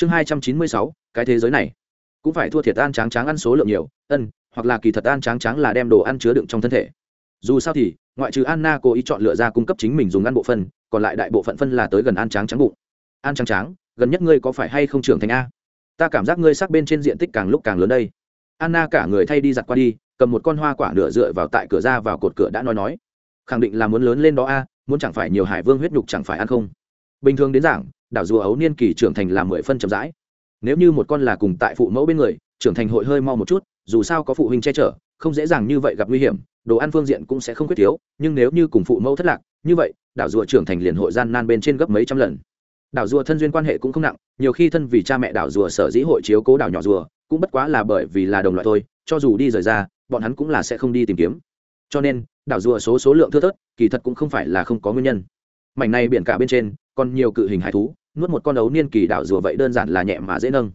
chương hai trăm chín mươi sáu, cái thế giới này. Cũng phải thua thiệt an tráng tráng ăn số lượng nhiều, ân, hoặc là kỳ thật an tráng tráng là đem đồ ăn chứa đựng trong thân thể. Dù sao thì, ngoại trừ anna cố ý chọn lựa ra cung cấp chính mình dùng ăn bộ phân, còn lại đại bộ phận phân là tới gần an tráng tráng bụng. An tráng tráng, gần nhất ngươi có phải hay không trưởng thành a? Ta cảm giác ngươi sắc bên trên diện tích càng lúc càng lớn đây. Anna cả người thay đi giặt qua đi, cầm một con hoa quả nửa dựa vào tại cửa ra vào cột cửa đã nói nói. Khẳng định là muốn lớn lên đó a, muốn chẳng phải nhiều hải vương huyết nhục chẳng phải ăn không? Bình thường đến giảng đảo rùa ấu niên kỳ trưởng thành là mười phân chậm rãi. Nếu như một con là cùng tại phụ mẫu bên người, trưởng thành hội hơi mau một chút, dù sao có phụ huynh che chở, không dễ dàng như vậy gặp nguy hiểm, đồ ăn phương diện cũng sẽ không quyết thiếu, nhưng nếu như cùng phụ mẫu thất lạc, như vậy, đảo rùa trưởng thành liền hội gian nan bên trên gấp mấy trăm lần. Đảo rùa thân duyên quan hệ cũng không nặng, nhiều khi thân vì cha mẹ đảo rùa sở dĩ hội chiếu cố đảo nhỏ rùa, cũng bất quá là bởi vì là đồng loại thôi, cho dù đi rời ra, bọn hắn cũng là sẽ không đi tìm kiếm. Cho nên, đảo rùa số số lượng thưa thớt, kỳ thật cũng không phải là không có nguyên nhân. Mảnh này biển cả bên trên còn nhiều cự hình hải thú, nuốt một con ấu niên kỳ đảo rùa vậy đơn giản là nhẹ mà dễ nâng.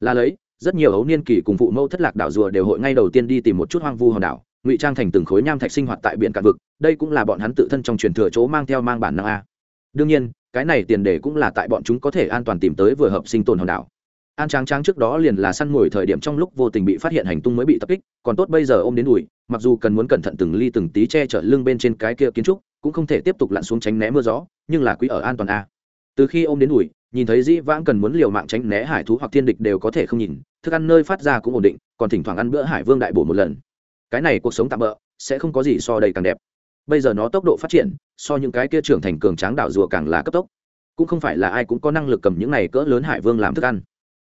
Là lấy, rất nhiều ấu niên kỳ cùng phụ mẫu thất lạc đảo rùa đều hội ngay đầu tiên đi tìm một chút hoang vu hòn đảo, ngụy trang thành từng khối nham thạch sinh hoạt tại biển cạn vực, đây cũng là bọn hắn tự thân trong truyền thừa chỗ mang theo mang bản năng a. Đương nhiên, cái này tiền đề cũng là tại bọn chúng có thể an toàn tìm tới vừa hợp sinh tồn hòn đảo. An tráng tráng trước đó liền là săn mồi thời điểm trong lúc vô tình bị phát hiện hành tung mới bị tập kích, còn tốt bây giờ ôm đến đùi, mặc dù cần muốn cẩn thận từng ly từng tí che chở lưng bên trên cái kia kiến trúc, cũng không thể tiếp tục lặn xuống tránh né mưa gió, nhưng là quý ở an toàn a từ khi ôm đến đùi nhìn thấy dĩ vãng cần muốn liều mạng tránh né hải thú hoặc thiên địch đều có thể không nhìn, thức ăn nơi phát ra cũng ổn định, còn thỉnh thoảng ăn bữa hải vương đại bổ một lần. Cái này cuộc sống tạm bỡ sẽ không có gì so đây càng đẹp. Bây giờ nó tốc độ phát triển, so những cái kia trưởng thành cường tráng đảo rùa càng là cấp tốc. Cũng không phải là ai cũng có năng lực cầm những này cỡ lớn hải vương làm thức ăn.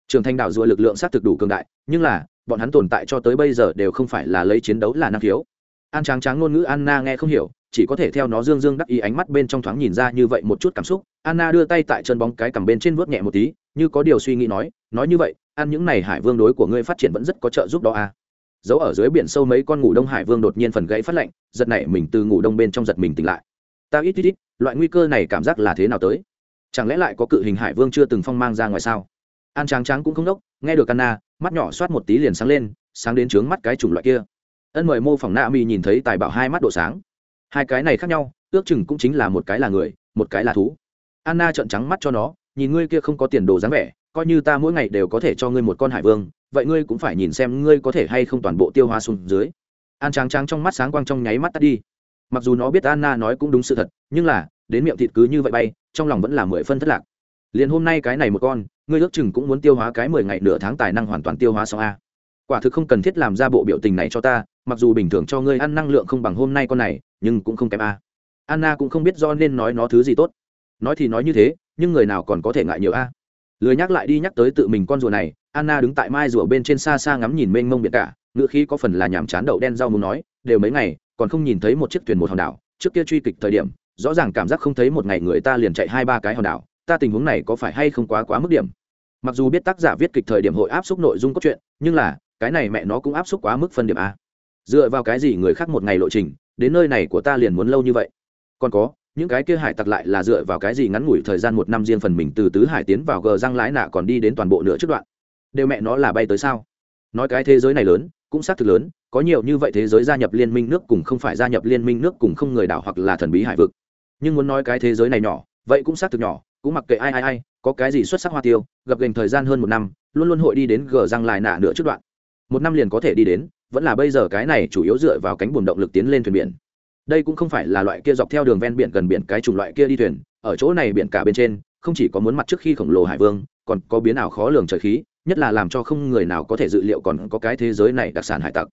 Trưởng thành đảo rùa lực lượng xác thực đủ cường đại, nhưng là, bọn hắn tồn tại cho tới bây giờ đều không phải là lấy chiến đấu là năng khiếu. An tráng tráng ngôn ngữ anna nghe không hiểu chỉ có thể theo nó dương dương đắc ý ánh mắt bên trong thoáng nhìn ra như vậy một chút cảm xúc, anna đưa tay tại chân bóng cái cầm bên trên vớt nhẹ một tí, như có điều suy nghĩ nói nói như vậy, ăn những này hải vương đối của ngươi phát triển vẫn rất có trợ giúp đó à. Giấu ở dưới biển sâu mấy con ngủ đông hải vương đột nhiên phần gãy phát lạnh, giật nảy mình từ ngủ đông bên trong giật mình tỉnh lại. Ta ít ít ít, loại nguy cơ này cảm giác là thế nào tới? Chẳng lẽ lại có cự hình hải vương chưa từng phong mang ra ngoài sao? An tráng tráng cũng không đốc, nghe được anna, mắt nhỏ soát một tí liền sáng lên, sáng đến trướng mắt cái chủng loại kia. Ân mời mô phỏng na mi nhìn thấy tài bảo hai mắt độ sáng hai cái này khác nhau, ước chừng cũng chính là một cái là người, một cái là thú. Anna trợn trắng mắt cho nó, nhìn ngươi kia không có tiền đồ dáng vẻ, coi như ta mỗi ngày đều có thể cho ngươi một con hải vương, vậy ngươi cũng phải nhìn xem ngươi có thể hay không toàn bộ tiêu hóa xuống dưới. An tráng tráng trong mắt sáng quang trong nháy mắt tắt đi. Mặc dù nó biết anna nói cũng đúng sự thật, nhưng là, đến miệng thịt cứ như vậy bay, trong lòng vẫn là mười phân thất lạc. Liền hôm nay cái này một con, ngươi ước chừng cũng muốn tiêu hóa cái mười ngày nửa tháng tài năng hoàn toàn tiêu hóa xong a. Quả thực không cần thiết làm ra bộ biểu tình này cho ta, mặc dù bình thường cho ngươi ăn năng lượng không bằng hôm nay con này nhưng cũng không kém a. Anna cũng không biết do nên nói nó thứ gì tốt. Nói thì nói như thế, nhưng người nào còn có thể ngại nhiều a? Lười nhắc lại đi nhắc tới tự mình con rùa này, anna đứng tại mai rùa bên trên xa xa ngắm nhìn mênh mông biển cả ngựa khí có phần là nhàm chán đậu đen rau muốn nói, đều mấy ngày, còn không nhìn thấy một chiếc thuyền một hòn đảo, trước kia truy kịch thời điểm, rõ ràng cảm giác không thấy một ngày người ta liền chạy hai ba cái hòn đảo, ta tình huống này có phải hay không quá quá mức điểm? Mặc dù biết tác giả viết kịch thời điểm hội áp suất nội dung cốt truyện, nhưng là, cái này mẹ nó cũng áp suất quá mức phân điểm a. Dựa vào cái gì người khác một ngày lộ trình đến nơi này của ta liền muốn lâu như vậy. Còn có, những cái kia hải tặc lại là dựa vào cái gì ngắn ngủi thời gian một năm riêng phần mình từ tứ hải tiến vào gờ răng lái nạ còn đi đến toàn bộ nửa trước đoạn. Đều mẹ nó là bay tới sao? Nói cái thế giới này lớn, cũng xác thực lớn, có nhiều như vậy thế giới gia nhập liên minh nước cùng không phải gia nhập liên minh nước cùng không người đảo hoặc là thần bí hải vực. Nhưng muốn nói cái thế giới này nhỏ, vậy cũng xác thực nhỏ, cũng mặc kệ ai ai ai, có cái gì xuất sắc hoa tiêu, gặp gành thời gian hơn một năm, luôn luôn hội đi đến gờ răng lại nạ nửa trước đoạn. Một năm liền có thể đi đến vẫn là bây giờ cái này chủ yếu dựa vào cánh buồm động lực tiến lên thuyền biển. Đây cũng không phải là loại kia dọc theo đường ven biển gần biển cái chủng loại kia đi thuyền, ở chỗ này biển cả bên trên, không chỉ có muốn mặt trước khi khổng lồ hải vương, còn có biến ảo khó lường trời khí, nhất là làm cho không người nào có thể dự liệu còn có cái thế giới này đặc sản hải tặc.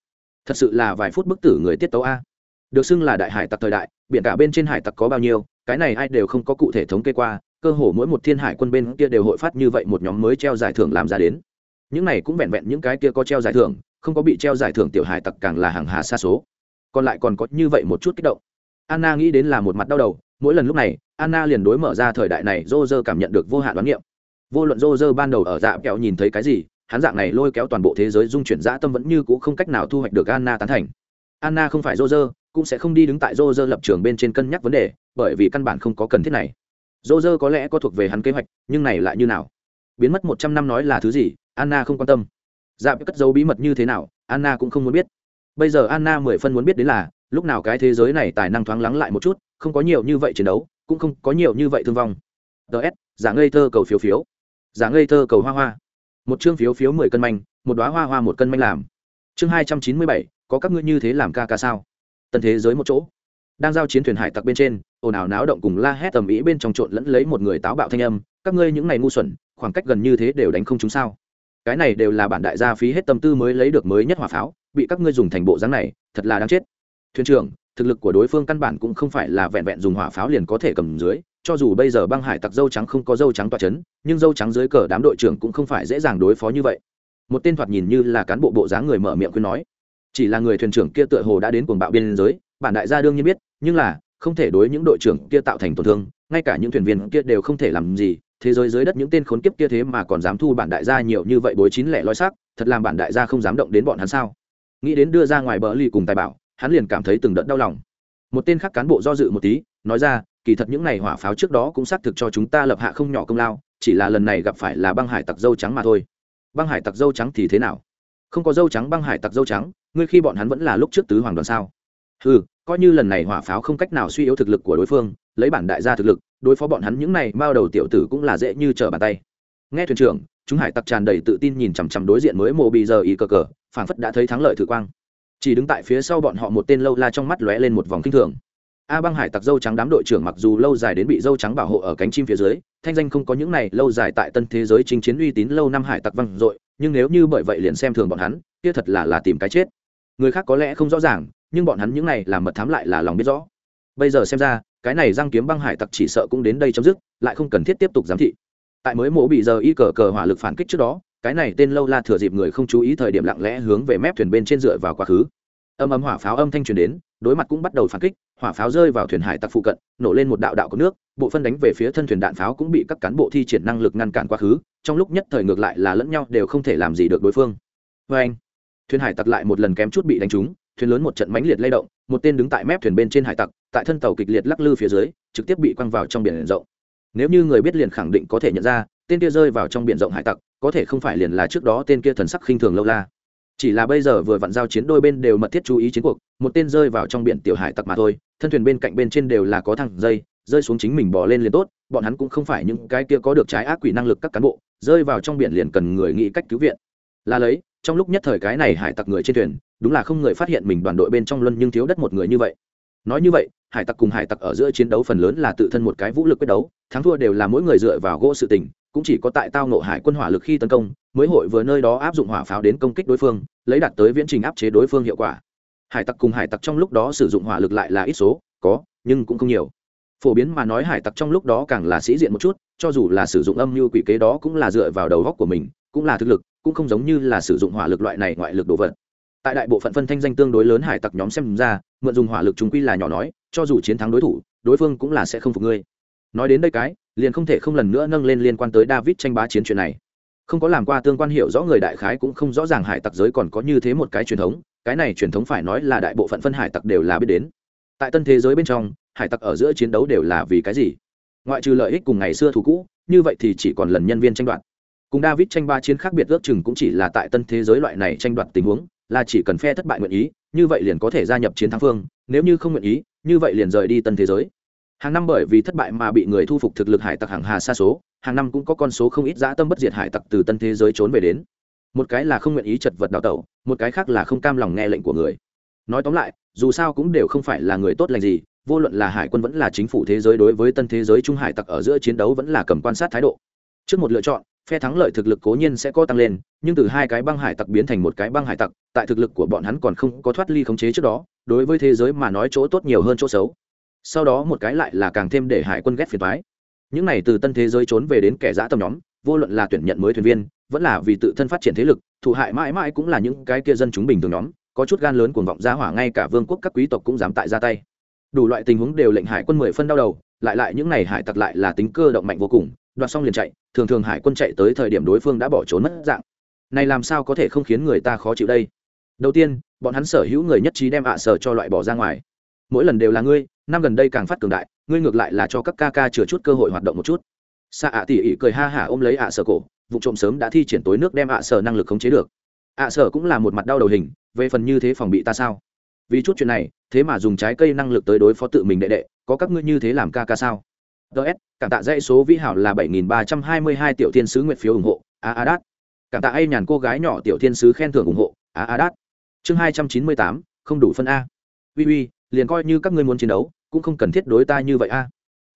Thật sự là vài phút bức tử người tiết tấu a. Được xưng là đại hải tặc thời đại, biển cả bên trên hải tặc có bao nhiêu, cái này ai đều không có cụ thể thống kê qua, cơ hồ mỗi một thiên hải quân bên kia đều hội phát như vậy một nhóm mới treo giải thưởng làm ra đến. Những này cũng vẹn vẹn những cái kia có treo giải thưởng không có bị treo giải thưởng tiểu hải tặc càng là hàng hà xa số. Còn lại còn có như vậy một chút kích động. Anna nghĩ đến là một mặt đau đầu, mỗi lần lúc này, anna liền đối mở ra thời đại này dô dơ cảm nhận được vô hạn đoán niệm vô luận dô dơ ban đầu ở dạ kẹo nhìn thấy cái gì, hắn dạng này lôi kéo toàn bộ thế giới dung chuyển dã tâm vẫn như c ũ không cách nào thu hoạch được anna tán thành. Anna không phải dô dơ cũng sẽ không đi đứng tại dô dơ lập trường bên trên cân nhắc vấn đề, bởi vì căn bản không có cần thiết này. Dô dơ có lẽ có thuộc về hắn kế hoạch, nhưng này lại như nào? Biến mất một trăm năm nói là thứ gì, anna không quan tâm dạ cất dấu bí mật như thế nào, anna cũng không muốn biết. Bây giờ anna mười phân muốn biết đến là, lúc nào cái thế giới này tài năng thoáng lắng lại một chút, không có nhiều như vậy chiến đấu, cũng không có nhiều như vậy thương vong. Ts giả ngây thơ cầu phiếu phiếu. Giả ngây thơ cầu hoa hoa. Một chương phiếu phiếu mười cân manh, một đoá hoa hoa một cân manh làm. Chương hai trăm chín mươi bảy, có các ngươi như thế làm ca ca sao? Tân thế giới một chỗ. Đang giao chiến thuyền hải tặc bên trên, ồn ào náo động cùng la hét tầm ý bên trong trộn lẫn lấy một người táo bạo thanh âm. Các ngươi những ngày ngu xuẩn, khoảng cách gần như thế đều đánh không chúng sao? Cái này đều là bản đại gia phí hết tâm tư mới lấy được mới nhất hỏa pháo, bị các ngươi dùng thành bộ dáng này, thật là đáng chết. Thuyền trưởng, thực lực của đối phương căn bản cũng không phải là vẹn vẹn dùng hỏa pháo liền có thể cầm dưới, cho dù bây giờ băng hải tặc dâu trắng không có dâu trắng toa chấn, nhưng dâu trắng dưới cờ đám đội trưởng cũng không phải dễ dàng đối phó như vậy. Một tên thoạt nhìn như là cán bộ bộ dáng người mở miệng khuyên nói. Chỉ là người thuyền trưởng kia tựa hồ đã đến cuồng bạo biên giới, bản đại gia đương nhiên biết, nhưng là không thể đối những đội trưởng kia tạo thành tổn thương, ngay cả những thuyền viên kia đều không thể làm gì thế giới dưới đất những tên khốn kiếp kia thế mà còn dám thu bản đại gia nhiều như vậy bối chín lẻ loi xác thật làm bản đại gia không dám động đến bọn hắn sao? Nghĩ đến đưa ra ngoài bờ ly cùng tài bảo, hắn liền cảm thấy từng đợt đau lòng. Một tên khác cán bộ do dự một tí, nói ra, kỳ thật những ngày hỏa pháo trước đó cũng xác thực cho chúng ta lập hạ không nhỏ công lao, chỉ là lần này gặp phải là băng hải tặc dâu trắng mà thôi. Băng hải tặc dâu trắng thì thế nào? Không có dâu trắng băng hải tặc dâu trắng, ngươi khi bọn hắn vẫn là lúc trước tứ hoàng đoàn sao? Ừ coi như lần này hỏa pháo không cách nào suy yếu thực lực của đối phương, lấy bản đại gia thực lực đối phó bọn hắn những này bao đầu tiểu tử cũng là dễ như trở bàn tay. Nghe thuyền trưởng, chúng hải tặc tràn đầy tự tin nhìn chằm chằm đối diện mới mồ bị giờ ý cờ cờ, phảng phất đã thấy thắng lợi thử quang. Chỉ đứng tại phía sau bọn họ một tên lâu la trong mắt lóe lên một vòng kinh thường. A băng hải tặc dâu trắng đám đội trưởng mặc dù lâu dài đến bị dâu trắng bảo hộ ở cánh chim phía dưới, thanh danh không có những này lâu dài tại tân thế giới chính chiến uy tín lâu năm hải tặc văng dội, nhưng nếu như bởi vậy liền xem thường bọn hắn, kia thật là là tìm cái chết. Người khác có lẽ không rõ ràng, nhưng bọn hắn những này làm mật thám lại là lòng biết rõ. Bây giờ xem ra cái này răng kiếm băng hải tặc chỉ sợ cũng đến đây chấm dứt, lại không cần thiết tiếp tục giám thị. Tại mới mổ bị giờ y cờ cờ hỏa lực phản kích trước đó, cái này tên lâu la thừa dịp người không chú ý thời điểm lặng lẽ hướng về mép thuyền bên trên dựa vào quá khứ. Âm âm hỏa pháo âm thanh truyền đến, đối mặt cũng bắt đầu phản kích, hỏa pháo rơi vào thuyền hải tặc phụ cận, nổ lên một đạo đạo có nước, bộ phân đánh về phía thân thuyền đạn pháo cũng bị các cán bộ thi triển năng lực ngăn cản quá khứ, trong lúc nhất thời ngược lại là lẫn nhau đều không thể làm gì được đối phương. Vê anh thuyền hải tặc lại một lần kém chút bị đánh trúng thuyền lớn một trận mãnh liệt lay động, một tên đứng tại mép thuyền bên trên hải tặc, tại thân tàu kịch liệt lắc lư phía dưới, trực tiếp bị quăng vào trong biển rộng. Nếu như người biết liền khẳng định có thể nhận ra, tên kia rơi vào trong biển rộng hải tặc, có thể không phải liền là trước đó tên kia thần sắc khinh thường lâu la. Chỉ là bây giờ vừa vặn giao chiến đôi bên đều mật thiết chú ý chiến cuộc, một tên rơi vào trong biển tiểu hải tặc mà thôi, thân thuyền bên cạnh bên trên đều là có thằng dây rơi xuống chính mình bỏ lên liền tốt, bọn hắn cũng không phải những cái kia có được trái ác quỷ năng lực các cán bộ, rơi vào trong biển liền cần người nghĩ cách cứu viện. Là lấy trong lúc nhất thời cái này hải tặc người trên thuyền, đúng là không người phát hiện mình đoàn đội bên trong luân nhưng thiếu đất một người như vậy. Nói như vậy, hải tặc cùng hải tặc ở giữa chiến đấu phần lớn là tự thân một cái vũ lực quyết đấu, thắng thua đều là mỗi người dựa vào gỗ sự tình, cũng chỉ có tại tao nộ hải quân hỏa lực khi tấn công, mới hội vừa nơi đó áp dụng hỏa pháo đến công kích đối phương, lấy đạt tới viễn trình áp chế đối phương hiệu quả. Hải tặc cùng hải tặc trong lúc đó sử dụng hỏa lực lại là ít số, có, nhưng cũng không nhiều. Phổ biến mà nói hải tặc trong lúc đó càng là sĩ diện một chút, cho dù là sử dụng âm mưu quỷ kế đó cũng là dựa vào đầu góc của mình, cũng là thực lực cũng không giống như là sử dụng hỏa lực loại này ngoại lực đồ vật. Tại đại bộ phận phân thanh danh tương đối lớn hải tặc nhóm xem ra, mượn dùng hỏa lực chúng quy là nhỏ nói, cho dù chiến thắng đối thủ, đối phương cũng là sẽ không phục ngươi. Nói đến đây cái, liền không thể không lần nữa nâng lên liên quan tới david tranh bá chiến chuyện này. Không có làm qua tương quan hiểu rõ người đại khái cũng không rõ ràng hải tặc giới còn có như thế một cái truyền thống, cái này truyền thống phải nói là đại bộ phận phân hải tặc đều là biết đến. Tại tân thế giới bên trong, hải tặc ở giữa chiến đấu đều là vì cái gì? Ngoại trừ lợi ích cùng ngày xưa thù cũ, như vậy thì chỉ còn lần nhân viên tranh đoạt cùng david tranh ba chiến khác biệt ước chừng cũng chỉ là tại tân thế giới loại này tranh đoạt tình huống, là chỉ cần phe thất bại nguyện ý, như vậy liền có thể gia nhập chiến thắng phương, nếu như không nguyện ý, như vậy liền rời đi tân thế giới. Hàng năm bởi vì thất bại mà bị người thu phục thực lực hải tặc hàng hà xa số, hàng năm cũng có con số không ít dã tâm bất diệt hải tặc từ tân thế giới trốn về đến. Một cái là không nguyện ý chật vật đào tẩu, một cái khác là không cam lòng nghe lệnh của người. Nói tóm lại, dù sao cũng đều không phải là người tốt lành gì, vô luận là hải quân vẫn là chính phủ thế giới đối với tân thế giới trung hải tặc ở giữa chiến đấu vẫn là cầm quan sát thái độ. Trước một lựa chọn phe thắng lợi thực lực cố nhiên sẽ có tăng lên, nhưng từ hai cái băng hải tặc biến thành một cái băng hải tặc, tại thực lực của bọn hắn còn không có thoát ly khống chế trước đó, đối với thế giới mà nói chỗ tốt nhiều hơn chỗ xấu. Sau đó một cái lại là càng thêm để hải quân ghét phiền thoái những này từ tân thế giới trốn về đến kẻ giã tầm nhóm, vô luận là tuyển nhận mới thuyền viên, vẫn là vì tự thân phát triển thế lực, thụ hại mãi mãi cũng là những cái kia dân chúng bình thường nhóm, có chút gan lớn cuồng vọng ra hỏa ngay cả vương quốc các quý tộc cũng dám tại ra tay. Đủ loại tình huống đều lệnh hải quân mười phân đau đầu, lại lại những này hải tặc lại là tính cơ động mạnh vô cùng đoạt xong liền chạy, thường thường hải quân chạy tới thời điểm đối phương đã bỏ trốn mất dạng. Này làm sao có thể không khiến người ta khó chịu đây? Đầu tiên, bọn hắn sở hữu người nhất trí đem ạ sở cho loại bỏ ra ngoài. Mỗi lần đều là ngươi, năm gần đây càng phát cường đại, ngươi ngược lại là cho các ca ca chừa chút cơ hội hoạt động một chút. Xạ ạ tỉ ỉ cười ha hả ôm lấy ạ sở cổ, vụ trộm sớm đã thi triển tối nước đem ạ sở năng lực khống chế được. Ạ sở cũng là một mặt đau đầu hình, về phần như thế phòng bị ta sao? Vì chút chuyện này, thế mà dùng trái cây năng lực tới đối phó tự mình đệ đệ, có các ngươi như thế làm ca ca sao? Ts cảm tạ dãy số vĩ hảo là bảy nghìn ba trăm hai mươi hai tiểu thiên sứ nguyệt phiếu ủng hộ, a a đát. Cảm tạ ai nhàn cô gái nhỏ tiểu thiên sứ khen thưởng ủng hộ, a a đát. Chương hai trăm chín mươi tám, không đủ phân a. Uy uy, liền coi như các ngươi muốn chiến đấu, cũng không cần thiết đối ta như vậy a.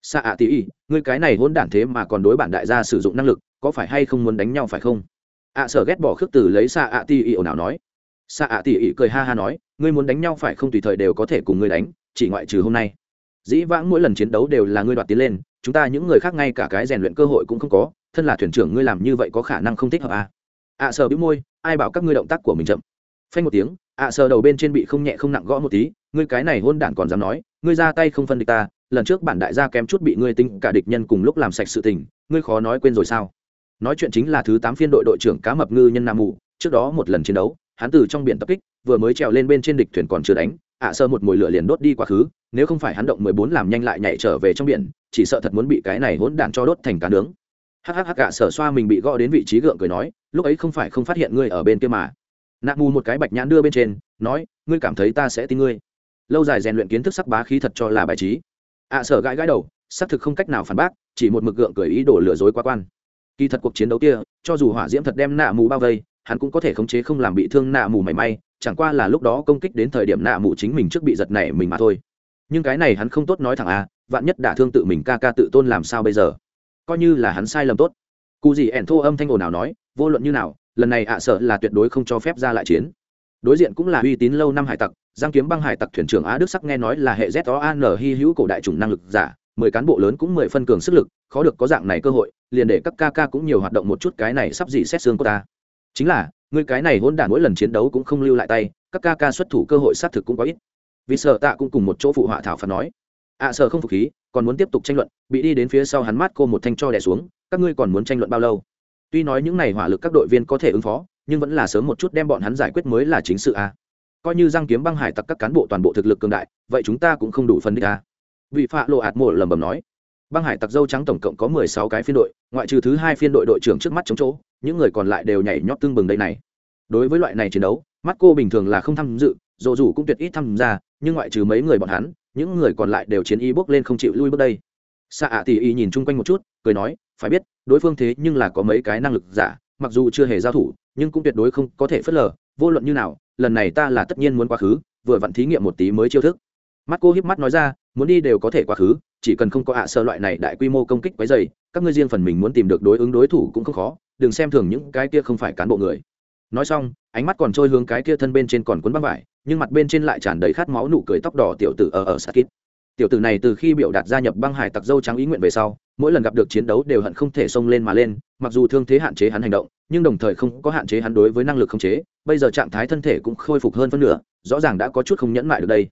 Xạ ạ tỉ ỉ, ngươi cái này hôn đản thế mà còn đối bản đại gia sử dụng năng lực, có phải hay không muốn đánh nhau phải không? Ạ sở ghét bỏ khước từ lấy xạ ạ tỉ ỉ ồn ào nói. Xạ ạ tỉ ỉ cười ha ha nói, ngươi muốn đánh nhau phải không tùy thời đều có thể cùng ngươi đánh, chỉ ngoại trừ hôm nay. Dĩ vãng mỗi lần chiến đấu đều là ngươi đoạt tiến lên chúng ta những người khác ngay cả cái rèn luyện cơ hội cũng không có, thân là thuyền trưởng ngươi làm như vậy có khả năng không thích hợp à. ạ sờ bĩu môi, ai bảo các ngươi động tác của mình chậm phanh một tiếng, ạ sờ đầu bên trên bị không nhẹ không nặng gõ một tí, ngươi cái này hôn đản còn dám nói, ngươi ra tay không phân địch ta, lần trước bản đại gia kém chút bị ngươi tính cả địch nhân cùng lúc làm sạch sự tình, ngươi khó nói quên rồi sao nói chuyện chính là thứ tám phiên đội đội trưởng cá mập ngư nhân nam mù, trước đó một lần chiến đấu, hắn từ trong biển tập kích, vừa mới trèo lên bên trên địch thuyền còn chưa đánh ạ à, sơ một mùi lửa liền đốt đi quá khứ, nếu không phải hắn động mười bốn làm nhanh lại nhảy trở về trong biển, chỉ sợ thật muốn bị cái này hỗn đạn cho đốt thành cá nướng. Hắc hắc ạ à, sở xoa mình bị gõ đến vị trí gượng cười nói, lúc ấy không phải không phát hiện ngươi ở bên kia mà. Nạ mù một cái bạch nhãn đưa bên trên, nói, ngươi cảm thấy ta sẽ tin ngươi. Lâu dài rèn luyện kiến thức sắc bá khí thật cho là bài trí. Ạ à, sở gãi gãi đầu, xác thực không cách nào phản bác, chỉ một mực gượng cười ý đồ lừa dối quá quan. Kỳ thật cuộc chiến đấu kia, cho dù hỏa diễm thật đem nạ mù bao vây hắn cũng có thể khống chế không làm bị thương nạ mù mảy may, chẳng qua là lúc đó công kích đến thời điểm nạ mù chính mình trước bị giật này mình mà thôi. Nhưng cái này hắn không tốt nói thẳng à vạn nhất đả thương tự mình ca ca tự tôn làm sao bây giờ? Coi như là hắn sai lầm tốt. Cụ gì ẻn thô âm thanh ồn nào nói, vô luận như nào, lần này ạ sợ là tuyệt đối không cho phép ra lại chiến. Đối diện cũng là uy tín lâu năm hải tặc, giang kiếm băng hải tặc thuyền trưởng á đức sắc nghe nói là hệ z o an hy hữu cổ đại chủng năng lực giả, mười cán bộ lớn cũng mười phân cường sức lực, khó được có dạng này cơ hội, liền để các ca ca cũng nhiều hoạt động một chút cái này sắp gì xét xương của ta chính là người cái này hôn đản mỗi lần chiến đấu cũng không lưu lại tay các ca ca xuất thủ cơ hội xác thực cũng có ít. Vì sợ tạ cũng cùng một chỗ phụ họa thảo phạt nói. Ạ à, sợ không phục khí còn muốn tiếp tục tranh luận bị đi đến phía sau hắn mát cô một thanh cho đẻ xuống các ngươi còn muốn tranh luận bao lâu? Tuy nói những này hỏa lực các đội viên có thể ứng phó nhưng vẫn là sớm một chút đem bọn hắn giải quyết mới là chính sự a coi như giang kiếm băng hải tặc các cán bộ toàn bộ thực lực cường đại vậy chúng ta cũng không đủ phân đích a à. vị phạ lộ ạt mộ lầm bầm nói băng hải tặc dâu trắng tổng cộng có mười sáu cái phiên đội, ngoại trừ thứ hai phiên đội đội trưởng trước mắt chống chỗ, những người còn lại đều nhảy nhót tương bừng đây này. Đối với loại này chiến đấu, mắt cô bình thường là không tham dự, dù dù cũng tuyệt ít tham gia, nhưng ngoại trừ mấy người bọn hắn, những người còn lại đều chiến y bước lên không chịu lui bước đây. Xạ ạ tỉ y nhìn chung quanh một chút, cười nói, phải biết, đối phương thế nhưng là có mấy cái năng lực giả, mặc dù chưa hề giao thủ, nhưng cũng tuyệt đối không có thể phớt lờ, vô luận như nào, lần này ta là tất nhiên muốn quá khứ, vừa vặn thí nghiệm một tí mới chiêu thức. Mắt cô híp mắt nói ra muốn đi đều có thể quá khứ, chỉ cần không có ạ sơ loại này đại quy mô công kích quấy dày các ngươi riêng phần mình muốn tìm được đối ứng đối thủ cũng không khó, đừng xem thường những cái kia không phải cán bộ người. Nói xong, ánh mắt còn trôi hướng cái kia thân bên trên còn cuốn băng vải, nhưng mặt bên trên lại tràn đầy khát máu nụ cười tóc đỏ tiểu tử ở ở sakit tiểu tử này từ khi biểu đạt gia nhập băng hải tặc dâu trắng ý nguyện về sau, mỗi lần gặp được chiến đấu đều hận không thể xông lên mà lên, mặc dù thương thế hạn chế hắn hành động, nhưng đồng thời không có hạn chế hắn đối với năng lực không chế, bây giờ trạng thái thân thể cũng khôi phục hơn phân nửa, rõ ràng đã có chút không nhẫn mại được đây.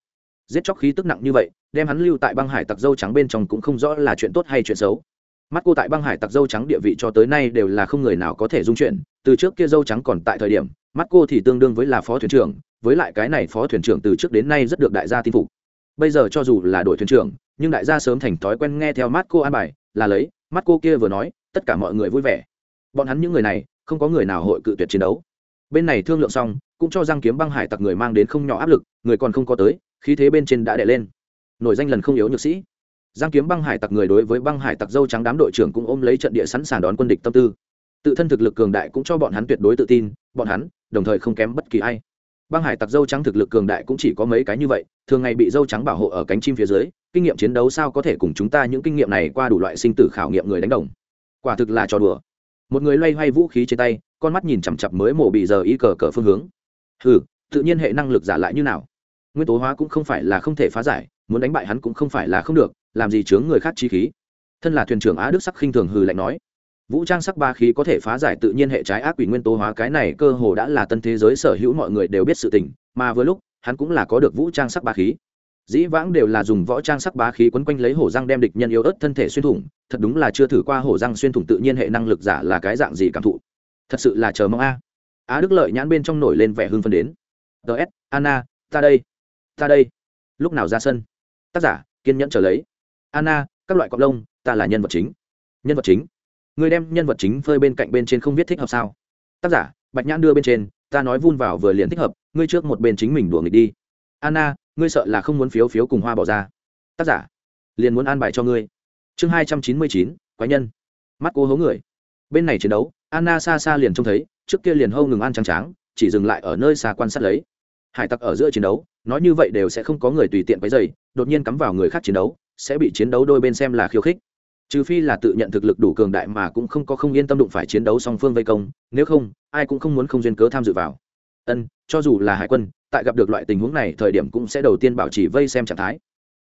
Giết chóc khí tức nặng như vậy đem hắn lưu tại băng hải tặc dâu trắng bên trong cũng không rõ là chuyện tốt hay chuyện xấu. Mắt cô tại băng hải tặc dâu trắng địa vị cho tới nay đều là không người nào có thể dung chuyện. Từ trước kia dâu trắng còn tại thời điểm, mắt cô thì tương đương với là phó thuyền trưởng, với lại cái này phó thuyền trưởng từ trước đến nay rất được đại gia tin phục. Bây giờ cho dù là đội thuyền trưởng, nhưng đại gia sớm thành thói quen nghe theo mắt cô an bài, là lấy, mắt cô kia vừa nói, tất cả mọi người vui vẻ. Bọn hắn những người này, không có người nào hội cự tuyệt chiến đấu. Bên này thương lượng xong, cũng cho giang kiếm băng hải tặc người mang đến không nhỏ áp lực, người còn không có tới, khí thế bên trên đã đè lên nổi danh lần không yếu nhược sĩ. Giang kiếm băng hải tặc người đối với băng hải tặc dâu trắng đám đội trưởng cũng ôm lấy trận địa sẵn sàng đón quân địch tâm tư. Tự thân thực lực cường đại cũng cho bọn hắn tuyệt đối tự tin, bọn hắn đồng thời không kém bất kỳ ai. Băng hải tặc dâu trắng thực lực cường đại cũng chỉ có mấy cái như vậy, thường ngày bị dâu trắng bảo hộ ở cánh chim phía dưới, kinh nghiệm chiến đấu sao có thể cùng chúng ta những kinh nghiệm này qua đủ loại sinh tử khảo nghiệm người đánh đồng. Quả thực là trò đùa. Một người loay hoay vũ khí trên tay, con mắt nhìn chằm chặp mới mổ bị giờ ý cờ cờ phương hướng. Ừ tự nhiên hệ năng lực giả lại như nào? Nguyên tố hóa cũng không phải là không thể phá giải muốn đánh bại hắn cũng không phải là không được, làm gì chướng người khác chi khí. Thân là thuyền trưởng á đức sắc khinh thường hừ lạnh nói. Vũ trang sắc ba khí có thể phá giải tự nhiên hệ trái ác quỷ nguyên tố hóa cái này cơ hồ đã là tân thế giới sở hữu mọi người đều biết sự tình, mà vừa lúc, hắn cũng là có được vũ trang sắc ba khí. Dĩ vãng đều là dùng võ trang sắc bá khí quấn quanh lấy hổ răng đem địch nhân yếu ớt thân thể xuyên thủng, thật đúng là chưa thử qua hổ răng xuyên thủng tự nhiên hệ năng lực giả là cái dạng gì cảm thụ. Thật sự là chờ mong a. Á đức lợi nhãn bên trong nổi lên vẻ hưng phân đến. Ts anna, ta đây ta đây. Lúc nào ra sân? Tác giả, kiên nhẫn trở lấy. Anna, các loại cọc lông, ta là nhân vật chính. Nhân vật chính? Người đem nhân vật chính phơi bên cạnh bên trên không viết thích hợp sao? Tác giả, bạch nhãn đưa bên trên, ta nói vun vào vừa liền thích hợp, ngươi trước một bên chính mình đùa nghịch đi. Anna, ngươi sợ là không muốn phiếu phiếu cùng hoa bỏ ra. Tác giả, liền muốn an bài cho ngươi. Chương hai trăm chín mươi chín, quái nhân. Mắt cô hố người. Bên này chiến đấu, anna xa xa liền trông thấy, trước kia liền hâu ngừng ăn trắng tráng, chỉ dừng lại ở nơi xa quan sát lấy. Hải tặc ở giữa chiến đấu, nói như vậy đều sẽ không có người tùy tiện quấy dày đột nhiên cắm vào người khác chiến đấu, sẽ bị chiến đấu đôi bên xem là khiêu khích. Trừ phi là tự nhận thực lực đủ cường đại mà cũng không có không yên tâm đụng phải chiến đấu song phương vây công, nếu không, ai cũng không muốn không duyên cớ tham dự vào. Ân, cho dù là hải quân, tại gặp được loại tình huống này thời điểm cũng sẽ đầu tiên bảo trì vây xem trạng thái.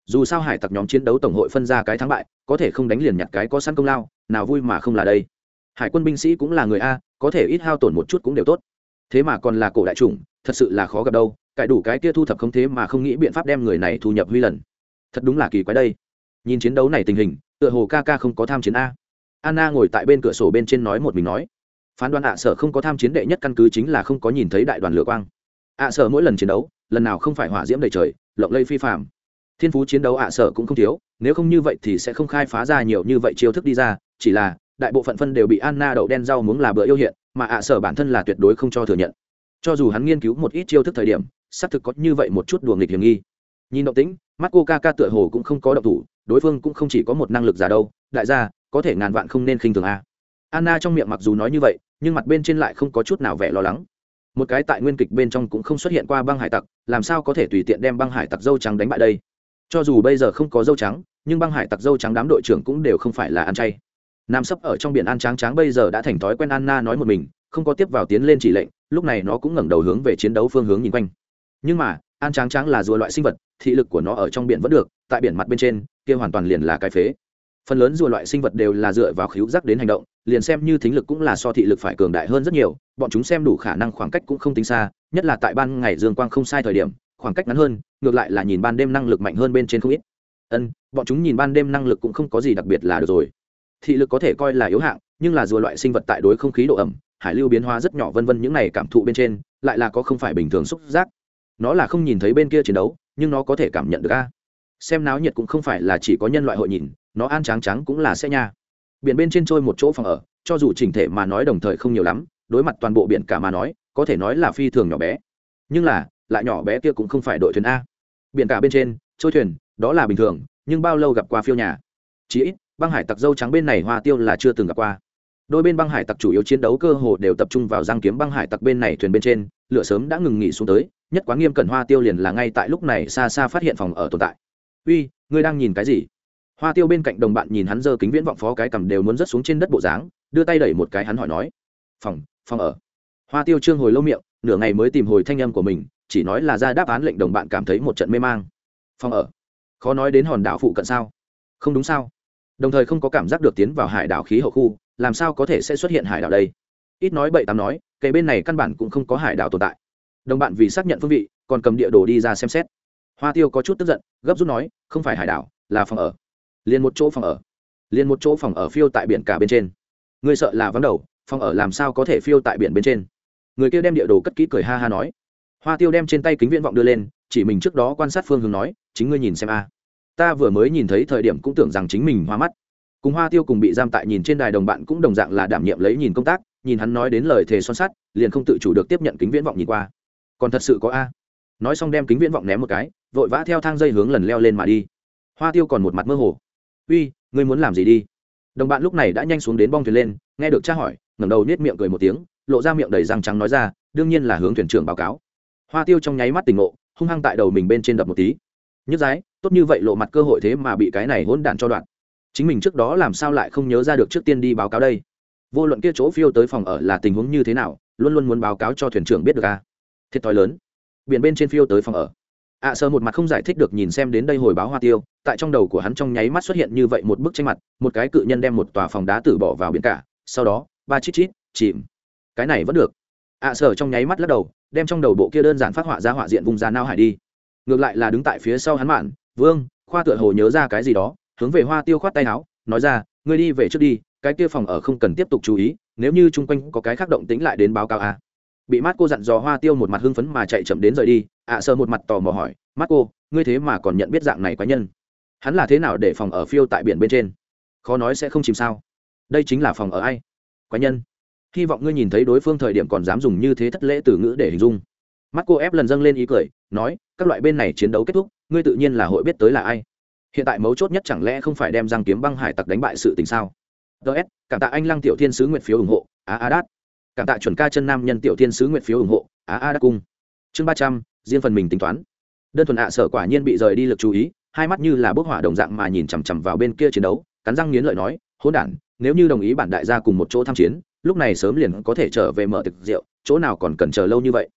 Dù sao hải tặc nhóm chiến đấu tổng hội phân ra cái thắng bại, có thể không đánh liền nhặt cái có sẵn công lao, nào vui mà không là đây. Hải quân binh sĩ cũng là người a, có thể ít hao tổn một chút cũng đều tốt. Thế mà còn là cổ đại chủng, thật sự là khó gặp đâu cải đủ cái kia thu thập không thế mà không nghĩ biện pháp đem người này thu nhập huy lần. Thật đúng là kỳ quái đây. Nhìn chiến đấu này tình hình, tựa hồ ca ca không có tham chiến a. Anna ngồi tại bên cửa sổ bên trên nói một mình nói. Phán đoán ạ sở không có tham chiến đệ nhất căn cứ chính là không có nhìn thấy đại đoàn lửa quang. Ạ sở mỗi lần chiến đấu, lần nào không phải hỏa diễm đầy trời, lộng lây phi phạm. Thiên phú chiến đấu ạ sở cũng không thiếu, nếu không như vậy thì sẽ không khai phá ra nhiều như vậy chiêu thức đi ra, chỉ là, đại bộ phận phân đều bị anna đậu đen rau muống là bữa yêu hiện, mà ạ sở bản thân là tuyệt đối không cho thừa nhận. Cho dù hắn nghiên cứu một ít chiêu thức thời điểm xác thực có như vậy một chút đùa nghịch hiểm nghi. Nhìn động tĩnh mắt cô ca ca tựa hồ cũng không có động thủ, đối phương cũng không chỉ có một năng lực giả đâu, đại gia, có thể ngàn vạn không nên khinh thường a. Anna trong miệng mặc dù nói như vậy, nhưng mặt bên trên lại không có chút nào vẻ lo lắng. Một cái tại nguyên kịch bên trong cũng không xuất hiện qua băng hải tặc, làm sao có thể tùy tiện đem băng hải tặc dâu trắng đánh bại đây? Cho dù bây giờ không có dâu trắng, nhưng băng hải tặc dâu trắng đám đội trưởng cũng đều không phải là ăn chay. Nam sấp ở trong biển ăn tráng tráng bây giờ đã thành thói quen anna nói một mình, không có tiếp vào tiến lên chỉ lệnh, lúc này nó cũng ngẩng đầu hướng về chiến đấu phương hướng nhìn quanh nhưng mà an tráng tráng là rùa loại sinh vật, thị lực của nó ở trong biển vẫn được, tại biển mặt bên trên, kia hoàn toàn liền là cái phế. Phần lớn rùa loại sinh vật đều là dựa vào khíu giác đến hành động, liền xem như thính lực cũng là so thị lực phải cường đại hơn rất nhiều, bọn chúng xem đủ khả năng khoảng cách cũng không tính xa, nhất là tại ban ngày dương quang không sai thời điểm, khoảng cách ngắn hơn, ngược lại là nhìn ban đêm năng lực mạnh hơn bên trên không ít. Ân, bọn chúng nhìn ban đêm năng lực cũng không có gì đặc biệt là được rồi. Thị lực có thể coi là yếu hạng, nhưng là rùa loại sinh vật tại đối không khí độ ẩm, hải lưu biến hóa rất nhỏ vân vân những này cảm thụ bên trên, lại là có không phải bình thường xúc giác nó là không nhìn thấy bên kia chiến đấu, nhưng nó có thể cảm nhận được a. Xem náo nhiệt cũng không phải là chỉ có nhân loại hội nhìn, nó an tráng trắng cũng là xe nha. Biển bên trên trôi một chỗ phòng ở, cho dù chỉnh thể mà nói đồng thời không nhiều lắm, đối mặt toàn bộ biển cả mà nói, có thể nói là phi thường nhỏ bé. Nhưng là, lại nhỏ bé kia cũng không phải đội thuyền a. Biển cả bên trên, trôi thuyền, đó là bình thường, nhưng bao lâu gặp qua phiêu nhà? Chí ít, băng hải tặc dâu trắng bên này hoa tiêu là chưa từng gặp qua. Đôi bên băng hải tặc chủ yếu chiến đấu cơ hồ đều tập trung vào giang kiếm băng hải tặc bên này thuyền bên trên, lửa sớm đã ngừng nghỉ xuống tới nhất quán nghiêm cẩn hoa tiêu liền là ngay tại lúc này xa xa phát hiện phòng ở tồn tại. Uy, ngươi đang nhìn cái gì? Hoa tiêu bên cạnh đồng bạn nhìn hắn giơ kính viễn vọng phó cái cầm đều muốn rớt xuống trên đất bộ dáng, đưa tay đẩy một cái hắn hỏi nói, phòng phòng ở? Hoa tiêu trương hồi lâu miệng, nửa ngày mới tìm hồi thanh âm của mình, chỉ nói là ra đáp án lệnh đồng bạn cảm thấy một trận mê mang. Phòng ở? Khó nói đến hòn đảo phụ cận sao? Không đúng sao. Đồng thời không có cảm giác được tiến vào hải đảo khí hậu khu, làm sao có thể sẽ xuất hiện hải đảo đây? Ít nói bậy tám nói cây bên này căn bản cũng không có hải đảo tồn tại đồng bạn vì xác nhận phương vị, còn cầm địa đồ đi ra xem xét. Hoa tiêu có chút tức giận, gấp rút nói, không phải hải đảo, là phòng ở. Liền một chỗ phòng ở. Liền một chỗ phòng ở phiêu tại biển cả bên trên. Người sợ là vắng đầu, phòng ở làm sao có thể phiêu tại biển bên trên? Người kia đem địa đồ cất kỹ cười ha ha nói. Hoa tiêu đem trên tay kính viễn vọng đưa lên, chỉ mình trước đó quan sát phương hướng nói, chính ngươi nhìn xem a. Ta vừa mới nhìn thấy thời điểm cũng tưởng rằng chính mình hoa mắt. Cùng hoa tiêu cùng bị giam tại nhìn trên đài đồng bạn cũng đồng dạng là đảm nhiệm lấy nhìn công tác, nhìn hắn nói đến lời thề son sắt, liền không tự chủ được tiếp nhận kính viễn vọng nhìn qua còn thật sự có a. Nói xong đem kính viễn vọng ném một cái, vội vã theo thang dây hướng lần leo lên mà đi. Hoa tiêu còn một mặt mơ hồ. Uy, ngươi muốn làm gì đi? Đồng bạn lúc này đã nhanh xuống đến bong thuyền lên, nghe được cha hỏi, ngẩng đầu nết miệng cười một tiếng, lộ ra miệng đầy răng trắng nói ra, đương nhiên là hướng thuyền trưởng báo cáo. Hoa tiêu trong nháy mắt tỉnh ngộ, hung hăng tại đầu mình bên trên đập một tí. Nhức dái tốt như vậy lộ mặt cơ hội thế mà bị cái này hỗn đản cho đoạn. Chính mình trước đó làm sao lại không nhớ ra được trước tiên đi báo cáo đây? Vô luận kia chỗ phiêu tới phòng ở là tình huống như thế nào, luôn luôn muốn báo cáo cho thuyền trưởng biết được a. à? Thiệt thòi lớn. Biển bên trên phiêu tới phòng ở. Ạ à, sơ một mặt không giải thích được nhìn xem đến đây hồi báo hoa tiêu tại trong đầu của hắn trong nháy mắt xuất hiện như vậy một bức tranh mặt một cái cự nhân đem một tòa phòng đá tử bỏ vào biển cả sau đó ba chít chít chìm. Cái này vẫn được. Ạ à, trong nháy mắt lắc đầu đem trong đầu bộ kia đơn giản phát họa ra họa diện vùng ra nao hải đi. Ngược lại là đứng tại phía sau hắn mạn vương khoa tựa hồ nhớ ra cái gì đó. Hướng về hoa tiêu khoát tay áo nói ra ngươi đi về trước đi cái kia phòng ở không cần tiếp tục chú ý nếu như chung quanh có cái khác động tĩnh lại đến báo cáo a bị mát cô dặn dò hoa tiêu một mặt hưng phấn mà chạy chậm đến rời đi, ạ à sơ một mặt tò mò hỏi mát cô ngươi thế mà còn nhận biết dạng này quái nhân? Hắn là thế nào để phòng ở phiêu tại biển bên trên? Khó nói sẽ không chìm sao? Đây chính là phòng ở ai? Quái nhân. Hy vọng ngươi nhìn thấy đối phương thời điểm còn dám dùng như thế thất lễ từ ngữ để hình dung. Mắt cô ép lần dâng lên ý cười, nói, các loại bên này chiến đấu kết thúc, ngươi tự nhiên là hội biết tới là ai. Hiện tại mấu chốt nhất chẳng lẽ không phải đem răng kiếm băng hải tặc đánh bại sự tình sao? Ts cảm tạ anh lăng tiểu thiên sứ nguyện phiếu ủng hộ. Á á đát cảm tạ chuẩn ca chân nam nhân tiểu thiên sứ nguyện phiếu ủng hộ, á a đát cung. Chương ba trăm, riêng phần mình tính toán. Đơn thuần ạ sở quả nhiên bị rời đi lực chú ý, hai mắt như là bốc hỏa đồng dạng mà nhìn chằm chằm vào bên kia chiến đấu, cắn răng nghiến lợi nói, hỗn đản, nếu như đồng ý bản đại gia cùng một chỗ tham chiến, lúc này sớm liền có thể trở về mở thực rượu, chỗ nào còn cần chờ lâu như vậy?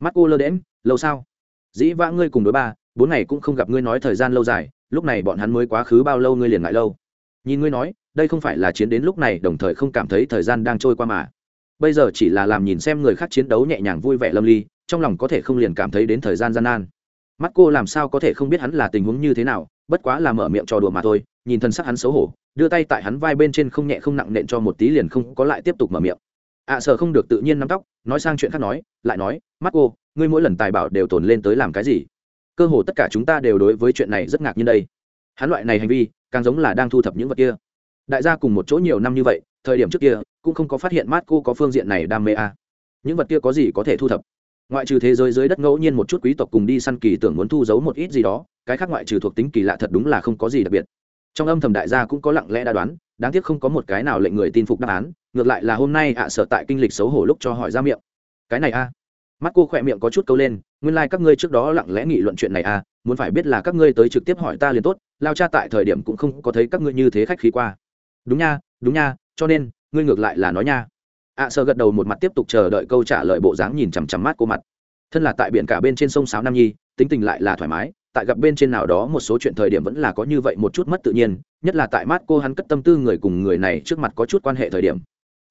Mắt cô lơ đễm lâu sao? Dĩ vã ngươi cùng đối ba, bốn ngày cũng không gặp ngươi nói thời gian lâu dài, lúc này bọn hắn mới quá khứ bao lâu ngươi liền ngại lâu? Nhìn ngươi nói, đây không phải là chiến đến lúc này, đồng thời không cảm thấy thời gian đang trôi qua mà bây giờ chỉ là làm nhìn xem người khác chiến đấu nhẹ nhàng vui vẻ lâm ly trong lòng có thể không liền cảm thấy đến thời gian gian nan. Mắt cô làm sao có thể không biết hắn là tình huống như thế nào bất quá là mở miệng trò đùa mà thôi nhìn thân sắc hắn xấu hổ đưa tay tại hắn vai bên trên không nhẹ không nặng nện cho một tí liền không có lại tiếp tục mở miệng. Ạ à, sợ không được tự nhiên nắm tóc nói sang chuyện khác nói lại nói mắt cô ngươi mỗi lần tài bảo đều tồn lên tới làm cái gì? Cơ hồ tất cả chúng ta đều đối với chuyện này rất ngạc nhiên đây. Hắn loại này hành vi càng giống là đang thu thập những vật kia. Đại gia cùng một chỗ nhiều năm như vậy thời điểm trước kia, cũng không có phát hiện mát cô có phương diện này đam mê à. những vật kia có gì có thể thu thập? Ngoại trừ thế giới dưới đất ngẫu nhiên một chút quý tộc cùng đi săn kỳ tưởng muốn thu giấu một ít gì đó, cái khác ngoại trừ thuộc tính kỳ lạ thật đúng là không có gì đặc biệt. Trong âm thầm đại gia cũng có lặng lẽ đã đoán, đáng tiếc không có một cái nào lệnh người tin phục đáp án, ngược lại là hôm nay ạ sợ tại kinh lịch xấu hổ lúc cho hỏi ra miệng. Cái này a. Mắt cô khỏe miệng có chút câu lên, nguyên lai、like、các ngươi trước đó lặng lẽ nghị luận chuyện này a, muốn phải biết là các ngươi tới trực tiếp hỏi ta liền tốt, lao cha tại thời điểm cũng không có thấy các ngươi như thế khách khí qua. Đúng nha đúng nha cho nên, ngươi ngược lại là nói nha. Ạ sợ gật đầu một mặt tiếp tục chờ đợi câu trả lời bộ dáng nhìn chằm chằm mắt cô mặt. Thân là tại biển cả bên trên sông sáo nam nhi, tính tình lại là thoải mái, tại gặp bên trên nào đó một số chuyện thời điểm vẫn là có như vậy một chút mất tự nhiên, nhất là tại mát cô hắn cất tâm tư người cùng người này trước mặt có chút quan hệ thời điểm.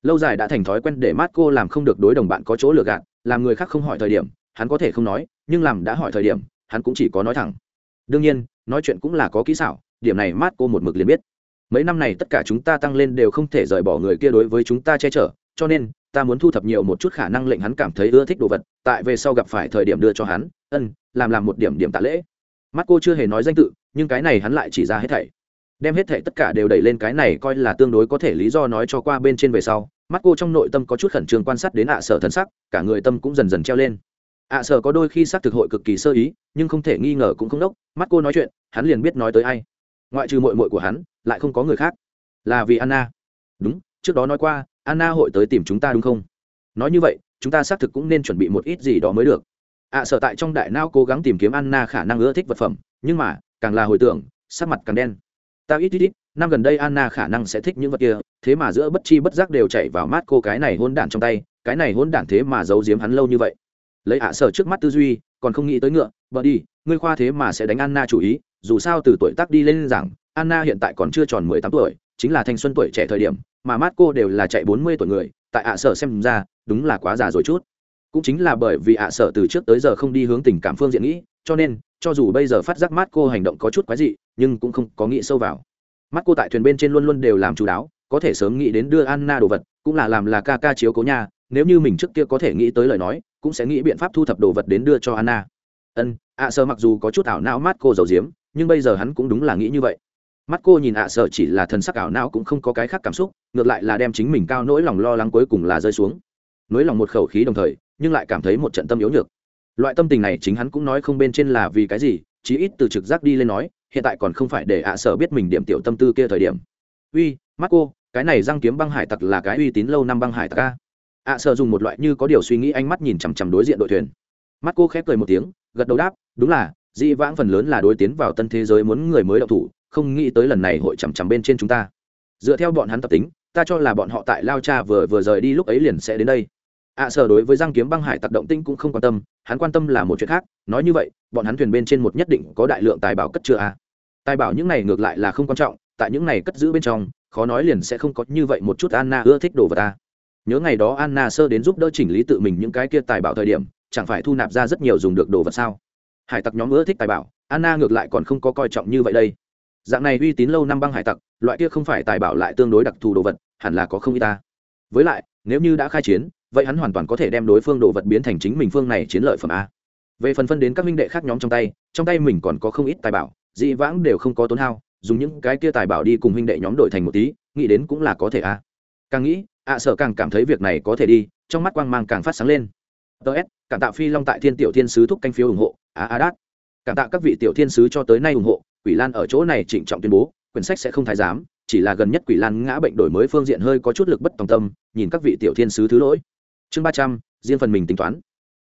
Lâu dài đã thành thói quen để mát cô làm không được đối đồng bạn có chỗ lừa gạt, làm người khác không hỏi thời điểm, hắn có thể không nói, nhưng làm đã hỏi thời điểm, hắn cũng chỉ có nói thẳng. Đương nhiên, nói chuyện cũng là có kỹ xảo, điểm này mát cô một mực liền biết mấy năm này tất cả chúng ta tăng lên đều không thể rời bỏ người kia đối với chúng ta che chở, cho nên, ta muốn thu thập nhiều một chút khả năng lệnh hắn cảm thấy ưa thích đồ vật, tại về sau gặp phải thời điểm đưa cho hắn, ân, làm làm một điểm điểm tạ lễ. Mắt cô chưa hề nói danh tự, nhưng cái này hắn lại chỉ ra hết thảy. Đem hết thảy tất cả đều đẩy lên cái này coi là tương đối có thể lý do nói cho qua bên trên về sau, mắt cô trong nội tâm có chút khẩn trương quan sát đến ạ sở thần sắc, cả người tâm cũng dần dần treo lên. Ạ sở có đôi khi xác thực hội cực kỳ sơ ý, nhưng không thể nghi ngờ cũng không đốc, mắt cô nói chuyện, hắn liền biết nói tới ai ngoại trừ mội mội của hắn lại không có người khác. Là vì anna. Đúng trước đó nói qua anna hội tới tìm chúng ta đúng không? Nói như vậy chúng ta xác thực cũng nên chuẩn bị một ít gì đó mới được. Ạ à, sở tại trong đại não cố gắng tìm kiếm anna khả năng ưa thích vật phẩm nhưng mà càng là hồi tưởng sắc mặt càng đen. Ta ít ít ít năm gần đây anna khả năng sẽ thích những vật kia thế mà giữa bất chi bất giác đều chạy vào mát cô cái này hôn đản trong tay cái này hôn đản thế mà giấu giếm hắn lâu như vậy. Lấy ạ à sở trước mắt tư duy còn không nghĩ tới ngựa bờ đi ngươi khoa thế mà sẽ đánh anna chủ ý dù sao từ tuổi tác đi lên rằng, anna hiện tại còn chưa tròn mười tám tuổi, chính là thanh xuân tuổi trẻ thời điểm, mà mát cô đều là chạy bốn mươi tuổi người, tại ạ à sở xem ra, đúng là quá già rồi chút. Cũng chính là bởi vì ạ à sở từ trước tới giờ không đi hướng tình cảm phương diện nghĩ, cho nên, cho dù bây giờ phát giác mát cô hành động có chút quái dị, nhưng cũng không có nghĩ sâu vào. Mắt cô tại thuyền bên trên luôn luôn đều làm chú đáo, có thể sớm nghĩ đến đưa anna đồ vật, cũng là làm là ca ca chiếu cố nhà, nếu như mình trước kia có thể nghĩ tới lời nói, cũng sẽ nghĩ biện pháp thu thập đồ vật đến đưa cho anna. Ân, ạ sở mặc dù có chút ảo não mắt cô giàu diếm nhưng bây giờ hắn cũng đúng là nghĩ như vậy. Mắt cô nhìn ạ sở chỉ là thần sắc ảo não cũng không có cái khác cảm xúc, ngược lại là đem chính mình cao nỗi lòng lo lắng cuối cùng là rơi xuống. Nỗi lòng một khẩu khí đồng thời, nhưng lại cảm thấy một trận tâm yếu nhược. Loại tâm tình này chính hắn cũng nói không bên trên là vì cái gì, chí ít từ trực giác đi lên nói, hiện tại còn không phải để ạ sở biết mình điểm tiểu tâm tư kia thời điểm. Uy, mắt cô, cái này răng kiếm băng hải tặc là cái uy tín lâu năm băng hải tặc a. Ạ sở dùng một loại như có điều suy nghĩ ánh mắt nhìn chằm chằm đối diện đội thuyền. Mắt cô khép cười một tiếng, gật đầu đáp, đúng là di vãng phần lớn là đối tiến vào tân thế giới muốn người mới đậu thủ không nghĩ tới lần này hội chằm chằm bên trên chúng ta. Dựa theo bọn hắn tập tính ta cho là bọn họ tại lao cha vừa vừa rời đi lúc ấy liền sẽ đến đây. Ạ à, sở đối với giang kiếm băng hải tặc động tinh cũng không quan tâm hắn quan tâm là một chuyện khác nói như vậy bọn hắn thuyền bên trên một nhất định có đại lượng tài bảo cất chứa à. tài bảo những này ngược lại là không quan trọng tại những này cất giữ bên trong khó nói liền sẽ không có như vậy một chút anna ưa thích đồ vật ta nhớ ngày đó anna sơ đến giúp đỡ chỉnh lý tự mình những cái kia tài bảo thời điểm chẳng phải thu nạp ra rất nhiều dùng được đồ vật sao? Hải tặc nhóm ưa thích tài bảo, anna ngược lại còn không có coi trọng như vậy đây. Dạng này uy tín lâu năm băng hải tặc, loại kia không phải tài bảo lại tương đối đặc thù đồ vật, hẳn là có không y ta. Với lại, nếu như đã khai chiến, vậy hắn hoàn toàn có thể đem đối phương đồ vật biến thành chính mình phương này chiến lợi phẩm a. Về phần phân đến các minh đệ khác nhóm trong tay trong tay mình còn có không ít tài bảo, dị vãng đều không có tốn hao, dùng những cái kia tài bảo đi cùng huynh đệ nhóm đổi thành một tí, nghĩ đến cũng là có thể a. Càng nghĩ, ạ sợ càng cảm thấy việc này có thể đi, trong mắt quang mang càng phát sáng lên. Ts cảm tạ phi long tại thiên tiểu thiên sứ thúc canh phiếu ủng hộ a a đát. Cảm tạ các vị tiểu thiên sứ cho tới nay ủng hộ, quỷ lan ở chỗ này trịnh trọng tuyên bố, quyển sách sẽ không thái giám, chỉ là gần nhất quỷ lan ngã bệnh đổi mới phương diện hơi có chút lực bất tòng tâm, nhìn các vị tiểu thiên sứ thứ lỗi. Chương ba trăm, riêng phần mình tính toán.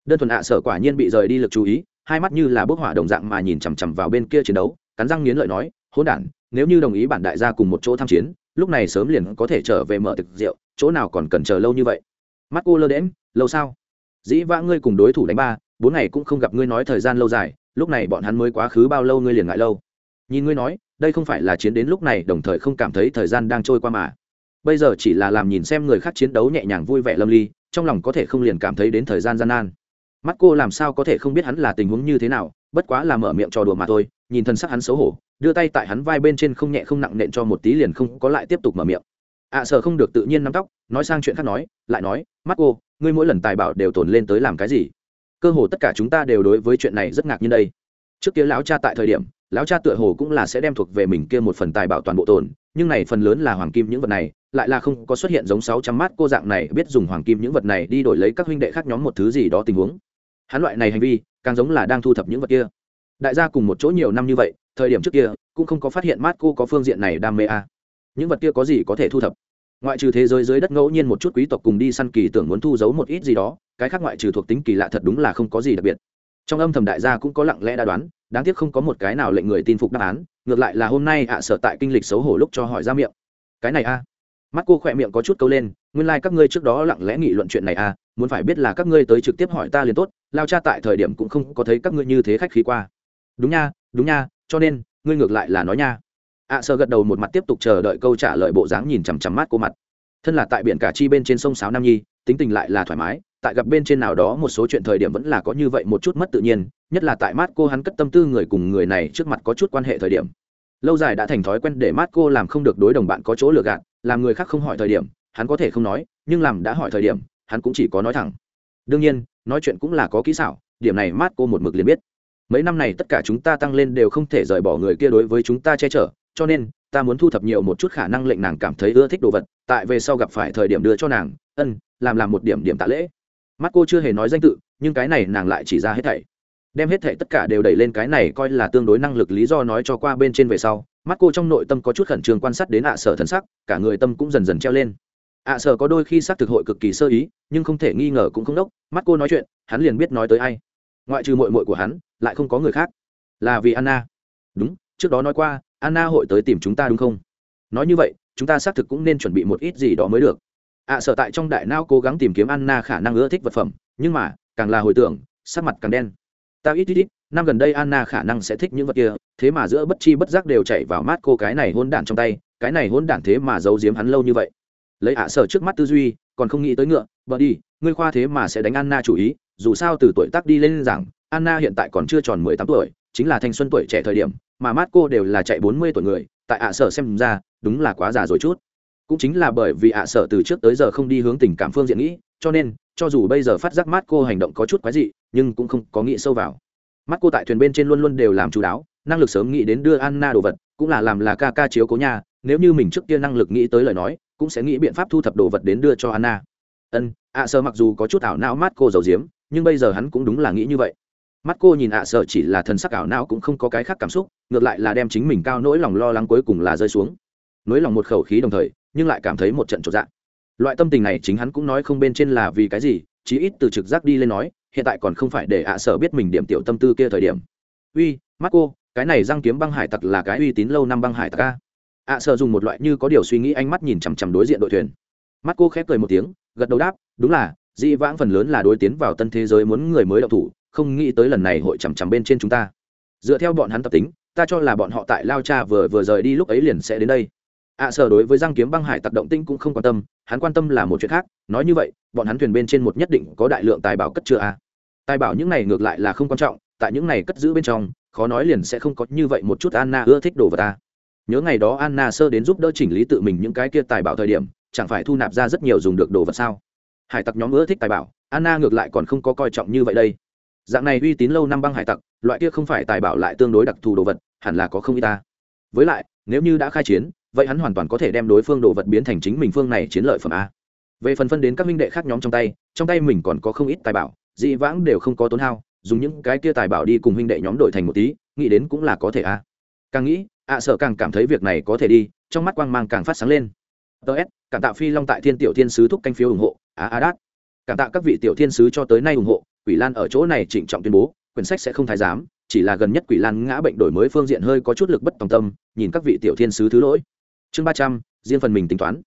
Đơn thuần ạ à, sở quả nhiên bị rời đi lực chú ý, hai mắt như là bốc hỏa đồng dạng mà nhìn chằm chằm vào bên kia chiến đấu, cắn răng nghiến lợi nói, hỗn đản, nếu như đồng ý bản đại gia cùng một chỗ tham chiến, lúc này sớm liền có thể trở về mở thực rượu, chỗ nào còn cần chờ lâu như vậy? Mắt cô lơ đễm lâu sao? Dĩ vã ngươi cùng đối thủ đánh ba bốn ngày cũng không gặp ngươi nói thời gian lâu dài lúc này bọn hắn mới quá khứ bao lâu ngươi liền ngại lâu. Nhìn ngươi nói đây không phải là chiến đến lúc này đồng thời không cảm thấy thời gian đang trôi qua mà. Bây giờ chỉ là làm nhìn xem người khác chiến đấu nhẹ nhàng vui vẻ lâm ly trong lòng có thể không liền cảm thấy đến thời gian gian nan. Mắt cô làm sao có thể không biết hắn là tình huống như thế nào bất quá là mở miệng trò đùa mà thôi nhìn thân sắc hắn xấu hổ đưa tay tại hắn vai bên trên không nhẹ không nặng nện cho một tí liền không có lại tiếp tục mở miệng. Ạ à, sợ không được tự nhiên nắm tóc nói sang chuyện khác nói lại nói mắt cô ngươi mỗi lần tài bảo đều tồn lên tới làm cái gì? Cơ hồ tất cả chúng ta đều đối với chuyện này rất ngạc nhiên đây. Trước kia lão cha tại thời điểm, lão cha tựa hồ cũng là sẽ đem thuộc về mình kia một phần tài bảo toàn bộ tồn, nhưng này phần lớn là hoàng kim những vật này, lại là không có xuất hiện giống sáu trăm mát cô dạng này biết dùng hoàng kim những vật này đi đổi lấy các huynh đệ khác nhóm một thứ gì đó tình huống. Hắn loại này hành vi, càng giống là đang thu thập những vật kia. Đại gia cùng một chỗ nhiều năm như vậy, thời điểm trước kia, cũng không có phát hiện mát cô có phương diện này đam mê à. những vật kia có gì có thể thu thập? Ngoại trừ thế giới dưới đất ngẫu nhiên một chút quý tộc cùng đi săn kỳ tưởng muốn thu giấu một ít gì đó, cái khác ngoại trừ thuộc tính kỳ lạ thật đúng là không có gì đặc biệt. Trong âm thầm đại gia cũng có lặng lẽ đã đoán, đáng tiếc không có một cái nào lệnh người tin phục đáp án, ngược lại là hôm nay ạ à sợ tại kinh lịch xấu hổ lúc cho hỏi ra miệng. Cái này a. Mắt cô khỏe miệng có chút câu lên, nguyên lai、like、các ngươi trước đó lặng lẽ nghị luận chuyện này a, muốn phải biết là các ngươi tới trực tiếp hỏi ta liền tốt, lao cha tại thời điểm cũng không có thấy các ngươi như thế khách khí qua. Đúng nha đúng nha, cho nên, ngươi ngược lại là nói nha ạ à sợ gật đầu một mặt tiếp tục chờ đợi câu trả lời bộ dáng nhìn chằm chằm mắt cô mặt. Thân là tại biển cả chi bên trên sông sáo nam nhi, tính tình lại là thoải mái, tại gặp bên trên nào đó một số chuyện thời điểm vẫn là có như vậy một chút mất tự nhiên, nhất là tại mát cô hắn cất tâm tư người cùng người này trước mặt có chút quan hệ thời điểm. Lâu dài đã thành thói quen để mát cô làm không được đối đồng bạn có chỗ lừa gạt, làm người khác không hỏi thời điểm, hắn có thể không nói, nhưng làm đã hỏi thời điểm, hắn cũng chỉ có nói thẳng. Đương nhiên, nói chuyện cũng là có kỹ xảo, điểm này mát cô một mực liền biết. Mấy năm này tất cả chúng ta tăng lên đều không thể rời bỏ người kia đối với chúng ta che chở cho nên, ta muốn thu thập nhiều một chút khả năng lệnh nàng cảm thấy ưa thích đồ vật, tại về sau gặp phải thời điểm đưa cho nàng, ân, làm làm một điểm điểm tạ lễ. Mắt cô chưa hề nói danh tự, nhưng cái này nàng lại chỉ ra hết thảy. Đem hết thảy tất cả đều đẩy lên cái này coi là tương đối năng lực lý do nói cho qua bên trên về sau mắt cô trong nội tâm có chút khẩn trương quan sát đến ạ sở thần sắc, cả người tâm cũng dần dần treo lên. Ạ sở có đôi khi xác thực hội cực kỳ sơ ý, nhưng không thể nghi ngờ cũng không đốc mắt cô nói chuyện, hắn liền biết nói tới ai. Ngoại trừ mội mội của hắn, lại không có người khác. Là vì anna. Đúng, trước đó nói qua anna hội tới tìm chúng ta đúng không? Nói như vậy chúng ta xác thực cũng nên chuẩn bị một ít gì đó mới được. Ạ à, sở tại trong đại não cố gắng tìm kiếm anna khả năng ưa thích vật phẩm nhưng mà càng là hồi tưởng sắc mặt càng đen. Ta ít ít ít năm gần đây anna khả năng sẽ thích những vật kia thế mà giữa bất chi bất giác đều chạy vào mát cô cái này hôn đản trong tay cái này hôn đản thế mà giấu giếm hắn lâu như vậy. Lấy ạ à sở trước mắt tư duy còn không nghĩ tới ngựa bờ đi ngươi khoa thế mà sẽ đánh anna chủ ý dù sao từ tuổi tác đi lên rằng anna hiện tại còn chưa tròn mười tám tuổi chính là thanh xuân tuổi trẻ thời điểm mà mát cô đều là chạy bốn mươi tuổi người, tại ạ à sở xem ra, đúng là quá già rồi chút. Cũng chính là bởi vì ạ à sở từ trước tới giờ không đi hướng tình cảm phương diện nghĩ, cho nên, cho dù bây giờ phát giác mát cô hành động có chút quái dị, nhưng cũng không có nghĩ sâu vào. Mắt cô tại thuyền bên trên luôn luôn đều làm chú đáo, năng lực sớm nghĩ đến đưa anna đồ vật, cũng là làm là ca ca chiếu cố nhà, nếu như mình trước kia năng lực nghĩ tới lời nói, cũng sẽ nghĩ biện pháp thu thập đồ vật đến đưa cho anna. Ân, ạ sở mặc dù có chút ảo não mát cô giàu diếm nhưng bây giờ hắn cũng đúng là nghĩ như vậy mắt cô nhìn ạ à sợ chỉ là thần sắc ảo não cũng không có cái khác cảm xúc, ngược lại là đem chính mình cao nỗi lòng lo lắng cuối cùng là rơi xuống. Nỗi lòng một khẩu khí đồng thời, nhưng lại cảm thấy một trận trộn dạng loại tâm tình này chính hắn cũng nói không bên trên là vì cái gì, chí ít từ trực giác đi lên nói, hiện tại còn không phải để ạ à sở biết mình điểm tiểu tâm tư kia thời điểm. Uy, mắt cô, cái này răng kiếm băng hải tặc là cái uy tín lâu năm băng hải tặc a. Ạ à sở dùng một loại như có điều suy nghĩ ánh mắt nhìn chằm chằm đối diện đội thuyền. Mắt cô khép cười một tiếng, gật đầu đáp, đúng là, dị vãng phần lớn là đối tiến vào tân thế giới muốn người mới đậu thủ không nghĩ tới lần này hội chằm chằm bên trên chúng ta. Dựa theo bọn hắn tập tính ta cho là bọn họ tại lao cha vừa vừa rời đi lúc ấy liền sẽ đến đây. Ạ à, sở đối với giang kiếm băng hải tặc động tinh cũng không quan tâm hắn quan tâm là một chuyện khác nói như vậy bọn hắn thuyền bên trên một nhất định có đại lượng tài bảo cất chưa a. À. tài bảo những này ngược lại là không quan trọng tại những này cất giữ bên trong khó nói liền sẽ không có như vậy một chút anna ưa thích đồ vật ta nhớ ngày đó anna sơ đến giúp đỡ chỉnh lý tự mình những cái kia tài bảo thời điểm chẳng phải thu nạp ra rất nhiều dùng được đồ vật sao? Hải tặc nhóm ưa thích tài bảo anna ngược lại còn không có coi trọng như vậy đây dạng này uy tín lâu năm băng hải tặc, loại kia không phải tài bảo lại tương đối đặc thù đồ vật, hẳn là có không y ta. Với lại, nếu như đã khai chiến, vậy hắn hoàn toàn có thể đem đối phương đồ vật biến thành chính mình phương này chiến lợi phẩm a. Về phần phân đến các minh đệ khác nhóm trong tay trong tay mình còn có không ít tài bảo, dị vãng đều không có tốn hao, dùng những cái kia tài bảo đi cùng huynh đệ nhóm đổi thành một tí, nghĩ đến cũng là có thể a. Càng nghĩ, ạ sợ càng cảm thấy việc này có thể đi, trong mắt quang mang càng phát sáng lên. Ts cảm tạ phi long tại thiên tiểu thiên sứ thúc canh phiếu ủng hộ. Á á đát. Cảm tạ các vị tiểu thiên sứ cho tới nay ủng hộ quỷ lan ở chỗ này trịnh trọng tuyên bố, quyển sách sẽ không thái giám, chỉ là gần nhất quỷ lan ngã bệnh đổi mới phương diện hơi có chút lực bất tòng tâm, nhìn các vị tiểu thiên sứ thứ lỗi. Chương ba trăm, riêng phần mình tính toán.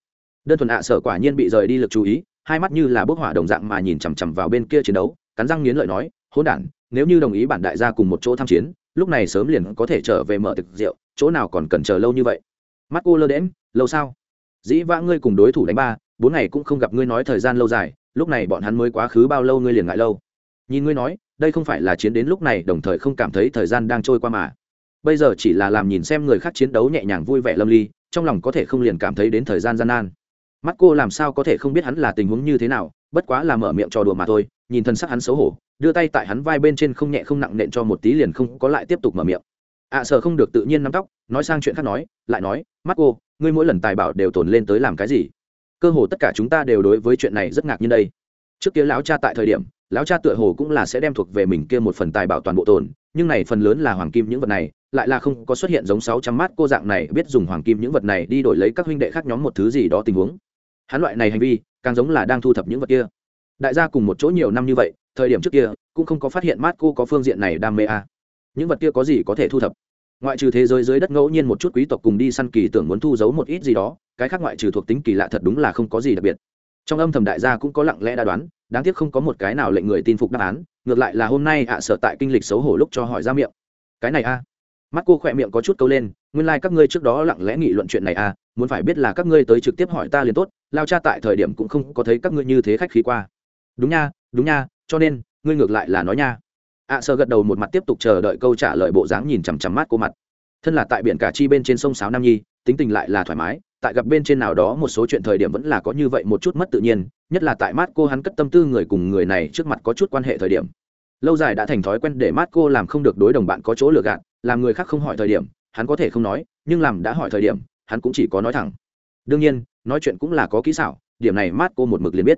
Đơn thuần ạ sở quả nhiên bị rời đi lực chú ý, hai mắt như là bức hỏa đồng dạng mà nhìn chằm chằm vào bên kia chiến đấu, cắn răng nghiến lợi nói, hỗn đản, nếu như đồng ý bản đại gia cùng một chỗ tham chiến, lúc này sớm liền có thể trở về mở thực rượu, chỗ nào còn cần chờ lâu như vậy? Mắt cô lơ đễm lâu sao? Dĩ vã ngươi cùng đối thủ đánh ba, bốn ngày cũng không gặp ngươi nói thời gian lâu dài, lúc này bọn hắn mới quá khứ bao lâu ngươi liền ngại lâu? Nhìn ngươi nói đây không phải là chiến đến lúc này đồng thời không cảm thấy thời gian đang trôi qua mà. Bây giờ chỉ là làm nhìn xem người khác chiến đấu nhẹ nhàng vui vẻ lâm ly trong lòng có thể không liền cảm thấy đến thời gian gian nan. Mắt cô làm sao có thể không biết hắn là tình huống như thế nào bất quá là mở miệng trò đùa mà thôi nhìn thân sắc hắn xấu hổ đưa tay tại hắn vai bên trên không nhẹ không nặng nện cho một tí liền không có lại tiếp tục mở miệng. Ạ à, sợ không được tự nhiên nắm tóc nói sang chuyện khác nói lại nói mắt cô ngươi mỗi lần tài bảo đều tồn lên tới làm cái gì? Cơ hồ tất cả chúng ta đều đối với chuyện này rất ngạc nhiên đây. Trước kia lão cha tại thời điểm lão cha tựa hồ cũng là sẽ đem thuộc về mình kia một phần tài bảo toàn bộ tồn, nhưng này phần lớn là hoàng kim những vật này, lại là không có xuất hiện giống sáu trăm mát cô dạng này biết dùng hoàng kim những vật này đi đổi lấy các huynh đệ khác nhóm một thứ gì đó tình huống. Hắn loại này hành vi, càng giống là đang thu thập những vật kia. Đại gia cùng một chỗ nhiều năm như vậy, thời điểm trước kia, cũng không có phát hiện mát cô có phương diện này đam mê à. những vật kia có gì có thể thu thập? Ngoại trừ thế giới dưới đất ngẫu nhiên một chút quý tộc cùng đi săn kỳ tưởng muốn thu giấu một ít gì đó, cái khác ngoại trừ thuộc tính kỳ lạ thật đúng là không có gì đặc biệt. Trong âm thầm đại gia cũng có lặng lẽ đã đoán đáng tiếc không có một cái nào lệnh người tin phục đáp án ngược lại là hôm nay ạ sợ tại kinh lịch xấu hổ lúc cho hỏi ra miệng. Cái này a. Mắt cô khỏe miệng có chút câu lên nguyên lai、like、các ngươi trước đó lặng lẽ nghị luận chuyện này à muốn phải biết là các ngươi tới trực tiếp hỏi ta liền tốt lao cha tại thời điểm cũng không có thấy các ngươi như thế khách khí qua. Đúng nha đúng nha cho nên ngươi ngược lại là nói nha. Ạ à, sợ gật đầu một mặt tiếp tục chờ đợi câu trả lời bộ dáng nhìn chằm chằm mắt cô mặt. Thân là tại biển cả chi bên trên sông sáo nam nhi tính tình lại là thoải mái tại gặp bên trên nào đó một số chuyện thời điểm vẫn là có như vậy một chút mất tự nhiên nhất là tại mát cô hắn cất tâm tư người cùng người này trước mặt có chút quan hệ thời điểm. Lâu dài đã thành thói quen để mát cô làm không được đối đồng bạn có chỗ lừa gạt, làm người khác không hỏi thời điểm, hắn có thể không nói, nhưng làm đã hỏi thời điểm, hắn cũng chỉ có nói thẳng. Đương nhiên, nói chuyện cũng là có kỹ xảo, điểm này mát cô một mực liền biết.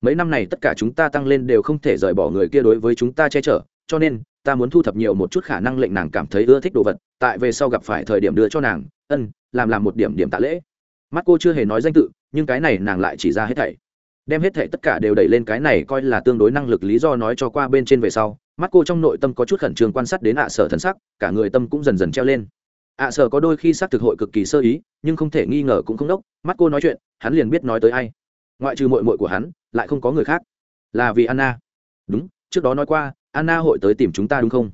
Mấy năm này tất cả chúng ta tăng lên đều không thể rời bỏ người kia đối với chúng ta che chở, cho nên, ta muốn thu thập nhiều một chút khả năng lệnh nàng cảm thấy ưa thích đồ vật, tại về sau gặp phải thời điểm đưa cho nàng, ân, làm làm một điểm điểm tạ lễ. Mắt cô chưa hề nói danh tự, nhưng cái này nàng lại chỉ ra hết thảy đem hết thệ tất cả đều đẩy lên cái này coi là tương đối năng lực lý do nói cho qua bên trên về sau, mắt cô trong nội tâm có chút khẩn trương quan sát đến ạ sở thần sắc, cả người tâm cũng dần dần treo lên. ạ sở có đôi khi xác thực hội cực kỳ sơ ý, nhưng không thể nghi ngờ cũng không đốc, mắt cô nói chuyện, hắn liền biết nói tới ai. Ngoại trừ mội mội của hắn, lại không có người khác. Là vì anna. Đúng, trước đó nói qua, anna hội tới tìm chúng ta đúng không?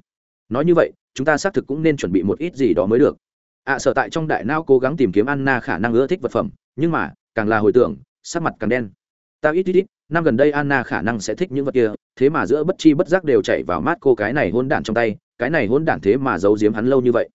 Nói như vậy, chúng ta xác thực cũng nên chuẩn bị một ít gì đó mới được. Ạ sở tại trong đại nao cố gắng tìm kiếm anna khả năng ưa thích vật phẩm, nhưng mà, càng là hồi tưởng, sắc mặt càng đen ta ít ít ít, năm gần đây anna khả năng sẽ thích những vật kia, thế mà giữa bất chi bất giác đều chạy vào mắt cô cái này hôn đản trong tay, cái này hôn đản thế mà giấu giếm hắn lâu như vậy.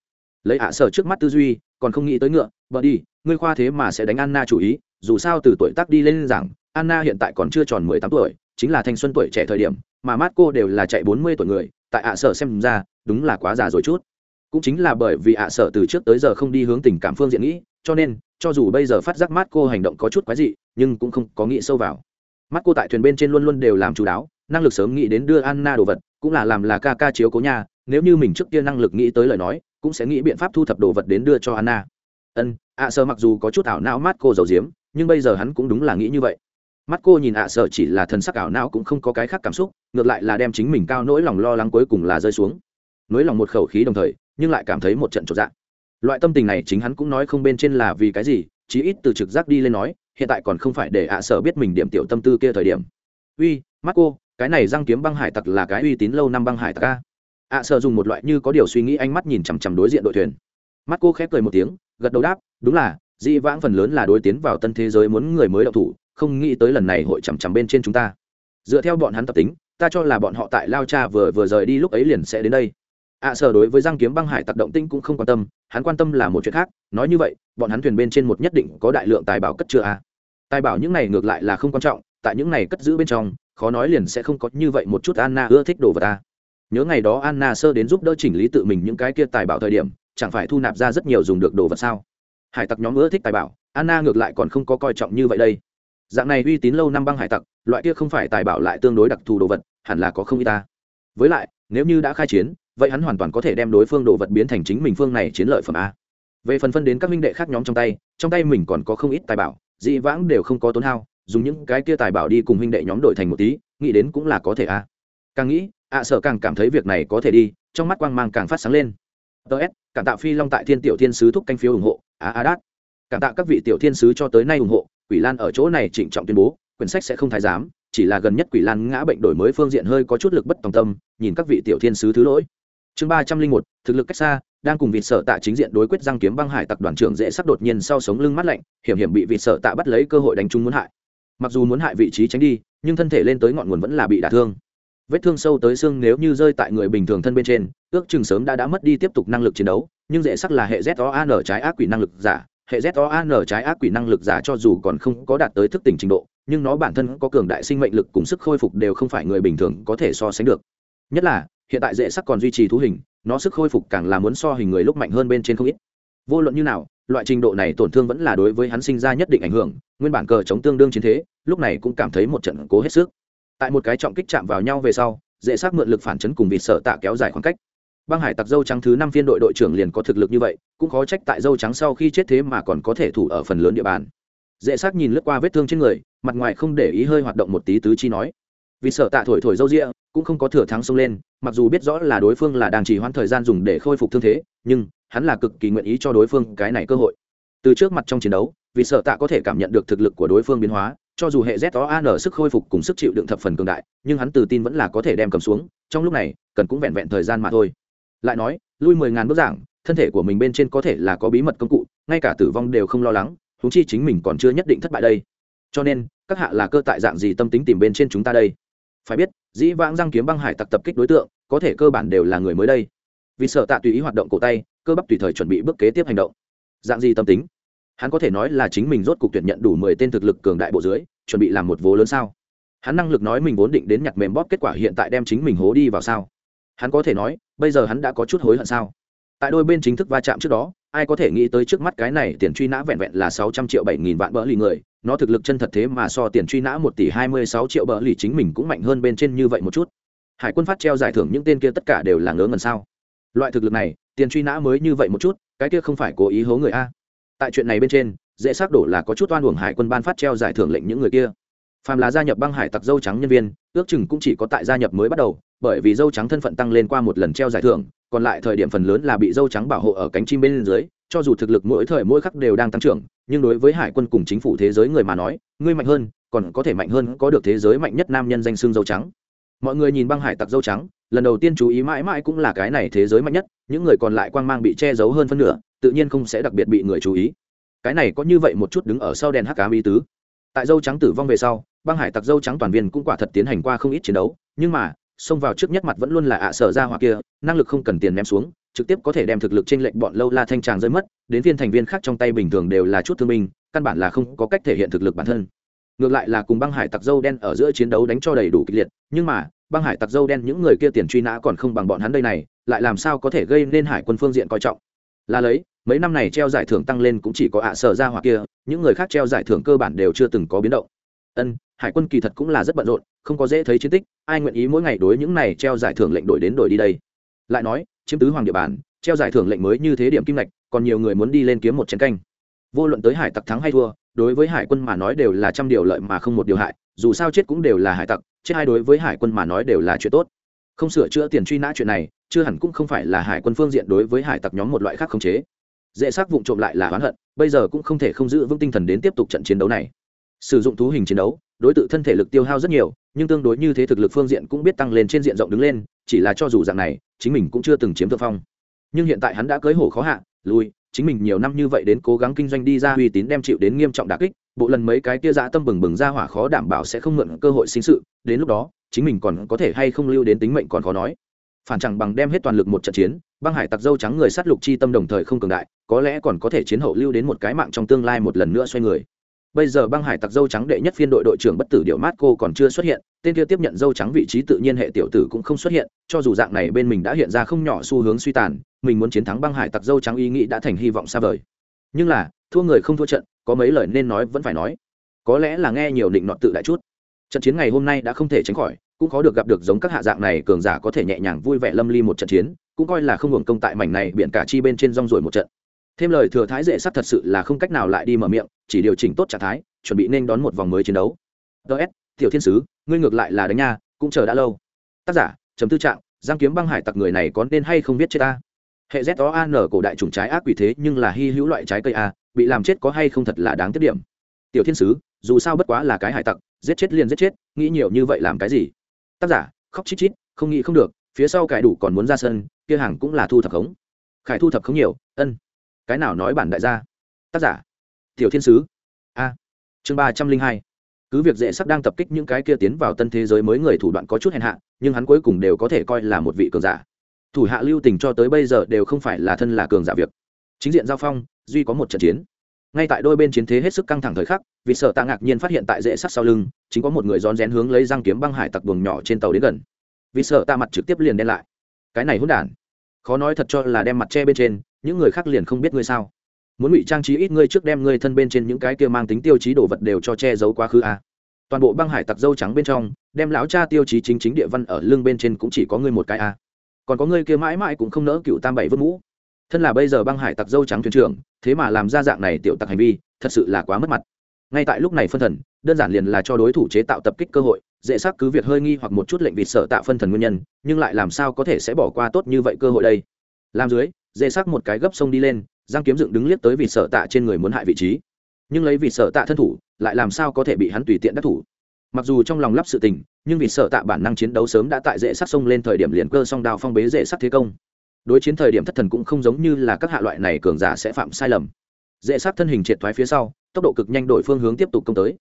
Lấy ạ sở trước mắt tư duy, còn không nghĩ tới ngựa bờ đi, ngươi khoa thế mà sẽ đánh anna chủ ý, dù sao từ tuổi tác đi lên rằng, anna hiện tại còn chưa tròn mười tám tuổi, chính là thanh xuân tuổi trẻ thời điểm, mà mắt cô đều là chạy bốn mươi tuổi người, tại ạ sở xem ra, đúng là quá già rồi chút. Cũng chính là bởi vì ạ sở từ trước tới giờ không đi hướng tình cảm phương diện nghĩ, cho nên, cho dù bây giờ phát giác mắt cô hành động có chút quái dị nhưng cũng không có nghĩ sâu vào. Mắt cô tại thuyền bên trên luôn luôn đều làm chú đáo, năng lực sớm nghĩ đến đưa anna đồ vật, cũng là làm là ca ca chiếu cố nhà nếu như mình trước kia năng lực nghĩ tới lời nói, cũng sẽ nghĩ biện pháp thu thập đồ vật đến đưa cho anna. Ân, ạ sở mặc dù có chút ảo não mắt cô giàu diếm nhưng bây giờ hắn cũng đúng là nghĩ như vậy. Mắt cô nhìn ạ sở chỉ là thần sắc ảo não cũng không có cái khác cảm xúc, ngược lại là đem chính mình cao nỗi lòng lo lắng cuối cùng là rơi xuống. Nỗi lòng một khẩu khí đồng thời, nhưng lại cảm thấy một trận trột dạng loại tâm tình này chính hắn cũng nói không bên trên là vì cái gì, chí ít từ trực giác đi lên nói hiện tại còn không phải để ạ sở biết mình điểm tiểu tâm tư kia thời điểm. Uy Marco, cái này răng kiếm băng hải tặc là cái uy tín lâu năm băng hải tặc a. Ạ sở dùng một loại như có điều suy nghĩ ánh mắt nhìn chằm chằm đối diện đội thuyền. Marco khép cười một tiếng gật đầu đáp đúng là di vãng phần lớn là đối tiến vào tân thế giới muốn người mới đậu thủ không nghĩ tới lần này hội chằm chằm bên trên chúng ta. Dựa theo bọn hắn tập tính ta cho là bọn họ tại lao cha vừa vừa rời đi lúc ấy liền sẽ đến đây. Ạ sở đối với giang kiếm băng hải tặc động tinh cũng không quan tâm hắn quan tâm là một chuyện khác nói như vậy bọn hắn thuyền bên trên một nhất định có đại lượng tài bảo cất chứa à tài bảo những này ngược lại là không quan trọng, tại những này cất giữ bên trong, khó nói liền sẽ không có như vậy một chút anna ưa thích đồ vật ta. Nhớ ngày đó anna sơ đến giúp đỡ chỉnh lý tự mình những cái kia tài bảo thời điểm, chẳng phải thu nạp ra rất nhiều dùng được đồ vật sao? Hải tặc nhóm ưa thích tài bảo, anna ngược lại còn không có coi trọng như vậy đây. Dạng này uy tín lâu năm băng hải tặc, loại kia không phải tài bảo lại tương đối đặc thù đồ vật, hẳn là có không y ta. Với lại, nếu như đã khai chiến, vậy hắn hoàn toàn có thể đem đối phương đồ vật biến thành chính mình phương này chiến lợi phẩm a. Về phần phân đến các minh đệ khác nhóm trong tay trong tay mình còn có không ít tài bảo dị vãng đều không có tốn hao, dùng những cái kia tài bảo đi cùng huynh đệ nhóm đổi thành một tí, nghĩ đến cũng là có thể a. Càng nghĩ, ạ sợ càng cảm thấy việc này có thể đi, trong mắt quang mang càng phát sáng lên. Ts cảm tạ phi long tại thiên tiểu thiên sứ thúc canh phiếu ủng hộ, á á đát. Cảm tạ các vị tiểu thiên sứ cho tới nay ủng hộ, quỷ lan ở chỗ này trịnh trọng tuyên bố, quyển sách sẽ không thái giám, chỉ là gần nhất quỷ lan ngã bệnh đổi mới phương diện hơi có chút lực bất tòng tâm, nhìn các vị tiểu thiên sứ thứ lỗi chương ba trăm linh một, thực lực cách xa, đang cùng vịt sợ tạ chính diện đối quyết giang kiếm băng hải tặc đoàn trưởng dễ sắc đột nhiên sau sống lưng mắt lạnh, hiểm hiểm bị vịt sợ tạ bắt lấy cơ hội đánh trúng muốn hại. Mặc dù muốn hại vị trí tránh đi, nhưng thân thể lên tới ngọn nguồn vẫn là bị đả thương. Vết thương sâu tới xương nếu như rơi tại người bình thường thân bên trên, ước chừng sớm đã đã mất đi tiếp tục năng lực chiến đấu, nhưng dễ sắc là hệ z o trái ác quỷ năng lực giả. Hệ z o trái ác quỷ năng lực giả cho dù còn không có đạt tới thức tỉnh trình độ, nhưng nó bản thân có cường đại sinh mệnh lực cùng sức khôi phục đều không phải người bình thường có thể so sánh được. Nhất là hiện tại dễ sắc còn duy trì thú hình, nó sức khôi phục càng là muốn so hình người lúc mạnh hơn bên trên không ít. Vô luận như nào, loại trình độ này tổn thương vẫn là đối với hắn sinh ra nhất định ảnh hưởng, nguyên bản cờ chống tương đương chiến thế, lúc này cũng cảm thấy một trận cố hết sức. Tại một cái trọng kích chạm vào nhau về sau, dễ xác mượn lực phản chấn cùng vịt sợ tạ kéo dài khoảng cách. Băng hải tặc dâu trắng thứ năm phiên đội đội trưởng liền có thực lực như vậy, cũng khó trách tại dâu trắng sau khi chết thế mà còn có thể thủ ở phần lớn địa bàn. Dễ xác nhìn lướt qua vết thương trên người, mặt ngoài không để ý hơi hoạt động một tí tứ chi nói. Vì sợ tạ thổi thổi dâu rịa cũng không có thừa thắng xông lên, mặc dù biết rõ là đối phương là đang chỉ hoãn thời gian dùng để khôi phục thương thế, nhưng hắn là cực kỳ nguyện ý cho đối phương cái này cơ hội. Từ trước mặt trong chiến đấu, vì sợ tạ có thể cảm nhận được thực lực của đối phương biến hóa, cho dù hệ z đó an sức khôi phục cùng sức chịu đựng thập phần cường đại, nhưng hắn tự tin vẫn là có thể đem cầm xuống, trong lúc này, cần cũng vẹn vẹn thời gian mà thôi. Lại nói, lui mười ngàn bước giảng, thân thể của mình bên trên có thể là có bí mật công cụ, ngay cả tử vong đều không lo lắng thúng chi chính mình còn chưa nhất định thất bại đây. Cho nên, các hạ là cơ tại dạng gì tâm tính tìm bên trên chúng ta đây? Phải biết, dĩ vãng răng kiếm băng hải tặc tập kích đối tượng, có thể cơ bản đều là người mới đây. Vì sợ tạ tùy ý hoạt động cổ tay, cơ bắp tùy thời chuẩn bị bước kế tiếp hành động. Dạng gì tâm tính? Hắn có thể nói là chính mình rốt cuộc tuyển nhận đủ mười tên thực lực cường đại bộ dưới, chuẩn bị làm một vố lớn sao? Hắn năng lực nói mình vốn định đến nhặt mềm bóp kết quả hiện tại đem chính mình hố đi vào sao? Hắn có thể nói, bây giờ hắn đã có chút hối hận sao? Tại đôi bên chính thức va chạm trước đó ai có thể nghĩ tới trước mắt cái này tiền truy nã vẹn vẹn là sáu trăm triệu bảy nghìn vạn bỡ lì người, nó thực lực chân thật thế mà so tiền truy nã một tỷ hai mươi sáu triệu bỡ lì chính mình cũng mạnh hơn bên trên như vậy một chút. Hải quân phát treo giải thưởng những tên kia tất cả đều là ngớ ngần sao? Loại thực lực này, tiền truy nã mới như vậy một chút, cái kia không phải cố ý hố người a? Tại chuyện này bên trên, dễ xác đổ là có chút oan uổng hải quân ban phát treo giải thưởng lệnh những người kia phàm là gia nhập băng hải tặc dâu trắng nhân viên, ước chừng cũng chỉ có tại gia nhập mới bắt đầu, bởi vì dâu trắng thân phận tăng lên qua một lần treo giải thưởng, còn lại thời điểm phần lớn là bị dâu trắng bảo hộ ở cánh chim bên dưới, cho dù thực lực mỗi thời mỗi khắc đều đang tăng trưởng, nhưng đối với hải quân cùng chính phủ thế giới người mà nói, ngươi mạnh hơn, còn có thể mạnh hơn có được thế giới mạnh nhất nam nhân danh xương dâu trắng. Mọi người nhìn băng hải tặc dâu trắng, lần đầu tiên chú ý mãi mãi cũng là cái này thế giới mạnh nhất, những người còn lại quang mang bị che giấu hơn phân nửa, tự nhiên không sẽ đặc biệt bị người chú ý. Cái này có như vậy một chút đứng ở sau đèn hắc ám ý tứ tại dâu trắng tử vong về sau, băng hải tặc dâu trắng toàn viên cũng quả thật tiến hành qua không ít chiến đấu, nhưng mà, xông vào trước nhất mặt vẫn luôn là ạ sở ra hoặc kia, năng lực không cần tiền ném xuống, trực tiếp có thể đem thực lực trên lệnh bọn lâu la thanh tràng rơi mất, đến viên thành viên khác trong tay bình thường đều là chút thương binh, căn bản là không có cách thể hiện thực lực bản thân. Ngược lại là cùng băng hải tặc dâu đen ở giữa chiến đấu đánh cho đầy đủ kịch liệt, nhưng mà, băng hải tặc dâu đen những người kia tiền truy nã còn không bằng bọn hắn đây này, lại làm sao có thể gây nên hải quân phương diện coi trọng? Là lấy mấy năm này treo giải thưởng tăng lên cũng chỉ có ạ sở ra hoặc kia, những người khác treo giải thưởng cơ bản đều chưa từng có biến động. Ân, hải quân kỳ thật cũng là rất bận rộn, không có dễ thấy chiến tích, ai nguyện ý mỗi ngày đối những này treo giải thưởng lệnh đổi đến đổi đi đây? Lại nói, chiếm tứ hoàng địa bàn, treo giải thưởng lệnh mới như thế điểm kim lệch còn nhiều người muốn đi lên kiếm một chiến canh. Vô luận tới hải tặc thắng hay thua, đối với hải quân mà nói đều là trăm điều lợi mà không một điều hại, dù sao chết cũng đều là hải tặc, chết hai đối với hải quân mà nói đều là chuyện tốt. Không sửa chữa tiền truy nã chuyện này, chưa hẳn cũng không phải là hải quân phương diện đối với hải tặc nhóm một loại khác khống chế dễ xác vụng trộm lại là oán hận, bây giờ cũng không thể không giữ vững tinh thần đến tiếp tục trận chiến đấu này. Sử dụng thú hình chiến đấu, đối tượng thân thể lực tiêu hao rất nhiều, nhưng tương đối như thế thực lực phương diện cũng biết tăng lên trên diện rộng đứng lên, chỉ là cho dù dạng này, chính mình cũng chưa từng chiếm thượng phong. Nhưng hiện tại hắn đã cưới hổ khó hạ lui chính mình nhiều năm như vậy đến cố gắng kinh doanh đi ra uy tín đem chịu đến nghiêm trọng đà kích, bộ lần mấy cái kia dã tâm bừng bừng ra hỏa khó đảm bảo sẽ không mượn cơ hội sinh sự, đến lúc đó, chính mình còn có thể hay không lưu đến tính mệnh còn khó nói. Phản chẳng bằng đem hết toàn lực một trận chiến băng hải tặc dâu trắng người sát lục chi tâm đồng thời không cường đại, có lẽ còn có thể chiến hậu lưu đến một cái mạng trong tương lai một lần nữa xoay người. Bây giờ băng hải tặc dâu trắng đệ nhất phiên đội đội trưởng bất tử điệu mát cô còn chưa xuất hiện, tên kia tiếp nhận dâu trắng vị trí tự nhiên hệ tiểu tử cũng không xuất hiện, cho dù dạng này bên mình đã hiện ra không nhỏ xu hướng suy tàn, mình muốn chiến thắng băng hải tặc dâu trắng ý nghĩ đã thành hy vọng xa vời. Nhưng là, thua người không thua trận, có mấy lời nên nói vẫn phải nói. Có lẽ là nghe nhiều định nọt tự đại chút. Trận chiến ngày hôm nay đã không thể tránh khỏi, cũng khó được gặp được giống các hạ dạng này cường giả có thể nhẹ nhàng vui vẻ lâm ly một trận chiến cũng coi là không hưởng công tại mảnh này biển cả chi bên trên rong rồi một trận. Thêm lời thừa thái dễ sắt thật sự là không cách nào lại đi mở miệng, chỉ điều chỉnh tốt trạng thái, chuẩn bị nên đón một vòng mới chiến đấu. Ts tiểu thiên sứ, ngươi ngược lại là đánh nha, cũng chờ đã lâu. Tác giả chấm tư trạng, giang kiếm băng hải tặc người này có nên hay không biết chết ta? Hệ z o an cổ đại chủng trái ác quỷ thế nhưng là hy hữu loại trái cây a bị làm chết có hay không thật là đáng tiết điểm. Tiểu thiên sứ, dù sao bất quá là cái hải tặc, giết chết liền giết chết, nghĩ nhiều như vậy làm cái gì? Tác giả, khóc chít chít, không nghĩ không được, phía sau cải đủ còn muốn ra sân kia hàng cũng là thu thập khống. Khải thu thập khống nhiều, ân. Cái nào nói bản đại gia? Tác giả, tiểu thiên sứ. A. Chương ba trăm linh hai. Cứ việc dễ sắc đang tập kích những cái kia tiến vào tân thế giới mới người thủ đoạn có chút hèn hạ, nhưng hắn cuối cùng đều có thể coi là một vị cường giả. Thủ hạ lưu tình cho tới bây giờ đều không phải là thân là cường giả việc. Chính diện giao phong, duy có một trận chiến. Ngay tại đôi bên chiến thế hết sức căng thẳng thời khắc, vì sợ tạ ngạc nhiên phát hiện tại dễ sắc sau lưng, chính có một người rón rén hướng lấy răng kiếm băng hải tặc buồng nhỏ trên tàu đến gần. Vì sợ tạ mặt trực tiếp liền đen lại cái này hỗn đản. Khó nói thật cho là đem mặt che bên trên, những người khác liền không biết ngươi sao. Muốn ngụy trang trí ít ngươi trước đem ngươi thân bên trên những cái kia mang tính tiêu chí đồ vật đều cho che giấu quá khứ a à. toàn bộ băng hải tặc dâu trắng bên trong, đem lão cha tiêu chí chính chính địa văn ở lưng bên trên cũng chỉ có ngươi một cái a à. còn có ngươi kia mãi mãi cũng không nỡ cựu tam bảy vương mũ. Thân là bây giờ băng hải tặc dâu trắng thuyền trưởng, thế mà làm ra dạng này tiểu tặc hành vi, thật sự là quá mất mặt. Ngay tại lúc này phân thần, đơn giản liền là cho đối thủ chế tạo tập kích cơ hội dễ sắc cứ việc hơi nghi hoặc một chút lệnh vịt sợ tạ phân thần nguyên nhân, nhưng lại làm sao có thể sẽ bỏ qua tốt như vậy cơ hội đây? Làm dưới, dễ sắc một cái gấp sông đi lên, giang kiếm dựng đứng liếc tới vịt sợ tạ trên người muốn hại vị trí. Nhưng lấy vịt sợ tạ thân thủ, lại làm sao có thể bị hắn tùy tiện đắc thủ? Mặc dù trong lòng lắp sự tình, nhưng vịt sợ tạ bản năng chiến đấu sớm đã tại dễ sắc sông lên thời điểm liền cơ song đao phong bế dễ sắc thế công. Đối chiến thời điểm thất thần cũng không giống như là các hạ loại này cường giả sẽ phạm sai lầm. Dễ sắc thân hình triệt thoái phía sau, tốc độ cực nhanh đổi phương hướng tiếp tục công tới.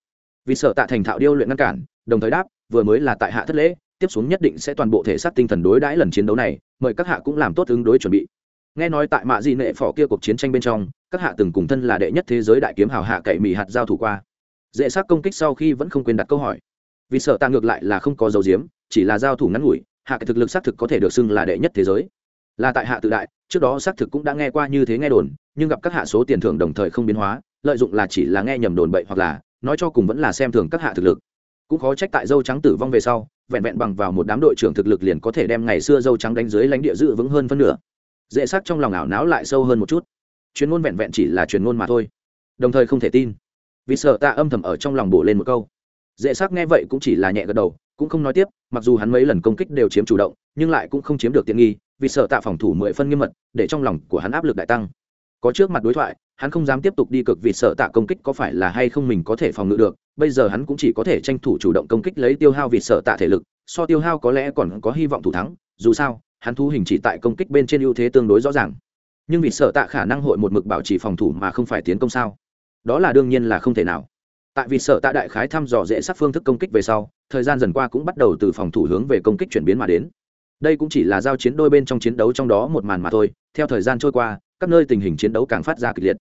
Vì sợ tạ thành thạo điêu luyện ngăn cản đồng thời đáp, vừa mới là tại hạ thất lễ, tiếp xuống nhất định sẽ toàn bộ thể xác tinh thần đối đãi lần chiến đấu này, mời các hạ cũng làm tốt ứng đối chuẩn bị. Nghe nói tại mạ di nệ phỏ kia cuộc chiến tranh bên trong, các hạ từng cùng thân là đệ nhất thế giới đại kiếm hào hạ cậy mỹ hạt giao thủ qua. Dễ xác công kích sau khi vẫn không quên đặt câu hỏi. Vì sợ ta ngược lại là không có dấu diếm, chỉ là giao thủ ngắn ngủi, hạ cái thực lực xác thực có thể được xưng là đệ nhất thế giới. Là tại hạ tự đại, trước đó xác thực cũng đã nghe qua như thế nghe đồn, nhưng gặp các hạ số tiền thưởng đồng thời không biến hóa, lợi dụng là chỉ là nghe nhầm đồn bậy hoặc là, nói cho cùng vẫn là xem thường các hạ thực lực cũng khó trách tại dâu trắng tử vong về sau, vẹn vẹn bằng vào một đám đội trưởng thực lực liền có thể đem ngày xưa dâu trắng đánh dưới lãnh địa dự vững hơn phân nửa. Dễ sắc trong lòng ảo não lại sâu hơn một chút. Chuyên môn vẹn vẹn chỉ là chuyên ngôn mà thôi. Đồng thời không thể tin. Vì sợ ta âm thầm ở trong lòng bổ lên một câu. Dễ sắc nghe vậy cũng chỉ là nhẹ gật đầu, cũng không nói tiếp, mặc dù hắn mấy lần công kích đều chiếm chủ động, nhưng lại cũng không chiếm được tiện nghi, vì sợ tạ phòng thủ mười phân nghiêm mật, để trong lòng của hắn áp lực đại tăng. Có trước mặt đối thoại hắn không dám tiếp tục đi cực vì sợ tạ công kích có phải là hay không mình có thể phòng ngự được, bây giờ hắn cũng chỉ có thể tranh thủ chủ động công kích lấy tiêu hao vì sợ tạ thể lực, so tiêu hao có lẽ còn có hy vọng thủ thắng, dù sao, hắn thu hình chỉ tại công kích bên trên ưu thế tương đối rõ ràng. Nhưng vì sợ tạ khả năng hội một mực bảo trì phòng thủ mà không phải tiến công sao? Đó là đương nhiên là không thể nào. Tại vì sợ tạ đại khái thăm dò dễ sát phương thức công kích về sau, thời gian dần qua cũng bắt đầu từ phòng thủ hướng về công kích chuyển biến mà đến. Đây cũng chỉ là giao chiến đôi bên trong chiến đấu trong đó một màn mà thôi, theo thời gian trôi qua, các nơi tình hình chiến đấu càng phát ra kịch liệt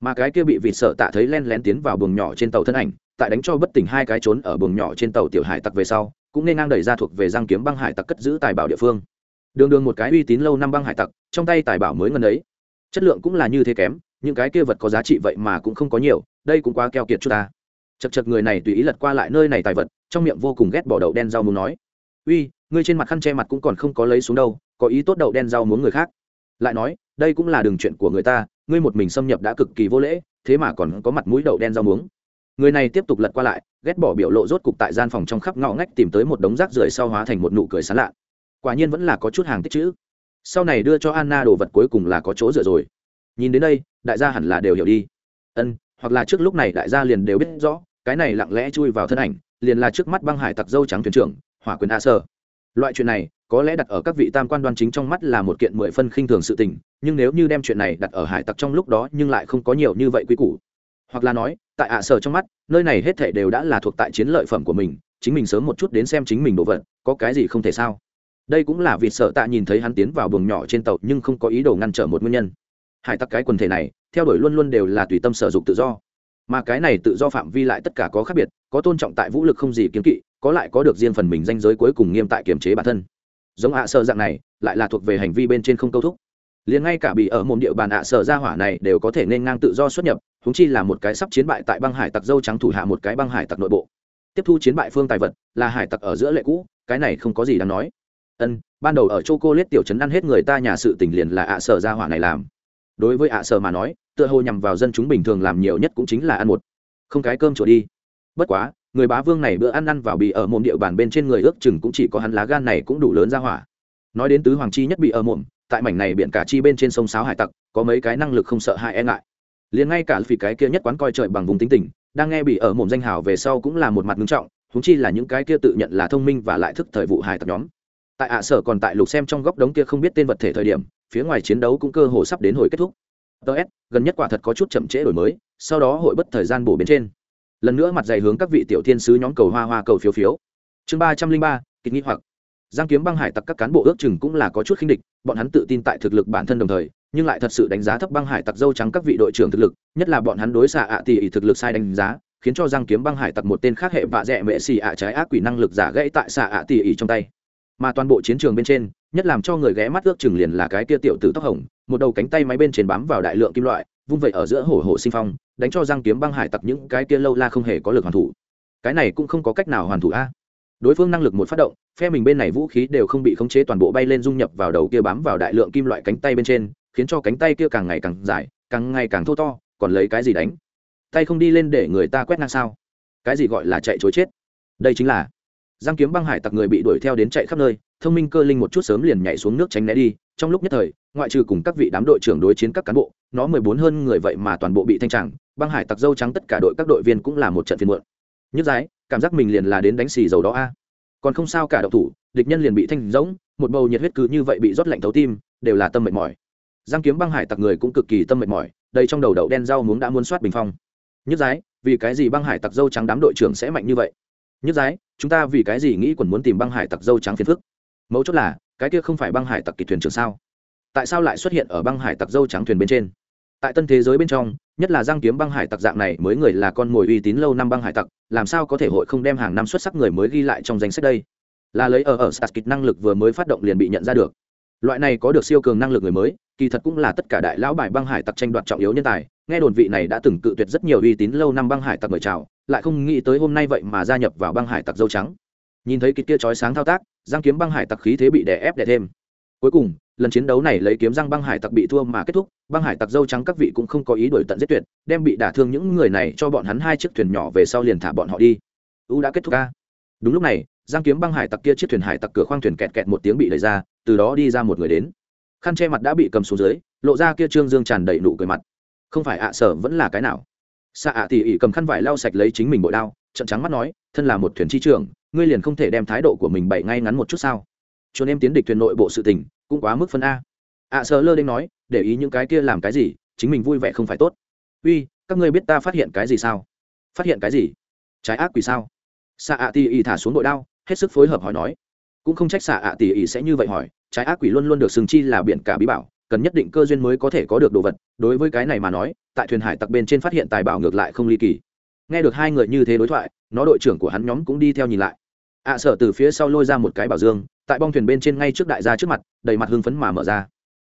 mà cái kia bị vịt sợ tạ thấy len lén tiến vào buồng nhỏ trên tàu thân ảnh, tại đánh cho bất tỉnh hai cái trốn ở buồng nhỏ trên tàu tiểu hải tặc về sau, cũng nên ngang đẩy ra thuộc về giang kiếm băng hải tặc cất giữ tài bảo địa phương. Đường đường một cái uy tín lâu năm băng hải tặc, trong tay tài bảo mới ngần ấy. Chất lượng cũng là như thế kém, những cái kia vật có giá trị vậy mà cũng không có nhiều, đây cũng quá keo kiệt chút ta. Chật chật người này tùy ý lật qua lại nơi này tài vật, trong miệng vô cùng ghét bỏ đậu đen rau muốn nói. Uy, ngươi trên mặt khăn che mặt cũng còn không có lấy xuống đâu, có ý tốt đậu đen rau muốn người khác. Lại nói, đây cũng là đường chuyện của người ta ngươi một mình xâm nhập đã cực kỳ vô lễ, thế mà còn có mặt mũi đậu đen rau muống. Người này tiếp tục lật qua lại, ghét bỏ biểu lộ rốt cục tại gian phòng trong khắp ngõ ngách tìm tới một đống rác rưởi sau hóa thành một nụ cười sán lạ. Quả nhiên vẫn là có chút hàng tích chữ. Sau này đưa cho anna đồ vật cuối cùng là có chỗ dựa rồi. Nhìn đến đây, đại gia hẳn là đều hiểu đi. Ân, hoặc là trước lúc này đại gia liền đều biết rõ, cái này lặng lẽ chui vào thân ảnh, liền là trước mắt băng hải tặc dâu trắng thuyền trưởng, hỏa quyền a sơ loại chuyện này, có lẽ đặt ở các vị tam quan đoan chính trong mắt là một kiện mười phân khinh thường sự tình, nhưng nếu như đem chuyện này đặt ở hải tặc trong lúc đó nhưng lại không có nhiều như vậy quy củ. Hoặc là nói, tại ạ sở trong mắt, nơi này hết thể đều đã là thuộc tại chiến lợi phẩm của mình, chính mình sớm một chút đến xem chính mình đồ vật, có cái gì không thể sao? Đây cũng là vì sợ tạ nhìn thấy hắn tiến vào buồng nhỏ trên tàu nhưng không có ý đồ ngăn trở một nguyên nhân. Hải tặc cái quần thể này, theo đuổi luôn luôn đều là tùy tâm sở dục tự do. Mà cái này tự do phạm vi lại tất cả có khác biệt, có tôn trọng tại vũ lực không gì kiếm kỵ có lại có được riêng phần mình danh giới cuối cùng nghiêm tại kiềm chế bản thân. Giống ạ sợ dạng này, lại là thuộc về hành vi bên trên không câu thúc. Liền ngay cả bị ở môn địa bàn ạ sợ gia hỏa này đều có thể nên ngang tự do xuất nhập húng chi là một cái sắp chiến bại tại băng hải tặc dâu trắng thủ hạ một cái băng hải tặc nội bộ. Tiếp thu chiến bại phương tài vật, là hải tặc ở giữa lệ cũ, cái này không có gì đáng nói. Ân, ban đầu ở châu cô lết tiểu trấn ăn hết người ta nhà sự tình liền là ạ sở gia hỏa này làm. Đối với ạ sở mà nói, tựa hồ nhằm vào dân chúng bình thường làm nhiều nhất cũng chính là ăn một. Không cái cơm chỗ đi. Bất quá người bá vương này bữa ăn ăn vào bị ở mồm địa bàn bên trên người ước chừng cũng chỉ có hắn lá gan này cũng đủ lớn ra hỏa. Nói đến tứ hoàng chi nhất bị ở mồm, tại mảnh này biển cả chi bên trên sông sáo hải tặc, có mấy cái năng lực không sợ hãi e ngại. Liền ngay cả vì cái kia nhất quán coi trời bằng vùng tính tình, đang nghe bị ở mồm danh hào về sau cũng là một mặt nghiêm trọng húng chi là những cái kia tự nhận là thông minh và lại thức thời vụ hải tặc nhóm. Tại ạ sở còn tại lục xem trong góc đống kia không biết tên vật thể thời điểm, phía ngoài chiến đấu cũng cơ hồ sắp đến hồi kết thúc. Ts gần nhất quả thật có chút chậm trễ đổi mới, sau đó hội bất thời gian bổ bên trên lần nữa mặt dày hướng các vị tiểu thiên sứ nhóm cầu hoa hoa cầu phiếu phiếu. Chương ba trăm linh ba, kịch nghĩ hoặc. Giang kiếm băng hải tặc các cán bộ ước chừng cũng là có chút khinh địch, bọn hắn tự tin tại thực lực bản thân đồng thời, nhưng lại thật sự đánh giá thấp băng hải tặc dâu trắng các vị đội trưởng thực lực, nhất là bọn hắn đối xạ ạ tỷ thực lực sai đánh giá, khiến cho giang kiếm băng hải tặc một tên khác hệ vạ dẹ mệ xì ạ trái ác quỷ năng lực giả gãy tại xạ ạ tỷ ỉ trong tay. Mà toàn bộ chiến trường bên trên, nhất làm cho người ghé mắt ước chừng liền là cái kia tiểu tử tóc hồng, một đầu cánh tay máy bên trên bám vào đại lượng kim loại, vung vậy ở giữa hổ hổ sinh phong đánh cho giang kiếm băng hải tặc những cái kia lâu la không hề có lực hoàn thủ. Cái này cũng không có cách nào hoàn thủ a. Đối phương năng lực một phát động, phe mình bên này vũ khí đều không bị khống chế toàn bộ bay lên dung nhập vào đầu kia bám vào đại lượng kim loại cánh tay bên trên, khiến cho cánh tay kia càng ngày càng dài, càng ngày càng thô to, còn lấy cái gì đánh? Tay không đi lên để người ta quét ngang sao? Cái gì gọi là chạy chối chết? Đây chính là giang kiếm băng hải tặc người bị đuổi theo đến chạy khắp nơi, thông minh cơ linh một chút sớm liền nhảy xuống nước tránh né đi trong lúc nhất thời, ngoại trừ cùng các vị đám đội trưởng đối chiến các cán bộ, nó mười bốn hơn người vậy mà toàn bộ bị thanh tràng, băng hải tặc dâu trắng tất cả đội các đội viên cũng là một trận phiên muộn. Nhất giái, cảm giác mình liền là đến đánh xì dầu đó a. Còn không sao cả đậu thủ, địch nhân liền bị thanh rỗng, một bầu nhiệt huyết cứ như vậy bị rót lạnh thấu tim, đều là tâm mệt mỏi. Giang kiếm băng hải tặc người cũng cực kỳ tâm mệt mỏi đây trong đầu đậu đen rau muống đã muốn soát bình phong. Nhất giái, vì cái gì băng hải tặc dâu trắng đám đội trưởng sẽ mạnh như vậy? Nhất giái, chúng ta vì cái gì nghĩ còn muốn tìm băng hải tặc dâu trắng phiền phức? Mấu chốt là cái kia không phải băng hải tặc kỳ thuyền trưởng sao? Tại sao lại xuất hiện ở băng hải tặc dâu trắng thuyền bên trên? Tại tân thế giới bên trong, nhất là giang kiếm băng hải tặc dạng này mới người là con mồi uy tín lâu năm băng hải tặc, làm sao có thể hội không đem hàng năm xuất sắc người mới ghi lại trong danh sách đây? Là lấy ở ở sạt kịch năng lực vừa mới phát động liền bị nhận ra được. Loại này có được siêu cường năng lực người mới, kỳ thật cũng là tất cả đại lão bài băng hải tặc tranh đoạt trọng yếu nhân tài. Nghe đồn vị này đã từng cự tuyệt rất nhiều uy tín lâu năm băng hải tặc mời chào, lại không nghĩ tới hôm nay vậy mà gia nhập vào băng hải tặc dâu trắng nhìn thấy kịch kia chói sáng thao tác, giang kiếm băng hải tặc khí thế bị đè ép đè thêm. Cuối cùng, lần chiến đấu này lấy kiếm răng băng hải tặc bị thua mà kết thúc, băng hải tặc dâu trắng các vị cũng không có ý đổi tận giết tuyệt, đem bị đả thương những người này cho bọn hắn hai chiếc thuyền nhỏ về sau liền thả bọn họ đi. U đã kết thúc ca. Đúng lúc này, giang kiếm băng hải tặc kia chiếc thuyền hải tặc cửa khoang thuyền kẹt kẹt một tiếng bị đẩy ra, từ đó đi ra một người đến. Khăn che mặt đã bị cầm xuống dưới, lộ ra kia trương dương tràn đầy nụ cười mặt. Không phải ạ, sở vẫn là cái nào? Xạ ạ tỉ ỉ cầm khăn vải lau sạch lấy chính mình bội đao trận trắng mắt nói, thân là một thuyền chi trưởng ngươi liền không thể đem thái độ của mình bày ngay ngắn một chút sao? Cho em tiến địch thuyền nội bộ sự tình, cũng quá mức phân a. À, ạ sợ lơ đinh nói, để ý những cái kia làm cái gì, chính mình vui vẻ không phải tốt. Uy, các ngươi biết ta phát hiện cái gì sao? Phát hiện cái gì? Trái ác quỷ sao? Xạ ạ tỉ ỉ thả xuống nội đao, hết sức phối hợp hỏi nói. Cũng không trách xạ ạ tỉ ỉ sẽ như vậy hỏi, trái ác quỷ luôn luôn được sừng chi là biển cả bí bảo, cần nhất định cơ duyên mới có thể có được đồ vật. Đối với cái này mà nói, tại thuyền hải tặc bên trên phát hiện tài bảo ngược lại không ly kỳ. Nghe được hai người như thế đối thoại, nó đội trưởng của hắn nhóm cũng đi theo nhìn lại ạ à, sở từ phía sau lôi ra một cái bảo dương tại bong thuyền bên trên ngay trước đại gia trước mặt đầy mặt hưng phấn mà mở ra.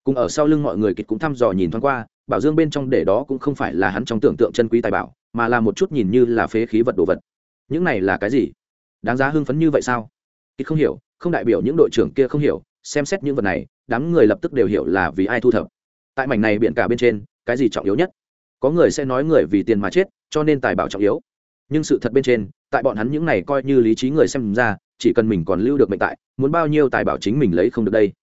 Cùng ở sau lưng mọi người kịch cũng thăm dò nhìn thoáng qua bảo dương bên trong để đó cũng không phải là hắn trong tưởng tượng chân quý tài bảo mà là một chút nhìn như là phế khí vật đồ vật. Những này là cái gì? Đáng giá hưng phấn như vậy sao? Kịch không hiểu không đại biểu những đội trưởng kia không hiểu xem xét những vật này đám người lập tức đều hiểu là vì ai thu thập. Tại mảnh này biện cả bên trên cái gì trọng yếu nhất? Có người sẽ nói người vì tiền mà chết cho nên tài bảo trọng yếu. Nhưng sự thật bên trên tại bọn hắn những này coi như lý trí người xem ra, chỉ cần mình còn lưu được mệnh tại, muốn bao nhiêu tài bảo chính mình lấy không được đây.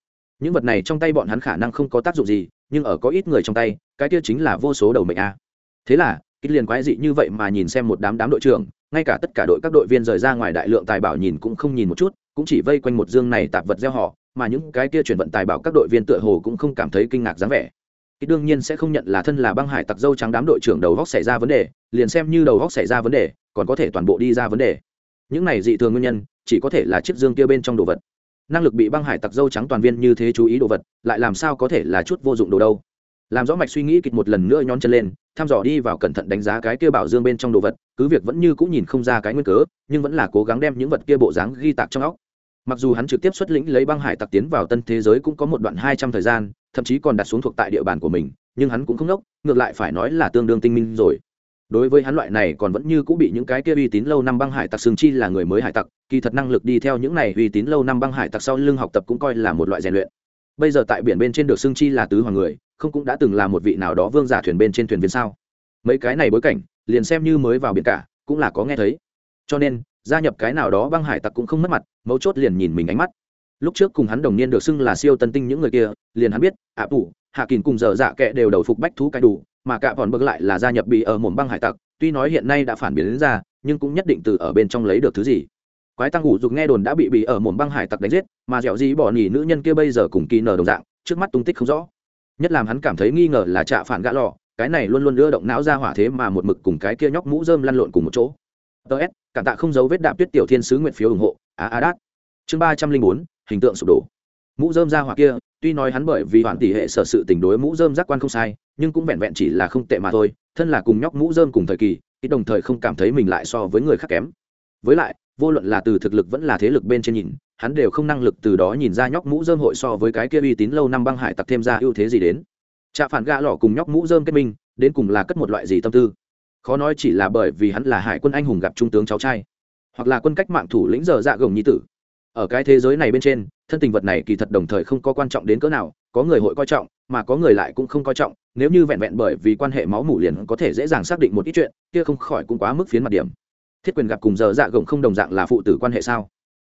Những vật này trong tay bọn hắn khả năng không có tác dụng gì, nhưng ở có ít người trong tay, cái kia chính là vô số đầu mệnh a. Thế là, kích liền quái dị như vậy mà nhìn xem một đám đám đội trưởng, ngay cả tất cả đội các đội viên rời ra ngoài đại lượng tài bảo nhìn cũng không nhìn một chút, cũng chỉ vây quanh một dương này tạp vật gieo họ, mà những cái kia chuyển vận tài bảo các đội viên tựa hồ cũng không cảm thấy kinh ngạc dáng vẻ ít đương nhiên sẽ không nhận là thân là băng hải tặc dâu trắng đám đội trưởng đầu góc xảy ra vấn đề, liền xem như đầu góc xảy ra vấn đề, còn có thể toàn bộ đi ra vấn đề. Những này dị thường nguyên nhân, chỉ có thể là chiếc dương kia bên trong đồ vật. Năng lực bị băng hải tặc dâu trắng toàn viên như thế chú ý đồ vật, lại làm sao có thể là chút vô dụng đồ đâu? Làm rõ mạch suy nghĩ kịch một lần nữa nhón chân lên, thăm dò đi vào cẩn thận đánh giá cái kia bảo dương bên trong đồ vật, cứ việc vẫn như cũng nhìn không ra cái nguyên cớ, nhưng vẫn là cố gắng đem những vật kia bộ dáng ghi tạc trong óc. Mặc dù hắn trực tiếp xuất lĩnh lấy băng hải tặc tiến vào tân thế giới cũng có một đoạn hai trăm thời gian thậm chí còn đặt xuống thuộc tại địa bàn của mình, nhưng hắn cũng không nốc, ngược lại phải nói là tương đương tinh minh rồi. Đối với hắn loại này còn vẫn như cũng bị những cái kia uy tín lâu năm băng hải tặc xương chi là người mới hải tặc, kỳ thật năng lực đi theo những này uy tín lâu năm băng hải tặc sau lưng học tập cũng coi là một loại rèn luyện. Bây giờ tại biển bên trên được xương chi là tứ hoàng người, không cũng đã từng là một vị nào đó vương giả thuyền bên trên thuyền viên sao? Mấy cái này bối cảnh, liền xem như mới vào biển cả, cũng là có nghe thấy. Cho nên, gia nhập cái nào đó băng hải tặc cũng không mất mặt, mấu chốt liền nhìn mình ánh mắt lúc trước cùng hắn đồng niên được xưng là siêu tân tinh những người kia, liền hắn biết, ạ phủ hạ kín cùng dở dạ kệ đều đầu phục bách thú cái đủ, mà cả bọn bực lại là gia nhập bị ở một băng hải tặc, tuy nói hiện nay đã phản biến đến ra, nhưng cũng nhất định từ ở bên trong lấy được thứ gì. Quái tăng ngủ dục nghe đồn đã bị bị ở một băng hải tặc đánh giết, mà dẻo gì bỏ nhỉ nữ nhân kia bây giờ cùng kỳ nở đồng dạng, trước mắt tung tích không rõ. Nhất làm hắn cảm thấy nghi ngờ là trạ phản gã lò, cái này luôn luôn đưa động não ra hỏa thế mà một mực cùng cái kia nhóc mũ rơm lăn lộn cùng một chỗ. Ts cảm tạ không giấu vết đạp tuyết tiểu thiên sứ nguyện phiếu ủng hộ. Á á đát. Chương ba trăm linh bốn hình tượng sụp đổ. Mũ dơm ra hỏa kia, tuy nói hắn bởi vì hoàn tỷ hệ sở sự tình đối mũ dơm giác quan không sai, nhưng cũng vẹn vẹn chỉ là không tệ mà thôi, thân là cùng nhóc mũ dơm cùng thời kỳ, ít đồng thời không cảm thấy mình lại so với người khác kém. Với lại, vô luận là từ thực lực vẫn là thế lực bên trên nhìn, hắn đều không năng lực từ đó nhìn ra nhóc mũ dơm hội so với cái kia uy tín lâu năm băng hải tặc thêm ra ưu thế gì đến. Trạ phản gạ lỏ cùng nhóc mũ dơm kết minh, đến cùng là cất một loại gì tâm tư? Khó nói chỉ là bởi vì hắn là hải quân anh hùng gặp trung tướng cháu trai, hoặc là quân cách mạng thủ lĩnh giờ dạ gồng nhi tử ở cái thế giới này bên trên, thân tình vật này kỳ thật đồng thời không có quan trọng đến cỡ nào, có người hội coi trọng, mà có người lại cũng không coi trọng, nếu như vẹn vẹn bởi vì quan hệ máu mủ liền có thể dễ dàng xác định một ít chuyện, kia không khỏi cũng quá mức phiến mặt điểm. Thiết quyền gặp cùng giờ dạ gồng không đồng dạng là phụ tử quan hệ sao?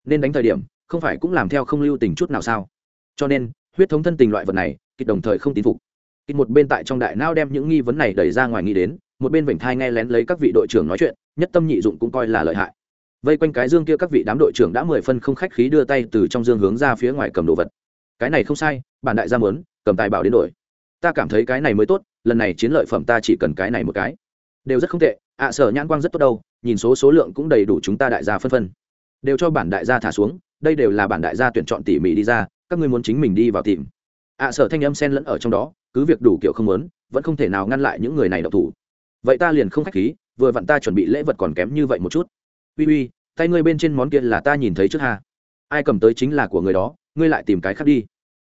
Nên đánh thời điểm, không phải cũng làm theo không lưu tình chút nào sao? Cho nên, huyết thống thân tình loại vật này, kịch đồng thời không tín phục. Kịch một bên tại trong đại nao đem những nghi vấn này đẩy ra ngoài nghĩ đến, một bên vểnh thai nghe lén lấy các vị đội trưởng nói chuyện, nhất tâm nhị dụng cũng coi là lợi hại vây quanh cái dương kia các vị đám đội trưởng đã mười phân không khách khí đưa tay từ trong dương hướng ra phía ngoài cầm đồ vật. Cái này không sai, bản đại gia muốn, cầm tài bảo đến đổi. Ta cảm thấy cái này mới tốt, lần này chiến lợi phẩm ta chỉ cần cái này một cái. Đều rất không tệ, ạ, sở nhãn quang rất tốt đâu, nhìn số số lượng cũng đầy đủ chúng ta đại gia phân phân. Đều cho bản đại gia thả xuống, đây đều là bản đại gia tuyển chọn tỉ mỉ đi ra, các ngươi muốn chính mình đi vào tìm. Ạ, sở thanh âm sen lẫn ở trong đó, cứ việc đủ kiểu không muốn, vẫn không thể nào ngăn lại những người này độc thủ. Vậy ta liền không khách khí, vừa vặn ta chuẩn bị lễ vật còn kém như vậy một chút uy uy, tay ngươi bên trên món kia là ta nhìn thấy trước ha. Ai cầm tới chính là của người đó, ngươi lại tìm cái khác đi.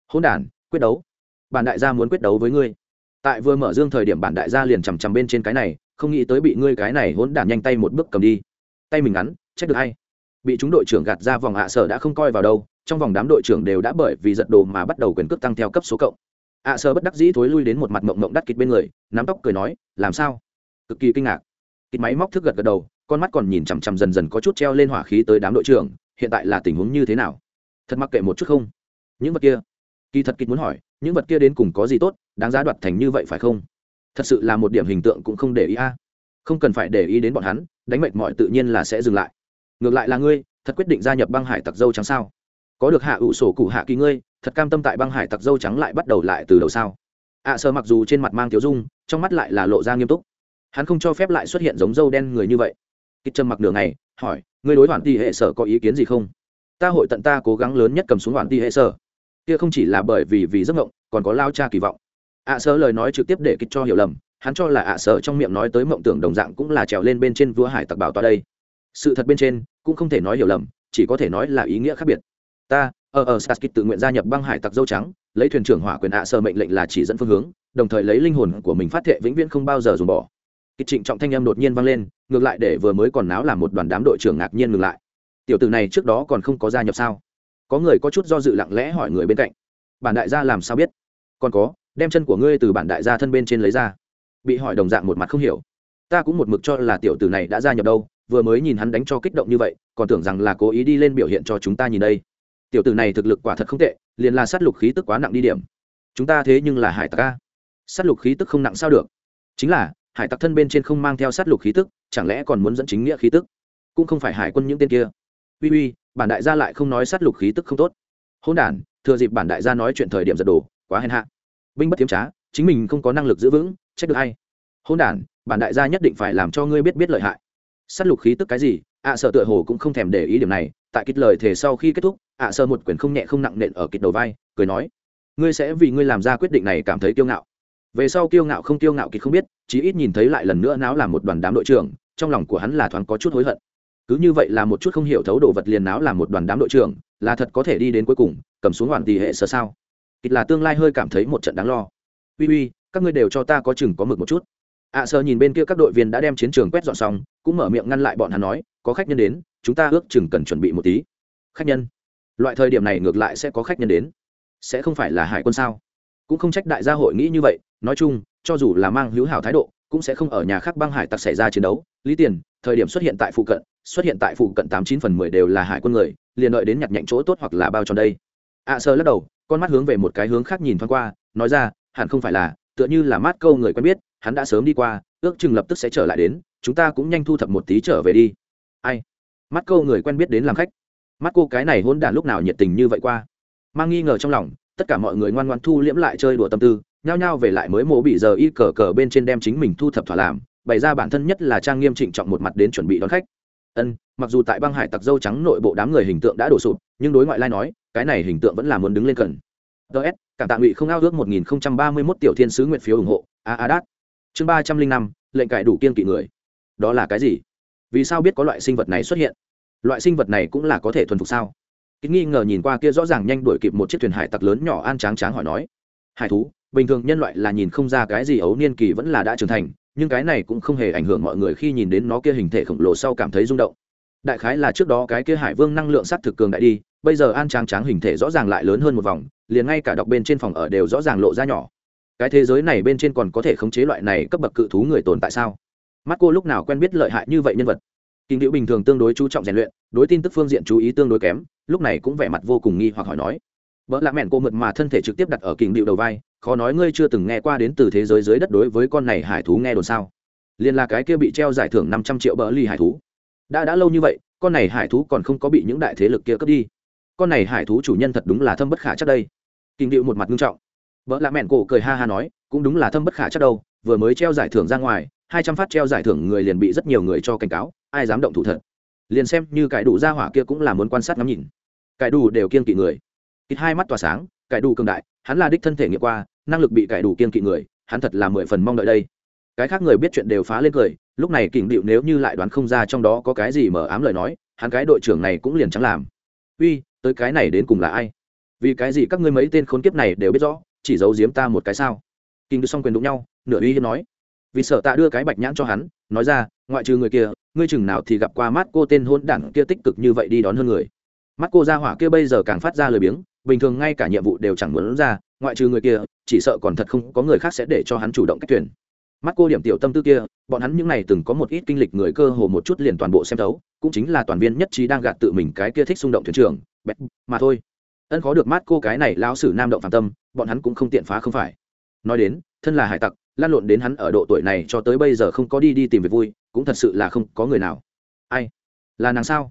Hôn đ quyết đấu. Bản đại gia muốn quyết đấu với ngươi. Tại vừa mở dương thời điểm bản đại gia liền chằm chằm bên trên cái này, không nghĩ tới bị ngươi cái này hỗn đản nhanh tay một bước cầm đi. Tay mình ngắn, trách được hay bị chúng đội trưởng gạt ra vòng hạ sở đã không coi vào đâu, trong vòng đám đội trưởng đều đã bởi vì giật đồ mà bắt đầu quyền cước tăng theo cấp số cộng. hạ sở bất đắc dĩ thối lui đến một mặt mộng mộng đắt kịch bên người, nắm tóc cười nói, làm sao? Cực kỳ kinh ngạc. Kịch máy móc thức gật gật đầu con mắt còn nhìn chằm chằm dần dần có chút treo lên hỏa khí tới đám đội trưởng hiện tại là tình huống như thế nào? Thật mặc kệ một chút không? Những vật kia? Kỳ thật kịch muốn hỏi những vật kia đến cùng có gì tốt đáng giá đoạt thành như vậy phải không? Thật sự là một điểm hình tượng cũng không để ý a. Không cần phải để ý đến bọn hắn đánh mệt mỏi tự nhiên là sẽ dừng lại. Ngược lại là ngươi thật quyết định gia nhập băng hải tặc dâu trắng sao? Có được hạ ủ sổ cụ hạ kỳ ngươi thật cam tâm tại băng hải tặc dâu trắng lại bắt đầu lại từ đầu sao? Ạ à, sơ mặc dù trên mặt mang thiếu dung trong mắt lại là lộ ra nghiêm túc. Hắn không cho phép lại xuất hiện giống dâu đen người như vậy kích trầm mặc đường này hỏi ngươi đối hoàn tỷ hệ sở có ý kiến gì không? Ta hội tận ta cố gắng lớn nhất cầm xuống hoàn tỷ hệ sở. Kia không chỉ là bởi vì vì giấc mộng còn có lao cha kỳ vọng. Ạ à, lời nói trực tiếp để kích cho hiểu lầm hắn cho là ạ à sở trong miệng nói tới mộng tưởng đồng dạng cũng là trèo lên bên trên vua hải tặc bảo toa đây. Sự thật bên trên cũng không thể nói hiểu lầm chỉ có thể nói là ý nghĩa khác biệt. Ta ờ, ờ, ở ở Saskit tự nguyện gia nhập băng hải tặc dâu trắng lấy thuyền trưởng hỏa quyền ạ sở mệnh lệnh là chỉ dẫn phương hướng đồng thời lấy linh hồn của mình phát thệ vĩnh viễn không bao giờ dùng bỏ kịch trịnh trọng thanh âm đột nhiên vang lên, ngược lại để vừa mới còn náo làm một đoàn đám đội trưởng ngạc nhiên ngừng lại. Tiểu tử này trước đó còn không có gia nhập sao? Có người có chút do dự lặng lẽ hỏi người bên cạnh. Bản đại gia làm sao biết? Còn có, đem chân của ngươi từ bản đại gia thân bên trên lấy ra. Bị hỏi đồng dạng một mặt không hiểu. Ta cũng một mực cho là tiểu tử này đã gia nhập đâu, vừa mới nhìn hắn đánh cho kích động như vậy, còn tưởng rằng là cố ý đi lên biểu hiện cho chúng ta nhìn đây. Tiểu tử này thực lực quả thật không tệ, liền là sát lục khí tức quá nặng đi điểm. Chúng ta thế nhưng là hải tặc ca sát lục khí tức không nặng sao được? Chính là hải tặc thân bên trên không mang theo sát lục khí tức chẳng lẽ còn muốn dẫn chính nghĩa khí tức? Cũng không phải hải quân những tên kia. Uy uy bản đại gia lại không nói sát lục khí tức không tốt. Hôn đản thừa dịp bản đại gia nói chuyện thời điểm giật đồ quá hèn hạ. Binh bất tiếm trá chính mình không có năng lực giữ vững trách được hay hôn đản bản đại gia nhất định phải làm cho ngươi biết biết lợi hại. Sát lục khí tức cái gì? Ạ à, sợ tựa hồ cũng không thèm để ý điểm này tại kịch lời thể sau khi kết thúc ạ à, sợ một quyển không nhẹ không nặng nện ở kịch đầu vai cười nói ngươi sẽ vì ngươi làm ra quyết định này cảm thấy kiêu ngạo về sau kiêu ngạo không kiêu ngạo kịch không biết, chí ít nhìn thấy lại lần nữa náo làm một đoàn đám đội trưởng, trong lòng của hắn là thoáng có chút hối hận. Cứ như vậy là một chút không hiểu thấu đồ vật liền náo làm một đoàn đám đội trưởng, là thật có thể đi đến cuối cùng, cầm xuống hoàn tỷ hệ sơ sao? Kịch là tương lai hơi cảm thấy một trận đáng lo. Uy uy, các ngươi đều cho ta có chừng có mực một chút. Ạ sơ nhìn bên kia các đội viên đã đem chiến trường quét dọn xong, cũng mở miệng ngăn lại bọn hắn nói, có khách nhân đến, chúng ta ước chừng cần chuẩn bị một tí. Khách nhân? Loại thời điểm này ngược lại sẽ có khách nhân đến. Sẽ không phải là hải quân sao? Cũng không trách đại gia hội nghĩ như vậy, nói chung, cho dù là mang hữu hảo thái độ, cũng sẽ không ở nhà khác băng hải tặc xảy ra chiến đấu. Lý tiền, thời điểm xuất hiện tại phụ cận, xuất hiện tại phụ cận tám chín phần mười đều là hải quân người, liền đợi đến nhặt nhạnh chỗ tốt hoặc là bao tròn đây. Ạ sơ lắc đầu, con mắt hướng về một cái hướng khác nhìn thoáng qua, nói ra, hẳn không phải là, tựa như là mát câu người quen biết, hắn đã sớm đi qua, ước chừng lập tức sẽ trở lại đến, chúng ta cũng nhanh thu thập một tí trở về đi. Ai? Mắt câu người quen biết đến làm khách. Mắt cô cái này hôn đản lúc nào nhiệt tình như vậy qua? Mang nghi ngờ trong lòng tất cả mọi người ngoan ngoan thu liễm lại chơi đùa tâm tư, nhao nhao về lại mới mổ bị giờ y cờ cờ bên trên đem chính mình thu thập thỏa làm, bày ra bản thân nhất là trang nghiêm trịnh trọng một mặt đến chuẩn bị đón khách. Ân, mặc dù tại băng hải tặc dâu trắng nội bộ đám người hình tượng đã đổ sụp, nhưng đối ngoại lai nói, cái này hình tượng vẫn là muốn đứng lên cần. Ts cảm tạ ngụy không ao ước một nghìn không trăm ba mươi mốt tiểu thiên sứ nguyện phiếu ủng hộ, a a đát. Chương ba trăm linh năm, lệnh cải đủ kiên kỵ người. Đó là cái gì? Vì sao biết có loại sinh vật này xuất hiện? Loại sinh vật này cũng là có thể thuần phục sao? Ít nghi ngờ nhìn qua kia rõ ràng nhanh đuổi kịp một chiếc thuyền hải tặc lớn nhỏ an tráng tráng hỏi nói, hải thú, bình thường nhân loại là nhìn không ra cái gì ấu niên kỳ vẫn là đã trưởng thành, nhưng cái này cũng không hề ảnh hưởng mọi người khi nhìn đến nó kia hình thể khổng lồ sau cảm thấy rung động. Đại khái là trước đó cái kia hải vương năng lượng s á t thực cường đại đi, bây giờ an tráng tráng hình thể rõ ràng lại lớn hơn một vòng, liền ngay cả đọc bên trên phòng ở đều rõ ràng lộ ra nhỏ. Cái thế giới này bên trên còn có thể khống chế loại này cấp bậc cự thú người tồn tại sao? Mắt cô lúc nào quen biết lợi hại như vậy nhân vật? Kinh điệu bình thường tương đối chú trọng rèn luyện, đối tin tức phương diện chú ý tương đối kém lúc này cũng vẻ mặt vô cùng nghi hoặc hỏi nói vợ lạ mẹn cô mượt mà thân thể trực tiếp đặt ở kình điệu đầu vai, khó nói ngươi chưa từng nghe qua đến từ thế giới dưới đất đối với con này hải thú nghe đồn sao? Liền là cái kia bị treo giải thưởng năm trăm triệu bỡ ly hải thú. Đã đã lâu như vậy, con này hải thú còn không có bị những đại thế lực kia cướp đi. Con này hải thú chủ nhân thật đúng là thâm bất khả chắc đây. Kình điệu một mặt nghiêm trọng. Vợ lạ mẹn cổ cười ha ha nói, cũng đúng là thâm bất khả chắc đâu, vừa mới treo giải thưởng ra ngoài, hai trăm phát treo giải thưởng người liền bị rất nhiều người cho cảnh cáo, ai dám động thủ thật? Liền xem như cải đủ ra hỏa kia cũng là muốn quan sát ngắm nhìn. Cải đủ đều kiên kỵ người. Ít hai mắt tỏa sáng, cải đủ cường đại, hắn là đích thân thể nghiệm qua, năng lực bị cải đủ kiên kỵ người, hắn thật là mười phần mong đợi đây. Cái khác người biết chuyện đều phá lên cười, lúc này kỉnh điệu nếu như lại đoán không ra trong đó có cái gì mở ám lời nói, hắn cái đội trưởng này cũng liền chẳng làm. Uy, tới cái này đến cùng là ai? Vì cái gì các ngươi mấy tên khốn kiếp này đều biết rõ, chỉ giấu giếm ta một cái sao? Kinh đưa xong quyền đụng nhau, nửa uy hiếp nói. Vì sợ tạ đưa cái bạch nhãn cho hắn, nói ra, ngoại trừ người kia ngươi chừng nào thì gặp qua mắt cô tên hôn đản kia tích cực như vậy đi đón hơn người. Mắt cô ra hỏa kia bây giờ càng phát ra lời biếng, bình thường ngay cả nhiệm vụ đều chẳng muốn ra, ngoại trừ người kia, chỉ sợ còn thật không có người khác sẽ để cho hắn chủ động cách tuyển. Mắt cô điểm tiểu tâm tư kia, bọn hắn những n à y từng có một ít kinh lịch người cơ hồ một chút liền toàn bộ xem thấu, cũng chính là toàn viên nhất trí đang gạt tự mình cái kia thích xung động thuyền trưởng, bẹt, mà thôi. Ân khó được mắt cô cái này lao sử nam động phạm tâm, bọn hắn cũng không tiện phá không phải. Nói đến, thân là hải tặc, lan lộn đến hắn ở độ tuổi này cho tới bây giờ không có đi đi tìm việc vui cũng thật sự là không có người nào. Ai? Là nàng sao?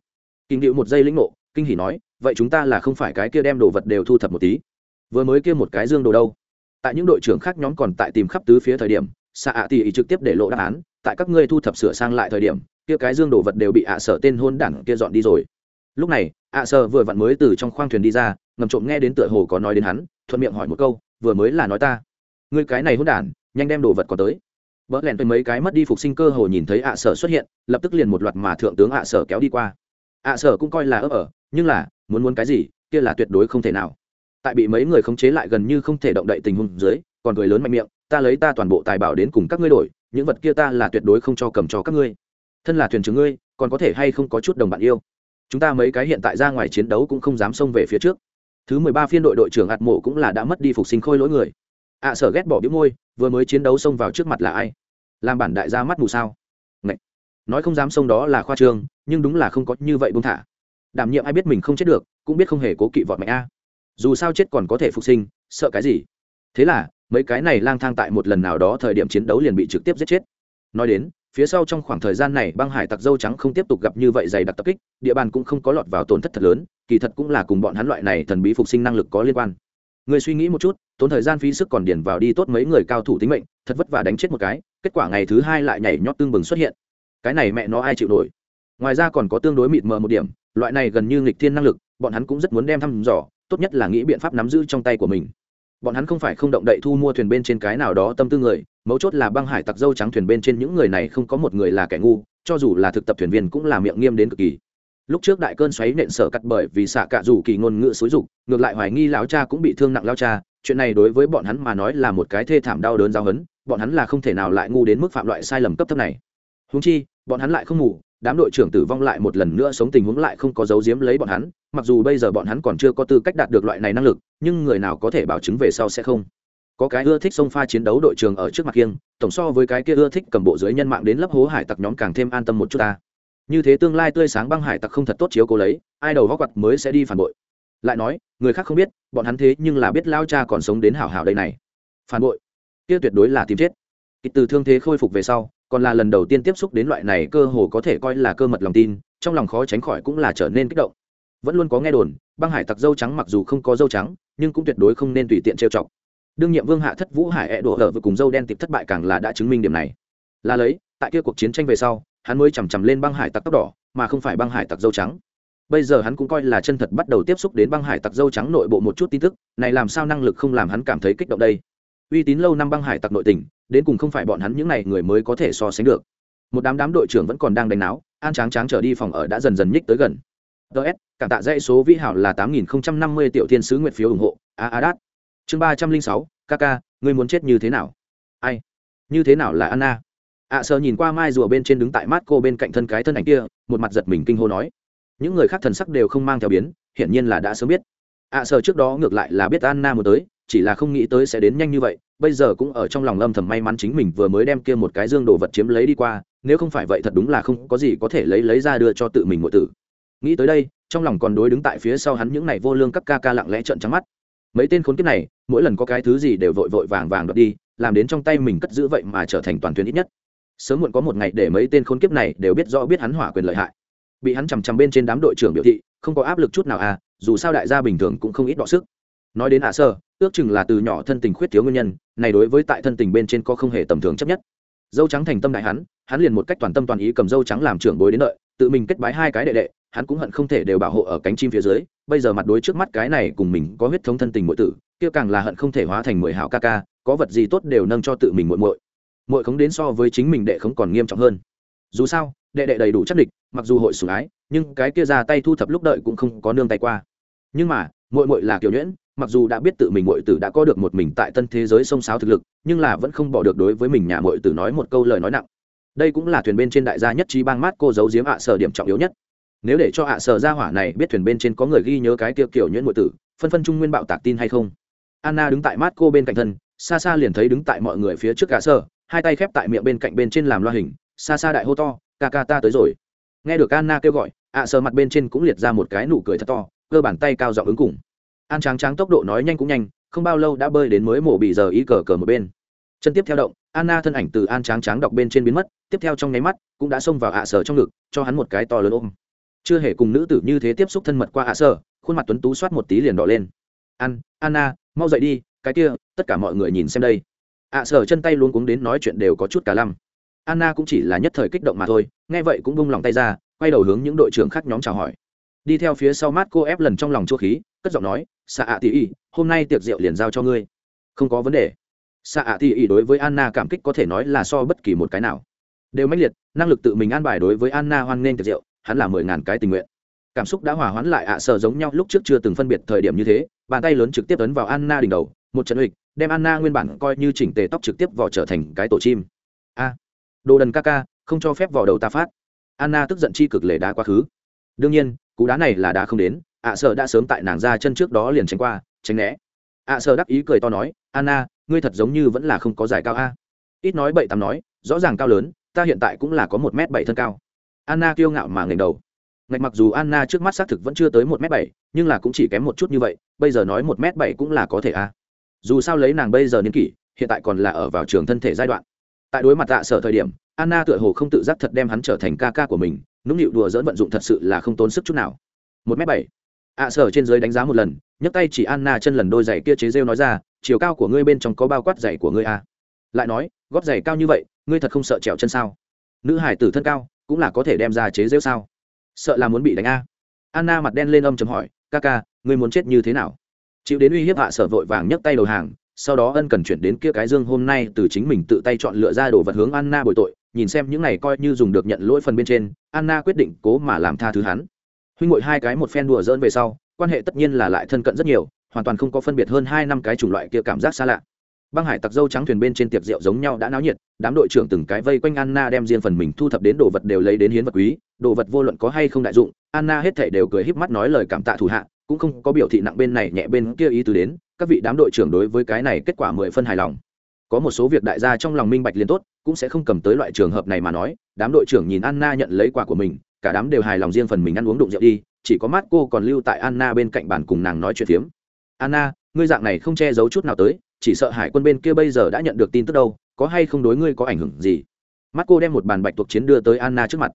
Kinh điệu một giây lĩnh ngộ, kinh hỉ nói, vậy chúng ta là không phải cái kia đem đồ vật đều thu thập một tí. Vừa mới kia một cái dương đồ đâu? Tại những đội trưởng khác nhóm còn tại tìm khắp tứ phía thời điểm xạ ạ tỉ trực tiếp để lộ đáp án, tại các ngươi thu thập sửa sang lại thời điểm, kia cái dương đồ vật đều bị ạ sở tên hôn đảng kia dọn đi rồi. Lúc này, ạ sở vừa vặn mới từ trong khoang thuyền đi ra, ngầm trộm nghe đến tựa hồ có nói đến hắn, thuận miệng hỏi một câu, vừa mới là nói ta? Ngươi cái này hôn đản nhanh đem đồ vật có tới vỡ lẹn tới mấy cái mất đi phục sinh cơ hồ nhìn thấy ạ sở xuất hiện, lập tức liền một loạt mà thượng tướng ạ sở kéo đi qua. Ạ sở cũng coi là ấp ở, nhưng là, muốn muốn cái gì, kia là tuyệt đối không thể nào. Tại bị mấy người khống chế lại gần như không thể động đậy tình huống dưới, còn cười lớn mạnh miệng, ta lấy ta toàn bộ tài bảo đến cùng các ngươi đổi, những vật kia ta là tuyệt đối không cho cầm cho các ngươi. Thân là thuyền trưởng ngươi, còn có thể hay không có chút đồng bạn yêu? Chúng ta mấy cái hiện tại ra ngoài chiến đấu cũng không dám xông về phía trước. Thứ mười ba phiên đội đội trưởng ạt mộ cũng là đã mất đi phục sinh khôi lỗi người ạ sở ghét bỏ biếu môi, vừa mới chiến đấu xông vào trước mặt là ai? Làm bản đại gia mắt mù sao? Ngậy. nói không dám xông đó là khoa trương, nhưng đúng là không có như vậy buông thả. Đảm nhiệm ai biết mình không chết được, cũng biết không hề cố kỵ vọt mạnh a. Dù sao chết còn có thể phục sinh, sợ cái gì? Thế là, mấy cái này lang thang tại một lần nào đó thời điểm chiến đấu liền bị trực tiếp giết chết. Nói đến, phía sau trong khoảng thời gian này băng hải tặc dâu trắng không tiếp tục gặp như vậy dày đặc tập kích, địa bàn cũng không có lọt vào tổn thất thật lớn, kỳ thật cũng là cùng bọn hắn loại này thần bí phục sinh năng lực có liên quan người suy nghĩ một chút, tốn thời gian phí sức còn điền vào đi tốt mấy người cao thủ tính mệnh, thật vất vả đánh chết một cái, kết quả ngày thứ hai lại nhảy nhót tương bừng xuất hiện. Cái này mẹ nó ai chịu nổi? Ngoài ra còn có tương đối mịt mờ một điểm, loại này gần như nghịch thiên năng lực, bọn hắn cũng rất muốn đem thăm dò, tốt nhất là nghĩ biện pháp nắm giữ trong tay của mình. Bọn hắn không phải không động đậy thu mua thuyền bên trên cái nào đó tâm tư người, mấu chốt là băng hải tặc dâu trắng thuyền bên trên những người này không có một người là kẻ ngu, cho dù là thực tập thuyền viên cũng là miệng nghiêm đến cực kỳ lúc trước đại cơn xoáy nện sở cắt bởi vì xạ cạ dù kỳ ngôn ngữ xối dục, ngược lại hoài nghi lão cha cũng bị thương nặng lao cha, chuyện này đối với bọn hắn mà nói là một cái thê thảm đau đớn giao hấn bọn hắn là không thể nào lại ngu đến mức phạm loại sai lầm cấp thấp này. Húng chi, bọn hắn lại không ngủ, đám đội trưởng tử vong lại một lần nữa sống tình huống lại không có dấu diếm lấy bọn hắn, mặc dù bây giờ bọn hắn còn chưa có tư cách đạt được loại này năng lực, nhưng người nào có thể bảo chứng về sau sẽ không. Có cái ưa thích sông pha chiến đấu đội trường ở trước mặt kiêng, tổng so với cái kia ưa thích cầm bộ dưới nhân mạng đến lấp hố hải tặc nhóm càng thêm an tâm một chút ta như thế tương lai tươi sáng băng hải tặc không thật tốt chiếu cố lấy, ai đầu góc quặt mới sẽ đi phản bội. Lại nói, người khác không biết, bọn hắn thế nhưng là biết lao cha còn sống đến hảo hảo đây này. Phản bội? Kia tuyệt đối là tìm chết. Kịch từ thương thế khôi phục về sau, còn là lần đầu tiên tiếp xúc đến loại này cơ hồ có thể coi là cơ mật lòng tin, trong lòng khó tránh khỏi cũng là trở nên kích động. Vẫn luôn có nghe đồn, băng hải tặc dâu trắng mặc dù không có dâu trắng, nhưng cũng tuyệt đối không nên tùy tiện trêu chọc. Đương nhiệm vương hạ thất vũ hải ẹ đổ hở vừa cùng dâu đen tịp thất bại càng là đã chứng minh điểm này. Là lấy, tại kia cuộc chiến tranh về sau hắn mới chằm chằm lên băng hải tặc tóc đỏ, mà không phải băng hải tặc dâu trắng. Bây giờ hắn cũng coi là chân thật bắt đầu tiếp xúc đến băng hải tặc dâu trắng nội bộ một chút tin tức, này làm sao năng lực không làm hắn cảm thấy kích động đây? Uy tín lâu năm băng hải tặc nội tình, đến cùng không phải bọn hắn những n à y người mới có thể so sánh được. Một đám đám đội trưởng vẫn còn đang đánh náo, an tráng tráng trở đi phòng ở đã dần dần nhích tới gần. Ts cảm tạ dãy số vĩ hảo là tám nghìn năm mươi tiểu thiên sứ nguyện phiếu ủng hộ, a a đát. Chương ba trăm linh sáu kk ngươi muốn chết như thế nào? Ai? Như thế nào là anna? Ạ à, nhìn qua mai rùa bên trên đứng tại mát cô bên cạnh thân cái thân ảnh kia một mặt giật mình kinh hô nói. Những người khác thần sắc đều không mang theo biến hiển nhiên là đã sớm biết. ạ à, trước đó ngược lại là biết anna một tới chỉ là không nghĩ tới sẽ đến nhanh như vậy bây giờ cũng ở trong lòng âm thầm may mắn chính mình vừa mới đem kia một cái dương đồ vật chiếm lấy đi qua nếu không phải vậy thật đúng là không có gì có thể lấy lấy ra đưa cho tự mình ngộ tử. Nghĩ tới đây trong lòng còn đối đứng tại phía sau hắn những này vô lương các ca ca lặng lẽ trợn trắng mắt. Mấy tên khốn kiếp này mỗi lần có cái thứ gì đều vội vội vàng vàng đoạt đi làm đến trong tay mình cất giữ vậy mà trở thành toàn thuyền ít nhất sớm muộn có một ngày để mấy tên khốn kiếp này đều biết rõ biết hắn hỏa quyền lợi hại. Bị hắn chằm chằm bên trên đám đội trưởng biểu thị không có áp lực chút nào à dù sao đại gia bình thường cũng không ít đọ sức. Nói đến hạ sơ ước chừng là từ nhỏ thân tình khuyết thiếu nguyên nhân này đối với tại thân tình bên trên có không hề tầm thường chấp nhất. Dâu trắng thành tâm đại hắn hắn liền một cách toàn tâm toàn ý cầm dâu trắng làm trưởng bối đến lợi, tự mình kết bái hai cái đệ đệ hắn cũng hận không thể đều bảo hộ ở cánh chim phía dưới bây giờ mặt đối trước mắt cái này cùng mình có huyết thống thân tình muội tử kia càng là hận không thể hóa thành mười hảo ca ca có vật gì tốt đều nâng cho tự mình muội muội mỗi khống đến so với chính mình đệ khống còn nghiêm trọng hơn. Dù sao, đệ đệ đầy đủ chắc địch, mặc dù hội sủng ái, nhưng cái kia ra tay thu thập lúc đợi cũng không có nương tay qua. Nhưng mà, muội muội là kiểu nhuyễn, mặc dù đã biết tự mình muội tử đã có được một mình tại tân thế giới sông sáo thực lực, nhưng là vẫn không bỏ được đối với mình nhà muội tử nói một câu lời nói nặng. Đây cũng là thuyền bên trên đại gia nhất trí bang mát cô giấu giếm ạ à sở điểm trọng yếu nhất. Nếu để cho ạ à sở ra hỏa này biết thuyền bên trên có người ghi nhớ cái tiêu kiểu nhuyễn muội tử, phân phân trung nguyên bạo tạc tin hay không? Anna đứng tại mát cô bên cạnh thân, xa xa liền thấy đứng tại mọi người phía trước cả à sở hai tay khép tại miệng bên cạnh bên trên làm loa hình, xa xa đại hô to, ca ca ta tới rồi. Nghe được anna kêu gọi, ạ sờ mặt bên trên cũng liệt ra một cái nụ cười thật to, cơ bàn tay cao dọc ứng cùng. An tráng tráng tốc độ nói nhanh cũng nhanh, không bao lâu đã bơi đến mới mổ bị giờ ý cờ cờ một bên. Chân tiếp theo động, anna thân ảnh từ an tráng tráng đọc bên trên biến mất, tiếp theo trong nháy mắt, cũng đã xông vào ạ sờ trong ngực, cho hắn một cái to lớn ôm. Chưa hề cùng nữ tử như thế tiếp xúc thân mật qua ạ sờ, khuôn mặt tuấn tú soát một tí liền đỏ lên. An, anna, mau dậy đi, cái kia, tất cả mọi người nhìn xem đây ạ sở chân tay luôn cuống đến nói chuyện đều có chút cả lăm. Anna cũng chỉ là nhất thời kích động mà thôi, nghe vậy cũng bung lòng tay ra, quay đầu hướng những đội trưởng khác nhóm chào hỏi. Đi theo phía sau mát cô ép lần trong lòng chua khí, cất giọng nói xạ ạ tỉ ỉ, hôm nay tiệc rượu liền giao cho ngươi. Không có vấn đề. Xạ ạ tỉ ỉ đối với anna cảm kích có thể nói là so bất kỳ một cái nào. Đều mãnh liệt, năng lực tự mình an bài đối với anna hoan nghênh tiệc rượu, hắn là mười ngàn cái tình nguyện. Cảm xúc đã hòa hoãn lại ạ sợ giống nhau lúc trước chưa từng phân biệt thời điểm như thế, bàn tay lớn trực tiếp ấn vào anna đỉnh đầu, một trận hịch đem anna nguyên bản coi như chỉnh tề tóc trực tiếp vò trở thành cái tổ chim. A, đồ đần ca ca, không cho phép vò đầu ta phát. Anna tức giận chi cực lề đá quá khứ. Đương nhiên, cú đá này là đá không đến, ạ sợ đã sớm tại nàng ra chân trước đó liền tránh qua, tránh né. Ạ sợ đắc ý cười to nói, anna, ngươi thật giống như vẫn là không có giải cao a. Ít nói bậy tám nói, rõ ràng cao lớn, ta hiện tại cũng là có một m bảy thân cao. Anna kiêu ngạo mà ngẩng đầu. Ngạch mặc dù anna trước mắt xác thực vẫn chưa tới một m bảy, nhưng là cũng chỉ kém một chút như vậy, bây giờ nói một m bảy cũng là có thể a dù sao lấy nàng bây giờ niên kỷ, hiện tại còn là ở vào trường thân thể giai đoạn. Tại đối mặt tạ sở thời điểm, anna tựa hồ không tự giác thật đem hắn trở thành ca ca của mình, nũng nịu đùa dỡn vận dụng thật sự là không tốn sức chút nào. Một m bảy. Ạ sở trên dưới đánh giá một lần, nhấc tay chỉ anna chân lần đôi giày kia chế rêu nói ra, chiều cao của ngươi bên trong có bao quát giày của ngươi à. lại nói, gót giày cao như vậy, ngươi thật không sợ trèo chân sao? Nữ hải tử thân cao, cũng là có thể đem ra chế rêu sao? Sợ là muốn bị đánh a. Anna mặt đen lên âm chấm hỏi, ca ca, ngươi muốn chết như thế nào? Chịu đến uy hiếp hạ sở vội vàng nhấc tay đầu hàng, sau đó ân cần chuyển đến kia cái dương hôm nay từ chính mình tự tay chọn lựa ra đồ vật hướng anna bồi tội, nhìn xem những này coi như dùng được nhận lỗi phần bên trên, anna quyết định cố mà làm tha thứ hắn. Huynh ngội hai cái một phen đùa dỡn về sau, quan hệ tất nhiên là lại thân cận rất nhiều, hoàn toàn không có phân biệt hơn hai năm cái chủng loại kia cảm giác xa lạ. Băng hải tặc dâu trắng thuyền bên trên tiệc rượu giống nhau đã náo nhiệt, đám đội trưởng từng cái vây quanh anna đem riêng phần mình thu thập đến đồ vật đều lấy đến hiến vật quý, đồ vật vô luận có hay không đại dụng, anna hết thể đều cười híp mắt nói lời cảm tạ thủ hạ cũng không có biểu thị nặng bên này nhẹ bên kia ý tứ đến, các vị đám đội trưởng đối với cái này kết quả mười phân hài lòng. Có một số việc đại gia trong lòng minh bạch liền tốt, cũng sẽ không cầm tới loại trường hợp này mà nói, đám đội trưởng nhìn anna nhận lấy quà của mình, cả đám đều hài lòng riêng phần mình ăn uống đụng rượu đi, chỉ có mắt cô còn lưu tại anna bên cạnh bàn cùng nàng nói chuyện phiếm. Anna, ngươi dạng này không che giấu chút nào tới, chỉ sợ hải quân bên kia bây giờ đã nhận được tin tức đâu, có hay không đối ngươi có ảnh hưởng gì? Mắt cô đem một bàn bạch tuộc chiến đưa tới anna trước mặt.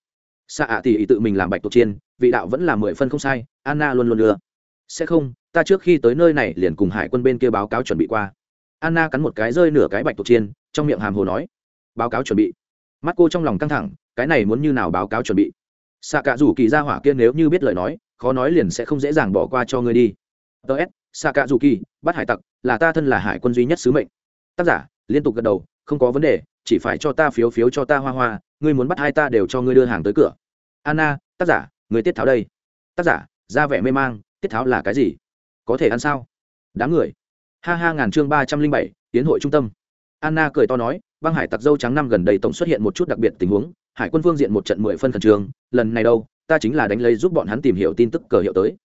Xạ ạ thì ý tự mình làm bạch tuộc chiên, vị đạo vẫn là mười phân không sai, anna luôn luôn đưa sẽ không, ta trước khi tới nơi này liền cùng hải quân bên kia báo cáo chuẩn bị qua. Anna cắn một cái rơi nửa cái bạch tuộc chiên, trong miệng hàm hồ nói, báo cáo chuẩn bị. Mắt cô trong lòng căng thẳng, cái này muốn như nào báo cáo chuẩn bị? Xạ cả rủ kỳ ra hỏa kia nếu như biết lời nói, khó nói liền sẽ không dễ dàng bỏ qua cho ngươi đi. Ts xạ cả rủ kỳ bắt hải tặc, là ta thân là hải quân duy nhất sứ mệnh. Tác giả, liên tục gật đầu, không có vấn đề, chỉ phải cho ta phiếu phiếu cho ta hoa hoa, ngươi muốn bắt hai ta đều cho ngươi đưa hàng tới cửa. Anna, tác giả, người tiết tháo đây. Tác giả, ra vẻ mê mang tiết tháo là cái gì? Có thể ăn sao? Đám người. Ha ha, ngàn chương ba trăm linh bảy, tiến hội trung tâm. Anna cười to nói, băng hải tặc dâu trắng năm gần đây tổng xuất hiện một chút đặc biệt tình huống, hải quân phương diện một trận mười phân khẩn trương, lần này đâu, ta chính là đánh lấy giúp bọn hắn tìm hiểu tin tức cờ hiệu tới.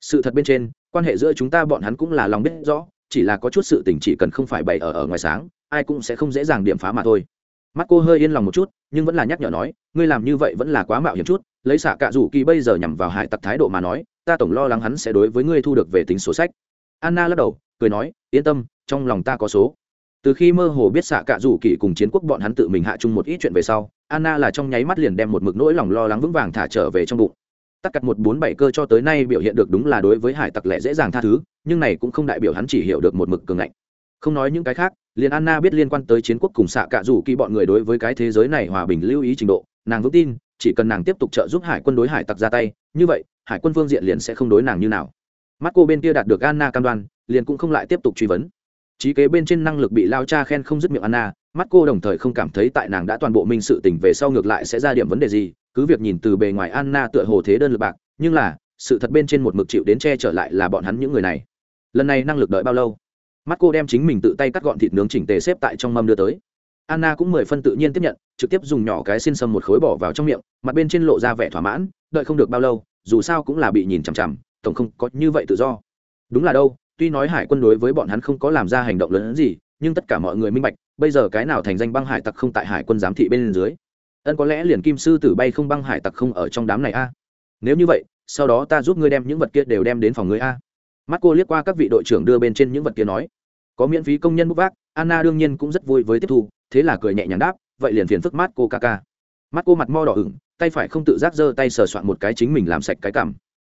Sự thật bên trên, quan hệ giữa chúng ta bọn hắn cũng là lòng biết rõ, chỉ là có chút sự tình chỉ cần không phải bày ở ở ngoài sáng, ai cũng sẽ không dễ dàng điểm phá mà thôi. Mắt cô hơi yên lòng một chút, nhưng vẫn là nhắc nhở nói, ngươi làm như vậy vẫn là quá mạo hiểm chút, lấy xạ cạ rủ kỳ bây giờ nhằm vào hải tặc thái độ mà nói ta tổng lo lắng hắn sẽ đối với ngươi thu được về tính số sách. Anna lắc đầu, cười nói, yên tâm, trong lòng ta có số. Từ khi mơ hồ biết xạ cạ rủ kỳ cùng chiến quốc bọn hắn tự mình hạ chung một ít chuyện về sau, anna là trong nháy mắt liền đem một mực nỗi lòng lo lắng vững vàng thả trở về trong bụng. Tắc cặt một bốn bảy cơ cho tới nay biểu hiện được đúng là đối với hải tặc lẽ dễ dàng tha thứ, nhưng này cũng không đại biểu hắn chỉ hiểu được một mực cường ngạnh. Không nói những cái khác, liền anna biết liên quan tới chiến quốc cùng xạ cạ rủ kỳ bọn người đối với cái thế giới này hòa bình lưu ý trình độ, nàng vững tin, chỉ cần nàng tiếp tục trợ giúp hải quân đối hải tặc ra tay, như vậy hải quân phương diện liền sẽ không đối nàng như nào. Mắt cô bên kia đạt được anna cam đoan, liền cũng không lại tiếp tục truy vấn. Trí kế bên trên năng lực bị lao cha khen không dứt miệng anna, mắt cô đồng thời không cảm thấy tại nàng đã toàn bộ minh sự tỉnh về sau ngược lại sẽ ra điểm vấn đề gì, cứ việc nhìn từ bề ngoài anna tựa hồ thế đơn lực bạc, nhưng là, sự thật bên trên một mực chịu đến che trở lại là bọn hắn những người này. Lần này năng lực đợi bao lâu? Mắt cô đem chính mình tự tay cắt gọn thịt nướng chỉnh tề xếp tại trong mâm đưa tới. Anna cũng mười phân tự nhiên tiếp nhận, trực tiếp dùng nhỏ cái xin sâm một khối bỏ vào trong miệng, mặt bên trên lộ ra vẻ thỏa mãn, đợi không được bao lâu dù sao cũng là bị nhìn chằm chằm, tổng không có như vậy tự do. Đúng là đâu, tuy nói hải quân đối với bọn hắn không có làm ra hành động lớn hơn gì, nhưng tất cả mọi người minh bạch, bây giờ cái nào thành danh băng hải tặc không tại hải quân giám thị bên dưới? Ân có lẽ liền kim sư tử bay không băng hải tặc không ở trong đám này a. Nếu như vậy, sau đó ta giúp ngươi đem những vật kia đều đem đến phòng ngươi a. Mắt cô liếc qua các vị đội trưởng đưa bên trên những vật kia nói. Có miễn phí công nhân bút vác, anna đương nhiên cũng rất vui với tiếp thu, thế là cười nhẹ nhàng đáp, vậy liền phiền phức mắt cô ca ca. Mắt cô mặt mo đỏ ửng tay phải không tự giác giơ tay sờ soạn một cái chính mình làm sạch cái cảm.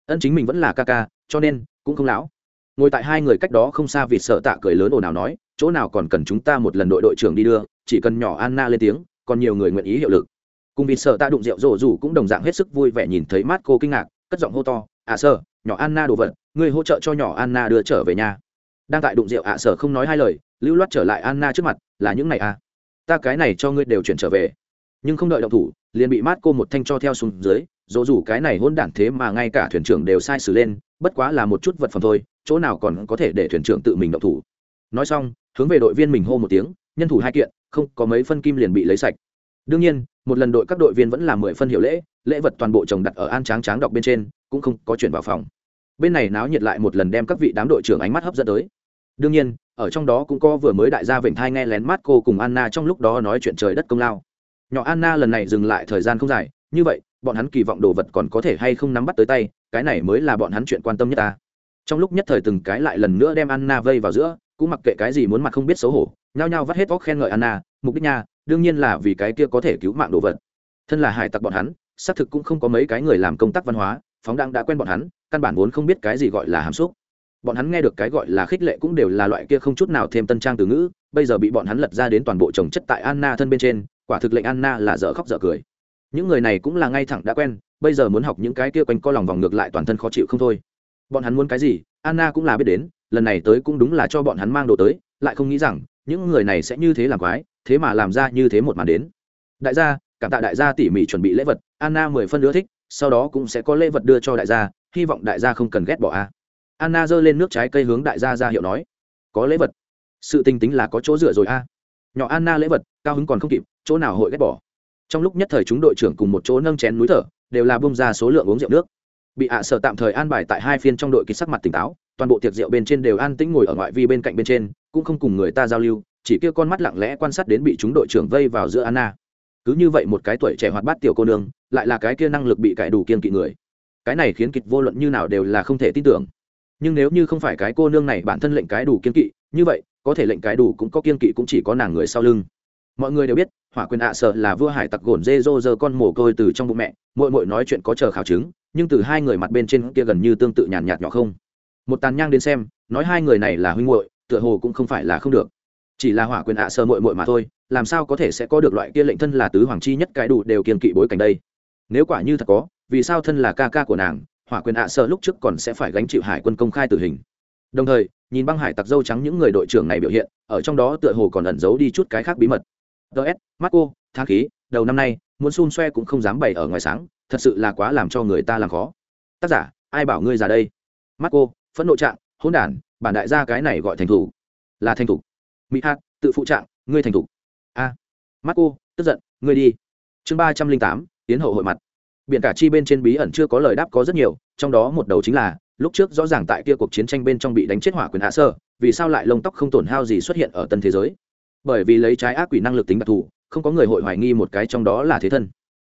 Ân chính mình vẫn là ca ca, cho nên cũng không lão. Ngồi tại hai người cách đó không xa vịt sợ tạ cười lớn ồn ào nói, chỗ nào còn cần chúng ta một lần đội đội trưởng đi đưa, chỉ cần nhỏ anna lên tiếng, còn nhiều người nguyện ý hiệu lực. Cùng vịt sợ tạ đụng rượu rổ rủ cũng đồng dạng hết sức vui vẻ nhìn thấy mắt cô kinh ngạc, cất giọng hô to à, ạ sơ nhỏ anna đồ vật người hỗ trợ cho nhỏ anna đưa trở về nhà. Đang tại đụng rượu, ạ sở không nói hai lời, lưu loát trở lại anna trước mặt, là những này à? Ta cái này cho ngươi đều chuyển trở về nhưng không đợi động thủ, liền bị mát cô một thanh cho theo xuống dưới, dỗ dù cái này hôn đản thế mà ngay cả thuyền trưởng đều sai xử lên, bất quá là một chút vật phẩm thôi, chỗ nào còn có thể để thuyền trưởng tự mình động thủ. Nói xong, hướng về đội viên mình hô một tiếng, nhân thủ hai kiện, không có mấy phân kim liền bị lấy sạch. Đương nhiên, một lần đội các đội viên vẫn là mười phân hiệu lễ lễ vật toàn bộ chồng đặt ở an tráng tráng đọc bên trên, cũng không có chuyển vào phòng. Bên này náo nhiệt lại một lần đem các vị đám đội trưởng ánh mắt hấp dẫn tới. Đương nhiên, ở trong đó cũng có vừa mới đại gia vịnh thai nghe lén mắt cô cùng anna trong lúc đó nói chuyện trời đất công lao nhỏ anna lần này dừng lại thời gian không dài. Như vậy, bọn hắn kỳ vọng đồ vật còn có thể hay không nắm bắt tới tay, cái này mới là bọn hắn chuyện quan tâm nhất ta. Trong lúc nhất thời từng cái lại lần nữa đem anna vây vào giữa, cũng mặc kệ cái gì muốn mặt không biết xấu hổ, nhao nhao vắt hết vóc khen ngợi anna, mục đích nha, đương nhiên là vì cái kia có thể cứu mạng đồ vật. Thân là hải tặc bọn hắn, xác thực cũng không có mấy cái người làm công tác văn hóa, phóng đăng đã quen bọn hắn, căn bản vốn không biết cái gì gọi là hàm xúc. Bọn hắn nghe được cái gọi là khích lệ cũng đều là loại kia không chút nào thêm tân trang từ ngữ, bây giờ bị bọn hắn lật ra đến toàn bộ trồng chất tại anna thân bên trên quả thực lệnh anna là dở khóc dở cười. Những người này cũng là ngay thẳng đã quen, bây giờ muốn học những cái kia quanh co lòng vòng ngược lại toàn thân khó chịu không thôi. Bọn hắn muốn cái gì, anna cũng là biết đến, lần này tới cũng đúng là cho bọn hắn mang đồ tới, lại không nghĩ rằng, những người này sẽ như thế làm quái, thế mà làm ra như thế một màn đến. Đại gia, cảm tạ đại gia tỉ mỉ chuẩn bị lễ vật, anna mười phân ưa thích, sau đó cũng sẽ có lễ vật đưa cho đại gia, hy vọng đại gia không cần ghét bỏ a. Anna giơ lên nước trái cây hướng đại gia ra hiệu nói, có lễ vật. Sự tình tính là có chỗ dựa rồi a. Nhỏ anna lễ vật, cao hứng còn không kịp chỗ nào hội ghét bỏ. Trong lúc nhất thời chúng đội trưởng cùng một chỗ nâng chén núi thở, đều là bông ra số lượng uống rượu nước. Bị ạ sở tạm thời an bài tại hai phiên trong đội kịch sắc mặt tỉnh táo, toàn bộ tiệc rượu bên trên đều an tĩnh ngồi ở ngoại vi bên cạnh bên trên, cũng không cùng người ta giao lưu, chỉ kia con mắt lặng lẽ quan sát đến bị chúng đội trưởng vây vào giữa anna. Cứ như vậy một cái tuổi trẻ hoạt bát tiểu cô nương, lại là cái kia năng lực bị cải đủ kiên kỵ người. Cái này khiến kịch vô luận như nào đều là không thể tin tưởng. Nhưng nếu như không phải cái cô nương này bản thân lệnh cái đủ kiên kỵ, như vậy, có thể lệnh cái đủ cũng có kiên kỵ cũng chỉ có nàng người sau lưng. Mọi người đều biết hỏa quyền ạ sợ là vua hải tặc gồn dê dô dơ con mồ côi từ trong bụng mẹ mội mội nói chuyện có chờ khảo chứng, nhưng từ hai người mặt bên trên kia gần như tương tự nhàn nhạt nhỏ không. Một tàn nhang đến xem, nói hai người này là huynh muội, tựa hồ cũng không phải là không được. Chỉ là hỏa quyền ạ Sợ mội mội mà thôi, làm sao có thể sẽ có được loại kia lệnh thân là tứ hoàng chi nhất cái đủ đều kiên kỵ bối cảnh đây? Nếu quả như thật có, vì sao thân là ca ca của nàng, hỏa quyền ạ Sợ lúc trước còn sẽ phải gánh chịu hải quân công khai tử hình? Đồng thời, nhìn băng hải tặc dâu trắng những người đội trưởng này biểu hiện, ở trong đó tựa hồ còn ẩn giấu đi chút cái khác bí mật ts marco thang khí, đầu năm nay, muốn xun xoe cũng không dám bày ở ngoài sáng, thật sự là quá làm cho người ta làm khó. Tác giả, ai bảo ngươi ra đây? Marco phẫn nộ trạng, hỗn đản, bản đại gia cái này gọi thành thủ. Là thành thủ. Mỹ hát tự phụ trạng, ngươi thành thủ. A. À. marco tức giận, ngươi đi. Chương ba trăm linh tám tiến hậu hội mặt. Biển cả chi bên trên bí ẩn chưa có lời đáp có rất nhiều, trong đó một đầu chính là, lúc trước rõ ràng tại kia cuộc chiến tranh bên trong bị đánh chết hỏa quyền hạ sơ, vì sao lại lông tóc không tổn hao gì xuất hiện ở tân thế giới? Bởi vì lấy trái ác quỷ năng lực tính đặc thù, không có người hội hoài nghi một cái trong đó là thế thân.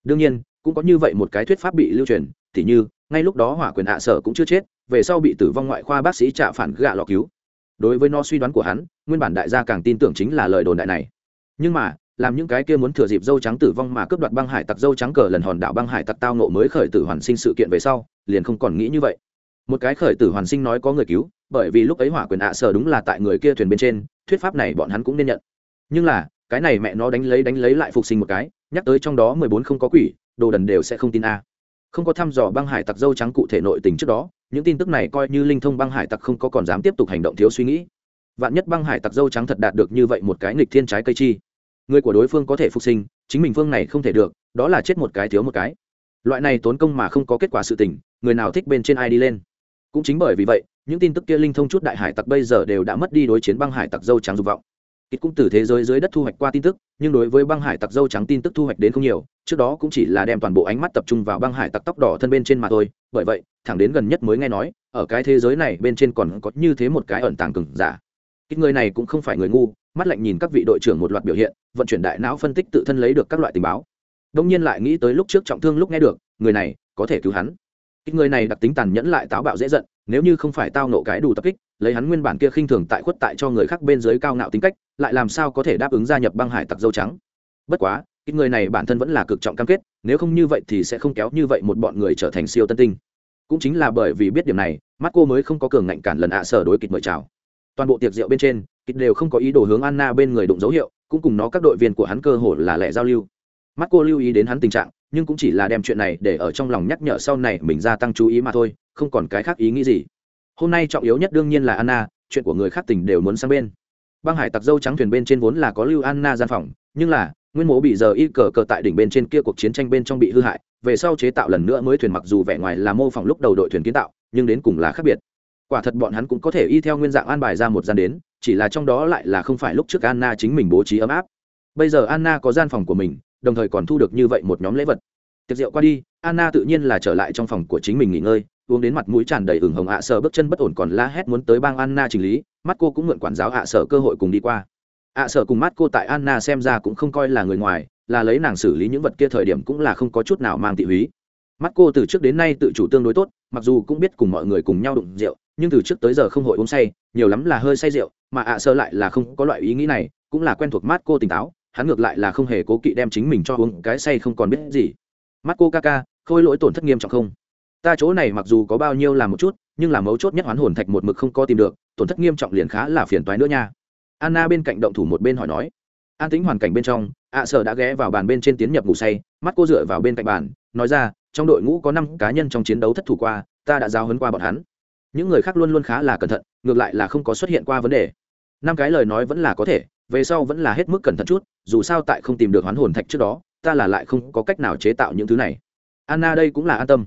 Đương nhiên, cũng có như vậy một cái thuyết pháp bị lưu truyền, tỉ như, ngay lúc đó hỏa quyền hạ sở cũng chưa chết, về sau bị tử vong ngoại khoa bác sĩ trả phản gạ lọ cứu. Đối với nó suy đoán của hắn, nguyên bản đại gia càng tin tưởng chính là lời đồn đại này. Nhưng mà, làm những cái kia muốn thừa dịp dâu trắng tử vong mà cướp đoạt băng hải tặc dâu trắng cờ lần hòn đảo băng hải tặc tao nộ mới khởi tử hoàn sinh sự kiện về sau, liền không còn nghĩ như vậy. Một cái khởi tử hoàn sinh nói có người cứu, bởi vì lúc ấy hỏa quyền ạ sở đúng là tại người kia thuyền bên trên, thuyết pháp này bọn hắn cũng nên nhận nhưng là, cái này mẹ nó đánh lấy đánh lấy lại phục sinh một cái, nhắc tới trong đó mười bốn không có quỷ, đồ đần đều sẽ không tin a. Không có thăm dò băng hải tặc dâu trắng cụ thể nội tình trước đó, những tin tức này coi như linh thông băng hải tặc không có còn dám tiếp tục hành động thiếu suy nghĩ. Vạn nhất băng hải tặc dâu trắng thật đạt được như vậy một cái nghịch thiên trái cây chi, người của đối phương có thể phục sinh, chính mình phương này không thể được, đó là chết một cái thiếu một cái. Loại này tốn công mà không có kết quả sự tình, người nào thích bên trên ai đi lên. Cũng chính bởi vì vậy, những tin tức kia linh thông chút đại hải tặc bây giờ đều đã mất đi đối chiến băng hải tặc dâu trắng dục vọng ít cũng từ thế giới dưới đất thu hoạch qua tin tức, nhưng đối với băng hải tặc dâu trắng tin tức thu hoạch đến không nhiều, trước đó cũng chỉ là đem toàn bộ ánh mắt tập trung vào băng hải tặc tóc đỏ thân bên trên mà thôi. Bởi vậy, thẳng đến gần nhất mới nghe nói, ở cái thế giới này bên trên còn có như thế một cái ẩn tàng cừng giả. Ít người này cũng không phải người ngu, mắt lạnh nhìn các vị đội trưởng một loạt biểu hiện, vận chuyển đại não phân tích tự thân lấy được các loại tình báo. Đông nhiên lại nghĩ tới lúc trước trọng thương lúc nghe được, người này có thể cứu hắn ít người này đặc tính tàn nhẫn lại táo bạo dễ giận, nếu như không phải tao nộ cái đủ tập kích, lấy hắn nguyên bản kia khinh thường tại khuất tại cho người khác bên dưới cao ngạo tính cách, lại làm sao có thể đáp ứng gia nhập băng hải tặc dâu trắng. Bất quá, ít người này bản thân vẫn là cực trọng cam kết, nếu không như vậy thì sẽ không kéo như vậy một bọn người trở thành siêu tân tinh. Cũng chính là bởi vì biết điểm này, mắt cô mới không có cường ngạnh cản lần ạ sở đối kịch mời chào. Toàn bộ tiệc rượu bên trên, kịch đều không có ý đồ hướng anna bên người đụng dấu hiệu, cũng cùng nó các đội viên của hắn cơ hồ là lẻ giao lưu. Mắt cô lưu ý đến hắn tình trạng nhưng cũng chỉ là đem chuyện này để ở trong lòng nhắc nhở sau này mình gia tăng chú ý mà thôi, không còn cái khác ý nghĩ gì. Hôm nay trọng yếu nhất đương nhiên là anna, chuyện của người khác tình đều muốn sang bên. Băng hải tặc dâu trắng thuyền bên trên vốn là có lưu anna gian phòng, nhưng là, nguyên mố bị giờ y cờ cờ tại đỉnh bên trên kia cuộc chiến tranh bên trong bị hư hại, về sau chế tạo lần nữa mới thuyền mặc dù vẻ ngoài là mô phỏng lúc đầu đội thuyền kiến tạo, nhưng đến cùng là khác biệt. Quả thật bọn hắn cũng có thể y theo nguyên dạng an bài ra một gian đến, chỉ là trong đó lại là không phải lúc trước anna chính mình bố trí ấm áp. Bây giờ anna có gian phòng của mình đồng thời còn thu được như vậy một nhóm lễ vật. Tiệc rượu qua đi, anna tự nhiên là trở lại trong phòng của chính mình nghỉ ngơi, uống đến mặt mũi tràn đầy ửng hồng ạ sở bước chân bất ổn còn la hét muốn tới bang anna chỉnh lý, mắt cô cũng mượn quản giáo ạ sở cơ hội cùng đi qua. Ạ sở cùng mắt cô tại anna xem ra cũng không coi là người ngoài, là lấy nàng xử lý những vật kia thời điểm cũng là không có chút nào mang thị húy. Mắt cô từ trước đến nay tự chủ tương đối tốt, mặc dù cũng biết cùng mọi người cùng nhau đụng rượu, nhưng từ trước tới giờ không hội uống say, nhiều lắm là hơi say rượu, mà ạ sơ lại là không có loại ý nghĩ này, cũng là quen thuộc mắt cô tỉnh táo hắn ngược lại là không hề cố kỵ đem chính mình cho uống cái say không còn biết gì. Mắt cô ca ca, khôi lỗi tổn thất nghiêm trọng không? Ta chỗ này mặc dù có bao nhiêu là một chút, nhưng là mấu chốt nhất hoán hồn thạch một mực không có tìm được, tổn thất nghiêm trọng liền khá là phiền toái nữa nha. Anna bên cạnh động thủ một bên hỏi nói. An tính hoàn cảnh bên trong, ạ sở đã ghé vào bàn bên trên tiến nhập ngủ say, mắt cô dựa vào bên cạnh bàn, nói ra, trong đội ngũ có năm cá nhân trong chiến đấu thất thủ qua, ta đã giao hấn qua bọn hắn. Những người khác luôn luôn khá là cẩn thận, ngược lại là không có xuất hiện qua vấn đề. Năm cái lời nói vẫn là có thể về sau vẫn là hết mức cẩn thận chút, dù sao tại không tìm được hoán hồn thạch trước đó, ta là lại không có cách nào chế tạo những thứ này. Anna đây cũng là an tâm.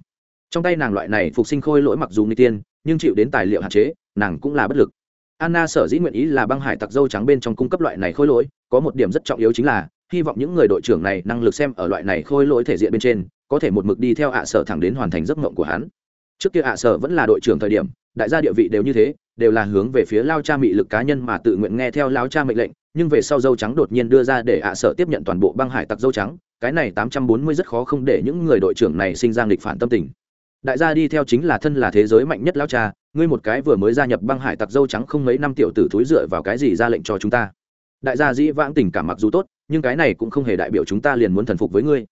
Trong tay nàng loại này phục sinh khôi lỗi mặc dù nguy tiên, nhưng chịu đến tài liệu hạn chế, nàng cũng là bất lực. Anna sở dĩ nguyện ý là băng hải tặc dâu trắng bên trong cung cấp loại này khôi lỗi, có một điểm rất trọng yếu chính là, hy vọng những người đội trưởng này năng lực xem ở loại này khôi lỗi thể diện bên trên, có thể một mực đi theo ạ sở thẳng đến hoàn thành giấc mộng của hắn. Trước kia ạ sở vẫn là đội trưởng thời điểm, đại gia địa vị đều như thế, đều là hướng về phía lao cha mị lực cá nhân mà tự nguyện nghe theo lao cha mệnh lệnh nhưng về sau dâu trắng đột nhiên đưa ra để ạ sở tiếp nhận toàn bộ băng hải tặc dâu trắng, cái này tám trăm bốn mươi rất khó không để những người đội trưởng này sinh ra nghịch phản tâm tình. Đại gia đi theo chính là thân là thế giới mạnh nhất lao cha, ngươi một cái vừa mới gia nhập băng hải tặc dâu trắng không mấy năm tiểu tử thúi dựa vào cái gì ra lệnh cho chúng ta? Đại gia dĩ vãng tình cảm mặc dù tốt, nhưng cái này cũng không hề đại biểu chúng ta liền muốn thần phục với ngươi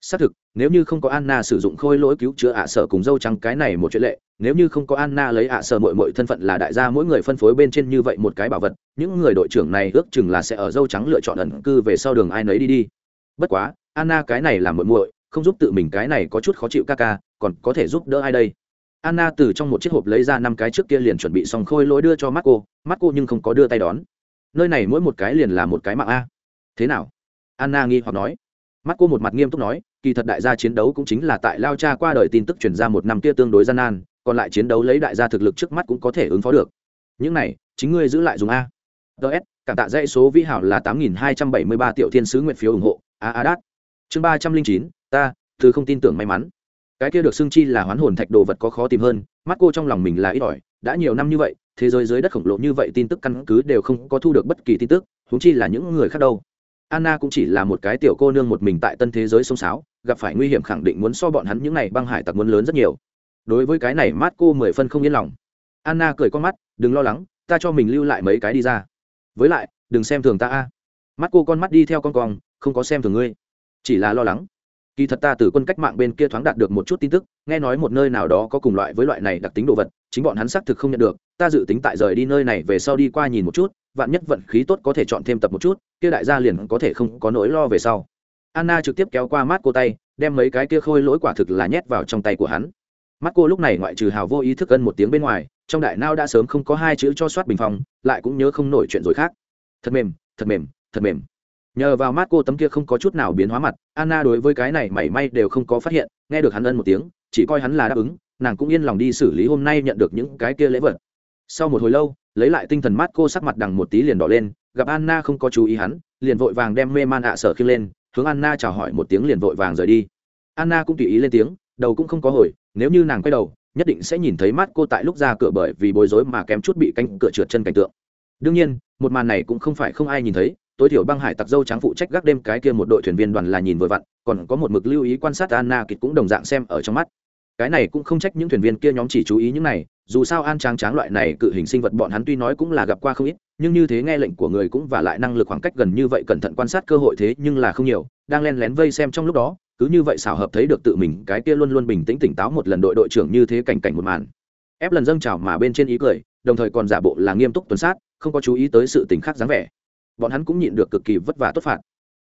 xác thực, nếu như không có anna sử dụng khôi lỗi cứu chữa ạ sở cùng dâu trắng cái này một chuyện lệ, nếu như không có anna lấy ạ sở mội mội thân phận là đại gia mỗi người phân phối bên trên như vậy một cái bảo vật, những người đội trưởng này ước chừng là sẽ ở dâu trắng lựa chọn ẩn cư về sau đường ai nấy đi đi. Bất quá, anna cái này là mội mội không giúp tự mình cái này có chút khó chịu ca ca, còn có thể giúp đỡ ai đây? Anna từ trong một chiếc hộp lấy ra năm cái trước kia liền chuẩn bị xong khôi lỗi đưa cho marco marco nhưng không có đưa tay đón. Nơi này mỗi một cái liền là một cái mạng a. Thế nào? Anna nghi hoặc nói. Mắt cô một mặt nghiêm túc nói, kỳ thật đại gia chiến đấu cũng chính là tại lao cha qua đời tin tức chuyển ra một năm kia tương đối gian nan, còn lại chiến đấu lấy đại gia thực lực trước mắt cũng có thể ứng phó được. Những này, chính ngươi giữ lại dùng a. Ts cảm tạ dãy số vĩ hảo là tám nghìn hai trăm bảy mươi ba triệu thiên sứ nguyện phiếu ủng hộ. A a, đát. Chương ba trăm linh chín, ta, từ không tin tưởng may mắn. Cái kia được xưng chi là hoán hồn thạch đồ vật có khó tìm hơn mắt cô trong lòng mình là ít ỏi, đã nhiều năm như vậy, thế giới dưới đất khổng lồ như vậy tin tức căn cứ đều không có thu được bất kỳ tin tức húng chi là những người khác đâu anna cũng chỉ là một cái tiểu cô nương một mình tại tân thế giới sông sáo, gặp phải nguy hiểm khẳng định muốn so bọn hắn những này băng hải tặc muốn lớn rất nhiều. Đối với cái này mát cô mười phân không yên lòng. Anna cười con mắt, đừng lo lắng, ta cho mình lưu lại mấy cái đi ra. Với lại, đừng xem thường ta a. Mắt cô con mắt đi theo con cong, không có xem thường ngươi, chỉ là lo lắng. Kỳ thật ta từ quân cách mạng bên kia thoáng đạt được một chút tin tức, nghe nói một nơi nào đó có cùng loại với loại này đặc tính đồ vật, chính bọn hắn xác thực không nhận được, ta dự tính tại rời đi nơi này về sau đi qua nhìn một chút vạn nhất vận khí tốt có thể chọn thêm tập một chút, kia đại gia liền có thể không có nỗi lo về sau. Anna trực tiếp kéo qua mắt cô tay, đem mấy cái kia khôi lỗi quả thực là nhét vào trong tay của hắn. Mắt cô lúc này ngoại trừ hào vô ý thức ân một tiếng bên ngoài, trong đại nao đã sớm không có hai chữ cho soát bình phòng lại cũng nhớ không nổi chuyện rồi khác. Thật mềm thật mềm thật mềm. Nhờ vào mắt cô tấm kia không có chút nào biến hóa mặt, anna đối với cái này mảy may đều không có phát hiện, nghe được hắn ân một tiếng, chỉ coi hắn là đáp ứng, nàng cũng yên lòng đi xử lý hôm nay nhận được những cái kia lễ vật sau một hồi lâu, lấy lại tinh thần mắt cô sắc mặt đằng một tí liền đỏ lên, gặp anna không có chú ý hắn, liền vội vàng đem mê man ạ sở khiêng lên, hướng anna chào hỏi một tiếng liền vội vàng rời đi. Anna cũng tùy ý lên tiếng, đầu cũng không có hồi, nếu như nàng quay đầu, nhất định sẽ nhìn thấy mắt cô tại lúc ra cửa bởi vì bối rối mà kém chút bị canh cửa trượt chân cảnh tượng. Đương nhiên, một màn này cũng không phải không ai nhìn thấy, tối thiểu băng hải tặc dâu trắng phụ trách gác đêm cái kia một đội thuyền viên đoàn là nhìn vừa vặn, còn có một mực lưu ý quan sát anna kịch cũng đồng dạng xem ở trong mắt. Cái này cũng không trách những thuyền viên kia nhóm chỉ chú ý những này dù sao an tráng tráng loại này cự hình sinh vật bọn hắn tuy nói cũng là gặp qua không ít, nhưng như thế nghe lệnh của người cũng và lại năng lực khoảng cách gần như vậy cẩn thận quan sát cơ hội thế nhưng là không nhiều, đang len lén vây xem trong lúc đó, cứ như vậy xảo hợp thấy được tự mình cái kia luôn luôn bình tĩnh tỉnh táo một lần đội đội trưởng như thế cảnh cảnh một màn. Ép lần dâng trào mà bên trên ý cười, đồng thời còn giả bộ là nghiêm túc tuần sát, không có chú ý tới sự tình khác dáng vẻ. Bọn hắn cũng nhịn được cực kỳ vất vả tốt phạt.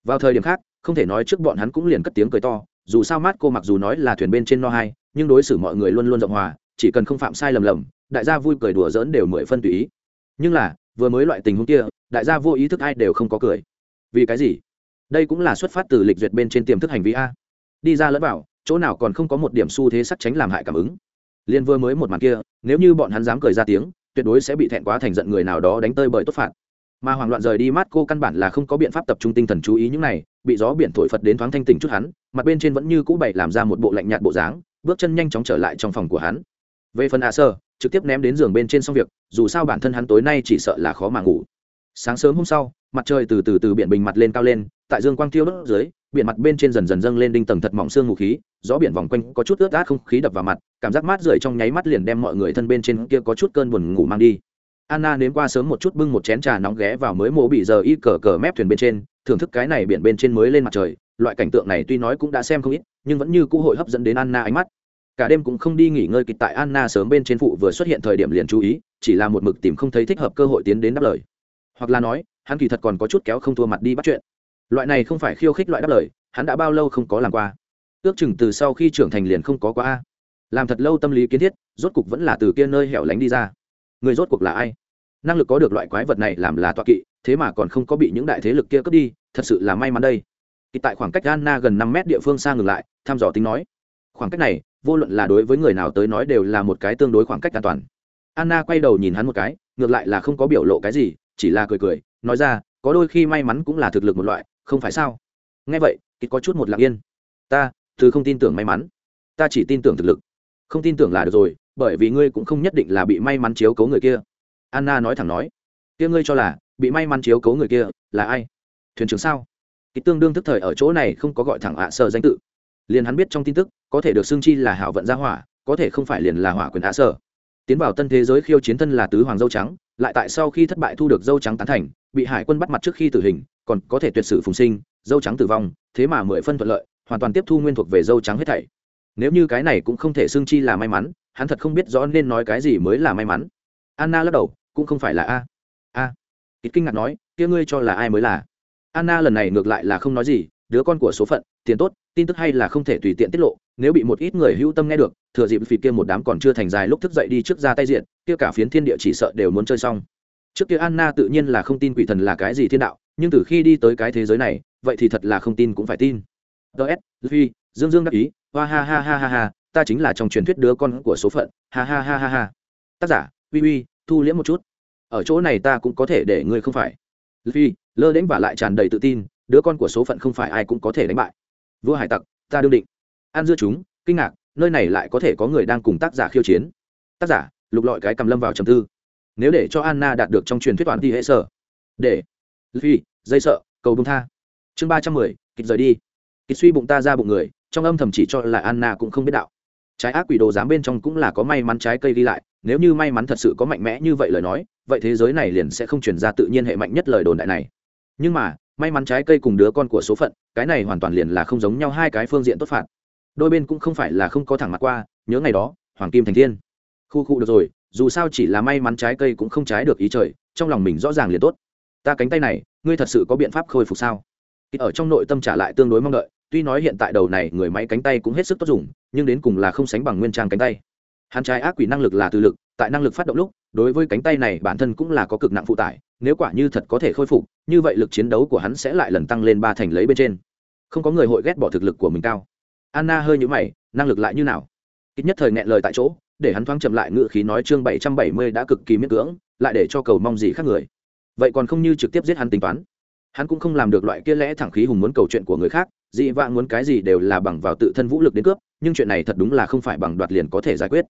Vào thời điểm khác, không thể nói trước bọn hắn cũng liền cất tiếng cười to, dù sao mát cô mặc dù nói là thuyền bên trên no hai, nhưng đối xử mọi người luôn luôn rộng hòa chỉ cần không phạm sai lầm lầm, đại gia vui cười đùa dỡn đều mười phân tùy ý. Nhưng là, vừa mới loại tình huống kia, đại gia vô ý thức ai đều không có cười. Vì cái gì? Đây cũng là xuất phát từ lịch duyệt bên trên tiềm thức hành vi a. Đi ra lẫn vào, chỗ nào còn không có một điểm xu thế sắc tránh làm hại cảm ứng. Liên vừa mới một màn kia, nếu như bọn hắn dám cười ra tiếng, tuyệt đối sẽ bị thẹn quá thành giận người nào đó đánh tơi bởi tốt phạt. Mà hoảng loạn rời đi mát cô căn bản là không có biện pháp tập trung tinh thần chú ý những này, bị gió biển thổi phật đến thoáng thanh tỉnh chút hắn, mặt bên trên vẫn như cũ bậy làm ra một bộ lạnh nhạt bộ dáng, bước chân nhanh chóng trở lại trong phòng của hắn về phần a sơ, trực tiếp ném đến giường bên trên xong việc, dù sao bản thân hắn tối nay chỉ sợ là khó mà ngủ. Sáng sớm hôm sau, mặt trời từ từ từ biển bình mặt lên cao lên, tại dương quang tiêu đốt dưới, biển mặt bên trên dần dần dâng lên đinh tầng thật mỏng xương mù khí, gió biển vòng quanh có chút ướt át không khí đập vào mặt, cảm giác mát rượi trong nháy mắt liền đem mọi người thân bên trên kia có chút cơn buồn ngủ mang đi. Anna nếm qua sớm một chút bưng một chén trà nóng ghé vào mới mổ bị giờ y cờ cờ mép thuyền bên trên, thưởng thức cái này biển bên trên mới lên mặt trời, loại cảnh tượng này tuy nói cũng đã xem không ít, nhưng vẫn như cũ hội hấp dẫn đến anna ánh mắt cả đêm cũng không đi nghỉ ngơi kịch tại anna sớm bên trên phụ vừa xuất hiện thời điểm liền chú ý chỉ là một mực tìm không thấy thích hợp cơ hội tiến đến đáp lời. Hoặc là nói hắn kỳ thật còn có chút kéo không thua mặt đi bắt chuyện. Loại này không phải khiêu khích loại đáp lời hắn đã bao lâu không có làm qua. Ước chừng từ sau khi trưởng thành liền không có qua a. Làm thật lâu tâm lý kiến thiết rốt cục vẫn là từ kia nơi hẻo lánh đi ra. Người rốt cuộc là ai? Năng lực có được loại quái vật này làm là toa kỵ thế mà còn không có bị những đại thế lực kia cướp đi thật sự là may mắn đây. Kỳ tại khoảng cách Anna gần năm mét địa phương xa ngừng lại, thăm dò tính nói. Khoảng cách này, vô luận là đối với người nào tới nói đều là một cái tương đối khoảng cách an toàn. anna quay đầu nhìn hắn một cái, ngược lại là không có biểu lộ cái gì, chỉ là cười cười, nói ra, có đôi khi may mắn cũng là thực lực một loại, không phải sao? Nghe vậy kịch có chút một lặng yên. Ta, thứ không tin tưởng may mắn. Ta chỉ tin tưởng thực lực. Không tin tưởng là được rồi, bởi vì ngươi cũng không nhất định là bị may mắn chiếu cấu người kia. Anna nói thẳng nói, kia ngươi cho là, bị may mắn chiếu cấu người kia là ai? Thuyền trưởng sao? Kịch tương đương tức thời ở chỗ này không có gọi thẳng ạ à sở danh tự liền hắn biết trong tin tức, có thể được xưng chi là hảo vận gia hỏa, có thể không phải liền là hỏa quyền á sở. Tiến vào tân thế giới khiêu chiến thân là tứ hoàng dâu trắng, lại tại sau khi thất bại thu được dâu trắng tán thành, bị hải quân bắt mặt trước khi tử hình, còn có thể tuyệt sử phùng sinh, dâu trắng tử vong, thế mà mười phân thuận lợi, hoàn toàn tiếp thu nguyên thuộc về dâu trắng hết thảy. Nếu như cái này cũng không thể xưng chi là may mắn, hắn thật không biết rõ nên nói cái gì mới là may mắn. Anna lắc đầu, cũng không phải là a. A. Ít kinh ngạc nói, kia ngươi cho là ai mới là? Anna lần này ngược lại là không nói gì đứa con của số phận, tiền tốt, tin tức hay là không thể tùy tiện tiết lộ, nếu bị một ít người hữu tâm nghe được, thừa dịp phì kia một đám còn chưa thành dài lúc thức dậy đi trước ra tay diện, kia cả phiến thiên địa chỉ sợ đều muốn chơi xong. Trước kia anna tự nhiên là không tin quỷ thần là cái gì thiên đạo, nhưng từ khi đi tới cái thế giới này, vậy thì thật là không tin cũng phải tin. Ts phi dương dương đắc ý, hoa ha ha ha ha ha, ta chính là trong truyền thuyết đứa con của số phận, ha ha ha ha ha. Tác giả uy uy thu liễm một chút. Ở chỗ này ta cũng có thể để ngươi không phải. Phi lơ đến và lại tràn đầy tự tin đứa con của số phận không phải ai cũng có thể đánh bại. Vua hải tặc, ta đương định. An dưa chúng, kinh ngạc, nơi này lại có thể có người đang cùng tác giả khiêu chiến. Tác giả, lục lọi cái cầm lâm vào trầm tư. Nếu để cho anna đạt được trong truyền thuyết toàn thì hệ sở. Để. Phi dây sợ, cầu bông tha. Chương ba trăm mười, kịch rời đi. Kịch suy bụng ta ra bụng người, trong âm thầm chỉ cho là anna cũng không biết đạo. Trái ác quỷ đồ dám bên trong cũng là có may mắn trái cây đi lại, nếu như may mắn thật sự có mạnh mẽ như vậy lời nói, vậy thế giới này liền sẽ không chuyển ra tự nhiên hệ mạnh nhất lời đồn đại này. Nhưng mà may mắn trái cây cùng đứa con của số phận, cái này hoàn toàn liền là không giống nhau hai cái phương diện tốt phạt. Đôi bên cũng không phải là không có thẳng mặt qua, nhớ ngày đó, hoàng kim thành thiên. Khu khu được rồi, dù sao chỉ là may mắn trái cây cũng không trái được ý trời, trong lòng mình rõ ràng liền tốt. Ta cánh tay này, ngươi thật sự có biện pháp khôi phục sao? Ở trong nội tâm trả lại tương đối mong đợi, tuy nói hiện tại đầu này người máy cánh tay cũng hết sức tốt dùng, nhưng đến cùng là không sánh bằng nguyên trang cánh tay. Hắn trái ác quỷ năng lực là từ lực, tại năng lực phát động lúc, đối với cánh tay này bản thân cũng là có cực nặng phụ tải nếu quả như thật có thể khôi phục, như vậy lực chiến đấu của hắn sẽ lại lần tăng lên ba thành lấy bên trên. Không có người hội ghét bỏ thực lực của mình cao. Anna hơi nhũ mày, năng lực lại như nào? Ít nhất thời nghẹn lời tại chỗ, để hắn thoáng chậm lại ngựa khí nói chương bảy trăm bảy mươi đã cực kỳ miễn cưỡng, lại để cho cầu mong gì khác người. Vậy còn không như trực tiếp giết hắn tính toán. Hắn cũng không làm được loại kia lẽ thẳng khí hùng muốn cầu chuyện của người khác, dị vãng muốn cái gì đều là bằng vào tự thân vũ lực đến cướp, nhưng chuyện này thật đúng là không phải bằng đoạt liền có thể giải quyết.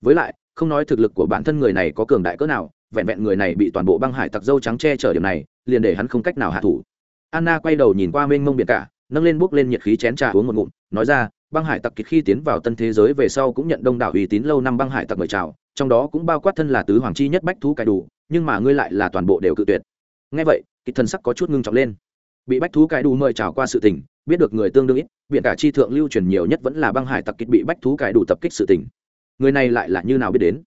Với lại, không nói thực lực của bản thân người này có cường đại cỡ nào vẹn vẹn người này bị toàn bộ băng hải tặc dâu trắng che chở điểm này, liền để hắn không cách nào hạ thủ. Anna quay đầu nhìn qua mênh mông biển cả, nâng lên bốc lên nhiệt khí chén trà uống một ngụm, nói ra, băng hải tặc kịch khi tiến vào tân thế giới về sau cũng nhận đông đảo uy tín lâu năm băng hải tặc mời chào, trong đó cũng bao quát thân là tứ hoàng chi nhất bách thú cải đủ, nhưng mà ngươi lại là toàn bộ đều cự tuyệt. Ngay vậy, kịch thân sắc có chút ngưng trọng lên. Bị bách thú cải đủ mời chào qua sự tình, biết được người tương đương ít biện cả chi thượng lưu truyền nhiều nhất vẫn là băng hải tặc kịch bị bách thú cải đủ tập kích sự tình. Người này lại là như nào biết đến?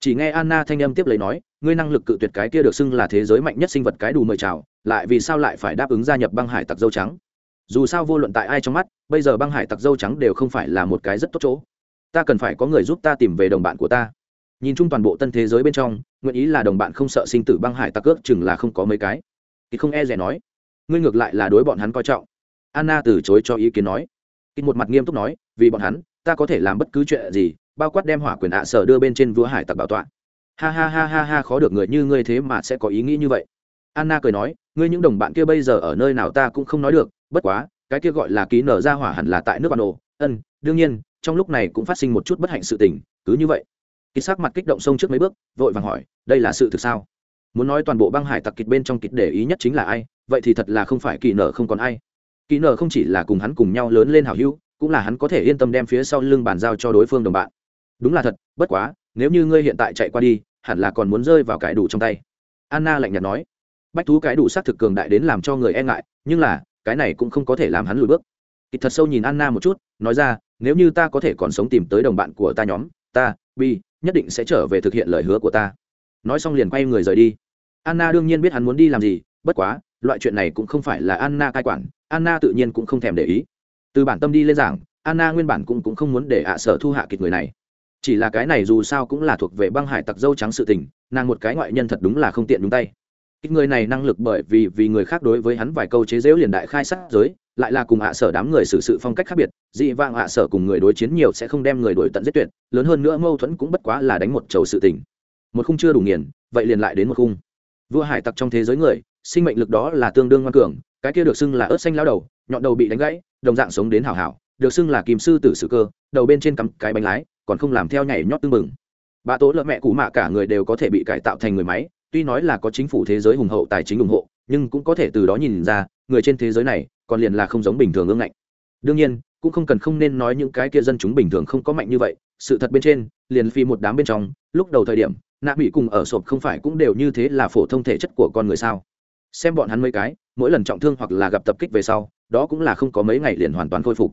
Chỉ nghe anna thanh âm tiếp lấy nói ngươi năng lực cự tuyệt cái kia được xưng là thế giới mạnh nhất sinh vật cái đủ mời chào, lại vì sao lại phải đáp ứng gia nhập băng hải tặc dâu trắng? Dù sao vô luận tại ai trong mắt, bây giờ băng hải tặc dâu trắng đều không phải là một cái rất tốt chỗ. Ta cần phải có người giúp ta tìm về đồng bạn của ta. Nhìn chung toàn bộ tân thế giới bên trong, nguyện ý là đồng bạn không sợ sinh tử băng hải tặc ước chừng là không có mấy cái. Thì không e rẻ nói. Ngươi ngược lại là đối bọn hắn coi trọng. Anna từ chối cho ý kiến nói. Thì một mặt nghiêm túc nói, vì bọn hắn, ta có thể làm bất cứ chuyện gì, bao quát đem hỏa quyền ạ sở đưa bên trên vua hải tặc bảo tọa ha ha ha ha ha, khó được người như ngươi thế mà sẽ có ý nghĩ như vậy. Anna cười nói, ngươi những đồng bạn kia bây giờ ở nơi nào ta cũng không nói được, bất quá, cái kia gọi là ký nở ra hỏa hẳn là tại nước bản đồ ân, đương nhiên, trong lúc này cũng phát sinh một chút bất hạnh sự tình, cứ như vậy. Ký sắc mặt kích động sông trước mấy bước, vội vàng hỏi, đây là sự thực sao? Muốn nói toàn bộ băng hải tặc kịch bên trong kịch để ý nhất chính là ai, vậy thì thật là không phải kỳ nở không còn ai. Kỳ nở không chỉ là cùng hắn cùng nhau lớn lên hảo hữu, cũng là hắn có thể yên tâm đem phía sau lưng bàn giao cho đối phương đồng bạn. Đúng là thật, bất quá nếu như ngươi hiện tại chạy qua đi hẳn là còn muốn rơi vào cái đủ trong tay. Anna lạnh nhạt nói. Bách thú cái đủ s á t thực cường đại đến làm cho người e ngại nhưng là cái này cũng không có thể làm hắn lùi bước. Kịch thật sâu nhìn anna một chút nói ra nếu như ta có thể còn sống tìm tới đồng bạn của ta nhóm ta bi nhất định sẽ trở về thực hiện lời hứa của ta. Nói xong liền quay người rời đi. Anna đương nhiên biết hắn muốn đi làm gì bất quá loại chuyện này cũng không phải là anna cai quản anna tự nhiên cũng không thèm để ý. Từ bản tâm đi lên giảng anna nguyên bản cũng, cũng không muốn để ạ sở thu hạ kịch người này chỉ là cái này dù sao cũng là thuộc về băng hải tặc dâu trắng sự tình, nàng một cái ngoại nhân thật đúng là không tiện nhúng tay. Ít người này năng lực bởi vì vì người khác đối với hắn vài câu chế giễu liền đại khai sát giới, lại là cùng hạ sở đám người xử sự phong cách khác biệt, dị vang hạ sở cùng người đối chiến nhiều sẽ không đem người đổi tận giết tuyệt, lớn hơn nữa mâu thuẫn cũng bất quá là đánh một chầu sự tình. Một khung chưa đủ nghiền, vậy liền lại đến một khung. Vua hải tặc trong thế giới người, sinh mệnh lực đó là tương đương ngoan cường, cái kia được xưng là ớt xanh lao đầu, nhọn đầu bị đánh gãy, đồng dạng sống đến hảo hảo, được xưng là kìm sư tử sử cơ, đầu bên trên cắm cái bánh lái còn không làm theo nhảy nhót tương mừng bà tố lợn mẹ cụ mạ cả người đều có thể bị cải tạo thành người máy, tuy nói là có chính phủ thế giới hùng hậu tài chính ủng hộ, nhưng cũng có thể từ đó nhìn ra, người trên thế giới này còn liền là không giống bình thường ương ngạnh. Đương nhiên, cũng không cần không nên nói những cái kia dân chúng bình thường không có mạnh như vậy, sự thật bên trên, liền phi một đám bên trong, lúc đầu thời điểm, nạ bị cùng ở sộp không phải cũng đều như thế là phổ thông thể chất của con người sao. Xem bọn hắn mấy cái, mỗi lần trọng thương hoặc là gặp tập kích về sau, đó cũng là không có mấy ngày liền hoàn toàn khôi phục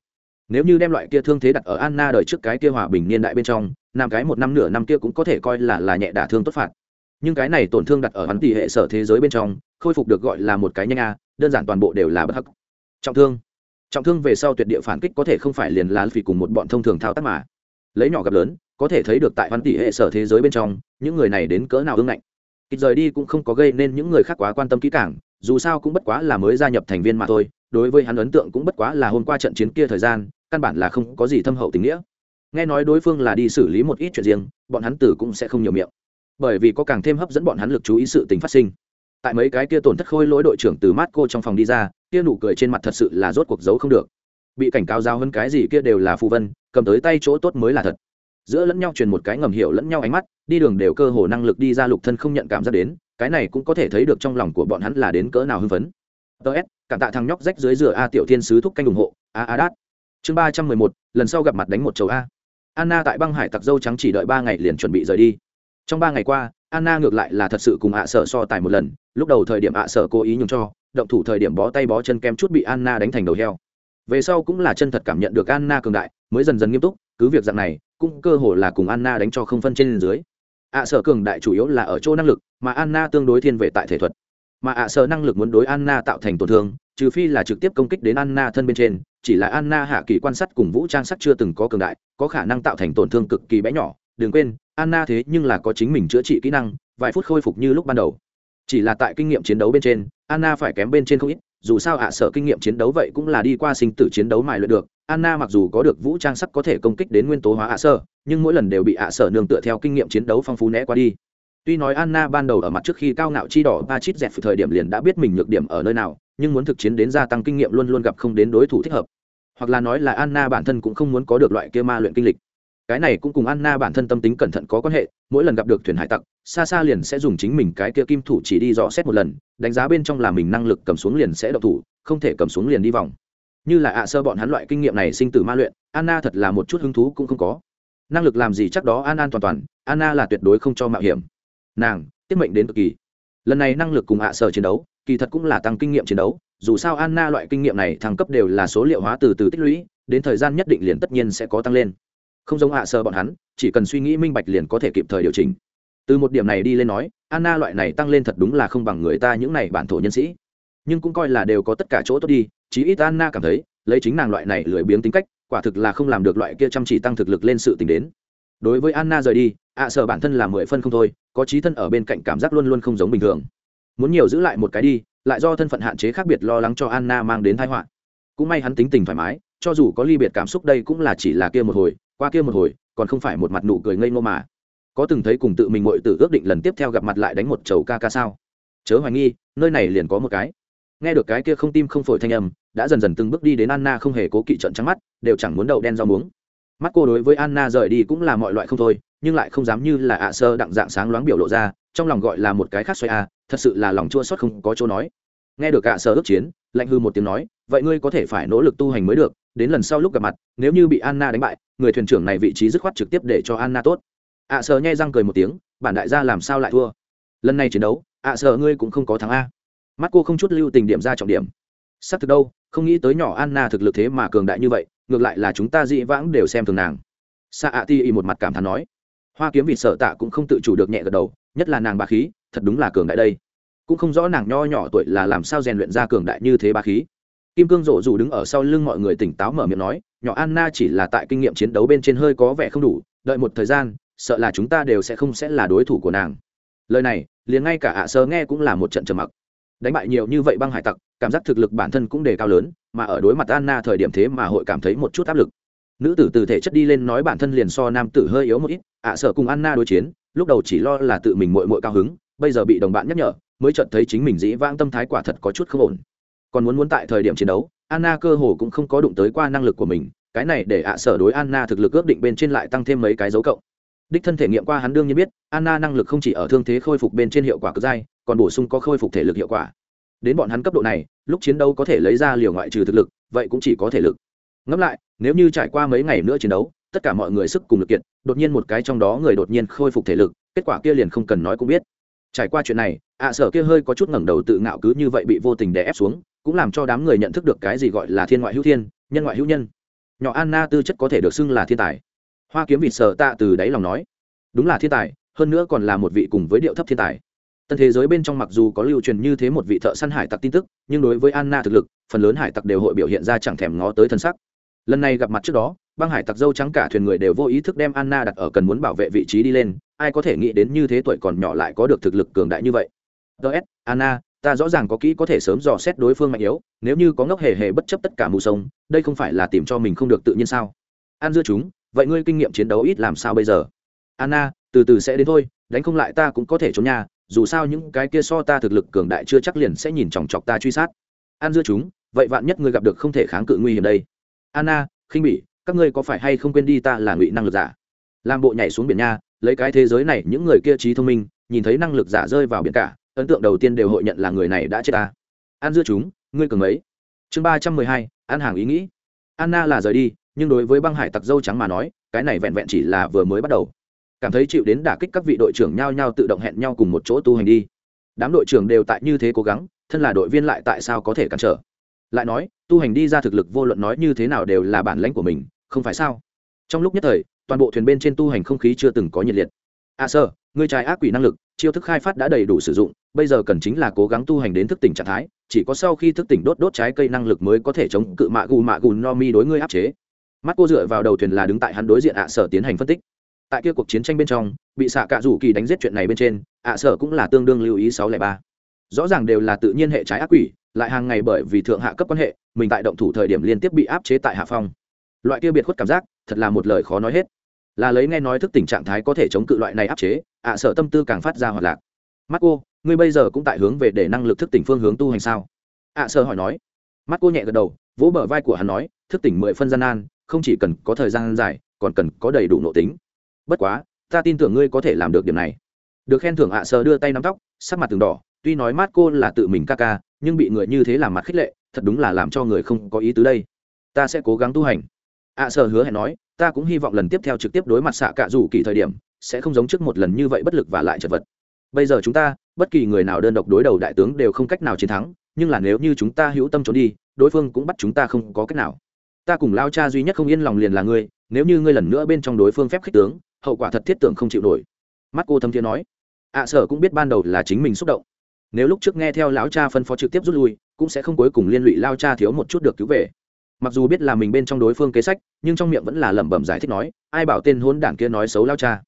nếu như đem loại kia thương thế đặt ở anna đời trước cái kia hòa bình niên đại bên trong, nam cái một năm nửa năm kia cũng có thể coi là là nhẹ đả thương tốt phạt. Nhưng cái này tổn thương đặt ở hắn tỷ hệ sở thế giới bên trong, khôi phục được gọi là một cái nhanh a, đơn giản toàn bộ đều là bất hắc. Trọng thương. Trọng thương về sau tuyệt địa phản kích có thể không phải liền là vì cùng một bọn thông thường thao tác mà. Lấy nhỏ gặp lớn, có thể thấy được tại hắn tỷ hệ sở thế giới bên trong, những người này đến cỡ nào ương ngạnh. Kịch rời đi cũng không có gây nên những người khác quá quan tâm kỹ càng, dù sao cũng bất quá là mới gia nhập thành viên mà thôi, đối với hắn ấn tượng cũng bất quá là hôm qua trận chiến kia thời gian căn bản là không có gì thâm hậu tình nghĩa. Nghe nói đối phương là đi xử lý một ít chuyện riêng, bọn hắn tử cũng sẽ không nhiều miệng. Bởi vì có càng thêm hấp dẫn bọn hắn lực chú ý sự tình phát sinh. Tại mấy cái kia tổn thất khôi lỗi đội trưởng từ mát cô trong phòng đi ra, kia nụ cười trên mặt thật sự là rốt cuộc giấu không được. Bị cảnh cáo giao hơn cái gì kia đều là phù vân, cầm tới tay chỗ tốt mới là thật. Giữa lẫn nhau truyền một cái ngầm hiểu lẫn nhau ánh mắt, đi đường đều cơ hồ năng lực đi ra lục thân không nhận cảm giác đến, cái này cũng có thể thấy được trong lòng của bọn hắn là đến cỡ nào hưng phấn. Tớ s, cảm tạ thằng nhóc rách dưới rửa a tiểu thiên sứ thúc canh ủng hộ. A a đát chương ba trăm mười một, lần sau gặp mặt đánh một chầu a. Anna tại băng hải tặc dâu trắng chỉ đợi ba ngày liền chuẩn bị rời đi. Trong ba ngày qua, anna ngược lại là thật sự cùng ạ sở so tài một lần, lúc đầu thời điểm ạ sở cố ý nhường cho, động thủ thời điểm bó tay bó chân kem chút bị anna đánh thành đầu heo. Về sau cũng là chân thật cảm nhận được anna cường đại, mới dần dần nghiêm túc, cứ việc dạng này, cũng cơ hồ là cùng anna đánh cho không phân trên dưới. Ạ sở cường đại chủ yếu là ở chỗ năng lực, mà anna tương đối thiên về tại thể thuật mà ạ sở năng lực muốn đối anna tạo thành tổn thương, trừ phi là trực tiếp công kích đến anna thân bên trên, chỉ là anna hạ kỳ quan sát cùng vũ trang sắc chưa từng có cường đại, có khả năng tạo thành tổn thương cực kỳ bé nhỏ. Đừng quên, anna thế nhưng là có chính mình chữa trị kỹ năng, vài phút khôi phục như lúc ban đầu. Chỉ là tại kinh nghiệm chiến đấu bên trên, anna phải kém bên trên không ít, dù sao ạ sở kinh nghiệm chiến đấu vậy cũng là đi qua sinh tử chiến đấu mài luyện được. Anna mặc dù có được vũ trang sắc có thể công kích đến nguyên tố hóa ạ sở nhưng mỗi lần đều bị ạ sở nương tựa theo kinh nghiệm chiến đấu phong phú né qua đi tuy nói anna ban đầu ở mặt trước khi cao ngạo chi đỏ ba chít dẹt thời điểm liền đã biết mình nhược điểm ở nơi nào, nhưng muốn thực chiến đến gia tăng kinh nghiệm luôn luôn gặp không đến đối thủ thích hợp. Hoặc là nói là anna bản thân cũng không muốn có được loại kia ma luyện kinh lịch. Cái này cũng cùng anna bản thân tâm tính cẩn thận có quan hệ, mỗi lần gặp được thuyền hải tặc, xa xa liền sẽ dùng chính mình cái kia kim thủ chỉ đi dò xét một lần, đánh giá bên trong là mình năng lực cầm xuống liền sẽ độc thủ, không thể cầm xuống liền đi vòng. Như là ạ sơ bọn hắn loại kinh nghiệm này sinh tử ma luyện, anna thật là một chút hứng thú cũng không có. Năng lực làm gì chắc đó an an toàn toàn, anna là tuyệt đối không cho mạo hiểm nàng, tiết mệnh đến cực kỳ. Lần này năng lực cùng hạ sở chiến đấu, kỳ thật cũng là tăng kinh nghiệm chiến đấu, dù sao anna loại kinh nghiệm này thăng cấp đều là số liệu hóa từ từ tích lũy, đến thời gian nhất định liền tất nhiên sẽ có tăng lên. Không giống hạ sở bọn hắn, chỉ cần suy nghĩ minh bạch liền có thể kịp thời điều chỉnh. Từ một điểm này đi lên nói, anna loại này tăng lên thật đúng là không bằng người ta những này bản thổ nhân sĩ. Nhưng cũng coi là đều có tất cả chỗ tốt đi, chí ít anna cảm thấy, lấy chính nàng loại này lười biếng tính cách, quả thực là không làm được loại kia chăm chỉ tăng thực lực lên sự t đến đối với anna rời đi, ạ sợ bản thân là mười phân không thôi, có trí thân ở bên cạnh cảm giác luôn luôn không giống bình thường. Muốn nhiều giữ lại một cái đi, lại do thân phận hạn chế khác biệt lo lắng cho anna mang đến thái họa. Cũng may hắn tính tình thoải mái, cho dù có ly biệt cảm xúc đây cũng là chỉ là kia một hồi, qua kia một hồi, còn không phải một mặt nụ cười ngây ngô mà. Có từng thấy cùng tự mình ngội tự ước định lần tiếp theo gặp mặt lại đánh một chầu ca ca sao? Chớ hoài nghi, nơi này liền có một cái. Nghe được cái kia không tim không phổi thanh âm, đã dần dần từng bước đi đến anna không hề cố kỵ trận trắng mắt, đều chẳng muốn đậu đen rau muống mắt cô đối với anna rời đi cũng là mọi loại không thôi, nhưng lại không dám như là ạ sơ đặng dạng sáng loáng biểu lộ ra, trong lòng gọi là một cái khác xoay a thật sự là lòng chua xót không có chỗ nói. Nghe được ạ sơ ước chiến, lạnh hư một tiếng nói, vậy ngươi có thể phải nỗ lực tu hành mới được, đến lần sau lúc gặp mặt, nếu như bị anna đánh bại, người thuyền trưởng này vị trí dứt khoát trực tiếp để cho anna tốt. ạ sơ nhai răng cười một tiếng, bản đại gia làm sao lại thua? Lần này chiến đấu, ạ sơ ngươi cũng không có thắng a. Mắt cô không chút lưu tình điểm ra trọng điểm. Xác thực đâu, không nghĩ tới nhỏ anna thực lực thế mà cường đại như vậy ngược lại là chúng ta dị vãng đều xem thường nàng. Sa a ti một mặt cảm thán nói. Hoa kiếm vịt sợ tạ cũng không tự chủ được nhẹ gật đầu, nhất là nàng ba khí, thật đúng là cường đại đây. Cũng không rõ nàng nho nhỏ tuổi là làm sao rèn luyện ra cường đại như thế ba khí. Kim cương rộ dù đứng ở sau lưng mọi người tỉnh táo mở miệng nói, nhỏ anna chỉ là tại kinh nghiệm chiến đấu bên trên hơi có vẻ không đủ, đợi một thời gian, sợ là chúng ta đều sẽ không sẽ là đối thủ của nàng. Lời này, liền ngay cả ạ sơ nghe cũng là một trận trầm mặc. Đánh bại nhiều như vậy băng hải tặc, cảm giác thực lực bản thân cũng đề cao lớn mà ở đối mặt anna thời điểm thế mà hội cảm thấy một chút áp lực. Nữ tử từ thể chất đi lên nói bản thân liền so nam tử hơi yếu một ít, ạ, sợ cùng anna đối chiến, lúc đầu chỉ lo là tự mình mội mội cao hứng, bây giờ bị đồng bạn nhắc nhở, mới chợt thấy chính mình dĩ vãng tâm thái quả thật có chút không ổn. Còn muốn muốn tại thời điểm chiến đấu, anna cơ hồ cũng không có đụng tới qua năng lực của mình, cái này để ạ sở đối anna thực lực ước định bên trên lại tăng thêm mấy cái dấu cộng. Đích thân thể nghiệm qua hắn đương nhiên biết, anna năng lực không chỉ ở thương thế khôi phục bên trên hiệu quả cực dai, còn bổ sung có khôi phục thể lực hiệu quả đến bọn hắn cấp độ này, lúc chiến đấu có thể lấy ra liều ngoại trừ thực lực, vậy cũng chỉ có thể lực. Ngẫm lại, nếu như trải qua mấy ngày nữa chiến đấu, tất cả mọi người sức cùng lực kiện, đột nhiên một cái trong đó người đột nhiên khôi phục thể lực, kết quả kia liền không cần nói cũng biết. Trải qua chuyện này, ạ sở kia hơi có chút ngẩng đầu tự ngạo cứ như vậy bị vô tình đè ép xuống, cũng làm cho đám người nhận thức được cái gì gọi là thiên ngoại hữu thiên, nhân ngoại hữu nhân. Nhỏ anna tư chất có thể được xưng là thiên tài. Hoa kiếm vịt sở tạ từ đáy lòng nói, đúng là thiên tài, hơn nữa còn là một vị cùng với điệu thấp thiên tài tân thế giới bên trong mặc dù có lưu truyền như thế một vị thợ săn hải tặc tin tức, nhưng đối với anna thực lực, phần lớn hải tặc đều hội biểu hiện ra chẳng thèm ngó tới thân sắc. Lần này gặp mặt trước đó, băng hải tặc dâu trắng cả thuyền người đều vô ý thức đem anna đặt ở cần muốn bảo vệ vị trí đi lên, ai có thể nghĩ đến như thế tuổi còn nhỏ lại có được thực lực cường đại như vậy. Ts anna, ta rõ ràng có kỹ có thể sớm dò xét đối phương mạnh yếu, nếu như có ngốc hề hề bất chấp tất cả mù sông, đây không phải là tìm cho mình không được tự nhiên sao? An dưa chúng, vậy ngươi kinh nghiệm chiến đấu ít làm sao bây giờ? Anna, từ từ sẽ đến thôi, đánh không lại ta cũng có thể trốn nhà dù sao những cái kia so ta thực lực cường đại chưa chắc liền sẽ nhìn chòng chọc ta truy sát. An dưa chúng, vậy vạn nhất ngươi gặp được không thể kháng cự nguy hiểm đây. Anna, khinh bỉ, các ngươi có phải hay không quên đi ta là ngụy năng lực giả? Làm bộ nhảy xuống biển nha, lấy cái thế giới này, những người kia trí thông minh, nhìn thấy năng lực giả rơi vào biển cả, ấn tượng đầu tiên đều hội nhận là người này đã chết ta. An dưa chúng, ngươi cường ấy chương ba trăm mười hai, ăn hàng ý nghĩ. Anna là rời đi, nhưng đối với băng hải tặc dâu trắng mà nói, cái này vẹn vẹn chỉ là vừa mới bắt đầu cảm thấy chịu đến đả kích các vị đội trưởng nhao nhao tự động hẹn nhau cùng một chỗ tu hành đi. Đám đội trưởng đều tại như thế cố gắng, thân là đội viên lại tại sao có thể cản trở? Lại nói, tu hành đi ra thực lực vô luận nói như thế nào đều là bản lãnh của mình, không phải sao? Trong lúc nhất thời, toàn bộ thuyền bên trên tu hành không khí chưa từng có nhiệt liệt. A à sơ ngươi trái ác quỷ năng lực, chiêu thức khai phát đã đầy đủ sử dụng, bây giờ cần chính là cố gắng tu hành đến thức tỉnh trạng thái, chỉ có sau khi thức tỉnh đốt đốt trái cây năng lực mới có thể chống cự mạ gù mạ gù no mi đối ngươi áp chế. Mắt cô dựa vào đầu thuyền là đứng tại hắn đối diện ạ sở tiến hành phân tích tại kia cuộc chiến tranh bên trong, bị xạ cạ rủ kỳ đánh giết chuyện này bên trên, ạ sở cũng là tương đương lưu ý sáu lẻ ba. Rõ ràng đều là tự nhiên hệ trái ác quỷ, lại hàng ngày bởi vì thượng hạ cấp quan hệ, mình tại động thủ thời điểm liên tiếp bị áp chế tại hạ phong. Loại kia biệt khuất cảm giác, thật là một lời khó nói hết. Là lấy nghe nói thức tỉnh trạng thái có thể chống cự loại này áp chế, ạ sở tâm tư càng phát ra hoạt lạc. Mắt cô ngươi bây giờ cũng tại hướng về để năng lực thức tỉnh phương hướng tu hành sao? Ạ sở hỏi nói. Mắt cô nhẹ gật đầu, vỗ bờ vai của hắn nói, thức tỉnh mười phân gian nan, không chỉ cần có thời gian dài, còn cần có đầy đủ nội tính bất quá, ta tin tưởng ngươi có thể làm được điểm này. Được khen thưởng ạ sơ đưa tay nắm tóc, sắc mặt từng đỏ, tuy nói mát cô là tự mình ca ca, nhưng bị người như thế làm mặt khích lệ, thật đúng là làm cho người không có ý tứ đây. Ta sẽ cố gắng tu hành. Ạ sơ hứa hẹn nói, ta cũng hy vọng lần tiếp theo trực tiếp đối mặt xạ cạ dù kỳ thời điểm, sẽ không giống trước một lần như vậy bất lực và lại chật vật. Bây giờ chúng ta, bất kỳ người nào đơn độc đối đầu đại tướng đều không cách nào chiến thắng, nhưng là nếu như chúng ta hữu tâm trốn đi, đối phương cũng bắt chúng ta không có cách nào. Ta cùng lao cha duy nhất không yên lòng liền là ngươi, nếu như ngươi lần nữa bên trong đối phương phép khích tướng hậu quả thật thiết tưởng không chịu nổi. Mắt cô thâm thiên nói, ạ sở cũng biết ban đầu là chính mình xúc động. Nếu lúc trước nghe theo lão cha phân phó trực tiếp rút lui, cũng sẽ không cuối cùng liên lụy lao cha thiếu một chút được cứu về. Mặc dù biết là mình bên trong đối phương kế sách, nhưng trong miệng vẫn là lẩm bẩm giải thích nói, ai bảo tên hôn đảng kia nói xấu lao cha?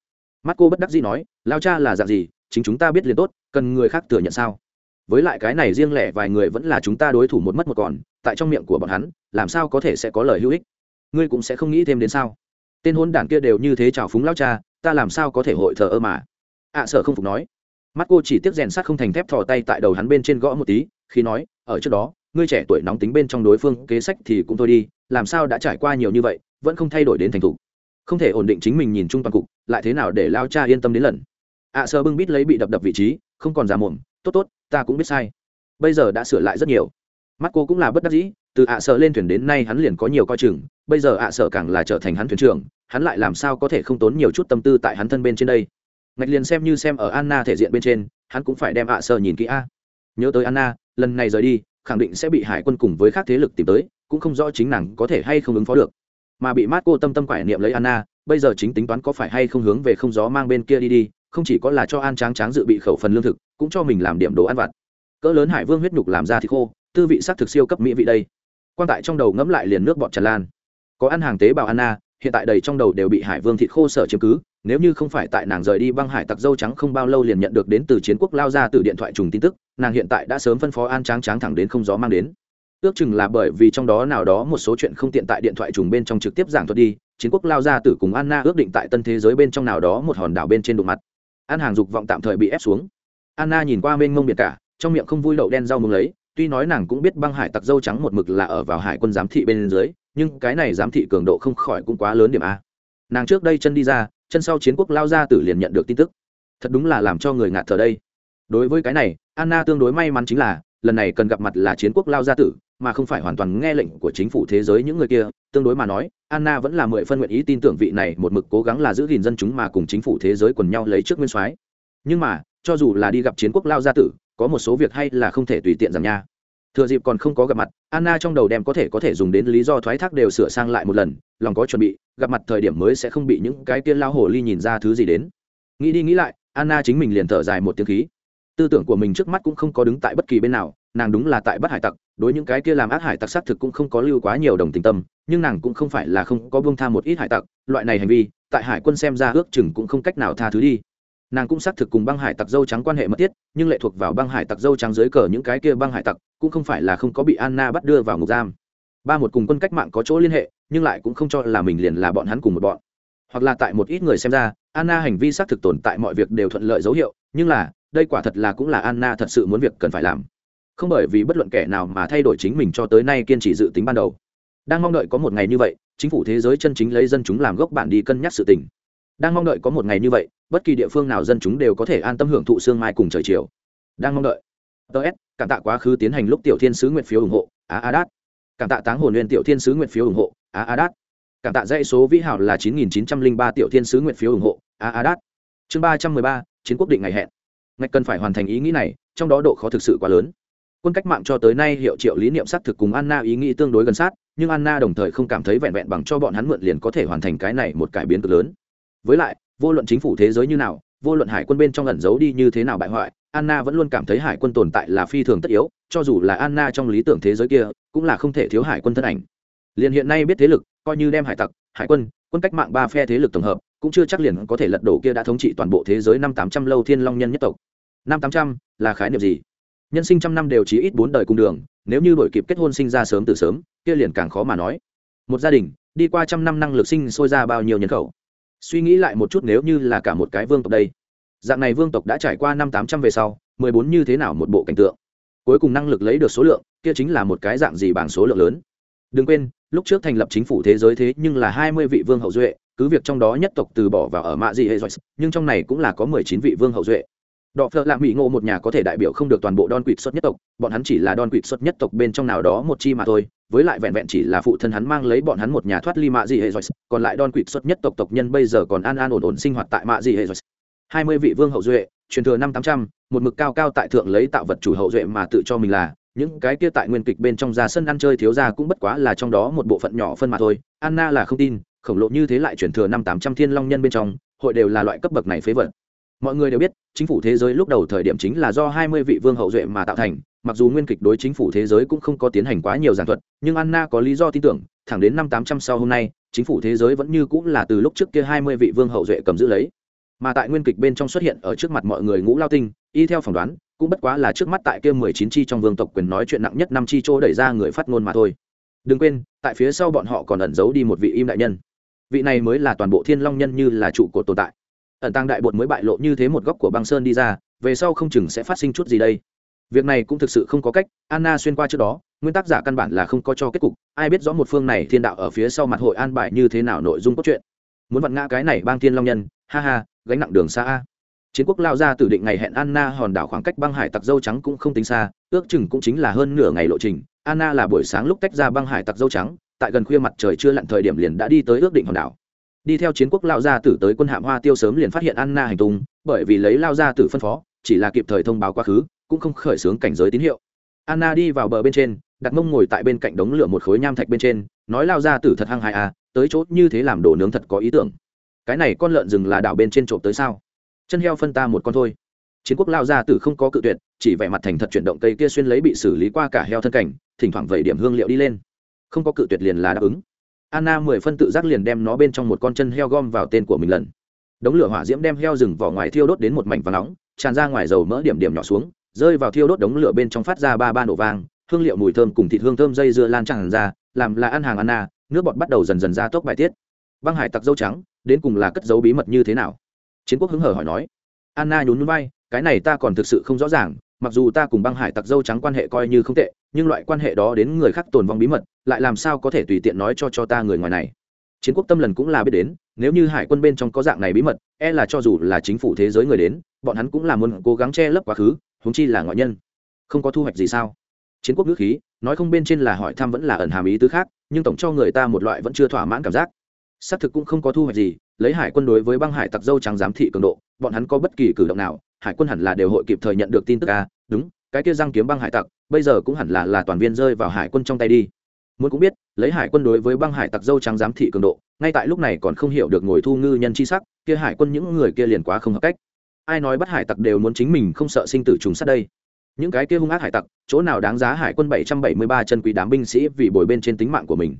Mắt cô bất đắc dĩ nói, lao cha là dạng gì, chính chúng ta biết liền tốt, cần người khác thừa nhận sao? Với lại cái này riêng lẻ vài người vẫn là chúng ta đối thủ một mất một còn, tại trong miệng của bọn hắn, làm sao có thể sẽ có lời hữu ích? Ngươi cũng sẽ không nghĩ thêm đến sao? Tên hôn đảng kia đều như thế trào phúng lao cha ta làm sao có thể hội thờ ơ mà? Ạ à, sợ không phục nói. Mắt cô chỉ tiếc rèn sắt không thành thép thò tay tại đầu hắn bên trên gõ một tí khi nói ở trước đó ngươi trẻ tuổi nóng tính bên trong đối phương kế sách thì cũng thôi đi làm sao đã trải qua nhiều như vậy vẫn không thay đổi đến thành thục. Không thể ổn định chính mình nhìn chung toàn cục lại thế nào để lao cha yên tâm đến lần? Ạ à, sơ bưng bít lấy bị đập đập vị trí không còn già muộn tốt tốt ta cũng biết sai. Bây giờ đã sửa lại rất nhiều. Mắt cô cũng là bất đắc dĩ từ ạ à sợ lên thuyền đến nay hắn liền có nhiều coi chừng, bây giờ ạ à sợ càng là trở thành hắn thuyền trưởng, hắn lại làm sao có thể không tốn nhiều chút tâm tư tại hắn thân bên trên đây? Ngạch liền xem như xem ở anna thể diện bên trên, hắn cũng phải đem ạ sợ nhìn kỹ a. Nhớ tới anna, lần này rời đi, khẳng định sẽ bị hải quân cùng với các thế lực tìm tới, cũng không rõ chính nàng có thể hay không ứng phó được. Mà bị mát cô tâm tâm quải niệm lấy anna, bây giờ chính tính toán có phải hay không hướng về không gió mang bên kia đi đi, không chỉ có là cho an tráng tráng dự bị khẩu phần lương thực, cũng cho mình làm điểm đồ ăn vặt. Cỡ lớn hải vương huyết nhục làm ra thì khô, tư vị sắc thực siêu cấp mỹ vị đây quan tại trong đầu ngẫm lại liền nước bọt tràn lan. Có ăn hàng tế bào anna, hiện tại đầy trong đầu đều bị hải vương thịt khô sở chiếm cứ, nếu như không phải tại nàng rời đi băng hải tặc dâu trắng không bao lâu liền nhận được đến từ chiến quốc lao ra từ điện thoại trùng tin tức, nàng hiện tại đã sớm phân phó an tráng tráng thẳng đến không gió mang đến. Ước chừng là bởi vì trong đó nào đó một số chuyện không tiện tại điện thoại trùng bên trong trực tiếp giảng thuật đi, chiến quốc lao ra tử cùng anna ước định tại tân thế giới bên trong nào đó một hòn đảo bên trên đụng mặt. An hàng dục vọng tạm thời bị ép xuống. Anna nhìn qua mênh mông biệt cả, trong miệng không vui đậu đen rau mừng lấy tuy nói nàng cũng biết băng hải tặc dâu trắng một mực là ở vào hải quân giám thị bên dưới, nhưng cái này giám thị cường độ không khỏi cũng quá lớn điểm a. Nàng trước đây chân đi ra, chân sau chiến quốc lao ra tử liền nhận được tin tức. Thật đúng là làm cho người ngạt thở đây. Đối với cái này, anna tương đối may mắn chính là, lần này cần gặp mặt là chiến quốc lao gia tử, mà không phải hoàn toàn nghe lệnh của chính phủ thế giới những người kia. Tương đối mà nói, anna vẫn là mười phân nguyện ý tin tưởng vị này một mực cố gắng là giữ gìn dân chúng mà cùng chính phủ thế giới quần nhau lấy trước nguyên soái. Nhưng mà, cho dù là đi gặp chiến quốc lao gia tử có một số việc hay là không thể tùy tiện giảm nha. Thừa dịp còn không có gặp mặt, anna trong đầu đem có thể có thể dùng đến lý do thoái thác đều sửa sang lại một lần, lòng có chuẩn bị, gặp mặt thời điểm mới sẽ không bị những cái tiên lao hồ ly nhìn ra thứ gì đến. Nghĩ đi nghĩ lại, anna chính mình liền thở dài một tiếng khí. Tư tưởng của mình trước mắt cũng không có đứng tại bất kỳ bên nào, nàng đúng là tại bắt hải tặc, đối những cái kia làm ác hải tặc xác thực cũng không có lưu quá nhiều đồng tình tâm, nhưng nàng cũng không phải là không có bông tha một ít hải tặc, loại này hành vi, tại hải quân xem ra ước chừng cũng không cách nào tha thứ đi nàng cũng xác thực cùng băng hải tặc dâu trắng quan hệ mật thiết, nhưng lệ thuộc vào băng hải tặc dâu trắng dưới cờ những cái kia băng hải tặc, cũng không phải là không có bị anna bắt đưa vào ngục giam. Ba một cùng quân cách mạng có chỗ liên hệ, nhưng lại cũng không cho là mình liền là bọn hắn cùng một bọn. Hoặc là tại một ít người xem ra, anna hành vi xác thực tồn tại mọi việc đều thuận lợi dấu hiệu, nhưng là, đây quả thật là cũng là anna thật sự muốn việc cần phải làm. Không bởi vì bất luận kẻ nào mà thay đổi chính mình cho tới nay kiên trì dự tính ban đầu. Đang mong đợi có một ngày như vậy, chính phủ thế giới chân chính lấy dân chúng làm gốc bản đi cân nhắc sự tình đang mong đợi có một ngày như vậy, bất kỳ địa phương nào dân chúng đều có thể an tâm hưởng thụ sương mai cùng trời chiều. Đang mong đợi. Ts cảm tạ quá khứ tiến hành lúc tiểu thiên sứ nguyện phiếu ủng hộ, á a đát. Cảm tạ táng hồn nguyên tiểu thiên sứ nguyện phiếu ủng hộ, á a đát. Cảm tạ dãy số vĩ hảo là chín nghìn chín trăm linh ba tiểu thiên sứ nguyện phiếu ủng hộ, á a đát. Chương ba trăm mười ba, chiến quốc định ngày hẹn. Ngạch cần phải hoàn thành ý nghĩ này, trong đó độ khó thực sự quá lớn. Quân cách mạng cho tới nay hiệu triệu lý niệm xác thực cùng anna ý nghĩ tương đối gần sát, nhưng anna đồng thời không cảm thấy vẹn vẹn bằng cho bọn hắn mượn liền có thể hoàn thành cái này một cải biến cực lớn với lại, vô luận chính phủ thế giới như nào, vô luận hải quân bên trong ẩn giấu đi như thế nào bại hoại, anna vẫn luôn cảm thấy hải quân tồn tại là phi thường tất yếu, cho dù là anna trong lý tưởng thế giới kia, cũng là không thể thiếu hải quân thân ảnh. Liền hiện nay biết thế lực, coi như đem hải tặc, hải quân quân cách mạng ba phe thế lực tổng hợp, cũng chưa chắc liền có thể lật đổ kia đã thống trị toàn bộ thế giới năm tám trăm lâu thiên long nhân nhất tộc. Năm tám trăm là khái niệm gì? Nhân sinh trăm năm đều chỉ ít bốn đời cung đường, nếu như đổi kịp kết hôn sinh ra sớm từ sớm, kia liền càng khó mà nói. Một gia đình, đi qua trăm năm năng lực sinh sôi ra bao nhiêu nhân khẩu? Suy nghĩ lại một chút nếu như là cả một cái vương tộc đây. Dạng này vương tộc đã trải qua năm tám trăm về sau, mười bốn như thế nào một bộ cảnh tượng. Cuối cùng năng lực lấy được số lượng, kia chính là một cái dạng gì bảng số lượng lớn. Đừng quên, lúc trước thành lập chính phủ thế giới thế nhưng là hai mươi vị vương hậu duệ, cứ việc trong đó nhất tộc từ bỏ vào ở mạ gì hệ nhưng trong này cũng là có mười chín vị vương hậu duệ đọ phợ lạ mỹ ngộ một nhà có thể đại biểu không được toàn bộ đòn quỵt xuất nhất tộc, bọn hắn chỉ là đòn quỵt xuất nhất tộc bên trong nào đó một chi mà thôi, với lại vẹn vẹn chỉ là phụ thân hắn mang lấy bọn hắn một nhà thoát ly mạ dị hệ rồi còn lại đòn quỵt xuất nhất tộc tộc nhân bây giờ còn an an ổn ổn sinh hoạt tại mạ dị hệ rồi hai mươi vị vương hậu duệ, truyền thừa năm tám trăm, một mực cao cao tại thượng lấy tạo vật chủ hậu duệ mà tự cho mình là, những cái kia tại nguyên kịch bên trong ra sân ăn chơi thiếu ra cũng bất quá là trong đó một bộ phận nhỏ phân mà thôi, anna là không tin, khổng lồ như thế lại truyền thừa năm tám trăm thiên long nhân bên trong, hội đều là loại cấp bậc này phế vật mọi người đều biết, chính phủ thế giới lúc đầu thời điểm chính là do hai mươi vị vương hậu duệ mà tạo thành, mặc dù nguyên kịch đối chính phủ thế giới cũng không có tiến hành quá nhiều giảng thuật, nhưng anna có lý do tin tưởng, thẳng đến năm tám trăm sau hôm nay, chính phủ thế giới vẫn như cũng là từ lúc trước kia hai mươi vị vương hậu duệ cầm giữ lấy. Mà tại nguyên kịch bên trong xuất hiện ở trước mặt mọi người ngũ lao tinh, y theo phỏng đoán, cũng bất quá là trước mắt tại kia mười chín chi trong vương tộc quyền nói chuyện nặng nhất năm chi chỗ đẩy ra người phát ngôn mà thôi. Đừng quên, tại phía sau bọn họ còn ẩn giấu đi một vị im đại nhân. Vị này mới là toàn bộ thiên long nhân như là trụ cột tồn tại ẩn tăng đại bột mới bại lộ như thế một góc của băng sơn đi ra, về sau không chừng sẽ phát sinh chút gì đây. Việc này cũng thực sự không có cách, anna xuyên qua trước đó, nguyên tắc giả căn bản là không có cho kết cục, ai biết rõ một phương này thiên đạo ở phía sau mặt hội an bài như thế nào nội dung cốt truyện. Muốn vặn ngã cái này bang thiên long nhân, ha ha, gánh nặng đường xa a. Chiến quốc lao ra tử định ngày hẹn anna hòn đảo khoảng cách băng hải tặc dâu trắng cũng không tính xa, ước chừng cũng chính là hơn nửa ngày lộ trình. Anna là buổi sáng lúc tách ra băng hải tặc dâu trắng, tại gần khuya mặt trời chưa lặn thời điểm liền đã đi tới ước định hòn đảo đi theo chiến quốc lao gia tử tới quân hạm hoa tiêu sớm liền phát hiện anna hành tung, bởi vì lấy lao gia tử phân phó, chỉ là kịp thời thông báo quá khứ, cũng không khởi xướng cảnh giới tín hiệu. Anna đi vào bờ bên trên, đặt mông ngồi tại bên cạnh đống lửa một khối nham thạch bên trên, nói lao gia tử thật hăng hại à tới chốt như thế làm đồ nướng thật có ý tưởng. Cái này con lợn rừng là đảo bên trên trộm tới sao? Chân heo phân ta một con thôi. Chiến quốc lao gia tử không có cự tuyệt, chỉ vẻ mặt thành thật chuyển động cây kia xuyên lấy bị xử lý qua cả heo thân cảnh, thỉnh thoảng vẩy điểm hương liệu đi lên. Không có cự tuyệt liền là đáp ứng anna mười phân tự giác liền đem nó bên trong một con chân heo gom vào tên của mình lần. Đống lửa hỏa diễm đem heo rừng vỏ ngoài thiêu đốt đến một mảnh vàng nóng, tràn ra ngoài dầu mỡ điểm điểm nhỏ xuống, rơi vào thiêu đốt đống lửa bên trong phát ra ba ba nổ vang, hương liệu mùi thơm cùng thịt hương thơm dây dưa lan tràn ra, làm là ăn hàng anna, nước bọt bắt đầu dần dần ra tốc bài tiết. Băng hải tặc dâu trắng, đến cùng là cất dấu bí mật như thế nào? Chiến quốc hứng hở hỏi nói. Anna nhún núi bay cái này ta còn thực sự không rõ ràng mặc dù ta cùng băng hải tặc dâu trắng quan hệ coi như không tệ, nhưng loại quan hệ đó đến người khác tồn vong bí mật, lại làm sao có thể tùy tiện nói cho cho ta người ngoài này? Chiến quốc tâm lần cũng là biết đến, nếu như hải quân bên trong có dạng này bí mật e là cho dù là chính phủ thế giới người đến, bọn hắn cũng là muốn cố gắng che lấp quá khứ húng chi là ngoại nhân. Không có thu hoạch gì sao? Chiến quốc ngữ khí, nói không bên trên là hỏi thăm vẫn là ẩn hàm ý tứ khác, nhưng tổng cho người ta một loại vẫn chưa thỏa mãn cảm giác. Xác thực cũng không có thu hoạch gì, lấy hải quân đối với băng hải tặc dâu trắng giám thị cường độ, bọn hắn có bất kỳ cử động nào hải quân hẳn là đều hội kịp thời nhận được tin tức a, đúng, cái kia răng kiếm băng hải tặc, bây giờ cũng hẳn là là toàn viên rơi vào hải quân trong tay đi. Muốn cũng biết, lấy hải quân đối với băng hải tặc dâu trắng giám thị cường độ, ngay tại lúc này còn không hiểu được ngồi thu ngư nhân chi sắc, kia hải quân những người kia liền quá không hợp cách. Ai nói bắt hải tặc đều muốn chính mình không sợ sinh tử trùng sát đây. Những cái kia hung ác hải tặc, chỗ nào đáng giá hải quân bảy trăm bảy mươi ba chân quý đám binh sĩ vì bồi bên trên tính mạng của mình.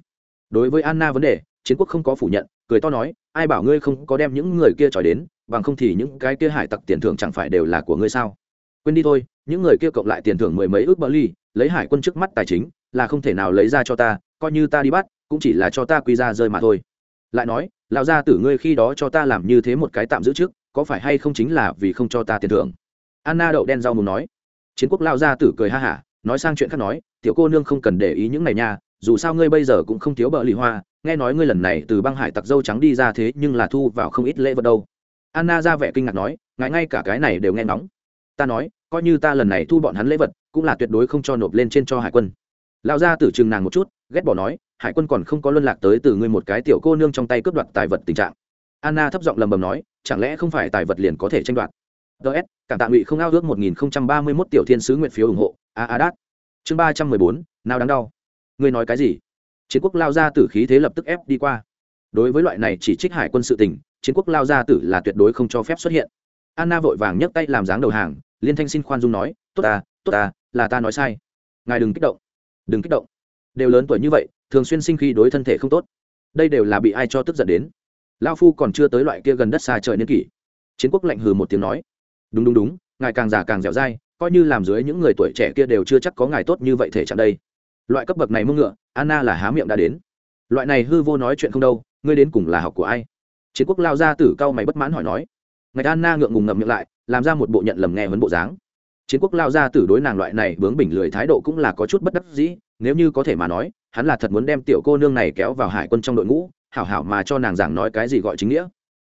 Đối với anna vấn đề, chiến quốc không có phủ nhận, cười to nói, ai bảo ngươi không có đem những người kia tròi đến bằng không thì những cái kia hải tặc tiền thưởng chẳng phải đều là của ngươi sao? Quên đi thôi, những người kia cộng lại tiền thưởng mười mấy ước bờ ly lấy hải quân trước mắt tài chính, là không thể nào lấy ra cho ta, coi như ta đi bắt, cũng chỉ là cho ta quy ra rơi mà thôi. Lại nói, lão gia tử ngươi khi đó cho ta làm như thế một cái tạm giữ trước, có phải hay không chính là vì không cho ta tiền thưởng? Anna đậu đen rau mù nói. Chiến quốc lao gia tử cười ha hả, nói sang chuyện khác nói, tiểu cô nương không cần để ý những này nha, dù sao ngươi bây giờ cũng không thiếu bợ lì hoa, nghe nói ngươi lần này từ băng hải tặc dâu trắng đi ra thế nhưng là thu vào không ít lễ vật đâu anna ra vẻ kinh ngạc nói ngại ngay cả cái này đều nghe nóng ta nói, coi như ta lần này thu bọn hắn lễ vật, cũng là tuyệt đối không cho nộp lên trên cho hải quân. Lão gia tử chừng nàng một chút, ghét bỏ nói, hải quân còn không có luân lạc tới từ ngươi một cái tiểu cô nương trong tay cướp đoạt tài vật tình trạng. Anna thấp giọng lầm bầm nói, chẳng lẽ không phải tài vật liền có thể tranh đoạt? Ts cảm tạ ngụy không ao ước một nghìn ba mươi mốt tiểu thiên sứ nguyện phiếu ủng hộ, a a đát. Chương ba trăm mười bốn, nào đáng đau. Ngươi nói cái gì? Chiến quốc lao ra tử khí thế lập tức ép đi qua. Đối với loại này chỉ trích hải quân sự tình chiến quốc lao ra tử là tuyệt đối không cho phép xuất hiện. Anna vội vàng nhấc tay làm dáng đầu hàng, liên thanh xin khoan dung nói, tốt à tốt à là ta nói sai. Ngài đừng kích động, đừng kích động. Đều lớn tuổi như vậy, thường xuyên sinh khi đối thân thể không tốt. Đây đều là bị ai cho tức giận đến. Lao phu còn chưa tới loại kia gần đất xa trời niên kỷ. Chiến quốc lạnh hừ một tiếng nói, đúng đúng đúng, ngài càng già càng dẻo dai, coi như làm dưới những người tuổi trẻ kia đều chưa chắc có ngài tốt như vậy thể trạng đây. Loại cấp bậc này mưng ngựa, anna là há miệng đã đến. Loại này hư vô nói chuyện không đâu, ngươi đến cùng là học của ai? Chiến quốc lao ra tử cao mày bất mãn hỏi nói. Ngạch anna ngượng ngùng ngậm miệng lại, làm ra một bộ nhận lầm nghe vấn bộ dáng. Chiến quốc lao ra tử đối nàng loại này bướng bỉnh lười thái độ cũng là có chút bất đắc dĩ, nếu như có thể mà nói, hắn là thật muốn đem tiểu cô nương này kéo vào hải quân trong đội ngũ, hảo hảo mà cho nàng giảng nói cái gì gọi chính nghĩa.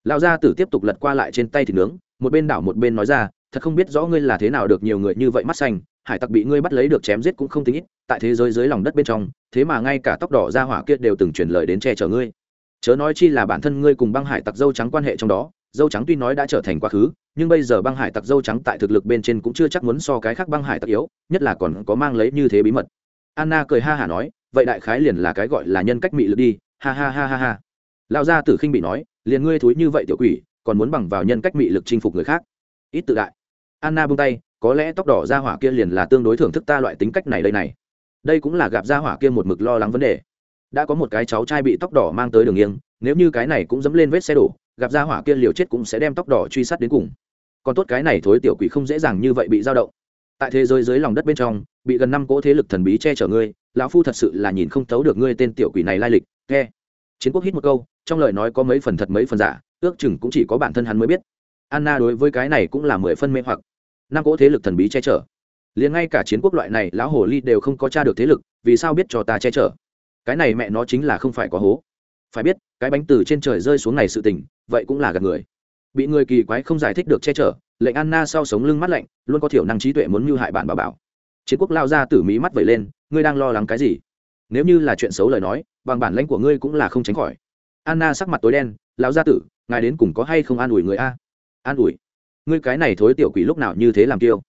Lao gia tử tiếp tục lật qua lại trên tay thịt nướng, một bên đảo một bên nói ra, thật không biết rõ ngươi là thế nào được nhiều người như vậy mắt xanh, hải tặc bị ngươi bắt lấy được chém giết cũng không tính ít, tại thế giới dưới lòng đất bên trong, thế mà ngay cả tóc đỏ ra hỏa kia đều từng truyền lời đến che chở ngươi chớ nói chi là bản thân ngươi cùng băng hải tặc dâu trắng quan hệ trong đó, dâu trắng tuy nói đã trở thành quá khứ, nhưng bây giờ băng hải tặc dâu trắng tại thực lực bên trên cũng chưa chắc muốn so cái khác băng hải tặc yếu, nhất là còn có mang lấy như thế bí mật. Anna cười ha hả nói, vậy đại khái liền là cái gọi là nhân cách mị lực đi, ha ha ha ha ha. Lão gia tử khinh bị nói, liền ngươi thúi như vậy tiểu quỷ, còn muốn bằng vào nhân cách mị lực chinh phục người khác. Ít tự đại. Anna buông tay, có lẽ tóc đỏ ra hỏa kia liền là tương đối thưởng thức ta loại tính cách này đây này. Đây cũng là gặp ra hỏa kia một mực lo lắng vấn đề đã có một cái cháu trai bị tóc đỏ mang tới đường nghiêng, nếu như cái này cũng dẫm lên vết xe đổ, gặp ra hỏa kia liều chết cũng sẽ đem tóc đỏ truy sát đến cùng. Còn tốt cái này thối tiểu quỷ không dễ dàng như vậy bị dao động. Tại thế giới dưới lòng đất bên trong, bị gần năm cỗ thế lực thần bí che chở ngươi, lão phu thật sự là nhìn không thấu được ngươi tên tiểu quỷ này lai lịch nghe chiến quốc hít một câu, trong lời nói có mấy phần thật mấy phần giả, ước chừng cũng chỉ có bản thân hắn mới biết. Anna đối với cái này cũng là mười phân mê hoặc. Năm cỗ thế lực thần bí che chở. Liền ngay cả chiến quốc loại này, lão hồ ly đều không có t r a được thế lực, vì sao biết cho ta che chở? Cái này mẹ nó chính là không phải có hố. Phải biết, cái bánh từ trên trời rơi xuống này sự tình, vậy cũng là gạt người. Bị người kỳ quái không giải thích được che chở, lệnh anna sau sống lưng mắt lạnh, luôn có thiểu năng trí tuệ muốn mưu hại bạn bà bảo. Chiến quốc lao ra tử mí mắt vẩy lên, ngươi đang lo lắng cái gì? Nếu như là chuyện xấu lời nói, bằng bản lãnh của ngươi cũng là không tránh khỏi. Anna sắc mặt tối đen, lão gia tử, ngài đến cùng có hay không an ủi người a? An ủi? Ngươi cái này thối tiểu quỷ lúc nào như thế làm kiêu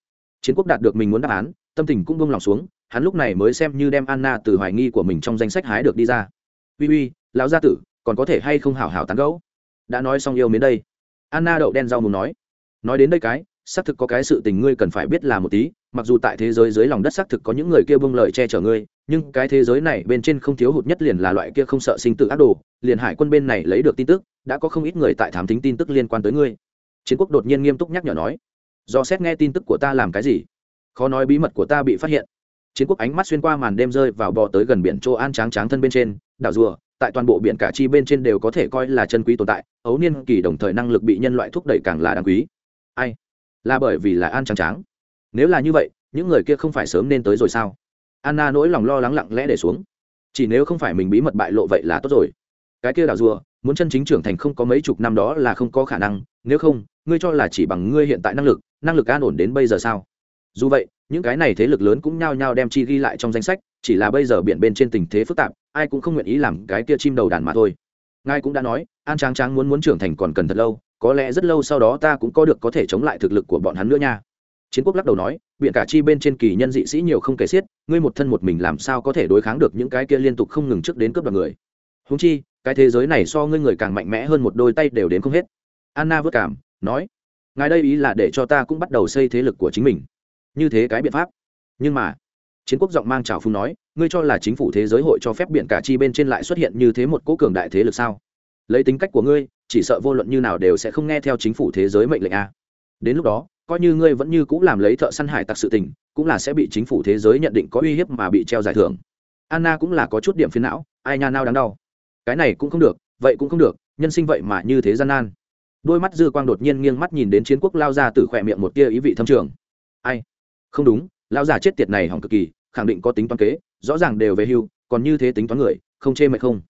chiến quốc đạt được mình muốn đáp án, tâm tình cũng bông lòng xuống hắn lúc này mới xem như đem anna từ hoài nghi của mình trong danh sách hái được đi ra. Uy uy, lão gia tử, còn có thể hay không hảo hảo tán gẫu? Đã nói xong yêu mến đây. Anna đậu đen rau mù nói. Nói đến đây cái, xác thực có cái sự tình ngươi cần phải biết là một tí, mặc dù tại thế giới dưới lòng đất xác thực có những người kia bông lời che chở ngươi, nhưng cái thế giới này bên trên không thiếu hụt nhất liền là loại kia không sợ sinh tử ác đồ, liền hải quân bên này lấy được tin tức, đã có không ít người tại thám thính tin tức liên quan tới ngươi. Chiến quốc đột nhiên nghiêm túc nhắc nhở nói. Do xét nghe tin tức của ta làm cái gì? Khó nói bí mật của ta bị phát hiện chiến quốc ánh mắt xuyên qua màn đêm rơi vào bò tới gần biển chỗ an tráng tráng thân bên trên, đảo rùa, tại toàn bộ biển cả chi bên trên đều có thể coi là chân quý tồn tại, ấu niên kỳ đồng thời năng lực bị nhân loại thúc đẩy càng là đáng quý. Ai? Là bởi vì là an trắng tráng. Nếu là như vậy, những người kia không phải sớm nên tới rồi sao? Anna nỗi lòng lo lắng lặng lẽ để xuống. Chỉ nếu không phải mình bí mật bại lộ vậy là tốt rồi. Cái kia đảo rùa, muốn chân chính trưởng thành không có mấy chục năm đó là không có khả năng, nếu không, ngươi cho là chỉ bằng ngươi hiện tại năng lực năng lực an ổn đến bây giờ sao? Dù vậy những cái này thế lực lớn cũng nhao nhao đem chi ghi lại trong danh sách, chỉ là bây giờ biển bên trên tình thế phức tạp, ai cũng không nguyện ý làm cái kia chim đầu đàn mà thôi. Ngài cũng đã nói, an tráng tráng muốn muốn trưởng thành còn cần thật lâu, có lẽ rất lâu sau đó ta cũng có được có thể chống lại thực lực của bọn hắn nữa nha. Chiến quốc lắc đầu nói biện cả chi bên trên kỳ nhân dị sĩ nhiều không kể xiết, ngươi một thân một mình làm sao có thể đối kháng được những cái kia liên tục không ngừng trước đến cướp đoạt người. Húng chi, cái thế giới này so ngươi người càng mạnh mẽ hơn một đôi tay đều đến không hết. Anna vất cảm, nói, ngài đây ý là để cho ta cũng bắt đầu xây thế lực của chính mình như thế cái biện pháp. Nhưng mà, chiến quốc giọng mang trào phung nói, ngươi cho là chính phủ thế giới hội cho phép biển cả chi bên trên lại xuất hiện như thế một cố cường đại thế lực sao? Lấy tính cách của ngươi, chỉ sợ vô luận như nào đều sẽ không nghe theo chính phủ thế giới mệnh lệnh a. Đến lúc đó, coi như ngươi vẫn như cũng làm lấy thợ săn hải tặc sự tình, cũng là sẽ bị chính phủ thế giới nhận định có uy hiếp mà bị treo giải thưởng. Anna cũng là có chút điểm phiến não, ai nha nao đáng đau. Cái này cũng không được, vậy cũng không được, nhân sinh vậy mà như thế gian nan. Đôi mắt dư quang đột nhiên nghiêng mắt nhìn đến chiến quốc lao ra từ khỏe miệng một tia ý vị thâm trường. Ai? Không đúng, lão già chết tiệt này hỏng cực kỳ, khẳng định có tính toán kế, rõ ràng đều về hưu, còn như thế tính toán người, không chê mệt không?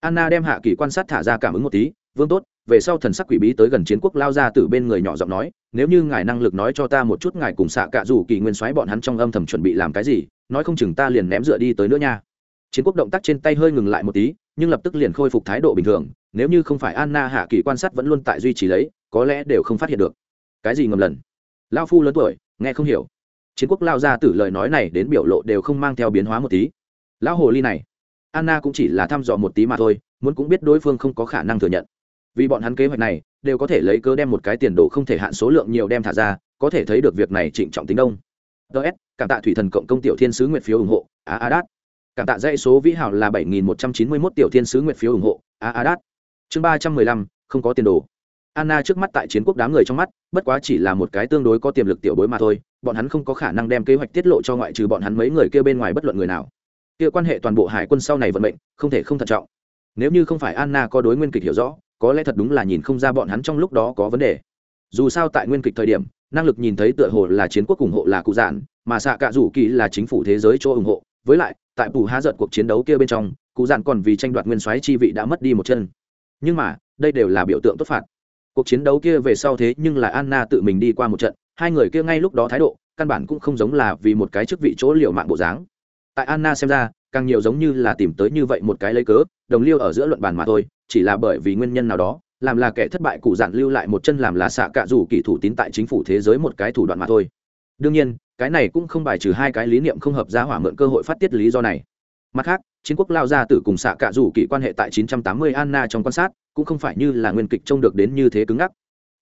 Anna đem hạ kỳ quan sát thả ra cảm ứng một tí, vương tốt, về sau thần sắc quỷ bí tới gần chiến quốc lao ra từ bên người nhỏ giọng nói, nếu như ngài năng lực nói cho ta một chút ngài cùng xạ cạ dù kỳ nguyên soái bọn hắn trong âm thầm chuẩn bị làm cái gì, nói không chừng ta liền ném dựa đi tới nữa nha. Chiến quốc động tác trên tay hơi ngừng lại một tí, nhưng lập tức liền khôi phục thái độ bình thường, nếu như không phải anna hạ kỳ quan sát vẫn luôn tại duy trì lấy, có lẽ đều không phát hiện được. Cái gì ngầm lần? Lao phu lớn tuổi, nghe không hiểu chiến quốc lao ra từ lời nói này đến biểu lộ đều không mang theo biến hóa một tí. Lão hồ ly này, anna cũng chỉ là thăm dò một tí mà thôi, muốn cũng biết đối phương không có khả năng thừa nhận. Vì bọn hắn kế hoạch này, đều có thể lấy cớ đem một cái tiền đồ không thể hạn số lượng nhiều đem thả ra, có thể thấy được việc này trịnh trọng tính đông. Ts cảm tạ thủy thần cộng công tiểu thiên sứ nguyện phiếu ủng hộ a a đát. Cảm tạ dãy số vĩ hảo là bảy nghìn một trăm chín mươi mốt tiểu thiên sứ nguyện phiếu ủng hộ a a đát. Chương ba trăm mười lăm, không có tiền đồ. Anna trước mắt tại chiến quốc đám người trong mắt, bất quá chỉ là một cái tương đối có tiềm lực tiểu bối mà thôi bọn hắn không có khả năng đem kế hoạch tiết lộ cho ngoại trừ bọn hắn mấy người kia bên ngoài bất luận người nào. Kia quan hệ toàn bộ hải quân sau này vận mệnh, không thể không thận trọng. Nếu như không phải anna có đối nguyên kịch hiểu rõ, có lẽ thật đúng là nhìn không ra bọn hắn trong lúc đó có vấn đề. Dù sao tại nguyên kịch thời điểm, năng lực nhìn thấy tựa hồ là chiến quốc ủng hộ là cụ giản, mà xạ cạ rủ kỳ là chính phủ thế giới cho ủng hộ. Với lại, tại phủ há giận cuộc chiến đấu kia bên trong, cụ giản còn vì tranh đoạt nguyên soái chi vị đã mất đi một chân. Nhưng mà, đây đều là biểu tượng tốt phạt. Cuộc chiến đấu kia về sau thế nhưng là anna tự mình đi qua một trận hai người kia ngay lúc đó thái độ, căn bản cũng không giống là vì một cái chức vị chỗ liệu mạng bộ dáng. Tại anna xem ra, càng nhiều giống như là tìm tới như vậy một cái lấy cớ, đồng liêu ở giữa luận bàn mà thôi, chỉ là bởi vì nguyên nhân nào đó, làm là kẻ thất bại cụ dạn lưu lại một chân làm là xạ cạ rủ kỳ thủ tín tại chính phủ thế giới một cái thủ đoạn mà thôi. Đương nhiên, cái này cũng không bài trừ hai cái lý niệm không hợp giá hỏa mượn cơ hội phát tiết lý do này. Mặt khác, chiến quốc lao ra tử cùng xạ cạ rủ kỳ quan hệ tại 980 anna trong quan sát, cũng không phải như là nguyên kịch trông được đến như thế cứng ngắc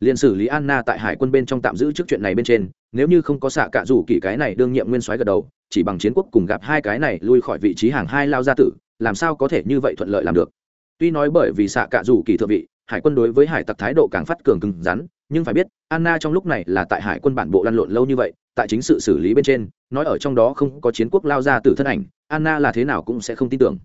liền xử lý anna tại hải quân bên trong tạm giữ trước chuyện này bên trên, nếu như không có xạ cạ rủ kỳ cái này đương nhiệm nguyên soái gật đầu, chỉ bằng chiến quốc cùng gặp hai cái này lui khỏi vị trí hàng hai lao gia tử, làm sao có thể như vậy thuận lợi làm được? Tuy nói bởi vì xạ cạ rủ kỳ thượng vị, hải quân đối với hải tặc thái độ càng phát cường cứng rắn, nhưng phải biết, anna trong lúc này là tại hải quân bản bộ lăn lộn lâu như vậy, tại chính sự xử lý bên trên, nói ở trong đó không có chiến quốc lao ra từ thân ảnh, anna là thế nào cũng sẽ không tin tưởng.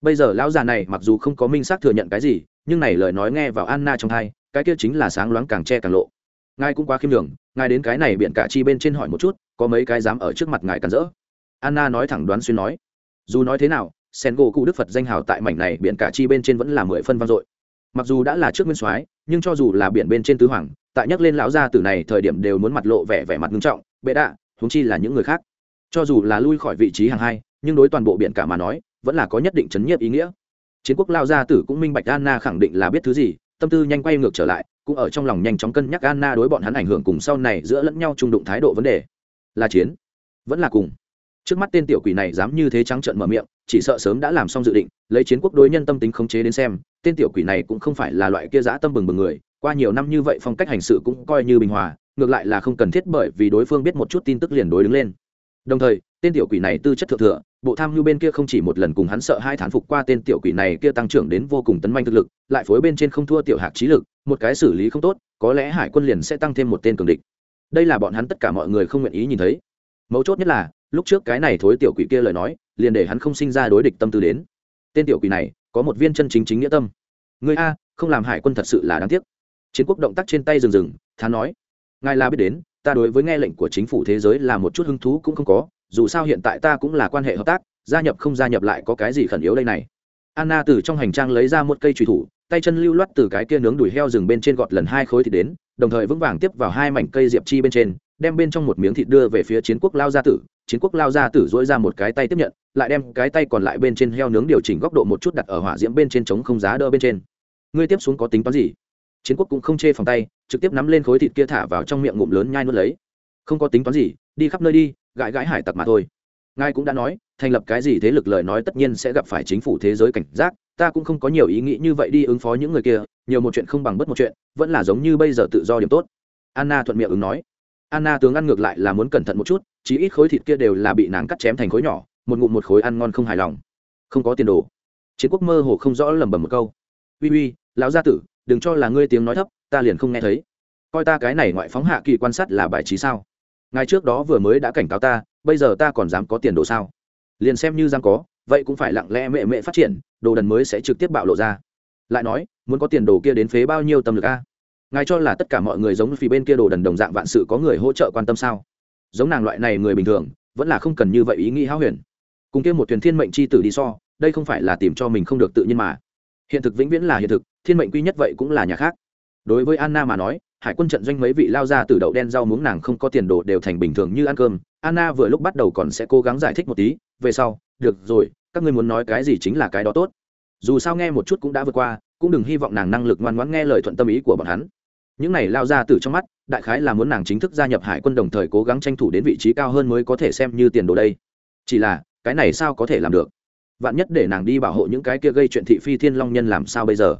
Bây giờ lão già này mặc dù không có minh xác thừa nhận cái gì, nhưng này lời nói nghe vào anna trong thai cái kia chính là sáng loáng càng che càng lộ. Ngài cũng quá khiêm đường ngài đến cái này biện cả chi bên trên hỏi một chút, có mấy cái dám ở trước mặt ngài cản rỡ? Anna nói thẳng đoán xuyên nói. Dù nói thế nào, sen gỗ cụ đức phật danh hào tại mảnh này biển cả chi bên trên vẫn là mười phân vang dội. Mặc dù đã là trước nguyên soái, nhưng cho dù là biển bên trên tứ hoàng, tại nhắc lên lão gia tử này thời điểm đều muốn mặt lộ vẻ vẻ mặt nghiêm trọng, bệ đạ thúng chi là những người khác. Cho dù là lui khỏi vị trí hàng hai, nhưng đối toàn bộ biển cả mà nói, vẫn là có nhất định chấn nhiếp ý nghĩa. Chiến quốc lao gia tử cũng minh bạch anna khẳng định là biết thứ gì tâm tư nhanh quay ngược trở lại, cũng ở trong lòng nhanh chóng cân nhắc anna đối bọn hắn ảnh hưởng cùng sau này giữa lẫn nhau trung đụng thái độ vấn đề. Là chiến. Vẫn là cùng. Trước mắt tên tiểu quỷ này dám như thế trắng trợn mở miệng, chỉ sợ sớm đã làm xong dự định, lấy chiến quốc đối nhân tâm tính khống chế đến xem, tên tiểu quỷ này cũng không phải là loại kia dã tâm bừng bừng người, qua nhiều năm như vậy phong cách hành sự cũng coi như bình hòa, ngược lại là không cần thiết bởi vì đối phương biết một chút tin tức liền đối đứng lên đồng thời, tên tiểu quỷ này tư chất thượng thừa, bộ tham mưu bên kia không chỉ một lần cùng hắn sợ hai thán phục qua tên tiểu quỷ này kia tăng trưởng đến vô cùng tấn manh thực lực, lại phối bên trên không thua tiểu hạc trí lực, một cái xử lý không tốt, có lẽ hải quân liền sẽ tăng thêm một tên cường địch. Đây là bọn hắn tất cả mọi người không nguyện ý nhìn thấy. Mấu chốt nhất là, lúc trước cái này thối tiểu quỷ kia lời nói, liền để hắn không sinh ra đối địch tâm tư đến. Tên tiểu quỷ này, có một viên chân chính chính nghĩa tâm. Người a, không làm hải quân thật sự là đáng tiếc. Chiến quốc động tác trên tay rừng rừng, thán nói. Ngài là biết đến ta đối với nghe lệnh của chính phủ thế giới là một chút hứng thú cũng không có, dù sao hiện tại ta cũng là quan hệ hợp tác, gia nhập không gia nhập lại có cái gì khẩn yếu đây này. Anna từ trong hành trang lấy ra một cây trùy thủ, tay chân lưu loát từ cái kia nướng đùi heo rừng bên trên gọt lần hai khối thịt đến, đồng thời vững vàng tiếp vào hai mảnh cây diệp chi bên trên, đem bên trong một miếng thịt đưa về phía chiến quốc lao gia tử. Chiến quốc lao gia tử dỗi ra một cái tay tiếp nhận, lại đem cái tay còn lại bên trên heo nướng điều chỉnh góc độ một chút đặt ở hỏa diễm bên trên chống không giá đỡ bên trên. Ngươi tiếp xuống có tính toán gì? Chiến quốc cũng không chê phòng tay, trực tiếp nắm lên khối thịt kia thả vào trong miệng ngụm lớn nhai nuốt lấy. Không có tính toán gì, đi khắp nơi đi, gãi gãi hải tặc mà thôi. Ngài cũng đã nói, thành lập cái gì thế lực lời nói tất nhiên sẽ gặp phải chính phủ thế giới cảnh giác, ta cũng không có nhiều ý nghĩ như vậy đi ứng phó những người kia, nhiều một chuyện không bằng bất một chuyện, vẫn là giống như bây giờ tự do điểm tốt. Anna thuận miệng ứng nói. Anna tướng ăn ngược lại là muốn cẩn thận một chút, chí ít khối thịt kia đều là bị nàng cắt chém thành khối nhỏ, một ngụm một khối ăn ngon không hài lòng. Không có tiền đồ. Chiến quốc mơ hồ không rõ lẩm bẩm một câu. Uy uy, lão gia tử đừng cho là ngươi tiếng nói thấp, ta liền không nghe thấy. Coi ta cái này ngoại phóng hạ kỳ quan sát là bài trí sao? Ngài trước đó vừa mới đã cảnh cáo ta, bây giờ ta còn dám có tiền đồ sao? Liền xem như dám có, vậy cũng phải lặng lẽ mẹ mẹ phát triển, đồ đần mới sẽ trực tiếp bạo lộ ra. Lại nói, muốn có tiền đồ kia đến phế bao nhiêu tâm lực a? Ngài cho là tất cả mọi người giống vì bên kia đồ đần đồng dạng vạn sự có người hỗ trợ quan tâm sao? Giống nàng loại này người bình thường, vẫn là không cần như vậy ý nghĩ háo huyền. Cùng kia một thuyền thiên mệnh c h i tử đi so, đây không phải là tìm cho mình không được tự nhiên mà hiện thực vĩnh viễn là hiện thực, thiên mệnh quy nhất vậy cũng là nhà khác. Đối với anna mà nói, hải quân trận doanh mấy vị lao ra từ đậu đen rau muống nàng không có tiền đồ đều thành bình thường như ăn cơm. Anna vừa lúc bắt đầu còn sẽ cố gắng giải thích một tí, về sau, được rồi, các ngươi muốn nói cái gì chính là cái đó tốt. Dù sao nghe một chút cũng đã vượt qua, cũng đừng hy vọng nàng năng lực ngoan ngoãn nghe lời thuận tâm ý của bọn hắn. Những này lao ra từ trong mắt, đại khái là muốn nàng chính thức gia nhập hải quân đồng thời cố gắng tranh thủ đến vị trí cao hơn mới có thể xem như tiền đồ đây. Chỉ là, cái này sao có thể làm được? Vạn nhất để nàng đi bảo hộ những cái kia gây chuyện thị phi thiên long nhân làm sao bây giờ?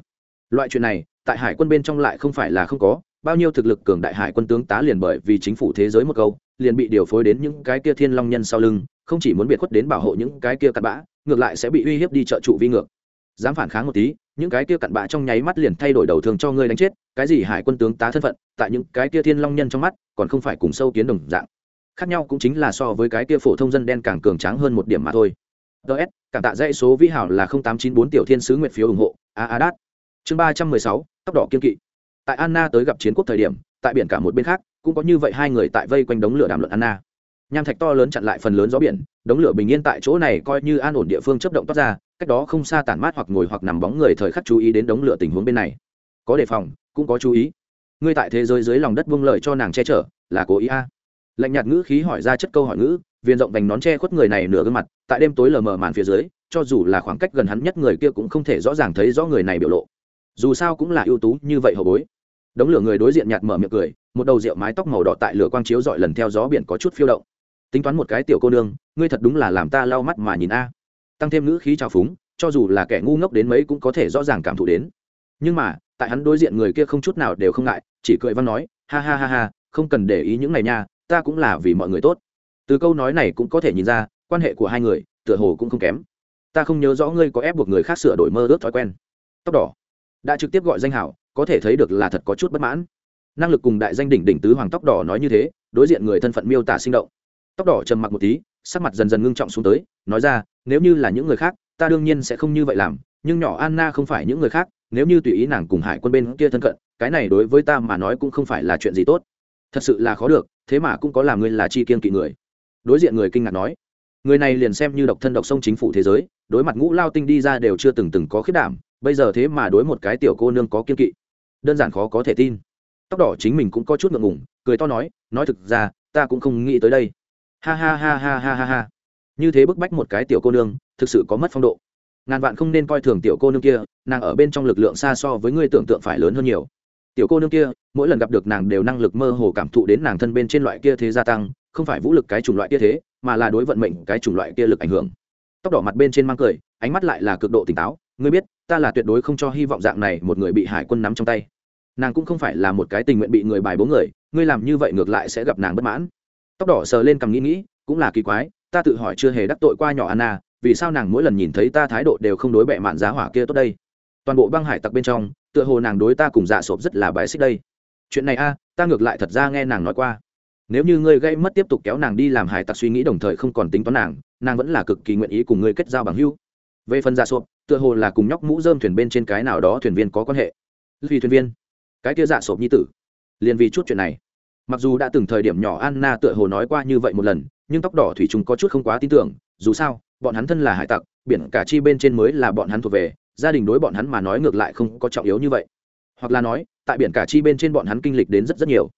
Loại chuyện này, tại hải quân bên trong lại không phải là không có, bao nhiêu thực lực cường đại hải quân tướng tá liền bởi vì chính phủ thế giới một câu, liền bị điều phối đến những cái kia thiên long nhân sau lưng, không chỉ muốn biệt khuất đến bảo hộ những cái kia cặn bã, ngược lại sẽ bị uy hiếp đi trợ trụ vi ngược. Dám phản kháng một tí, những cái kia cặn bã trong nháy mắt liền thay đổi đầu thường cho ngươi đánh chết, cái gì hải quân tướng tá thân phận, tại những cái kia thiên long nhân trong mắt, còn không phải cùng sâu kiến đồng dạng. Khác nhau cũng chính là so với cái kia phổ thông dân đen càng cường tráng hơn một điểm mà thôi ts cảm tạ dãy số vi hảo là tám chín bốn tiểu thiên sứ nguyệt phiếu ủng hộ, a a đát. Chương ba trăm mười sáu tóc đỏ kiên kỵ. Tại anna tới gặp chiến quốc thời điểm, tại biển cả một bên khác, cũng có như vậy hai người tại vây quanh đống lửa đàm luận anna. Nham thạch to lớn chặn lại phần lớn gió biển, đống lửa bình yên tại chỗ này coi như an ổn địa phương chấp động toát ra, cách đó không xa tản mát hoặc ngồi hoặc nằm bóng người thời khắc chú ý đến đống lửa tình huống bên này. Có đề phòng, cũng có chú ý. Ngươi tại thế giới dưới lòng đất buông lời cho nàng che chở, là cố ý a. Lạnh nhạt ngữ khí hỏi ra chất câu hỏi ngữ viên rộng vành nón che khuất người này nửa gương mặt, tại đêm tối lờ mờ màn phía dưới, cho dù là khoảng cách gần hắn nhất người kia cũng không thể rõ ràng thấy rõ người này biểu lộ. Dù sao cũng là ưu tú như vậy hậu bối. Đống lửa người đối diện nhạt mở miệng cười, một đầu rượu mái tóc màu đỏ tại lửa quang chiếu dọi lần theo gió biển có chút phiêu động. Tính toán một cái tiểu cô nương, ngươi thật đúng là làm ta lau mắt mà nhìn a. Tăng thêm ngữ khí trào phúng, cho dù là kẻ ngu ngốc đến mấy cũng có thể rõ ràng cảm thụ đến. Nhưng mà, tại hắn đối diện người kia không chút nào đều không ngại, chỉ cười văn nói, ha ha ha ha, không cần để ý những này nha, ta cũng là vì mọi người tốt từ câu nói này cũng có thể nhìn ra, quan hệ của hai người, tựa hồ cũng không kém. Ta không nhớ rõ ngươi có ép buộc người khác sửa đổi mơ ước thói quen. Tóc đỏ. Đã trực tiếp gọi danh hảo, có thể thấy được là thật có chút bất mãn. Năng lực cùng đại danh đỉnh đỉnh tứ hoàng tóc đỏ nói như thế, đối diện người thân phận miêu tả sinh động. Tóc đỏ trầm mặc một tí, sắc mặt dần dần ngưng trọng xuống tới, nói ra, nếu như là những người khác, ta đương nhiên sẽ không như vậy làm, nhưng nhỏ anna không phải những người khác, nếu như tùy ý nàng cùng hải quân bên kia thân cận, cái này đối với ta mà nói cũng không phải là chuyện gì tốt. Thật sự là khó được, thế mà cũng có làm ngươi là chi kiên kỵ người đối diện người kinh ngạc nói, người này liền xem như độc thân độc sông chính phủ thế giới, đối mặt ngũ lao tinh đi ra đều chưa từng từng có khiết đảm, bây giờ thế mà đối một cái tiểu cô nương có kiên kỵ. Đơn giản khó có thể tin. Tóc đỏ chính mình cũng có chút ngượng ngùng, cười to nói nói thực ra, ta cũng không nghĩ tới đây. Ha ha ha ha ha ha ha. Như thế bức bách một cái tiểu cô nương, thực sự có mất phong độ. Ngàn vạn không nên coi thường tiểu cô nương kia, nàng ở bên trong lực lượng xa so với người tưởng tượng phải lớn hơn nhiều. Tiểu cô nương kia, mỗi lần gặp được nàng đều năng lực mơ hồ cảm thụ đến nàng thân bên trên loại kia thế gia tăng không phải vũ lực cái chủng loại kia thế, mà là đối vận mệnh cái chủng loại kia lực ảnh hưởng. Tóc đỏ mặt bên trên mang cười, ánh mắt lại là cực độ tỉnh táo, ngươi biết, ta là tuyệt đối không cho hy vọng dạng này một người bị hải quân nắm trong tay. Nàng cũng không phải là một cái tình nguyện bị người bài bố người, ngươi làm như vậy ngược lại sẽ gặp nàng bất mãn. Tóc đỏ sờ lên cầm nghĩ nghĩ, cũng là kỳ quái, ta tự hỏi chưa hề đắc tội qua nhỏ anna, vì sao nàng mỗi lần nhìn thấy ta thái độ đều không đối bệ mạn giá hỏa kia tốt đây? Toàn bộ băng hải tặc bên trong, tựa hồ nàng đối ta cùng dạ sộp rất là bài xích đây. Chuyện này a, ta ngược lại thật ra nghe nàng nói qua nếu như ngươi gây mất tiếp tục kéo nàng đi làm hải tặc suy nghĩ đồng thời không còn tính toán nàng nàng vẫn là cực kỳ nguyện ý cùng ngươi kết giao bằng hữu. Về phần dạ sộp, tựa hồ là cùng nhóc mũ dơm thuyền bên trên cái nào đó thuyền viên có quan hệ. Vì thuyền viên. Cái kia dạ sộp nhi tử. Liền vì chút chuyện này. Mặc dù đã từng thời điểm nhỏ anna tựa hồ nói qua như vậy một lần, nhưng tóc đỏ thủy chúng có chút không quá tin tưởng, dù sao, bọn hắn thân là hải tặc, biển cả chi bên trên mới là bọn hắn thuộc về, gia đình đối bọn hắn mà nói ngược lại không có trọng yếu như vậy. Hoặc là nói, tại biển cả chi bên trên bọn hắn kinh lịch đến rất rất nhiều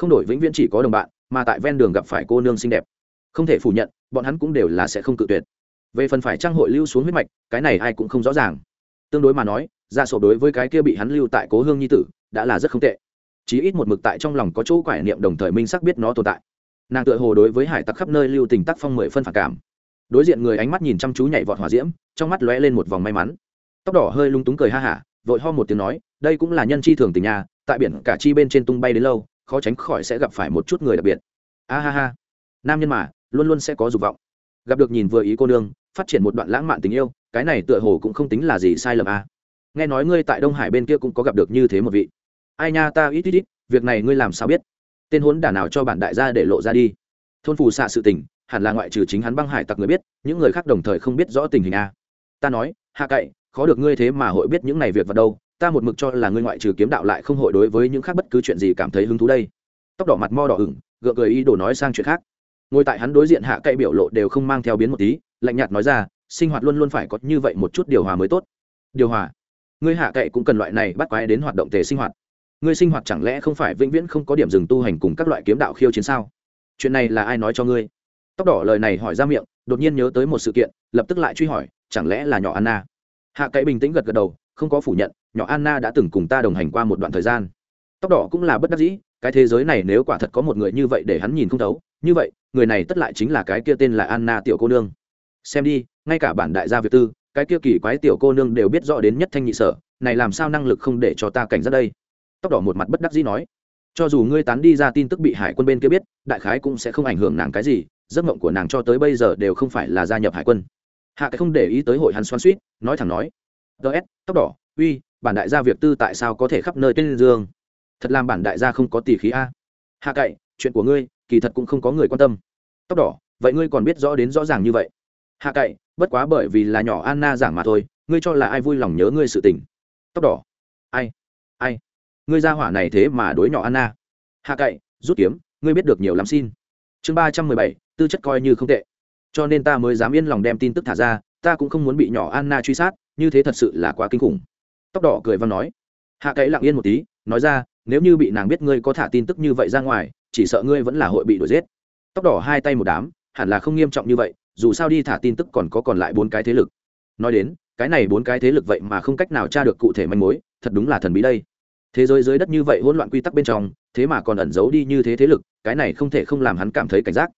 không đổi vĩnh viễn chỉ có đồng bạn, mà tại ven đường gặp phải cô nương xinh đẹp. Không thể phủ nhận, bọn hắn cũng đều là sẽ không cự tuyệt. Về phần phải trang hội lưu xuống huyết mạch, cái này ai cũng không rõ ràng. Tương đối mà nói ra sổ đối với cái kia bị hắn lưu tại cố hương nhi tử, đã là rất không tệ. Chí ít một mực tại trong lòng có chỗ quải niệm đồng thời minh sắc biết nó tồn tại. Nàng tựa hồ đối với hải tặc khắp nơi lưu tình tác phong mười phân phản cảm. Đối diện người ánh mắt nhìn chăm chú nhảy vọt hỏa diễm, trong mắt lóe lên một vòng may mắn. Tóc đỏ hơi lung túng cười ha hả, vội ho một tiếng nói, đây cũng là nhân chi thường tình nhà tại biển cả chi bên trên tung bay đến lâu khó tránh khỏi sẽ gặp phải một chút người đặc biệt. A ha ha. Nam nhân mà, luôn luôn sẽ có dục vọng. Gặp được nhìn vừa ý cô nương, phát triển một đoạn lãng mạn tình yêu, cái này tựa hồ cũng không tính là gì sai lầm a. Nghe nói ngươi tại đông hải bên kia cũng có gặp được như thế một vị. Ai nha, ta ít ít ít, việc này ngươi làm sao biết? Tên hốn đả nào cho bản đại gia để lộ ra đi. Thôn phù xạ sự tình, hẳn là ngoại trừ chính hắn băng hải tặc người biết, những người khác đồng thời không biết rõ tình hình a. Ta nói, hạ cậy, khó được ngươi thế mà hội biết những này việc vào đâu ta một mực cho là ngươi ngoại trừ kiếm đạo lại không hội đối với những khác bất cứ chuyện gì cảm thấy hứng thú đây. Tóc đỏ mặt mo đỏ ửng, gượng cười ý đồ nói sang chuyện khác. Ngồi tại hắn đối diện hạ cậy biểu lộ đều không mang theo biến một tí, lạnh nhạt nói ra, sinh hoạt luôn luôn phải có như vậy một chút điều hòa mới tốt. Điều hòa? Ngươi hạ cậy cũng cần loại này bắt quái đến hoạt động tề sinh hoạt. Ngươi sinh hoạt chẳng lẽ không phải vĩnh viễn không có điểm dừng tu hành cùng các loại kiếm đạo khiêu chiến sao? Chuyện này là ai nói cho ngươi? Tóc đỏ lời này hỏi ra miệng, đột nhiên nhớ tới một sự kiện, lập tức lại truy hỏi, chẳng lẽ là nhỏ anna? Hạ cậy bình tĩnh gật gật đầu không có phủ nhận, nhỏ anna đã từng cùng ta đồng hành qua một đoạn thời gian. Tóc đỏ cũng là bất đắc dĩ, cái thế giới này nếu quả thật có một người như vậy để hắn nhìn không thấu, như vậy, người này tất lại chính là cái kia tên là anna tiểu cô nương. Xem đi, ngay cả bản đại gia việt tư, cái kia kỳ quái tiểu cô nương đều biết rõ đến nhất thanh nhị sở, này làm sao năng lực không để cho ta cảnh giác đây? Tóc đỏ một mặt bất đắc dĩ nói. Cho dù ngươi tán đi ra tin tức bị hải quân bên kia biết, đại khái cũng sẽ không ảnh hưởng nàng cái gì, giấc mộng của nàng cho tới bây giờ đều không phải là gia nhập hải quân. Hạ cái không để ý tới hội hắn xoan suýt nói thẳng nói ts tóc đỏ, uy, bản đại gia việc tư tại sao có thể khắp nơi tên dương? Thật làm bản đại gia không có tỷ khí a. Hạ cậy, chuyện của ngươi, kỳ thật cũng không có người quan tâm. Tóc đỏ, vậy ngươi còn biết rõ đến rõ ràng như vậy? Hạ cậy, bất quá bởi vì là nhỏ anna giảng mà thôi, ngươi cho là ai vui lòng nhớ ngươi sự tình? Tóc đỏ, ai ai? Ngươi ra hỏa này thế mà đối nhỏ anna. Hạ cậy, rút kiếm, ngươi biết được nhiều lắm xin. Chương ba trăm mười bảy, tư chất coi như không tệ. Cho nên ta mới dám yên lòng đem tin tức thả ra, ta cũng không muốn bị nhỏ anna truy sát như thế thật sự là quá kinh khủng. Tóc đỏ cười văn nói. Hạ cậy lặng yên một tí, nói ra, nếu như bị nàng biết ngươi có thả tin tức như vậy ra ngoài, chỉ sợ ngươi vẫn là hội bị đuổi giết. Tóc đỏ hai tay một đám, hẳn là không nghiêm trọng như vậy, dù sao đi thả tin tức còn có còn lại bốn cái thế lực. Nói đến, cái này bốn cái thế lực vậy mà không cách nào tra được cụ thể manh mối, thật đúng là thần bí đây. Thế giới dưới đất như vậy hỗn loạn quy tắc bên trong, thế mà còn ẩn giấu đi như thế thế lực, cái này không thể không làm hắn cảm thấy cảnh giác.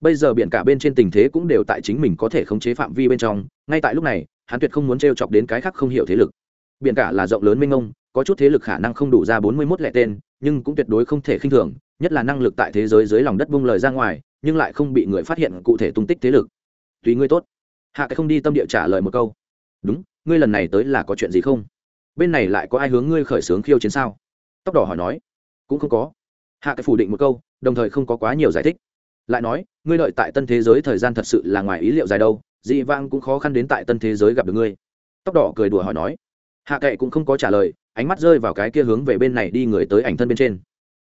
Bây giờ biển cả bên trên tình thế cũng đều tại chính mình có thể khống chế phạm vi bên trong, ngay tại lúc này hắn tuyệt không muốn t r e o chọc đến cái khác không hiểu thế lực. Biển cả là rộng lớn mênh mông, có chút thế lực khả năng không đủ ra bốn mươi mốt lẻ tên, nhưng cũng tuyệt đối không thể khinh thường, nhất là năng lực tại thế giới dưới lòng đất bung lời ra ngoài, nhưng lại không bị người phát hiện cụ thể tung tích thế lực. Tùy ngươi tốt. Hạ cái không đi tâm địa trả lời một câu. Đúng, ngươi lần này tới là có chuyện gì không? Bên này lại có ai hướng ngươi khởi xướng khiêu chiến sao? Tóc đỏ hỏi nói. Cũng không có. Hạ cái phủ định một câu, đồng thời không có quá nhiều giải thích. Lại nói, ngươi đợi tại tân thế giới thời gian thật sự là ngoài ý liệu dài đâu dị vang cũng khó khăn đến tại tân thế giới gặp được ngươi. Tóc đỏ cười đùa hỏi nói. Hạ kệ cũng không có trả lời, ánh mắt rơi vào cái kia hướng về bên này đi người tới ảnh thân bên trên.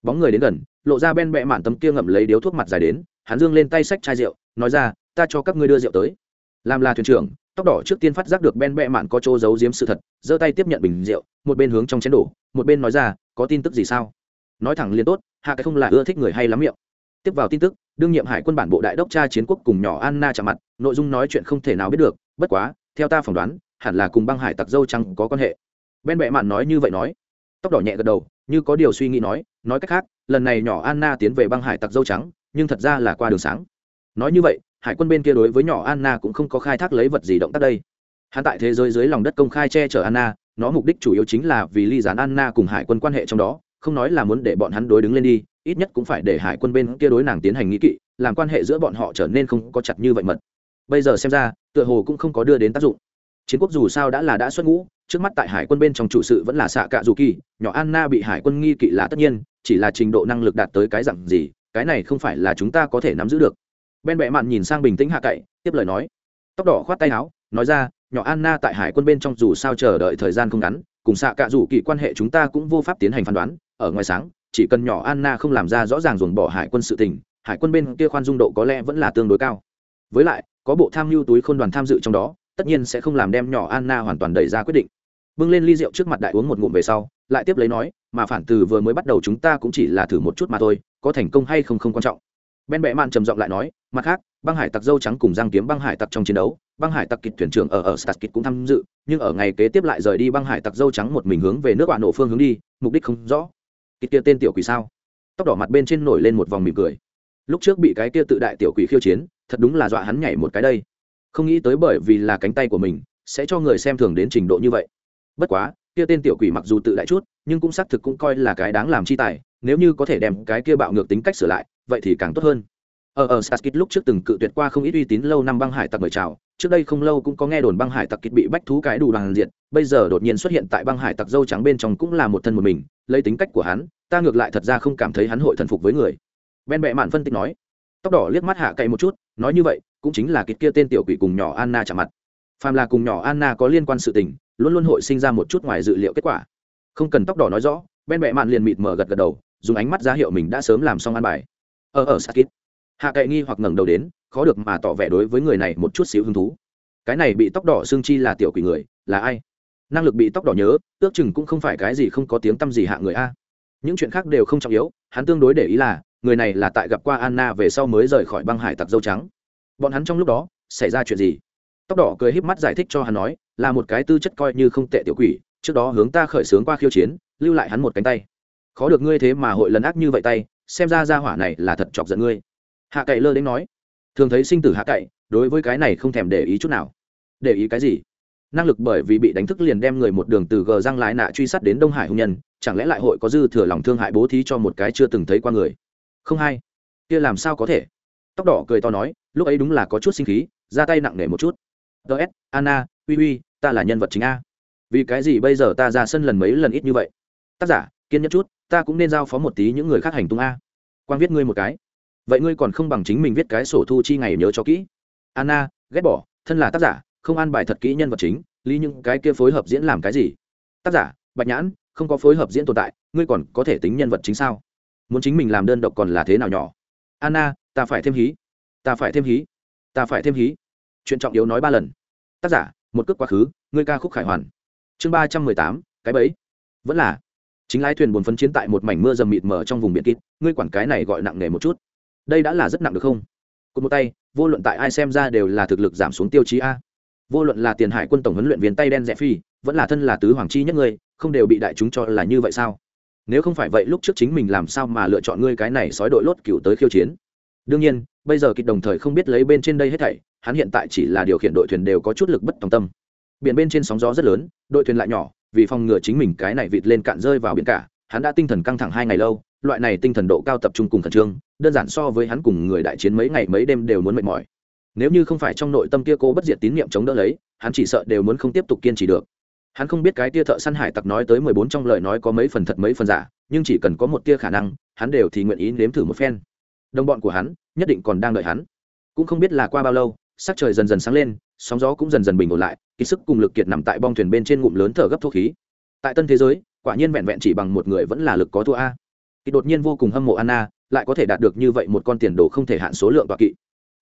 Bóng người đến gần, lộ ra ben bẹ mạn tấm kia ngậm lấy điếu thuốc mặt dài đến, hắn dương lên tay xách chai rượu, nói ra, ta cho các ngươi đưa rượu tới. Làm là thuyền trưởng, tóc đỏ trước tiên phát giác được ben bẹ mạn có chỗ giấu giếm sự thật, giơ tay tiếp nhận bình rượu, một bên hướng trong chén đổ, một bên nói ra, có tin tức gì sao? Nói thẳng liền tốt, hạ cái không là ưa thích người hay lắm miệng. Tiếp vào tin tức đương nhiệm hải quân bản bộ đại đốc cha chiến quốc cùng nhỏ anna chạm mặt, nội dung nói chuyện không thể nào biết được, bất quá, theo ta phỏng đoán, hẳn là cùng băng hải tặc dâu trắng có quan hệ. Ben bệ mạn nói như vậy nói. Tóc đỏ nhẹ gật đầu, như có điều suy nghĩ nói nói cách khác, lần này nhỏ anna tiến về băng hải tặc dâu trắng, nhưng thật ra là qua đường sáng. Nói như vậy, hải quân bên kia đối với nhỏ anna cũng không có khai thác lấy vật gì động tác đây. Hắn tại thế giới dưới lòng đất công khai che chở anna, nó mục đích chủ yếu chính là vì ly dán anna cùng hải quân quan hệ trong đó không nói là muốn để bọn hắn đối đứng lên đi, ít nhất cũng phải để hải quân bên kia đối nàng tiến hành nghĩ kỵ, làm quan hệ giữa bọn họ trở nên không có chặt như vậy mật. Bây giờ xem ra, tựa hồ cũng không có đưa đến tác dụng. Chiến quốc dù sao đã là đã xuất ngũ, trước mắt tại hải quân bên trong chủ sự vẫn là xạ cạ dù kỳ, nhỏ anna bị hải quân nghi kỵ là tất nhiên, chỉ là trình độ năng lực đạt tới cái dặn gì, cái này không phải là chúng ta có thể nắm giữ được. Ben bẹ mạn nhìn sang bình tĩnh hạ cậy, tiếp lời nói. Tóc đỏ khoát tay áo, nói ra, nhỏ anna tại hải quân bên trong dù sao chờ đợi thời gian không ngắn, cùng xạ cạ dù kỳ quan hệ chúng ta cũng vô pháp tiến hành phán đoán ở ngoài sáng, chỉ cần nhỏ anna không làm ra rõ ràng dồn bỏ hải quân sự tình, hải quân bên kia khoan dung độ có lẽ vẫn là tương đối cao. Với lại, có bộ tham mưu túi khôn đoàn tham dự trong đó, tất nhiên sẽ không làm đem nhỏ anna hoàn toàn đẩy ra quyết định. Bưng lên ly rượu trước mặt đại uống một ngụm về sau, lại tiếp lấy nói, mà phản từ vừa mới bắt đầu chúng ta cũng chỉ là thử một chút mà thôi, có thành công hay không không quan trọng. Ben bẹ man trầm giọng lại nói, mặt khác, băng hải tặc dâu trắng cùng giang kiếm băng hải tặc trong chiến đấu, băng hải tặc kịch thuyền trưởng ở ở staskit cũng tham dự, nhưng ở ngày kế tiếp lại rời đi băng hải tặc dâu trắng một mình hướng về nước bạn nổ phương hướng đi, mục đích không rõ cái kia tên tiểu quỷ sao? Tóc đỏ mặt bên trên nổi lên một vòng mỉm cười. Lúc trước bị cái kia tự đại tiểu quỷ khiêu chiến, thật đúng là dọa hắn nhảy một cái đây. Không nghĩ tới bởi vì là cánh tay của mình, sẽ cho người xem thường đến trình độ như vậy. Bất quá, kia tên tiểu quỷ mặc dù tự đại chút, nhưng cũng xác thực cũng coi là cái đáng làm chi tài, nếu như có thể đem cái kia bạo ngược tính cách sửa lại, vậy thì càng tốt hơn ở ở Saskit lúc trước từng cự tuyệt qua không ít uy tín lâu năm băng hải tặc mời chào. Trước đây không lâu cũng có nghe đồn băng hải tặc kịch bị bách thú cái đủ đoàn diện bây giờ đột nhiên xuất hiện tại băng hải tặc dâu trắng bên trong cũng là một thân một mình. Lấy tính cách của hắn, ta ngược lại thật ra không cảm thấy hắn hội thần phục với người. Ben bẹ mạn phân tích nói. Tóc đỏ liếc mắt hạ cậy một chút, nói như vậy, cũng chính là kịch kia tên tiểu quỷ cùng nhỏ anna chạm mặt. Phàm là cùng nhỏ anna có liên quan sự tình, luôn luôn hội sinh ra một chút ngoài dự liệu kết quả. Không cần tóc đỏ nói rõ, ben bẹ mạn liền mịt mờ gật gật đầu, dùng ánh mắt ra hiệu mình đã sớm làm xong ăn bài. Ở ở sakit hạ cậy nghi hoặc ngẩng đầu đến, khó được mà tỏ vẻ đối với người này một chút xíu hứng thú. Cái này bị tóc đỏ xương chi là tiểu quỷ người, là ai? Năng lực bị tóc đỏ nhớ, ước chừng cũng không phải cái gì không có tiếng t â m gì hạ người a. Những chuyện khác đều không trọng yếu, hắn tương đối để ý là, người này là tại gặp qua anna về sau mới rời khỏi băng hải tặc dâu trắng. Bọn hắn trong lúc đó, xảy ra chuyện gì? Tóc đỏ cười híp mắt giải thích cho hắn nói, là một cái tư chất coi như không tệ tiểu quỷ, trước đó hướng ta khởi xướng qua khiêu chiến, lưu lại hắn một cánh tay. Khó được ngươi thế mà hội lần ác như vậy tay, xem ra ra hỏa này là thật chọc giận ngươi hạ cậy lơ đến nói, thường thấy sinh tử hạ cậy, đối với cái này không thèm để ý chút nào. Để ý cái gì? Năng lực bởi vì bị đánh thức liền đem người một đường từ gờ răng lái nạ truy sát đến đông hải hùng nhân, chẳng lẽ lại hội có dư thừa lòng thương hại bố thí cho một cái chưa từng thấy qua người? Không hay. Kia làm sao có thể? Tóc đỏ cười to nói, lúc ấy đúng là có chút sinh khí, ra tay nặng nề một chút. Ts anna, uy uy, ta là nhân vật chính a. Vì cái gì bây giờ ta ra sân lần mấy lần ít như vậy? Tác giả, kiên nhẫn chút, ta cũng nên giao phó một tí những người khác hành tung a. Quan viết ngươi một cái vậy ngươi còn không bằng chính mình viết cái sổ thu chi ngày nhớ cho kỹ. Anna, ghét bỏ, thân là tác giả, không an bài thật kỹ nhân vật chính, lý những cái kia phối hợp diễn làm cái gì? Tác giả, bạch nhãn, không có phối hợp diễn tồn tại, ngươi còn có thể tính nhân vật chính sao? Muốn chính mình làm đơn độc còn là thế nào nhỏ? Anna, ta phải thêm hí. Ta phải thêm hí. Ta phải thêm hí. Chuyện trọng yếu nói ba lần. Tác giả, một cước quá khứ, ngươi ca khúc khải hoàn. Chương ba trăm mười tám, cái bẫy. Vẫn là. Chính lái thuyền buồn phấn chiến tại một mảnh mưa dầm mịt mờ trong vùng biển kịt, ngươi quản cái này gọi nặng nề một chút đây đã là rất nặng được không? Cụt một tay, vô luận tại ai xem ra đều là thực lực giảm xuống tiêu chí a. Vô luận là tiền hải quân tổng huấn luyện viên tay đen rẽ phi, vẫn là thân là tứ hoàng chi nhất ngươi không đều bị đại chúng cho là như vậy sao? Nếu không phải vậy, lúc trước chính mình làm sao mà lựa chọn ngươi cái này sói đội lốt cựu tới khiêu chiến? Đương nhiên, bây giờ kịch đồng thời không biết lấy bên trên đây hết thảy, hắn hiện tại chỉ là điều khiển đội thuyền đều có chút lực bất tòng tâm. Biển bên trên sóng gió rất lớn, đội thuyền lại nhỏ, vì phòng ngừa chính mình cái này vịt lên cạn rơi vào biển cả hắn đã tinh thần căng thẳng hai ngày lâu, loại này tinh thần độ cao tập trung cùng khẩn trương, đơn giản so với hắn cùng người đại chiến mấy ngày mấy đêm đều muốn mệt mỏi. Nếu như không phải trong nội tâm kia cô bất diệt tín nhiệm chống đỡ lấy, hắn chỉ sợ đều muốn không tiếp tục kiên trì được. Hắn không biết cái tia thợ săn hải tặc nói tới mười bốn trong lời nói có mấy phần thật mấy phần giả, nhưng chỉ cần có một tia khả năng, hắn đều thì nguyện ý nếm thử một phen. Đồng bọn của hắn, nhất định còn đang đợi hắn. Cũng không biết là qua bao lâu, sắc trời dần dần sáng lên, sóng gió cũng dần dần bình ổn lại ký sức cùng lực kiệt nằm tại bong thuyền bên trên ngụm lớn thở gấp thuốc khí. Tại tân thế giới quả nhiên vẹn vẹn chỉ bằng một người vẫn là lực có thua a. Kỳ đột nhiên vô cùng hâm mộ anna, lại có thể đạt được như vậy một con tiền đồ không thể hạn số lượng tọa kỵ.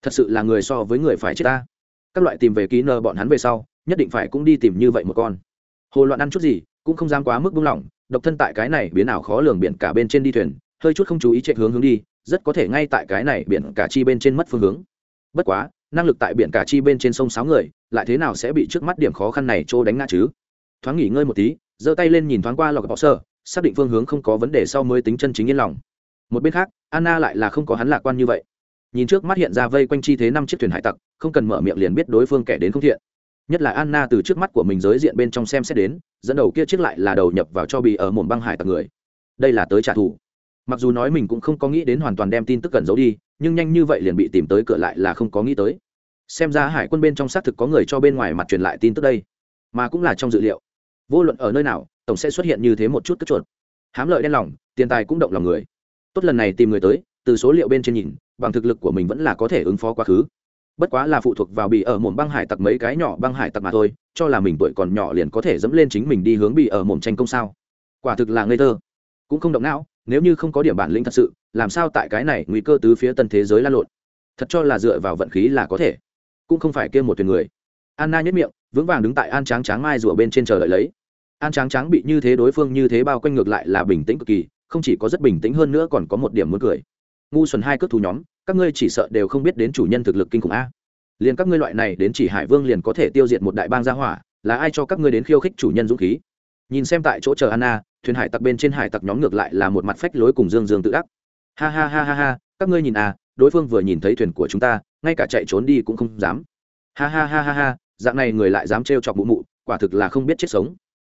Thật sự là người so với người phải chết ta. Các loại tìm về ký nơ bọn hắn về sau, nhất định phải cũng đi tìm như vậy một con. Hồ loạn ăn chút gì, cũng không dám quá mức buông lỏng, độc thân tại cái này biến ảo khó lường biển cả bên trên đi thuyền, hơi chút không chú ý chạy hướng hướng đi, rất có thể ngay tại cái này biển cả chi bên trên mất phương hướng. Bất quá, năng lực tại biển cả chi bên trên sông sáu người, lại thế nào sẽ bị trước mắt điểm khó khăn này trô đánh ngã chứ? Thoáng nghỉ ngơi một tí giơ tay lên nhìn thoáng qua lọc bọ sơ, xác định phương hướng không có vấn đề sau mới tính chân chính yên lòng. Một bên khác, anna lại là không có hắn lạc quan như vậy. Nhìn trước mắt hiện ra vây quanh chi thế năm chiếc thuyền hải tặc, không cần mở miệng liền biết đối phương kẻ đến không thiện. Nhất là anna từ trước mắt của mình giới diện bên trong xem xét đến, dẫn đầu kia chiếc lại là đầu nhập vào cho bị ở một băng hải tặc người. Đây là tới trả thù. Mặc dù nói mình cũng không có nghĩ đến hoàn toàn đem tin tức cần giấu đi, nhưng nhanh như vậy liền bị tìm tới cửa lại là không có nghĩ tới. Xem ra hải quân bên trong xác thực có người cho bên ngoài mặt truyền lại tin tức đây. Mà cũng là trong dự liệu vô luận ở nơi nào, tổng sẽ xuất hiện như thế một chút cất chuột. Hám lợi đen lòng, tiền tài cũng động lòng người. Tốt lần này tìm người tới, từ số liệu bên trên nhìn, bằng thực lực của mình vẫn là có thể ứng phó quá khứ. Bất quá là phụ thuộc vào bị ở mồm băng hải tặc mấy cái nhỏ băng hải tặc mà thôi, cho là mình tuổi còn nhỏ liền có thể dẫm lên chính mình đi hướng bị ở mồm tranh công sao. Quả thực là ngây thơ. Cũng không động não, nếu như không có điểm bản lĩnh thật sự, làm sao tại cái này nguy cơ tứ phía tân thế giới lan lộn? Thật cho là dựa vào vận khí là có thể. Cũng không phải kia một thuyền người. Anna nhất miệng, vững vàng đứng tại an tráng tráng mai rùa bên trên chờ đợi lấy an tráng tráng bị như thế đối phương như thế bao quanh ngược lại là bình tĩnh cực kỳ, không chỉ có rất bình tĩnh hơn nữa còn có một điểm muốn cười. Ngu xuẩn hai cước thú nhóm, các ngươi chỉ sợ đều không biết đến chủ nhân thực lực kinh khủng a. Liền các ngươi loại này đến chỉ hải vương liền có thể tiêu diệt một đại bang gia hỏa, là ai cho các ngươi đến khiêu khích chủ nhân dũng khí? Nhìn xem tại chỗ chờ anna, thuyền hải tặc bên trên hải tặc nhóm ngược lại là một mặt phách lối cùng dương dương tự đắc. Ha ha ha ha ha, các ngươi nhìn à đối phương vừa nhìn thấy thuyền của chúng ta, ngay cả chạy trốn đi cũng không dám. Ha ha ha ha ha, dạng này người lại dám trêu chọc mụ mụ, quả thực là không biết chết sống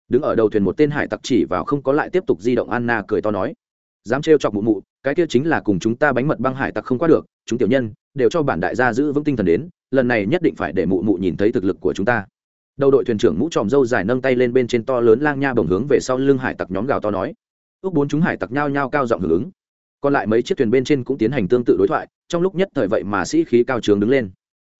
đứng ở đầu thuyền một tên hải tặc chỉ vào không có lại tiếp tục di động anna cười to nói, dám trêu chọc mụ mụ, cái kia chính là cùng chúng ta bánh mật băng hải tặc không qua được, chúng tiểu nhân đều cho bản đại gia giữ vững tinh thần đến, lần này nhất định phải để mụ mụ nhìn thấy thực lực của chúng ta. Đầu đội thuyền trưởng mũ tròm râu dài nâng tay lên bên trên to lớn lang nha bồng hướng về sau lưng hải tặc nhóm gào to nói. Ước bốn chúng hải tặc nhao nhao cao giọng hưởng ứng. Còn lại mấy chiếc thuyền bên trên cũng tiến hành tương tự đối thoại, trong lúc nhất thời vậy mà sĩ khí cao trường đứng lên.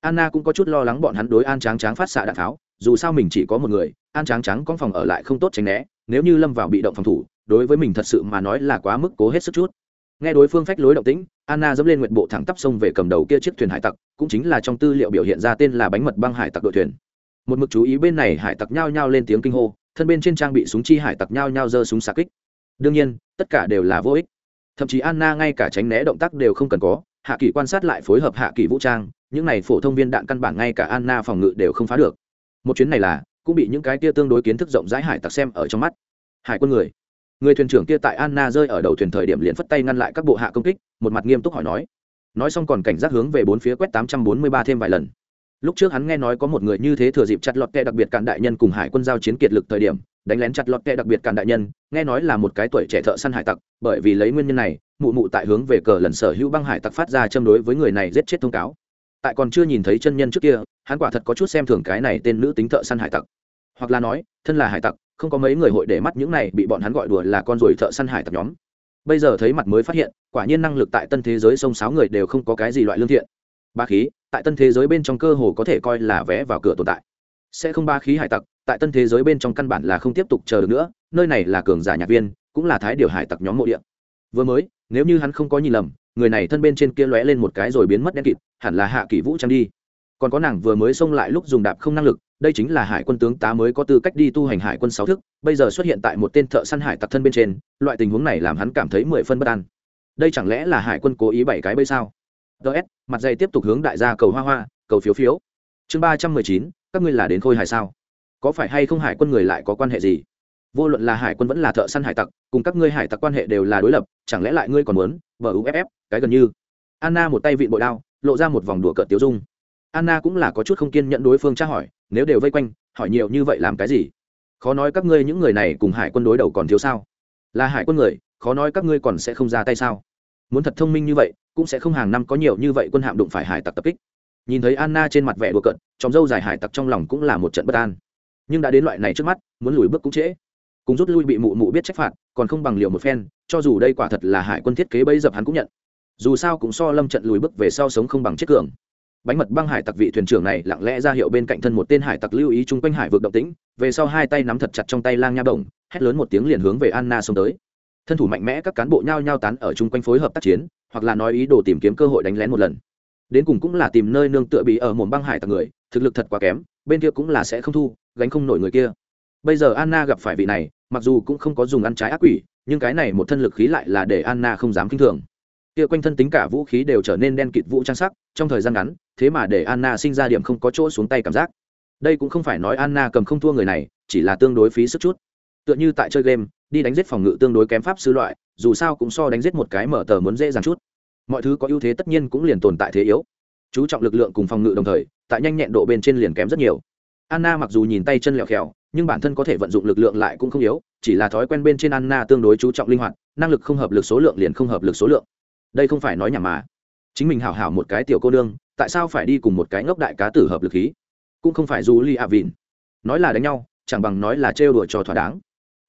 Anna cũng có chút lo lắng bọn hắn đối an tráng tráng phát xạ đạn tháo, dù sao mình chỉ có một người an tráng trắng con phòng ở lại không tốt tránh né, nếu như lâm vào bị động phòng thủ, đối với mình thật sự mà nói là quá mức cố hết sức chút. Nghe đối phương phách lối động tĩnh, anna dẫm lên nguyện bộ thẳng tắp sông về cầm đầu kia chiếc thuyền hải tặc, cũng chính là trong tư liệu biểu hiện ra tên là bánh mật băng hải tặc đội thuyền. Một mực chú ý bên này hải tặc nhao nhao lên tiếng kinh hô, thân bên trên trang bị súng chi hải tặc nhao nhao giơ súng xạ kích. Đương nhiên, tất cả đều là vô ích. Thậm chí anna ngay cả tránh né động tác đều không cần có, hạ kỳ quan sát lại phối hợp hạ kỳ vũ trang, những này phổ thông viên đạn căn bản ngay cả anna phòng ngự đều không phá được. Một chuyến này là cũng bị những cái kia tương đối kiến thức rộng rãi hải tặc xem ở trong mắt. Hải quân người. Người thuyền trưởng kia tại anna rơi ở đầu thuyền thời điểm liền phất tay ngăn lại các bộ hạ công kích, một mặt nghiêm túc hỏi nói. Nói xong còn cảnh giác hướng về bốn phía quét tám trăm bốn mươi ba thêm vài lần. Lúc trước hắn nghe nói có một người như thế thừa dịp chặt lọt kẹ đặc biệt cản đại nhân cùng hải quân giao chiến kiệt lực thời điểm, đánh lén chặt lọt kẹ đặc biệt cản đại nhân, nghe nói là một cái tuổi trẻ thợ săn hải tặc, bởi vì lấy nguyên nhân này, mụ mụ tại hướng về cờ lần sở hữu băng hải tặc phát ra châm đối với người này giết chết thông cáo tại còn chưa nhìn thấy chân nhân trước kia, hắn quả thật có chút xem thường cái này tên nữ tính thợ săn hải tặc. Hoặc là nói, thân là hải tặc, không có mấy người hội để mắt những này bị bọn hắn gọi đùa là con ruồi thợ săn hải tặc nhóm. Bây giờ thấy mặt mới phát hiện, quả nhiên năng lực tại tân thế giới sông sáo người đều không có cái gì loại lương thiện. Ba khí, tại tân thế giới bên trong cơ hồ có thể coi là vé vào cửa tồn tại. Sẽ không ba khí hải tặc, tại tân thế giới bên trong căn bản là không tiếp tục chờ được nữa, nơi này là cường giả nhạc viên, cũng là thái điều hải tặc nhóm mộ địa. Vừa mới, nếu như hắn không có nhìn lầm người này thân bên trên kia lóe lên một cái rồi biến mất đen kịt, hẳn là hạ kỷ vũ trang đi. Còn có nàng vừa mới xông lại lúc dùng đạp không năng lực, đây chính là hải quân tướng tá mới có tư cách đi tu hành hải quân sáu thức, bây giờ xuất hiện tại một tên thợ săn hải tặc thân bên trên, loại tình huống này làm hắn cảm thấy mười phân bất an. Đây chẳng lẽ là hải quân cố ý bảy cái bây sao? Ts mặt dây tiếp tục hướng đại gia cầu hoa hoa, cầu phiếu phiếu. Chương ba trăm mười chín, các ngươi là đến khôi hải sao? Có phải hay không hải quân người lại có quan hệ gì? Vô luận là hải quân vẫn là thợ săn hải tặc, cùng các ngươi hải tặc quan hệ đều là đối lập, chẳng lẽ lại ngươi còn muốn bờ uff cái gần như? Anna một tay vịn bội đao, lộ ra một vòng đùa cợt tiêu dung. Anna cũng là có chút không kiên nhận đối phương tra hỏi, nếu đều vây quanh, hỏi nhiều như vậy làm cái gì? Khó nói các ngươi những người này cùng hải quân đối đầu còn thiếu sao? Là hải quân người, khó nói các ngươi còn sẽ không ra tay sao? Muốn thật thông minh như vậy, cũng sẽ không hàng năm có nhiều như vậy quân hạm đụng phải hải tặc tập kích. Nhìn thấy anna trên mặt vẻ đùa cợt, trong dâu dài hải tặc trong lòng cũng là một trận bất an. Nhưng đã đến loại này trước mắt, muốn lùi bước cũng trễ cùng rút lui bị mụ mụ biết trách phạt, còn không bằng liều một phen, cho dù đây quả thật là hải quân thiết kế bấy dập hắn cũng nhận. Dù sao cũng so lâm trận lùi bước về sau sống không bằng chết cường. Bánh mật băng hải tặc vị thuyền trưởng này lặng lẽ ra hiệu bên cạnh thân một tên hải tặc lưu ý chung quanh hải vực động tĩnh, về sau hai tay nắm thật chặt trong tay lang nha bổng, hét lớn một tiếng liền hướng về anna xông tới. Thân thủ mạnh mẽ các cán bộ nhao nhao tán ở chung quanh phối hợp tác chiến, hoặc là nói ý đồ tìm kiếm cơ hội đánh lén một lần. Đến cùng cũng là tìm nơi nương tựa bị ở một băng hải tặc người, thực lực thật quá kém, bên kia cũng là sẽ không thu, gánh không nổi người kia bây giờ anna gặp phải vị này, mặc dù cũng không có dùng ăn trái ác quỷ, nhưng cái này một thân lực khí lại là để anna không dám k i n h thường. Kia quanh thân tính cả vũ khí đều trở nên đen kịt vũ trang sắc, trong thời gian ngắn, thế mà để anna sinh ra điểm không có chỗ xuống tay cảm giác. Đây cũng không phải nói anna cầm không thua người này, chỉ là tương đối phí sức chút. Tựa như tại chơi game, đi đánh giết phòng ngự tương đối kém pháp sư loại, dù sao cũng so đánh giết một cái mở tờ muốn dễ dàng chút. Mọi thứ có ưu thế tất nhiên cũng liền tồn tại thế yếu. Chú trọng lực lượng cùng phòng ngự đồng thời, tại nhanh nhẹn độ bên trên liền kém rất nhiều. Anna mặc dù nhìn tay chân lẹo khèo nhưng bản thân có thể vận dụng lực lượng lại cũng không yếu, chỉ là thói quen bên trên anna tương đối chú trọng linh hoạt, năng lực không hợp lực số lượng liền không hợp lực số lượng. Đây không phải nói nhảm mà. Chính mình hảo hảo một cái tiểu cô nương, tại sao phải đi cùng một cái ngốc đại cá tử hợp lực khí? Cũng không phải du li a vìn nói là đánh nhau, chẳng bằng nói là trêu đùa cho thỏa đáng.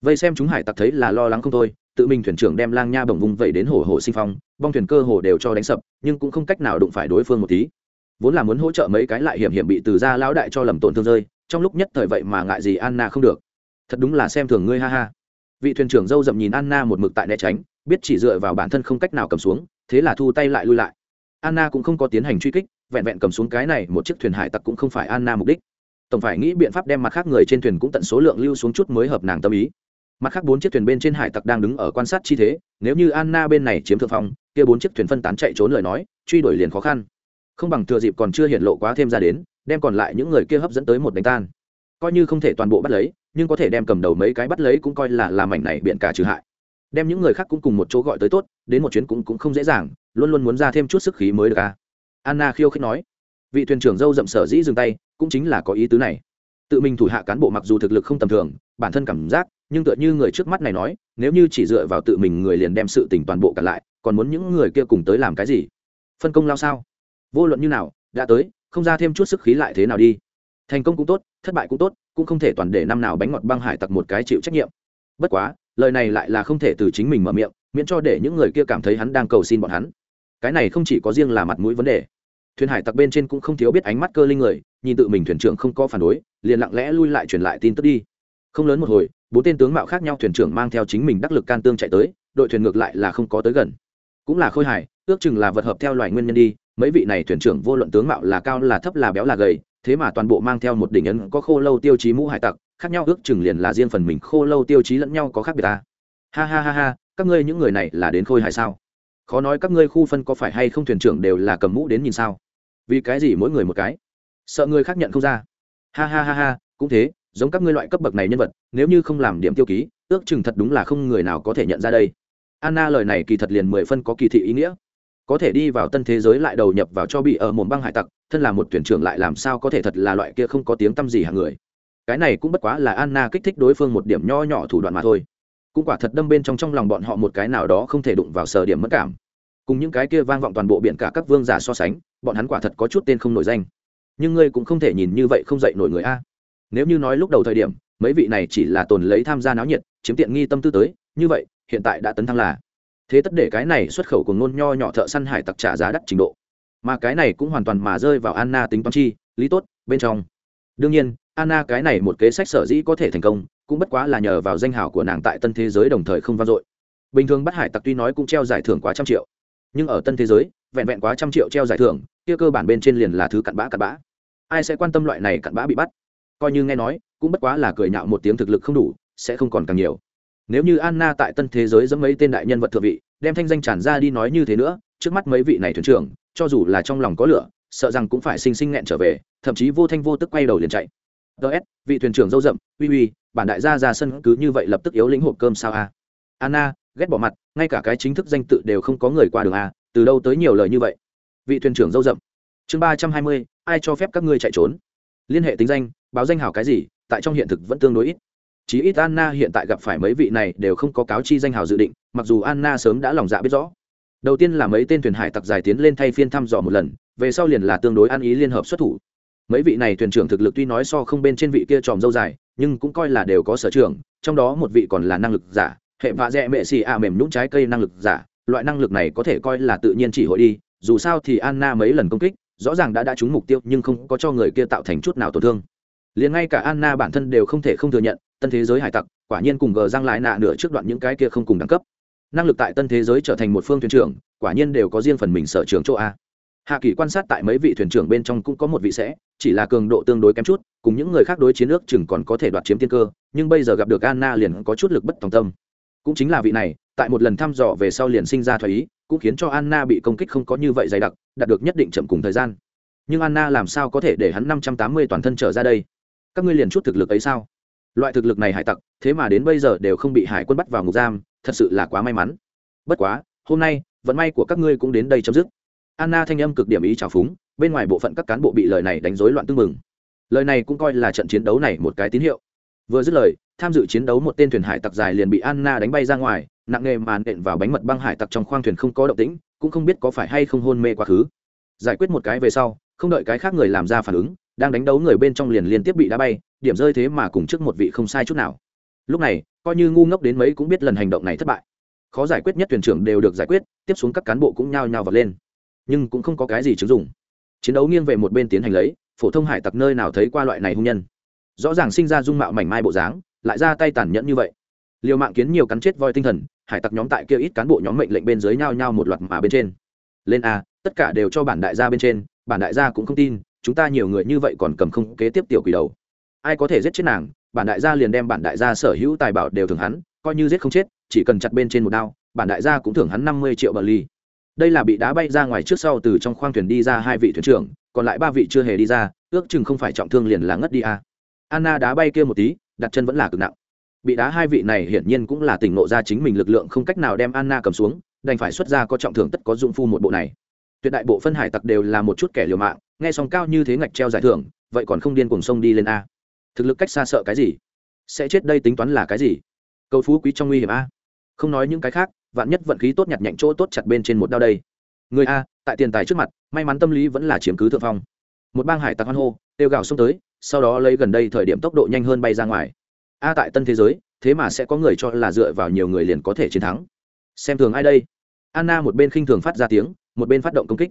Vậy xem chúng hải tặc thấy là lo lắng không thôi, tự mình thuyền trưởng đem lang nha bồng vung vẩy đến hồ hồ sinh phong, bong thuyền cơ hồ đều cho đánh sập, nhưng cũng không cách nào đụng phải đối phương một tí. Vốn là muốn hỗ trợ mấy cái lại hiểm hiểm bị từ ra lão đại cho lầm tổn thương rơi trong lúc nhất thời vậy mà ngại gì anna không được. Thật đúng là xem thường ngươi, ha ha. Vị thuyền trưởng dâu dậm nhìn anna một mực tại né tránh, biết chỉ dựa vào bản thân không cách nào cầm xuống, thế là thu tay lại lui lại. Anna cũng không có tiến hành truy kích, vẹn vẹn cầm xuống cái này một chiếc thuyền hải tặc cũng không phải anna mục đích. Tổng phải nghĩ biện pháp đem mặt khác người trên thuyền cũng tận số lượng lưu xuống chút mới hợp nàng tâm ý. Mặt khác bốn chiếc thuyền bên trên hải tặc đang đứng ở quan sát chi thế, nếu như anna bên này chiếm thượng phong, kia bốn chiếc thuyền phân tán chạy trốn lời nói, truy đuổi liền khó khăn. Không bằng thừa dịp còn chưa hiện lộ quá thêm ra đến đem còn lại những người kia hấp dẫn tới một đánh tan. Coi như không thể toàn bộ bắt lấy, nhưng có thể đem cầm đầu mấy cái bắt lấy cũng coi là làm mảnh này biện cả trừ hại. Đem những người khác cũng cùng một chỗ gọi tới tốt, đến một chuyến cũng cũng không dễ dàng, luôn luôn muốn ra thêm chút sức khí mới được à? Anna khiêu khích nói. Vị thuyền trưởng dâu rậm sở dĩ dừng tay, cũng chính là có ý tứ này. Tự mình thủ hạ cán bộ mặc dù thực lực không tầm thường, bản thân cảm giác, nhưng tựa như người trước mắt này nói, nếu như chỉ dựa vào tự mình người liền đem sự tình toàn bộ cả lại, còn muốn những người kia cùng tới làm cái gì? Phân công lao sao? Vô luận như nào, đã tới không ra thêm chút sức khí lại thế nào đi. Thành công cũng tốt, thất bại cũng tốt, cũng không thể toàn để năm nào bánh ngọt băng hải tặc một cái chịu trách nhiệm. Bất quá, lời này lại là không thể từ chính mình mở miệng, miễn cho để những người kia cảm thấy hắn đang cầu xin bọn hắn. Cái này không chỉ có riêng là mặt mũi vấn đề. Thuyền hải tặc bên trên cũng không thiếu biết ánh mắt cơ linh người, nhìn tự mình thuyền trưởng không có phản đối, liền lặng lẽ lui lại truyền lại tin tức đi. Không lớn một hồi, bốn tên tướng mạo khác nhau thuyền trưởng mang theo chính mình đắc lực can tương chạy tới, đội thuyền ngược lại là không có tới gần. Cũng là khôi hài, ước chừng là vật hợp theo loài nguyên nhân đi mấy vị này thuyền trưởng vô luận tướng mạo là cao là thấp là béo là gầy, thế mà toàn bộ mang theo một đỉnh ấn có khô lâu tiêu chí mũ hải tặc, khác nhau ước chừng liền là riêng phần mình khô lâu tiêu chí lẫn nhau có khác biệt ta. Ha ha ha ha, các ngươi những người này là đến khôi hài sao? Khó nói các ngươi khu phân có phải hay không thuyền trưởng đều là cầm mũ đến nhìn sao? Vì cái gì mỗi người một cái? Sợ người khác nhận không ra. Ha ha ha ha, cũng thế, giống các ngươi loại cấp bậc này nhân vật, nếu như không làm điểm tiêu ký, ước chừng thật đúng là không người nào có thể nhận ra đây. Anna lời này kỳ thật liền mười phân có kỳ thị ý nghĩa có thể đi vào tân thế giới lại đầu nhập vào cho bị ở mồm băng hải tặc, thân là một tuyển trưởng lại làm sao có thể thật là loại kia không có tiếng tăm gì hàng người? Cái này cũng bất quá là anna kích thích đối phương một điểm nho nhỏ thủ đoạn mà thôi. Cũng quả thật đâm bên trong trong lòng bọn họ một cái nào đó không thể đụng vào sở điểm mất cảm. Cùng những cái kia vang vọng toàn bộ biển cả các vương giả so sánh, bọn hắn quả thật có chút tên không nổi danh. Nhưng ngươi cũng không thể nhìn như vậy không dạy nổi người a. Nếu như nói lúc đầu thời điểm, mấy vị này chỉ là tồn lấy tham gia náo nhiệt, chiếm tiện nghi tâm tư tới, như vậy, hiện tại đã tấn thăng là thế tất để cái này xuất khẩu của ngôn nho nhỏ thợ săn hải tặc trả giá đắt trình độ. Mà cái này cũng hoàn toàn mà rơi vào anna tính toán chi, lý tốt, bên trong. Đương nhiên, anna cái này một kế sách sở dĩ có thể thành công, cũng bất quá là nhờ vào danh hào của nàng tại tân thế giới đồng thời không vang dội. Bình thường bắt hải tặc tuy nói cũng treo giải thưởng quá trăm triệu, nhưng ở tân thế giới, vẹn vẹn quá trăm triệu treo giải thưởng, kia cơ bản bên trên liền là thứ cặn bã cặn bã. Ai sẽ quan tâm loại này cặn bã bị bắt? Coi như nghe nói, cũng bất quá là cười nhạo một tiếng thực lực không đủ, sẽ không còn càng nhiều nếu như anna tại tân thế giới dẫm mấy tên đại nhân vật thượng vị, đem thanh danh tràn ra đi nói như thế nữa, trước mắt mấy vị này thuyền trưởng, cho dù là trong lòng có lửa, sợ rằng cũng phải sinh sinh nghẹn trở về, thậm chí vô thanh vô tức quay đầu liền chạy. Ts vị thuyền trưởng dâu rậm, uy uy, bản đại gia ra sân cứ như vậy lập tức yếu lĩnh hộp cơm sao a? Anna, ghét bỏ mặt, ngay cả cái chính thức danh tự đều không có người qua đường a, từ đâu tới nhiều lời như vậy? Vị thuyền trưởng dâu rậm. Chương ba trăm hai mươi, ai cho phép các ngươi chạy trốn? Liên hệ tính danh, báo danh hảo cái gì, tại trong hiện thực vẫn tương đối ít chí ít anna hiện tại gặp phải mấy vị này đều không có cáo chi danh hào dự định, mặc dù anna sớm đã lòng dạ biết rõ. Đầu tiên là mấy tên thuyền hải tặc dài tiến lên thay phiên thăm dò một lần, về sau liền là tương đối ăn ý liên hợp xuất thủ. Mấy vị này thuyền trưởng thực lực tuy nói so không bên trên vị kia tròm dâu dài, nhưng cũng coi là đều có sở trường, trong đó một vị còn là năng lực giả, hệ vạ dẹ mệ xì à mềm nhũng trái cây năng lực giả, loại năng lực này có thể coi là tự nhiên chỉ hội đi, dù sao thì anna mấy lần công kích, rõ ràng đã đã trúng mục tiêu nhưng không có cho người kia tạo thành chút nào tổn thương. Liền ngay cả anna bản thân đều không thể không thừa nhận tân thế giới hải tặc, quả nhiên cùng gờ răng lại nạ nửa trước đoạn những cái kia không cùng đẳng cấp. Năng lực tại tân thế giới trở thành một phương thuyền trưởng, quả nhiên đều có riêng phần mình sở trường chỗ a. Hạ kỳ quan sát tại mấy vị thuyền trưởng bên trong cũng có một vị sẽ, chỉ là cường độ tương đối kém chút, cùng những người khác đối chiến ước chừng còn có thể đoạt chiếm tiên cơ, nhưng bây giờ gặp được anna liền có chút lực bất tòng tâm. Cũng chính là vị này, tại một lần thăm dò về sau liền sinh ra thoái ý, cũng khiến cho anna bị công kích không có như vậy dày đặc, đạt được nhất định chậm cùng thời gian. Nhưng anna làm sao có thể để hắn năm trăm tám mươi toàn thân trở ra đây? Các ngươi liền chút thực lực ấy sao? Loại thực lực này hải tặc, thế mà đến bây giờ đều không bị hải quân bắt vào ngục giam, thật sự là quá may mắn. Bất quá, hôm nay, vận may của các ngươi cũng đến đây chấm dứt. Anna thanh âm cực điểm ý trào phúng, bên ngoài bộ phận các cán bộ bị lời này đánh rối loạn tưng mừng lời này cũng coi là trận chiến đấu này một cái tín hiệu. Vừa dứt lời, tham dự chiến đấu một tên thuyền hải tặc dài liền bị anna đánh bay ra ngoài, nặng nề màn đện vào bánh mật băng hải tặc trong khoang thuyền không có động tĩnh, cũng không biết có phải hay không hôn mê quá khứ. Giải quyết một cái về sau, không đợi cái khác người làm ra phản ứng đang đánh đấu người bên trong liền liên tiếp bị đá bay, điểm rơi thế mà cùng trước một vị không sai chút nào. Lúc này, coi như ngu ngốc đến mấy cũng biết lần hành động này thất bại. Khó giải quyết nhất thuyền trưởng đều được giải quyết, tiếp xuống các cán bộ cũng nhao nhao vật lên. Nhưng cũng không có cái gì chứng dụng. Chiến đấu nghiêng về một bên tiến hành lấy, phổ thông hải tặc nơi nào thấy qua loại này hung nhân. Rõ ràng sinh ra dung mạo mảnh mai bộ dáng, lại ra tay tàn nhẫn như vậy. Liều mạng kiến nhiều cắn chết voi tinh thần, hải tặc nhóm tại kia ít cán bộ nhóm mệnh lệnh bên dưới nhau nhau một loạt mà bên trên. Lên a, tất cả đều cho bản đại gia bên trên, bản đại gia cũng không tin chúng ta nhiều người như vậy còn cầm không kế tiếp tiểu quỷ đầu. Ai có thể giết chết nàng, bản đại gia liền đem bản đại gia sở hữu tài bảo đều thưởng hắn, coi như giết không chết, chỉ cần chặt bên trên một đao, bản đại gia cũng thưởng hắn năm mươi triệu bờ ly. Đây là bị đá bay ra ngoài trước sau từ trong khoang thuyền đi ra hai vị thuyền trưởng, còn lại ba vị chưa hề đi ra, ước chừng không phải trọng thương liền là ngất đi a. Anna đá bay kia một tí, đặt chân vẫn là cực nặng. Bị đá hai vị này hiển nhiên cũng là tỉnh ngộ ra chính mình lực lượng không cách nào đem anna cầm xuống, đành phải xuất ra có trọng thưởng tất có dụng phu một bộ này. Tuyệt đại bộ phân hải tặc đều là một chút kẻ liều mạng nghe sòng cao như thế ngạch treo giải thưởng, vậy còn không điên cùng sông đi lên a. Thực lực cách xa sợ cái gì? Sẽ chết đây tính toán là cái gì? Cầu phú quý trong nguy hiểm a. Không nói những cái khác, vạn nhất vận khí tốt nhặt nhạnh chỗ tốt chặt bên trên một đao đây. Người a, tại tiền tài trước mặt, may mắn tâm lý vẫn là chiếm cứ thượng phong. Một bang hải tặc hoan hô, tiêu gạo xông tới, sau đó lấy gần đây thời điểm tốc độ nhanh hơn bay ra ngoài. A tại tân thế giới, thế mà sẽ có người cho là dựa vào nhiều người liền có thể chiến thắng. Xem thường ai đây? Anna một bên khinh thường phát ra tiếng, một bên phát động công kích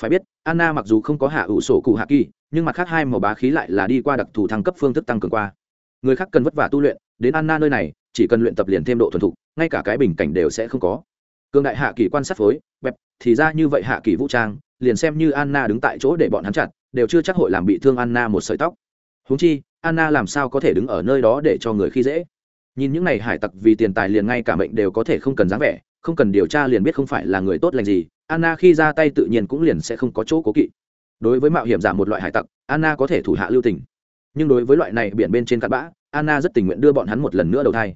phải biết, anna mặc dù không có hạ ủ sổ cụ hạ kỳ, nhưng mặt khác hai màu bá khí lại là đi qua đặc thù thăng cấp phương thức tăng cường qua. Người khác cần vất vả tu luyện, đến anna nơi này, chỉ cần luyện tập liền thêm độ thuần thục, ngay cả cái bình cảnh đều sẽ không có. Cường đại hạ kỳ quan sát phối, bẹp, thì ra như vậy hạ kỳ vũ trang, liền xem như anna đứng tại chỗ để bọn hắn chặt, đều chưa chắc hội làm bị thương anna một sợi tóc. Húng chi, anna làm sao có thể đứng ở nơi đó để cho người khi dễ? Nhìn những n à y hải tặc vì tiền tài liền ngay cả mệnh đều có thể không cần dáng vẻ không cần điều tra liền biết không phải là người tốt lành gì, anna khi ra tay tự nhiên cũng liền sẽ không có chỗ cố kỵ. Đối với mạo hiểm giảm một loại hải tặc, anna có thể thủ hạ lưu tình. Nhưng đối với loại này biển bên trên cát bã, anna rất tình nguyện đưa bọn hắn một lần nữa đầu thai.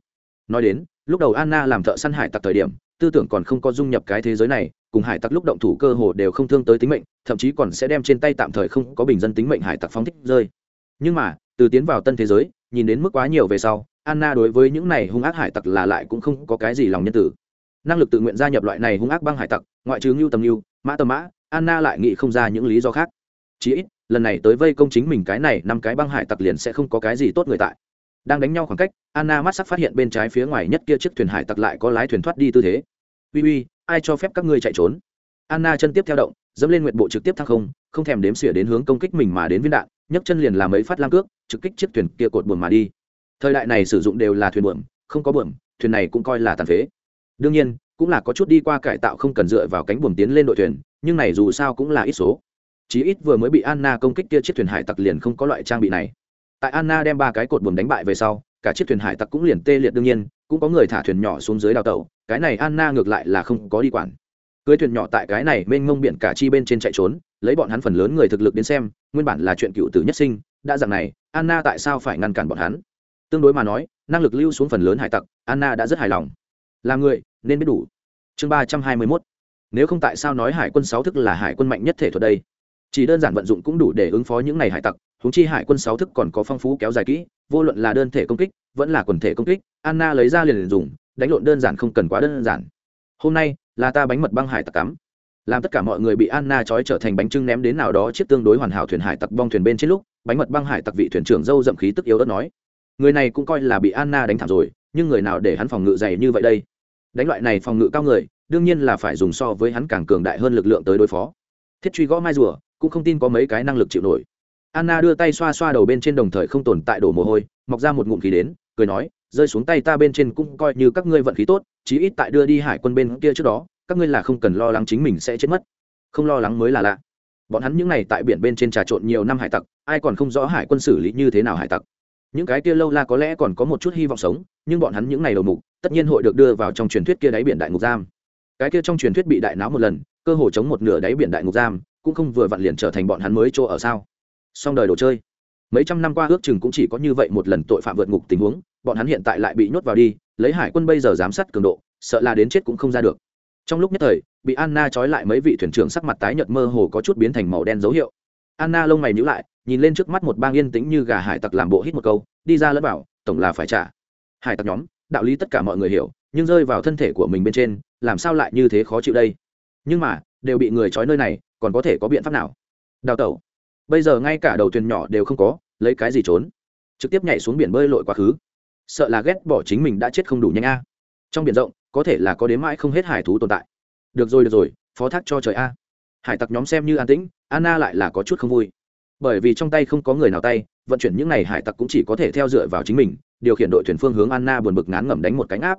Nói đến, lúc đầu anna làm thợ săn hải tặc thời điểm, tư tưởng còn không có dung nhập cái thế giới này, cùng hải tặc lúc động thủ cơ hồ đều không thương tới tính mệnh, thậm chí còn sẽ đem trên tay tạm thời không có bình dân tính mệnh hải tặc phóng thích rơi. Nhưng mà, từ tiến vào tân thế giới, nhìn đến mức quá nhiều về sau, anna đối với những này hung ác hải tặc là lại cũng không có cái gì lòng nhân tử năng lực tự nguyện gia nhập loại này hung ác băng hải tặc, ngoại trừ ngưu tầm ngưu, mã tầm mã, anna lại nghĩ không ra những lý do khác. Chí ít, lần này tới vây công chính mình cái này năm cái băng hải tặc liền sẽ không có cái gì tốt người tại. Đang đánh nhau khoảng cách, anna mắt sắc phát hiện bên trái phía ngoài nhất kia chiếc thuyền hải tặc lại có lái thuyền thoát đi tư thế. Uy uy, ai cho phép các ngươi chạy trốn? Anna chân tiếp theo động, dẫm lên nguyện bộ trực tiếp thăng không không thèm đếm xỉa đến hướng công kích mình mà đến viên đạn, nhấc chân liền làm mấy phát lam cước, trực kích chiếc thuyền kia cột buồm mà đi. Thời đại này sử dụng đều là thuyền buồm, không có buồm, thuyền này cũng coi là tàn phế đương nhiên, cũng là có chút đi qua cải tạo không cần dựa vào cánh buồm tiến lên đội thuyền, nhưng này dù sao cũng là ít số. Chí ít vừa mới bị anna công kích kia chiếc thuyền hải tặc liền không có loại trang bị này. Tại anna đem ba cái cột buồm đánh bại về sau, cả chiếc thuyền hải tặc cũng liền tê liệt đương nhiên, cũng có người thả thuyền nhỏ xuống dưới đào tàu cái này anna ngược lại là không có đi quản. Cưới thuyền nhỏ tại cái này mênh mông biển cả chi bên trên chạy trốn, lấy bọn hắn phần lớn người thực lực đến xem, nguyên bản là chuyện cựu tử nhất sinh, đã dạng này, anna tại sao phải ngăn cản bọn hắn? Tương đối mà nói, năng lực lưu xuống phần lớn hải tặc, anna đã rất hài lòng là người, nên biết đủ. Chương ba trăm hai mươi mốt. Nếu không tại sao nói hải quân sáu thức là hải quân mạnh nhất thể thuật đây? Chỉ đơn giản vận dụng cũng đủ để ứng phó những n à y hải tặc húng chi hải quân sáu thức còn có phong phú kéo dài kỹ, vô luận là đơn thể công kích, vẫn là quần thể công kích, anna lấy ra liền liền dùng, đánh lộn đơn giản không cần quá đơn giản. Hôm nay, là ta bánh mật băng hải tặc cắm. Làm tất cả mọi người bị anna trói trở thành bánh trưng ném đến nào đó chiếc tương đối hoàn hảo thuyền hải tặc bong thuyền bên trên lúc, bánh mật băng hải tặc vị thuyền trưởng dâu dậm khí tức yếu đất nói. Người này cũng coi là bị anna đánh thảm rồi, nhưng người nào để hắn phòng ngự dày như vậy đây? Đánh loại này phòng ngự cao người, đương nhiên là phải dùng so với hắn càng cường đại hơn lực lượng tới đối phó. Thiết truy gõ mai rùa, cũng không tin có mấy cái năng lực chịu nổi. Anna đưa tay xoa xoa đầu bên trên đồng thời không tồn tại đổ mồ hôi, mọc ra một ngụm khí đến, cười nói, rơi xuống tay ta bên trên cũng coi như các ngươi vận khí tốt, chí ít tại đưa đi hải quân bên kia trước đó, các ngươi là không cần lo lắng chính mình sẽ chết mất. Không lo lắng mới là lạ. Bọn hắn những n à y tại biển bên trên trà trộn nhiều năm hải tặc, ai còn không rõ hải quân xử lý như thế nào hải tặc những cái kia lâu la có lẽ còn có một chút hy vọng sống, nhưng bọn hắn những n à y đầu mục, tất nhiên hội được đưa vào trong truyền thuyết kia đáy biển đại ngục giam. Cái kia trong truyền thuyết bị đại náo một lần, cơ hồ chống một nửa đáy biển đại ngục giam, cũng không vừa vặn liền trở thành bọn hắn mới chỗ ở sao? Song đời đồ chơi. Mấy trăm năm qua ước chừng cũng chỉ có như vậy một lần tội phạm vượt ngục tình huống, bọn hắn hiện tại lại bị nhốt vào đi, lấy hải quân bây giờ giám sát cường độ, sợ là đến chết cũng không ra được. Trong lúc nhất thời, bị anna trói lại mấy vị thuyền trưởng sắc mặt tái nhợt mơ hồ có chút biến thành màu đen dấu hiệu. Anna lông mày nhíu lại nhìn lên trước mắt một bang yên tĩnh như gà hải tặc làm bộ hít một câu, đi ra lẫn bảo tổng là phải trả. Hải tặc nhóm, đạo lý tất cả mọi người hiểu, nhưng rơi vào thân thể của mình bên trên, làm sao lại như thế khó chịu đây? Nhưng mà, đều bị người trói nơi này, còn có thể có biện pháp nào? Đào tẩu. Bây giờ ngay cả đầu thuyền nhỏ đều không có, lấy cái gì trốn? Trực tiếp nhảy xuống biển bơi lội quá khứ. Sợ là ghét bỏ chính mình đã chết không đủ nhanh a. Trong biển rộng, có thể là có đến mãi không hết hải thú tồn tại. Được rồi được rồi, phó thác cho trời a. Hải tặc nhóm xem như an tĩnh, anna lại là có chút không vui bởi vì trong tay không có người nào tay, vận chuyển những n à y hải tặc cũng chỉ có thể theo dựa vào chính mình, điều khiển đội thuyền phương hướng anna buồn bực ngán ngẩm đánh một cánh áp.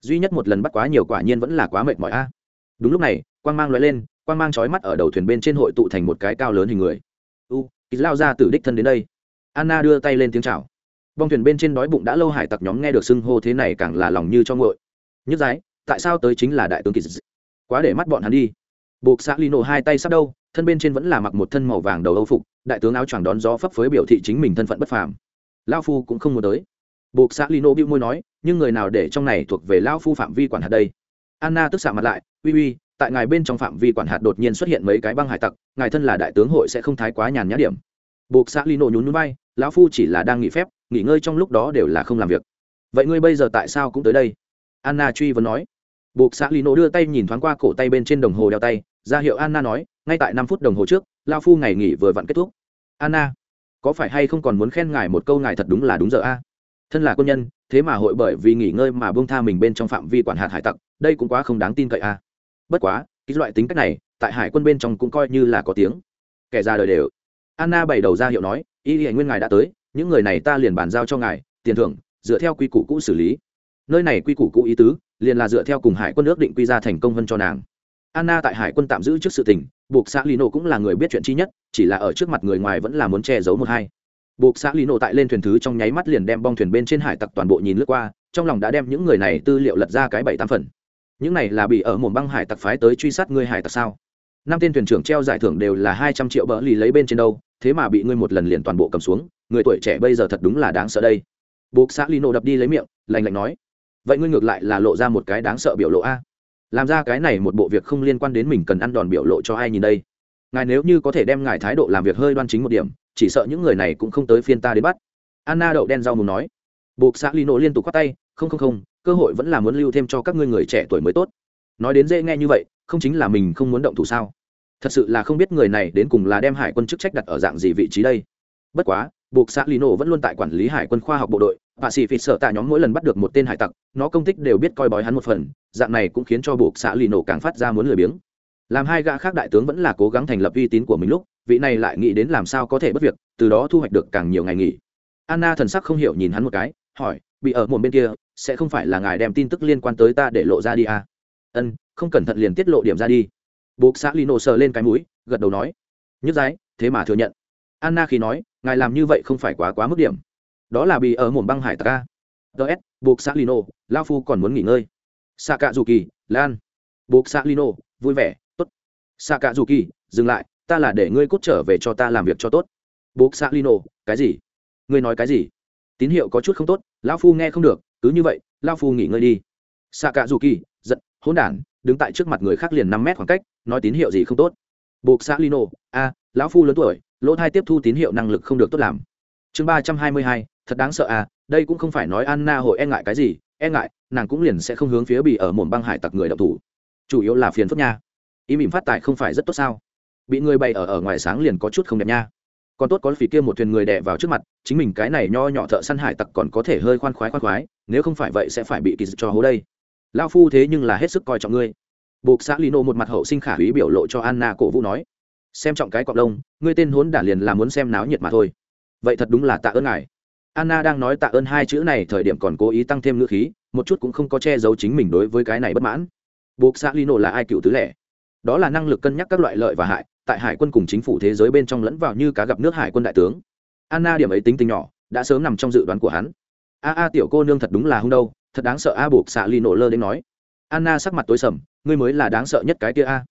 Duy nhất một lần bắt quá nhiều quả nhiên vẫn là quá mệt mỏi a. Đúng lúc này, quang mang loại lên, quang mang trói mắt ở đầu thuyền bên trên hội tụ thành một cái cao lớn hình người. U kýt lao ra từ đích thân đến đây. Anna đưa tay lên tiếng chào. Bong thuyền bên trên đói bụng đã lâu hải tặc nhóm nghe được xưng hô thế này càng là lòng như cho ngội nhất dái, tại sao tới chính là đại tướng kỳ quá để mắt bọn hắn đi. Buộc xã lino hai tay sắp đâu thân bên trên vẫn là mặc một thân màu vàng đầu âu phục, đại tướng áo choàng đón gió phấp phới biểu thị chính mình thân phận bất phàm. Lao phu cũng không muốn tới. Buộc xã lino bĩu môi nói, nhưng người nào để trong này thuộc về lao phu phạm vi quản hạt đây? Anna tức xạ mặt lại, uy uy, tại ngài bên trong phạm vi quản hạt đột nhiên xuất hiện mấy cái băng hải tặc, ngài thân là đại tướng hội sẽ không thái quá nhàn nhã điểm. Buộc xã lino nhún núi bay lão phu chỉ là đang nghỉ phép, nghỉ ngơi trong lúc đó đều là không làm việc. Vậy ngươi bây giờ tại sao cũng tới đây? Anna truy vấn nói. Buộc xã lino đưa tay nhìn thoáng qua cổ tay bên trên đồng hồ đeo tay, ra hiệu anna nói ngay tại năm phút đồng hồ trước, lao phu ngày nghỉ vừa vặn kết thúc. Anna, có phải hay không còn muốn khen ngài một câu ngài thật đúng là đúng giờ a? Thân là quân nhân, thế mà hội bởi vì nghỉ ngơi mà buông tha mình bên trong phạm vi quản hạt hải tặc, đây cũng quá không đáng tin cậy a. Bất quá, cái loại tính cách này, tại hải quân bên trong cũng coi như là có tiếng. Kẻ ra đời đều. Anna bày đầu ra hiệu nói, y nguyên ngài đã tới, những người này ta liền bàn giao cho ngài, tiền thưởng, dựa theo quy củ cũ xử lý. Nơi này quy củ cũ ý tứ, liền là dựa theo cùng hải quân ước định quy ra thành công hơn cho nàng. Anna tại hải quân tạm giữ trước sự tình buộc xã lino cũng là người biết chuyện chi nhất, chỉ là ở trước mặt người ngoài vẫn là muốn che giấu một hai. Buộc xã lino tại lên thuyền thứ trong nháy mắt liền đem bong thuyền bên trên hải tặc toàn bộ nhìn lướt qua, trong lòng đã đem những người này tư liệu lật ra cái bảy tám phần. Những này là bị ở một băng hải tặc phái tới truy sát ngươi hải tặc sao? Năm tên thuyền trưởng treo giải thưởng đều là hai trăm triệu bỡ lì lấy bên trên đâu, thế mà bị ngươi một lần liền toàn bộ cầm xuống, người tuổi trẻ bây giờ thật đúng là đáng sợ đây. Buộc xã lino đập đi lấy miệng lành lạnh nói, vậy ngươi ngược lại là lộ ra một cái đáng sợ biểu lộ a làm ra cái này một bộ việc không liên quan đến mình cần ăn đòn biểu lộ cho ai nhìn đây. Ngài nếu như có thể đem ngài thái độ làm việc hơi đoan chính một điểm, chỉ sợ những người này cũng không tới phiên ta đến bắt. Anna đậu đen rau mù nói. Buộc xã lino liên tục k tay, không không không, cơ hội vẫn là muốn lưu thêm cho các ngươi người trẻ tuổi mới tốt. Nói đến dễ nghe như vậy, không chính là mình không muốn động thủ sao? Thật sự là không biết người này đến cùng là đem hải quân chức trách đặt ở dạng gì vị trí đây. Bất quá buộc xã lino vẫn luôn tại quản lý hải quân khoa học bộ đội và sĩ phịt sợ tạ nhóm mỗi lần bắt được một tên hải tặc, nó công tích đều biết coi bói hắn một phần, dạng này cũng khiến cho buộc xã lino càng phát ra muốn lười biếng. Làm hai gã khác đại tướng vẫn là cố gắng thành lập uy tín của mình lúc, vị này lại nghĩ đến làm sao có thể bất việc, từ đó thu hoạch được càng nhiều ngày nghỉ. Anna thần sắc không hiểu nhìn hắn một cái, hỏi, bị ở một bên kia, sẽ không phải là ngài đem tin tức liên quan tới ta để lộ ra đi à? ân, không cẩn thận liền tiết lộ điểm ra đi. Buộc xã lino sờ lên cái mũi, gật đầu nói nhức dái thế mà thừa nhận. Anna khi nói ngài làm như vậy không phải quá quá mức điểm. Đó là bị ở mồm băng hải tặc ts buộc xã lino lao phu còn muốn nghỉ ngơi. Xạ cạ dù kỳ, lan. Buộc xã lino vui vẻ, tốt. Xạ cạ dù kỳ, dừng lại, ta là để ngươi cút trở về cho ta làm việc cho tốt. Buộc xã lino cái gì? Ngươi nói cái gì? Tín hiệu có chút không tốt, lao phu nghe không được, cứ như vậy, lao phu nghỉ ngơi đi. Xạ cạ dù kỳ, giận, hỗn đản, đứng tại trước mặt người khác liền năm mét khoảng cách, nói tín hiệu gì không tốt. Buộc xã lino a lão phu lớn tuổi lỗ thai tiếp thu tín hiệu năng lực không được tốt làm. Chương ba trăm hai mươi hai, thật đáng sợ à đây cũng không phải nói anna hội e ngại cái gì e ngại, nàng cũng liền sẽ không hướng phía bị ở mồm băng hải tặc người đậu thủ. Chủ yếu là phiền phức nha. Ý mỉm phát tài không phải rất tốt sao? Bị người bày ở ở ngoài sáng liền có chút không đẹp nha. Còn tốt có phỉ kia một thuyền người đè vào trước mặt, chính mình cái này nho nhỏ thợ săn hải tặc còn có thể hơi khoan khoái khoan khoái, nếu không phải vậy sẽ phải bị kỳ cho hố đây. Lao phu thế nhưng là hết sức coi trọng ngươi. Buộc xã lino một mặt hậu sinh khả húy biểu lộ cho anna cổ vũ nói xem trọng cái cọc lông, ngươi tên hốn đản liền là muốn xem náo nhiệt mà thôi. Vậy thật đúng là tạ ơn ngài. Anna đang nói tạ ơn hai chữ này thời điểm còn cố ý tăng thêm ngữ khí, một chút cũng không có che giấu chính mình đối với cái này bất mãn. Buộc xã lino là ai cựu tứ lẻ? Đó là năng lực cân nhắc các loại lợi và hại, tại hải quân cùng chính phủ thế giới bên trong lẫn vào như cá gặp nước hải quân đại tướng. Anna điểm ấy tính tình nhỏ, đã sớm nằm trong dự đoán của hắn. A a tiểu cô nương thật đúng là hung đâu, thật đáng sợ a, buộc xạ lino lơ đến nói. Anna sắc mặt tối sầm, ngươi mới là đáng sợ nhất cái kia a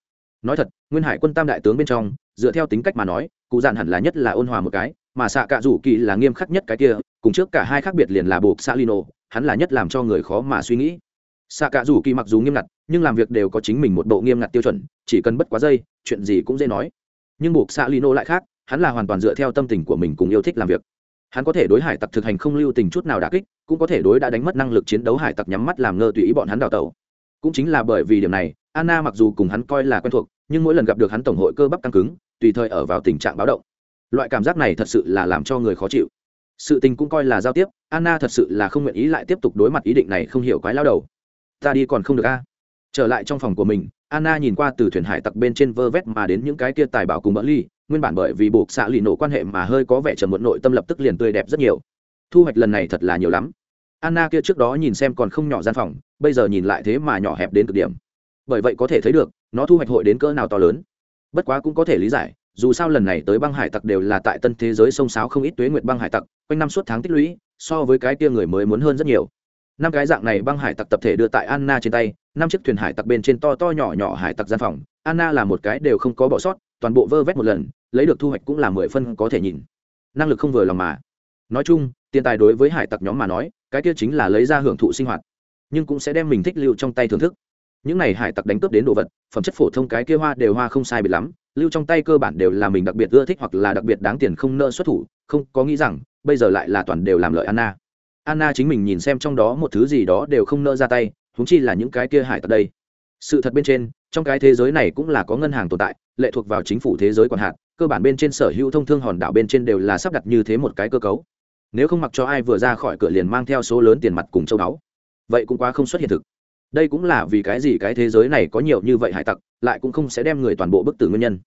nói thật, nguyên hải quân tam đại tướng bên trong, dựa theo tính cách mà nói, cụ dạn hẳn là nhất là ôn hòa một cái, mà xạ cạ rủ kỳ là nghiêm khắc nhất cái kia, cùng trước cả hai khác biệt liền là buộc xạ lino, hắn là nhất làm cho người khó mà suy nghĩ. Xạ cạ rủ kỳ mặc dù nghiêm ngặt, nhưng làm việc đều có chính mình một bộ nghiêm ngặt tiêu chuẩn, chỉ cần bất quá dây, chuyện gì cũng dễ nói. Nhưng buộc xạ lino lại khác, hắn là hoàn toàn dựa theo tâm tình của mình cùng yêu thích làm việc. Hắn có thể đối hải tặc thực hành không lưu tình chút nào đà kích, cũng có thể đối đã đánh mất năng lực chiến đấu hải tặc nhắm mắt làm ngơ tùy ý bọn hắn đào tẩu. Cũng chính là bởi vì điểm này anna mặc dù cùng hắn coi là quen thuộc, nhưng mỗi lần gặp được hắn tổng hội cơ bắp căng cứng, tùy thời ở vào tình trạng báo động. Loại cảm giác này thật sự là làm cho người khó chịu. Sự tình cũng coi là giao tiếp, anna thật sự là không nguyện ý lại tiếp tục đối mặt ý định này không hiểu quái lao đầu. Ta đi còn không được a. Trở lại trong phòng của mình, anna nhìn qua từ thuyền hải tặc bên trên vơ vét mà đến những cái kia tài bảo cùng bỡ ly, nguyên bản bởi vì buộc xạ lì nổ quan hệ mà hơi có vẻ trầm muộn nội tâm lập tức liền tươi đẹp rất nhiều. Thu hoạch lần này thật là nhiều lắm. Anna kia trước đó nhìn xem còn không nhỏ gian phòng, bây giờ nhìn lại thế mà nhỏ hẹp đến cực điểm bởi vậy có thể thấy được, nó thu hoạch hội đến cỡ nào to lớn. Bất quá cũng có thể lý giải, dù sao lần này tới băng hải tặc đều là tại tân thế giới sông sáo không ít tuế nguyệt băng hải tặc, quanh năm suốt tháng tích lũy, so với cái kia người mới muốn hơn rất nhiều. Năm cái dạng này băng hải tặc tập thể đưa tại anna trên tay, năm chiếc thuyền hải tặc bên trên to to nhỏ nhỏ hải tặc gian phòng, anna là một cái đều không có bỏ sót, toàn bộ vơ vét một lần, lấy được thu hoạch cũng là mười phân có thể nhìn. Năng lực không vừa lòng mà. Nói chung, tiền tài đối với hải tặc nhóm mà nói, cái kia chính là lấy ra hưởng thụ sinh hoạt, nhưng cũng sẽ đem mình thích lưu trong tay thưởng thức những này hải tặc đánh cướp đến đồ vật, phẩm chất phổ thông cái kia hoa đều hoa không sai bị lắm, lưu trong tay cơ bản đều là mình đặc biệt ưa thích hoặc là đặc biệt đáng tiền không nợ xuất thủ, không có nghĩ rằng, bây giờ lại là toàn đều làm lợi anna. Anna chính mình nhìn xem trong đó một thứ gì đó đều không nợ ra tay húng chi là những cái kia hải tặc đây. Sự thật bên trên, trong cái thế giới này cũng là có ngân hàng tồn tại, lệ thuộc vào chính phủ thế giới còn hạn cơ bản bên trên sở hữu thông thương hòn đảo bên trên đều là sắp đặt như thế một cái cơ cấu. Nếu không mặc cho ai vừa ra khỏi cửa liền mang theo số lớn tiền mặt cùng châu báu. Vậy cũng quá không xuất hiện thực đây cũng là vì cái gì cái thế giới này có nhiều như vậy hải tặc, lại cũng không sẽ đem người toàn bộ bức tử nguyên nhân.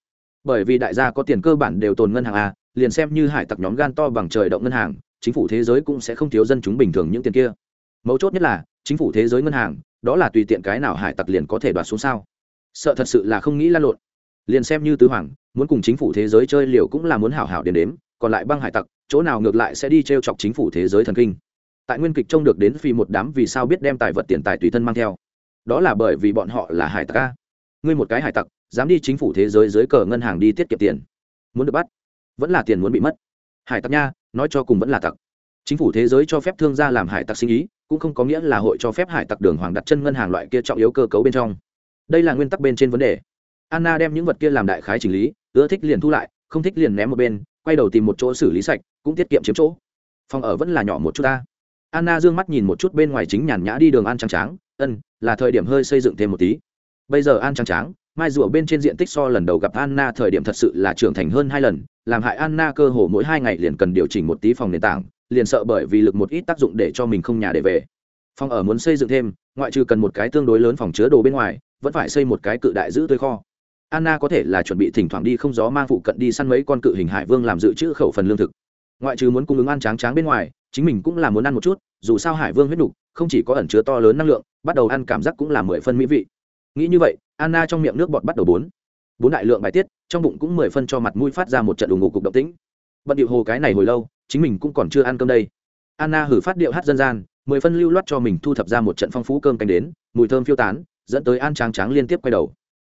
Bởi vì đại gia có tiền cơ bản đều tồn ngân hàng a, liền xem như hải tặc nhóm gan to bằng trời động ngân hàng, chính phủ thế giới cũng sẽ không thiếu dân chúng bình thường những tiền kia. Mấu chốt nhất là, chính phủ thế giới ngân hàng, đó là tùy tiện cái nào hải tặc liền có thể đoạt xuống sao? Sợ thật sự là không nghĩ lan lộn. Liền xem như tứ hoàng, muốn cùng chính phủ thế giới chơi liều cũng là muốn hảo hảo đến đếm, còn lại băng hải tặc, chỗ nào ngược lại sẽ đi t r e o chọc chính phủ thế giới thần kinh tại nguyên kịch trông được đến phi một đám vì sao biết đem tài vật tiền tài tùy thân mang theo. Đó là bởi vì bọn họ là hải tặc a. Ngươi một cái hải tặc, dám đi chính phủ thế giới dưới cờ ngân hàng đi tiết kiệm tiền. Muốn được bắt, vẫn là tiền muốn bị mất. Hải tặc nha, nói cho cùng vẫn là tặc. Chính phủ thế giới cho phép thương gia làm hải tặc sinh ý, cũng không có nghĩa là hội cho phép hải tặc đường hoàng đặt chân ngân hàng loại kia trọng yếu cơ cấu bên trong. Đây là nguyên tắc bên trên vấn đề. Anna đem những vật kia làm đại khái chỉnh lý, ưa thích liền thu lại, không thích liền ném một bên, quay đầu tìm một chỗ xử lý sạch, cũng tiết kiệm chiếm chỗ. Phòng ở vẫn là nhỏ một chút ta anna d ư ơ n g mắt nhìn một chút bên ngoài chính nhàn nhã đi đường an trắng tráng. Ân, là thời điểm hơi xây dựng thêm một tí. Bây giờ an trắng tráng, mai rùa bên trên diện tích so lần đầu gặp anna thời điểm thật sự là trưởng thành hơn hai lần, làm hại anna cơ hồ mỗi hai ngày liền cần điều chỉnh một tí phòng nền tảng, liền sợ bởi vì lực một ít tác dụng để cho mình không nhà để về. Phòng ở muốn xây dựng thêm, ngoại trừ cần một cái tương đối lớn phòng chứa đồ bên ngoài, vẫn phải xây một cái cự đại giữ tươi kho. Anna có thể là chuẩn bị thỉnh thoảng đi không gió mang phụ cận đi săn mấy con cự hình hải vương làm dự trữ khẩu phần lương thực. Ngoại trừ muốn cung ứng ăn tráng tráng bên ngoài chính mình cũng là muốn ăn một chút, dù sao hải vương huyết đục không chỉ có ẩn chứa to lớn năng lượng, bắt đầu ăn cảm giác cũng là mười phân mỹ vị. Nghĩ như vậy, anna trong miệng nước bọt bắt đầu bốn. Bốn đại lượng bài tiết, trong bụng cũng mười phân cho mặt mũi phát ra một trận ù ngục cục động tĩnh. Bận điệu hồ cái này hồi lâu, chính mình cũng còn chưa ăn cơm đây. Anna hử phát điệu hát dân gian, mười phân lưu loát cho mình thu thập ra một trận phong phú cơm canh đến, mùi thơm phiêu tán, dẫn tới an tráng tráng liên tiếp quay đầu.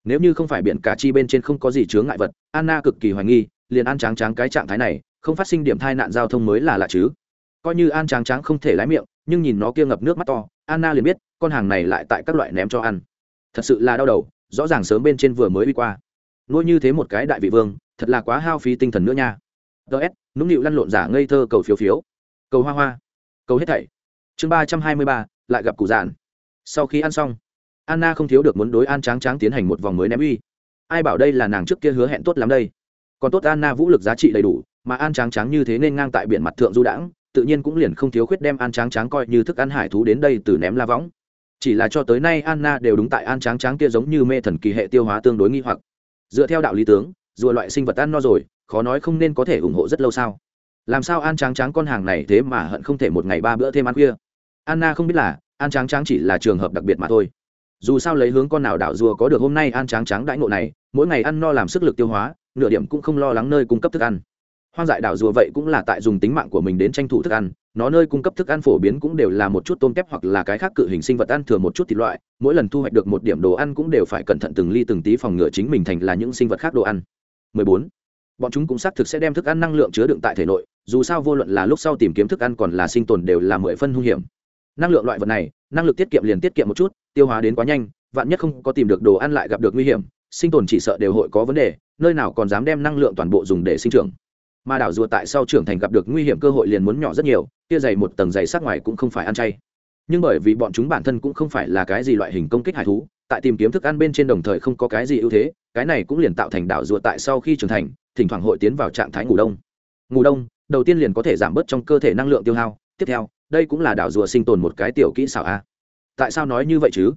Nếu như không phải biển cả chi bên trên không có gì chướng ngại vật, anna cực kỳ hoài nghi, liền an tráng tráng cái trạng thái này, không phát sinh điểm tai nạn giao thông mới là lạ chứ coi như an tráng tráng không thể lái miệng, nhưng nhìn nó kia ngập nước mắt to, anna liền biết, con hàng này lại tại các loại ném cho ăn. Thật sự là đau đầu, rõ ràng sớm bên trên vừa mới đi qua. Nuôi như thế một cái đại vị vương, thật là quá hao phí tinh thần nữa nha. Ts nũng nịu lăn lộn giả ngây thơ cầu phiếu phiếu. Cầu hoa hoa. Cầu hết thảy. Chương ba trăm hai mươi ba, lại gặp cụ giản. Sau khi ăn xong, anna không thiếu được muốn đối an tráng tráng tiến hành một vòng mới ném uy. Ai bảo đây là nàng trước kia hứa hẹn tốt lắm đây. Còn tốt anna vũ lực giá trị đầy đủ, mà an tráng tráng như thế nên ngang tại biển mặt thượng du đãng tự nhiên cũng liền không thiếu khuyết đem an tráng tráng coi như thức ăn hải thú đến đây từ ném la võng. Chỉ là cho tới nay anna đều đúng tại an tráng tráng kia giống như mê thần kỳ hệ tiêu hóa tương đối nghi hoặc. Dựa theo đạo lý tướng, rùa loại sinh vật ăn no rồi, khó nói không nên có thể ủng hộ rất lâu sao? Làm sao an tráng tráng con hàng này thế mà hận không thể một ngày ba bữa thêm ăn khuya? Anna không biết là, an tráng tráng chỉ là trường hợp đặc biệt mà thôi. Dù sao lấy hướng con nào đảo rùa có được hôm nay an tráng tráng đãi ngộ này, mỗi ngày ăn no làm sức lực tiêu hóa, nửa điểm cũng không lo lắng nơi cung cấp thức ăn hoang dại đảo rùa vậy cũng là tại dùng tính mạng của mình đến tranh thủ thức ăn, nó nơi cung cấp thức ăn phổ biến cũng đều là một chút tôm kép hoặc là cái khác cự hình sinh vật ăn thừa một chút thịt loại, mỗi lần thu hoạch được một điểm đồ ăn cũng đều phải cẩn thận từng ly từng tí phòng ngừa chính mình thành là những sinh vật khác đồ ăn 14. bọn chúng cũng xác thực sẽ đem thức ăn năng lượng chứa đựng tại thể nội, dù sao vô luận là lúc sau tìm kiếm thức ăn còn là sinh tồn đều là mười phân hung hiểm năng lượng loại vật này, năng lực tiết kiệm liền tiết kiệm một chút, tiêu hóa đến quá nhanh, vạn nhất không có tìm được đồ ăn lại gặp được nguy hiểm, sinh tồn chỉ sợ đều hội có vấn đề, nơi nào còn dám đem năng lượng toàn bộ dùng để sinh trưởng mà đảo rùa tại sau trưởng thành gặp được nguy hiểm cơ hội liền muốn nhỏ rất nhiều, kia dày một tầng dày sát ngoài cũng không phải ăn chay. Nhưng bởi vì bọn chúng bản thân cũng không phải là cái gì loại hình công kích hải thú, tại tìm kiếm thức ăn bên trên đồng thời không có cái gì ưu thế, cái này cũng liền tạo thành đảo rùa tại sau khi trưởng thành, thỉnh thoảng hội tiến vào trạng thái ngủ đông. Ngủ đông, đầu tiên liền có thể giảm bớt trong cơ thể năng lượng tiêu hao, tiếp theo, đây cũng là đảo rùa sinh tồn một cái tiểu kỹ xảo a. Tại sao nói như vậy chứ?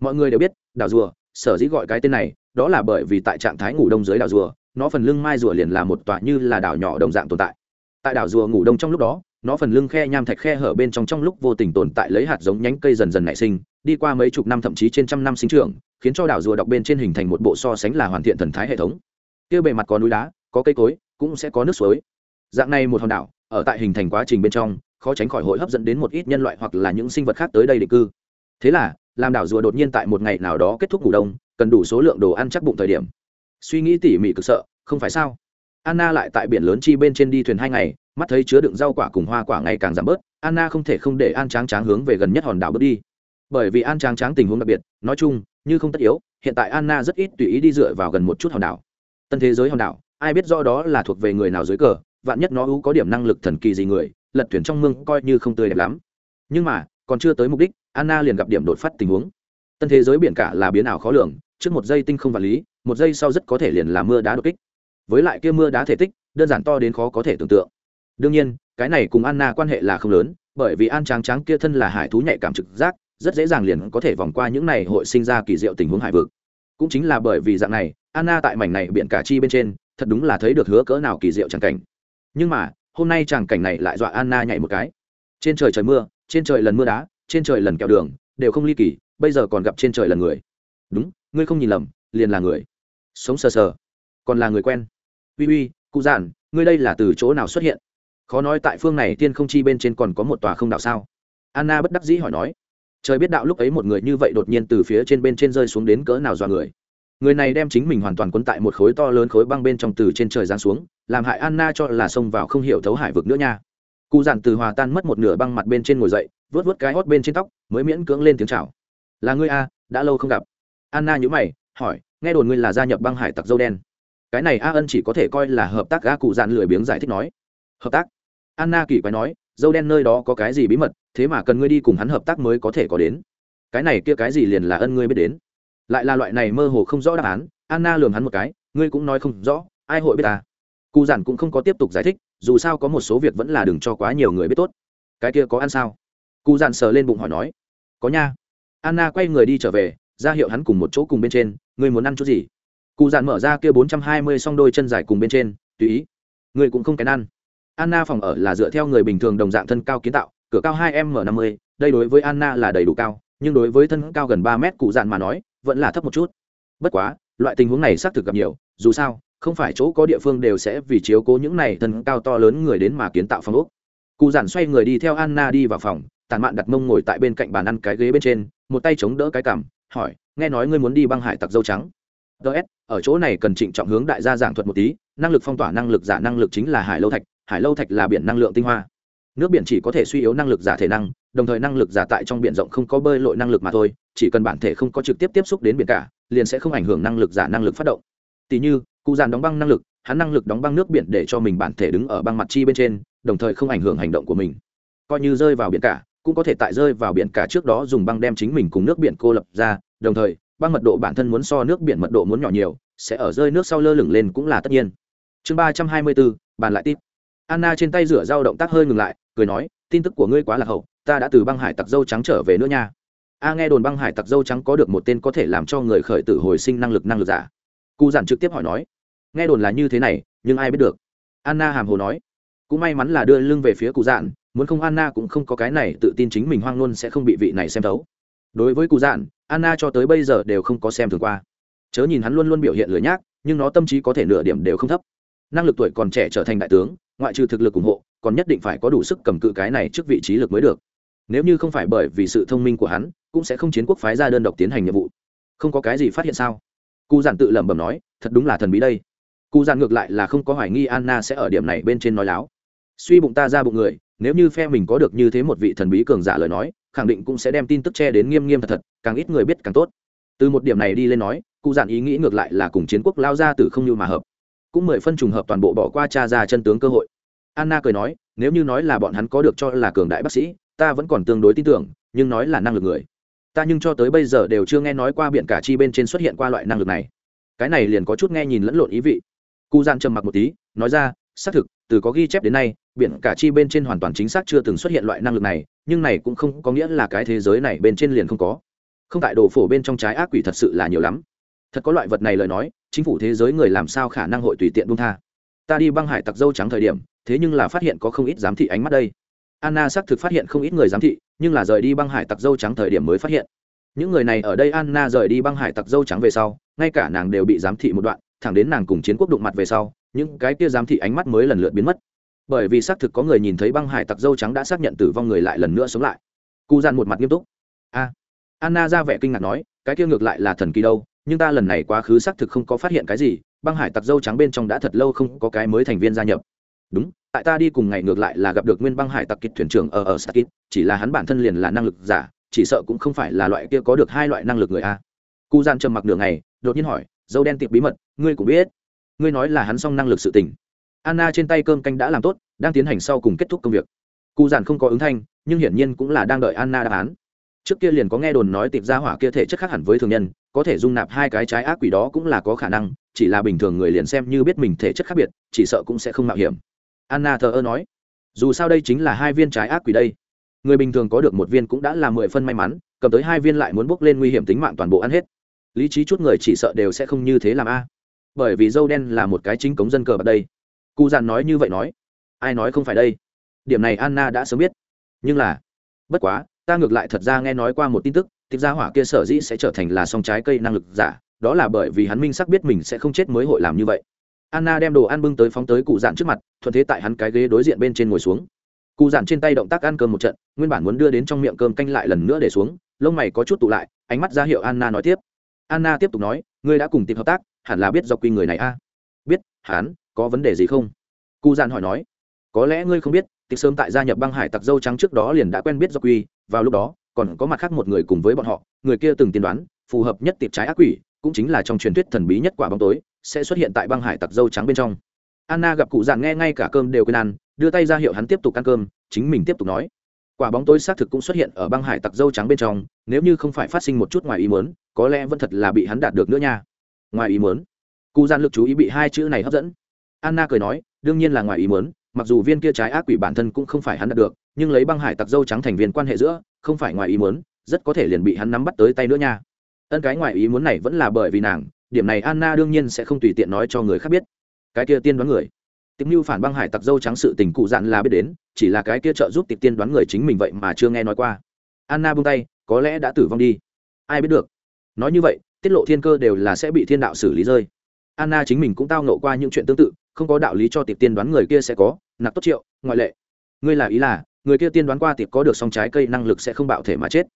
Mọi người đều biết, đảo rùa, sở dĩ gọi cái tên này, đó là bởi vì tại trạng thái ngủ đông dưới đảo rùa nó phần lưng mai rùa liền là một tòa như là đảo nhỏ đồng dạng tồn tại. Tại đảo rùa ngủ đông trong lúc đó, nó phần lưng khe nham thạch khe hở bên trong trong lúc vô tình tồn tại lấy hạt giống nhánh cây dần dần nảy sinh, đi qua mấy chục năm thậm chí trên trăm năm sinh trưởng, khiến cho đảo rùa đọc bên trên hình thành một bộ so sánh là hoàn thiện thần thái hệ thống. Kia bề mặt có núi đá, có cây cối, cũng sẽ có nước suối. Dạng này một hòn đảo, ở tại hình thành quá trình bên trong, khó tránh khỏi hội hấp dẫn đến một ít nhân loại hoặc là những sinh vật khác tới đây định cư. Thế là, làm đảo rùa đột nhiên tại một ngày nào đó kết thúc ngủ đông, cần đủ số lượng đồ ăn chắc bụng thời điểm suy nghĩ tỉ mỉ cực sợ, không phải sao? Anna lại tại biển lớn chi bên trên đi thuyền hai ngày, mắt thấy chứa đựng rau quả cùng hoa quả ngày càng giảm bớt, anna không thể không để an tráng tráng hướng về gần nhất hòn đảo bước đi. Bởi vì an tráng tráng tình huống đặc biệt, nói chung, như không tất yếu, hiện tại anna rất ít tùy ý đi dựa vào gần một chút hòn đảo. Tân thế giới hòn đảo, ai biết rõ đó là thuộc về người nào dưới cờ, vạn nhất nó ưu có điểm năng lực thần kỳ gì người, lật thuyền trong mương coi như không tươi đẹp lắm. Nhưng mà, còn chưa tới mục đích, anna liền gặp điểm đột phát tình huống. Tân thế giới biển cả là biến ảo khó lường, trước một giây tinh không vật lý một giây sau rất có thể liền là mưa đá đột kích. Với lại kia mưa đá thể tích, đơn giản to đến khó có thể tưởng tượng. Đương nhiên, cái này cùng anna quan hệ là không lớn, bởi vì an tráng tráng kia thân là hải thú nhạy cảm trực giác, rất dễ dàng liền có thể vòng qua những này hội sinh ra kỳ diệu tình huống hải vực. Cũng chính là bởi vì dạng này, anna tại mảnh này biển cả chi bên trên, thật đúng là thấy được hứa cỡ nào kỳ diệu chẳng cảnh. Nhưng mà, hôm nay tràng cảnh này lại dọa anna nhảy một cái. Trên trời trời mưa, trên trời lần mưa đá, trên trời lần kẹo đường, đều không ly kỳ, bây giờ còn gặp trên trời lần người. Đúng, ngươi không nhìn lầm, liền là người sống sờ sờ. Còn là người quen. Uy uy, cụ giản, ngươi đây là từ chỗ nào xuất hiện? Khó nói tại phương này tiên không chi bên trên còn có một tòa không đạo sao? Anna bất đắc dĩ hỏi nói. Trời biết đạo lúc ấy một người như vậy đột nhiên từ phía trên bên trên rơi xuống đến cỡ nào dọa người. Người này đem chính mình hoàn toàn quấn tại một khối to lớn khối băng bên trong từ trên trời giáng xuống, làm hại anna cho là xông vào không hiểu thấu hải vực nữa nha. Cụ giản từ hòa tan mất một nửa băng mặt bên trên ngồi dậy vớt vớt cái hót bên trên tóc, mới miễn cưỡng lên tiếng chào. Là ngươi a đã lâu không gặp. Anna nhữ mày, hỏi nghe đồn ngươi là gia nhập băng hải tặc dâu đen. Cái này a ân chỉ có thể coi là hợp tác a cụ dạn lười biếng giải thích nói. Hợp tác? Anna kỳ quái nói, dâu đen nơi đó có cái gì bí mật, thế mà cần ngươi đi cùng hắn hợp tác mới có thể có đến. Cái này kia cái gì liền là ân ngươi biết đến. Lại là loại này mơ hồ không rõ đáp án, anna lường hắn một cái, ngươi cũng nói không rõ, ai hội biết ta? Cụ giản cũng không có tiếp tục giải thích, dù sao có một số việc vẫn là đừng cho quá nhiều người biết tốt. Cái kia có ăn sao? Cụ giản sờ lên bụng hỏi nói. Có nha. Anna quay người đi trở về, ra hiệu hắn cùng một chỗ cùng bên trên ngươi muốn ăn chút gì? Cụ dạn mở ra kia bốn trăm hai mươi song đôi chân dài cùng bên trên, tùy ý. Ngươi cũng không kén ăn. Anna phòng ở là dựa theo người bình thường đồng dạng thân cao kiến tạo, cửa cao hai m năm mươi, đây đối với anna là đầy đủ cao, nhưng đối với thân cao gần ba mét cụ dạn mà nói, vẫn là thấp một chút. Bất quá, loại tình huống này xác thực gặp nhiều, dù sao, không phải chỗ có địa phương đều sẽ vì chiếu cố những này thân cao to lớn người đến mà kiến tạo phòng ốc. Cụ giản xoay người đi theo anna đi vào phòng tàn mạn đặt mông ngồi tại bên cạnh bàn ăn cái ghế bên trên, một tay chống đỡ cái cằm hỏi, nghe nói ngươi muốn đi băng hải tặc dâu trắng. Ts ở chỗ này cần trịnh trọng hướng đại gia giảng thuật một tí, năng lực phong tỏa năng lực giả năng lực chính là hải lâu thạch, hải lâu thạch là biển năng lượng tinh hoa. Nước biển chỉ có thể suy yếu năng lực giả thể năng, đồng thời năng lực giả tại trong biển rộng không có bơi lội năng lực mà thôi, chỉ cần bản thể không có trực tiếp tiếp xúc đến biển cả, liền sẽ không ảnh hưởng năng lực giả năng lực phát động. Tỉ như, cụ giàn đóng băng năng lực, hắn năng lực đóng băng nước biển để cho mình bản thể đứng ở băng mặt chi bên trên, đồng thời không ảnh hưởng hành động của mình. Coi như rơi vào biển cả cũng có thể tại rơi vào biển cả trước đó dùng băng đem chính mình cùng nước biển cô lập ra, đồng thời, băng mật độ bản thân muốn so nước biển mật độ muốn nhỏ nhiều, sẽ ở rơi nước sau lơ lửng lên cũng là tất nhiên. Chương ba trăm hai mươi bốn, bàn lại tiếp. Anna trên tay rửa dao động tác hơi ngừng lại, cười nói, tin tức của ngươi quá là hậu, ta đã từ băng hải tặc dâu trắng trở về nữa nha. A nghe đồn băng hải tặc dâu trắng có được một tên có thể làm cho người khởi tử hồi sinh năng lực năng lực giả. Cụ giản trực tiếp hỏi nói, nghe đồn là như thế này, nhưng ai biết được? Anna hàm hồ nói, cũng may mắn là đưa lưng về phía cụ giản muốn không anna cũng không có cái này, tự tin chính mình hoang luôn sẽ không bị vị này xem thấu. Đối với cụ dạn anna cho tới bây giờ đều không có xem thường qua. Chớ nhìn hắn luôn luôn biểu hiện lười nhác, nhưng nó tâm trí có thể nửa điểm đều không thấp. Năng lực tuổi còn trẻ trở thành đại tướng, ngoại trừ thực lực ủng hộ, còn nhất định phải có đủ sức cầm cự cái này trước vị trí lực mới được. Nếu như không phải bởi vì sự thông minh của hắn, cũng sẽ không chiến quốc phái ra đơn độc tiến hành nhiệm vụ. Không có cái gì phát hiện sao? Cụ giản tự lẩm bẩm nói, thật đúng là thần bí đây. Cụ giản ngược lại là không có hoài nghi anna sẽ ở điểm này bên trên nói láo. Suy bụng ta ra bụng người nếu như phe mình có được như thế một vị thần bí cường giả lời nói, khẳng định cũng sẽ đem tin tức che đến nghiêm nghiêm thật thật, càng ít người biết càng tốt. Từ một điểm này đi lên nói, cụ dặn ý nghĩ ngược lại là cùng chiến quốc lao ra từ không như mà hợp. Cũng mười phân trùng hợp toàn bộ bỏ qua cha ra chân tướng cơ hội. Anna cười nói, nếu như nói là bọn hắn có được cho là cường đại bác sĩ, ta vẫn còn tương đối tin tưởng, nhưng nói là năng lực người. Ta nhưng cho tới bây giờ đều chưa nghe nói qua biển cả chi bên trên xuất hiện qua loại năng lực này. Cái này liền có chút nghe nhìn lẫn lộn ý vị. Cụ gian trầm mặc một tí, nói ra xác thực, từ có ghi chép đến nay, biển cả chi bên trên hoàn toàn chính xác chưa từng xuất hiện loại năng lực này, nhưng này cũng không có nghĩa là cái thế giới này bên trên liền không có. Không tại đồ phổ bên trong trái ác quỷ thật sự là nhiều lắm. Thật có loại vật này lời nói, chính phủ thế giới người làm sao khả năng hội tùy tiện buông tha? Ta đi băng hải tặc dâu trắng thời điểm, thế nhưng là phát hiện có không ít giám thị ánh mắt đây. Anna xác thực phát hiện không ít người giám thị, nhưng là rời đi băng hải tặc dâu trắng thời điểm mới phát hiện. Những người này ở đây anna rời đi băng hải tặc dâu trắng về sau, ngay cả nàng đều bị giám thị một đoạn, thẳng đến nàng cùng chiến quốc đụng mặt về sau những cái kia giám thị ánh mắt mới lần lượt biến mất. Bởi vì xác thực có người nhìn thấy băng hải tặc dâu trắng đã xác nhận tử vong người lại lần nữa sống lại. Cụ gian một mặt nghiêm túc. A. Anna ra vẻ kinh ngạc nói, cái kia ngược lại là thần kỳ đâu, nhưng ta lần này quá khứ xác thực không có phát hiện cái gì, băng hải tặc dâu trắng bên trong đã thật lâu không có cái mới thành viên gia nhập. Đúng, tại ta đi cùng ngày ngược lại là gặp được nguyên băng hải tặc kịch thuyền trưởng ở ở sakit chỉ là hắn bản thân liền là năng lực giả, chỉ sợ cũng không phải là loại kia có được hai loại năng lực người a. Cụ gian trầm mặc nửa ngày, đột nhiên hỏi, dâu đen tiệp bí mật, ngươi cũng biết? Ngươi nói là hắn xong năng lực sự tình. Anna trên tay cơm canh đã làm tốt, đang tiến hành sau cùng kết thúc công việc. Cụ giản không có ứng thanh, nhưng hiển nhiên cũng là đang đợi anna đáp án. Trước kia liền có nghe đồn nói tiệp ra hỏa kia thể chất khác hẳn với thường nhân, có thể dung nạp hai cái trái ác quỷ đó cũng là có khả năng, chỉ là bình thường người liền xem như biết mình thể chất khác biệt, chỉ sợ cũng sẽ không mạo hiểm. Anna thờ ơ nói, dù sao đây chính là hai viên trái ác quỷ đây. Người bình thường có được một viên cũng đã là mười phân may mắn, cầm tới hai viên lại muốn bốc lên nguy hiểm tính mạng toàn bộ ăn hết. Lý trí chút người chỉ sợ đều sẽ không như thế làm a bởi vì dâu đen là một cái chính cống dân cờ bạc đây. Cụ dàn nói như vậy nói, ai nói không phải đây? Điểm này anna đã sớm biết. Nhưng là, bất quá, ta ngược lại thật ra nghe nói qua một tin tức tịch gia hỏa kia sở dĩ sẽ trở thành là song trái cây năng lực giả, đó là bởi vì hắn minh sắc biết mình sẽ không chết mới hội làm như vậy. Anna đem đồ ăn bưng tới phóng tới cụ dạn trước mặt, thuận thế tại hắn cái ghế đối diện bên trên ngồi xuống. Cụ dạn trên tay động tác ăn cơm một trận, nguyên bản muốn đưa đến trong miệng cơm canh lại lần nữa để xuống, lông mày có chút tụ lại, ánh mắt ra hiệu anna nói tiếp. Anna tiếp tục nói, ngươi đã cùng tìm hợp tác hẳn là biết do quy người này a. Biết, hắn, có vấn đề gì không? Cụ dạn hỏi nói. Có lẽ ngươi không biết, tịch sớm tại gia nhập băng hải tặc dâu trắng trước đó liền đã quen biết do quy, vào lúc đó, còn có mặt khác một người cùng với bọn họ, người kia từng tiên đoán, phù hợp nhất tiệp trái ác quỷ, cũng chính là trong truyền thuyết thần bí nhất quả bóng tối, sẽ xuất hiện tại băng hải tặc dâu trắng bên trong. Anna gặp cụ dạn nghe ngay cả cơm đều quên ăn, đưa tay ra hiệu hắn tiếp tục ăn cơm, chính mình tiếp tục nói. Quả bóng tối xác thực cũng xuất hiện ở băng hải tặc dâu trắng bên trong, nếu như không phải phát sinh một chút ngoài ý muốn, có lẽ vẫn thật là bị hắn đạt được nữa nha ngoài ý muốn. Cụ Gian lực chú ý bị hai chữ này hấp dẫn. Anna cười nói, đương nhiên là ngoài ý muốn, mặc dù viên kia trái ác quỷ bản thân cũng không phải hắn đạt được, nhưng lấy băng hải tặc dâu trắng thành viên quan hệ giữa, không phải ngoài ý muốn, rất có thể liền bị hắn nắm bắt tới tay nữa nha. Ân cái ngoài ý muốn này vẫn là bởi vì nàng, điểm này anna đương nhiên sẽ không tùy tiện nói cho người khác biết. Cái kia tiên đoán người. Tiệp mưu phản băng hải tặc dâu trắng sự tình cụ dặn là biết đến, chỉ là cái kia trợ giúp Tịch tiên đoán người chính mình vậy mà chưa nghe nói qua. Anna buông tay, có lẽ đã tử vong đi. Ai biết được. Nói như vậy tiết lộ thiên cơ đều là sẽ bị thiên đạo xử lý rơi. Anna chính mình cũng tao nộ qua những chuyện tương tự, không có đạo lý cho tiệp tiên đoán người kia sẽ có, nạp tốt triệu, ngoại lệ. Ngươi là ý là, người kia tiên đoán qua tiệp có được song trái cây năng lực sẽ không bạo thể mà chết.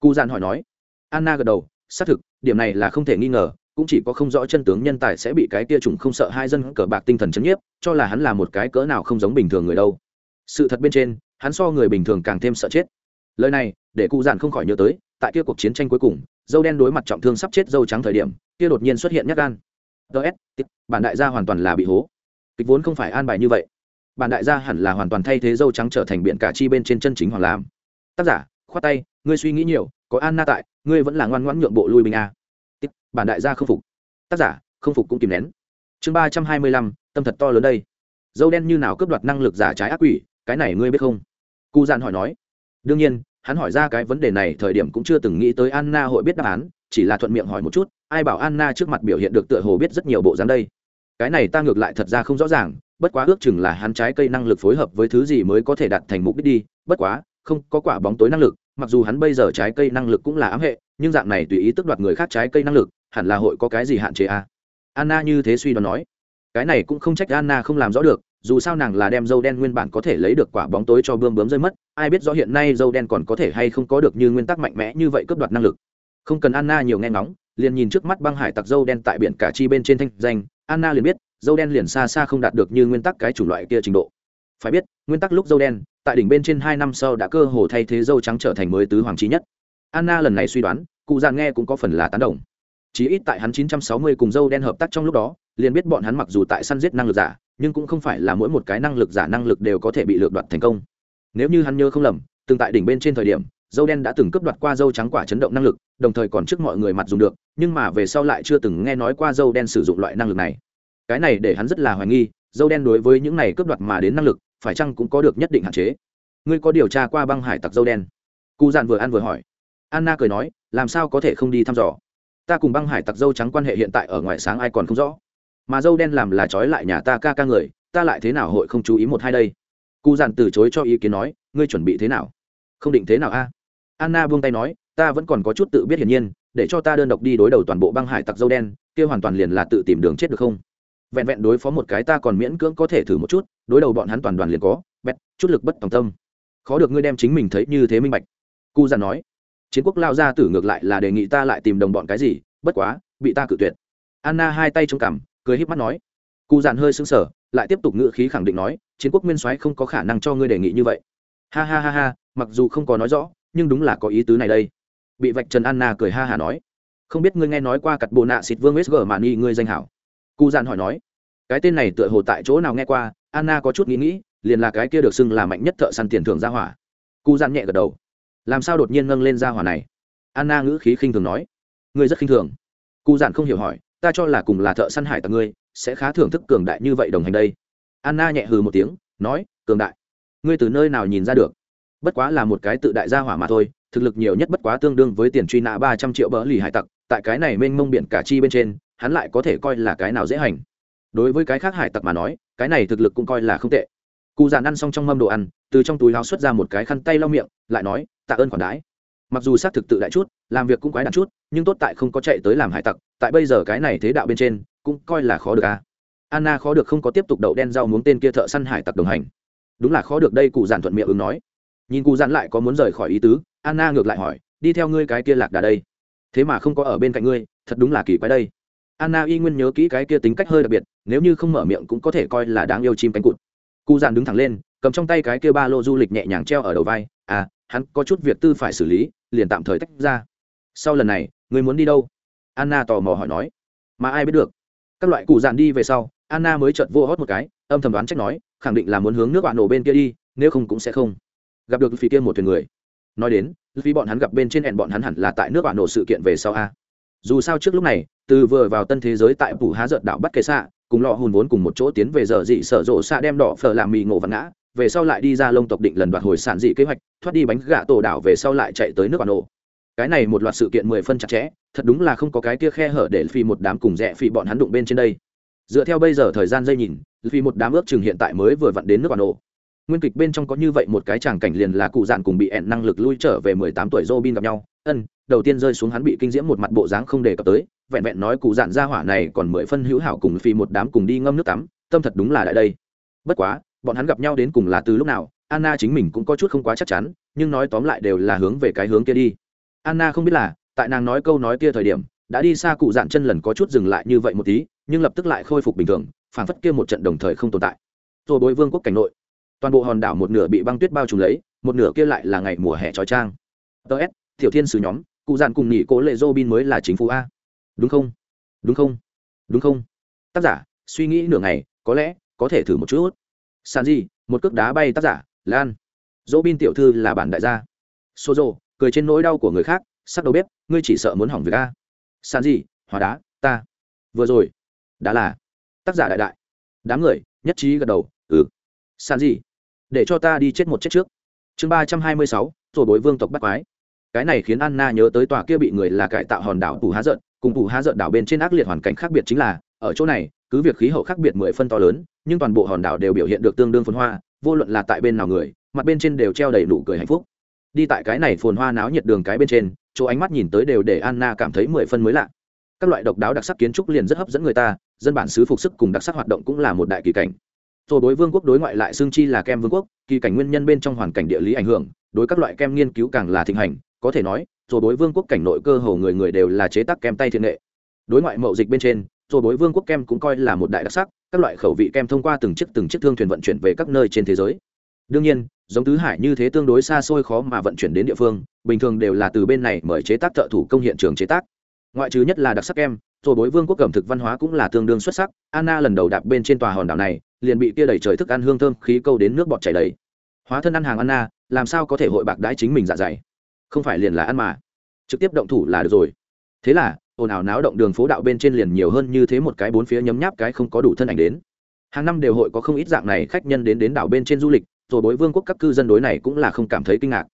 Cụ dạn hỏi nói. Anna gật đầu, xác thực, điểm này là không thể nghi ngờ, cũng chỉ có không rõ chân tướng nhân tài sẽ bị cái kia trùng không sợ hai dân cờ bạc tinh thần chấn nhiếp, cho là hắn là một cái cỡ nào không giống bình thường người đâu. Sự thật bên trên, hắn so người bình thường càng thêm sợ chết. Lời này, để cụ giản không khỏi nhớ tới tại kia cuộc chiến tranh cuối cùng, dâu đen đối mặt trọng thương sắp chết dâu trắng thời điểm, kia đột nhiên xuất hiện nhát gan. Ts bản đại gia hoàn toàn là bị hố. Kịch vốn không phải an bài như vậy. Bản đại gia hẳn là hoàn toàn thay thế dâu trắng trở thành biện cả chi bên trên chân chính hoàng làm. Tác giả, khoát tay, ngươi suy nghĩ nhiều, có anna tại, ngươi vẫn là ngoan ngoãn nhượng bộ lui bình a. À. bản đại gia không phục. Tác giả, không phục cũng kìm nén. Chương ba trăm hai mươi lăm, tâm thật to lớn đây. Dâu đen như nào cướp đoạt năng lực giả trái ác quỷ, cái này ngươi biết không? Cụ dạn hỏi nói. Đương nhiên hắn hỏi ra cái vấn đề này thời điểm cũng chưa từng nghĩ tới anna hội biết đáp án, chỉ là thuận miệng hỏi một chút, ai bảo anna trước mặt biểu hiện được tựa hồ biết rất nhiều bộ dáng đây cái này ta ngược lại thật ra không rõ ràng, bất quá ước chừng là hắn trái cây năng lực phối hợp với thứ gì mới có thể đạt thành mục đích đi, bất quá, không, có quả bóng tối năng lực, mặc dù hắn bây giờ trái cây năng lực cũng là ám hệ, nhưng dạng này tùy ý tức đoạt người khác trái cây năng lực, hẳn là hội có cái gì hạn chế à? anna như thế suy đoán nói cái này cũng không trách anna không làm rõ được dù sao nàng là đem dâu đen nguyên bản có thể lấy được quả bóng tối cho bươm bướm rơi mất, ai biết rõ hiện nay dâu đen còn có thể hay không có được như nguyên tắc mạnh mẽ như vậy cướp đoạt năng lực. Không cần anna nhiều nghe ngóng, liền nhìn trước mắt băng hải tặc dâu đen tại biển cả chi bên trên thanh danh, anna liền biết, dâu đen liền xa xa không đạt được như nguyên tắc cái chủng loại kia trình độ. Phải biết, nguyên tắc lúc dâu đen, tại đỉnh bên trên hai năm sau đã cơ hồ thay thế dâu trắng trở thành mới tứ hoàng trí nhất. Anna lần này suy đoán, cụ già nghe cũng có phần là tán đồng. Chí ít tại hắn 960 cùng dâu đen hợp tác trong lúc đó, liền biết bọn hắn mặc dù tại săn giết năng lực giả nhưng cũng không phải là mỗi một cái năng lực giả năng lực đều có thể bị lược đoạt thành công. Nếu như hắn nhớ không lầm, từng tại đỉnh bên trên thời điểm, dâu đen đã từng cướp đoạt qua dâu trắng quả chấn động năng lực, đồng thời còn trước mọi người mặt dùng được, nhưng mà về sau lại chưa từng nghe nói qua dâu đen sử dụng loại năng lực này. Cái này để hắn rất là hoài nghi, dâu đen đối với những này cướp đoạt mà đến năng lực, phải chăng cũng có được nhất định hạn chế? Ngươi có điều tra qua băng hải tặc dâu đen? Cụ dạn vừa ăn vừa hỏi. Anna cười nói, làm sao có thể không đi thăm dò? Ta cùng băng hải tặc dâu trắng quan hệ hiện tại ở ngoài sáng ai còn không rõ mà dâu đen làm là trói lại nhà ta ca ca người, ta lại thế nào hội không chú ý một hai đây? Cụ dặn từ chối cho ý kiến nói, ngươi chuẩn bị thế nào? Không định thế nào a? Anna buông tay nói, ta vẫn còn có chút tự biết hiển nhiên, để cho ta đơn độc đi đối đầu toàn bộ băng hải tặc dâu đen, kia hoàn toàn liền là tự tìm đường chết được không? Vẹn vẹn đối phó một cái ta còn miễn cưỡng có thể thử một chút, đối đầu bọn hắn toàn đoàn liền có, bẹt, chút lực bất tòng tâm. Khó được ngươi đem chính mình thấy như thế minh bạch. Cụ dặn nói, chiến quốc lao ra tử ngược lại là đề nghị ta lại tìm đồng bọn cái gì, bất quá, bị ta cự tuyệt. Anna hai tay trong cằm cười híp mắt nói. Cụ dạn hơi sững sờ, lại tiếp tục ngữ khí khẳng định nói, chiến quốc nguyên soái không có khả năng cho ngươi đề nghị như vậy. Ha ha ha ha, mặc dù không có nói rõ, nhưng đúng là có ý tứ này đây. Bị vạch trần anna cười ha hà nói. Không biết ngươi nghe nói qua cặt bộ nạ xịt vương sg mà nghi ngươi danh hảo. Cụ dạn hỏi nói. Cái tên này tựa hồ tại chỗ nào nghe qua, anna có chút nghĩ nghĩ, liền là cái kia được xưng là mạnh nhất thợ săn tiền thưởng ra hỏa. Cụ dạn nhẹ gật đầu. Làm sao đột nhiên nâng lên ra hỏa này? Anna ngữ khí khinh thường nói. Ngươi rất khinh thường. Cụ dạn không hiểu hỏi ta cho là cùng là thợ săn hải tặc ngươi, sẽ khá thưởng thức cường đại như vậy đồng hành đây. Anna nhẹ hừ một tiếng, nói, cường đại. Ngươi từ nơi nào nhìn ra được? Bất quá là một cái tự đại gia hỏa mà thôi, thực lực nhiều nhất bất quá tương đương với tiền truy nã ba trăm triệu bỡ lì hải tặc, tại cái này mênh mông biển cả chi bên trên, hắn lại có thể coi là cái nào dễ hành. Đối với cái khác hải tặc mà nói, cái này thực lực cũng coi là không tệ. Cụ giản ăn xong trong mâm đồ ăn, từ trong túi lao xuất ra một cái khăn tay lau miệng, lại nói, tạ ơn khoản đãi. Mặc dù xác thực tự đại chút làm việc cũng quái đản chút, nhưng tốt tại không có chạy tới làm hải tặc, tại bây giờ cái này thế đạo bên trên, cũng coi là khó được à. anna khó được không có tiếp tục đậu đen rau muống tên kia thợ săn hải tặc đồng hành. Đúng là khó được đây, cụ giản thuận miệng ứng nói. Nhìn cụ giản lại có muốn rời khỏi ý tứ, anna ngược lại hỏi, đi theo ngươi cái kia lạc đà đây. Thế mà không có ở bên cạnh ngươi, thật đúng là kỳ quái đây. Anna y nguyên nhớ kỹ cái kia tính cách hơi đặc biệt, nếu như không mở miệng cũng có thể coi là đáng yêu chim cánh cụt. Cụ giản đứng thẳng lên, cầm trong tay cái kia ba lô du lịch nhẹ nhàng treo ở đầu vai. À hắn có chút việc tư phải xử lý, liền tạm thời tách ra sau lần này người muốn đi đâu? Anna tò mò hỏi nói. Mà ai biết được? Các loại cụ dạn đi về sau, anna mới chợt vô hót một cái, âm thầm đoán trách nói, khẳng định là muốn hướng nước bạn nổ bên kia đi, nếu không cũng sẽ không. Gặp được phi kia một thuyền người. Nói đến vì bọn hắn gặp bên trên hẹn bọn hắn hẳn là tại nước bạn nổ sự kiện về sau a. Dù sao trước lúc này, từ vừa vào tân thế giới tại phủ há giận đảo bắt kệ xạ cùng lọ hùn vốn cùng một chỗ tiến về giờ dị sở rộ xạ đem đỏ phở làm mì ngộ và ngã, về sau lại đi ra lông tộc định lần đoạt hồi sản dị kế hoạch, thoát đi bánh gạ tổ đảo về sau lại chạy tới nước bạn nổ cái này một loạt sự kiện mười phân chặt chẽ, thật đúng là không có cái kia khe hở để phi một đám cùng rẽ phi bọn hắn đụng bên trên đây. Dựa theo bây giờ thời gian dây nhìn phi một đám ước chừng hiện tại mới vừa vặn đến nước bà nổ nguyên kịch bên trong có như vậy một cái tràng cảnh liền là cụ dạn cùng bị ẹn năng lực lui trở về mười tám tuổi Robin gặp nhau. Ân, đầu tiên rơi xuống hắn bị kinh diễm một mặt bộ dáng không đề cập tới, vẹn vẹn nói cụ dạn ra hỏa này còn mười phân hữu hảo cùng phi một đám cùng đi ngâm nước tắm, tâm thật đúng là đại đây. Bất quá, bọn hắn gặp nhau đến cùng là từ lúc nào, anna chính mình cũng có chút không quá chắc chắn, nhưng nói tóm lại đều là hướng về cái hướng kia đi anna không biết là, tại nàng nói câu nói kia thời điểm, đã đi xa cụ dạn chân lần có chút dừng lại như vậy một tí, nhưng lập tức lại khôi phục bình thường, phảng phất kia một trận đồng thời không tồn tại. Rồi bối vương quốc cảnh nội, toàn bộ hòn đảo một nửa bị băng tuyết bao trùm lấy, một nửa kia lại là ngày mùa hè trói trang. Ts tiểu thiên sứ nhóm, cụ dạn cùng nghỉ cố lệ dô bin mới là chính phủ a. Đúng không? Đúng không? Đúng không? Tác giả, suy nghĩ nửa ngày, có lẽ, có thể thử một chút. Sàn gì một cước đá bay tác giả, lan. Dô bin tiểu thư là bản đại gia. Xô cười trên nỗi đau của người khác, sắc đầu bếp, ngươi chỉ sợ muốn hỏng việc a. Sàn gì hóa đá, ta. Vừa rồi, đã là tác giả đại đại. Đám người, nhất trí gật đầu. Ừ. Sàn gì để cho ta đi chết một chết trước. Chương ba trăm hai mươi sáu rồi bối vương tộc bắt quái. Cái này khiến anna nhớ tới tòa kia bị người là cải tạo hòn đảo tù há giận, cùng tù há giận đảo bên trên ác liệt hoàn cảnh khác biệt chính là, ở chỗ này, cứ việc khí hậu khác biệt mười phân to lớn, nhưng toàn bộ hòn đảo đều biểu hiện được tương đương phân hoa, vô luận là tại bên nào người, mặt bên trên đều treo đầy nụ cười hạnh phúc đi tại cái này phồn hoa náo nhiệt đường cái bên trên, chỗ ánh mắt nhìn tới đều để anna cảm thấy mười phân mới lạ. Các loại độc đáo đặc sắc kiến trúc liền rất hấp dẫn người ta, dân bản xứ phục sức cùng đặc sắc hoạt động cũng là một đại kỳ cảnh. Rồi đối vương quốc đối ngoại lại xương chi là kem vương quốc, kỳ cảnh nguyên nhân bên trong hoàn cảnh địa lý ảnh hưởng, đối các loại kem nghiên cứu càng là thịnh hành, có thể nói rồi đối vương quốc cảnh nội cơ hồ người người đều là chế tác kem tay thiện nghệ. Đối ngoại mậu dịch bên trên rồi đối vương quốc kem cũng coi là một đại đặc sắc, các loại khẩu vị kem thông qua từng chiếc từng chiếc thương thuyền vận chuyển về các nơi trên thế giới đương nhiên, giống tứ hải như thế tương đối xa xôi khó mà vận chuyển đến địa phương, bình thường đều là từ bên này mời chế tác thợ thủ công hiện trường chế tác. Ngoại trừ nhất là đặc sắc em rồi bối vương quốc cẩm thực văn hóa cũng là tương đương xuất sắc. Anna lần đầu đạp bên trên tòa hòn đảo này, liền bị kia đẩy trời thức ăn hương thơm khí câu đến nước bọt chảy đầy. Hóa thân ăn hàng anna, làm sao có thể hội bạc đãi chính mình dạ dày? Không phải liền là ăn mà. Trực tiếp động thủ là được rồi. Thế là, ồn ào náo động đường phố đạo bên trên liền nhiều hơn như thế một cái bốn phía nhấm nháp cái không có đủ thân ảnh đến. Hàng năm đều hội có không ít dạng này khách nhân đến đến đảo bên trên du lịch rồi bối vương quốc các cư dân đối này cũng là không cảm thấy kinh ngạc.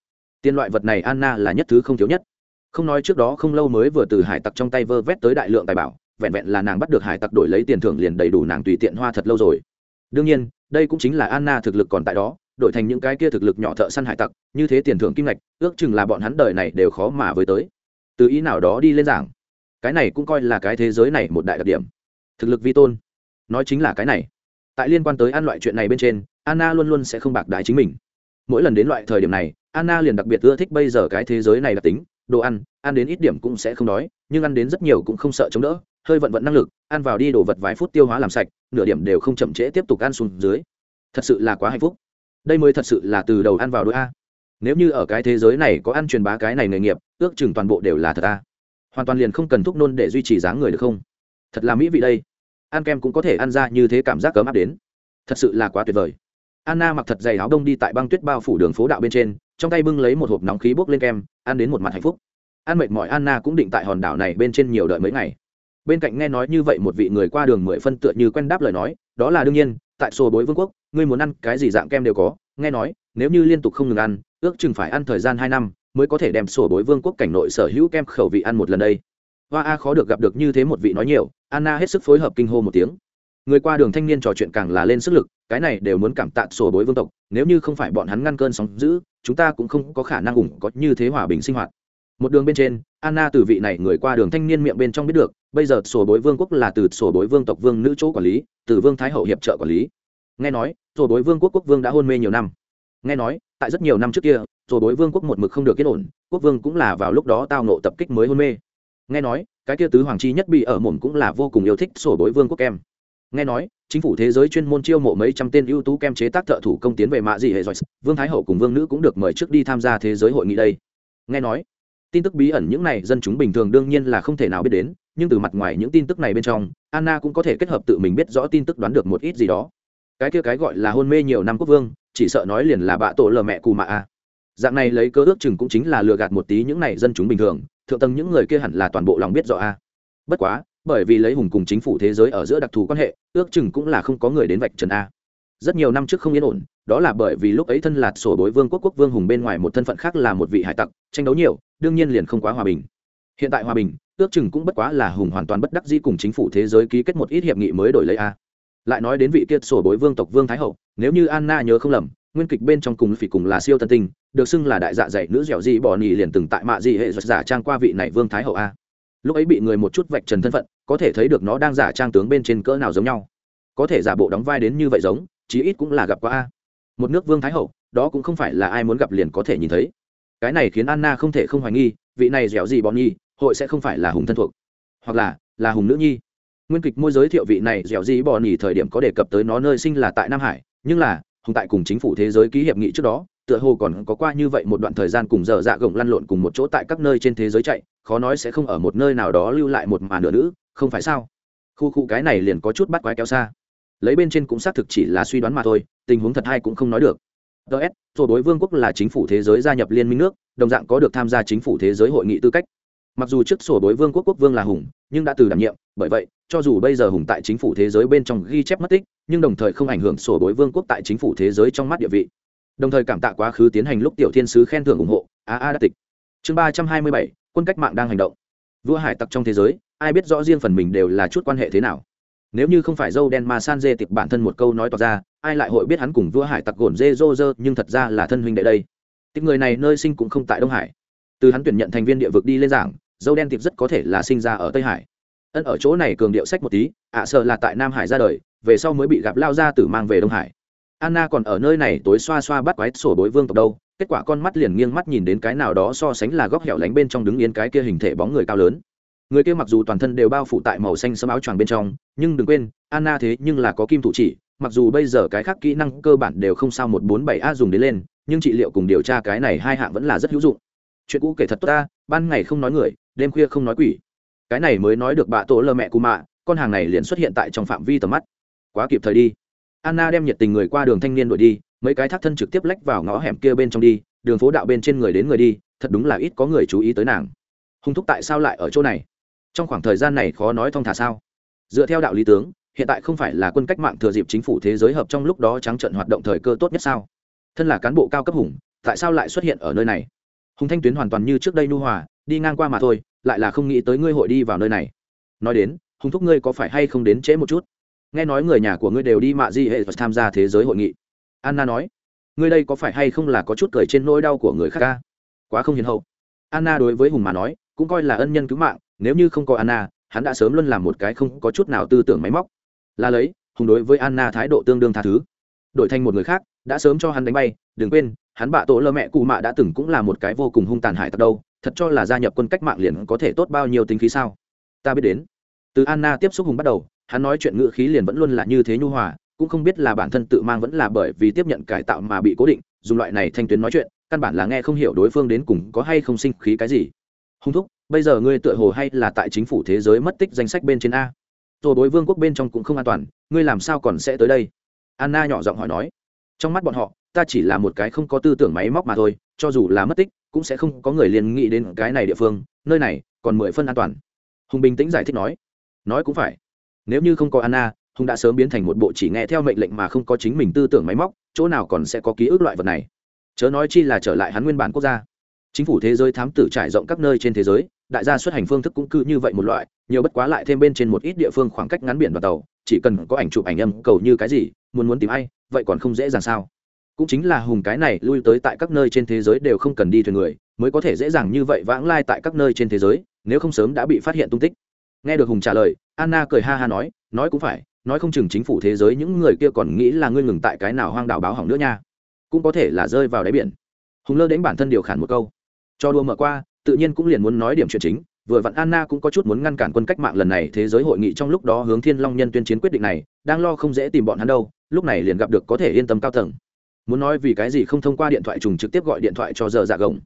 Tiền loại vật này anna là nhất thứ không thiếu nhất. Không nói trước đó không lâu mới vừa từ hải tặc trong tay vơ vét tới đại lượng tài bảo, vẹn vẹn là nàng bắt được hải tặc đổi lấy tiền thưởng liền đầy đủ nàng tùy tiện hoa thật lâu rồi. Đương nhiên, đây cũng chính là anna thực lực còn tại đó, đổi thành những cái kia thực lực nhỏ thợ săn hải tặc, như thế tiền thưởng kim ngạch, ước chừng là bọn hắn đời này đều khó mà với tới. Từ ý nào đó đi lên giảng, cái này cũng coi là cái thế giới này một đại đặc điểm. Thực lực vi tôn, nói chính là cái này tại liên quan tới ăn loại chuyện này bên trên, anna luôn luôn sẽ không bạc đái chính mình. Mỗi lần đến loại thời điểm này, anna liền đặc biệt ưa thích bây giờ cái thế giới này đặc tính, đồ ăn ăn đến ít điểm cũng sẽ không đói, nhưng ăn đến rất nhiều cũng không sợ chống đỡ, hơi vận vận năng lực, ăn vào đi đồ vật vài phút tiêu hóa làm sạch, nửa điểm đều không chậm trễ tiếp tục ăn xuống dưới. Thật sự là quá hạnh phúc. Đây mới thật sự là từ đầu ăn vào đôi a. Nếu như ở cái thế giới này có ăn truyền bá cái này nghề nghiệp, ước chừng toàn bộ đều là thật a. Hoàn toàn liền không cần thuốc nôn để duy trì dáng người được không? Thật là mỹ vị đây ăn kem cũng có thể ăn ra như thế cảm giác cấm áp đến. Thật sự là quá tuyệt vời. Anna mặc thật dày áo đông đi tại băng tuyết bao phủ đường phố đạo bên trên, trong tay bưng lấy một hộp nóng khí bốc lên kem, ăn đến một mặt hạnh phúc. Ăn mệt mỏi, anna cũng định tại hòn đảo này bên trên nhiều đợi mấy ngày. Bên cạnh nghe nói như vậy một vị người qua đường mười phân tựa như quen đáp lời nói, đó là đương nhiên, tại sổ bối vương quốc, ngươi muốn ăn cái gì dạng kem đều có. Nghe nói, nếu như liên tục không ngừng ăn, ước chừng phải ăn thời gian hai năm mới có thể đem sổ bối vương quốc cảnh nội sở hữu kem khẩu vị ăn một lần đây. Hoa a khó được gặp được như thế một vị nói nhiều anna hết sức phối hợp kinh hô một tiếng. Người qua đường thanh niên trò chuyện càng là lên sức lực, cái này đều muốn cảm tạ sổ bối vương tộc, nếu như không phải bọn hắn ngăn cơn sóng giữ chúng ta cũng không có khả năng ủng có như thế hòa bình sinh hoạt. Một đường bên trên, anna từ vị này người qua đường thanh niên miệng bên trong biết được, bây giờ sổ bối vương quốc là từ sổ bối vương tộc vương nữ chỗ quản lý, từ vương thái hậu hiệp trợ quản lý. Nghe nói, sổ bối vương quốc quốc vương đã hôn mê nhiều năm. Nghe nói, tại rất nhiều năm trước kia, sổ bối vương quốc một mực không được yên ổn, quốc vương cũng là vào lúc đó tao nộ tập kích mới hôn mê. Nghe nói cái kia tứ hoàng chi nhất bị ở mồm cũng là vô cùng yêu thích sổ bối vương quốc kem nghe nói, chính phủ thế giới chuyên môn chiêu mộ mấy trăm tên ưu tú kem chế tác thợ thủ công tiến về mạ dị hệ giỏi. Vương thái hậu cùng vương nữ cũng được mời trước đi tham gia thế giới hội nghị đây. Nghe nói, tin tức bí ẩn những này dân chúng bình thường đương nhiên là không thể nào biết đến, nhưng từ mặt ngoài những tin tức này bên trong, anna cũng có thể kết hợp tự mình biết rõ tin tức đoán được một ít gì đó. Cái kia cái gọi là hôn mê nhiều năm quốc vương, chỉ sợ nói liền là bạ tổ lờ mẹ cù mạ a dạng này lấy cơ ước chừng cũng chính là lừa gạt một tí những này dân chúng bình thường thượng tầng những người kia hẳn là toàn bộ lòng biết rõ a. Bất quá, bởi vì lấy hùng cùng chính phủ thế giới ở giữa đặc thù quan hệ, ước chừng cũng là không có người đến vạch trần a. Rất nhiều năm trước không yên ổn, đó là bởi vì lúc ấy thân lạt sổ bối vương quốc quốc vương hùng bên ngoài một thân phận khác là một vị hải tặc, tranh đấu nhiều, đương nhiên liền không quá hòa bình. Hiện tại hòa bình, ước chừng cũng bất quá là hùng hoàn toàn bất đắc dĩ cùng chính phủ thế giới ký kết một ít hiệp nghị mới đổi lấy a. Lại nói đến vị kiệt sổ bối vương tộc vương thái hậu, nếu như anna nhớ không lầm nguyên kịch bên trong cùng phỉ cùng là siêu tân tinh, được xưng là đại dạ dày nữ dẻo dị bỏ nỉ liền từng tại mạ dị hệ giật giả trang qua vị này vương thái hậu a. Lúc ấy bị người một chút vạch trần thân phận, có thể thấy được nó đang giả trang tướng bên trên cỡ nào giống nhau. Có thể giả bộ đóng vai đến như vậy giống, chí ít cũng là gặp qua a. Một nước vương thái hậu, đó cũng không phải là ai muốn gặp liền có thể nhìn thấy. Cái này khiến anna không thể không hoài nghi, vị này dẻo gì bọn nhi hội sẽ không phải là hùng thân thuộc, hoặc là là hùng nữ nhi. Nguyên kịch môi giới thiệu vị này dẻo gì bọn nhì thời điểm có đề cập tới nó nơi sinh là tại nam hải, nhưng là hùng tại cùng chính phủ thế giới ký hiệp nghị trước đó, tựa hồ còn có qua như vậy một đoạn thời gian cùng giờ dạ gồng lăn lộn cùng một chỗ tại các nơi trên thế giới chạy, khó nói sẽ không ở một nơi nào đó lưu lại một mà nửa nữ, không phải sao? Khu khu cái này liền có chút bắt quái kéo xa. Lấy bên trên cũng xác thực chỉ là suy đoán mà thôi, tình huống thật hay cũng không nói được. Ts rồi đối vương quốc là chính phủ thế giới gia nhập liên minh nước, đồng dạng có được tham gia chính phủ thế giới hội nghị tư cách. Mặc dù trước sổ đối vương quốc quốc vương là hùng, nhưng đã từ đảm nhiệm, bởi vậy, cho dù bây giờ hùng tại chính phủ thế giới bên trong ghi chép mất tích nhưng đồng thời không ảnh hưởng sổ đối vương quốc tại chính phủ thế giới trong mắt địa vị. Đồng thời cảm tạ quá khứ tiến hành lúc tiểu thiên sứ khen thưởng ủng hộ, a a đắc tịch. Chương ba trăm hai mươi bảy, quân cách mạng đang hành động. Vua hải tặc trong thế giới, ai biết rõ riêng phần mình đều là chút quan hệ thế nào. Nếu như không phải dâu đen mà san dê tiệp bản thân một câu nói tỏ ra, ai lại hội biết hắn cùng vua hải tặc gồn dê dô dơ nhưng thật ra là thân huynh đệ đây. Tịp người này nơi sinh cũng không tại đông hải. Từ hắn tuyển nhận thành viên địa vực đi lên giảng, dâu đen tiệp rất có thể là sinh ra ở tây hải. Ân ở chỗ này cường điệu sách một tí, ạ sợ là tại nam hải ra đời về sau mới bị gặp lao ra tử mang về đông hải. Anna còn ở nơi này tối xoa xoa bắt quái sổ bối vương tộc đâu, kết quả con mắt liền nghiêng mắt nhìn đến cái nào đó so sánh là góc hẻo lánh bên trong đứng yên cái kia hình thể bóng người cao lớn. Người kia mặc dù toàn thân đều bao phủ tại màu xanh sẫm áo choàng bên trong, nhưng đừng quên, anna thế nhưng là có kim thủ chỉ, mặc dù bây giờ cái khác kỹ năng cơ bản đều không sao một bốn bảy a dùng đến lên, nhưng trị liệu cùng điều tra cái này hai hạng vẫn là rất hữu dụng. Chuyện cũ kể thật tốt ta, ban ngày không nói người, đêm khuya không nói quỷ. Cái này mới nói được bạ tổ lơ mẹ cù mạ, con hàng này liền xuất hiện tại trong phạm vi tầm mắt quá kịp thời đi. Anna đem nhiệt tình người qua đường thanh niên đuổi đi, mấy cái thác thân trực tiếp lách vào ngõ hẻm kia bên trong đi, đường phố đạo bên trên người đến người đi, thật đúng là ít có người chú ý tới nàng. Hung thúc tại sao lại ở chỗ này? Trong khoảng thời gian này khó nói thong thả sao? Dựa theo đạo lý tướng, hiện tại không phải là quân cách mạng thừa dịp chính phủ thế giới hợp trong lúc đó trắng trận hoạt động thời cơ tốt nhất sao? Thân là cán bộ cao cấp hùng, tại sao lại xuất hiện ở nơi này? Hùng thanh tuyến hoàn toàn như trước đây nu hòa, đi ngang qua mà thôi, lại là không nghĩ tới ngươi hội đi vào nơi này. Nói đến hùng thúc ngươi có phải hay không đến trễ một chút? Nghe nói người nhà của ngươi đều đi mạ di hệ tham gia thế giới hội nghị. Anna nói, ngươi đây có phải hay không là có chút cười trên nỗi đau của người khác ca? Quá không hiền hậu. Anna đối với hùng mà nói, cũng coi là ân nhân cứu mạng, nếu như không có anna, hắn đã sớm luôn làm một cái không có chút nào tư tưởng máy móc. Là lấy, hùng đối với anna thái độ tương đương tha thứ. Đổi thành một người khác, đã sớm cho hắn đánh bay, đừng quên, hắn bạ tổ lơ mẹ cụ mạ đã từng cũng là một cái vô cùng hung tàn hại tật đâu, thật cho là gia nhập quân cách mạng liền có thể tốt bao nhiêu tính khí sao? Ta biết đến. Từ anna tiếp xúc hùng bắt đầu hắn nói chuyện ngữ khí liền vẫn luôn là như thế nhu hòa, cũng không biết là bản thân tự mang vẫn là bởi vì tiếp nhận cải tạo mà bị cố định, dùng loại này thanh tuyến nói chuyện, căn bản là nghe không hiểu đối phương đến cùng có hay không sinh khí cái gì. Hung thúc, bây giờ ngươi tựa hồ hay là tại chính phủ thế giới mất tích danh sách bên trên a. Tổ đối vương quốc bên trong cũng không an toàn, ngươi làm sao còn sẽ tới đây? Anna nhỏ giọng hỏi nói. Trong mắt bọn họ, ta chỉ là một cái không có tư tưởng máy móc mà thôi, cho dù là mất tích, cũng sẽ không có người liền nghĩ đến cái này địa phương, nơi này còn mười phân an toàn. Hùng bình tĩnh giải thích nói. Nói cũng phải nếu như không có anna, hùng đã sớm biến thành một bộ chỉ nghe theo mệnh lệnh mà không có chính mình tư tưởng máy móc, chỗ nào còn sẽ có ký ức loại vật này? Chớ nói chi là trở lại hắn nguyên bản quốc gia. Chính phủ thế giới thám tử trải rộng các nơi trên thế giới, đại gia xuất hành phương thức cũng cứ như vậy một loại, nhiều bất quá lại thêm bên trên một ít địa phương khoảng cách ngắn biển và tàu, chỉ cần có ảnh chụp ảnh âm, cầu như cái gì, muốn muốn tìm ai, vậy còn không dễ dàng sao? Cũng chính là hùng cái này lui tới tại các nơi trên thế giới đều không cần đi thuyền người, mới có thể dễ dàng như vậy vãng lai tại các nơi trên thế giới, nếu không sớm đã bị phát hiện tung tích nghe được hùng trả lời, anna cười ha ha nói nói cũng phải, nói không chừng chính phủ thế giới những người kia còn nghĩ là ngươi ngừng tại cái nào hoang đảo báo hỏng nữa nha. Cũng có thể là rơi vào đáy biển. Hùng lơ đến bản thân điều khản một câu. Cho đua mở qua, tự nhiên cũng liền muốn nói điểm chuyện chính, vừa vặn anna cũng có chút muốn ngăn cản quân cách mạng lần này thế giới hội nghị trong lúc đó hướng thiên long nhân tuyên chiến quyết định này, đang lo không dễ tìm bọn hắn đâu, lúc này liền gặp được có thể yên tâm cao tầng. Muốn nói vì cái gì không thông qua điện thoại trùng trực tiếp gọi điện thoại cho giờ dạ gồng.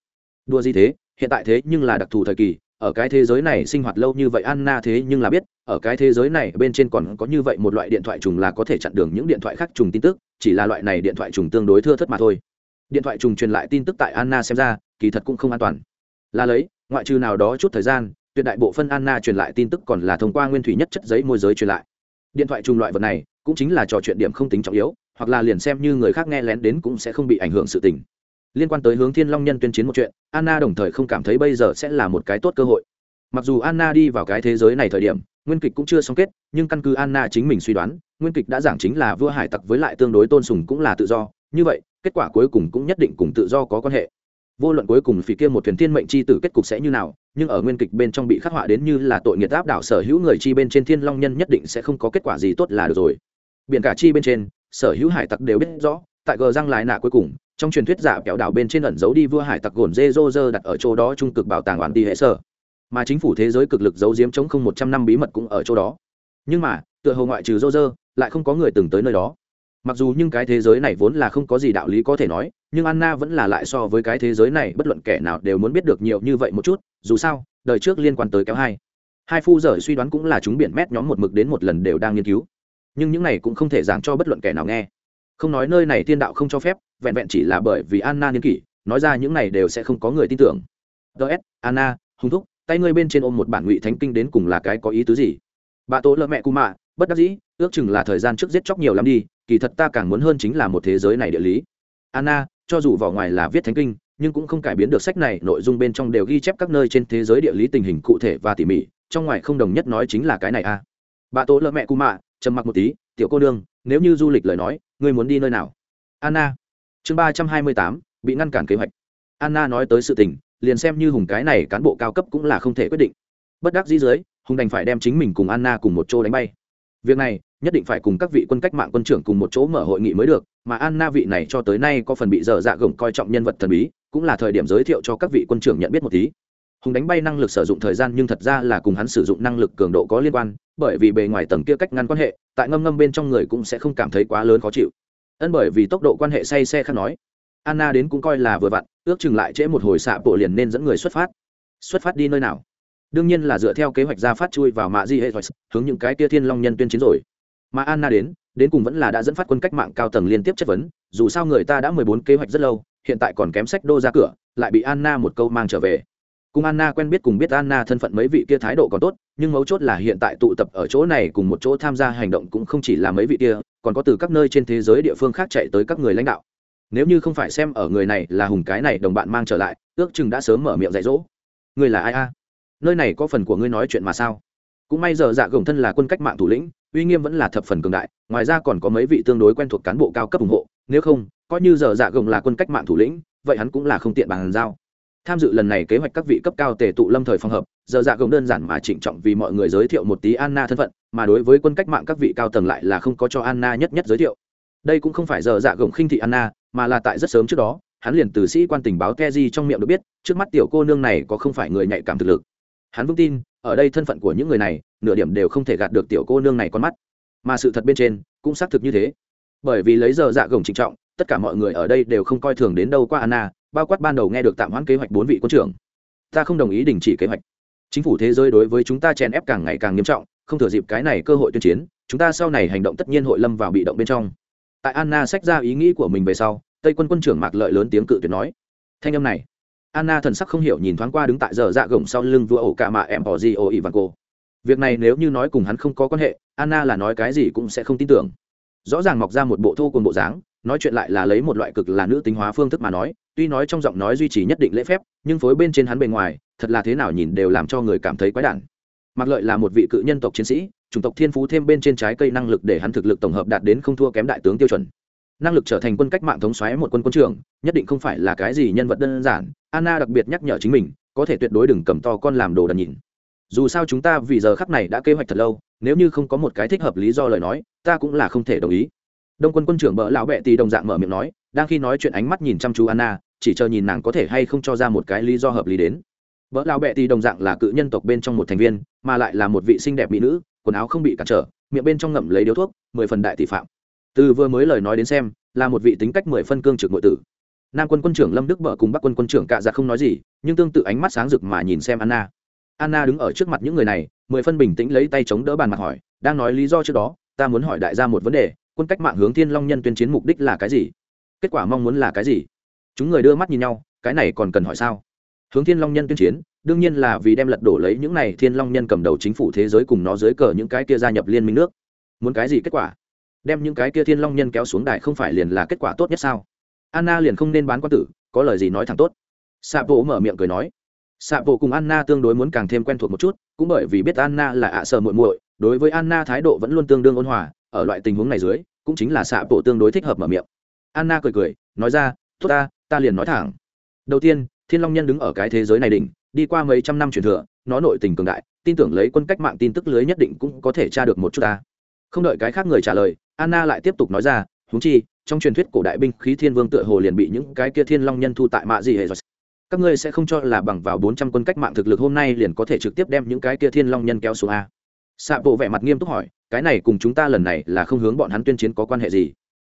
Đua gì thế, hiện tại thế nhưng là đặc thù thời kỳ ở cái thế giới này sinh hoạt lâu như vậy anna thế nhưng là biết, ở cái thế giới này bên trên còn có như vậy một loại điện thoại trùng là có thể chặn đường những điện thoại khác trùng tin tức, chỉ là loại này điện thoại trùng tương đối thưa thớt mà thôi. Điện thoại trùng truyền lại tin tức tại anna xem ra, kỳ thật cũng không an toàn. Là lấy, ngoại trừ nào đó chút thời gian, tuyệt đại bộ phân anna truyền lại tin tức còn là thông qua nguyên thủy nhất chất giấy môi giới truyền lại. Điện thoại trùng loại vật này, cũng chính là trò chuyện điểm không tính trọng yếu, hoặc là liền xem như người khác nghe lén đến cũng sẽ không bị ảnh hưởng sự tình liên quan tới hướng thiên long nhân tuyên chiến một chuyện, anna đồng thời không cảm thấy bây giờ sẽ là một cái tốt cơ hội. Mặc dù anna đi vào cái thế giới này thời điểm, nguyên kịch cũng chưa xong kết, nhưng căn cứ anna chính mình suy đoán, nguyên kịch đã giảng chính là vua hải tặc với lại tương đối tôn sùng cũng là tự do. Như vậy, kết quả cuối cùng cũng nhất định cùng tự do có quan hệ. Vô luận cuối cùng phỉ kia một thuyền thiên mệnh chi tử kết cục sẽ như nào, nhưng ở nguyên kịch bên trong bị khắc họa đến như là tội nghiệt áp đảo sở hữu người chi bên trên thiên long nhân nhất định sẽ không có kết quả gì tốt là được rồi. Biển cả chi bên trên, sở hữu hải tặc đều biết rõ, tại gờ răng lại nạ cuối cùng trong truyền thuyết giả kẹo đảo bên trên ẩn giấu đi vua hải tặc gồn dê dô dơ đặt ở chỗ đó trung cực bảo tàng oán đi hệ sở. Mà chính phủ thế giới cực lực giấu giếm chống không một trăm năm bí mật cũng ở chỗ đó. Nhưng mà, tựa hồ ngoại trừ dô dơ lại không có người từng tới nơi đó. Mặc dù nhưng cái thế giới này vốn là không có gì đạo lý có thể nói, nhưng anna vẫn là lại so với cái thế giới này bất luận kẻ nào đều muốn biết được nhiều như vậy một chút, dù sao, đời trước liên quan tới kéo hai. Hai phu giờ suy đoán cũng là chúng biển mét nhóm một mực đến một lần đều đang nghiên cứu. Nhưng những này cũng không thể giảng cho bất luận kẻ nào nghe không nói nơi này thiên đạo không cho phép, vẹn vẹn chỉ là bởi vì anna niên kỷ, nói ra những này đều sẽ không có người tin tưởng. Ts anna hung thúc, tay ngươi bên trên ôm một bản ngụy thánh kinh đến cùng là cái có ý tứ gì? Bà tố lợ mẹ cụ mạ, bất đắc dĩ, ước chừng là thời gian trước giết chóc nhiều lắm đi, kỳ thật ta càng muốn hơn chính là một thế giới này địa lý. Anna, cho dù vỏ ngoài là viết thánh kinh, nhưng cũng không cải biến được sách này, nội dung bên trong đều ghi chép các nơi trên thế giới địa lý tình hình cụ thể và tỉ mỉ, trong ngoài không đồng nhất nói chính là cái này a à. bà tố lợ mẹ cụ mạ, trầm mặc một tí tiểu cô nương, nếu như du lịch lời nói, ngươi muốn đi nơi nào? Anna. Chương ba trăm hai mươi tám, bị ngăn cản kế hoạch. Anna nói tới sự tình, liền xem như hùng cái này cán bộ cao cấp cũng là không thể quyết định. Bất đắc dĩ dưới, hùng đành phải đem chính mình cùng anna cùng một chỗ đánh bay. Việc này, nhất định phải cùng các vị quân cách mạng quân trưởng cùng một chỗ mở hội nghị mới được, mà anna vị này cho tới nay có phần bị dở dạ gồng coi trọng nhân vật thần bí, cũng là thời điểm giới thiệu cho các vị quân trưởng nhận biết một tí hùng đánh bay năng lực sử dụng thời gian nhưng thật ra là cùng hắn sử dụng năng lực cường độ có liên quan, bởi vì bề ngoài tầng kia cách ngăn quan hệ, tại ngâm ngâm bên trong người cũng sẽ không cảm thấy quá lớn khó chịu. Ân bởi vì tốc độ quan hệ say xe khác nói, anna đến cũng coi là vừa vặn, ước chừng lại trễ một hồi xạ bộ liền nên dẫn người xuất phát. Xuất phát đi nơi nào? Đương nhiên là dựa theo kế hoạch ra phát chui vào mạ di hệ hướng những cái tia thiên long nhân tuyên chiến rồi. Mà anna đến đến cùng vẫn là đã dẫn phát quân cách mạng cao tầng liên tiếp chất vấn, dù sao người ta đã mười bốn kế hoạch rất lâu, hiện tại còn kém sách đô ra cửa, lại bị anna một câu mang trở về cùng anna quen biết cùng biết anna thân phận mấy vị kia thái độ còn tốt, nhưng mấu chốt là hiện tại tụ tập ở chỗ này cùng một chỗ tham gia hành động cũng không chỉ là mấy vị kia, còn có từ các nơi trên thế giới địa phương khác chạy tới các người lãnh đạo. Nếu như không phải xem ở người này là hùng cái này đồng bạn mang trở lại, ước chừng đã sớm mở miệng dạy dỗ. Người là ai a? Nơi này có phần của ngươi nói chuyện mà sao? Cũng may giờ dạ gồng thân là quân cách mạng thủ lĩnh, uy nghiêm vẫn là thập phần cường đại, ngoài ra còn có mấy vị tương đối quen thuộc cán bộ cao cấp ủng hộ, nếu không, coi như giờ dạ gồng là quân cách mạng thủ lĩnh, vậy hắn cũng là không tiện bàn giao tham dự lần này kế hoạch các vị cấp cao tề tụ lâm thời phòng hợp, giờ dạ gồng đơn giản mà trịnh trọng vì mọi người giới thiệu một tí anna thân phận, mà đối với quân cách mạng các vị cao tầng lại là không có cho anna nhất nhất giới thiệu. Đây cũng không phải giờ dạ gồng khinh thị anna, mà là tại rất sớm trước đó, hắn liền từ sĩ quan tình báo keji trong miệng được biết, trước mắt tiểu cô nương này có không phải người nhạy cảm thực lực. Hắn vững tin, ở đây thân phận của những người này, nửa điểm đều không thể gạt được tiểu cô nương này con mắt. Mà sự thật bên trên, cũng xác thực như thế. Bởi vì lấy giờ dạ gồng trịnh trọng, tất cả mọi người ở đây đều không coi thường đến đâu qua anna bao quát ban đầu nghe được tạm hoãn kế hoạch bốn vị quân trưởng. Ta không đồng ý đình chỉ kế hoạch. Chính phủ thế giới đối với chúng ta chèn ép càng ngày càng nghiêm trọng, không thừa dịp cái này cơ hội tuyên chiến, chúng ta sau này hành động tất nhiên hội lâm vào bị động bên trong. Tại anna sách ra ý nghĩ của mình về sau, tây quân quân trưởng mạc lợi lớn tiếng cự tuyệt nói. Thanh âm này, anna thần sắc không hiểu nhìn thoáng qua đứng tại giờ dạ gồng sau lưng vua ổ cả mà em bỏ gì ổ ỉ và cô việc này nếu như nói cùng hắn không có quan hệ, anna là nói cái gì cũng sẽ không tin tưởng. Rõ ràng mọc ra một bộ thô cùng bộ dáng, nói chuyện lại là lấy một loại cực là nữ tính hóa phương thức mà nói tuy nói trong giọng nói duy trì nhất định lễ phép, nhưng phối bên trên hắn bề ngoài, thật là thế nào nhìn đều làm cho người cảm thấy quái đản. Mặc lợi là một vị cự nhân tộc chiến sĩ, chủng tộc thiên phú thêm bên trên trái cây năng lực để hắn thực lực tổng hợp đạt đến không thua kém đại tướng tiêu chuẩn. Năng lực trở thành quân cách mạng thống xoáy một quân quân trưởng, nhất định không phải là cái gì nhân vật đơn giản, anna đặc biệt nhắc nhở chính mình, có thể tuyệt đối đừng cầm to con làm đồ đần nhìn. Dù sao chúng ta vì giờ khắc này đã kế hoạch thật lâu, nếu như không có một cái thích hợp lý do lời nói, ta cũng là không thể đồng ý. Đông quân quân trưởng bỡ lão bệ tì đồng dạng mở miệng nói, đang khi nói chuyện ánh mắt nhìn chăm chú anna chỉ chờ nhìn nàng có thể hay không cho ra một cái lý do hợp lý đến. Vợ lao bẹ tì đồng dạng là cự nhân tộc bên trong một thành viên, mà lại là một vị xinh đẹp mỹ nữ, quần áo không bị cản trở, miệng bên trong ngậm lấy điếu thuốc, mười phần đại tỷ phạm. Từ vừa mới lời nói đến xem, là một vị tính cách mười phân cương trực nội tử. Nam quân quân trưởng lâm đức vợ cùng bắc quân quân trưởng cạ giặc không nói gì, nhưng tương tự ánh mắt sáng rực mà nhìn xem anna. Anna đứng ở trước mặt những người này, mười phân bình tĩnh lấy tay chống đỡ bàn mặt hỏi, đang nói lý do trước đó, ta muốn hỏi đại gia một vấn đề, quân cách mạng hướng thiên long nhân tuyên chiến mục đích là cái gì? Kết quả mong muốn là cái gì? Chúng người đưa mắt nhìn nhau, cái này còn cần hỏi sao? Hướng thiên long nhân tuyên chiến, đương nhiên là vì đem lật đổ lấy những này thiên long nhân cầm đầu chính phủ thế giới cùng nó dưới cờ những cái kia gia nhập liên minh nước. Muốn cái gì kết quả? Đem những cái kia thiên long nhân kéo xuống đài không phải liền là kết quả tốt nhất sao? Anna liền không nên bán quan tử, có lời gì nói thẳng tốt. Xạ bộ mở miệng cười nói. Xạ bộ cùng anna tương đối muốn càng thêm quen thuộc một chút, cũng bởi vì biết anna là ạ sợ muội muội, đối với anna thái độ vẫn luôn tương đương ôn hòa, ở loại tình huống này dưới, cũng chính là xạ bộ tương đối thích hợp mở miệng. Anna cười cười, nói ra, tốt ta ta liền nói thẳng. Đầu tiên, thiên long nhân đứng ở cái thế giới này đỉnh, đi qua mấy trăm năm truyền thừa, nó nội tình cường đại, tin tưởng lấy quân cách mạng tin tức lưới nhất định cũng có thể tra được một chút ta. Không đợi cái khác người trả lời, anna lại tiếp tục nói ra, huống chi, trong truyền thuyết cổ đại binh khí thiên vương tựa hồ liền bị những cái kia thiên long nhân thu tại mạ gì hệ rồi. Các ngươi sẽ không cho là bằng vào bốn trăm quân cách mạng thực lực hôm nay liền có thể trực tiếp đem những cái kia thiên long nhân kéo xuống a. Xạ bộ vẻ mặt nghiêm túc hỏi, cái này cùng chúng ta lần này là không hướng bọn hắn tuyên chiến có quan hệ gì?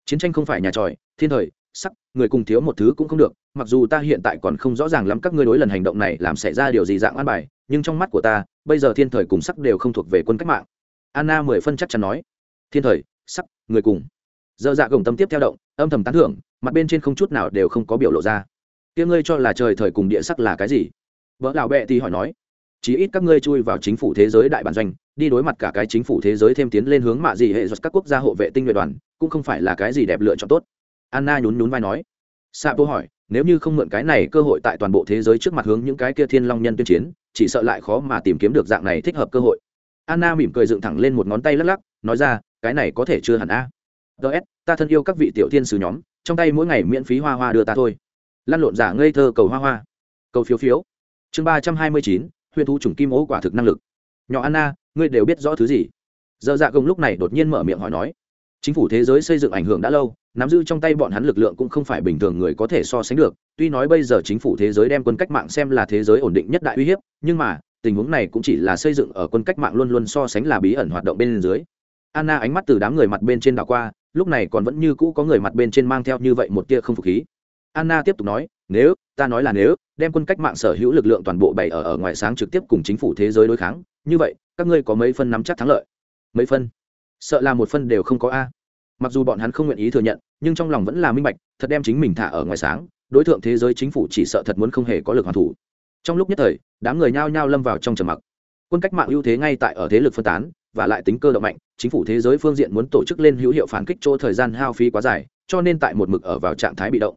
Chiến tranh không phải nhà tròi, thiên thời sắc, người cùng thiếu một thứ cũng không được, mặc dù ta hiện tại còn không rõ ràng lắm các ngươi đối lần hành động này làm xảy ra điều gì dạng an bài, nhưng trong mắt của ta, bây giờ thiên thời cùng sắc đều không thuộc về quân cách mạng. Anna mười phân chắc chắn nói. Thiên thời, sắc, người cùng. Dơ dạ gồng tâm tiếp theo động, âm thầm tán thưởng, mặt bên trên không chút nào đều không có biểu lộ ra. Tiếng ngươi cho là trời thời cùng địa sắc là cái gì? Vợ lão bệ thì hỏi nói. Chí ít các ngươi chui vào chính phủ thế giới đại bản doanh, đi đối mặt cả cái chính phủ thế giới thêm tiến lên hướng mạ gì hệ giật các quốc gia hộ vệ tinh nguyện đoàn, cũng không phải là cái gì đẹp lựa chọn tốt anna nhún nhún vai nói. Sapo hỏi, nếu như không mượn cái này cơ hội tại toàn bộ thế giới trước mặt hướng những cái kia thiên long nhân tuyên chiến, chỉ sợ lại khó mà tìm kiếm được dạng này thích hợp cơ hội. Anna mỉm cười dựng thẳng lên một ngón tay lắc lắc, nói ra, cái này có thể chưa hẳn a. Ts ta thân yêu các vị tiểu thiên sứ nhóm, trong tay mỗi ngày miễn phí hoa hoa đưa ta thôi. Lăn lộn giả ngây thơ cầu hoa hoa. Cầu phiếu phiếu. Chương ba trăm hai mươi chín huyện thu chủng kim ố quả thực năng lực. Nhỏ anna, ngươi đều biết rõ thứ gì? Giờ dạ công lúc này đột nhiên mở miệng hỏi nói. Chính phủ thế giới xây dựng ảnh hưởng đã lâu nắm giữ trong tay bọn hắn lực lượng cũng không phải bình thường người có thể so sánh được. Tuy nói bây giờ chính phủ thế giới đem quân cách mạng xem là thế giới ổn định nhất đại uy hiếp, nhưng mà, tình huống này cũng chỉ là xây dựng ở quân cách mạng luôn luôn so sánh là bí ẩn hoạt động bên dưới. Anna ánh mắt từ đám người mặt bên trên đảo qua, lúc này còn vẫn như cũ có người mặt bên trên mang theo như vậy một tia không phục khí. Anna tiếp tục nói, nếu, ta nói là nếu, đem quân cách mạng sở hữu lực lượng toàn bộ bày ở ở ngoài sáng trực tiếp cùng chính phủ thế giới đối kháng, như vậy, các ngươi có mấy phân nắm chắc thắng lợi? Mấy phân? Sợ là một phân đều không có a mặc dù bọn hắn không nguyện ý thừa nhận, nhưng trong lòng vẫn là minh bạch, thật đem chính mình thả ở ngoài sáng. Đối tượng thế giới chính phủ chỉ sợ thật muốn không hề có lực hoàn thủ. Trong lúc nhất thời, đám người nhao nhao lâm vào trong trầm mặc. Quân cách mạng ưu thế ngay tại ở thế lực phân tán, và lại tính cơ động mạnh, chính phủ thế giới phương diện muốn tổ chức lên hữu hiệu phản kích chỗ thời gian hao phí quá dài, cho nên tại một mực ở vào trạng thái bị động.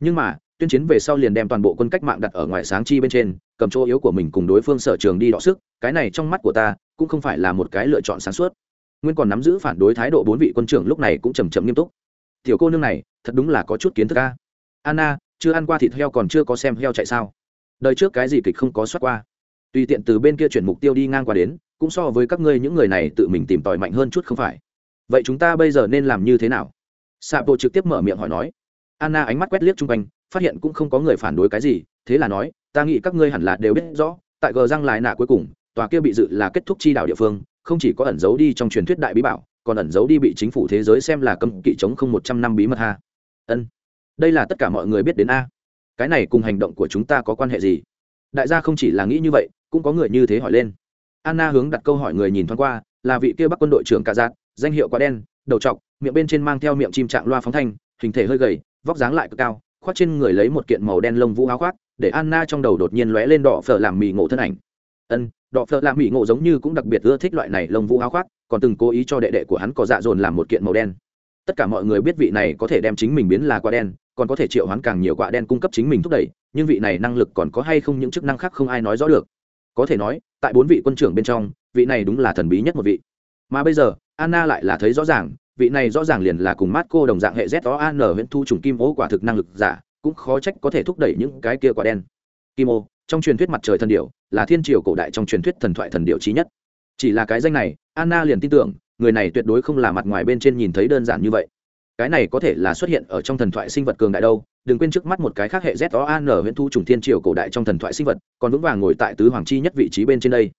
Nhưng mà, tuyên chiến về sau liền đem toàn bộ quân cách mạng đặt ở ngoài sáng chi bên trên, cầm chỗ yếu của mình cùng đối phương sở trường đi đọ sức, cái này trong mắt của ta, cũng không phải là một cái lựa chọn sáng suốt nguyên còn nắm giữ phản đối thái độ bốn vị quân trưởng lúc này cũng trầm trầm nghiêm túc. Tiểu cô nương này, thật đúng là có chút kiến thức ca anna, chưa ăn qua thịt heo còn chưa có xem heo chạy sao? Đời trước cái gì kịch không có soát qua. Tùy tiện từ bên kia chuyển mục tiêu đi ngang qua đến, cũng so với các ngươi những người này tự mình tìm tòi mạnh hơn chút không phải. Vậy chúng ta bây giờ nên làm như thế nào? Sapo trực tiếp mở miệng hỏi nói. Anna ánh mắt quét liếc chung quanh, phát hiện cũng không có người phản đối cái gì, thế là nói, ta nghĩ các ngươi hẳn là đều biết rõ, tại gờ răng lại nạ cuối cùng, tòa kia bị dự là kết thúc chi đạo địa phương không chỉ có ẩn giấu đi trong truyền thuyết đại bí bảo, còn ẩn giấu đi bị chính phủ thế giới xem là cấm kỵ chống không một trăm năm bí mật ha. Ân, đây là tất cả mọi người biết đến a. Cái này cùng hành động của chúng ta có quan hệ gì? Đại gia không chỉ là nghĩ như vậy, cũng có người như thế hỏi lên. Anna hướng đặt câu hỏi người nhìn thoáng qua, là vị kia bắc quân đội trưởng cà giạt, danh hiệu quá đen, đầu trọc, miệng bên trên mang theo miệng chim trạng loa phóng thanh, hình thể hơi gầy, vóc dáng lại cực cao, khoác trên người lấy một kiện màu đen lông vũ áo khoác, để anna trong đầu đột nhiên lóe lên đỏ phở làm mì ngộ thân ảnh ân, đọ phợ lạ mỹ ngộ giống như cũng đặc biệt ưa thích loại này lông vũ áo khoác, còn từng cố ý cho đệ đệ của hắn có dạ dồn làm một kiện màu đen. Tất cả mọi người biết vị này có thể đem chính mình biến là quả đen, còn có thể triệu hoán càng nhiều quả đen cung cấp chính mình thúc đẩy, nhưng vị này năng lực còn có hay không những chức năng khác không ai nói rõ được. Có thể nói, tại bốn vị quân trưởng bên trong, vị này đúng là thần bí nhất một vị. Mà bây giờ, anna lại là thấy rõ ràng, vị này rõ ràng liền là cùng mát cô đồng dạng hệ z o an huyện thu trùng kim ô quả thực năng lực giả, cũng khó trách có thể thúc đẩy những cái kia quả đen. Kim ô, trong truyền thuyết mặt trời thần điệu là thiên triều cổ đại trong truyền thuyết thần thoại thần điệu trí nhất. Chỉ là cái danh này, anna liền tin tưởng, người này tuyệt đối không là mặt ngoài bên trên nhìn thấy đơn giản như vậy. Cái này có thể là xuất hiện ở trong thần thoại sinh vật cường đại đâu, đừng quên trước mắt một cái khác hệ z o an huyện thu trùng thiên triều cổ đại trong thần thoại sinh vật, còn vững vàng ngồi tại tứ hoàng chi nhất vị trí bên trên đây.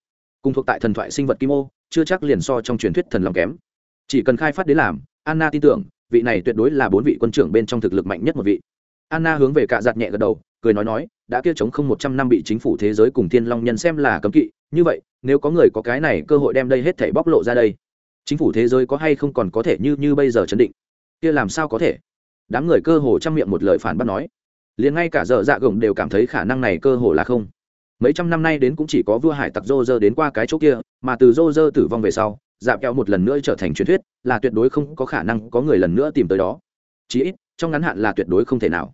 Cùng thuộc tại thần thoại sinh vật kim ô, chưa chắc liền so trong truyền thuyết thần lòng kém. Chỉ cần khai phát đến làm, anna tin tưởng, vị này tuyệt đối là bốn vị quân trưởng bên trong thực lực mạnh nhất một vị. Anna hướng về cạ giặt nhẹ gật đầu cười nói nói, đã kia chống không một trăm năm bị chính phủ thế giới cùng thiên long nhân xem là cấm kỵ, như vậy, nếu có người có cái này cơ hội đem đây hết thảy bóc lộ ra đây, chính phủ thế giới có hay không còn có thể như như bây giờ chấn định? Kia làm sao có thể? Đám người cơ hồ chăm miệng một lời phản bác nói. Liền ngay cả dở dạ gồng đều cảm thấy khả năng này cơ hồ là không. Mấy trăm năm nay đến cũng chỉ có vua hải tặc rô rơ đến qua cái chỗ kia, mà từ rô rơ tử vong về sau, dạp kẹo một lần nữa trở thành truyền thuyết, là tuyệt đối không có khả năng có người lần nữa tìm tới đó. Chí ít, trong ngắn hạn là tuyệt đối không thể nào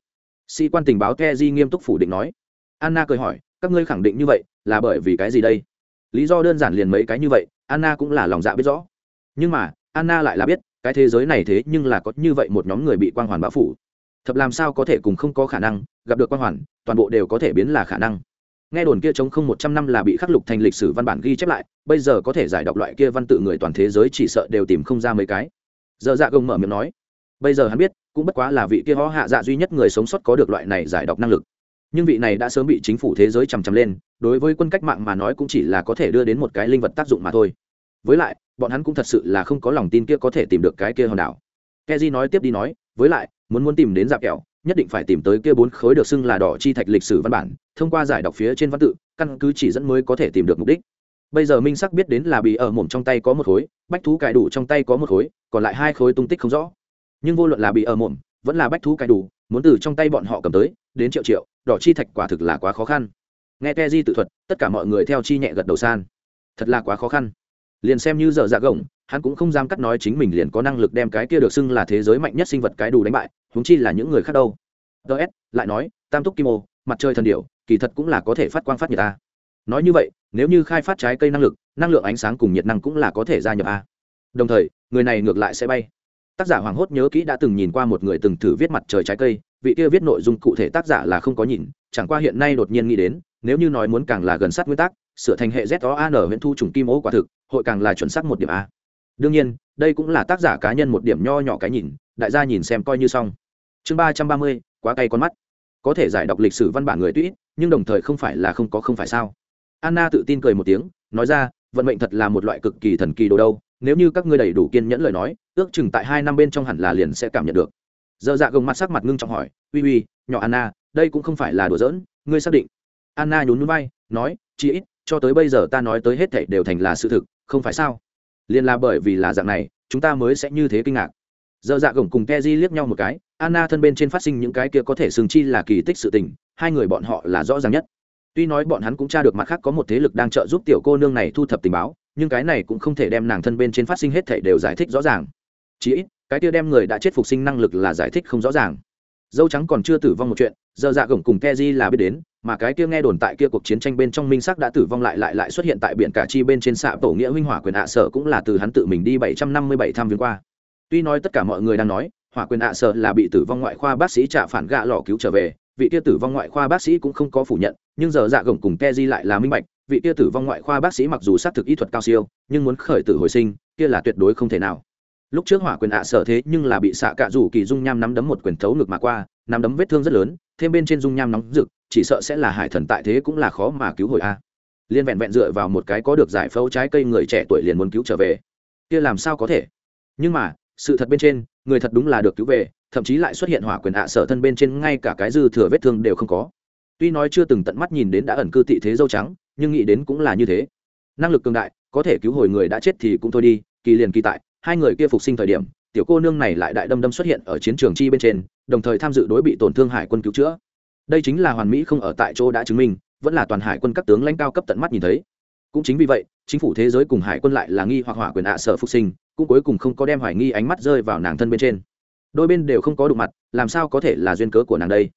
sĩ quan tình báo ke di nghiêm túc phủ định nói. Anna cười hỏi, các ngươi khẳng định như vậy, là bởi vì cái gì đây? Lý do đơn giản liền mấy cái như vậy, anna cũng là lòng dạ biết rõ. Nhưng mà, anna lại là biết, cái thế giới này thế nhưng là có như vậy một nhóm người bị quang hoàn bão phủ. Thật làm sao có thể cùng không có khả năng, gặp được quang hoàn, toàn bộ đều có thể biến là khả năng. Nghe đồn kia chống không một trăm năm là bị khắc lục thành lịch sử văn bản ghi chép lại, bây giờ có thể giải đọc loại kia văn tự người toàn thế giới chỉ sợ đều tìm không ra mấy cái. Giờ dạ gồng mở miệng nói bây giờ hắn biết, cũng bất quá là vị kia ho hạ dạ duy nhất người sống sót có được loại này giải đọc năng lực. Nhưng vị này đã sớm bị chính phủ thế giới chằm chằm lên, đối với quân cách mạng mà nói cũng chỉ là có thể đưa đến một cái linh vật tác dụng mà thôi. Với lại, bọn hắn cũng thật sự là không có lòng tin kia có thể tìm được cái kia hòn đảo. Keji nói tiếp đi nói, với lại, muốn muốn tìm đến dạp kẹo, nhất định phải tìm tới kia bốn khối được xưng là đỏ chi thạch lịch sử văn bản, thông qua giải đọc phía trên văn tự, căn cứ chỉ dẫn mới có thể tìm được mục đích. Bây giờ minh sắc biết đến là bị ở mồm trong tay có một khối, bách thú cải đủ trong tay có một khối, còn lại hai khối tung tích không rõ nhưng vô luận là bị ở mồm, vẫn là bách thú cải đủ, muốn từ trong tay bọn họ cầm tới, đến triệu triệu, đỏ chi thạch quả thực là quá khó khăn. Nghe te di tự thuật, tất cả mọi người theo chi nhẹ gật đầu san. Thật là quá khó khăn. Liền xem như giờ dạ gồng, hắn cũng không dám cắt nói chính mình liền có năng lực đem cái kia được xưng là thế giới mạnh nhất sinh vật cái đủ đánh bại húng chi là những người khác đâu. Ts lại nói, tam túc kim ô, mặt trời thần điệu kỳ thật cũng là có thể phát quang phát nhiệt ta nói như vậy, nếu như khai phát trái cây năng lực, năng lượng ánh sáng cùng nhiệt năng cũng là có thể gia nhập a. Đồng thời, người này ngược lại sẽ bay tác giả hoàng hốt nhớ kỹ đã từng nhìn qua một người từng thử viết mặt trời trái cây, vị kia viết nội dung cụ thể tác giả là không có nhìn, chẳng qua hiện nay đột nhiên nghĩ đến, nếu như nói muốn càng là gần sát nguyên tắc, sửa thành hệ z o an huyện thu trùng kim ô quả thực, hội càng là chuẩn xác một điểm a. Đương nhiên, đây cũng là tác giả cá nhân một điểm nho nhỏ cái nhìn, đại gia nhìn xem coi như xong. Chương ba trăm ba mươi, quá cay con mắt. Có thể giải đọc lịch sử văn bản người tuy nhưng đồng thời không phải là không có không phải sao. Anna tự tin cười một tiếng, nói ra, vận mệnh thật là một loại cực kỳ thần kỳ đồ đâu, nếu như các ngươi đầy đủ kiên nhẫn lời nói ước chừng tại hai năm bên trong hẳn là liền sẽ cảm nhận được. Dơ dạ gồng mặt sắc mặt ngưng trọng hỏi, uy uy, nhỏ anna, đây cũng không phải là đùa giỡn, ngươi xác định. Anna nhún núi bay nói, chỉ ít, cho tới bây giờ ta nói tới hết thảy đều thành là sự thực, không phải sao? Liền là bởi vì là dạng này, chúng ta mới sẽ như thế kinh ngạc. Dơ dạ gồng cùng keji liếc nhau một cái, anna thân bên trên phát sinh những cái kia có thể sừng chi là kỳ tích sự tình, hai người bọn họ là rõ ràng nhất. Tuy nói bọn hắn cũng tra được mặt khác có một thế lực đang trợ giúp tiểu cô nương này thu thập tình báo, nhưng cái này cũng không thể đem nàng thân bên trên phát sinh hết thảy đều giải thích rõ ràng chỉ ít, cái kia đem người đã chết phục sinh năng lực là giải thích không rõ ràng. Dâu trắng còn chưa tử vong một chuyện, giờ dạ gồng cùng keji là biết đến, mà cái kia nghe đồn tại kia cuộc chiến tranh bên trong minh sắc đã tử vong lại lại lại xuất hiện tại biển cả chi bên trên xạ tổ nghĩa huynh hỏa quyền hạ sở cũng là từ hắn tự mình đi bảy trăm năm mươi bảy thăm viếng qua. Tuy nói tất cả mọi người đang nói, hỏa quyền ạ sở là bị tử vong ngoại khoa bác sĩ trả phản gạ lò cứu trở về, vị kia tử vong ngoại khoa bác sĩ cũng không có phủ nhận, nhưng giờ dạ gồng cùng keji lại là minh bạch, vị kia tử vong ngoại khoa bác sĩ mặc dù xác thực y thuật cao siêu, nhưng muốn khởi tử hồi sinh, kia là tuyệt đối không thể nào lúc trước hỏa quyền ạ sở thế nhưng là bị xạ cạ rủ kỳ dung nham nắm đấm một quyền thấu ngực mà qua, nắm đấm vết thương rất lớn, thêm bên trên dung nham nóng rực, chỉ sợ sẽ là hải thần tại thế cũng là khó mà cứu hồi a. Liên vẹn vẹn dựa vào một cái có được giải phẫu trái cây người trẻ tuổi liền muốn cứu trở về. Kia làm sao có thể? Nhưng mà, sự thật bên trên, người thật đúng là được cứu về, thậm chí lại xuất hiện hỏa quyền ạ sở thân bên trên ngay cả cái dư thừa vết thương đều không có. Tuy nói chưa từng tận mắt nhìn đến đã ẩn cư tị thế dâu trắng, nhưng nghĩ đến cũng là như thế. Năng lực cường đại, có thể cứu hồi người đã chết thì cũng thôi đi, kỳ liền kỳ tại hai người kia phục sinh thời điểm, tiểu cô nương này lại đại đâm đâm xuất hiện ở chiến trường chi bên trên, đồng thời tham dự đối bị tổn thương hải quân cứu chữa. Đây chính là hoàn mỹ không ở tại chỗ đã chứng minh, vẫn là toàn hải quân các tướng lãnh cao cấp tận mắt nhìn thấy. Cũng chính vì vậy, chính phủ thế giới cùng hải quân lại là nghi hoặc hỏa quyền ạ sở phục sinh, cũng cuối cùng không có đem hoài nghi ánh mắt rơi vào nàng thân bên trên. Đôi bên đều không có đụng mặt, làm sao có thể là duyên cớ của nàng đây?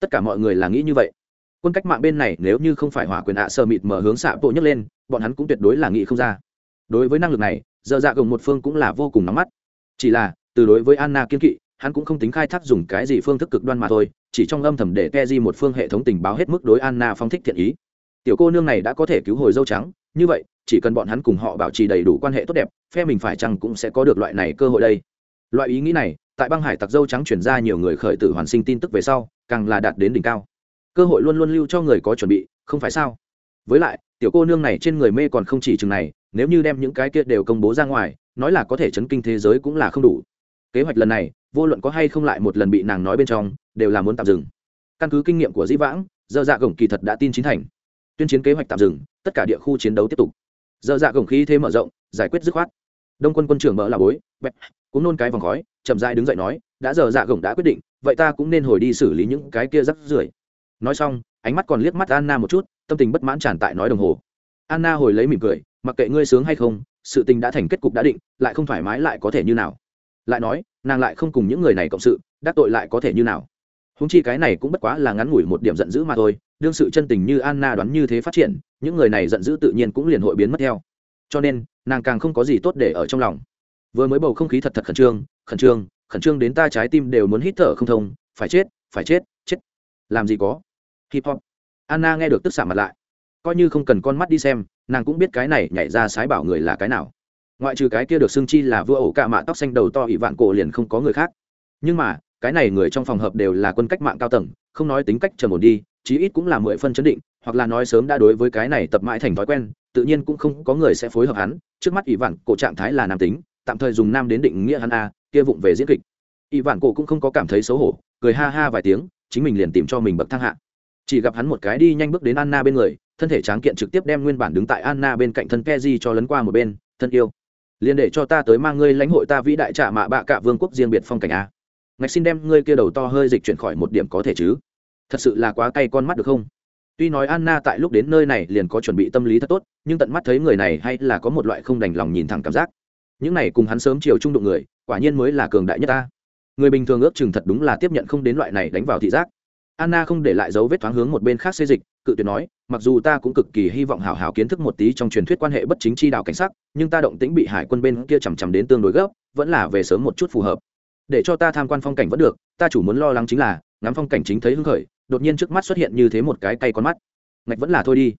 Tất cả mọi người là nghĩ như vậy. Quân cách mạng bên này nếu như không phải hỏa quyền ạ sở mịt mở hướng xạ bộ nhấc lên, bọn hắn cũng tuyệt đối là nghĩ không ra. Đối với năng lực này giờ dạ gồng một phương cũng là vô cùng nóng mắt. Chỉ là, từ đối với anna kiên kỵ, hắn cũng không tính khai thác dùng cái gì phương thức cực đoan mà thôi, chỉ trong âm thầm để ke di một phương hệ thống tình báo hết mức đối anna phong thích thiện ý. Tiểu cô nương này đã có thể cứu hồi dâu trắng, như vậy, chỉ cần bọn hắn cùng họ bảo trì đầy đủ quan hệ tốt đẹp, phe mình phải chăng cũng sẽ có được loại này cơ hội đây. Loại ý nghĩ này, tại băng hải tặc dâu trắng chuyển ra nhiều người khởi tử hoàn sinh tin tức về sau, càng là đạt đến đỉnh cao. Cơ hội luôn luôn lưu cho người có chuẩn bị, không phải sao? Với lại, tiểu cô nương này trên người mê còn không chỉ chừng này, nếu như đem những cái kia đều công bố ra ngoài, nói là có thể chấn kinh thế giới cũng là không đủ. Kế hoạch lần này, vô luận có hay không lại một lần bị nàng nói bên trong, đều là muốn tạm dừng. Căn cứ kinh nghiệm của dĩ vãng, dơ dạ gồng kỳ thật đã tin chính thành. Tuyên chiến kế hoạch tạm dừng, tất cả địa khu chiến đấu tiếp tục. Dơ dạ gồng khí thế mở rộng, giải quyết dứt khoát. Đông quân quân trưởng mở là bối, bẹp cũng nôn cái vòng khói, chậm dai đứng dậy nói, đã Dơ dạ gồng đã quyết định, vậy ta cũng nên hồi đi xử lý những cái kia rắc rưởi. Nói xong, ánh mắt còn liếc mắt anna một chút tâm tình bất mãn tràn tại nói đồng hồ. Anna hồi lấy mỉm cười, mặc kệ ngươi sướng hay không, sự tình đã thành kết cục đã định, lại không thoải mái lại có thể như nào. Lại nói, nàng lại không cùng những người này cộng sự, đắc tội lại có thể như nào. Húng chi cái này cũng bất quá là ngắn ngủi một điểm giận dữ mà thôi, đương sự chân tình như anna đoán như thế phát triển, những người này giận dữ tự nhiên cũng liền hội biến mất theo. Cho nên, nàng càng không có gì tốt để ở trong lòng. Vừa mới bầu không khí thật thật khẩn trương khẩn trương khẩn trương đến ta trái tim đều muốn hít thở không thông, phải chết phải chết chết. Làm gì có? Hip hop anna nghe được tức xạ mặt lại. Coi như không cần con mắt đi xem, nàng cũng biết cái này nhảy ra sái bảo người là cái nào. Ngoại trừ cái kia được xưng chi là vua ổ cạ mạ tóc xanh đầu to ỵ vạn cổ liền không có người khác. Nhưng mà, cái này người trong phòng hợp đều là quân cách mạng cao tầng, không nói tính cách trầm ổn đi, chí ít cũng là mười phân chấn định, hoặc là nói sớm đã đối với cái này tập mãi thành thói quen, tự nhiên cũng không có người sẽ phối hợp hắn. Trước mắt ỷ vạn cổ trạng thái là nam tính, tạm thời dùng nam đến định nghĩa hắn a, kia vụng về diễn kịch. Ỷ vạn cổ cũng không có cảm thấy xấu hổ, cười ha ha vài tiếng, chính mình liền tìm cho mình bậc thang hạ chỉ gặp hắn một cái đi nhanh bước đến anna bên người, thân thể tráng kiện trực tiếp đem nguyên bản đứng tại anna bên cạnh thân keji cho lấn qua một bên, thân yêu, liền để cho ta tới mang ngươi lãnh hội ta vĩ đại trả mạ bạ cả vương quốc riêng biệt phong cảnh a. Ngạch xin đem ngươi kia đầu to hơi dịch chuyển khỏi một điểm có thể chứ? Thật sự là quá cay con mắt được không? Tuy nói anna tại lúc đến nơi này liền có chuẩn bị tâm lý thật tốt, nhưng tận mắt thấy người này hay là có một loại không đành lòng nhìn thẳng cảm giác. Những này cùng hắn sớm chiều trung đụng người, quả nhiên mới là cường đại nhất ta. Người bình thường ước chừng thật đúng là tiếp nhận không đến loại này đánh vào thị giác anna không để lại dấu vết thoáng hướng một bên khác xê dịch, cự tuyệt nói, mặc dù ta cũng cực kỳ hy vọng hảo hảo kiến thức một tí trong truyền thuyết quan hệ bất chính chi đạo cảnh sát nhưng ta động tĩnh bị hải quân bên kia chằm chằm đến tương đối gấp, vẫn là về sớm một chút phù hợp. Để cho ta tham quan phong cảnh vẫn được, ta chủ muốn lo lắng chính là, ngắm phong cảnh chính thấy hưng khởi, đột nhiên trước mắt xuất hiện như thế một cái cay con mắt. Ngạch vẫn là thôi đi.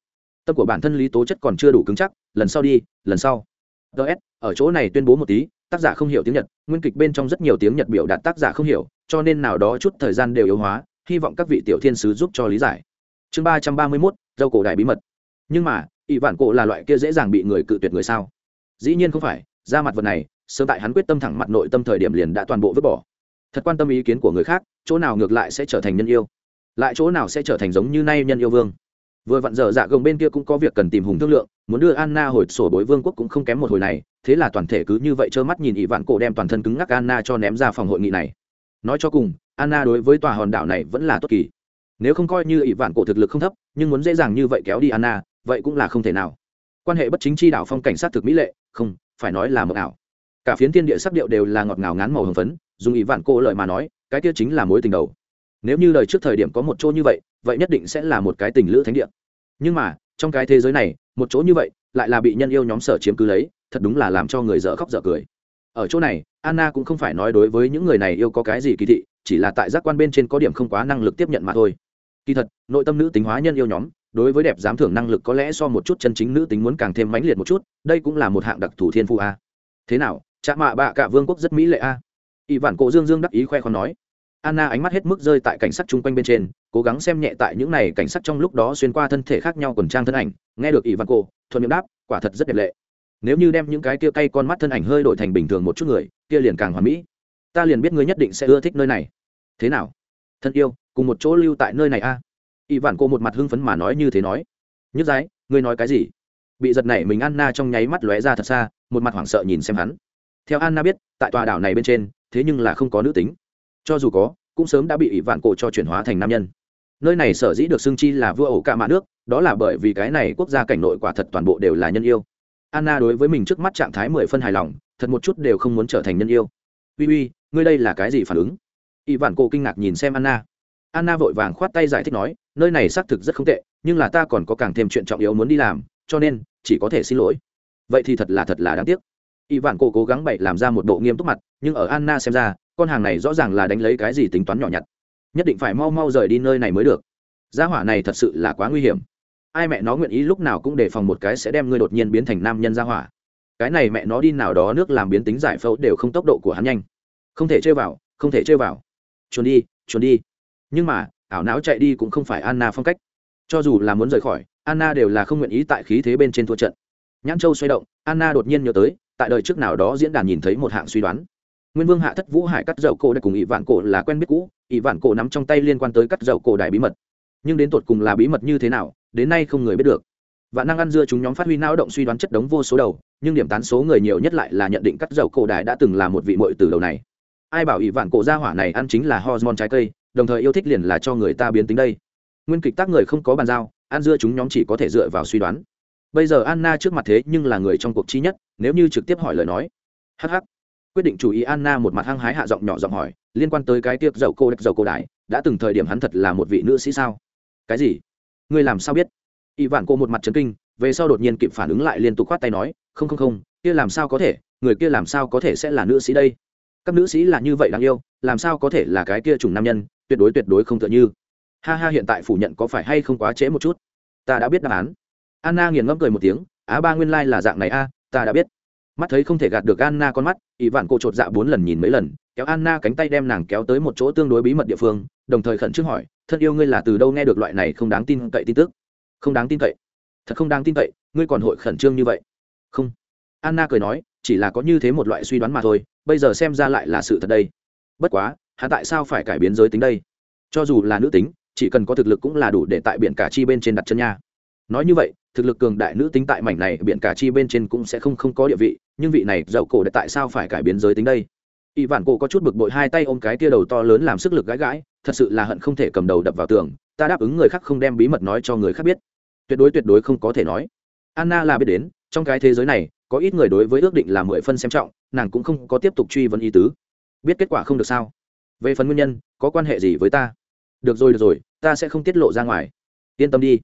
Tâm của bản thân lý tố chất còn chưa đủ cứng chắc, lần sau đi, lần sau. Ts ở chỗ này tuyên bố một tí, tác giả không hiểu tiếng nhật, nguyên kịch bên trong rất nhiều tiếng nhật biểu đạt tác giả không hiểu, cho nên nào đó chút thời gian đều yếu hóa hy vọng các vị tiểu thiên sứ giúp cho lý giải. Chương ba trăm ba mươi mốt, dâu cổ đại bí mật. Nhưng mà, ỷ vạn cổ là loại kia dễ dàng bị người cự tuyệt người sao? Dĩ nhiên không phải, ra mặt vật này, sớm tại hắn quyết tâm thẳng mặt nội tâm thời điểm liền đã toàn bộ vứt bỏ. Thật quan tâm ý kiến của người khác, chỗ nào ngược lại sẽ trở thành nhân yêu? Lại chỗ nào sẽ trở thành giống như nay nhân yêu vương? Vừa vặn dở dạ gồng bên kia cũng có việc cần tìm hùng thương lượng, muốn đưa anna hồi sổ bối vương quốc cũng không kém một hồi này, thế là toàn thể cứ như vậy trơ mắt nhìn ỷ vạn cổ đem toàn thân cứng ngắc anna cho ném ra phòng hội nghị này. Nói cho cùng anna đối với tòa hòn đảo này vẫn là tốt kỳ. Nếu không coi như ỷ vạn cổ thực lực không thấp, nhưng muốn dễ dàng như vậy kéo đi anna, vậy cũng là không thể nào. Quan hệ bất chính chi đảo phong cảnh sát thực mỹ lệ, không, phải nói là mộng ảo. Cả phiến thiên địa sắc điệu đều là ngọt ngào ngán màu hồng phấn, dùng ỷ vạn cổ lời mà nói, cái kia chính là mối tình đầu. Nếu như lời trước thời điểm có một chỗ như vậy vậy nhất định sẽ là một cái tình lữ thánh địa. Nhưng mà, trong cái thế giới này, một chỗ như vậy, lại là bị nhân yêu nhóm sở chiếm cứ lấy, thật đúng là làm cho người dở khóc dở cười ở chỗ này, anna cũng không phải nói đối với những người này yêu có cái gì kỳ thị, chỉ là tại giác quan bên trên có điểm không quá năng lực tiếp nhận mà thôi. Kỳ thật, nội tâm nữ tính hóa nhân yêu nhóm, đối với đẹp giám thưởng năng lực có lẽ so một chút chân chính nữ tính muốn càng thêm mãnh liệt một chút, đây cũng là một hạng đặc thù thiên phụ a. Thế nào chạ mạ bạ cả vương quốc rất mỹ lệ a? Ỷ vạn cổ dương dương đắc ý khoe khoan nói. Anna ánh mắt hết mức rơi tại cảnh sắc chung quanh bên trên, cố gắng xem nhẹ tại những này cảnh sắc trong lúc đó xuyên qua thân thể khác nhau quần trang thân ảnh, nghe được ỷ vạn cổ, thuận miệng đáp, quả thật rất đẹp lệ nếu như đem những cái kia cay con mắt thân ảnh hơi đổi thành bình thường một chút người, kia liền càng hoàn mỹ. Ta liền biết ngươi nhất định sẽ ưa thích nơi này. Thế nào? Thân yêu, cùng một chỗ lưu tại nơi này a? Y vạn cô một mặt hưng phấn mà nói như thế nói. Nhức dái, ngươi nói cái gì? Bị giật này mình anna trong nháy mắt lóe ra thật xa, một mặt hoảng sợ nhìn xem hắn. Theo anna biết, tại tòa đảo này bên trên, thế nhưng là không có nữ tính. Cho dù có, cũng sớm đã bị ỷ vạn cổ cho chuyển hóa thành nam nhân. Nơi này sở dĩ được xưng chi là vua ổ ca mạ nước, đó là bởi vì cái này quốc gia cảnh nội quả thật toàn bộ đều là nhân yêu anna đối với mình trước mắt trạng thái mười phân hài lòng, thật một chút đều không muốn trở thành nhân yêu. Uy uy, ngươi đây là cái gì phản ứng? Y vạn cổ kinh ngạc nhìn xem anna. Anna vội vàng khoát tay giải thích nói, nơi này xác thực rất không tệ, nhưng là ta còn có càng thêm chuyện trọng yếu muốn đi làm, cho nên chỉ có thể xin lỗi. Vậy thì thật là thật là đáng tiếc. Y vạn cô cố gắng bậy làm ra một bộ nghiêm túc mặt, nhưng ở anna xem ra, con hàng này rõ ràng là đánh lấy cái gì tính toán nhỏ nhặt. Nhất định phải mau mau rời đi nơi này mới được. Gia hỏa này thật sự là quá nguy hiểm ai mẹ nó nguyện ý lúc nào cũng đề phòng một cái sẽ đem ngươi đột nhiên biến thành nam nhân ra hỏa. Cái này mẹ nó đi nào đó nước làm biến tính giải phẫu đều không tốc độ của hắn nhanh. Không thể chơi vào, không thể chơi vào. Chuồn đi chuồn đi. Nhưng mà, ảo não chạy đi cũng không phải anna phong cách. Cho dù là muốn rời khỏi, anna đều là không nguyện ý tại khí thế bên trên thua trận. Nhãn châu xoay động, anna đột nhiên nhớ tới, tại đời trước nào đó diễn đàn nhìn thấy một hạng suy đoán. Nguyên vương hạ thất vũ hải cắt dậu cổ đại cùng ỷ vạn cổ là quen biết cũ, ỷ vạn cổ nắm trong tay liên quan tới cắt dậu cổ đại bí mật. Nhưng đến tột cùng là bí mật như thế nào đến nay không người biết được. Vạn năng ăn dưa chúng nhóm phát huy não động suy đoán chất đống vô số đầu, nhưng điểm tán số người nhiều nhất lại là nhận định cắt dậu cổ đại đã từng là một vị mội từ đầu này. Ai bảo ỷ vạn cổ gia hỏa này ăn chính là hormone trái cây, đồng thời yêu thích liền là cho người ta biến tính đây. Nguyên kịch tác người không có bàn giao, ăn dưa chúng nhóm chỉ có thể dựa vào suy đoán. Bây giờ anna trước mặt thế nhưng là người trong cuộc chi nhất, nếu như trực tiếp hỏi lời nói. Hh quyết định chú ý anna một mặt hăng hái hạ giọng nhỏ giọng hỏi, liên quan tới cái tiệc dầu cô đạch dầu cô đại, đã từng thời điểm hắn thật là một vị nữ sĩ sao? Cái gì? Ngươi làm sao biết? Y vạn cô một mặt trấn kinh, về sau đột nhiên kịp phản ứng lại liên tục khoát tay nói, không không không, kia làm sao có thể, người kia làm sao có thể sẽ là nữ sĩ đây? Các nữ sĩ là như vậy đáng yêu, làm sao có thể là cái kia chủng nam nhân, tuyệt đối tuyệt đối không tựa như. Ha ha, hiện tại phủ nhận có phải hay không quá trễ một chút? Ta đã biết đáp án. Anna nghiền ngẫm cười một tiếng, á ba nguyên lai、like、là dạng này a, ta đã biết. Mắt thấy không thể gạt được anna con mắt ỷ vạn cô chột dạ bốn lần nhìn mấy lần, kéo anna cánh tay đem nàng kéo tới một chỗ tương đối bí mật địa phương, đồng thời khẩn trương hỏi thân yêu ngươi là từ đâu nghe được loại này không đáng tin cậy tin tức? Không đáng tin cậy? Thật không đáng tin cậy, ngươi còn hội khẩn trương như vậy? Không. Anna cười nói, chỉ là có như thế một loại suy đoán mà thôi, bây giờ xem ra lại là sự thật đây. Bất quá, hắn tại sao phải cải biến giới tính đây? Cho dù là nữ tính, chỉ cần có thực lực cũng là đủ để tại biển cả chi bên trên đặt chân nha. Nói như vậy, thực lực cường đại nữ tính tại mảnh này biển cả chi bên trên cũng sẽ không không có địa vị, nhưng vị này, dậu cổ tại sao phải cải biến giới tính đây? Y vạn cổ có chút bực bội hai tay ôm cái tia đầu to lớn làm sức lực gãi gãi thật sự là hận không thể cầm đầu đập vào tường, ta đáp ứng người khác không đem bí mật nói cho người khác biết. Tuyệt đối tuyệt đối không có thể nói. Anna là biết đến, trong cái thế giới này, có ít người đối với ước định là mười phân xem trọng, nàng cũng không có tiếp tục truy vấn ý tứ. Biết kết quả không được sao? Về phần nguyên nhân, có quan hệ gì với ta? Được rồi được rồi, ta sẽ không tiết lộ ra ngoài. Yên tâm đi.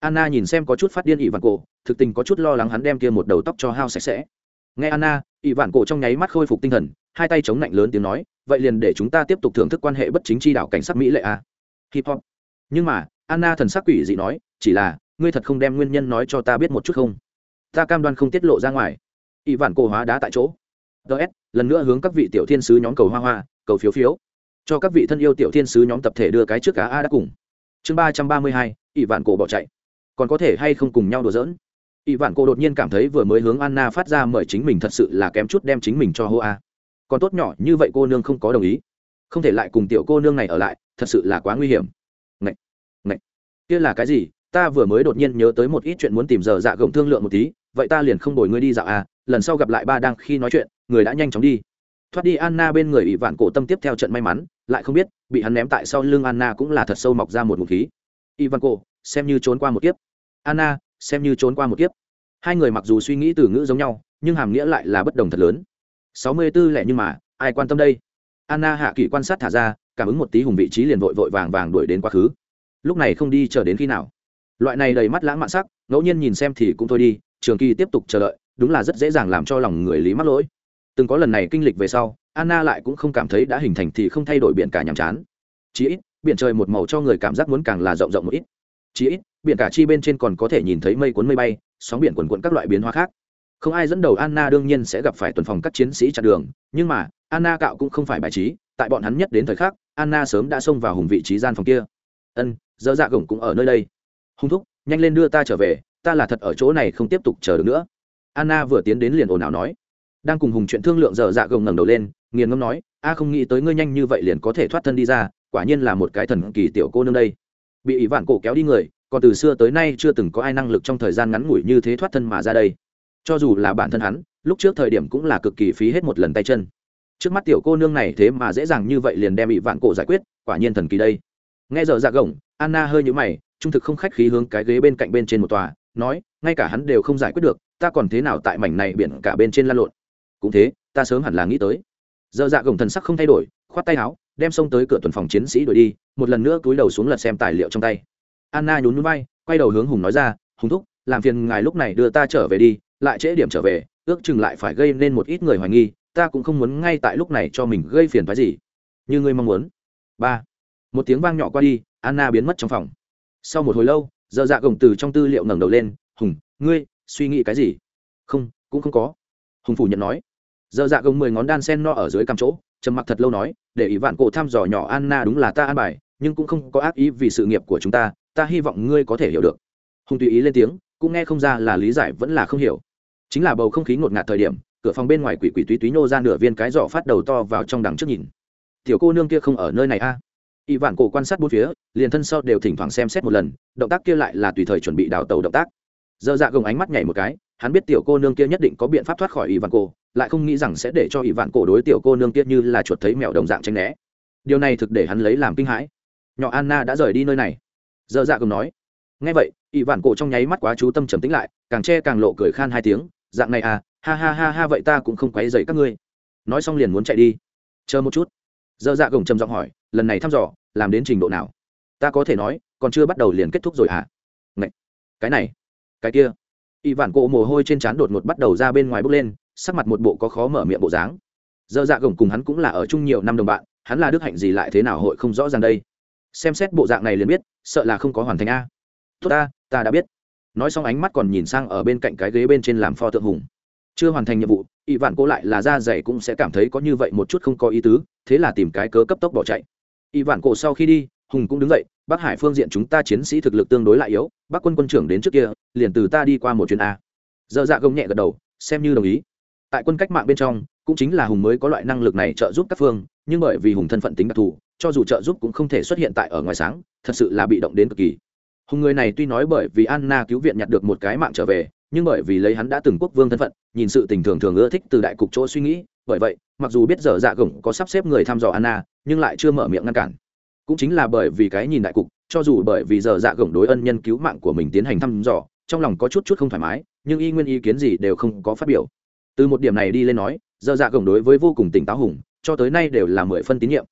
Anna nhìn xem có chút phát điên ỷ vạn cổ, thực tình có chút lo lắng hắn đem kia một đầu tóc cho hao sạch sẽ. Nghe anna, ỷ vạn cổ trong nháy mắt khôi phục tinh thần, hai tay chống lạnh lớn tiếng nói vậy liền để chúng ta tiếp tục thưởng thức quan hệ bất chính chi đạo cảnh sát mỹ lệ a hip hop. Nhưng mà, anna thần sắc quỷ dị nói, chỉ là, ngươi thật không đem nguyên nhân nói cho ta biết một chút không? Ta cam đoan không tiết lộ ra ngoài. Ỷ vạn cổ hóa đá tại chỗ. Ts lần nữa hướng các vị tiểu thiên sứ nhóm cầu hoa hoa, cầu phiếu phiếu. Cho các vị thân yêu tiểu thiên sứ nhóm tập thể đưa cái trước cá a đã cùng. Chương ba trăm ba mươi hai ỷ vạn cổ bỏ chạy. Còn có thể hay không cùng nhau đùa giỡn? Ỷ vạn cổ đột nhiên cảm thấy vừa mới hướng anna phát ra mời chính mình thật sự là kém chút đem chính mình cho hô a còn tốt nhỏ như vậy cô nương không có đồng ý. Không thể lại cùng tiểu cô nương này ở lại, thật sự là quá nguy hiểm. Ngậy! Ngậy! kia là cái gì? Ta vừa mới đột nhiên nhớ tới một ít chuyện muốn tìm giờ dạ gồng thương lượng một tí, vậy ta liền không đổi ngươi đi dạo à? Lần sau gặp lại ba đang khi nói chuyện, người đã nhanh chóng đi. Thoát đi anna bên người ỷ vạn cổ tâm tiếp theo trận may mắn, lại không biết, bị hắn ném tại sau lưng anna cũng là thật sâu mọc ra một ngụm khí. Ivan cổ, xem như trốn qua một kiếp. Anna, xem như trốn qua một kiếp. Hai người mặc dù suy nghĩ từ ngữ giống nhau, nhưng hàm nghĩa lại là bất đồng thật lớn sáu mươi tư lẻ nhưng mà, ai quan tâm đây? Anna hạ kỳ quan sát thả ra, cảm ứng một tí hùng vị trí liền vội vội vàng vàng đuổi đến quá khứ. Lúc này không đi chờ đến khi nào? Loại này đầy mắt lãng mạn sắc, ngẫu nhiên nhìn xem thì cũng thôi đi, trường kỳ tiếp tục chờ đợi, đúng là rất dễ dàng làm cho lòng người lý mắc lỗi. Từng có lần này kinh lịch về sau, anna lại cũng không cảm thấy đã hình thành thì không thay đổi biển cả nhàm chán. Chí ít, biển trời một màu cho người cảm giác muốn càng là rộng rộng một ít. Chí ít, biển cả chi bên trên còn có thể nhìn thấy mây cuốn mây bay, sóng biển quần quận các loại biến hóa khác không ai dẫn đầu anna đương nhiên sẽ gặp phải tuần phòng các chiến sĩ chặn đường, nhưng mà, anna cạo cũng không phải bài trí, tại bọn hắn nhất đến thời khắc, anna sớm đã xông vào hùng vị trí gian phòng kia. Ân dơ dạ gồng cũng ở nơi đây. Hung thúc, nhanh lên đưa ta trở về, ta là thật ở chỗ này không tiếp tục chờ được nữa. Anna vừa tiến đến liền ồn ào nói. Đang cùng hùng chuyện thương lượng dở dạ gồng ngẩng đầu lên, nghiền ngâm nói, a, không nghĩ tới ngươi nhanh như vậy liền có thể thoát thân đi ra, quả nhiên là một cái thần kỳ tiểu cô nương đây. Bị ỷ vạn cổ kéo đi người, còn từ xưa tới nay chưa từng có ai năng lực trong thời gian ngắn ngủi như thế thoát thân mà ra đây cho dù là bản thân hắn, lúc trước thời điểm cũng là cực kỳ phí hết một lần tay chân. Trước mắt tiểu cô nương này thế mà dễ dàng như vậy liền đem bị vạn cổ giải quyết, quả nhiên thần kỳ đây. Nghe giờ dạ gồng, anna hơi nhũ mày, trung thực không khách khí hướng cái ghế bên cạnh bên trên một tòa, nói, ngay cả hắn đều không giải quyết được, ta còn thế nào tại mảnh này biển cả bên trên lan lộn? Cũng thế, ta sớm hẳn là nghĩ tới. Giờ dạ gồng thần sắc không thay đổi, khoát tay áo, đem xông tới cửa tuần phòng chiến sĩ đuổi đi, một lần nữa cúi đầu xuống lật xem tài liệu trong tay. Anna nhún núi bay quay đầu hướng hùng nói ra, hùng thúc, làm phiền ngài lúc này đưa ta trở về đi lại trễ điểm trở về, ước chừng lại phải gây nên một ít người hoài nghi, ta cũng không muốn ngay tại lúc này cho mình gây phiền phái gì. Như ngươi mong muốn. Ba. Một tiếng vang nhỏ qua đi, anna biến mất trong phòng. Sau một hồi lâu dơ dạ gồng từ trong tư liệu ngẩng đầu lên, hùng, ngươi suy nghĩ cái gì? Không, cũng không có. Hùng phủ nhận nói. Dơ dạ gồng mười ngón đan sen no ở dưới cằm chỗ, trầm mặc thật lâu nói, để ý vạn cổ thăm dò nhỏ anna đúng là ta an bài, nhưng cũng không có ác ý vì sự nghiệp của chúng ta ta hy vọng ngươi có thể hiểu được. Hùng tùy ý lên tiếng, cũng nghe không ra là lý giải vẫn là không hiểu chính là bầu không khí ngột ngạt thời điểm, cửa phòng bên ngoài quỷ quỷ túy túy nô ra nửa viên cái giỏ phát đầu to vào trong đằng trước nhìn. Tiểu cô nương kia không ở nơi này a. À? y vạn cổ quan sát bốn phía, liền thân sau đều thỉnh thoảng xem xét một lần, động tác kia lại là tùy thời chuẩn bị đào tàu động tác. Dơ dạ gồng ánh mắt nhảy một cái, hắn biết tiểu cô nương kia nhất định có biện pháp thoát khỏi y vạn cổ, lại không nghĩ rằng sẽ để cho y vạn cổ đối tiểu cô nương kia như là chuột thấy mèo đồng dạng tranh né. Điều này thực để hắn lấy làm kinh hãi. Nhỏ anna đã rời đi nơi này. Dơ dạ gồng nói. Ngay vậy, y vạn cổ trong nháy mắt quá chú tâm trầm tĩnh lại càng che càng lộ cười khan hai tiếng, dạng này à ha ha ha ha, vậy ta cũng không quấy dậy các ngươi. Nói xong liền muốn chạy đi. Chờ một chút. Dơ dạ gồng trầm giọng hỏi, lần này thăm dò, làm đến trình độ nào? Ta có thể nói, còn chưa bắt đầu liền kết thúc rồi hả? Này cái này, cái kia. Y vạn cộ mồ hôi trên trán đột ngột bắt đầu ra bên ngoài bốc lên, sắc mặt một bộ có khó mở miệng bộ dáng. Dơ dạ gồng cùng hắn cũng là ở chung nhiều năm đồng bạn, hắn là đức hạnh gì lại thế nào hội không rõ ràng đây? Xem xét bộ dạng này liền biết, sợ là không có hoàn thành a. Tốt ta ta đã biết nói xong ánh mắt còn nhìn sang ở bên cạnh cái ghế bên trên làm pho tượng hùng. Chưa hoàn thành nhiệm vụ ỵ vạn cô lại là da dày cũng sẽ cảm thấy có như vậy một chút không có ý tứ, thế là tìm cái cớ cấp tốc bỏ chạy. Ỵ vạn cổ sau khi đi, hùng cũng đứng dậy bắc hải phương diện chúng ta chiến sĩ thực lực tương đối lại yếu bắc quân quân trưởng đến trước kia, liền từ ta đi qua một chuyến a. Dơ dạ gông nhẹ gật đầu, xem như đồng ý. Tại quân cách mạng bên trong, cũng chính là hùng mới có loại năng lực này trợ giúp các phương, nhưng bởi vì hùng thân phận tính đặc thù, cho dù trợ giúp cũng không thể xuất hiện tại ở ngoài sáng, thật sự là bị động đến cực kỳ hùng người này tuy nói bởi vì anna cứu viện nhặt được một cái mạng trở về, nhưng bởi vì lấy hắn đã từng quốc vương thân phận, nhìn sự tình thường thường ưa thích từ đại cục chỗ suy nghĩ, bởi vậy, mặc dù biết dở dạ gồng có sắp xếp người thăm dò anna, nhưng lại chưa mở miệng ngăn cản. Cũng chính là bởi vì cái nhìn đại cục, cho dù bởi vì dở dạ gồng đối ân nhân cứu mạng của mình tiến hành thăm dò, trong lòng có chút chút không thoải mái, nhưng y nguyên ý kiến gì đều không có phát biểu. Từ một điểm này đi lên nói dở dạ gồng đối với vô cùng tỉnh táo hùng, cho tới nay đều là mười phân tín nhiệm.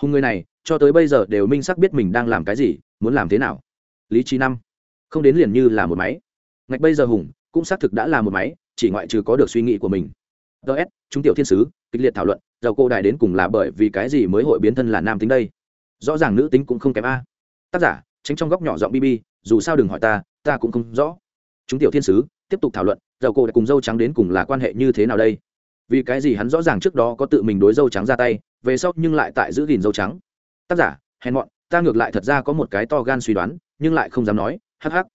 Hùng người này, cho tới bây giờ đều minh xác biết mình đang làm cái gì, muốn làm thế nào lý trí năm. Không đến liền như là một máy. Ngạch bây giờ hùng, cũng xác thực đã là một máy, chỉ ngoại trừ có được suy nghĩ của mình. Ts chúng tiểu thiên sứ, kịch liệt thảo luận, dầu cô đài đến cùng là bởi vì cái gì mới hội biến thân là nam tính đây? Rõ ràng nữ tính cũng không kém a. Tác giả, tránh trong góc nhỏ giọng bb dù sao đừng hỏi ta ta cũng không rõ. Chúng tiểu thiên sứ, tiếp tục thảo luận, dầu cô đài cùng dâu trắng đến cùng là quan hệ như thế nào đây? Vì cái gì hắn rõ ràng trước đó có tự mình đối dâu trắng ra tay, về sau nhưng lại tại giữ gìn dâu trắng? Tác giả, hèn mọn ta ngược lại thật ra có một cái to gan suy đoán, nhưng lại không dám nói, hắc hắc.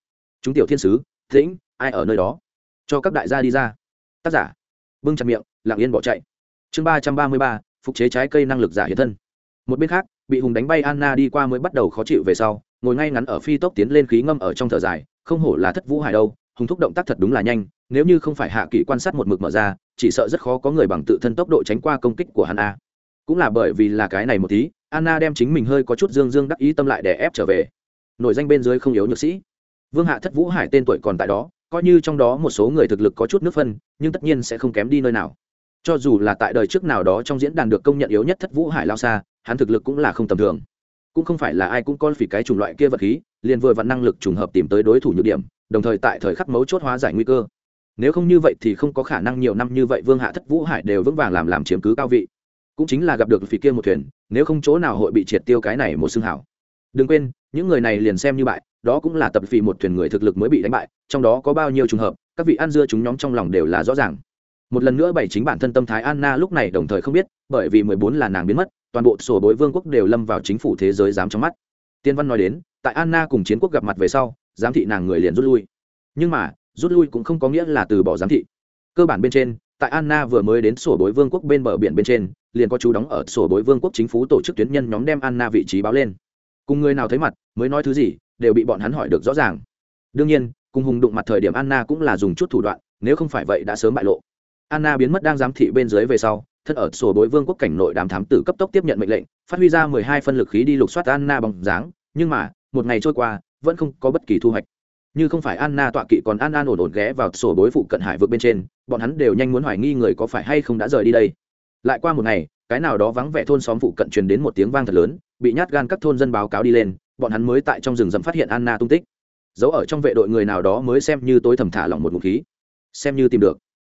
Chúng tiểu thiên sứ, tĩnh, ai ở nơi đó? Cho các đại gia đi ra. Tác giả, bưng chặt miệng, lặng yên bỏ chạy. Chương ba trăm ba mươi ba, phục chế trái cây năng lực giả hiện thân. Một bên khác, bị hùng đánh bay anna đi qua mới bắt đầu khó chịu về sau, ngồi ngay ngắn ở phi tốc tiến lên khí ngâm ở trong thở dài, không hổ là thất vũ hải đâu, hùng thúc động tác thật đúng là nhanh, nếu như không phải hạ kỷ quan sát một mực mở ra, chỉ sợ rất khó có người bằng tự thân tốc độ tránh qua công kích của hắn a. Cũng là bởi vì là cái này một tí anna đem chính mình hơi có chút dương dương đắc ý tâm lại để ép trở về. Nổi danh bên dưới không yếu nhược sĩ. Vương hạ thất vũ hải tên tuổi còn tại đó, coi như trong đó một số người thực lực có chút nước phân, nhưng tất nhiên sẽ không kém đi nơi nào. Cho dù là tại đời trước nào đó trong diễn đàn được công nhận yếu nhất thất vũ hải lao xa, hắn thực lực cũng là không tầm thường. Cũng không phải là ai cũng con phỉ cái chủng loại kia vật khí, liền vừa vặn năng lực trùng hợp tìm tới đối thủ nhược điểm, đồng thời tại thời khắc mấu chốt hóa giải nguy cơ. Nếu không như vậy thì không có khả năng nhiều năm như vậy vương hạ thất vũ hải đều vững vàng làm làm chiếm cứ cao vị. Cũng chính là gặp được phỉ kia một thuyền nếu không chỗ nào hội bị triệt tiêu cái này một xương hảo. Đừng quên, những người này liền xem như bại, đó cũng là tập vì một thuyền người thực lực mới bị đánh bại, trong đó có bao nhiêu trường hợp, các vị ăn dưa chúng nhóm trong lòng đều là rõ ràng. Một lần nữa bảy chính bản thân tâm thái anna lúc này đồng thời không biết, bởi vì mười bốn là nàng biến mất, toàn bộ sổ bối vương quốc đều lâm vào chính phủ thế giới dám trong mắt. Tiên văn nói đến, tại anna cùng chiến quốc gặp mặt về sau, giám thị nàng người liền rút lui. Nhưng mà, rút lui cũng không có nghĩa là từ bỏ giám thị cơ bản bên trên, tại anna vừa mới đến sổ bối vương quốc bên bờ biển bên trên, liền có chú đóng ở sổ bối vương quốc chính phủ tổ chức tuyến nhân nhóm đem anna vị trí báo lên. Cùng người nào thấy mặt, mới nói thứ gì, đều bị bọn hắn hỏi được rõ ràng. Đương nhiên, cùng hùng đụng mặt thời điểm anna cũng là dùng chút thủ đoạn, nếu không phải vậy đã sớm bại lộ. Anna biến mất đang giám thị bên dưới về sau thân ở sổ bối vương quốc cảnh nội đàm thám tử cấp tốc tiếp nhận mệnh lệnh, phát huy ra mười hai phân lực khí đi lục soát anna bằng dáng, nhưng mà, một ngày trôi qua, vẫn không có bất kỳ thu hoạch như không phải anna tọa kỵ còn an an ổn ổn ghé vào sổ bối phụ cận hải vượt bên trên, bọn hắn đều nhanh muốn hoài nghi người có phải hay không đã rời đi đây. Lại qua một ngày, cái nào đó vắng vẻ thôn xóm phụ cận truyền đến một tiếng vang thật lớn, bị nhát gan các thôn dân báo cáo đi lên, bọn hắn mới tại trong rừng rậm phát hiện anna tung tích. Giấu ở trong vệ đội người nào đó mới xem như tối thầm thả lỏng một ngụ khí. Xem như tìm được.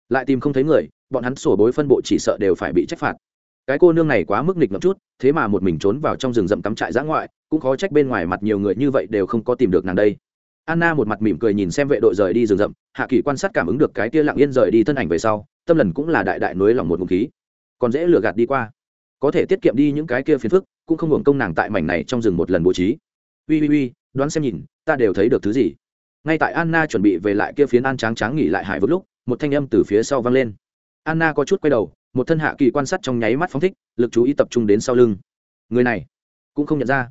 Lại tìm không thấy người, bọn hắn sổ bối phân bộ chỉ sợ đều phải bị trách phạt. Cái cô nương này quá mức nghịch ngợm chút, thế mà một mình trốn vào trong rừng rậm cắm trại giã ngoại, cũng khó trách bên ngoài mặt nhiều người như vậy đều không có tìm được nàng đây anna một mặt mỉm cười nhìn xem vệ đội rời đi rừng rậm, hạ kỳ quan sát cảm ứng được cái tia lặng yên rời đi thân ảnh về sau, tâm lần cũng là đại đại nối lòng một ngụm khí. Còn dễ lừa gạt đi qua. Có thể tiết kiệm đi những cái kia phiền phức, cũng không hưởng công nàng tại mảnh này trong rừng một lần bố trí. Ui ui ui, đoán xem nhìn, ta đều thấy được thứ gì. Ngay tại anna chuẩn bị về lại kia phiến an tráng tráng nghỉ lại hải vực lúc, một thanh âm từ phía sau vang lên. Anna có chút quay đầu, một thân hạ kỳ quan sát trong nháy mắt phóng thích, lực chú ý tập trung đến sau lưng. Người này cũng không nhận ra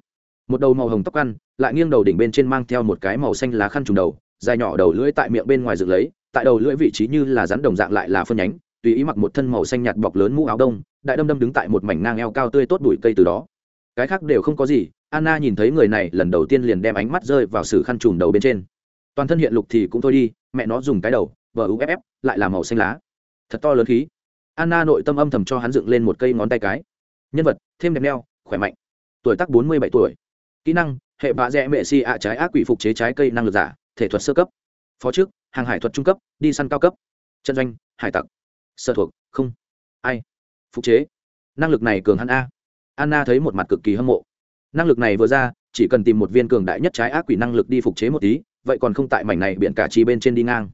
một đầu màu hồng tóc ăn, lại nghiêng đầu đỉnh bên trên mang theo một cái màu xanh lá khăn trùng đầu, dài nhỏ đầu lưỡi tại miệng bên ngoài dựng lấy, tại đầu lưỡi vị trí như là rắn đồng dạng lại là phân nhánh, tùy ý mặc một thân màu xanh nhạt bọc lớn mũ áo đông, đại đâm đâm đứng tại một mảnh ngang eo cao tươi tốt bụi cây từ đó. Cái khác đều không có gì, anna nhìn thấy người này, lần đầu tiên liền đem ánh mắt rơi vào sử khăn trùm đầu bên trên. Toàn thân hiện lục thì cũng thôi đi, mẹ nó dùng cái đầu, vờ uff lại là màu xanh lá. Thật to lớn khí. Anna nội tâm âm thầm cho hắn dựng lên một cây ngón tay cái. Nhân vật, thêm đẹp neo, khỏe mạnh. Tuổi tác bốn mươi bảy tuổi kỹ năng, hệ bạ rẽ mệ si ạ trái ác quỷ phục chế trái cây năng lực giả, thể thuật sơ cấp. Phó chức hàng hải thuật trung cấp, đi săn cao cấp. Trận doanh, hải tặc. Sơ thuộc, không. Ai? Phục chế. Năng lực này cường hắn a. Anna thấy một mặt cực kỳ hâm mộ. Năng lực này vừa ra, chỉ cần tìm một viên cường đại nhất trái ác quỷ năng lực đi phục chế một tí, vậy còn không tại mảnh này biển cả chi bên trên đi ngang.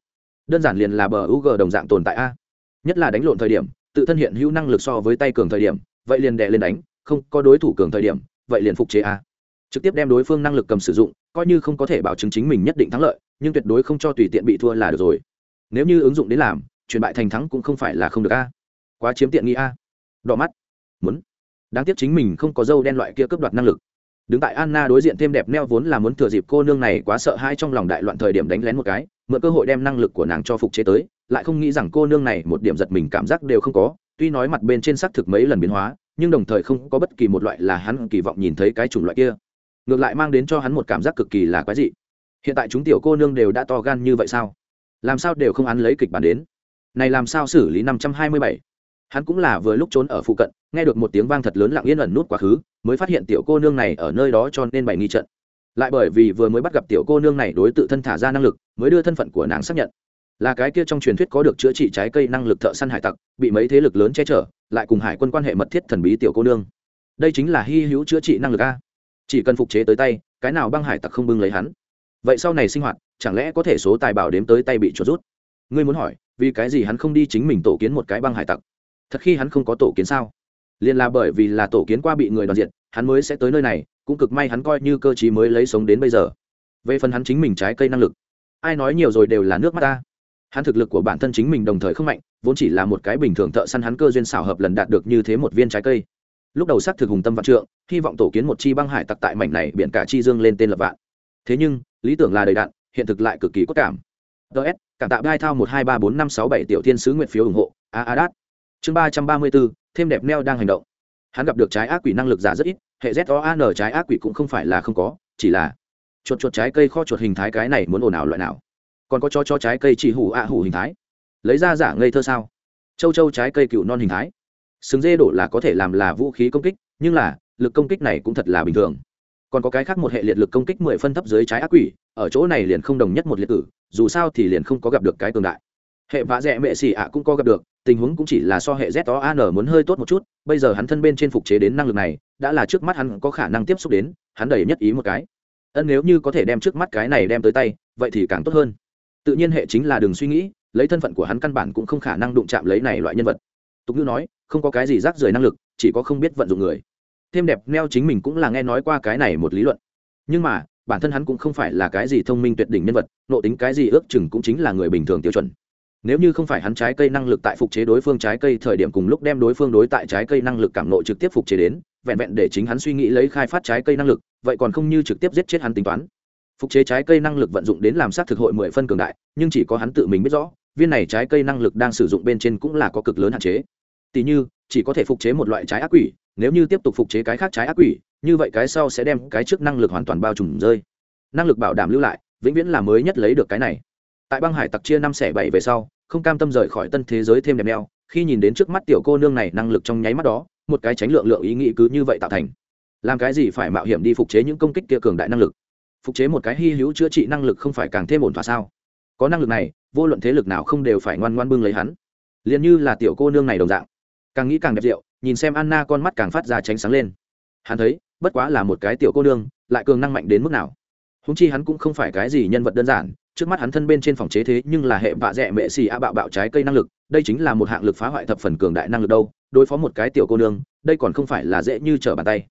Đơn giản liền là bờ u g đồng dạng tồn tại a. Nhất là đánh lộn thời điểm, tự thân hiện hữu năng lực so với tay cường thời điểm, vậy liền đè lên đánh, không có đối thủ cường thời điểm, vậy liền phục chế a trực tiếp đem đối phương năng lực cầm sử dụng, coi như không có thể bảo chứng chính mình nhất định thắng lợi, nhưng tuyệt đối không cho tùy tiện bị thua là được rồi. Nếu như ứng dụng đến làm, chuyển bại thành thắng cũng không phải là không được a. Quá chiếm tiện nghi a. Đỏ mắt. Muốn. Đáng tiếc chính mình không có dâu đen loại kia cướp đoạt năng lực. Đứng tại anna đối diện thêm đẹp neo vốn là muốn thừa dịp cô nương này quá sợ hãi trong lòng đại loạn thời điểm đánh lén một cái, mượn cơ hội đem năng lực của nàng cho phục chế tới, lại không nghĩ rằng cô nương này một điểm giật mình cảm giác đều không có, tuy nói mặt bên trên xác thực mấy lần biến hóa, nhưng đồng thời không có bất kỳ một loại là hắn kỳ vọng nhìn thấy cái chủng loại kia ngược lại mang đến cho hắn một cảm giác cực kỳ là quái dị. Hiện tại chúng tiểu cô nương đều đã to gan như vậy sao? Làm sao đều không án lấy kịch bản đến? Này làm sao xử lý năm trăm hai mươi bảy? Hắn cũng là vừa lúc trốn ở phụ cận, nghe được một tiếng vang thật lớn lặng yên ẩn nút quá khứ, mới phát hiện tiểu cô nương này ở nơi đó cho nên bày nghi trận. Lại bởi vì vừa mới bắt gặp tiểu cô nương này đối tự thân thả ra năng lực, mới đưa thân phận của nàng xác nhận. Là cái kia trong truyền thuyết có được chữa trị trái cây năng lực thợ săn hải tặc, bị mấy thế lực lớn che chở, lại cùng hải quân quan hệ mật thiết thần bí tiểu cô nương. Đây chính là hy hữu chữa trị năng lực a chỉ cần phục chế tới tay, cái nào băng hải tặc không bưng lấy hắn. Vậy sau này sinh hoạt, chẳng lẽ có thể số tài bảo đếm tới tay bị chuột rút? Ngươi muốn hỏi, vì cái gì hắn không đi chính mình tổ kiến một cái băng hải tặc? Thật khi hắn không có tổ kiến sao? Liền là bởi vì là tổ kiến qua bị người đoàn diện, hắn mới sẽ tới nơi này, cũng cực may hắn coi như cơ chí mới lấy sống đến bây giờ. Về phần hắn chính mình trái cây năng lực, ai nói nhiều rồi đều là nước mắt ta. Hắn thực lực của bản thân chính mình đồng thời không mạnh, vốn chỉ là một cái bình thường thợ săn hắn cơ duyên xảo hợp lần đạt được như thế một viên trái cây lúc đầu xác thực hùng tâm vạn trượng, hy vọng tổ kiến một chi băng hải tặc tại mảnh này biển cả chi dương lên tên lập vạn. Thế nhưng, lý tưởng là đầy đạn, hiện thực lại cực kỳ cốt cảm. Ts cảm tạ bai thao một hai ba bốn năm sáu bảy tiểu thiên sứ nguyện phiếu ủng hộ, a a đát. Chương ba trăm ba mươi bốn, thêm đẹp neo đang hành động. Hắn gặp được trái ác quỷ năng lực giả rất ít, hệ z o a n trái ác quỷ cũng không phải là không có, chỉ là chuột chuột trái cây kho chuột hình thái cái này muốn ồn ào loại nào. Còn có cho cho trái cây chỉ hủ ạ hủ hình thái. Lấy ra giả ngây thơ sao? Châu châu trái cây cựu non hình thái sừng dê đổ là có thể làm là vũ khí công kích nhưng là lực công kích này cũng thật là bình thường. Còn có cái khác một hệ liệt lực công kích mười phân thấp dưới trái ác quỷ ở chỗ này liền không đồng nhất một liệt tử, dù sao thì liền không có gặp được cái cường đại. Hệ vạ dẹ mệ xì ạ cũng có gặp được tình huống cũng chỉ là so hệ z o an muốn hơi tốt một chút bây giờ hắn thân bên trên phục chế đến năng lực này đã là trước mắt hắn có khả năng tiếp xúc đến hắn đầy nhất ý một cái. Ân nếu như có thể đem trước mắt cái này đem tới tay vậy thì càng tốt hơn. Tự nhiên hệ chính là đừng suy nghĩ lấy thân phận của hắn căn bản cũng không khả năng đụng chạm lấy này loại nhân vật. Tục ngữ nói không có cái gì rác rưởi năng lực, chỉ có không biết vận dụng người. Thêm đẹp neo chính mình cũng là nghe nói qua cái này một lý luận. Nhưng mà, bản thân hắn cũng không phải là cái gì thông minh tuyệt đỉnh nhân vật, nộ tính cái gì ước chừng cũng chính là người bình thường tiêu chuẩn. Nếu như không phải hắn trái cây năng lực tại phục chế đối phương trái cây thời điểm cùng lúc đem đối phương đối tại trái cây năng lực cảm nộ trực tiếp phục chế đến, vẹn vẹn để chính hắn suy nghĩ lấy khai phát trái cây năng lực, vậy còn không như trực tiếp giết chết hắn tính toán. Phục chế trái cây năng lực vận dụng đến làm sát thực hội mười phân cường đại, nhưng chỉ có hắn tự mình biết rõ, viên này trái cây năng lực đang sử dụng bên trên cũng là có cực lớn hạn chế tỷ như, chỉ có thể phục chế một loại trái ác quỷ, nếu như tiếp tục phục chế cái khác trái ác quỷ, như vậy cái sau sẽ đem cái trước năng lực hoàn toàn bao trùm rơi. Năng lực bảo đảm lưu lại, vĩnh viễn là mới nhất lấy được cái này. Tại băng hải tặc chia năm xẻ bảy về sau, không cam tâm rời khỏi tân thế giới thêm đẹp neo, khi nhìn đến trước mắt tiểu cô nương này năng lực trong nháy mắt đó, một cái tránh lượng lượng ý nghĩ cứ như vậy tạo thành. Làm cái gì phải mạo hiểm đi phục chế những công kích kia cường đại năng lực? Phục chế một cái hy hữu chữa trị năng lực không phải càng thêm ổn thỏa sao? Có năng lực này, vô luận thế lực nào không đều phải ngoan ngoan bưng lấy hắn. Liền như là tiểu cô nương này đồng dạng càng nghĩ càng đẹp rượu, nhìn xem anna con mắt càng phát ra tránh sáng lên. Hắn thấy, bất quá là một cái tiểu cô nương, lại cường năng mạnh đến mức nào. Húng chi hắn cũng không phải cái gì nhân vật đơn giản, trước mắt hắn thân bên trên phòng chế thế nhưng là hệ vạ dẹ mệ xì a bạo bạo trái cây năng lực, đây chính là một hạng lực phá hoại thập phần cường đại năng lực đâu, đối phó một cái tiểu cô nương, đây còn không phải là dễ như trở bàn tay.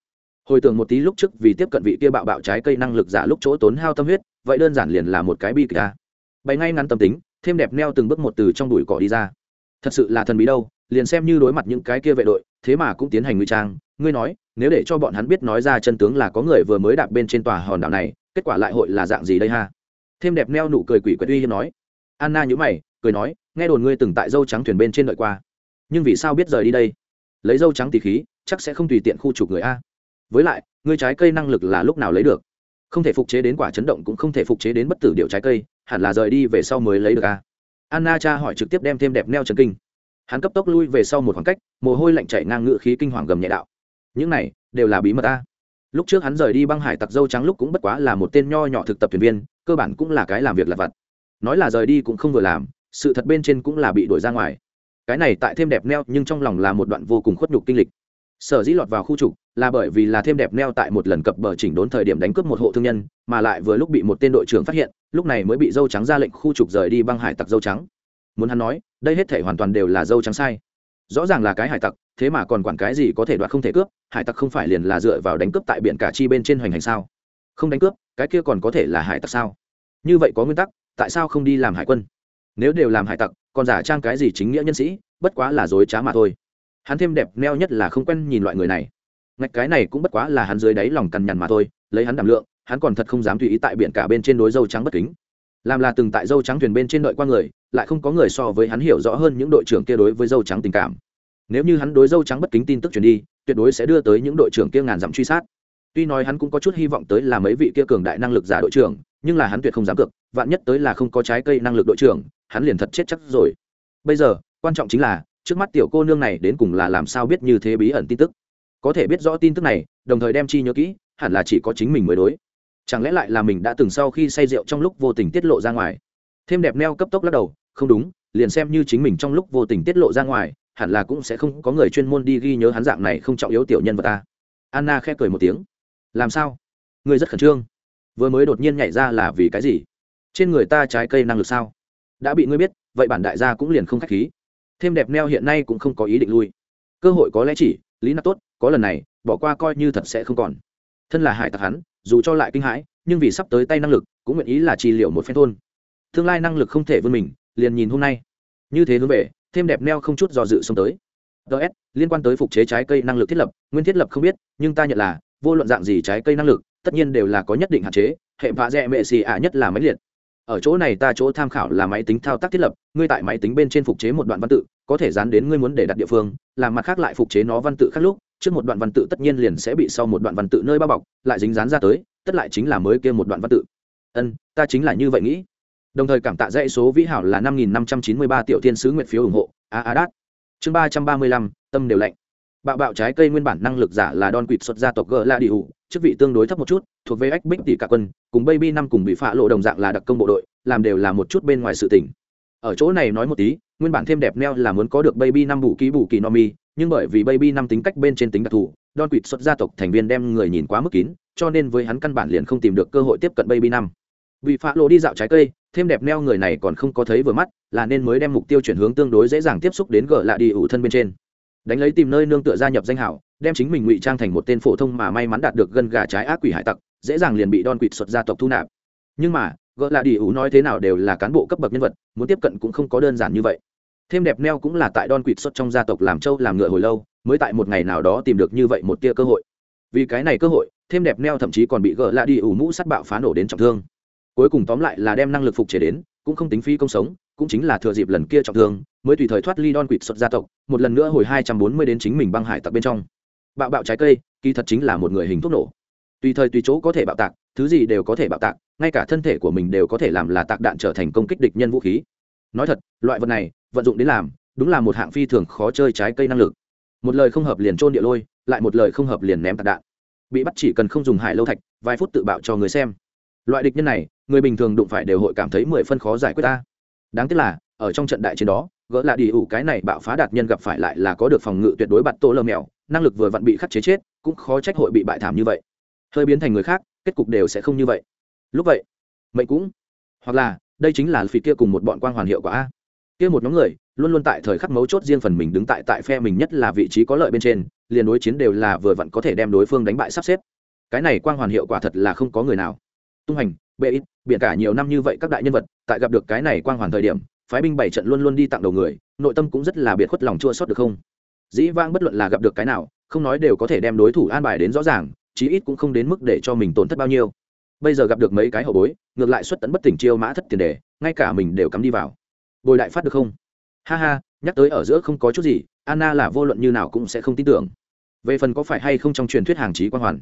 Hồi tưởng một tí lúc trước vì tiếp cận vị kia bạo bạo trái cây năng lực giả lúc chỗ tốn hao tâm huyết, vậy đơn giản liền là một cái bi kịch ta bày ngay ngắn tâm tính, thêm đẹp neo từng bước một từ trong đùi cỏ đi ra. Thật sự là thần bí đâu liền xem như đối mặt những cái kia vệ đội, thế mà cũng tiến hành nguy trang. Ngươi nói, nếu để cho bọn hắn biết nói ra chân tướng là có người vừa mới đạp bên trên tòa hòn đảo này, kết quả lại hội là dạng gì đây ha? Thêm đẹp neo nụ cười quỷ quyệt uy hiếm nói. Anna nhữ mày, cười nói, nghe đồn ngươi từng tại dâu trắng thuyền bên trên đợi qua. Nhưng vì sao biết rời đi đây? Lấy dâu trắng tỷ khí, chắc sẽ không tùy tiện khu trục người a. Với lại, ngươi trái cây năng lực là lúc nào lấy được? Không thể phục chế đến quả chấn động cũng không thể phục chế đến bất tử điệu trái cây, hẳn là rời đi về sau mới lấy được a. Anna cha hỏi trực tiếp đem thêm đẹp neo trần kinh hắn cấp tốc lui về sau một khoảng cách, mồ hôi lạnh chảy ngang ngự khí kinh hoàng gầm nhẹ đạo. Những này, đều là bí mật ta. lúc trước hắn rời đi băng hải tặc dâu trắng lúc cũng bất quá là một tên nho nhỏ thực tập thuyền viên, cơ bản cũng là cái làm việc lặt vặt. Nói là rời đi cũng không vừa làm, sự thật bên trên cũng là bị đuổi ra ngoài. Cái này tại thêm đẹp neo nhưng trong lòng là một đoạn vô cùng khuất nhục kinh lịch. Sở dĩ lọt vào khu trục là bởi vì là thêm đẹp neo tại một lần cập bờ chỉnh đốn thời điểm đánh cướp một hộ thương nhân, mà lại vừa lúc bị một tên đội trưởng phát hiện, lúc này mới bị dâu trắng ra lệnh khu trục rời đi băng hải tặc dâu trắng muốn hắn nói, đây hết thể hoàn toàn đều là dâu trắng sai. Rõ ràng là cái hải tặc, thế mà còn quản cái gì có thể đoạt không thể cướp, hải tặc không phải liền là dựa vào đánh cướp tại biển cả chi bên trên hoành hành sao? Không đánh cướp, cái kia còn có thể là hải tặc sao? Như vậy có nguyên tắc, tại sao không đi làm hải quân? Nếu đều làm hải tặc, còn giả trang cái gì chính nghĩa nhân sĩ, bất quá là dối trá mà thôi. Hắn thêm đẹp neo nhất là không quen nhìn loại người này. Ngạch cái này cũng bất quá là hắn dưới đáy lòng cằn nhằn mà thôi, lấy hắn đảm lượng, hắn còn thật không dám tùy ý tại biển cả bên trên đối dâu trắng bất kính làm là từng tại dâu trắng thuyền bên trên đợi qua người, lại không có người so với hắn hiểu rõ hơn những đội trưởng kia đối với dâu trắng tình cảm. Nếu như hắn đối dâu trắng bất kính tin tức truyền đi, tuyệt đối sẽ đưa tới những đội trưởng kia ngàn dặm truy sát. Tuy nói hắn cũng có chút hy vọng tới là mấy vị kia cường đại năng lực giả đội trưởng, nhưng là hắn tuyệt không dám cược, vạn nhất tới là không có trái cây năng lực đội trưởng, hắn liền thật chết chắc rồi. Bây giờ, quan trọng chính là, trước mắt tiểu cô nương này đến cùng là làm sao biết như thế bí ẩn tin tức. Có thể biết rõ tin tức này, đồng thời đem chi nhớ kỹ, hẳn là chỉ có chính mình mới đối chẳng lẽ lại là mình đã từng sau khi say rượu trong lúc vô tình tiết lộ ra ngoài? Thêm đẹp neo cấp tốc lắc đầu, không đúng, liền xem như chính mình trong lúc vô tình tiết lộ ra ngoài, hẳn là cũng sẽ không có người chuyên môn đi ghi nhớ hắn dạng này không trọng yếu tiểu nhân vật ta. Anna khẽ cười một tiếng. Làm sao? Ngươi rất khẩn trương. Vừa mới đột nhiên nhảy ra là vì cái gì? Trên người ta trái cây năng lực sao? Đã bị ngươi biết, vậy bản đại gia cũng liền không k h á c h khí. Thêm đẹp neo hiện nay cũng không có ý định lui. Cơ hội có lẽ chỉ, lý nạp tốt, có lần này, bỏ qua coi như thật sẽ không còn. Thân là hải tặc hắn dù cho lại kinh hãi, nhưng vì sắp tới tay năng lực, cũng nguyện ý là trị liệu một phen thôn. Tương lai năng lực không thể vươn mình, liền nhìn hôm nay. Như thế hướng về, thêm đẹp neo không chút do dự xông tới. Ts liên quan tới phục chế trái cây năng lực thiết lập, nguyên thiết lập không biết, nhưng ta nhận là, vô luận dạng gì trái cây năng lực, tất nhiên đều là có nhất định hạn chế, hệ vạ dẹ mệ xì ạ nhất là máy liệt. Ở chỗ này ta chỗ tham khảo là máy tính thao tác thiết lập, ngươi tại máy tính bên trên phục chế một đoạn văn tự, có thể dán đến ngươi muốn để đặt địa phương, làm mặt khác lại phục chế nó văn tự khác lúc trước một đoạn văn tự tất nhiên liền sẽ bị sau một đoạn văn tự nơi bao bọc, lại dính dán ra tới, tất lại chính là mới kia một đoạn văn tự. Ân, ta chính là như vậy nghĩ. Đồng thời cảm tạ dãy số vĩ hảo là năm nghìn năm trăm chín mươi ba tiểu thiên sứ nguyện phiếu ủng hộ. A a, đát. Chương ba trăm ba mươi lăm, tâm đều lạnh. Bạo bạo trái cây nguyên bản năng lực giả là đòn quỵt xuất gia tộc g la đi ủ chức vị tương đối thấp một chút, thuộc về ách bích tỷ cả quân, cùng baby năm cùng bị phạ lộ đồng dạng là đặc công bộ đội, làm đều là một chút bên ngoài sự tỉnh ở chỗ này nói một tí, nguyên bản thêm đẹp neo là muốn có được baby năm bù ký bù kỳ no mi nhưng bởi vì baby năm tính cách bên trên tính đặc thù, don quỵt xuất gia tộc thành viên đem người nhìn quá mức kín, cho nên với hắn căn bản liền không tìm được cơ hội tiếp cận baby năm. Vì phá lộ đi dạo trái cây, thêm đẹp neo người này còn không có thấy vừa mắt, là nên mới đem mục tiêu chuyển hướng tương đối dễ dàng tiếp xúc đến gỡ lạ đi ủ thân bên trên. Đánh lấy tìm nơi nương tựa gia nhập danh hảo, đem chính mình ngụy trang thành một tên phổ thông mà may mắn đạt được gân gà trái ác quỷ hải tặc, dễ dàng liền bị don quỵt xuất gia tộc thu nạp. Nhưng mà gỡ lạ đi ủ nói thế nào đều là cán bộ cấp bậc nhân vật, muốn tiếp cận cũng không có đơn giản như vậy thêm đẹp neo cũng là tại don quỵt xuất trong gia tộc làm trâu làm ngựa hồi lâu, mới tại một ngày nào đó tìm được như vậy một tia cơ hội. Vì cái này cơ hội, thêm đẹp neo thậm chí còn bị gỡ lạ đi ủ mũ sắt bạo phá nổ đến trọng thương. Cuối cùng tóm lại là đem năng lực phục chế đến, cũng không tính phí công sống, cũng chính là thừa dịp lần kia trọng thương, mới tùy thời thoát ly don quỵt xuất gia tộc, một lần nữa hồi hai trăm bốn mươi đến chính mình băng hải tặc bên trong. Bạo bạo trái cây, kỳ thật chính là một người hình thuốc nổ. Tùy thời tùy chỗ có thể bạo tạc, thứ gì đều có thể bạo tạc, ngay cả thân thể của mình đều có thể làm là tạc đạn trở thành công kích địch nhân vũ khí. Nói thật, loại vật này vận dụng đến làm, đúng là một hạng phi thường khó chơi trái cây năng lực. Một lời không hợp liền trôn địa lôi, lại một lời không hợp liền ném tạc đạn. Bị bắt chỉ cần không dùng hải lâu thạch, vài phút tự bạo cho người xem. Loại địch nhân này, người bình thường đụng phải đều hội cảm thấy mười phân khó giải quyết ta. Đáng tiếc là, ở trong trận đại chiến đó, gỡ là đi ủ cái này bạo phá đạt nhân gặp phải lại là có được phòng ngự tuyệt đối bạt tô lơ mèo, năng lực vừa vặn bị khắc chế chết, cũng khó trách hội bị bại thảm như vậy. Hơi biến thành người khác, kết cục đều sẽ không như vậy. Lúc vậy, mệnh cũng, hoặc là, đây chính là phỉ kia cùng một bọn quan hoàn hiệu quả a kia một nhóm người, luôn luôn tại thời khắc mấu chốt riêng phần mình đứng tại tại phe mình nhất là vị trí có lợi bên trên, liền đối chiến đều là vừa vặn có thể đem đối phương đánh bại sắp xếp. Cái này quang hoàn hiệu quả thật là không có người nào. Tung hành bệ ít biện cả nhiều năm như vậy các đại nhân vật, tại gặp được cái này quang hoàn thời điểm, phái binh bảy trận luôn luôn đi tặng đầu người, nội tâm cũng rất là biệt khuất lòng chua sót được không? Dĩ vang bất luận là gặp được cái nào, không nói đều có thể đem đối thủ an bài đến rõ ràng, chí ít cũng không đến mức để cho mình tổn thất bao nhiêu. Bây giờ gặp được mấy cái hậu bối, ngược lại xuất tấn bất tỉnh chiêu mã thất tiền đề, ngay cả mình đều cắm đi vào bồi đại phát được không? Ha ha, nhắc tới ở giữa không có chút gì, anna là vô luận như nào cũng sẽ không tin tưởng. Về phần có phải hay không trong truyền thuyết hàng trí quan hoàn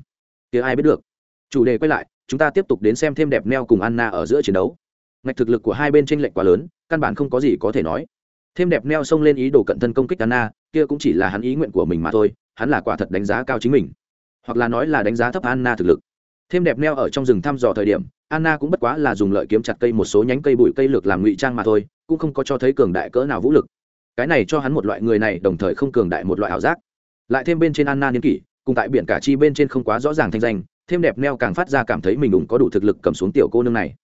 thì ai biết được. Chủ đề quay lại, chúng ta tiếp tục đến xem thêm đẹp neo cùng anna ở giữa chiến đấu. Ngạch thực lực của hai bên tranh lệch quá lớn, căn bản không có gì có thể nói. Thêm đẹp neo xông lên ý đồ cận thân công kích anna, kia cũng chỉ là hắn ý nguyện của mình mà thôi, hắn là quả thật đánh giá cao chính mình. Hoặc là nói là đánh giá thấp anna thực lực. Thêm đẹp neo ở trong rừng thăm dò thời điểm, anna cũng bất quá là dùng lợi kiếm chặt cây một số nhánh cây bụi cây lược làm ngụy trang mà thôi cũng không có cho thấy cường đại cỡ nào vũ lực. Cái này cho hắn một loại người này đồng thời không cường đại một loại ảo giác. Lại thêm bên trên anna niên kỷ, cùng tại biển cả chi bên trên không quá rõ ràng thanh danh, thêm đẹp neo càng phát ra cảm thấy mình đúng có đủ thực lực cầm xuống tiểu cô nương này.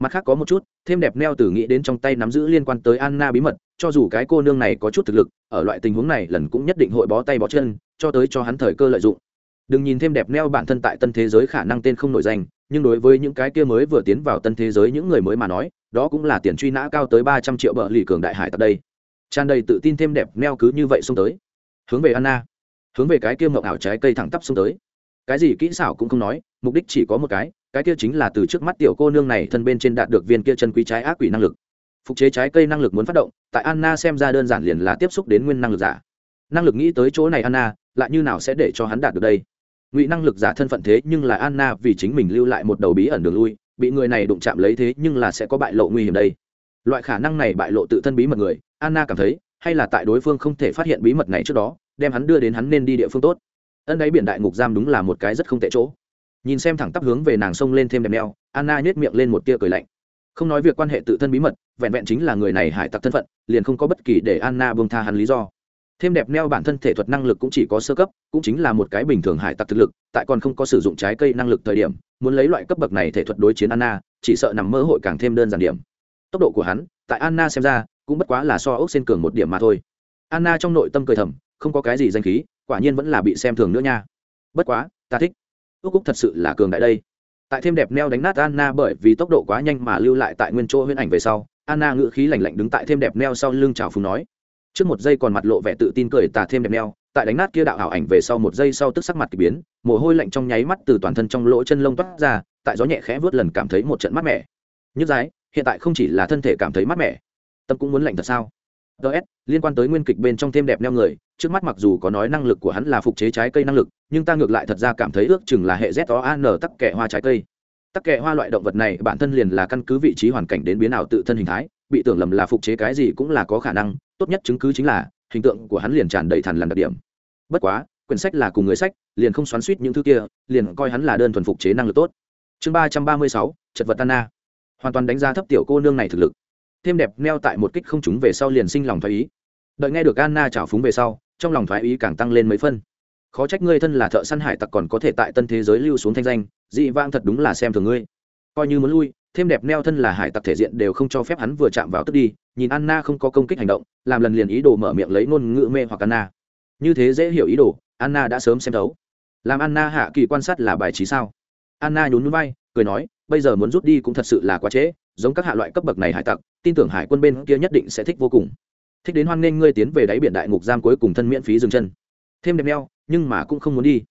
Mặt khác có một chút, thêm đẹp neo từ nghĩ đến trong tay nắm giữ liên quan tới anna bí mật, cho dù cái cô nương này có chút thực lực, ở loại tình huống này lần cũng nhất định hội bó tay bó chân, cho tới cho hắn thời cơ lợi dụng. Đừng nhìn thêm đẹp neo bản thân tại tân thế giới khả năng tên không nổi danh nhưng đối với những cái kia mới vừa tiến vào tân thế giới những người mới mà nói, đó cũng là tiền truy nã cao tới ba trăm triệu bờ lì cường đại hải tại đây. Tràn đầy tự tin thêm đẹp neo cứ như vậy xông tới. Hướng về anna. Hướng về cái kia mộng ảo trái cây thẳng tắp xông tới. Cái gì kỹ xảo cũng không nói, mục đích chỉ có một cái cái kia chính là từ trước mắt tiểu cô nương này thân bên trên đạt được viên kia chân quý trái ác quỷ năng lực. Phục chế trái cây năng lực muốn phát động, tại anna xem ra đơn giản liền là tiếp xúc đến nguyên năng lực giả. Năng lực nghĩ tới chỗ này anna, lại như nào sẽ để cho hắn đạt được đây? Ngụy năng lực giả thân phận thế nhưng là anna vì chính mình lưu lại một đầu bí ẩn đường lui, bị người này đụng chạm lấy thế nhưng là sẽ có bại lộ nguy hiểm đây. Loại khả năng này bại lộ tự thân bí mật người, anna cảm thấy, hay là tại đối phương không thể phát hiện bí mật này trước đó, đem hắn đưa đến hắn nên đi địa phương tốt. Ân ấy biển đại ngục giam đúng là một cái rất không tệ chỗ. Nhìn xem thẳng tắp hướng về nàng sông lên thêm đẹp neo anna nhét miệng lên một tia cười lạnh. Không nói việc quan hệ tự thân bí mật, vẹn vẹn chính là người này hải tặc thân phận, liền không có bất kỳ để anna buông tha hắn lý do thêm đẹp neo bản thân thể thuật năng lực cũng chỉ có sơ cấp, cũng chính là một cái bình thường hải tặc thực lực, tại còn không có sử dụng trái cây năng lực thời điểm, muốn lấy loại cấp bậc này thể thuật đối chiến anna, chỉ sợ nằm mơ hội càng thêm đơn giản điểm. Tốc độ của hắn, tại anna xem ra, cũng bất quá là so ốc xên cường một điểm mà thôi. Anna trong nội tâm cười thầm, không có cái gì danh khí, quả nhiên vẫn là bị xem thường nữa nha. Bất quá, ta thích. Ước cúc thật sự là cường đại đây. Tại thêm đẹp neo đánh nát anna bởi vì tốc độ quá nhanh mà lưu lại tại nguyên chỗ huyễn ảnh về sau, anna ngữ khí lạnh lạnh đứng tại thêm đẹp neo sau lưng chào phùng nói trước một giây còn mặt lộ vẻ tự tin cười tà thêm đẹp neo, tại đánh nát kia đạo ảo ảnh về sau một giây sau tức sắc mặt k ỳ biến, mồ hôi lạnh trong nháy mắt từ toàn thân trong lỗ chân lông toát ra, tại gió nhẹ khẽ vớt lần cảm thấy một trận mát mẻ. Nhức giái hiện tại không chỉ là thân thể cảm thấy mát mẻ, tâm cũng muốn lạnh thật sao? Ts liên quan tới nguyên kịch bên trong thêm đẹp neo người, trước mắt mặc dù có nói năng lực của hắn là phục chế trái cây năng lực, nhưng ta ngược lại thật ra cảm thấy ước chừng là hệ z o an tắc kẻ hoa trái cây. Tắc kẻ hoa loại động vật này bản thân liền là căn cứ vị trí hoàn cảnh đến biến ảo tự thân hình thái bị tưởng lầm là phục chế cái gì cũng là có khả năng, tốt nhất chứng cứ chính là, hình tượng của hắn liền tràn đầy thằn lằn đặc điểm. Bất quá, quyển sách là cùng người sách, liền không xoắn suýt những thứ kia, liền coi hắn là đơn thuần phục chế năng lực tốt. Chương ba trăm ba mươi sáu, chật vật tana. Hoàn toàn đánh giá thấp tiểu cô nương này thực lực. Thêm đẹp neo tại một kích không chúng về sau liền sinh lòng thoái ý. Đợi nghe được anna trào phúng về sau, trong lòng thoái ý càng tăng lên mấy phân. Khó trách ngươi thân là thợ săn hải tặc còn có thể tại tân thế giới lưu xuống thanh danh, dị vang thật đúng là xem thường ngươi. Coi như muốn lui thêm đẹp neo thân là hải tặc thể diện đều không cho phép hắn vừa chạm vào tức đi, nhìn anna không có công kích hành động, làm lần liền ý đồ mở miệng lấy ngôn ngữ mê hoặc anna. Như thế dễ hiểu ý đồ, anna đã sớm xem thấu. Làm anna hạ kỳ quan sát là bài trí sao? Anna nhún núi vai, cười nói, bây giờ muốn rút đi cũng thật sự là quá trễ, giống các hạ loại cấp bậc này hải tặc, tin tưởng hải quân bên kia nhất định sẽ thích vô cùng. Thích đến hoan nghênh ngươi tiến về đáy biển đại ngục giam cuối cùng thân miễn phí dừng chân. Thêm đẹp neo, nhưng mà cũng không muốn đi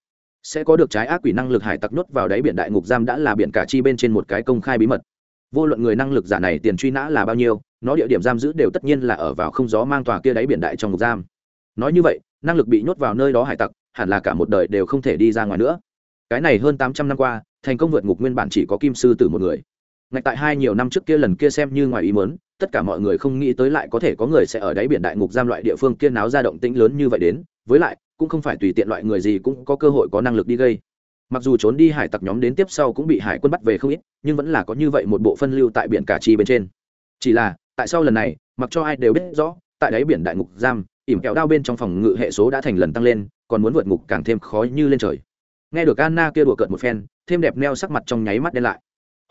sẽ có được trái ác quỷ năng lực hải tặc nhốt vào đáy biển đại ngục giam đã là biển cả chi bên trên một cái công khai bí mật. Vô luận người năng lực giả này tiền truy nã là bao nhiêu, nó địa điểm giam giữ đều tất nhiên là ở vào không gió mang tòa kia đáy biển đại trong ngục giam. Nói như vậy, năng lực bị nhốt vào nơi đó hải tặc, hẳn là cả một đời đều không thể đi ra ngoài nữa. Cái này hơn tám trăm năm qua, thành công vượt ngục nguyên bản chỉ có kim sư tử một người. Ngạch tại hai nhiều năm trước kia lần kia xem như ngoài ý mớn tất cả mọi người không nghĩ tới lại có thể có người sẽ ở đáy biển đại ngục giam loại địa phương kia náo ra động tĩnh lớn như vậy đến với lại, cũng không phải tùy tiện loại người gì cũng có cơ hội có năng lực đi gây. Mặc dù trốn đi hải tặc nhóm đến tiếp sau cũng bị hải quân bắt về không ít, nhưng vẫn là có như vậy một bộ phân lưu tại biển cả chi bên trên. Chỉ là, tại sao lần này, mặc cho ai đều biết rõ, tại đáy biển đại ngục giam, ỉm kẹo đao bên trong phòng ngự hệ số đã thành lần tăng lên, còn muốn vượt ngục càng thêm khó như lên trời. Nghe được anna kia đùa cợt một phen, thêm đẹp neo sắc mặt trong nháy mắt đen lại.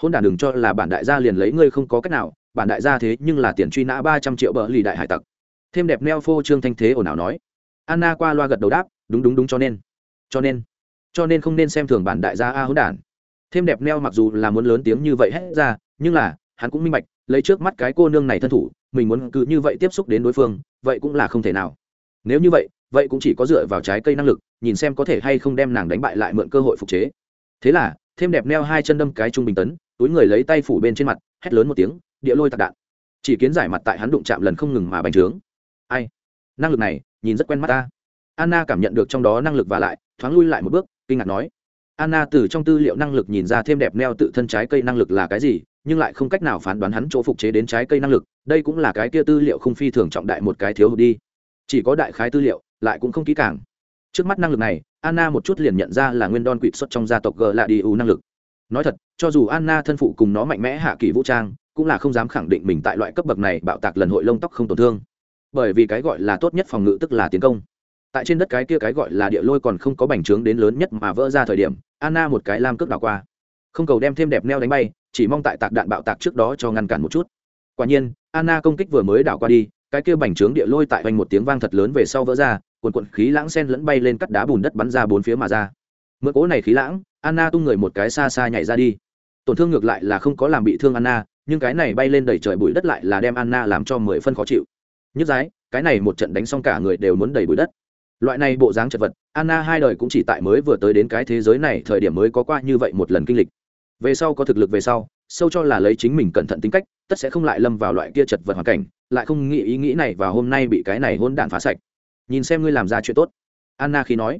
Hôn đản đừng cho là bản đại gia liền lấy ngươi không có cách nào, bản đại gia thế nhưng là tiền truy nã ba trăm triệu bờ lì đại hải tặc. Thêm đẹp neo phô trương thanh thế ồn ào nói anna qua loa gật đầu đáp, đúng đúng đúng, cho nên. Cho nên. Cho nên không nên xem thường bản đại gia a hỗn đản. Thêm đẹp neo mặc dù là muốn lớn tiếng như vậy hết ra, nhưng là, hắn cũng minh bạch, lấy trước mắt cái cô nương này thân thủ, mình muốn cứ như vậy tiếp xúc đến đối phương, vậy cũng là không thể nào. Nếu như vậy vậy cũng chỉ có dựa vào trái cây năng lực, nhìn xem có thể hay không đem nàng đánh bại lại mượn cơ hội phục chế. Thế là, thêm đẹp neo hai chân đâm cái trung bình tấn, túi người lấy tay phủ bên trên mặt, hét lớn một tiếng, địa lôi tạc đạn. Chỉ kiến giải mặt tại hắn đụng chạm lần không ngừng mà bành trướng. Ai? Năng lực này nhìn rất quen mắt ta. Anna cảm nhận được trong đó năng lực và lại, thoáng lui lại một bước, kinh ngạc nói. Anna từ trong tư liệu năng lực nhìn ra thêm đẹp neo tự thân trái cây năng lực là cái gì, nhưng lại không cách nào phán đoán hắn chỗ phục chế đến trái cây năng lực, đây cũng là cái kia tư liệu không phi thường trọng đại một cái thiếu hụt đi. Chỉ có đại khái tư liệu, lại cũng không kỹ càng. Trước mắt năng lực này, anna một chút liền nhận ra là nguyên đon quỵt xuất trong gia tộc g là đi u năng lực. Nói thật, cho dù anna thân phụ cùng nó mạnh mẽ hạ kỳ vũ trang, cũng là không dám khẳng định mình tại loại cấp bậc này bạo tạc lần hội lông tóc không tổn thương bởi vì cái gọi là tốt nhất phòng ngự tức là tiến công. Tại trên đất cái kia cái gọi là địa lôi còn không có bành trướng đến lớn nhất mà vỡ ra thời điểm, anna một cái lam cước đảo qua. Không cầu đem thêm đẹp neo đánh bay, chỉ mong tại tạc đạn bạo tạc trước đó cho ngăn cản một chút. Quả nhiên, anna công kích vừa mới đảo qua đi, cái kia bành trướng địa lôi tại vành một tiếng vang thật lớn về sau vỡ ra cuồn cuộn khí lãng sen lẫn bay lên cắt đá bùn đất bắn ra bốn phía mà ra. Mượn cố này khí lãng, anna tung người một cái xa xa nhảy ra đi. Tổn thương ngược lại là không có làm bị thương anna, nhưng cái này bay lên đầy trời bụi đất lại là đem anna làm cho mười phân khó chịu nhức dái cái này một trận đánh xong cả người đều muốn đầy bụi đất. Loại này bộ dáng chật vật, anna hai đời cũng chỉ tại mới vừa tới đến cái thế giới này thời điểm mới có qua như vậy một lần kinh lịch. Về sau có thực lực về sau, sâu cho là lấy chính mình cẩn thận tính cách, tất sẽ không lại lâm vào loại kia chật vật hoàn cảnh, lại không nghĩ ý nghĩ này và hôm nay bị cái này hôn đạn phá sạch. Nhìn xem ngươi làm ra chuyện tốt. Anna khi nói,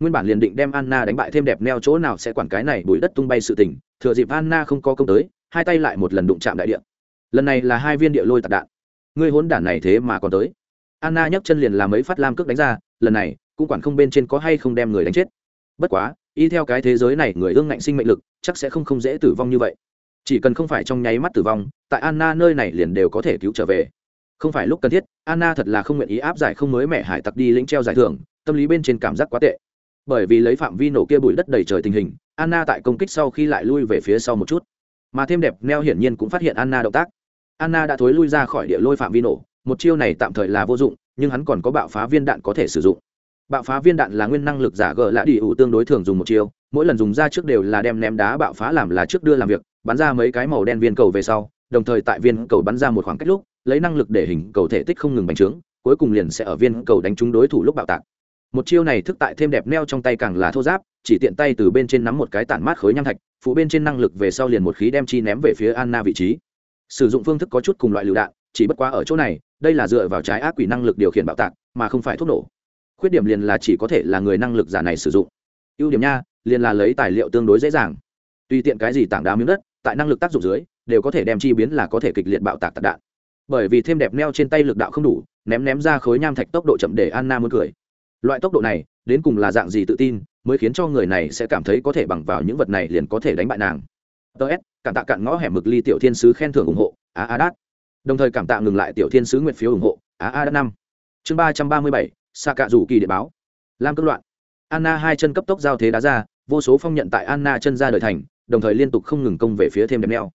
nguyên bản liền định đem anna đánh bại thêm đẹp neo chỗ nào sẽ quản cái này bụi đất tung bay sự tình, thừa dịp anna không có công tới, hai tay lại một lần đụng chạm đại địa. Lần này là hai viên địa lôi tạc đạn ngươi hỗn đản này thế mà còn tới. Anna nhấc chân liền làm mấy phát lam cước đánh ra, lần này, cũng quản không bên trên có hay không đem người đánh chết. Bất quá, y theo cái thế giới này, người ương ngạnh sinh mệnh lực, chắc sẽ không không dễ tử vong như vậy. Chỉ cần không phải trong nháy mắt tử vong, tại anna nơi này liền đều có thể cứu trở về. Không phải lúc cần thiết, anna thật là không nguyện ý áp giải không mới mẹ hải tặc đi lĩnh treo giải thưởng, tâm lý bên trên cảm giác quá tệ. Bởi vì lấy phạm vi nổ kia bụi đất đầy trời tình hình, anna tại công kích sau khi lại lui về phía sau một chút. Mà thêm đẹp neo hiển nhiên cũng phát hiện anna động tác anna đã thối lui ra khỏi địa lôi phạm vi nổ, một chiêu này tạm thời là vô dụng, nhưng hắn còn có bạo phá viên đạn có thể sử dụng. Bạo phá viên đạn là nguyên năng lực giả gờ lạ đi ủ tương đối thường dùng một chiêu, mỗi lần dùng ra trước đều là đem ném đá bạo phá làm là trước đưa làm việc, bắn ra mấy cái màu đen viên cầu về sau, đồng thời tại viên cầu bắn ra một khoảng cách lúc, lấy năng lực để hình cầu thể tích không ngừng bành trướng, cuối cùng liền sẽ ở viên cầu đánh trúng đối thủ lúc bạo tạc. Một chiêu này thức tại thêm đẹp neo trong tay càng là thô giáp, chỉ tiện tay từ bên trên nắm một cái tản mát khối nham thạch, phụ bên trên năng lực về sau liền một khí đem chi ném về phía anna vị trí sử dụng phương thức có chút cùng loại lựu đạn, chỉ bất quá ở chỗ này, đây là dựa vào trái ác quỷ năng lực điều khiển bạo tạc, mà không phải thuốc nổ. Khuyết điểm liền là chỉ có thể là người năng lực giả này sử dụng. Ưu điểm nha, liền là lấy tài liệu tương đối dễ dàng. Tùy tiện cái gì tảng đá miếng đất, tại năng lực tác dụng dưới, đều có thể đem chi biến là có thể kịch liệt bạo tạc tạc đạn. Bởi vì thêm đẹp neo trên tay lực đạo không đủ, ném ném ra khối nham thạch tốc độ chậm để anna muốn cười. Loại tốc độ này, đến cùng là dạng gì tự tin, mới khiến cho người này sẽ cảm thấy có thể bằng vào những vật này liền có thể đánh bại nàng ts cảm tạ cạn ngõ hẻm mực ly tiểu thiên sứ khen thưởng ủng hộ, á á đát. Đồng thời cảm tạ ngừng lại tiểu thiên sứ nguyệt phiếu ủng hộ, á a đát năm. Chương ba trăm ba mươi bảy xạ cạ rủ kỳ địa báo. Lam cất loạn. Anna hai chân cấp tốc giao thế đá ra, vô số phong nhận tại anna chân ra đời thành, đồng thời liên tục không ngừng công về phía thêm đẹp neo.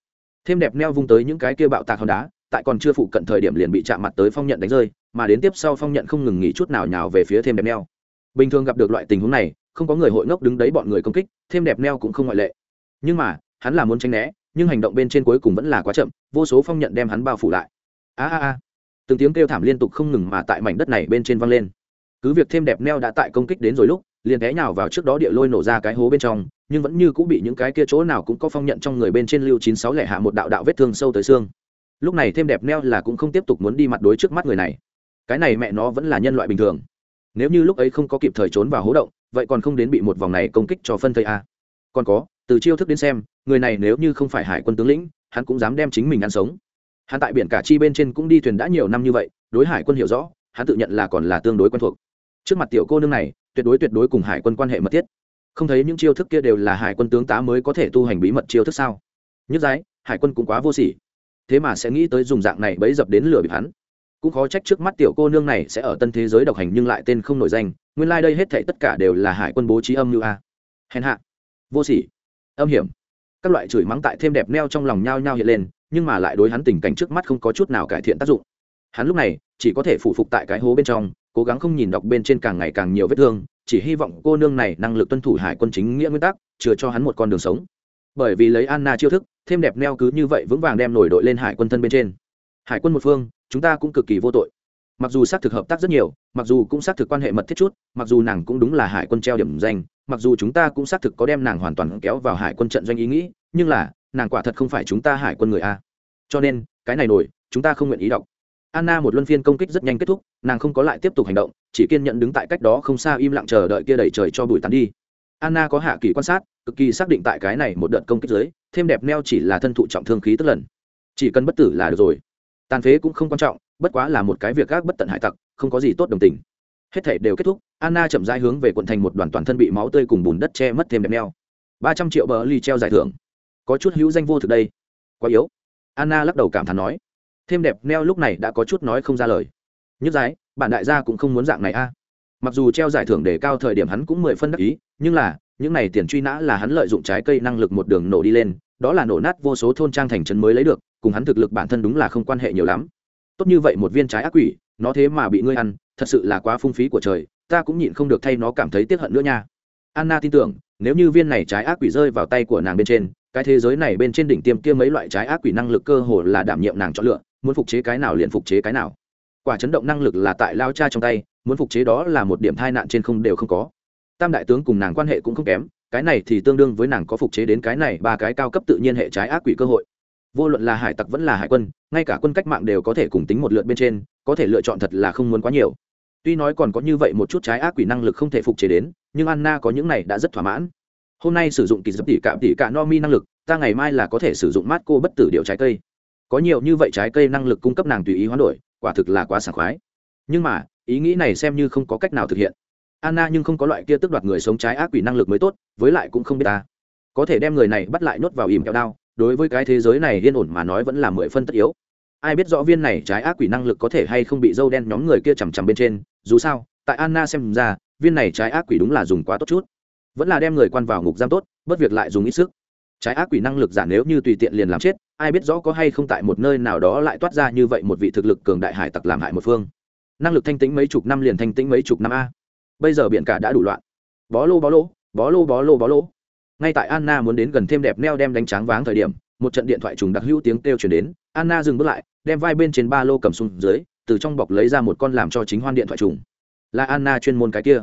Thêm đẹp neo vung tới những cái kia bạo tạc hòn đá, tại còn chưa phụ cận thời điểm liền bị chạm mặt tới phong nhận đánh rơi, mà đến tiếp sau phong nhận không ngừng nghỉ chút nào nhào về phía thêm đẹp neo. Bình thường gặp được loại tình huống này, không có người hội ngốc đứng đấy bọn người công kích, thêm đẹp neo cũng không ngoại lệ. Nhưng mà hắn là muốn tránh né, nhưng hành động bên trên cuối cùng vẫn là quá chậm, vô số phong nhận đem hắn bao phủ lại. A a a. Từng tiếng kêu thảm liên tục không ngừng mà tại mảnh đất này bên trên văng lên. Cứ việc thêm đẹp neo đã tại công kích đến rồi lúc, liền té nhào vào trước đó địa lôi nổ ra cái hố bên trong, nhưng vẫn như cũng bị những cái kia chỗ nào cũng có phong nhận trong người bên trên lưu chín sáu lẻ hạ một đạo đạo vết thương sâu tới xương. Lúc này thêm đẹp neo là cũng không tiếp tục muốn đi mặt đối trước mắt người này. Cái này mẹ nó vẫn là nhân loại bình thường. Nếu như lúc ấy không có kịp thời trốn vào hố động, vậy còn không đến bị một vòng này công kích cho phân thây a. Còn có, từ chiêu thức đến xem người này nếu như không phải hải quân tướng lĩnh, hắn cũng dám đem chính mình ăn sống. Hắn tại biển cả chi bên trên cũng đi thuyền đã nhiều năm như vậy, đối hải quân hiểu rõ, hắn tự nhận là còn là tương đối quen thuộc. Trước mặt tiểu cô nương này, tuyệt đối tuyệt đối cùng hải quân quan hệ mật thiết. Không thấy những chiêu thức kia đều là hải quân tướng tá mới có thể tu hành bí mật chiêu thức sao? Nhất giái hải quân cũng quá vô sỉ. Thế mà sẽ nghĩ tới dùng dạng này bấy dập đến lửa bịp hắn. Cũng khó trách trước mắt tiểu cô nương này sẽ ở tân thế giới độc hành nhưng lại tên không nổi danh, nguyên lai、like、đây hết thảy tất cả đều là hải quân bố trí âm như a. Hèn hạ. Vô sỉ. Âm hiểm các loại chửi mắng tại thêm đẹp neo trong lòng nhao nhao hiện lên, nhưng mà lại đối hắn tình cảnh trước mắt không có chút nào cải thiện tác dụng. Hắn lúc này chỉ có thể phụ phục tại cái hố bên trong, cố gắng không nhìn đọc bên trên càng ngày càng nhiều vết thương, chỉ hy vọng cô nương này năng lực tuân thủ hải quân chính nghĩa nguyên tắc, chừa cho hắn một con đường sống. Bởi vì lấy anna chiêu thức, thêm đẹp neo cứ như vậy vững vàng đem nổi đội lên hải quân thân bên trên. Hải quân một phương, chúng ta cũng cực kỳ vô tội. Mặc dù xác thực hợp tác rất nhiều, mặc dù cũng xác thực quan hệ mật thiết chút, mặc dù nàng cũng đúng là hải quân treo điểm danh mặc dù chúng ta cũng xác thực có đem nàng hoàn toàn kéo vào hải quân trận doanh ý nghĩ, nhưng là, nàng quả thật không phải chúng ta hải quân người a. Cho nên, cái này nổi, chúng ta không nguyện ý đọc. Anna một luân phiên công kích rất nhanh kết thúc, nàng không có lại tiếp tục hành động, chỉ kiên nhận đứng tại cách đó không xa im lặng chờ đợi kia đẩy trời cho bụi tắn đi. Anna có hạ kỳ quan sát, cực kỳ xác định tại cái này một đợt công kích dưới, thêm đẹp neo chỉ là thân thụ trọng thương khí tức lần. Chỉ cần bất tử là được rồi. Tàn phế cũng không quan trọng, bất quá là một cái việc gác bất tận hải tặc, không có gì tốt đồng tình hết thể đều kết thúc, anna chậm rãi hướng về quận thành một đoàn toàn thân bị máu tươi cùng bùn đất che mất thêm đẹp neo. Ba trăm triệu bờ ly treo giải thưởng. Có chút hữu danh vô thực đây. Quá yếu. Anna lắc đầu cảm thán nói. Thêm đẹp neo lúc này đã có chút nói không ra lời. Nhất giái, bản đại gia cũng không muốn dạng này a. Mặc dù treo giải thưởng đề cao thời điểm hắn cũng mười phân đắc ý, nhưng là, những này tiền truy nã là hắn lợi dụng trái cây năng lực một đường nổ đi lên, đó là nổ nát vô số thôn trang thành trấn mới lấy được, cùng hắn thực lực bản thân đúng là không quan hệ nhiều lắm. Tốt như vậy một viên trái ác quỷ, nó thế mà bị ngươi ăn thật sự là quá phung phí của trời, ta cũng nhịn không được thay nó cảm thấy tiếc hận nữa nha. Anna tin tưởng, nếu như viên này trái ác quỷ rơi vào tay của nàng bên trên, cái thế giới này bên trên đỉnh tiêm kia mấy loại trái ác quỷ năng lực cơ hồ là đảm nhiệm nàng chọn lựa, muốn phục chế cái nào liền phục chế cái nào. Quả chấn động năng lực là tại lao cha trong tay, muốn phục chế đó là một điểm tai nạn trên không đều không có. Tam đại tướng cùng nàng quan hệ cũng không kém, cái này thì tương đương với nàng có phục chế đến cái này ba cái cao cấp tự nhiên hệ trái ác quỷ cơ hội. Vô luận là hải tặc vẫn là hải quân, ngay cả quân cách mạng đều có thể cùng tính một lượt bên trên có thể lựa chọn thật là không muốn quá nhiều. Tuy nói còn có như vậy một chút trái ác quỷ năng lực không thể phục chế đến, nhưng anna có những này đã rất thỏa mãn. Hôm nay sử dụng kỳ dập tỉ cạm tỉ cả no mi năng lực, ta ngày mai là có thể sử dụng mát cô bất tử điệu trái cây. Có nhiều như vậy trái cây năng lực cung cấp nàng tùy ý hoán đổi, quả thực là quá sảng khoái. Nhưng mà, ý nghĩ này xem như không có cách nào thực hiện. Anna nhưng không có loại kia tước đoạt người sống trái ác quỷ năng lực mới tốt, với lại cũng không biết ta. Có thể đem người này bắt lại nhốt vào ìm kẹo đao, đối với cái thế giới này yên ổn mà nói vẫn là mười phân tất yếu ai biết rõ viên này trái ác quỷ năng lực có thể hay không bị dâu đen nhóm người kia chằm chằm bên trên, dù sao, tại anna xem ra, viên này trái ác quỷ đúng là dùng quá tốt chút. Vẫn là đem người quan vào ngục giam tốt, bất việc lại dùng ít sức. Trái ác quỷ năng lực giả nếu như tùy tiện liền làm chết, ai biết rõ có hay không tại một nơi nào đó lại toát ra như vậy một vị thực lực cường đại hải tặc làm hại một phương. Năng lực thanh tĩnh mấy chục năm liền thanh tĩnh mấy chục năm a. Bây giờ biển cả đã đủ loạn. Bó lô bó lô bó lô bó lô bó lô. Ngay tại anna muốn đến gần thêm đẹp neo đem đánh tráng váng thời điểm, một trận điện thoại trùng đặc hữu tiếng kêu chuyển đến. Anna dừng bước lại đem vai bên trên ba lô cầm xuống dưới, từ trong bọc lấy ra một con làm cho chính hoan điện thoại trùng. Là anna chuyên môn cái kia.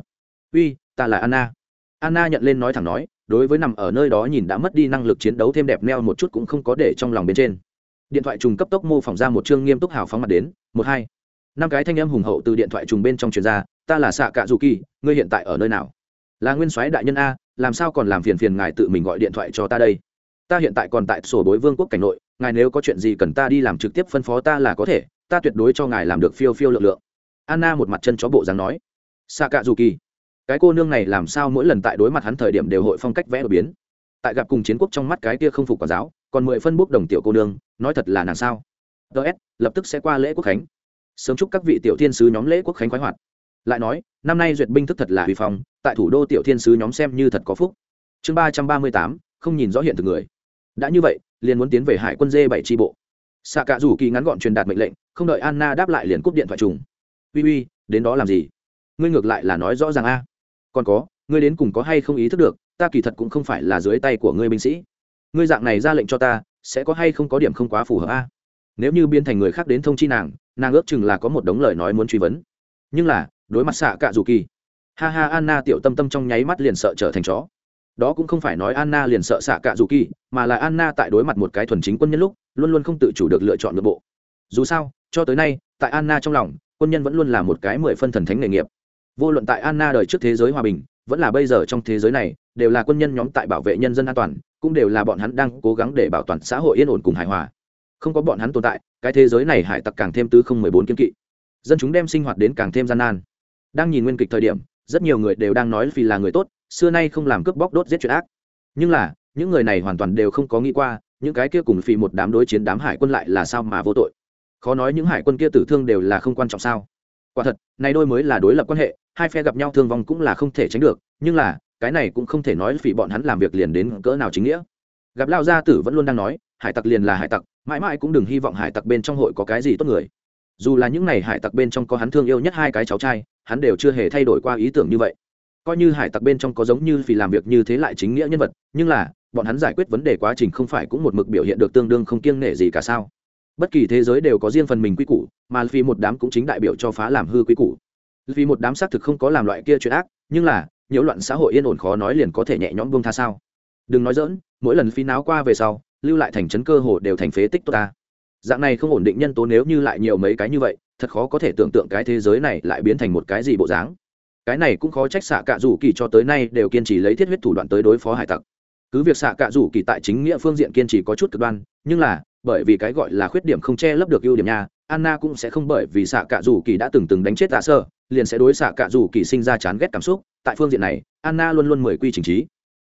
Uy, ta là anna. Anna nhận lên nói thẳng nói, đối với nằm ở nơi đó nhìn đã mất đi năng lực chiến đấu thêm đẹp neo một chút cũng không có để trong lòng bên trên. Điện thoại trùng cấp tốc mô phỏng ra một chương nghiêm túc hào phóng mặt đến, một, hai. Năm cái thanh âm hùng hậu từ điện thoại trùng bên trong truyền ra, ta là xạ cạ dù kỳ, ngươi hiện tại ở nơi nào? Là nguyên soái đại nhân a, làm sao còn làm phiền phiền ngài tự mình gọi điện thoại cho ta đây? Ta hiện tại còn tại sổ bối vương quốc cảnh nội ngài nếu có chuyện gì cần ta đi làm trực tiếp phân phó ta là có thể, ta tuyệt đối cho ngài làm được phiêu phiêu lượng lượng. Anna một mặt chân chó bộ dáng nói. Xạ cạ dù kỳ cái cô nương này làm sao mỗi lần tại đối mặt hắn thời điểm đều hội phong cách vẽ đột biến. Tại gặp cùng chiến quốc trong mắt cái kia không phục quả giáo, còn mười phân bút đồng tiểu cô nương, nói thật là nàng sao? Ts lập tức sẽ qua lễ quốc khánh. Sớm chúc các vị tiểu thiên sứ nhóm lễ quốc khánh khoái hoạt. Lại nói, năm nay duyệt binh thức thật là huy phong, tại thủ đô tiểu thiên sứ nhóm xem như thật có phúc. Chương ba trăm ba mươi tám, không nhìn rõ hiện thực người. Đã như vậy liền muốn tiến về hải quân dê bảy tri bộ. Xạ cạ rủ kỳ ngắn gọn truyền đạt mệnh lệnh, không đợi anna đáp lại liền cúp điện thoại trùng. Uy uy, đến đó làm gì? Ngươi ngược lại là nói rõ ràng a. Còn có, ngươi đến cùng có hay không ý thức được, ta kỳ thật cũng không phải là dưới tay của ngươi binh sĩ. Ngươi dạng này ra lệnh cho ta, sẽ có hay không có điểm không quá phù hợp a? Nếu như biến thành người khác đến thông chi nàng nàng ước chừng là có một đống lời nói muốn truy vấn. Nhưng là, đối mặt xạ cạ dù kỳ ha ha, anna tiểu tâm tâm trong nháy mắt liền sợ trở thành chó đó cũng không phải nói anna liền sợ xạ cạ dù kỳ, mà là anna tại đối mặt một cái thuần chính quân nhân lúc, luôn luôn không tự chủ được lựa chọn nội bộ. Dù sao, cho tới nay, tại anna trong lòng, quân nhân vẫn luôn là một cái mười phân thần thánh nghề nghiệp. Vô luận tại anna đời trước thế giới hòa bình, vẫn là bây giờ trong thế giới này, đều là quân nhân nhóm tại bảo vệ nhân dân an toàn, cũng đều là bọn hắn đang cố gắng để bảo toàn xã hội yên ổn cùng hài hòa. Không có bọn hắn tồn tại, cái thế giới này hải tặc càng thêm tứ không mười bốn kiên kỵ. Dân chúng đem sinh hoạt đến càng thêm gian nan. Đang nhìn nguyên kịch thời điểm, rất nhiều người đều đang nói vì là người tốt xưa nay không làm cướp bóc đốt giết chuyện ác. Nhưng là, những người này hoàn toàn đều không có nghĩ qua, những cái kia cùng phi một đám đối chiến đám hải quân lại là sao mà vô tội. Khó nói những hải quân kia tử thương đều là không quan trọng sao. Quả thật, này đôi mới là đối lập quan hệ, hai phe gặp nhau thương vong cũng là không thể tránh được, nhưng là, cái này cũng không thể nói vì bọn hắn làm việc liền đến cỡ nào chính nghĩa. Gặp lao gia tử vẫn luôn đang nói, hải tặc liền là hải tặc, mãi mãi cũng đừng hy vọng hải tặc bên trong hội có cái gì tốt người. Dù là những n à y hải tặc bên trong có hắn thương yêu nhất hai cái cháu trai, hắn đều chưa hề thay đổi qua ý tưởng như vậy coi như hải tặc bên trong có giống như vì làm việc như thế lại chính nghĩa nhân vật, nhưng là, bọn hắn giải quyết vấn đề quá trình không phải cũng một mực biểu hiện được tương đương không kiêng nể gì cả sao. Bất kỳ thế giới đều có riêng phần mình quy củ, mà vì một đám cũng chính đại biểu cho phá làm hư quy củ. Vì một đám xác thực không có làm loại kia chuyện ác, nhưng là, nhiễu loạn xã hội yên ổn khó nói liền có thể nhẹ nhõm buông tha sao. Đừng nói dỡn mỗi lần phi náo qua về sau, lưu lại thành trấn cơ hồ đều thành phế tích tốt ta. Dạng này không ổn định nhân tố nếu như lại nhiều mấy cái như vậy, thật khó có thể tưởng tượng cái thế giới này lại biến thành một cái gì bộ dáng cái này cũng khó trách xạ cạ rủ kỳ cho tới nay đều kiên trì lấy thiết huyết thủ đoạn tới đối phó hải tặc. Cứ việc xạ cạ rủ kỳ tại chính nghĩa phương diện kiên trì có chút cực đoan, nhưng là, bởi vì cái gọi là khuyết điểm không che lấp được ưu điểm nha, anna cũng sẽ không bởi vì xạ cạ rủ kỳ đã từng từng đánh chết tạ sơ, liền sẽ đối xạ cạ rủ kỳ sinh ra chán ghét cảm xúc. Tại phương diện này, anna luôn luôn mười quy trình trí.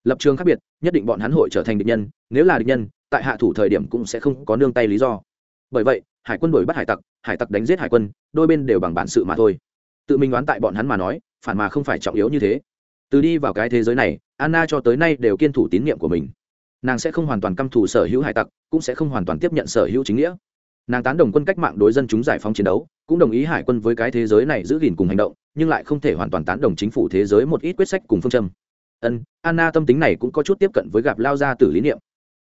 Lập trường khác biệt, nhất định bọn hắn hội trở thành địch nhân, nếu là địch nhân, tại hạ thủ thời điểm cũng sẽ không có nương tay lý do. Bởi vậy, hải quân đuổi bắt hải tặc hải tặc đánh giết hải quân, đôi bên đều bằng bản sự mà thôi. Tự mình đoán tại bọn hắn mà nói phản mà không phải trọng yếu như thế. Từ đi vào cái thế giới này, anna cho tới nay đều kiên thủ tín nhiệm của mình. Nàng sẽ không hoàn toàn căm thù sở hữu hải tặc, cũng sẽ không hoàn toàn tiếp nhận sở hữu chính nghĩa. Nàng tán đồng quân cách mạng đối dân chúng giải phóng chiến đấu, cũng đồng ý hải quân với cái thế giới này giữ gìn cùng hành động, nhưng lại không thể hoàn toàn tán đồng chính phủ thế giới một ít quyết sách cùng phương châm. Ân, anna tâm tính này cũng có chút tiếp cận với gặp lao gia tử lý niệm.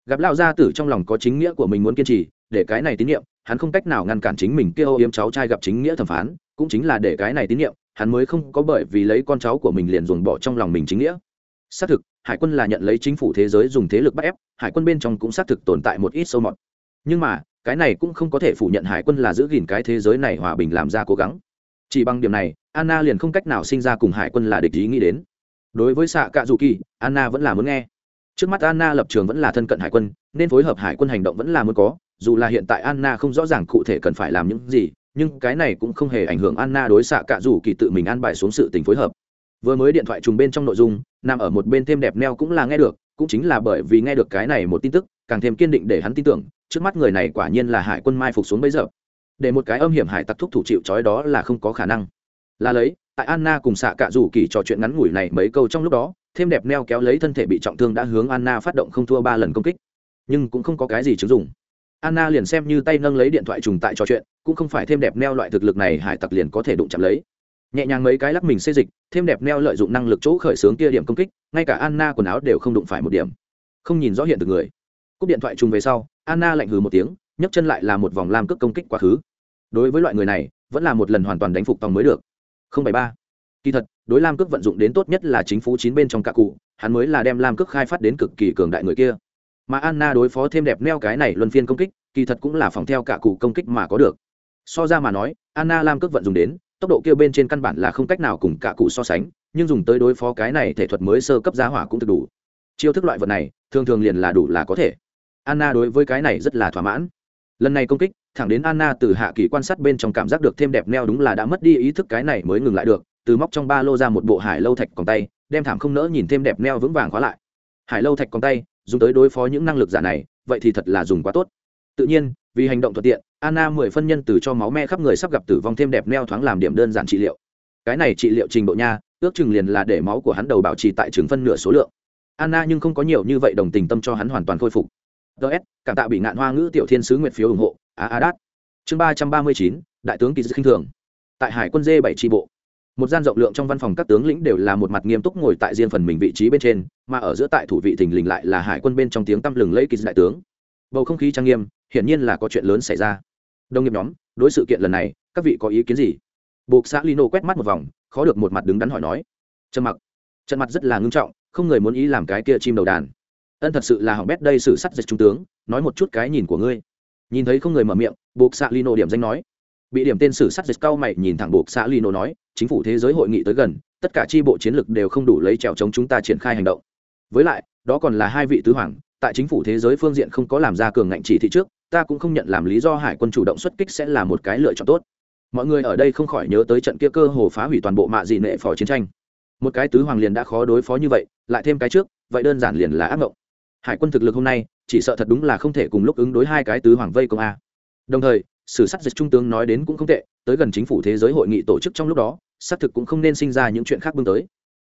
Gặp lao gia tử trong lòng có chính nghĩa của mình muốn kiên trì, để cái này tín nhiệm hắn không cách nào ngăn cản chính mình kia ô yếm cháu trai gặp chính nghĩa thẩm phán, cũng chính là để cái này tín nhiệm hắn mới không có bởi vì lấy con cháu của mình liền dồn bỏ trong lòng mình chính nghĩa. Xác thực, hải quân là nhận lấy chính phủ thế giới dùng thế lực bắt ép, hải quân bên trong cũng xác thực tồn tại một ít sâu mọt. Nhưng mà, cái này cũng không có thể phủ nhận hải quân là giữ gìn cái thế giới này hòa bình làm ra cố gắng. Chỉ bằng điểm này, anna liền không cách nào sinh ra cùng hải quân là địch ý nghĩ đến. Đối với xạ cạ dù kỳ anna vẫn là muốn nghe. Trước mắt anna lập trường vẫn là thân cận hải quân, nên phối hợp hải quân hành động vẫn là muốn có, dù là hiện tại anna không rõ ràng cụ thể cần phải làm những gì nhưng cái này cũng không hề ảnh hưởng anna đối xạ cạ dù kỳ tự mình an bài xuống sự tình phối hợp. Vừa mới điện thoại trùng bên trong nội dung, nằm ở một bên thêm đẹp neo cũng là nghe được, cũng chính là bởi vì nghe được cái này một tin tức, càng thêm kiên định để hắn tin tưởng, trước mắt người này quả nhiên là hải quân mai phục xuống bấy giờ. Để một cái âm hiểm hải tặc thúc thủ chịu trói đó là không có khả năng. Là lấy, tại anna cùng xạ cạ rủ kỳ trò chuyện ngắn ngủi này mấy câu trong lúc đó, thêm đẹp neo kéo lấy thân thể bị trọng thương đã hướng anna phát động không thua ba lần công kích. Nhưng cũng không có cái gì chứng dụng anna liền xem như tay nâng lấy điện thoại trùng tại trò chuyện, cũng không phải thêm đẹp neo loại thực lực này, hải tặc liền có thể đụng chạm lấy. Nhẹ nhàng mấy cái lắc mình xê dịch, thêm đẹp neo lợi dụng năng lực chỗ khởi xướng kia điểm công kích, ngay cả anna quần áo đều không đụng phải một điểm. Không nhìn rõ hiện từ người. Cúp điện thoại trùng về sau, anna lạnh hừ một tiếng, nhấc chân lại là một vòng lam cước công kích quá khứ. Đối với loại người này, vẫn là một lần hoàn toàn đánh phục tòng mới được. Không bảy ba. Kỳ thật, đối lam cước vận dụng đến tốt nhất là chính phủ chín bên trong cả cụ, hắn mới là đem lam cước khai phát đến cực kỳ cường đại người kia mà anna đối phó thêm đẹp neo cái này luân phiên công kích, kỳ thật cũng là phòng theo cả cụ công kích mà có được. So ra mà nói, anna lam cước vận dùng đến, tốc độ kia bên trên căn bản là không cách nào cùng cả cụ so sánh, nhưng dùng tới đối phó cái này thể thuật mới sơ cấp giá hỏa cũng thực đủ. Chiêu thức loại vật này, thường thường liền là đủ là có thể. Anna đối với cái này rất là thỏa mãn. Lần này công kích, thẳng đến anna từ hạ kỳ quan sát bên trong cảm giác được thêm đẹp neo đúng là đã mất đi ý thức cái này mới ngừng lại được, từ móc trong ba lô ra một bộ hải lâu thạch còn tay, đem thảm không nỡ nhìn thêm đẹp neo vững vàng khóa lại. Hải lâu thạch còn tay dùng tới đối phó những năng lực giả này, vậy thì thật là dùng quá tốt. Tự nhiên, vì hành động thuận tiện, anna mười phân nhân từ cho máu me khắp người sắp gặp tử vong thêm đẹp neo thoáng làm điểm đơn giản trị liệu. Cái này trị liệu trình độ nha, ước chừng liền là để máu của hắn đầu bảo trì tại trường phân nửa số lượng. Anna nhưng không có nhiều như vậy đồng tình tâm cho hắn hoàn toàn khôi phục. Ts cảm tạ bị ngạn hoa ngữ tiểu thiên sứ nguyệt phiếu ủng hộ. A a đát. Chương ba trăm ba mươi chín, đại tướng kỳ dư khinh thường. Tại hải quân dê bảy tri bộ một gian rộng lượng trong văn phòng các tướng lĩnh đều là một mặt nghiêm túc ngồi tại riêng phần mình vị trí bên trên, mà ở giữa tại thủ vị thình lình lại là hải quân bên trong tiếng tăm lừng lẫy kỳ đại tướng. Bầu không khí trang nghiêm, hiển nhiên là có chuyện lớn xảy ra. Đồng nghiệp nhóm, đối sự kiện lần này, các vị có ý kiến gì? Buộc xã lino quét mắt một vòng, khó được một mặt đứng đắn hỏi nói. Trần mặc. Trần mặt rất là ngưng trọng, không người muốn ý làm cái kia chim đầu đàn. Ân thật sự là hỏng bét đây sự sắt dịch trung tướng, nói một chút cái nhìn của ngươi. Nhìn thấy không người mở miệng, buộc xã lino điểm danh nói bị điểm tên sử sát dịch cao mày nhìn thẳng buộc xã lino nói, chính phủ thế giới hội nghị tới gần, tất cả tri bộ chiến lược đều không đủ lấy trèo chống chúng ta triển khai hành động. Với lại, đó còn là hai vị tứ hoàng, tại chính phủ thế giới phương diện không có làm ra cường ngạnh chỉ thị trước, ta cũng không nhận làm lý do hải quân chủ động xuất kích sẽ là một cái lựa chọn tốt. Mọi người ở đây không khỏi nhớ tới trận kia cơ hồ phá hủy toàn bộ mạ dị nệ phò chiến tranh. Một cái tứ hoàng liền đã khó đối phó như vậy, lại thêm cái trước, vậy đơn giản liền là ác mộng. Hải quân thực lực hôm nay, chỉ sợ thật đúng là không thể cùng lúc ứng đối hai cái tứ hoàng vây công a. Đồng thời sử sát dịch trung tướng nói đến cũng không tệ, tới gần chính phủ thế giới hội nghị tổ chức trong lúc đó, xác thực cũng không nên sinh ra những chuyện khác bưng tới.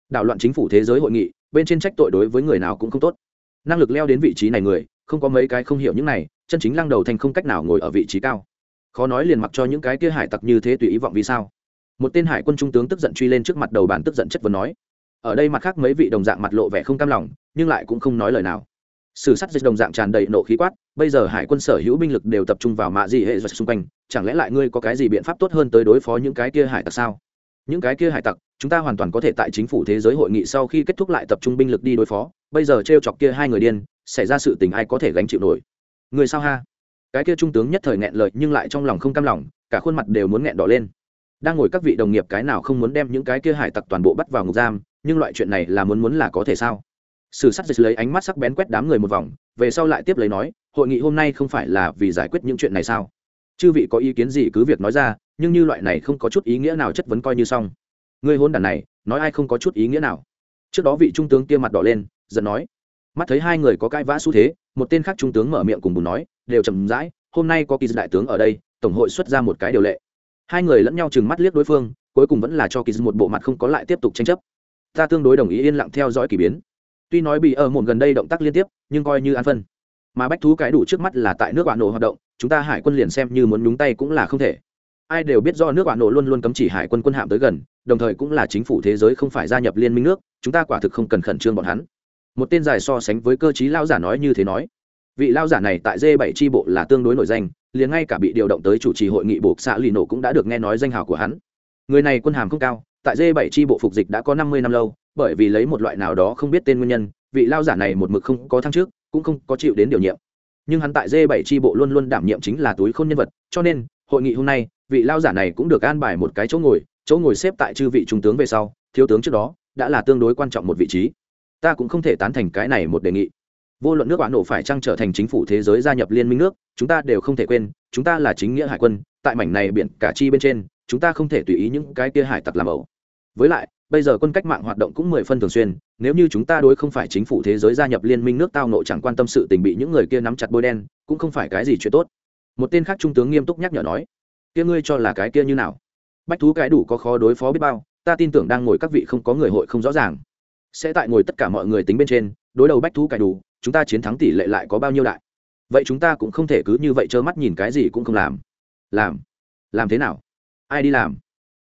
Đảo loạn chính phủ thế giới hội nghị, bên trên trách tội đối với người nào cũng không tốt. Năng lực leo đến vị trí này người, không có mấy cái không hiểu những này, chân chính lăng đầu thành không cách nào ngồi ở vị trí cao. Khó nói liền mặc cho những cái kia hải tặc như thế tùy ý vọng vì sao. Một tên hải quân trung tướng tức giận truy lên trước mặt đầu bản tức giận chất vấn nói. Ở đây mặt khác mấy vị đồng dạng mặt lộ vẻ không cam lòng, nhưng lại cũng không nói lời nào sử sắt dịch đồng dạng tràn đầy nộ khí quát, bây giờ hải quân sở hữu binh lực đều tập trung vào mạ dị hệ xung quanh, chẳng lẽ lại ngươi có cái gì biện pháp tốt hơn tới đối phó những cái kia hải tặc sao? Những cái kia hải tặc, chúng ta hoàn toàn có thể tại chính phủ thế giới hội nghị sau khi kết thúc lại tập trung binh lực đi đối phó, bây giờ t r e o chọc kia hai người điên, xảy ra sự tình ai có thể gánh chịu nổi? Người sao ha? Cái kia trung tướng nhất thời nghẹn lời nhưng lại trong lòng không cam lòng, cả khuôn mặt đều muốn nghẹn đỏ lên. Đang ngồi các vị đồng nghiệp cái nào không muốn đem những cái kia hải tặc toàn bộ bắt vào ngục giam, nhưng loại chuyện này là muốn muốn là có thể sao? Sử sắt dịch lấy ánh mắt sắc bén quét đám người một vòng, về sau lại tiếp lấy nói, hội nghị hôm nay không phải là vì giải quyết những chuyện này sao? Chư vị có ý kiến gì cứ việc nói ra, nhưng như loại này không có chút ý nghĩa nào chất vấn coi như xong. Người hôn đàn này, nói ai không có chút ý nghĩa nào. Trước đó vị trung tướng kia mặt đỏ lên, giận nói, mắt thấy hai người có cãi vã xu thế, một tên khác trung tướng mở miệng cùng bùn nói, đều chậm rãi, hôm nay có kỳ đại tướng ở đây, tổng hội xuất ra một cái điều lệ. Hai người lẫn nhau chừng mắt liếc đối phương, cuối cùng vẫn là cho kỳ một bộ mặt không có lại tiếp tục tranh chấp. Ta tương đối đồng ý yên lặng theo dõi k ỳ biến tuy nói bị ở một gần đây động tác liên tiếp, nhưng coi như an phân. Mà bách thú cái đủ trước mắt là tại nước bạn nổ hoạt động, chúng ta hải quân liền xem như muốn nhúng tay cũng là không thể. Ai đều biết do nước bạn nổ luôn luôn cấm chỉ hải quân quân hạm tới gần, đồng thời cũng là chính phủ thế giới không phải gia nhập liên minh nước, chúng ta quả thực không cần khẩn trương bọn hắn. Một tên dài so sánh với cơ chí lao giả nói như thế nói. Vị lao giả này tại d 7 tri bộ là tương đối nổi danh, liền ngay cả bị điều động tới chủ trì hội nghị buộc xã lì nổ cũng đã được nghe nói danh hào của hắn. Người này quân hàm không cao, tại d 7 tri bộ phục dịch đã có năm mươi năm lâu bởi vì lấy một loại nào đó không biết tên nguyên nhân, vị lao giả này một mực không có thăng trước cũng không có chịu đến điều nhiệm. Nhưng hắn tại d 7 tri bộ luôn luôn đảm nhiệm chính là túi khôn nhân vật, cho nên, hội nghị hôm nay, vị lao giả này cũng được an bài một cái chỗ ngồi chỗ ngồi xếp tại chư vị trung tướng về sau, thiếu tướng trước đó, đã là tương đối quan trọng một vị trí. Ta cũng không thể tán thành cái này một đề nghị. Vô luận nước bạn nổ phải trang trở thành chính phủ thế giới gia nhập liên minh nước, chúng ta đều không thể quên, chúng ta là chính nghĩa hải quân, tại mảnh này biển cả chi bên trên, chúng ta không thể tùy ý những cái kia hải tặc làm ẩu. Với lại bây giờ quân cách mạng hoạt động cũng mười phân thường xuyên, nếu như chúng ta đối không phải chính phủ thế giới gia nhập liên minh nước tao nộ chẳng quan tâm sự tình bị những người kia nắm chặt bôi đen, cũng không phải cái gì chuyện tốt. Một tên khác trung tướng nghiêm túc nhắc nhở nói, kia ngươi cho là cái kia như nào? Bách thú cái đủ có khó đối phó biết bao, ta tin tưởng đang ngồi các vị không có người hội không rõ ràng. Sẽ tại ngồi tất cả mọi người tính bên trên, đối đầu bách thú cái đủ, chúng ta chiến thắng tỷ lệ lại có bao nhiêu đại? Vậy chúng ta cũng không thể cứ như vậy trơ mắt nhìn cái gì cũng không làm. Làm? Làm thế nào? Ai đi làm?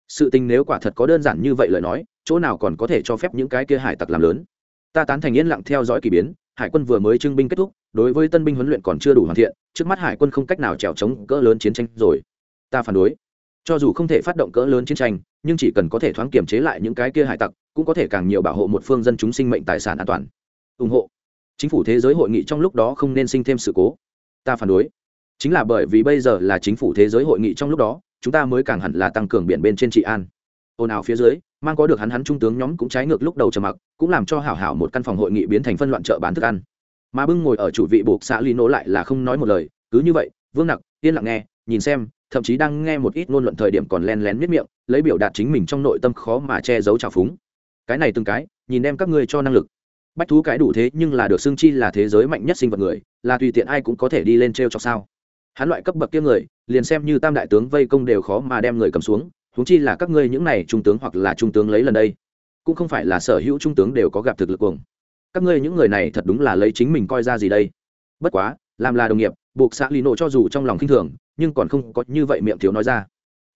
Sự tình nếu quả thật có đơn giản như vậy lời nói chỗ nào còn có thể cho phép những cái kia hải tặc làm lớn? Ta tán thành yên lặng theo dõi k ỳ biến, hải quân vừa mới trưng binh kết thúc, đối với tân binh huấn luyện còn chưa đủ hoàn thiện, trước mắt hải quân không cách nào trèo chống cỡ lớn chiến tranh rồi. Ta phản đối. Cho dù không thể phát động cỡ lớn chiến tranh, nhưng chỉ cần có thể thoáng kiềm chế lại những cái kia hải tặc, cũng có thể càng nhiều bảo hộ một phương dân chúng sinh mệnh tài sản an toàn. Ủng hộ. Chính phủ thế giới hội nghị trong lúc đó không nên sinh thêm sự cố. Ta phản đối. Chính là bởi vì bây giờ là chính phủ thế giới hội nghị trong lúc đó, chúng ta mới càng hẳn là tăng cường biển bên trên trị an ồn ào phía dưới, mang có được hắn hắn trung tướng nhóm cũng trái ngược lúc đầu trầm mặc, cũng làm cho hảo hảo một căn phòng hội nghị biến thành phân loạn chợ bán thức ăn. Mà bưng ngồi ở chủ vị buộc xã lý nỗ lại là không nói một lời, cứ như vậy, vương nặc, yên lặng nghe, nhìn xem, thậm chí đang nghe một ít ngôn luận thời điểm còn len lén miết miệng, lấy biểu đạt chính mình trong nội tâm khó mà che giấu trào phúng. Cái này từng cái, nhìn đem các ngươi cho năng lực. Bách thú cái đủ thế nhưng là được xưng chi là thế giới mạnh nhất sinh vật người, là tùy tiện ai cũng có thể đi lên t r e o cho sao? Hắn loại cấp bậc kia người, liền xem như tam đại tướng vây công đều khó mà đem người cầm xuống huống chi là các ngươi những này trung tướng hoặc là trung tướng lấy lần đây, cũng không phải là sở hữu trung tướng đều có gặp thực lực cuồng. Các ngươi những người này thật đúng là lấy chính mình coi ra gì đây? Bất quá, làm là đồng nghiệp, buộc xã lì nổ cho dù trong lòng khinh thường, nhưng còn không có như vậy miệng thiếu nói ra.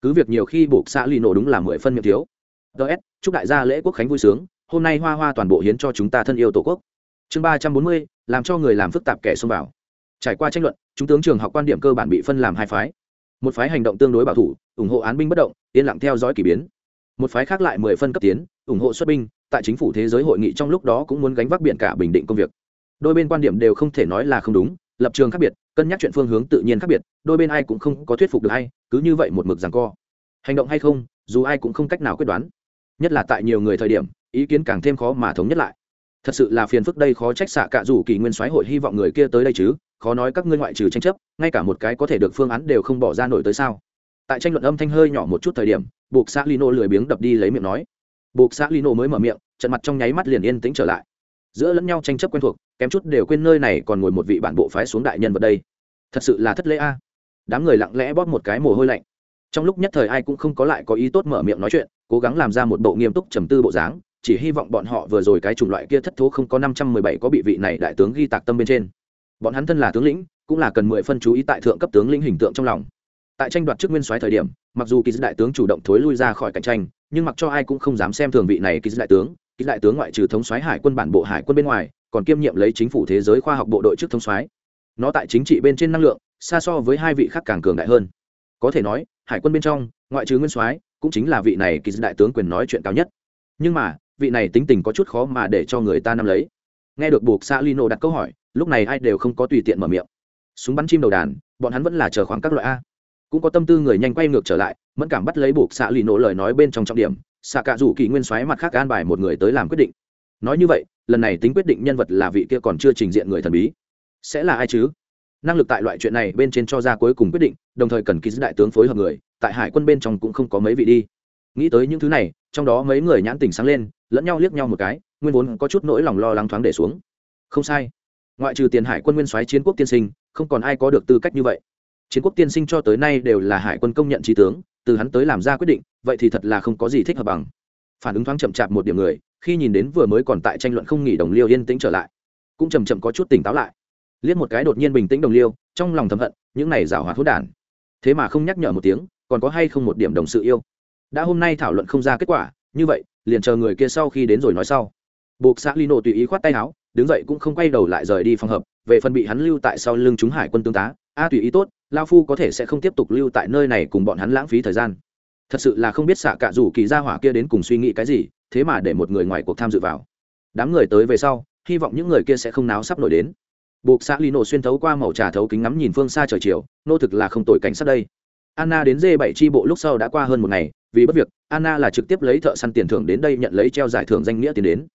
Cứ việc nhiều khi buộc xã lì nổ đúng là mười phân miệng thiếu. Ts chúc đại gia lễ quốc khánh vui sướng, hôm nay hoa hoa toàn bộ hiến cho chúng ta thân yêu tổ quốc. Chương ba trăm bốn mươi, làm cho người làm phức tạp kẻ xông vào. Trải qua tranh luận, chúng tướng trường học quan điểm cơ bản bị phân làm hai phái một phái hành động tương đối bảo thủ, ủng hộ án binh bất động, yên lặng theo dõi k ỳ biến. Một phái khác lại mười phân cấp tiến, ủng hộ xuất binh, tại chính phủ thế giới hội nghị trong lúc đó cũng muốn gánh vác biển cả bình định công việc. Đôi bên quan điểm đều không thể nói là không đúng, lập trường khác biệt, cân nhắc chuyện phương hướng tự nhiên khác biệt, đôi bên ai cũng không có thuyết phục được hay cứ như vậy một mực rằng co. Hành động hay không, dù ai cũng không cách nào quyết đoán. Nhất là tại nhiều người thời điểm, ý kiến càng thêm khó mà thống nhất lại thật sự là phiền phức đây khó trách xạ cả rủ kỳ nguyên soái hội hy vọng người kia tới đây chứ, khó nói các ngươi ngoại trừ tranh chấp, ngay cả một cái có thể được phương án đều không bỏ ra nổi tới sao. Tại tranh luận âm thanh hơi nhỏ một chút thời điểm, buộc xã lino lười biếng đập đi lấy miệng nói. Buộc xã lino mới mở miệng, trận mặt trong nháy mắt liền yên tĩnh trở lại. Giữa lẫn nhau tranh chấp quen thuộc, kém chút đều quên nơi này còn ngồi một vị bản bộ phái xuống đại nhân vật đây. Thật sự là thất lễ a. Đám người lặng lẽ bóp một cái mồ hôi lạnh. Trong lúc nhất thời ai cũng không có lại có ý tốt mở miệng nói chuyện, cố gắng làm ra một bộ nghiêm túc trầm tư bộ dáng chỉ hy vọng bọn họ vừa rồi cái chủng loại kia thất thố không có năm trăm mười bảy có bị vị này đại tướng ghi tạc tâm bên trên. Bọn hắn thân là tướng lĩnh, cũng là cần mười phân chú ý tại thượng cấp tướng lĩnh hình tượng trong lòng. Tại tranh đoạt chức nguyên soái thời điểm, mặc dù kỳ đại tướng chủ động thối lui ra khỏi cạnh tranh, nhưng mặc cho ai cũng không dám xem thường vị này kỳ đại tướng. Kỳ đại tướng ngoại trừ thống soái hải quân bản bộ hải quân bên ngoài, còn kiêm nhiệm lấy chính phủ thế giới khoa học bộ đội trước thống soái. Nó tại chính trị bên trên năng lượng, xa so với hai vị khác càng cường đại hơn. Có thể nói, hải quân bên trong, ngoại trừ nguyên soái, cũng chính là vị này kỳ đại tướng quyền nói chuyện cao nhất. Nhưng mà vị này tính tình có chút khó mà để cho người ta nắm lấy. Nghe được buộc xa lino đặt câu hỏi, lúc này ai đều không có tùy tiện mở miệng. Súng bắn chim đầu đàn, bọn hắn vẫn là chờ khoảng các loại a. Cũng có tâm tư người nhanh quay ngược trở lại, mẫn cảm bắt lấy buộc xạ lì nổ lời nói bên trong trọng điểm xạ cả rủ kỳ nguyên xoáy mặt khác an bài một người tới làm quyết định. Nói như vậy, lần này tính quyết định nhân vật là vị kia còn chưa trình diện người thần bí. Sẽ là ai chứ? Năng lực tại loại chuyện này bên trên cho ra cuối cùng quyết định, đồng thời cần ký đại tướng phối hợp người, tại hải quân bên trong cũng không có mấy vị đi. Nghĩ tới những thứ này, trong đó mấy người nhãn tình sáng lên lẫn nhau liếc nhau một cái, nguyên vốn có chút nỗi lòng lo lắng thoáng để xuống. Không sai. Ngoại trừ tiền hải quân nguyên soái chiến quốc tiên sinh, không còn ai có được tư cách như vậy. Chiến quốc tiên sinh cho tới nay đều là hải quân công nhận trí tướng, từ hắn tới làm ra quyết định, vậy thì thật là không có gì thích hợp bằng. Phản ứng thoáng chậm chạp một điểm người, khi nhìn đến vừa mới còn tại tranh luận không nghỉ đồng liêu yên tĩnh trở lại, cũng chầm chậm có chút tỉnh táo lại. Liếc một cái đột nhiên bình tĩnh đồng liêu, trong lòng thầm hận, những này giảo hoạt hốt đản. Thế mà không nhắc nhở một tiếng, còn có hay không một điểm đồng sự yêu? Đã hôm nay thảo luận không ra kết quả, như vậy liền chờ người kia sau khi đến rồi nói sau. Buộc xã lino tùy ý khoát tay áo, đứng dậy cũng không quay đầu lại rời đi phòng hợp, về phần bị hắn lưu tại sau lưng chúng hải quân tương tá, a tùy ý tốt, lao phu có thể sẽ không tiếp tục lưu tại nơi này cùng bọn hắn lãng phí thời gian. Thật sự là không biết xạ cả rủ kỳ gia hỏa kia đến cùng suy nghĩ cái gì, thế mà để một người ngoài cuộc tham dự vào. Đám người tới về sau, hy vọng những người kia sẽ không náo sắp nổi đến. Buộc xã lino xuyên thấu qua màu trà thấu kính ngắm nhìn phương xa trời chiều, nô thực là không tội cảnh sát đây. Anna đến dê bảy tri bộ lúc sau đã qua hơn một ngày vì bất việc, anna là trực tiếp lấy thợ săn tiền thưởng đến đây nhận lấy treo giải thưởng danh nghĩa tiền đến.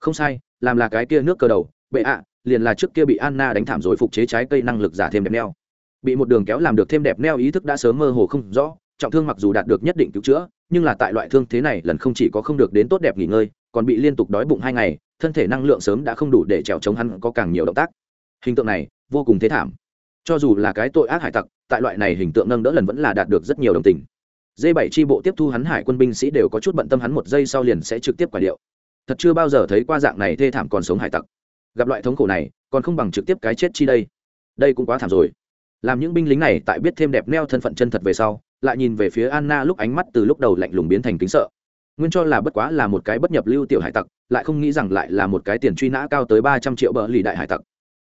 Không sai, làm là cái kia nước cơ đầu, bệ ạ, liền là trước kia bị anna đánh thảm rồi phục chế trái cây năng lực giả thêm đẹp neo. Bị một đường kéo làm được thêm đẹp neo ý thức đã sớm mơ hồ không rõ, trọng thương mặc dù đạt được nhất định cứu chữa, nhưng là tại loại thương thế này lần không chỉ có không được đến tốt đẹp nghỉ ngơi, còn bị liên tục đói bụng hai ngày, thân thể năng lượng sớm đã không đủ để trèo chống hắn có càng nhiều động tác. Hình tượng này, vô cùng thế thảm. Cho dù là cái tội ác hải tặc, tại loại này hình tượng nâng đỡ lần vẫn là đạt được rất nhiều đồng tình d bảy tri bộ tiếp thu hắn hải quân binh sĩ đều có chút bận tâm hắn một giây sau liền sẽ trực tiếp quả điệu. Thật chưa bao giờ thấy qua dạng này thê thảm còn sống hải tặc. Gặp loại thống khổ này, còn không bằng trực tiếp cái chết chi đây. Đây cũng quá thảm rồi. Làm những binh lính này tại biết thêm đẹp neo thân phận chân thật về sau, lại nhìn về phía anna lúc ánh mắt từ lúc đầu lạnh lùng biến thành kính sợ. Nguyên cho là bất quá là một cái bất nhập lưu tiểu hải tặc, lại không nghĩ rằng lại là một cái tiền truy nã cao tới ba trăm triệu bờ lì đại hải tặc.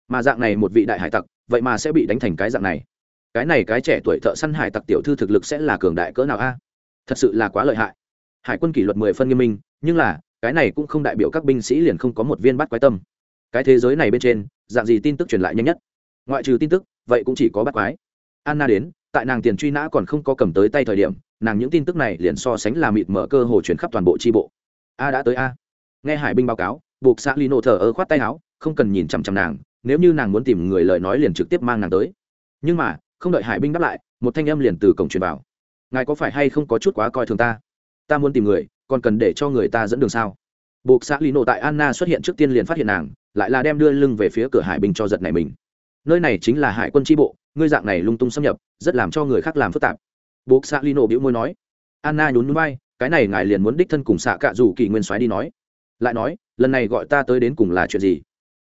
Mà dạng này một vị đại hải tặc, vậy mà sẽ bị đánh thành cái dạng này cái này cái trẻ tuổi thợ săn hải tặc tiểu thư thực lực sẽ là cường đại cỡ nào a? Thật sự là quá lợi hại. Hải quân kỷ luật mười phân nghiêm minh, nhưng là, cái này cũng không đại biểu các binh sĩ liền không có một viên bắt quái tâm. Cái thế giới này bên trên, dạng gì tin tức truyền lại nhanh nhất? Ngoại trừ tin tức, vậy cũng chỉ có bắt quái. Anna đến, tại nàng tiền truy nã còn không có cầm tới tay thời điểm, nàng những tin tức này liền so sánh là mịt mở cơ hồ chuyển khắp toàn bộ tri bộ. A đã tới a. Nghe hải binh báo cáo, buộc xã lino thờ ơ khoát tay áo, không cần nhìn chằm chằm nàng, nếu như nàng muốn tìm người lời nói liền trực tiếp mang nàng tới. Nhưng mà không đợi hải binh đáp lại, một thanh âm liền từ cổng truyền vào. Ngài có phải hay không có chút quá coi thường ta? Ta muốn tìm người, còn cần để cho người ta dẫn đường sao? Buộc xã lino tại anna xuất hiện trước tiên liền phát hiện nàng, lại là đem đưa lưng về phía cửa hải binh cho giật này mình. Nơi này chính là hải quân tri bộ, ngươi dạng này lung tung xâm nhập, rất làm cho người khác làm phức tạp. Buộc xạ lino bĩu môi nói. Anna nhún núi bay cái này ngài liền muốn đích thân cùng xạ cạ dù kỳ nguyên soái đi nói. Lại nói, lần này gọi ta tới đến cùng là chuyện gì?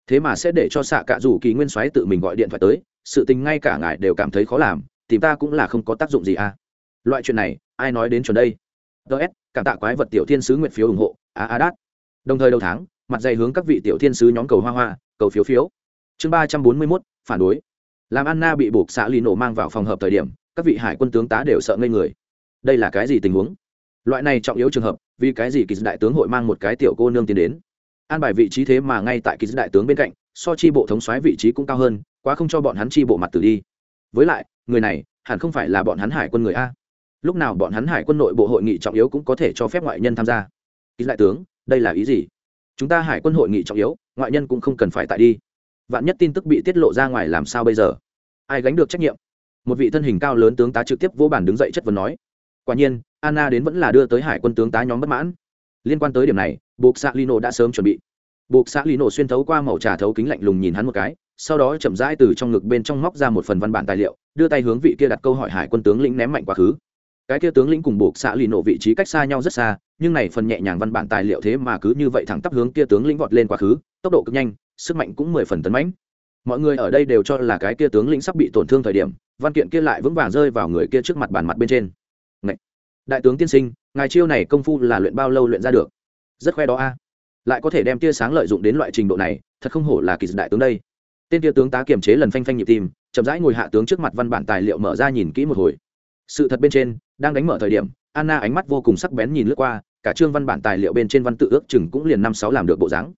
Thế mà sẽ để cho xạ cạ dù kỳ nguyên soái tự mình gọi điện thoại tới sự tình ngay cả ngài đều cảm thấy khó làm, tìm ta cũng là không có tác dụng gì à. Loại chuyện này, ai nói đến chuẩn đây? Ts cảm tạ quái vật tiểu thiên sứ nguyện phiếu ủng hộ á á đát. Đồng thời đầu tháng, mặt dày hướng các vị tiểu thiên sứ nhóm cầu hoa hoa, cầu phiếu phiếu. Chương ba trăm bốn mươi mốt, phản đối. Làm anna bị buộc xã lì nổ mang vào phòng hợp thời điểm, các vị hải quân tướng tá đều sợ ngây người. Đây là cái gì tình huống? Loại này trọng yếu trường hợp, vì cái gì kỳ đại tướng hội mang một cái tiểu cô nương tiến đến? An bài vị trí thế mà ngay tại kỳ đại tướng bên cạnh, so chi bộ thống soái vị trí cũng cao hơn quá không cho bọn hắn chi bộ mặt tử đi. Với lại, người này, hẳn không phải là bọn hắn hải quân người a. Lúc nào bọn hắn hải quân nội bộ hội nghị trọng yếu cũng có thể cho phép ngoại nhân tham gia. Kỳ đại tướng, đây là ý gì? Chúng ta hải quân hội nghị trọng yếu, ngoại nhân cũng không cần phải tại đi. Vạn nhất tin tức bị tiết lộ ra ngoài làm sao bây giờ? Ai gánh được trách nhiệm? Một vị thân hình cao lớn tướng tá trực tiếp vô bản đứng dậy chất vấn nói. Quả nhiên, anna đến vẫn là đưa tới hải quân tướng tá nhóm bất mãn. Liên quan tới điểm này, buộc xạ lino đã sớm chuẩn bị. Buộc xạ lino xuyên thấu qua màu trà thấu kính lạnh lùng nhìn hắn một cái sau đó chậm rãi từ trong ngực bên trong móc ra một phần văn bản tài liệu, đưa tay hướng vị kia đặt câu hỏi hải quân tướng lĩnh ném mạnh quá khứ. Cái kia tướng lĩnh cùng buộc xạ lino vị trí cách xa nhau rất xa, nhưng này phần nhẹ nhàng văn bản tài liệu thế mà cứ như vậy thẳng tắp hướng kia tướng lĩnh vọt lên quá khứ, tốc độ cực nhanh, sức mạnh cũng mười phần tấn mãnh. Mọi người ở đây đều cho là cái kia tướng lĩnh sắp bị tổn thương thời điểm, văn kiện kia lại vững vàng rơi vào người kia trước mặt bàn mặt bên trên. Ngậy! đại tướng tiên sinh, ngài chiêu này công phu là luyện bao lâu luyện ra được? Rất khoe đó a. Lại có thể đem tia sáng lợi dụng đến loại trình độ này, thật không hổ là kỳ đại tướng đây tên tia tướng tá kiềm chế lần phanh phanh nhịp tim, chậm rãi ngồi hạ tướng trước mặt văn bản tài liệu mở ra nhìn kỹ một hồi. Sự thật bên trên, đang đánh mở thời điểm, anna ánh mắt vô cùng sắc bén nhìn lướt qua, cả chương văn bản tài liệu bên trên văn tự ước chừng cũng liền năm sáu làm được bộ dáng.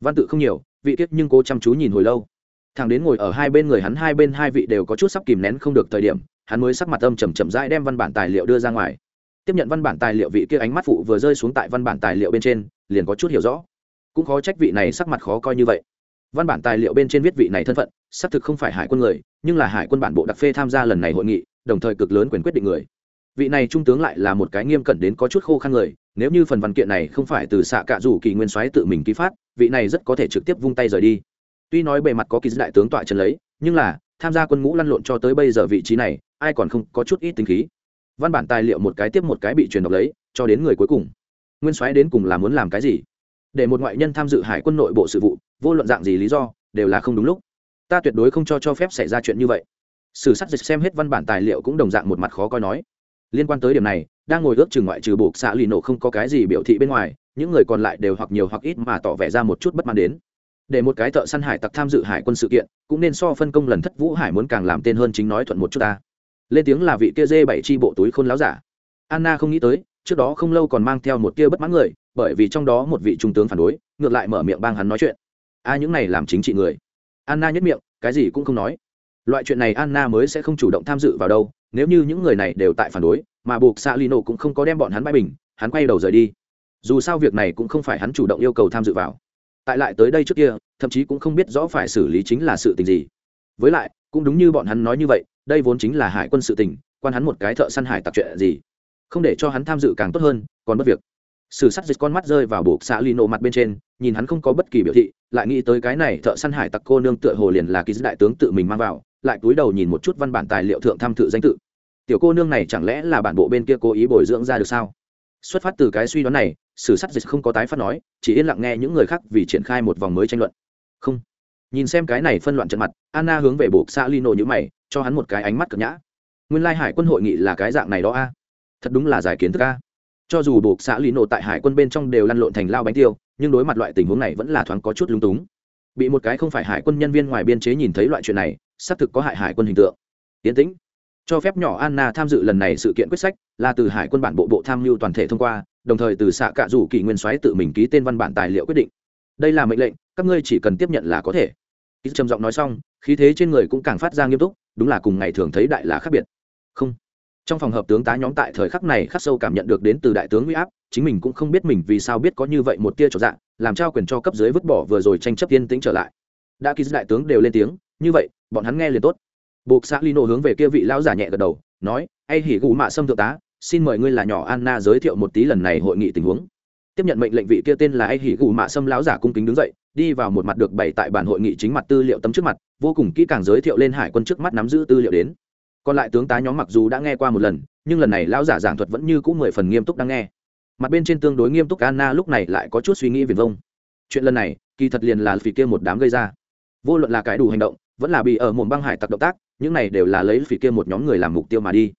Văn tự không nhiều, vị tiết nhưng cố chăm chú nhìn hồi lâu. Thằng đến ngồi ở hai bên người hắn hai bên hai vị đều có chút sắp kìm nén không được thời điểm, hắn mới sắc mặt âm chầm chậm rãi đem văn bản tài liệu đưa ra ngoài. Tiếp nhận văn bản tài liệu vị kia ánh mắt phụ vừa rơi xuống tại văn bản tài liệu bên trên, liền có chút hiểu rõ. Cũng khó trách vị này sắc mặt khó coi như vậy văn bản tài liệu bên trên viết vị này thân phận, xác thực không phải hải quân người, nhưng là hải quân bản bộ đặc phê tham gia lần này hội nghị, đồng thời cực lớn quyền quyết định người. Vị này trung tướng lại là một cái nghiêm cẩn đến có chút khô khăn người, nếu như phần văn kiện này không phải từ xạ cạ rủ kỳ nguyên soái tự mình ký phát, vị này rất có thể trực tiếp vung tay rời đi. Tuy nói bề mặt có ký đại tướng tọa trần lấy, nhưng là, tham gia quân ngũ lăn lộn cho tới bây giờ vị trí này, ai còn không có chút ít tính khí. Văn bản tài liệu một cái tiếp một cái bị truyền đọc lấy, cho đến người cuối cùng. Nguyên soái đến cùng là muốn làm cái gì? Để một ngoại nhân tham dự hải quân nội bộ sự vụ, vô luận dạng gì lý do, đều là không đúng lúc. Ta tuyệt đối không cho cho phép xảy ra chuyện như vậy. Sử sát dịch xem hết văn bản tài liệu cũng đồng dạng một mặt khó coi nói. Liên quan tới điểm này, đang ngồi ước chừng ngoại trừ buộc xã lì nổ không có cái gì biểu thị bên ngoài, những người còn lại đều hoặc nhiều hoặc ít mà tỏ vẻ ra một chút bất mãn đến. Để một cái thợ săn hải tặc tham dự hải quân sự kiện, cũng nên so phân công lần thất vũ hải muốn càng làm tên hơn chính nói thuận một chút ta. Lên tiếng là vị kia dê bảy chi bộ túi khôn láo giả. Anna không nghĩ tới, trước đó không lâu còn mang theo một kia bất mãn người bởi vì trong đó một vị trung tướng phản đối, ngược lại mở miệng bang hắn nói chuyện. A, những này làm chính trị người. Anna nhất miệng, cái gì cũng không nói. Loại chuyện này anna mới sẽ không chủ động tham dự vào đâu, nếu như những người này đều tại phản đối, mà buộc xạ lino cũng không có đem bọn hắn bãi bình, hắn quay đầu rời đi. Dù sao việc này cũng không phải hắn chủ động yêu cầu tham dự vào. Tại lại tới đây trước kia, thậm chí cũng không biết rõ phải xử lý chính là sự tình gì. Với lại, cũng đúng như bọn hắn nói như vậy, đây vốn chính là hải quân sự tình, quan hắn một cái thợ săn hải tặc chuyện gì. Không để cho hắn tham dự càng tốt hơn, còn bất việc sử sắt dịch con mắt rơi vào buộc xạ lino mặt bên trên, nhìn hắn không có bất kỳ biểu thị, lại nghĩ tới cái này thợ săn hải tặc cô nương tựa hồ liền là ký đại tướng tự mình mang vào, lại cúi đầu nhìn một chút văn bản tài liệu thượng tham thự danh tự. Tiểu cô nương này chẳng lẽ là bản bộ bên kia cố ý bồi dưỡng ra được sao? Xuất phát từ cái suy đoán này, sử sắt dịch không có tái phát nói, chỉ yên lặng nghe những người khác vì triển khai một vòng mới tranh luận. Không. Nhìn xem cái này phân loạn trận mặt, anna hướng về buộc xã lino như mày, cho hắn một cái ánh mắt cực nhã. Nguyên lai hải quân hội nghị là cái dạng này đó a. Thật đúng là giải kiến thức a cho dù buộc xã lino tại hải quân bên trong đều lăn lộn thành lao bánh tiêu, nhưng đối mặt loại tình huống này vẫn là thoáng có chút lung túng. Bị một cái không phải hải quân nhân viên ngoài biên chế nhìn thấy loại chuyện này, xác thực có hại hải quân hình tượng. Tiến tĩnh, cho phép nhỏ anna tham dự lần này sự kiện quyết sách là từ hải quân bản bộ bộ tham mưu toàn thể thông qua, đồng thời từ xạ cạ rủ kỳ nguyên soái tự mình ký tên văn bản tài liệu quyết định. Đây là mệnh lệnh, các ngươi chỉ cần tiếp nhận là có thể. Ít trầm giọng nói xong, khí thế trên người cũng càng phát ra nghiêm túc, đúng là cùng ngày thường thấy đại là khác biệt. Không trong phòng hợp tướng tá nhóm tại thời khắc này khắc sâu cảm nhận được đến từ đại tướng huy áp, chính mình cũng không biết mình vì sao biết có như vậy một tia trọn dạng làm trao quyền cho cấp dưới vứt bỏ vừa rồi tranh chấp yên tĩnh trở lại. Đã ký đại tướng đều lên tiếng, như vậy, bọn hắn nghe liền tốt. Buộc xã lino hướng về kia vị lão giả nhẹ gật đầu, nói hay hỉ gù mạ sâm thượng tá, xin mời ngươi là nhỏ anna giới thiệu một tí lần này hội nghị tình huống. Tiếp nhận mệnh lệnh vị kia tên là ai hỉ gù mạ sâm lão giả cung kính đứng dậy, đi vào một mặt được bày tại bản hội nghị chính mặt tư liệu tấm trước mặt, vô cùng kỹ càng giới thiệu lên hải quân trước mắt nắm giữ tư liệu đến còn lại tướng tá nhóm mặc dù đã nghe qua một lần, nhưng lần này lão giả giảng thuật vẫn như cũ mười phần nghiêm túc đang nghe. Mặt bên trên tương đối nghiêm túc anna lúc này lại có chút suy nghĩ viền vông. Chuyện lần này, kỳ thật liền là phỉ kia một đám gây ra. Vô luận là cái đủ hành động, vẫn là bị ở một băng hải tặc động tác, những này đều là lấy phỉ kia một nhóm người làm mục tiêu mà đi.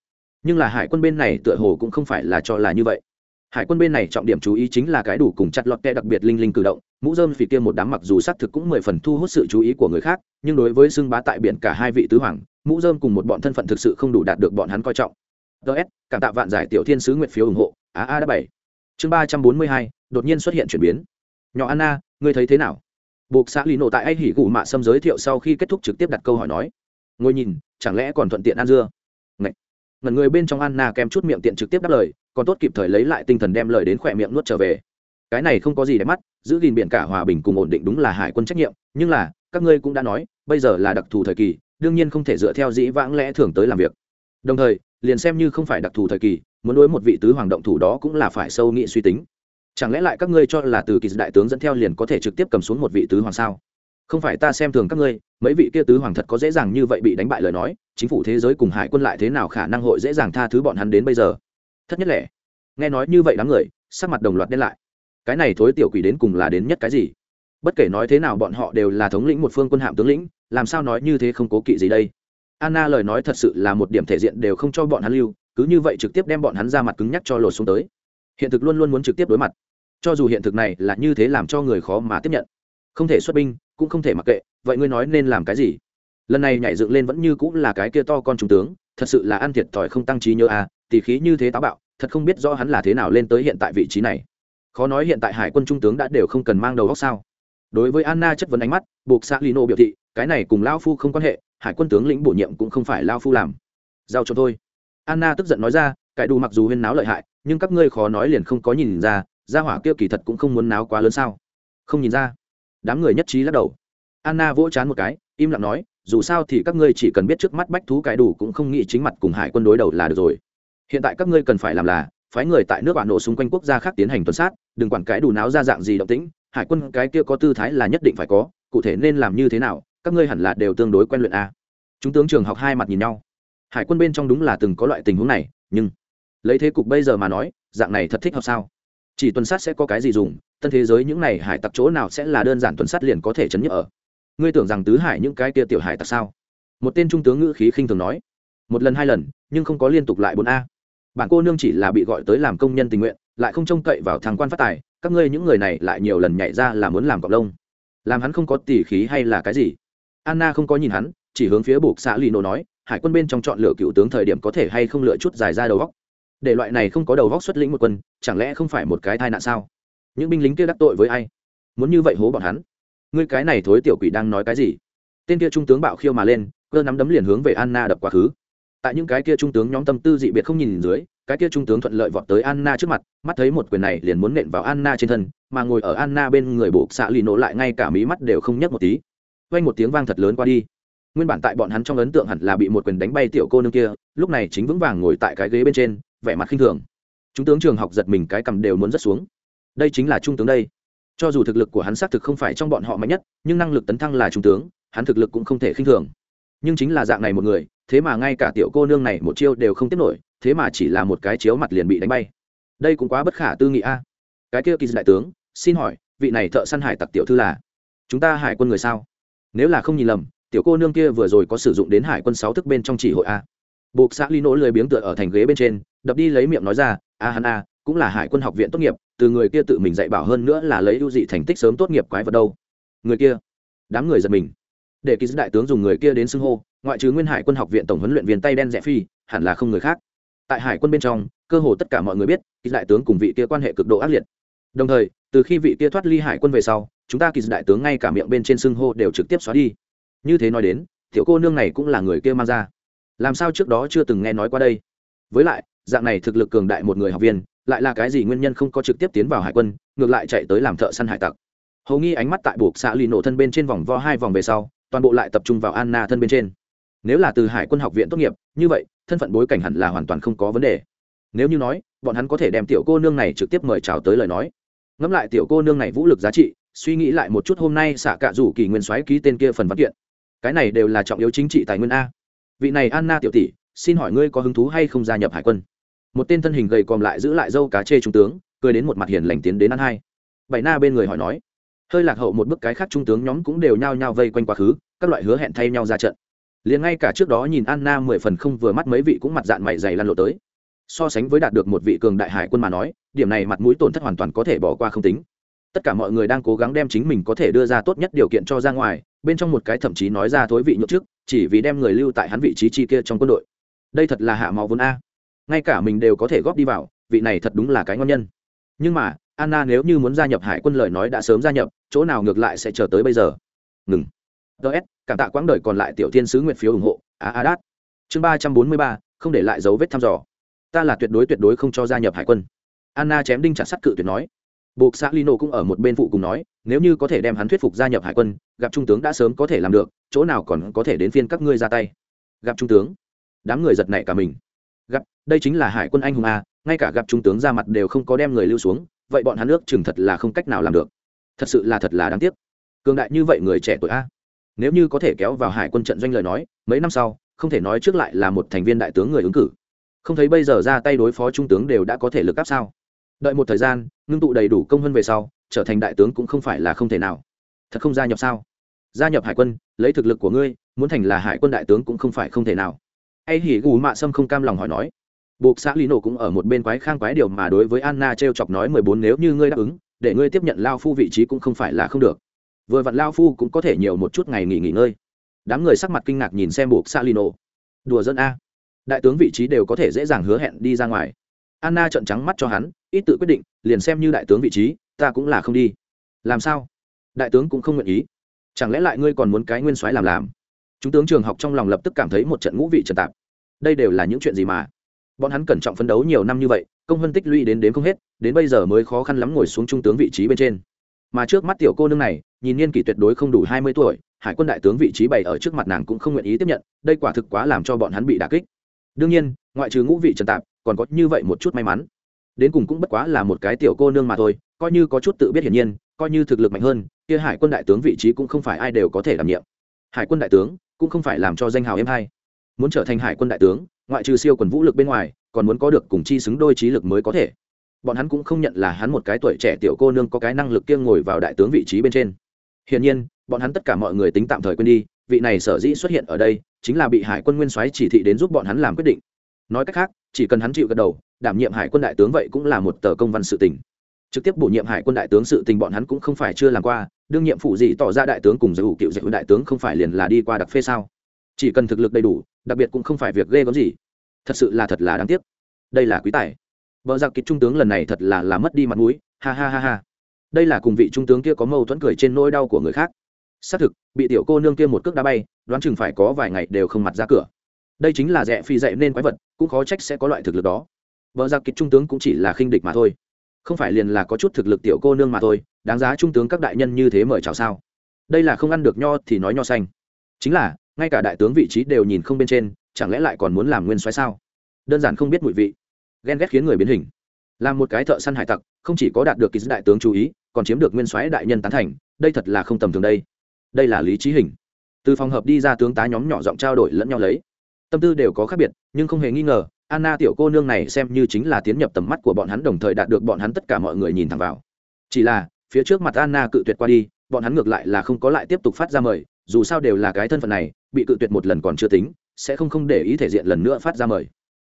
Nhưng là hải quân bên này tựa hồ cũng không phải là cho là như vậy. Hải quân bên này trọng điểm chú ý chính là cái đủ cùng chặt lọt kẹ đặc biệt linh linh cử động, mũ dơm phỉ kia một đám mặc dù xác thực cũng mười phần thu hút sự chú ý của người khác, nhưng đối với xưng bá tại biển cả hai vị tứ hoàng mũ dơm cùng một bọn thân phận thực sự không đủ đạt được bọn hắn coi trọng. Ts cảm tạ vạn giải tiểu thiên sứ nguyện phiếu ủng hộ, á a đã bảy. Chương ba trăm bốn mươi hai, đột nhiên xuất hiện chuyển biến. Nhỏ anna, ngươi thấy thế nào? Buộc xã lì nổ tại ai hỉ gù mạ xâm giới thiệu sau khi kết thúc trực tiếp đặt câu hỏi nói. Ngồi nhìn, chẳng lẽ còn thuận tiện ăn dưa? Ngậy. ngần người bên trong anna kèm chút miệng tiện trực tiếp đáp lời, còn tốt kịp thời lấy lại tinh thần đem lời đến khỏe miệng nuốt trở về. Cái này không có gì để mắt, giữ gìn biển cả hòa bình cùng ổn định đúng là hải quân trách nhiệm, nhưng là, các ngươi cũng đã nói, bây giờ là đặc thù thời kỳ đương nhiên không thể dựa theo dĩ vãng lẽ thường tới làm việc. Đồng thời, liền xem như không phải đặc thù thời kỳ, muốn đối một vị tứ hoàng động thủ đó cũng là phải sâu nghị suy tính. Chẳng lẽ lại các ngươi cho là từ kỳ đại tướng dẫn theo liền có thể trực tiếp cầm xuống một vị tứ hoàng sao? Không phải ta xem thường các ngươi, mấy vị kia tứ hoàng thật có dễ dàng như vậy bị đánh bại lời nói, chính phủ thế giới cùng hải quân lại thế nào khả năng hội dễ dàng tha thứ bọn hắn đến bây giờ? Thất nhất lẻ. Nghe nói như vậy đám người, sắc mặt đồng loạt đen lại. Cái này thối tiểu quỷ đến cùng là đến nhất cái gì? Bất kể nói thế nào bọn họ đều là thống lĩnh một phương quân hạm tướng lĩnh, làm sao nói như thế không cố kỵ gì đây? Anna lời nói thật sự là một điểm thể diện đều không cho bọn hắn lưu, cứ như vậy trực tiếp đem bọn hắn ra mặt cứng nhắc cho lột xuống tới. Hiện thực luôn luôn muốn trực tiếp đối mặt. Cho dù hiện thực này là như thế làm cho người khó mà tiếp nhận. Không thể xuất binh, cũng không thể mặc kệ, vậy ngươi nói nên làm cái gì? Lần này nhảy dựng lên vẫn như cũng là cái kia to con trung tướng, thật sự là ăn thiệt thòi không tăng trí nhớ à tỷ khí như thế táo bạo, thật không biết rõ hắn là thế nào lên tới hiện tại vị trí này. Khó nói hiện tại hải quân trung tướng đã đều không cần mang đầu góc sao đối với anna chất vấn ánh mắt, buộc xã lino biểu thị, cái này cùng lao phu không quan hệ, hải quân tướng lĩnh bổ nhiệm cũng không phải lao phu làm. Giao cho thôi. Anna tức giận nói ra cải đủ mặc dù huyên náo lợi hại, nhưng các ngươi khó nói liền không có nhìn ra ra hỏa kia kỳ thật cũng không muốn náo quá lớn sao. Không nhìn ra. Đám người nhất trí lắc đầu. Anna vỗ chán một cái, im lặng nói, dù sao thì các ngươi chỉ cần biết trước mắt bách thú cải đủ cũng không nghĩ chính mặt cùng hải quân đối đầu là được rồi. Hiện tại các ngươi cần phải làm là, phái người tại nước bạn nổ xung quanh quốc gia khác tiến hành tuần sát, đừng quản cái đủ náo ra dạng gì động tĩnh hải quân cái kia có tư thái là nhất định phải có, cụ thể nên làm như thế nào, các ngươi hẳn là đều tương đối quen luyện a. Chúng tướng trường học hai mặt nhìn nhau. Hải quân bên trong đúng là từng có loại tình huống này, nhưng lấy thế cục bây giờ mà nói, dạng này thật thích hợp sao? Chỉ tuần sát sẽ có cái gì dùng, tân thế giới những này hải tặc chỗ nào sẽ là đơn giản tuần sát liền có thể chấn nhức ở? Ngươi tưởng rằng tứ hải những cái kia tiểu hải tặc sao? Một tên trung tướng ngữ khí khinh thường nói. Một lần hai lần, nhưng không có liên tục lại bốn a. Bản cô nương chỉ là bị gọi tới làm công nhân tình nguyện, lại không trông cậy vào thằng quan phát tài các ngươi những người này lại nhiều lần nhảy ra là muốn làm cọc lông. Làm hắn không có tỉ khí hay là cái gì? Anna không có nhìn hắn, chỉ hướng phía buộc xã lì nổ nói, hải quân bên trong chọn lựa cựu tướng thời điểm có thể hay không lựa chút dài ra đầu góc? Để loại này không có đầu góc xuất lĩnh một quân, chẳng lẽ không phải một cái tai nạn sao? Những binh lính kia đắc tội với ai? Muốn như vậy hố bọn hắn? Ngươi cái này thối tiểu quỷ đang nói cái gì? Tên kia trung tướng bạo khiêu mà lên, cơ nắm đấm liền hướng về anna đập quá khứ. Tại những cái kia trung tướng nhóm tâm tư dị biệt không nhìn dưới cái kia trung tướng thuận lợi vọt tới anna trước mặt, mắt thấy một quyền này liền muốn nện vào anna trên thân, mà ngồi ở anna bên người buộc xạ lì nổ lại ngay cả mí mắt đều không nhấc một tí. Vang một tiếng vang thật lớn qua đi. Nguyên bản tại bọn hắn trong ấn tượng hẳn là bị một quyền đánh bay tiểu cô nương kia, lúc này chính vững vàng ngồi tại cái ghế bên trên, vẻ mặt khinh thường. Trung tướng trường học giật mình cái cầm đều muốn rất xuống. Đây chính là trung tướng đây. Cho dù thực lực của hắn xác thực không phải trong bọn họ mạnh nhất, nhưng năng lực tấn thăng là trung tướng, hắn thực lực cũng không thể khinh thường. Nhưng chính là dạng này một người, thế mà ngay cả tiểu cô nương này một chiêu đều không tiếp nổi thế mà chỉ là một cái chiếu mặt liền bị đánh bay. Đây cũng quá bất khả tư nghị a. Cái kia kỳ đại tướng, xin hỏi, vị này thợ săn hải tặc tiểu thư là? Chúng ta hải quân người sao? Nếu là không nhìn lầm, tiểu cô nương kia vừa rồi có sử dụng đến hải quân sáu thức bên trong chỉ hội a. Buộc xã ly nỗ lười biếng tựa ở thành ghế bên trên, đập đi lấy miệng nói ra, a hắn a, cũng là hải quân học viện tốt nghiệp, từ người kia tự mình dạy bảo hơn nữa là lấy ưu dị thành tích sớm tốt nghiệp quái vật đâu. Người kia, đám người giật mình. Để ký đại tướng dùng người kia đến xưng hô, ngoại trừ nguyên hải quân học viện tổng huấn luyện viên tay đen rẽ phi, hẳn là không người khác tại hải quân bên trong, cơ hồ tất cả mọi người biết kỳ đại tướng cùng vị kia quan hệ cực độ ác liệt. Đồng thời, từ khi vị kia thoát ly hải quân về sau, chúng ta kỳ đại tướng ngay cả miệng bên trên xưng hô đều trực tiếp xóa đi. Như thế nói đến, tiểu cô nương này cũng là người kia mang ra. Làm sao trước đó chưa từng nghe nói qua đây? Với lại, dạng này thực lực cường đại một người học viên, lại là cái gì nguyên nhân không có trực tiếp tiến vào hải quân, ngược lại chạy tới làm thợ săn hải tặc. Hầu nghi ánh mắt tại buộc xạ lì nổ thân bên trên vòng vo hai vòng về sau, toàn bộ lại tập trung vào anna thân bên trên. Nếu là từ hải quân học viện tốt nghiệp, như vậy thân phận bối cảnh hẳn là hoàn toàn không có vấn đề. Nếu như nói, bọn hắn có thể đem tiểu cô nương này trực tiếp mời chào tới lời nói. Ngẫm lại tiểu cô nương này vũ lực giá trị, suy nghĩ lại một chút hôm nay xả cạ rủ kỳ nguyên soái ký tên kia phần văn kiện. Cái này đều là trọng yếu chính trị tài nguyên a. Vị này anna tiểu tỷ, xin hỏi ngươi có hứng thú hay không gia nhập hải quân? Một tên thân hình gầy còm lại giữ lại dâu cá chê trung tướng, cười đến một mặt hiền lành tiến đến ăn hai. Bảy na bên người hỏi nói, hơi lạc hậu một bức cái khác trung tướng nhóm cũng đều nhao nhao vây quanh quá khứ, các loại hứa hẹn thay nhau ra trận liền ngay cả trước đó nhìn anna mười phần không vừa mắt mấy vị cũng mặt dạng mày dày lăn lộ tới. So sánh với đạt được một vị cường đại hải quân mà nói, điểm này mặt mũi tổn thất hoàn toàn có thể bỏ qua không tính. Tất cả mọi người đang cố gắng đem chính mình có thể đưa ra tốt nhất điều kiện cho ra ngoài, bên trong một cái thậm chí nói ra thối vị nhậu trước, chỉ vì đem người lưu tại hắn vị trí chi kia trong quân đội. Đây thật là hạ máu vốn a. Ngay cả mình đều có thể góp đi vào, vị này thật đúng là cái ngon nhân. Nhưng mà, anna nếu như muốn gia nhập hải quân lời nói đã sớm gia nhập, chỗ nào ngược lại sẽ chờ tới bây giờ? Ngừng. Ts cảm tạ quãng đời còn lại tiểu thiên sứ nguyện phiếu ủng hộ, a a, đát. Chương ba trăm bốn mươi ba, không để lại dấu vết thăm dò. Ta là tuyệt đối tuyệt đối không cho gia nhập hải quân. Anna chém đinh chặt sắt cự tuyệt nói. Buộc xã lino cũng ở một bên phụ cùng nói, nếu như có thể đem hắn thuyết phục gia nhập hải quân, gặp trung tướng đã sớm có thể làm được, chỗ nào còn có thể đến phiên các ngươi ra tay. Gặp trung tướng. Đám người giật nảy cả mình. Gặp, đây chính là hải quân anh hùng a, ngay cả gặp trung tướng ra mặt đều không có đem người lưu xuống, vậy bọn hắn nước chừng thật là không cách nào làm được. Thật sự là thật là đáng tiếc. Cường đại như vậy người trẻ tuổi a nếu như có thể kéo vào hải quân trận doanh lời nói, mấy năm sau, không thể nói trước lại là một thành viên đại tướng người ứng cử. Không thấy bây giờ ra tay đối phó trung tướng đều đã có thể lực áp sao? Đợi một thời gian, ngưng tụ đầy đủ công hơn về sau, trở thành đại tướng cũng không phải là không thể nào. Thật không gia nhập sao? Gia nhập hải quân, lấy thực lực của ngươi, muốn thành là hải quân đại tướng cũng không phải không thể nào. Hay hỉ gù mạ sâm không cam lòng hỏi nói. Buộc xã lý nổ cũng ở một bên quái khang quái điều mà đối với anna t r e o chọc nói mười bốn nếu như ngươi đáp ứng, để ngươi tiếp nhận lao phu vị trí cũng không phải là không được vừa vặn lao phu cũng có thể nhiều một chút ngày nghỉ nghỉ ngơi. Đám người sắc mặt kinh ngạc nhìn xem buộc Salino. Đùa dân a. Đại tướng vị trí đều có thể dễ dàng hứa hẹn đi ra ngoài. Anna trợn trắng mắt cho hắn, ít tự quyết định, liền xem như đại tướng vị trí, ta cũng là không đi. Làm sao? Đại tướng cũng không nguyện ý. Chẳng lẽ lại ngươi còn muốn cái nguyên soái làm làm? Chúng tướng trường học trong lòng lập tức cảm thấy một trận ngũ vị trần tạp. Đây đều là những chuyện gì mà? Bọn hắn cẩn trọng phấn đấu nhiều năm như vậy, công hơn tích lũy đến đến không hết, đến bây giờ mới khó khăn lắm ngồi xuống trung tướng vị trí bên trên mà trước mắt tiểu cô nương này, nhìn niên kỷ tuyệt đối không đủ hai mươi tuổi, hải quân đại tướng vị trí bày ở trước mặt nàng cũng không nguyện ý tiếp nhận, đây quả thực quá làm cho bọn hắn bị đà kích. Đương nhiên, ngoại trừ ngũ vị trần tạp, còn có như vậy một chút may mắn. Đến cùng cũng bất quá là một cái tiểu cô nương mà thôi, coi như có chút tự biết hiển nhiên, coi như thực lực mạnh hơn, kia hải quân đại tướng vị trí cũng không phải ai đều có thể đảm nhiệm. Hải quân đại tướng cũng không phải làm cho danh hào em hay. Muốn trở thành hải quân đại tướng, ngoại trừ siêu quần vũ lực bên ngoài, còn muốn có được cùng chi xứng đôi trí lực mới có thể bọn hắn cũng không nhận là hắn một cái tuổi trẻ tiểu cô nương có cái năng lực kiêng ngồi vào đại tướng vị trí bên trên. Hiển nhiên, bọn hắn tất cả mọi người tính tạm thời quên đi, vị này sở dĩ xuất hiện ở đây, chính là bị hải quân nguyên soái chỉ thị đến giúp bọn hắn làm quyết định. Nói cách khác, chỉ cần hắn chịu gật đầu, đảm nhiệm hải quân đại tướng vậy cũng là một tờ công văn sự tình. Trực tiếp bổ nhiệm hải quân đại tướng sự tình bọn hắn cũng không phải chưa làm qua, đương nhiệm phụ gì tỏ ra đại tướng cùng giới hữu cựu giới đại tướng không phải liền là đi qua đặc phê sao? Chỉ cần thực lực đầy đủ, đặc biệt cũng không phải việc ghê gớm gì. Thật sự là thật là đáng tiếc. Đây là quý tài vợ giặc kịch trung tướng lần này thật là là mất đi mặt mũi, ha ha ha ha. Đây là cùng vị trung tướng kia có mâu thuẫn cười trên nỗi đau của người khác. Xác thực, bị tiểu cô nương kia một cước đá bay, đoán chừng phải có vài ngày đều không mặt ra cửa. Đây chính là rẻ phi dạy nên quái vật, cũng khó trách sẽ có loại thực lực đó. Vợ giặc kịch trung tướng cũng chỉ là khinh địch mà thôi. Không phải liền là có chút thực lực tiểu cô nương mà thôi, đáng giá trung tướng các đại nhân như thế mời chào sao? Đây là không ăn được nho thì nói nho xanh. Chính là, ngay cả đại tướng vị trí đều nhìn không bên trên, chẳng lẽ lại còn muốn làm nguyên soái sao? Đơn giản không biết mùi vị ghen ghét khiến người biến hình. Làm một cái thợ săn hải tặc, không chỉ có đạt được kỳ đại tướng chú ý, còn chiếm được nguyên soái đại nhân tán thành, đây thật là không tầm thường đây. Đây là lý trí hình. Từ phòng hợp đi ra tướng tá nhóm nhỏ giọng trao đổi lẫn nhau lấy. Tâm tư đều có khác biệt, nhưng không hề nghi ngờ, anna tiểu cô nương này xem như chính là tiến nhập tầm mắt của bọn hắn đồng thời đạt được bọn hắn tất cả mọi người nhìn thẳng vào. Chỉ là, phía trước mặt anna cự tuyệt qua đi, bọn hắn ngược lại là không có lại tiếp tục phát ra mời, dù sao đều là cái thân phận này, bị cự tuyệt một lần còn chưa tính, sẽ không không để ý thể diện lần nữa phát ra mời.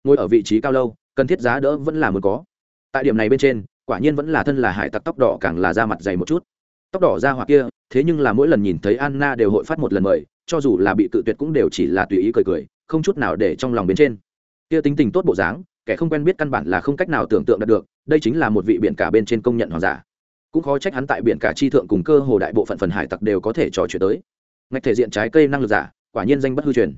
Ngồi ở vị trí cao lâu cần thiết giá đỡ vẫn là muốn có. Tại điểm này bên trên, quả nhiên vẫn là thân là hải tặc tóc đỏ càng là da mặt dày một chút. Tóc đỏ ra hoặc kia, thế nhưng là mỗi lần nhìn thấy anna đều hội phát một lần mời, cho dù là bị cự tuyệt cũng đều chỉ là tùy ý cười cười, không chút nào để trong lòng bên trên. Kia tính tình tốt bộ dáng, kẻ không quen biết căn bản là không cách nào tưởng tượng được, đây chính là một vị biển cả bên trên công nhận hoàng giả. Cũng khó trách hắn tại biển cả chi thượng cùng cơ hồ đại bộ phận phần hải tặc đều có thể trò chuyện tới. Ngạch thể diện trái cây năng lực giả, quả nhiên danh bất hư truyền.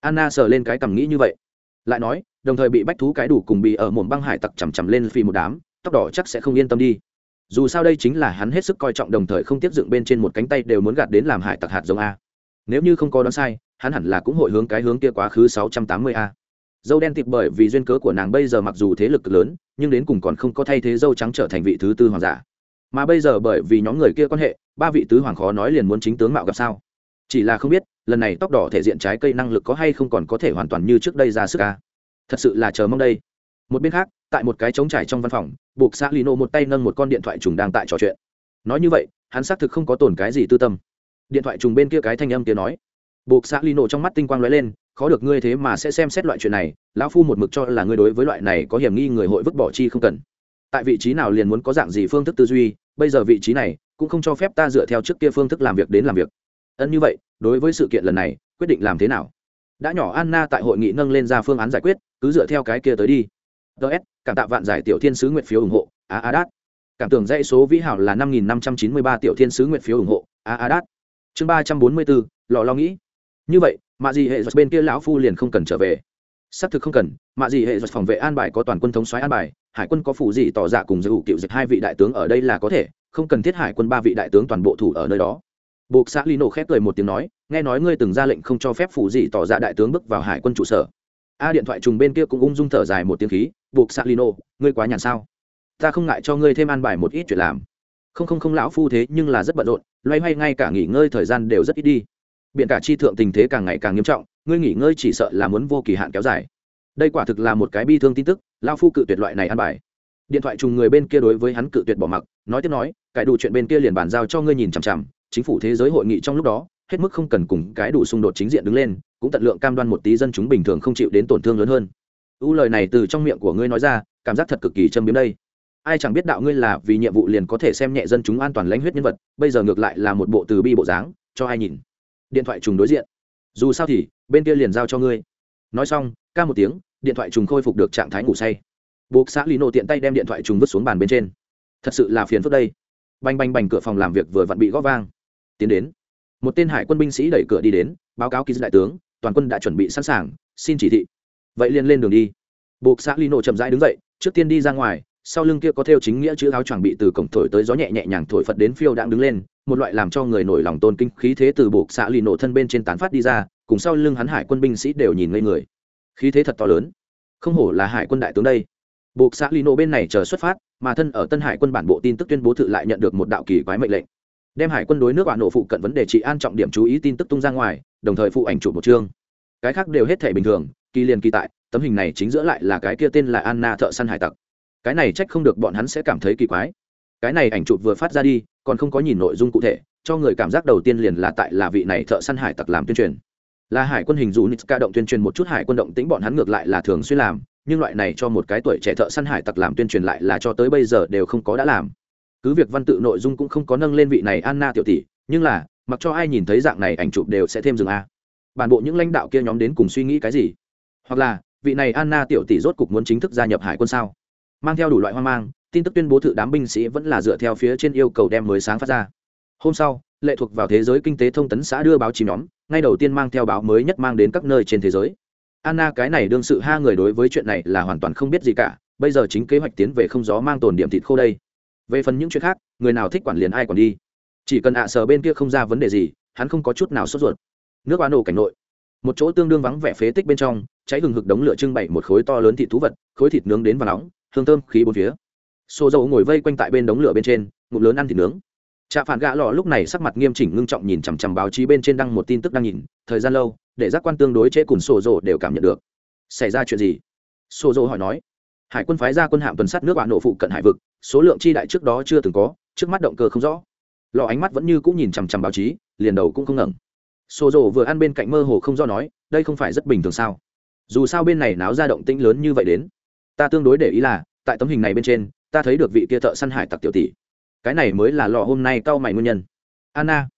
Anna sờ lên cái cằm nghĩ như vậy. Lại nói đồng thời bị bách thú cái đủ cùng bị ở mồm băng hải tặc chằm chằm lên phi một đám, tóc đỏ chắc sẽ không yên tâm đi. Dù sao đây chính là hắn hết sức coi trọng đồng thời không tiếp dựng bên trên một cánh tay đều muốn gạt đến làm hải tặc hạt giống a. Nếu như không có đoán sai, hắn hẳn là cũng hội hướng cái hướng kia quá khứ sáu trăm tám mươi a. Dâu đen tịp bởi vì duyên cớ của nàng bây giờ mặc dù thế lực lớn, nhưng đến cùng còn không có thay thế dâu trắng trở thành vị thứ tư hoàng giả. Mà bây giờ bởi vì nhóm người kia quan hệ, ba vị tứ hoàng khó nói liền muốn chính tướng mạo gặp sao. Chỉ là không biết, lần này tóc đỏ thể diện trái cây năng lực có hay không còn có thể hoàn toàn như trước đây ra sức ca thật sự là chờ mong đây. Một bên khác, tại một cái trống trải trong văn phòng, buộc xã lino một tay nâng một con điện thoại trùng đang tại trò chuyện. Nói như vậy, hắn xác thực không có tổn cái gì tư tâm. Điện thoại trùng bên kia cái thanh âm kia nói, buộc xã lino trong mắt tinh quang lóe lên, khó được ngươi thế mà sẽ xem xét loại chuyện này, lão phu một mực cho là ngươi đối với loại này có hiểm nghi người hội vứt bỏ chi không cần. Tại vị trí nào liền muốn có dạng gì phương thức tư duy, bây giờ vị trí này cũng không cho phép ta dựa theo trước kia phương thức làm việc đến làm việc. Ân như vậy, đối với sự kiện lần này, quyết định làm thế nào? Đã nhỏ anna tại hội nghị nâng lên ra phương án giải quyết, cứ dựa theo cái kia tới đi. Ts cảm tạ vạn giải tiểu thiên sứ nguyện phiếu ủng hộ, a a đát. Cảm tưởng dãy số vĩ hảo là năm nghìn năm trăm chín mươi ba tiểu thiên sứ nguyện phiếu ủng hộ, a a đát. Chương ba trăm bốn mươi bốn lò lo nghĩ. Như vậy, mạ gì hệ bên kia lão phu liền không cần trở về. Xác thực không cần, mạ gì hệ phòng vệ an bài có toàn quân thống xoáy an bài, hải quân có phụ gì tỏ dạ cùng giữ cựu dịch hai vị đại tướng ở đây là có thể, không cần thiết hải quân ba vị đại tướng toàn bộ thủ ở nơi đó buộc xã lino khép cười một tiếng nói, nghe nói ngươi từng ra lệnh không cho phép phụ gì tỏ ra đại tướng bước vào hải quân trụ sở. A điện thoại trùng bên kia cũng ung dung thở dài một tiếng khí, buộc xã lino, ngươi quá nhàn sao? Ta không ngại cho ngươi thêm an bài một ít chuyện làm. Không không không, lão phu thế nhưng là rất bận rộn, loay hoay ngay cả nghỉ ngơi thời gian đều rất ít đi. Biện cả chi thượng tình thế càng ngày càng nghiêm trọng, ngươi nghỉ ngơi chỉ sợ là muốn vô kỳ hạn kéo dài. Đây quả thực là một cái bi thương tin tức lao phu cự tuyệt loại này ăn bài. Điện thoại trùng người bên kia đối với hắn cự tuyệt bỏ mặc, nói tiếp nói, cải đủ chuyện bên kia liền bàn giao cho ngươi nhìn chằm chằm chính phủ thế giới hội nghị trong lúc đó, hết mức không cần cùng cái đủ xung đột chính diện đứng lên, cũng tận lượng cam đoan một tí dân chúng bình thường không chịu đến tổn thương lớn hơn. Ưu lời này từ trong miệng của ngươi nói ra, cảm giác thật cực kỳ châm biếm đây. Ai chẳng biết đạo ngươi là vì nhiệm vụ liền có thể xem nhẹ dân chúng an toàn lãnh huyết nhân vật, bây giờ ngược lại là một bộ từ bi bộ dáng, cho ai nhìn. Điện thoại trùng đối diện. Dù sao thì, bên kia liền giao cho ngươi. Nói xong, ca một tiếng, điện thoại trùng khôi phục được trạng thái ngủ say. Buộc xã lino tiện tay đem điện thoại trùng vứt xuống bàn bên trên. Thật sự là phiền phức đây. Banh banh bành cửa phòng làm việc vừa vặn bị g ó vang tiến đến. Một tên hải quân binh sĩ đẩy cửa đi đến, báo cáo ký đại tướng, toàn quân đã chuẩn bị sẵn sàng, xin chỉ thị. Vậy liền lên đường đi. Buộc xã lino chậm rãi đứng dậy, trước tiên đi ra ngoài, sau lưng kia có theo chính nghĩa chữ áo choàng bị từ cổng thổi tới gió nhẹ nhẹ nhàng thổi phật đến phiêu đang đứng lên, một loại làm cho người nổi lòng tôn kinh khí thế từ buộc xã lì nổ thân bên trên tán phát đi ra, cùng sau lưng hắn hải quân binh sĩ đều nhìn ngây người. Khí thế thật to lớn. Không hổ là hải quân đại tướng đây. Buộc xã lì nổ bên này chờ xuất phát, mà thân ở tân hải quân bản bộ tin tức tuyên bố thự lại nhận được một đạo kỳ quái mệnh lệnh đem hải quân đối nước bạn nổ phụ cận vấn đề trị an trọng điểm chú ý tin tức tung ra ngoài, đồng thời phụ ảnh chụp một chương. Cái khác đều hết thể bình thường, kỳ liền kỳ tại, tấm hình này chính giữa lại là cái kia tên là anna thợ săn hải tặc. Cái này trách không được bọn hắn sẽ cảm thấy kỳ quái. Cái này ảnh chụp vừa phát ra đi, còn không có nhìn nội dung cụ thể, cho người cảm giác đầu tiên liền là tại là vị này thợ săn hải tặc làm tuyên truyền. Là hải quân hình dù nitska động tuyên truyền một chút hải quân động tính bọn hắn ngược lại là thường xuyên làm, nhưng loại này cho một cái tuổi trẻ thợ săn hải tặc làm tuyên truyền lại là cho tới bây giờ đều không có đã làm cứ việc văn tự nội dung cũng không có nâng lên vị này anna tiểu tỷ, nhưng là, mặc cho ai nhìn thấy dạng này ảnh chụp đều sẽ thêm dừng a. Bản bộ những lãnh đạo kia nhóm đến cùng suy nghĩ cái gì? Hoặc là, vị này anna tiểu tỷ rốt cục muốn chính thức gia nhập hải quân sao? Mang theo đủ loại hoang mang, tin tức tuyên bố thự đám binh sĩ vẫn là dựa theo phía trên yêu cầu đem mới sáng phát ra. Hôm sau, lệ thuộc vào thế giới kinh tế thông tấn xã đưa báo chí nhóm, ngay đầu tiên mang theo báo mới nhất mang đến các nơi trên thế giới. Anna cái này đương sự hai người đối với chuyện này là hoàn toàn không biết gì cả, bây giờ chính kế hoạch tiến về không gió mang tồn điểm thịt khô đây về phần những chuyện khác, người nào thích quản liền ai còn đi. Chỉ cần ạ à sờ bên kia không ra vấn đề gì, hắn không có chút nào sốt ruột. Nước oán nổ cảnh nội. Một chỗ tương đương vắng vẻ phế tích bên trong, cháy hừng hực đống lửa trưng bày một khối to lớn thịt thú vật, khối thịt nướng đến và nóng, hương thơm khí bốn phía. Xô dầu ngồi vây quanh tại bên đống lửa bên trên, ngụm lớn ăn thịt nướng. Trạ phản gã lò lúc này sắc mặt nghiêm chỉnh ngưng trọng nhìn chằm chằm báo chí bên trên đăng một tin tức đang nhìn, thời gian lâu, để giác quan tương đối chế cùng sổ dầu đều cảm nhận được. Xảy ra chuyện gì? Sổ dầu hỏi nói hải quân phái ra quân hạm tuần sát nước bạn nổ phụ cận hải vực, số lượng chi đại trước đó chưa từng có, trước mắt động cơ không rõ. Lò ánh mắt vẫn như cũng nhìn chằm chằm báo chí, liền đầu cũng không ngẩng. Xô rộ vừa ăn bên cạnh mơ hồ không do nói, đây không phải rất bình thường sao? Dù sao bên này náo ra động tĩnh lớn như vậy đến, ta tương đối để ý là, tại tấm hình này bên trên, ta thấy được vị kia thợ săn hải tặc tiểu tỷ. Cái này mới là lò hôm nay cau mày nguyên nhân. Anna.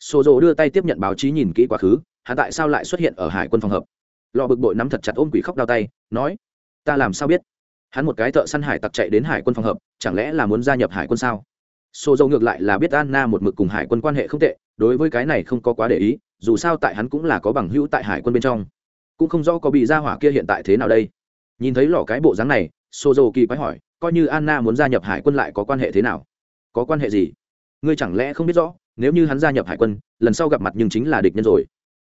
Xô rộ đưa tay tiếp nhận báo chí nhìn kỹ quá khứ, hắn tại sao lại xuất hiện ở hải quân phòng hợp? Lò bực bội nắm thật chặt ôm quỷ khóc đau tay, nói, ta làm sao biết? Hắn một cái thợ săn hải tặc chạy đến hải quân phòng hợp, chẳng lẽ là muốn gia nhập hải quân sao? Sổ dâu ngược lại là biết anna một mực cùng hải quân quan hệ không tệ, đối với cái này không có quá để ý, dù sao tại hắn cũng là có bằng hữu tại hải quân bên trong. Cũng không rõ có bị ra hỏa kia hiện tại thế nào đây. Nhìn thấy lò cái bộ dáng này, sô dâu kỳ quái hỏi, coi như anna muốn gia nhập hải quân lại có quan hệ thế nào? Có quan hệ gì? Ngươi chẳng lẽ không biết rõ, nếu như hắn gia nhập hải quân, lần sau gặp mặt nhưng chính là địch nhân rồi.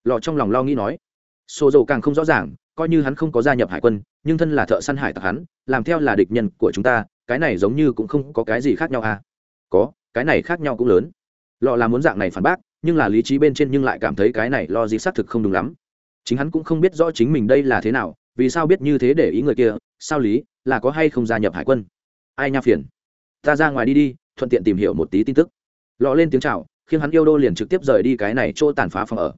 Lò trong lòng lo nghĩ nói. Sô dầu càng không rõ ràng coi như hắn không có gia nhập hải quân, nhưng thân là thợ săn hải tặc hắn, làm theo là địch nhân của chúng ta, cái này giống như cũng không có cái gì khác nhau à? Có, cái này khác nhau cũng lớn. Lọ là muốn dạng này phản bác, nhưng là lý trí bên trên nhưng lại cảm thấy cái này lo gì xác thực không đúng lắm. Chính hắn cũng không biết rõ chính mình đây là thế nào, vì sao biết như thế để ý người kia, sao lý, là có hay không gia nhập hải quân? Ai nha phiền? Ta ra ngoài đi đi, thuận tiện tìm hiểu một tí tin tức. Lọ lên tiếng chào, khiến hắn yêu đô liền trực tiếp rời đi cái này chỗ tàn phá phòng ở.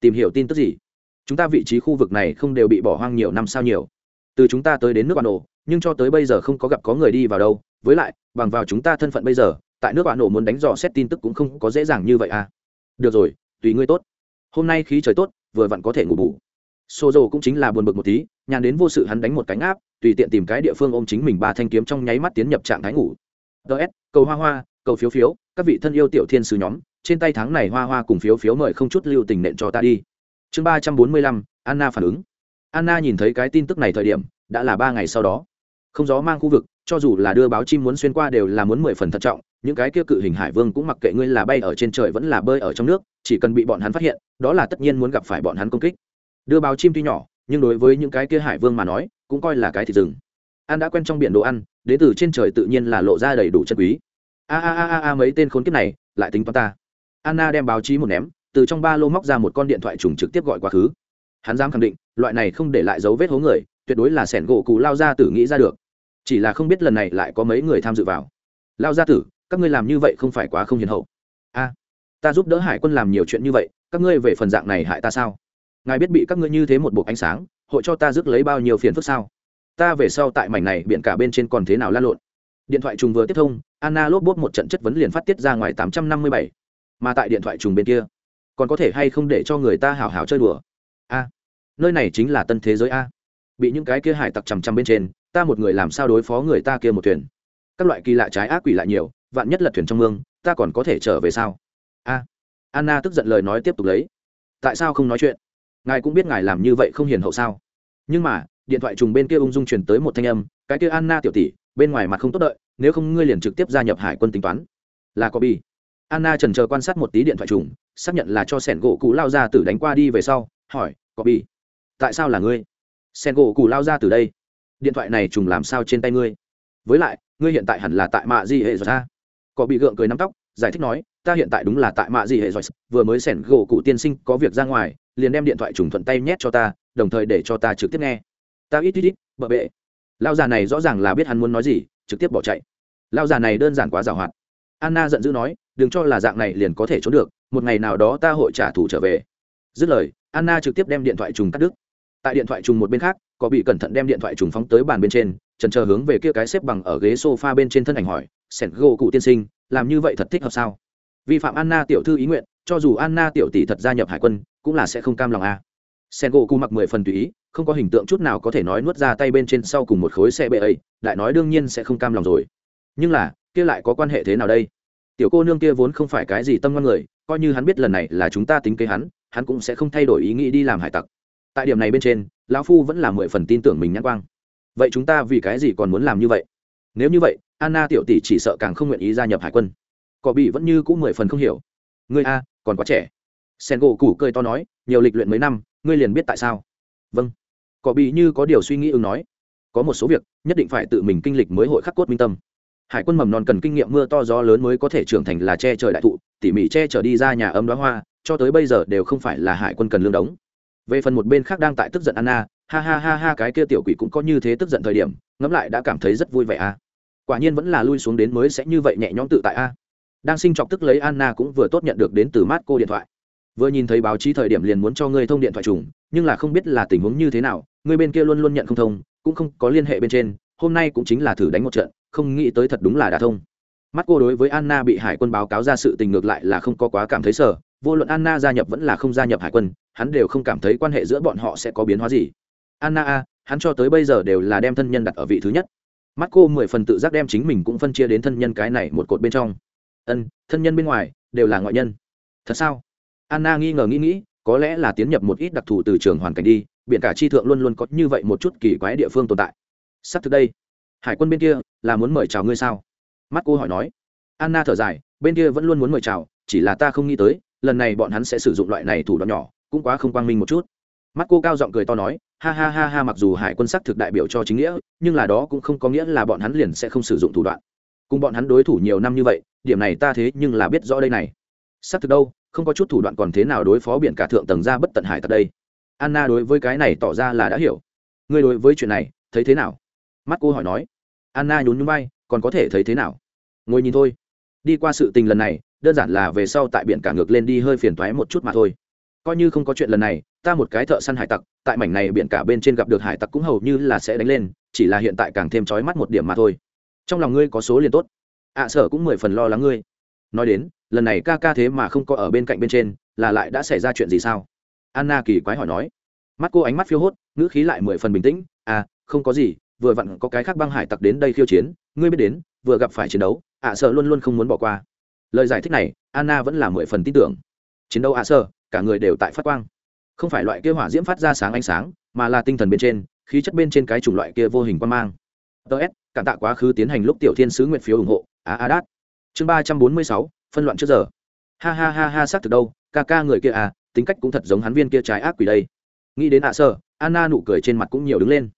Tìm hiểu tin tức gì? Chúng ta vị trí khu vực này không đều bị bỏ hoang nhiều năm sao nhiều. Từ chúng ta tới đến nước bạn nổ, nhưng cho tới bây giờ không có gặp có người đi vào đâu. Với lại, bằng vào chúng ta thân phận bây giờ, tại nước bạn nổ muốn đánh dò xét tin tức cũng không có dễ dàng như vậy à. Được rồi, tùy ngươi tốt. Hôm nay khí trời tốt, vừa vặn có thể ngủ bù. Xô dầu cũng chính là buồn bực một tí, nhàn đến vô sự hắn đánh một cánh áp, tùy tiện tìm cái địa phương ôm chính mình ba thanh kiếm trong nháy mắt tiến nhập trạng thái ngủ. Ts cầu hoa hoa, cầu phiếu phiếu, các vị thân yêu tiểu thiên sứ nhóm, trên tay tháng này hoa hoa cùng phiếu phiếu mời không chút lưu tình nện cho ta đi chương ba trăm bốn mươi lăm, anna phản ứng. Anna nhìn thấy cái tin tức này thời điểm, đã là ba ngày sau đó. Không gió mang khu vực, cho dù là đưa báo chim muốn xuyên qua đều là muốn mười phần thận trọng. Những cái kia cự hình hải vương cũng mặc kệ ngươi là bay ở trên trời vẫn là bơi ở trong nước, chỉ cần bị bọn hắn phát hiện, đó là tất nhiên muốn gặp phải bọn hắn công kích. Đưa báo chim tuy nhỏ, nhưng đối với những cái kia hải vương mà nói, cũng coi là cái thịt rừng. An đã quen trong biển đồ ăn, đến từ trên trời tự nhiên là lộ ra đầy đủ chân quý. A a a a mấy tên khốn kiếp này, lại tính toán ta. Anna đem báo chí một ném từ trong ba lô móc ra một con điện thoại trùng trực tiếp gọi quá khứ. Hắn dám khẳng định, loại này không để lại dấu vết hố người, tuyệt đối là sẻn gỗ cụ lao gia tử nghĩ ra được. Chỉ là không biết lần này lại có mấy người tham dự vào. Lao gia tử, các ngươi làm như vậy không phải quá không hiền hậu. A, ta giúp đỡ hải quân làm nhiều chuyện như vậy, các ngươi về phần dạng này hại ta sao? Ngài biết bị các ngươi như thế một bộ ánh sáng, hội cho ta rước lấy bao nhiêu phiền phức sao? Ta về sau tại mảnh này biện cả bên trên còn thế nào lan lộn? Điện thoại trùng vừa tiếp thông anna lốp bốt một trận chất vấn liền phát tiết ra ngoài tám trăm năm mươi bảy. Mà tại điện thoại trùng bên kia còn có thể hay không để cho người ta hào hào chơi đùa? A, nơi này chính là tân thế giới a. Bị những cái kia hải tặc chằm chằm bên trên, ta một người làm sao đối phó người ta kia một thuyền? Các loại kỳ lạ trái ác quỷ lại nhiều, vạn nhất là thuyền trong mương, ta còn có thể trở về sao? A, anna tức giận lời nói tiếp tục lấy. Tại sao không nói chuyện? Ngài cũng biết ngài làm như vậy không hiền hậu sao? Nhưng mà, điện thoại trùng bên kia ung dung truyền tới một thanh âm, cái kia anna tiểu tỷ, bên ngoài mặt không tốt đợi, nếu không ngươi liền trực tiếp gia nhập hải quân tính toán. Là có bi anna trần chờ quan sát một tí điện thoại trùng xác nhận là cho sẻn gỗ cụ lao ra từ đánh qua đi về sau, hỏi, có bị? tại sao là ngươi? Sen gỗ cụ lao ra từ đây. Điện thoại này trùng làm sao trên tay ngươi? Với lại, ngươi hiện tại hẳn là tại mạ di hệ rồi ta có bị gượng cười nắm tóc, giải thích nói, ta hiện tại đúng là tại mạ di hệ rồi vừa mới sẻn gỗ cụ tiên sinh có việc ra ngoài, liền đem điện thoại trùng thuận tay nhét cho ta, đồng thời để cho ta trực tiếp nghe. Ta ít ít ít, bợ bệ. Lao già này rõ ràng là biết hắn muốn nói gì, trực tiếp bỏ chạy. Lao già này đơn giản quá giàu hoạt. Anna giận dữ nói, đừng cho là dạng này liền có thể trốn được một ngày nào đó ta hội trả thù trở về. Dứt lời, anna trực tiếp đem điện thoại trùng cắt đứt. Tại điện thoại trùng một bên khác, có bị cẩn thận đem điện thoại trùng phóng tới bàn bên trên trần chờ hướng về kia cái xếp bằng ở ghế sofa bên trên thân ảnh hỏi, sẻn gỗ cụ tiên sinh, làm như vậy thật thích hợp sao? Vi phạm anna tiểu thư ý nguyện, cho dù anna tiểu tỷ thật gia nhập hải quân, cũng là sẽ không cam lòng a. À. sen gỗ cụ mặc mười phần tùy ý, không có hình tượng chút nào có thể nói nuốt ra tay bên trên sau cùng một khối xe bệ ấy, lại nói đương nhiên sẽ không cam lòng rồi. Nhưng là, kia lại có quan hệ thế nào đây? Tiểu cô nương kia vốn không phải cái gì tâm ngon người coi như hắn biết lần này là chúng ta tính kế hắn hắn cũng sẽ không thay đổi ý nghĩ đi làm hải tặc. Tại điểm này bên trên, lão phu vẫn là mười phần tin tưởng mình nhãn quang. Vậy chúng ta vì cái gì còn muốn làm như vậy? Nếu như vậy, anna tiểu tỷ chỉ sợ càng không nguyện ý gia nhập hải quân. Cỏ bị vẫn như cũng mười phần không hiểu. Ngươi a, còn quá trẻ. Sen gỗ củ cười to nói, nhiều lịch luyện mấy năm, ngươi liền biết tại sao? Vâng. Cỏ bị như có điều suy nghĩ ứng nói. Có một số việc, nhất định phải tự mình kinh lịch mới hội khắc cốt minh tâm hải quân mầm non cần kinh nghiệm mưa to gió lớn mới có thể trưởng thành là che trời đại thụ, tỉ mỉ che chở đi ra nhà ấm đoá hoa, cho tới bây giờ đều không phải là hải quân cần lương đống. Về phần một bên khác đang tại tức giận anna, ha ha ha ha, cái kia tiểu quỷ cũng có như thế tức giận thời điểm, ngẫm lại đã cảm thấy rất vui vẻ a. Quả nhiên vẫn là lui xuống đến mới sẽ như vậy nhẹ nhõm tự tại a. Đang sinh chọc tức lấy anna cũng vừa tốt nhận được đến từ mát cô điện thoại. Vừa nhìn thấy báo chí thời điểm liền muốn cho ngươi thông điện thoại trùng, nhưng là không biết là tình huống như thế nào, ngươi bên kia luôn luôn nhận không thông, cũng không có liên hệ bên trên, hôm nay cũng chính là thử đánh một trận không nghĩ tới thật đúng là đã thông. Mắt cô đối với anna bị hải quân báo cáo ra sự tình ngược lại là không có quá cảm thấy sợ, vô luận anna gia nhập vẫn là không gia nhập hải quân, hắn đều không cảm thấy quan hệ giữa bọn họ sẽ có biến hóa gì. Anna a, hắn cho tới bây giờ đều là đem thân nhân đặt ở vị thứ nhất. Mắt cô mười phần tự giác đem chính mình cũng phân chia đến thân nhân cái này một cột bên trong. Ân, thân nhân bên ngoài đều là ngoại nhân. Thật sao? Anna nghi ngờ nghĩ nghĩ, có lẽ là tiến nhập một ít đặc thù từ trường hoàn cảnh đi, biển cả chi thượng luôn luôn có như vậy một chút kỳ quái địa phương tồn tại. Sắp từ đây hải quân bên kia là muốn mời chào ngươi sao? Mắt cô hỏi nói. Anna thở dài, bên kia vẫn luôn muốn mời chào, chỉ là ta không nghĩ tới, lần này bọn hắn sẽ sử dụng loại này thủ đoạn nhỏ, cũng quá không quang minh một chút. Mắt cô cao giọng cười to nói, ha ha ha ha, mặc dù hải quân sắc thực đại biểu cho chính nghĩa, nhưng là đó cũng không có nghĩa là bọn hắn liền sẽ không sử dụng thủ đoạn. Cùng bọn hắn đối thủ nhiều năm như vậy, điểm này ta thế nhưng là biết rõ đây này. Sắc thực đâu, không có chút thủ đoạn còn thế nào đối phó biển cả thượng tầng ra bất tận hải tật đây. Anna đối với cái này tỏ ra là đã hiểu. Ngươi đối với chuyện này, thấy thế nào? Mắt cô hỏi nói, anna nhún nhún vai, còn có thể thấy thế nào? Ngồi nhìn thôi. Đi qua sự tình lần này, đơn giản là về sau tại biển cả ngược lên đi hơi phiền toái một chút mà thôi. Coi như không có chuyện lần này, ta một cái thợ săn hải tặc, tại mảnh này biển cả bên trên gặp được hải tặc cũng hầu như là sẽ đánh lên, chỉ là hiện tại càng thêm trói mắt một điểm mà thôi. Trong lòng ngươi có số liền tốt. Ạ sở cũng mười phần lo lắng ngươi. Nói đến, lần này ca ca thế mà không có ở bên cạnh bên trên, là lại đã xảy ra chuyện gì sao? Anna kỳ quái hỏi nói. Mắt cô ánh mắt phiêu hốt, ngữ khí lại mười phần bình tĩnh. À không có gì vừa vặn có cái khác băng hải tặc đến đây khiêu chiến ngươi biết đến vừa gặp phải chiến đấu ạ sợ luôn luôn không muốn bỏ qua. Lời giải thích này anna vẫn là mười phần tin tưởng. Chiến đấu ạ sợ, cả người đều tại phát quang. Không phải loại kia hỏa diễm phát ra sáng ánh sáng mà là tinh thần bên trên khí chất bên trên cái chủng loại kia vô hình quan mang. Ts cảm tạ quá khứ tiến hành lúc tiểu thiên sứ nguyện phiếu ủng hộ á a đát. Chương ba trăm bốn mươi sáu phân loạn trước giờ. Ha ha ha ha xác thực đâu ca ca người kia à tính cách cũng thật giống hắn viên kia trái ác quỷ đây. Nghĩ đến ạ sơ anna nụ cười trên mặt cũng nhiều đứng lên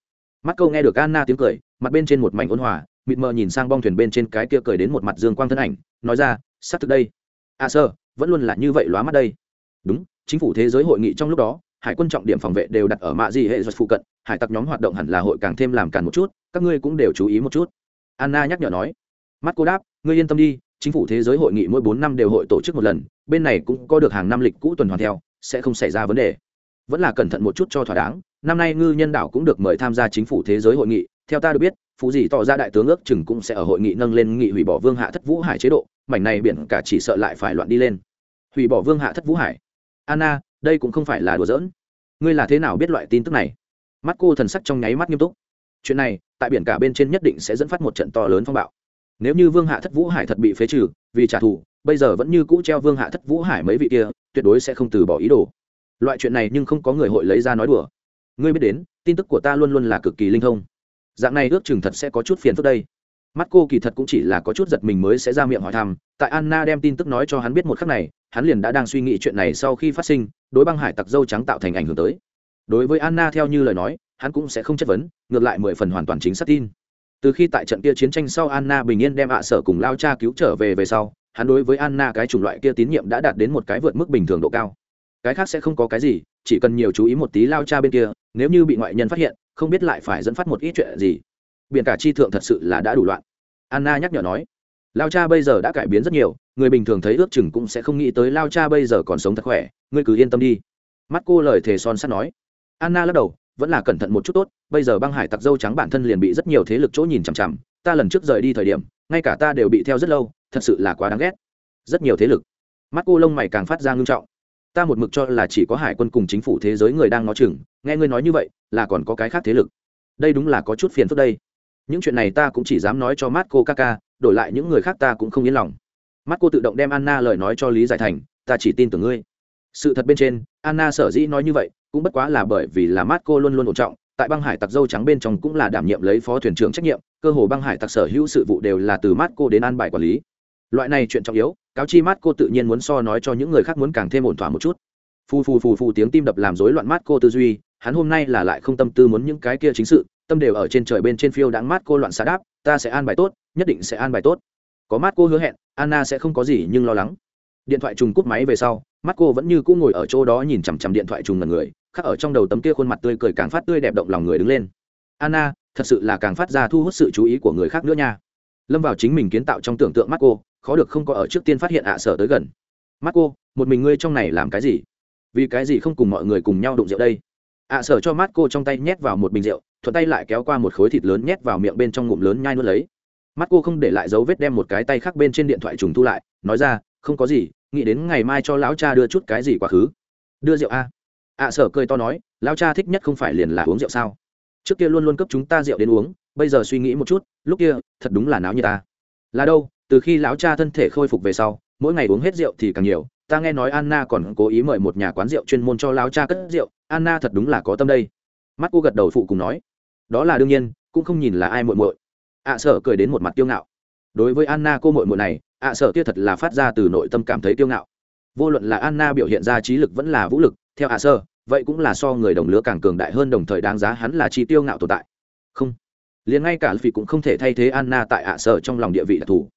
mắt câu nghe được anna tiếng cười, mặt bên trên một mảnh ôn hòa, mịt mờ nhìn sang bong thuyền bên trên cái kia cười đến một mặt dương quang thân ảnh, nói ra xác thực đây. À sơ vẫn luôn là như vậy lóa mắt đây. Đúng, chính phủ thế giới hội nghị trong lúc đó, hải quân trọng điểm phòng vệ đều đặt ở mạ di hệ duật phụ cận, hải tặc nhóm hoạt động hẳn là hội càng thêm làm càn một chút, các ngươi cũng đều chú ý một chút. Anna nhắc nhở nói. Mắt cô đáp, ngươi yên tâm đi, chính phủ thế giới hội nghị mỗi bốn năm đều hội tổ chức một lần, bên này cũng có được hàng năm lịch cũ tuần hoàn theo, sẽ không xảy ra vấn đề. Vẫn là cẩn thận một chút cho thỏa đáng năm nay ngư nhân đảo cũng được mời tham gia chính phủ thế giới hội nghị. Theo ta được biết phụ dì tỏ ra đại tướng ước chừng cũng sẽ ở hội nghị nâng lên nghị hủy bỏ vương hạ thất vũ hải chế độ. Mảnh này biển cả chỉ sợ lại phải loạn đi lên. Hủy bỏ vương hạ thất vũ hải. Anna, đây cũng không phải là đùa giỡn. Ngươi là thế nào biết loại tin tức này? Mắt cô thần sắc trong nháy mắt nghiêm túc. Chuyện này, tại biển cả bên trên nhất định sẽ dẫn phát một trận to lớn phong bạo. Nếu như vương hạ thất vũ hải thật bị phế trừ, vì trả thù, bây giờ vẫn như cũ treo vương hạ thất vũ hải mấy vị kia, tuyệt đối sẽ không từ bỏ ý đồ. Loại chuyện này nhưng không có người hội lấy ra nói đùa ngươi biết đến, tin tức của ta luôn luôn là cực kỳ linh thông. Dạng này ước chừng thật sẽ có chút phiền phức đây. Mắt cô kỳ thật cũng chỉ là có chút giật mình mới sẽ ra miệng hỏi thăm, tại anna đem tin tức nói cho hắn biết một khắc này, hắn liền đã đang suy nghĩ chuyện này sau khi phát sinh, đối băng hải tặc dâu trắng tạo thành ảnh hưởng tới. Đối với anna theo như lời nói, hắn cũng sẽ không chất vấn, ngược lại mười phần hoàn toàn chính xác tin. Từ khi tại trận kia chiến tranh sau anna bình yên đem ạ sở cùng lao cha cứu trở về về sau, hắn đối với anna cái chủng loại kia tín nhiệm đã đạt đến một cái vượt mức bình thường độ cao. Cái khác sẽ không có cái gì chỉ cần nhiều chú ý một tí lao cha bên kia, nếu như bị ngoại nhân phát hiện, không biết lại phải dẫn phát một ít chuyện gì. Biển cả chi thượng thật sự là đã đủ loạn. Anna nhắc nhở nói, lao cha bây giờ đã cải biến rất nhiều, người bình thường thấy ước chừng cũng sẽ không nghĩ tới lao cha bây giờ còn sống thật khỏe, ngươi cứ yên tâm đi. Mắt cô lời thề son sắt nói. Anna lắc đầu, vẫn là cẩn thận một chút tốt, bây giờ băng hải tặc dâu trắng bản thân liền bị rất nhiều thế lực chỗ nhìn chằm chằm, ta lần trước rời đi thời điểm, ngay cả ta đều bị theo rất lâu, thật sự là quá đáng ghét. Rất nhiều thế lực. Mắt cô lông mày càng phát ra ngưng trọng ta một mực cho là chỉ có hải quân cùng chính phủ thế giới người đang ngó chừng, nghe ngươi nói như vậy, là còn có cái khác thế lực. Đây đúng là có chút phiền phức đây. Những chuyện này ta cũng chỉ dám nói cho mắt cô ca ca đổi lại những người khác ta cũng không yên lòng. Mắt cô tự động đem anna lời nói cho lý giải thành, ta chỉ tin tưởng ngươi. Sự thật bên trên, anna sở dĩ nói như vậy, cũng bất quá là bởi vì là mắt cô luôn luôn ổn trọng, tại băng hải tặc dâu trắng bên trong cũng là đảm nhiệm lấy phó thuyền trưởng trách nhiệm, cơ hồ băng hải tặc sở hữu sự vụ đều là từ mắt cô đến an bài quản lý. Loại này chuyện trọng yếu cáo chi mắt cô tự nhiên muốn so nói cho những người khác muốn càng thêm ổn thỏa một chút. Phù phù phù phù tiếng tim đập làm rối loạn mắt cô tư duy, hắn hôm nay là lại không tâm tư muốn những cái kia chính sự, tâm đều ở trên trời bên trên phiêu đáng mát cô loạn xả đáp, ta sẽ an bài tốt, nhất định sẽ an bài tốt. Có mát cô hứa hẹn, anna sẽ không có gì nhưng lo lắng. Điện thoại trùng cúp máy về sau mắt cô vẫn như cũ ngồi ở chỗ đó nhìn chằm chằm điện thoại trùng ngần người, khắc ở trong đầu tấm kia khuôn mặt tươi cười càng phát tươi đẹp động lòng người đứng lên. Anna, thật sự là càng phát ra thu hút sự chú ý của người khác nữa nha. Lâm vào chính mình kiến tạo trong tưởng tượng mắt cô khó được không có ở trước tiên phát hiện ạ sở tới gần. Mắt cô một mình ngươi trong này làm cái gì? Vì cái gì không cùng mọi người cùng nhau đụng rượu đây? Ạ sở cho mắt cô trong tay nhét vào một bình rượu, thuận tay lại kéo qua một khối thịt lớn nhét vào miệng bên trong ngụm lớn nhai nuốt lấy. Mắt cô không để lại dấu vết đem một cái tay khác bên trên điện thoại trùng thu lại, nói ra, không có gì, nghĩ đến ngày mai cho lão cha đưa chút cái gì quá khứ. Đưa rượu a ạ sở cười to nói, lão cha thích nhất không phải liền là uống rượu sao? Trước kia luôn luôn cấp chúng ta rượu đến uống, bây giờ suy nghĩ một chút, lúc kia, thật đúng là náo như ta. Là đâu? Từ khi lão cha thân thể khôi phục về sau, mỗi ngày uống hết rượu thì càng nhiều. Ta nghe nói anna còn cố ý mời một nhà quán rượu chuyên môn cho lão cha cất rượu. Anna thật đúng là có tâm đây. Mắt cô gật đầu phụ cùng nói. Đó là đương nhiên, cũng không nhìn là ai muội muội. Ạ sở cười đến một mặt kiêu ngạo. Đối với anna cô muội muội này, ạ sở kia thật là phát ra từ nội tâm cảm thấy kiêu ngạo. Vô luận là anna biểu hiện ra trí lực vẫn là vũ lực, theo ạ sơ vậy cũng là so người đồng lứa càng cường đại hơn đồng thời đáng giá hắn là chi tiêu ngạo tồn tại. Không. Liền ngay cả vì cũng không thể thay thế anna tại ạ sở trong lòng địa vị đặc thù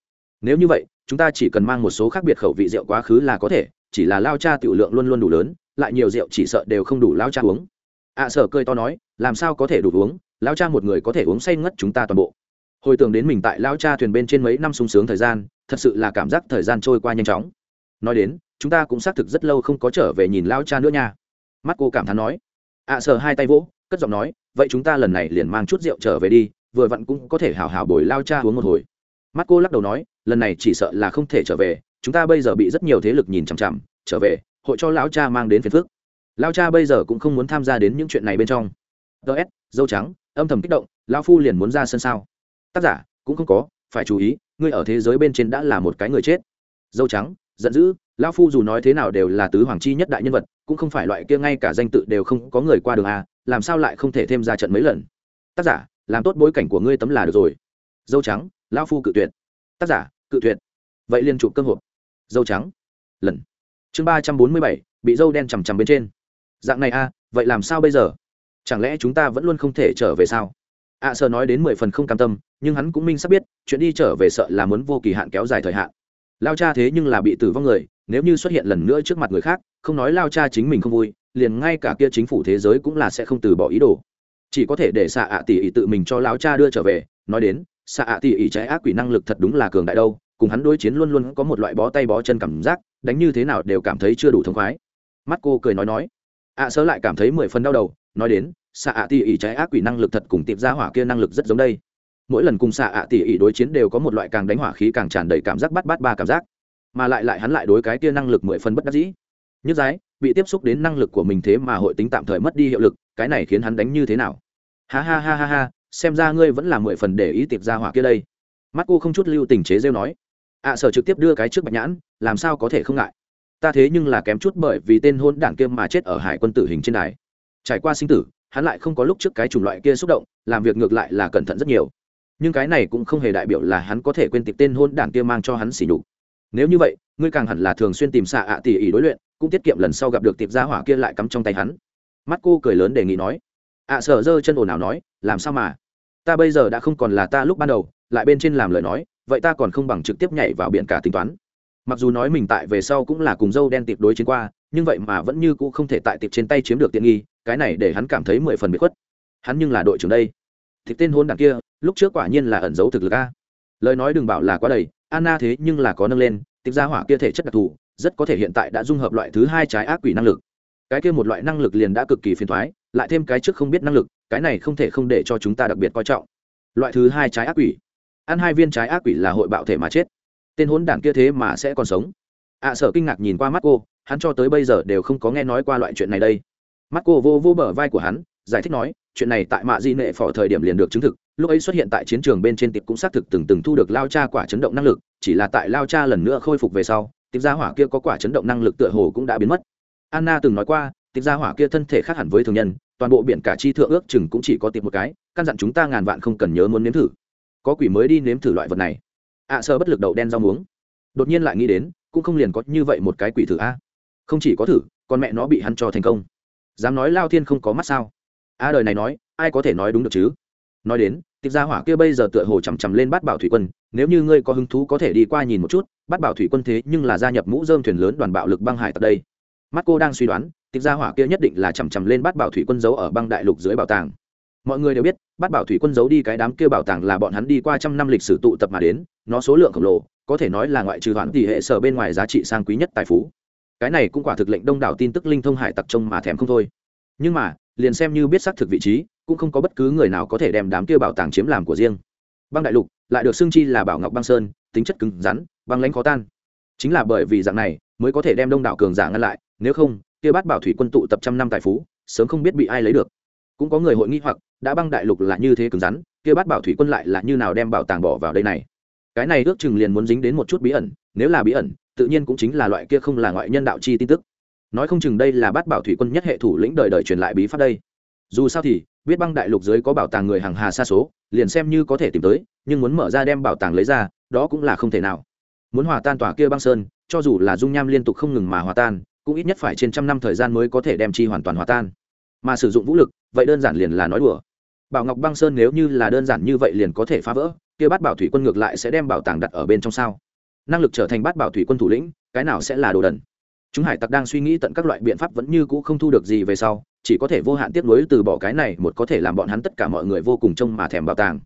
nếu như vậy, chúng ta chỉ cần mang một số khác biệt khẩu vị rượu quá khứ là có thể, chỉ là lao cha tiểu lượng luôn luôn đủ lớn, lại nhiều rượu chỉ sợ đều không đủ lao cha uống. Ạ sở cười to nói, làm sao có thể đủ uống, lao cha một người có thể uống say ngất chúng ta toàn bộ. Hồi tưởng đến mình tại lao cha thuyền bên trên mấy năm sung sướng thời gian, thật sự là cảm giác thời gian trôi qua nhanh chóng. Nói đến, chúng ta cũng xác thực rất lâu không có trở về nhìn lao cha nữa nha. Mắt cô cảm thán nói. Ạ sở hai tay vỗ, cất giọng nói, vậy chúng ta lần này liền mang chút rượu trở về đi, vừa vặn cũng có thể hào hào bồi lao cha uống một hồi. Mắt cô lắc đầu nói lần này chỉ sợ là không thể trở về, chúng ta bây giờ bị rất nhiều thế lực nhìn chằm chằm, trở về, hội cho lão cha mang đến phiền phước Lão cha bây giờ cũng không muốn tham gia đến những chuyện này bên trong. Ts dâu trắng, âm thầm kích động, lão phu liền muốn ra sân sao? Tác giả, cũng không có, phải chú ý, ngươi ở thế giới bên trên đã là một cái người chết. Dâu trắng, giận dữ, lão phu dù nói thế nào đều là tứ hoàng chi nhất đại nhân vật, cũng không phải loại kia ngay cả danh tự đều không có người qua đường a làm sao lại không thể thêm ra trận mấy lần? Tác giả, làm tốt bối cảnh của ngươi tấm là được rồi. Dâu trắng, lão phu cự tuyệt. Tác giả cự tuyệt. Vậy liên chụp cơ hội dâu trắng. Lần. Chương ba trăm bốn mươi bảy bị dâu đen chằm chằm bên trên. Dạng này a vậy làm sao bây giờ? Chẳng lẽ chúng ta vẫn luôn không thể trở về sao? Ạ à, sợ nói đến mười phần không cam tâm nhưng hắn cũng minh sắp biết chuyện đi trở về sợ là muốn vô kỳ hạn kéo dài thời hạn. Lao cha thế nhưng là bị tử vong người nếu như xuất hiện lần nữa trước mặt người khác không nói lao cha chính mình không vui liền ngay cả kia chính phủ thế giới cũng là sẽ không từ bỏ ý đồ. Chỉ có thể để xạ ạ tỷ ỉ tự mình cho lao cha đưa trở về nói đến xạ ạ tỷ ỉ trái ác quỷ năng lực thật đúng là cường đại đâu cùng hắn đối chiến luôn luôn có một loại bó tay bó chân cảm giác đánh như thế nào đều cảm thấy chưa đủ thống khoái. Mắt cô cười nói nói. Ạ à, sớ lại cảm thấy mười phần đau đầu nói đến xạ ạ tỷ ỉ trái ác quỷ năng lực thật cùng tiệp ra hỏa kia năng lực rất giống đây. Mỗi lần cùng xạ ạ tỷ ỉ đối chiến đều có một loại càng đánh hỏa khí càng tràn đầy cảm giác bắt bắt ba cảm giác mà lại lại hắn lại đối cái kia năng lực mười phần bất đắc dĩ. Nhất giái bị tiếp xúc đến năng lực của mình thế mà hội tính tạm thời mất đi hiệu lực cái này khiến hắn đánh như thế nào? Ha ha ha ha ha xem ra ngươi vẫn là mười phần để ý tiệp ra hỏa kia đây. Mắt cô không chút lưu tình chế rêu nói. Ạ sở trực tiếp đưa cái trước bạch nhãn, làm sao có thể không ngại? Ta thế nhưng là kém chút bởi vì tên hôn đảng kia mà chết ở hải quân tử hình trên đài. Trải qua sinh tử, hắn lại không có lúc trước cái chủng loại kia xúc động, làm việc ngược lại là cẩn thận rất nhiều. Nhưng cái này cũng không hề đại biểu là hắn có thể quên tiệp tên hôn đảng kia mang cho hắn xỉ nhục. Nếu như vậy, ngươi càng hẳn là thường xuyên tìm xạ ạ tỉ ỉ đối luyện, cũng tiết kiệm lần sau gặp được tiệp gia hỏa kia lại cắm trong tay hắn. Mắt cô cười lớn đề nghị nói ạ sở giơ chân ồn ào nói, làm sao mà? Ta bây giờ đã không còn là ta lúc ban đầu, lại bên trên làm lời nói, vậy ta còn không bằng trực tiếp nhảy vào biển cả tính toán. Mặc dù nói mình tại về sau cũng là cùng dâu đen tiệp đối chiến qua, nhưng vậy mà vẫn như cũ không thể tại tiệp trên tay chiếm được tiện nghi, cái này để hắn cảm thấy mười phần bị khuất. Hắn nhưng là đội trưởng đây. Thì tên hôn đảng kia, lúc trước quả nhiên là ẩn giấu thực lực a. Lời nói đừng bảo là quá đầy, anna thế nhưng là có nâng lên tiệp gia hỏa kia thể chất đặc thù, rất có thể hiện tại đã dung hợp loại thứ hai trái ác quỷ năng lực cái kia một loại năng lực liền đã cực kỳ phiền thoái lại thêm cái trước không biết năng lực cái này không thể không để cho chúng ta đặc biệt coi trọng. Loại thứ hai trái ác quỷ. Ăn hai viên trái ác quỷ là hội bạo thể mà chết. Tên hốn đảng kia thế mà sẽ còn sống. Ạ à, sở kinh ngạc nhìn qua mắt cô hắn cho tới bây giờ đều không có nghe nói qua loại chuyện này đây. Mắt cô vô vô bờ vai của hắn giải thích nói chuyện này tại mạ di nệ phỏ thời điểm liền được chứng thực lúc ấy xuất hiện tại chiến trường bên trên tiệp cũng xác thực từng từng thu được lao cha quả chấn động năng lực chỉ là tại lao cha lần nữa khôi phục về sau tiệp gia hỏa kia có quả chấn động năng lực tựa hồ cũng đã biến mất anna từng nói qua tịch gia hỏa kia thân thể khác hẳn với thường nhân toàn bộ biển cả chi thượng ước chừng cũng chỉ có tiệp một cái căn dặn chúng ta ngàn vạn không cần nhớ muốn nếm thử. Có quỷ mới đi nếm thử loại vật này. Ạ à, sơ bất lực đậu đen rau muống. Đột nhiên lại nghĩ đến cũng không liền có như vậy một cái quỷ thử a. Không chỉ có thử con mẹ nó bị hắn cho thành công. Dám nói lao thiên không có mắt sao? A đời này nói ai có thể nói đúng được chứ? Nói đến tịch gia hỏa kia bây giờ tựa hồ chằm chằm lên bát bảo thủy quân nếu như ngươi có hứng thú có thể đi qua nhìn một chút bát bảo thủy quân thế nhưng là gia nhập mũ dơm thuyền lớn đoàn bạo lực băng hải tại đây mắt cô đang suy đoán, tịch gia hỏa kia nhất định là chằm chằm lên bát bảo thủy quân giấu ở băng đại lục dưới bảo tàng. Mọi người đều biết, bát bảo thủy quân giấu đi cái đám kia bảo tàng là bọn hắn đi qua trăm năm lịch sử tụ tập mà đến, nó số lượng khổng lồ, có thể nói là ngoại trừ hoãn tỷ hệ sở bên ngoài giá trị sang quý nhất tài phú. Cái này cũng quả thực lệnh đông đảo tin tức linh thông hải tặc trông mà thèm không thôi. Nhưng mà, liền xem như biết xác thực vị trí, cũng không có bất cứ người nào có thể đem đám kia bảo tàng chiếm làm của riêng. Băng đại lục lại được xưng chi là bảo ngọc băng sơn, tính chất cứng rắn, băng lãnh khó tan. Chính là bởi vì dạng này, mới có thể đem đông đảo cường giả ngăn lại nếu không, kia bát bảo thủy quân tụ tập trăm năm tài phú, sớm không biết bị ai lấy được. Cũng có người hội nghi hoặc, đã băng đại lục là như thế cứng rắn, kia bát bảo thủy quân lại là như nào đem bảo tàng bỏ vào đây này? Cái này ước chừng liền muốn dính đến một chút bí ẩn, nếu là bí ẩn, tự nhiên cũng chính là loại kia không là ngoại nhân đạo chi tin tức. Nói không chừng đây là bát bảo thủy quân nhất hệ thủ lĩnh đời đời truyền lại bí pháp đây. Dù sao thì, biết băng đại lục dưới có bảo tàng người hàng hà xa số, liền xem như có thể tìm tới, nhưng muốn mở ra đem bảo tàng lấy ra, đó cũng là không thể nào. Muốn hòa tan tỏa kia băng sơn, cho dù là dung nham liên tục không ngừng mà hòa tan cũng ít nhất phải trên trăm năm thời gian mới có thể đem chi hoàn toàn hòa tan. Mà sử dụng vũ lực, vậy đơn giản liền là nói đùa. Bảo ngọc băng sơn nếu như là đơn giản như vậy liền có thể phá vỡ, kia bắt bảo thủy quân ngược lại sẽ đem bảo tàng đặt ở bên trong sao? Năng lực trở thành bát bảo thủy quân thủ lĩnh, cái nào sẽ là đồ đần? Chúng hải tặc đang suy nghĩ tận các loại biện pháp vẫn như cũ không thu được gì về sau, chỉ có thể vô hạn tiếp nối từ bỏ cái này, một có thể làm bọn hắn tất cả mọi người vô cùng trông mà thèm bảo tàng.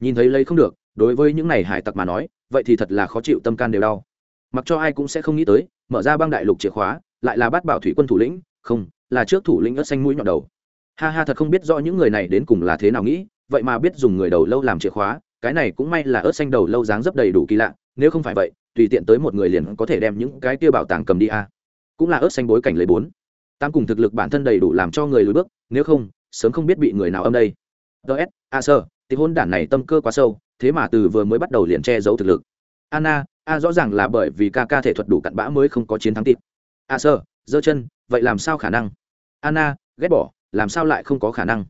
Nhìn thấy lấy không được, đối với những này hải tặc mà nói, vậy thì thật là khó chịu tâm can đều đau. Mặc cho ai cũng sẽ không nghĩ tới, mở ra băng đại lục chìa khóa lại là bát bảo thủy quân thủ lĩnh, không, là trước thủ lĩnh ớt xanh mũi nhọn đầu. Ha ha, thật không biết rõ những người này đến cùng là thế nào nghĩ, vậy mà biết dùng người đầu lâu làm chìa khóa, cái này cũng may là ớt xanh đầu lâu dáng dấp đầy đủ kỳ lạ, nếu không phải vậy, tùy tiện tới một người liền có thể đem những cái kia bảo tàng cầm đi a. Cũng là ớt xanh bối cảnh lấy bốn. Tam cùng thực lực bản thân đầy đủ làm cho người lùi bước, nếu không, sớm không biết bị người nào âm đây. Ts a sơ, thì hôn đản này tâm cơ quá sâu, thế mà từ vừa mới bắt đầu liền che giấu thực lực. Anna, a rõ ràng là bởi vì ca ca thể thuật đủ cặn bã mới không có chiến thắng tịp a sơ giơ chân, vậy làm sao khả năng? Anna, ghét bỏ, làm sao lại không có khả năng?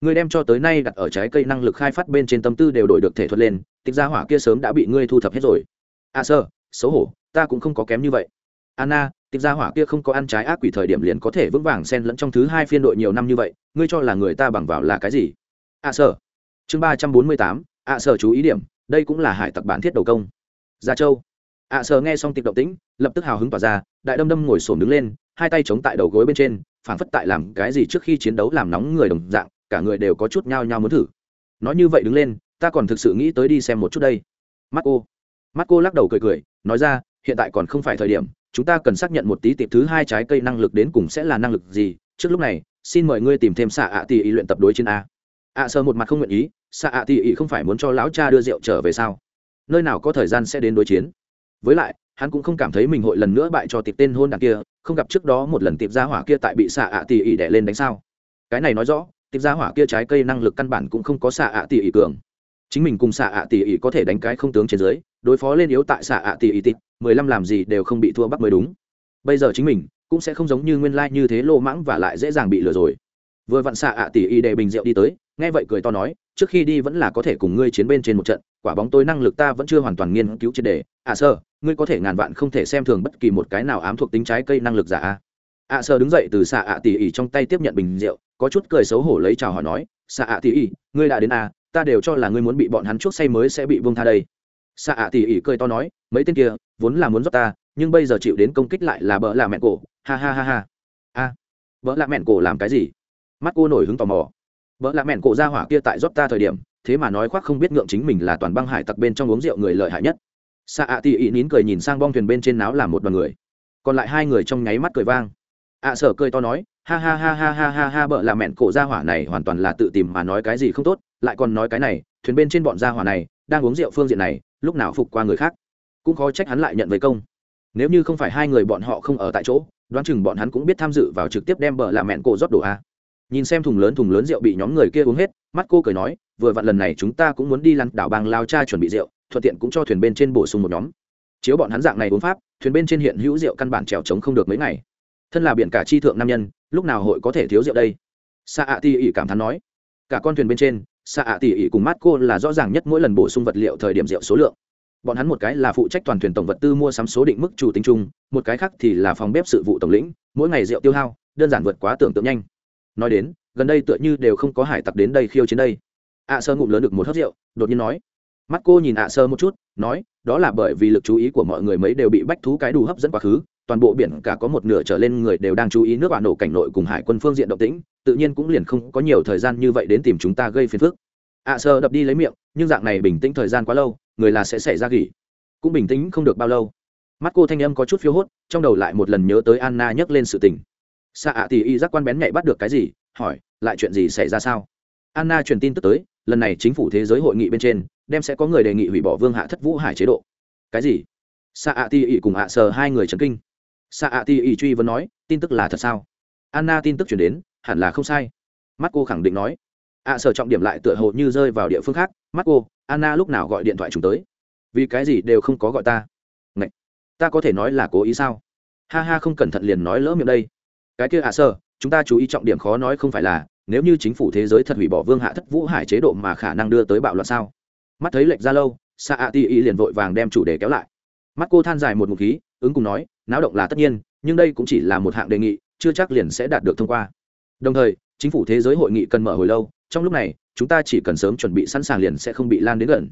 Ngươi đem cho tới nay đặt ở trái cây năng lực khai phát bên trên tâm tư đều đổi được thể thuật lên, tịch gia hỏa kia sớm đã bị ngươi thu thập hết rồi. A sơ, xấu hổ, ta cũng không có kém như vậy. Anna, tịch gia hỏa kia không có ăn trái ác quỷ thời điểm liền có thể vững vàng xen lẫn trong thứ hai phiên đội nhiều năm như vậy, ngươi cho là người ta bằng vào là cái gì? A sơ. Chương ba trăm bốn mươi tám a sơ chú ý điểm, đây cũng là hải tặc bản thiết đầu công. Gia châu a sơ nghe xong tịch động tĩnh, lập tức hào hứng tỏa ra, đại đâm đâm ngồi xổm đứng lên, hai tay chống tại đầu gối bên trên, phảng phất tại làm cái gì trước khi chiến đấu làm nóng người đồng dạng, cả người đều có chút nhao nhao muốn thử. Nói như vậy đứng lên, ta còn thực sự nghĩ tới đi xem một chút đây. Mắt cô mắt cô lắc đầu cười cười, nói ra, hiện tại còn không phải thời điểm, chúng ta cần xác nhận một tí tiệp thứ hai trái cây năng lực đến cùng sẽ là năng lực gì, trước lúc này, xin mời ngươi tìm thêm xạ ạ tỉ luyện tập đối trên a. Ạ sơ một mặt không nguyện ý, xạ ạ tỉ không phải muốn cho lão cha đưa rượu trở về sao? Nơi nào có thời gian sẽ đến đối chiến? Với lại, hắn cũng không cảm thấy mình hội lần nữa bại cho tiệp tên hôn đảng kia, không gặp trước đó một lần tiệp gia hỏa kia tại bị xạ ạ tỉ ỉ đẻ lên đánh sao. Cái này nói rõ, tiệp gia hỏa kia trái cây năng lực căn bản cũng không có xạ ạ tỉ ỉ cường. Chính mình cùng xạ ạ tỉ ỉ có thể đánh cái không tướng trên dưới, đối phó lên yếu tại xạ ạ tỉ ỉ tịp mười lăm làm gì đều không bị thua bắt mới đúng. Bây giờ chính mình cũng sẽ không giống như nguyên lai như thế lô mãng và lại dễ dàng bị lừa rồi. Vừa vặn xạ ạ tỉ ỉ đè bình rượu đi tới nghe vậy cười to nói, trước khi đi vẫn là có thể cùng ngươi chiến bên trên một trận, quả bóng tối năng lực ta vẫn chưa hoàn toàn nghiên cứu triệt đề. À sơ ngươi có thể ngàn vạn không thể xem thường bất kỳ một cái nào ám thuộc tính trái cây năng lực giả ạ à sơ đứng dậy từ xạ ạ tỉ ỉ trong tay tiếp nhận bình rượu, có chút cười xấu hổ lấy chào hỏi nói, xạ ạ tỉ ỉ, ngươi đã đến à? ta đều cho là ngươi muốn bị bọn hắn chuốc say mới sẽ bị vương tha đây. Xạ ạ tỉ ỉ cười to nói, mấy tên kia, vốn là muốn giúp ta, nhưng bây giờ chịu đến công kích lại là bỡ là mẹ cổ. Ha ha ha ha. A, bỡ là mẹ cổ làm cái gì? Mắt cô nổi hứng tò mò vợ lạ mẹn cổ ra hỏa kia tại rót ta thời điểm, thế mà nói khoác không biết ngượng chính mình là toàn băng hải tặc bên trong uống rượu người lợi hại nhất. Xạ ạ tỉ ỉ nín cười nhìn sang bong thuyền bên trên náo làm một đoàn người. Còn lại hai người trong nháy mắt cười vang. Ạ sở cười to nói, ha ha ha ha ha ha ha bợ là mẹn cổ ra hỏa này hoàn toàn là tự tìm mà nói cái gì không tốt, lại còn nói cái này, thuyền bên trên bọn gia hỏa này, đang uống rượu phương diện này, lúc nào phục qua người khác. Cũng khó trách hắn lại nhận với công. Nếu như không phải hai người bọn họ không ở tại chỗ, đoán chừng bọn hắn cũng biết tham dự vào trực tiếp đem bợ là mẹn cổ rót đổ a nhìn xem thùng lớn thùng lớn rượu bị nhóm người kia uống hết, mắt cô cười nói, vừa vặn lần này chúng ta cũng muốn đi lăn đảo bang lao cha chuẩn bị rượu, thuận tiện cũng cho thuyền bên trên bổ sung một nhóm. Chiếu bọn hắn dạng này uống pháp, thuyền bên trên hiện hữu rượu căn bản trèo trống không được mấy ngày. Thân là biển cả chi thượng nam nhân, lúc nào hội có thể thiếu rượu đây? Sa ạ tỉ ỉ cảm thán nói. Cả con thuyền bên trên, sa ạ tỉ ỉ cùng mắt cô là rõ ràng nhất mỗi lần bổ sung vật liệu thời điểm rượu số lượng. Bọn hắn một cái là phụ trách toàn thuyền tổng vật tư mua sắm số định mức chủ tính chung, một cái khác thì là phòng bếp sự vụ tổng lĩnh, mỗi ngày rượu tiêu hao, đơn giản vượt quá tưởng tượng nhanh nói đến, gần đây tựa như đều không có hải tặc đến đây khiêu chiến đây. Ạ sơ ngụm lớn được một hớt rượu, đột nhiên nói. Mắt cô nhìn ạ sơ một chút, nói, đó là bởi vì lực chú ý của mọi người mấy đều bị bách thú cái đủ hấp dẫn quá khứ, toàn bộ biển cả có một nửa trở lên người đều đang chú ý nước bạn nổ cảnh nội cùng hải quân phương diện động tĩnh, tự nhiên cũng liền không có nhiều thời gian như vậy đến tìm chúng ta gây phiền phức. Ạ sơ đập đi lấy miệng, nhưng dạng này bình tĩnh thời gian quá lâu, người là sẽ xảy ra gỉ. Cũng bình tĩnh không được bao lâu. Mắt cô thanh âm có chút phiếu hốt, trong đầu lại một lần nhớ tới anna nhắc lên sự tình xạ ạ thì y giác quan bén nhạy bắt được cái gì? Hỏi, lại chuyện gì xảy ra sao? Anna truyền tin tức tới, lần này chính phủ thế giới hội nghị bên trên, đem sẽ có người đề nghị hủy bỏ vương hạ thất vũ hải chế độ. Cái gì? Xạ ạ thì y cùng ạ sờ hai người trấn kinh. Xạ ạ thì y truy vấn nói, tin tức là thật sao? Anna tin tức chuyển đến, hẳn là không sai. Mắt cô khẳng định nói. Ạ sở trọng điểm lại tựa hồ như rơi vào địa phương khác. Mắt cô anna lúc nào gọi điện thoại chúng tới? Vì cái gì đều không có gọi ta? Ngậy! ta có thể nói là cố ý sao? Ha ha, không cẩn thận liền nói lỡ miệng đây cái kia ạ à sơ chúng ta chú ý trọng điểm khó nói không phải là, nếu như chính phủ thế giới thật hủy bỏ vương hạ thất vũ hải chế độ mà khả năng đưa tới bạo loạn sao? Mắt thấy lệnh ra lâu, sa a ti y liền vội vàng đem chủ đề kéo lại. Mắt cô than dài một ngụm khí, ứng cùng nói, náo động là tất nhiên, nhưng đây cũng chỉ là một hạng đề nghị, chưa chắc liền sẽ đạt được thông qua. Đồng thời, chính phủ thế giới hội nghị cần mở hồi lâu, trong lúc này, chúng ta chỉ cần sớm chuẩn bị sẵn sàng liền sẽ không bị lan đến gần.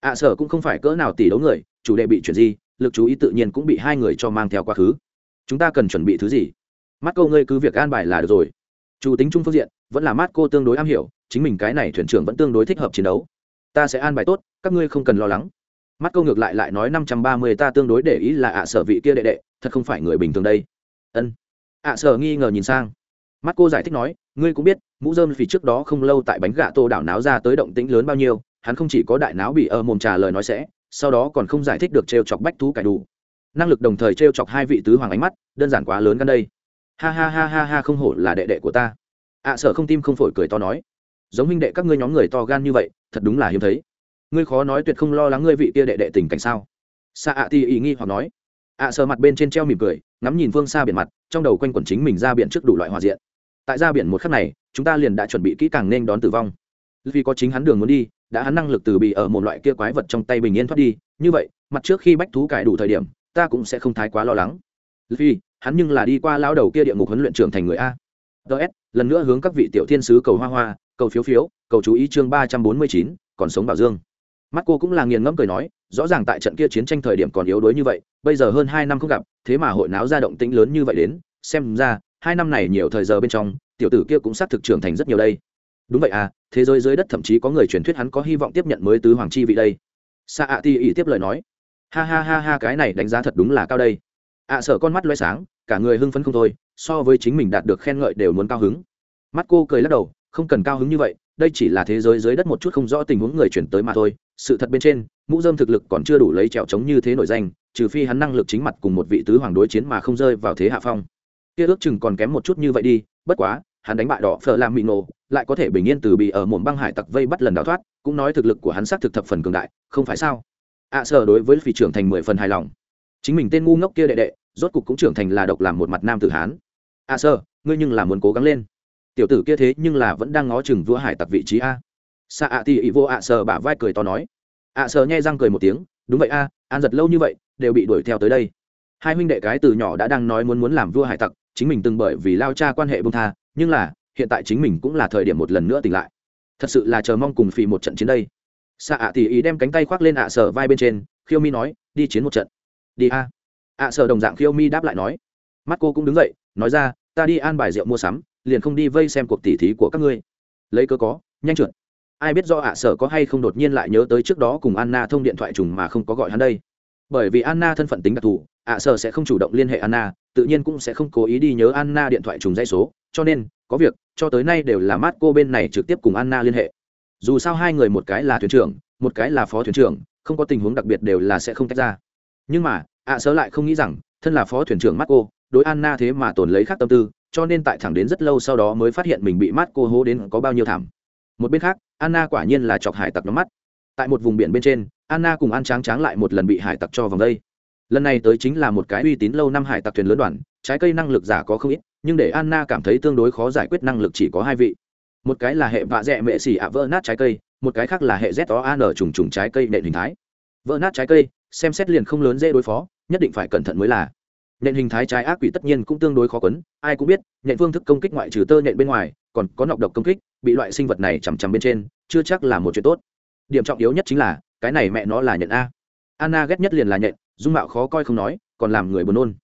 À, ạ sở cũng không phải cỡ nào tỷ đấu người, chủ đề bị chuyển di, lực chú ý tự nhiên cũng bị hai người cho mang theo quá khứ. Chúng ta cần chuẩn bị thứ gì? Mắt câu ngươi cứ việc an bài là được rồi. Chủ tính chung phương diện, vẫn là mát cô tương đối am hiểu, chính mình cái này thuyền trưởng vẫn tương đối thích hợp chiến đấu. Ta sẽ an bài tốt, các ngươi không cần lo lắng. Mắt câu ngược lại lại nói năm trăm ba mươi ta tương đối để ý là ạ sở vị kia đệ đệ, thật không phải người bình thường đây. Ân. Ạ sở nghi ngờ nhìn sang. Mắt cô giải thích nói, ngươi cũng biết, mũ dơm vì trước đó không lâu tại bánh gà tô đảo náo ra tới động tĩnh lớn bao nhiêu, hắn không chỉ có đại náo bị ở mồm trả lời nói sẽ, sau đó còn không giải thích được trêu chọc bách thú cải đủ. Năng lực đồng thời trêu chọc hai vị tứ hoàng ánh mắt, đơn giản quá lớn gần đây ha ha ha ha ha, không hổ là đệ đệ của ta. À, ạ sở không tim không phổi cười to nói. Giống huynh đệ các ngươi nhóm người to gan như vậy, thật đúng là hiếm thấy. Ngươi khó nói tuyệt không lo lắng ngươi vị kia đệ đệ tình cảnh sao? Xa ạ thì ý nghi hoặc nói. À, ạ sở mặt bên trên treo mỉm cười, ngắm nhìn phương xa biển mặt, trong đầu quanh quẩn chính mình ra biển trước đủ loại hòa diện. Tại ra biển một khắc này, chúng ta liền đã chuẩn bị kỹ càng nên đón tử vong. Vì có chính hắn đường muốn đi, đã hắn năng lực từ bị ở một loại kia quái vật trong tay bình yên thoát đi. Như vậy, mặt trước khi bách thú cải đủ thời điểm, ta cũng sẽ không thái quá lo lắng. Vì hắn nhưng là đi qua lao đầu kia địa ngục huấn luyện trưởng thành người a. Ts lần nữa hướng các vị tiểu thiên sứ cầu hoa hoa, cầu phiếu phiếu, cầu chú ý chương ba trăm bốn mươi chín, còn sống bảo dương. Mắt cô cũng là nghiền ngẫm cười nói, rõ ràng tại trận kia chiến tranh thời điểm còn yếu đuối như vậy, bây giờ hơn hai năm không gặp, thế mà hội náo ra động tĩnh lớn như vậy đến, xem ra, hai năm này nhiều thời giờ bên trong, tiểu tử kia cũng xác thực trưởng thành rất nhiều đây. Đúng vậy à thế giới dưới đất thậm chí có người truyền thuyết hắn có hy vọng tiếp nhận mới tứ hoàng chi vị đây. Sa ạ ti ỉ tiếp lời nói. Ha ha ha ha, cái này đánh giá thật đúng là cao đây ạ à, sợ con mắt loay sáng cả người hưng phấn không thôi so với chính mình đạt được khen ngợi đều muốn cao hứng. Mắt cô cười lắc đầu không cần cao hứng như vậy đây chỉ là thế giới dưới đất một chút không rõ tình huống người chuyển tới mà thôi. Sự thật bên trên mũ dơm thực lực còn chưa đủ lấy trèo trống như thế nổi danh trừ phi hắn năng lực chính mặt cùng một vị tứ hoàng đối chiến mà không rơi vào thế hạ phong. Kia ước chừng còn kém một chút như vậy đi bất quá hắn đánh bại đỏ phở làm mị nổ lại có thể bình yên từ bị ở mồm băng hải tặc vây bắt lần đào thoát cũng nói thực lực của hắn xác thực thập phần cường đại không phải sao? Ạ à, sở đối với phi trưởng thành mười phần hài lòng chính mình tên ngu ngốc kia đệ đệ rốt cục cũng trưởng thành là độc làm một mặt nam tử hán. A sơ, ngươi nhưng là muốn cố gắng lên. Tiểu tử kia thế nhưng là vẫn đang ngó chừng vua hải tặc vị trí a. Xa ạ thì ý vô ạ sơ bả vai cười to nói. Ạ sơ nhai răng cười một tiếng đúng vậy a an giật lâu như vậy đều bị đuổi theo tới đây. Hai huynh đệ cái từ nhỏ đã đang nói muốn muốn làm vua hải tặc chính mình từng bởi vì lao cha quan hệ bông tha nhưng là hiện tại chính mình cũng là thời điểm một lần nữa tỉnh lại. Thật sự là chờ mong cùng phì một trận chiến đây. Xạ ạ tỉ ý đem cánh tay khoác lên ạ sở vai bên trên khiêu mi nói đi chiến một trận đi a. À, ạ sở đồng dạng khiêu mi đáp lại nói. Mắt cô cũng đứng dậy, nói ra, ta đi an bài rượu mua sắm, liền không đi vây xem cuộc tỉ thí của các ngươi. Lấy cơ có, nhanh trượt. Ai biết do ạ sở có hay không đột nhiên lại nhớ tới trước đó cùng anna thông điện thoại trùng mà không có gọi hắn đây. Bởi vì anna thân phận tính đặc thù, ạ sở sẽ không chủ động liên hệ anna, tự nhiên cũng sẽ không cố ý đi nhớ anna điện thoại trùng dây số, cho nên, có việc, cho tới nay đều là mát cô bên này trực tiếp cùng anna liên hệ. Dù sao hai người một cái là thuyền trưởng, một cái là phó thuyền trưởng, không có tình huống đặc biệt đều là sẽ không tách ra nhưng mà, ạ sớ lại không nghĩ rằng, thân là phó thuyền trưởng mắt cô đối anna thế mà tồn lấy khác tâm tư, cho nên tại thẳng đến rất lâu sau đó mới phát hiện mình bị mắt cô hố đến có bao nhiêu thảm. Một bên khác, anna quả nhiên là chọc hải tặc nó mắt. Tại một vùng biển bên trên, anna cùng an tráng tráng lại một lần bị hải tặc cho vòng đây. Lần này tới chính là một cái uy tín lâu năm hải tặc thuyền lớn đoàn, trái cây năng lực giả có không ít, nhưng để anna cảm thấy tương đối khó giải quyết năng lực chỉ có hai vị. Một cái là hệ vạ dẹ mệ xỉ ạ vỡ nát trái cây, một cái khác là hệ z o an trùng trùng trái cây nện hình thái. Vỡ nát trái cây xem xét liền không lớn dễ đối phó, nhất định phải cẩn thận mới là. Nện hình thái trái ác quỷ tất nhiên cũng tương đối khó quấn, ai cũng biết nện phương thức công kích ngoại trừ tơ nện bên ngoài, còn có nọc độc công kích, bị loại sinh vật này chằm chằm bên trên, chưa chắc là một chuyện tốt. Điểm trọng yếu nhất chính là, cái này mẹ nó là nhận a. Anna ghét nhất liền là nhện, dung mạo khó coi không nói, còn làm người buồn nôn.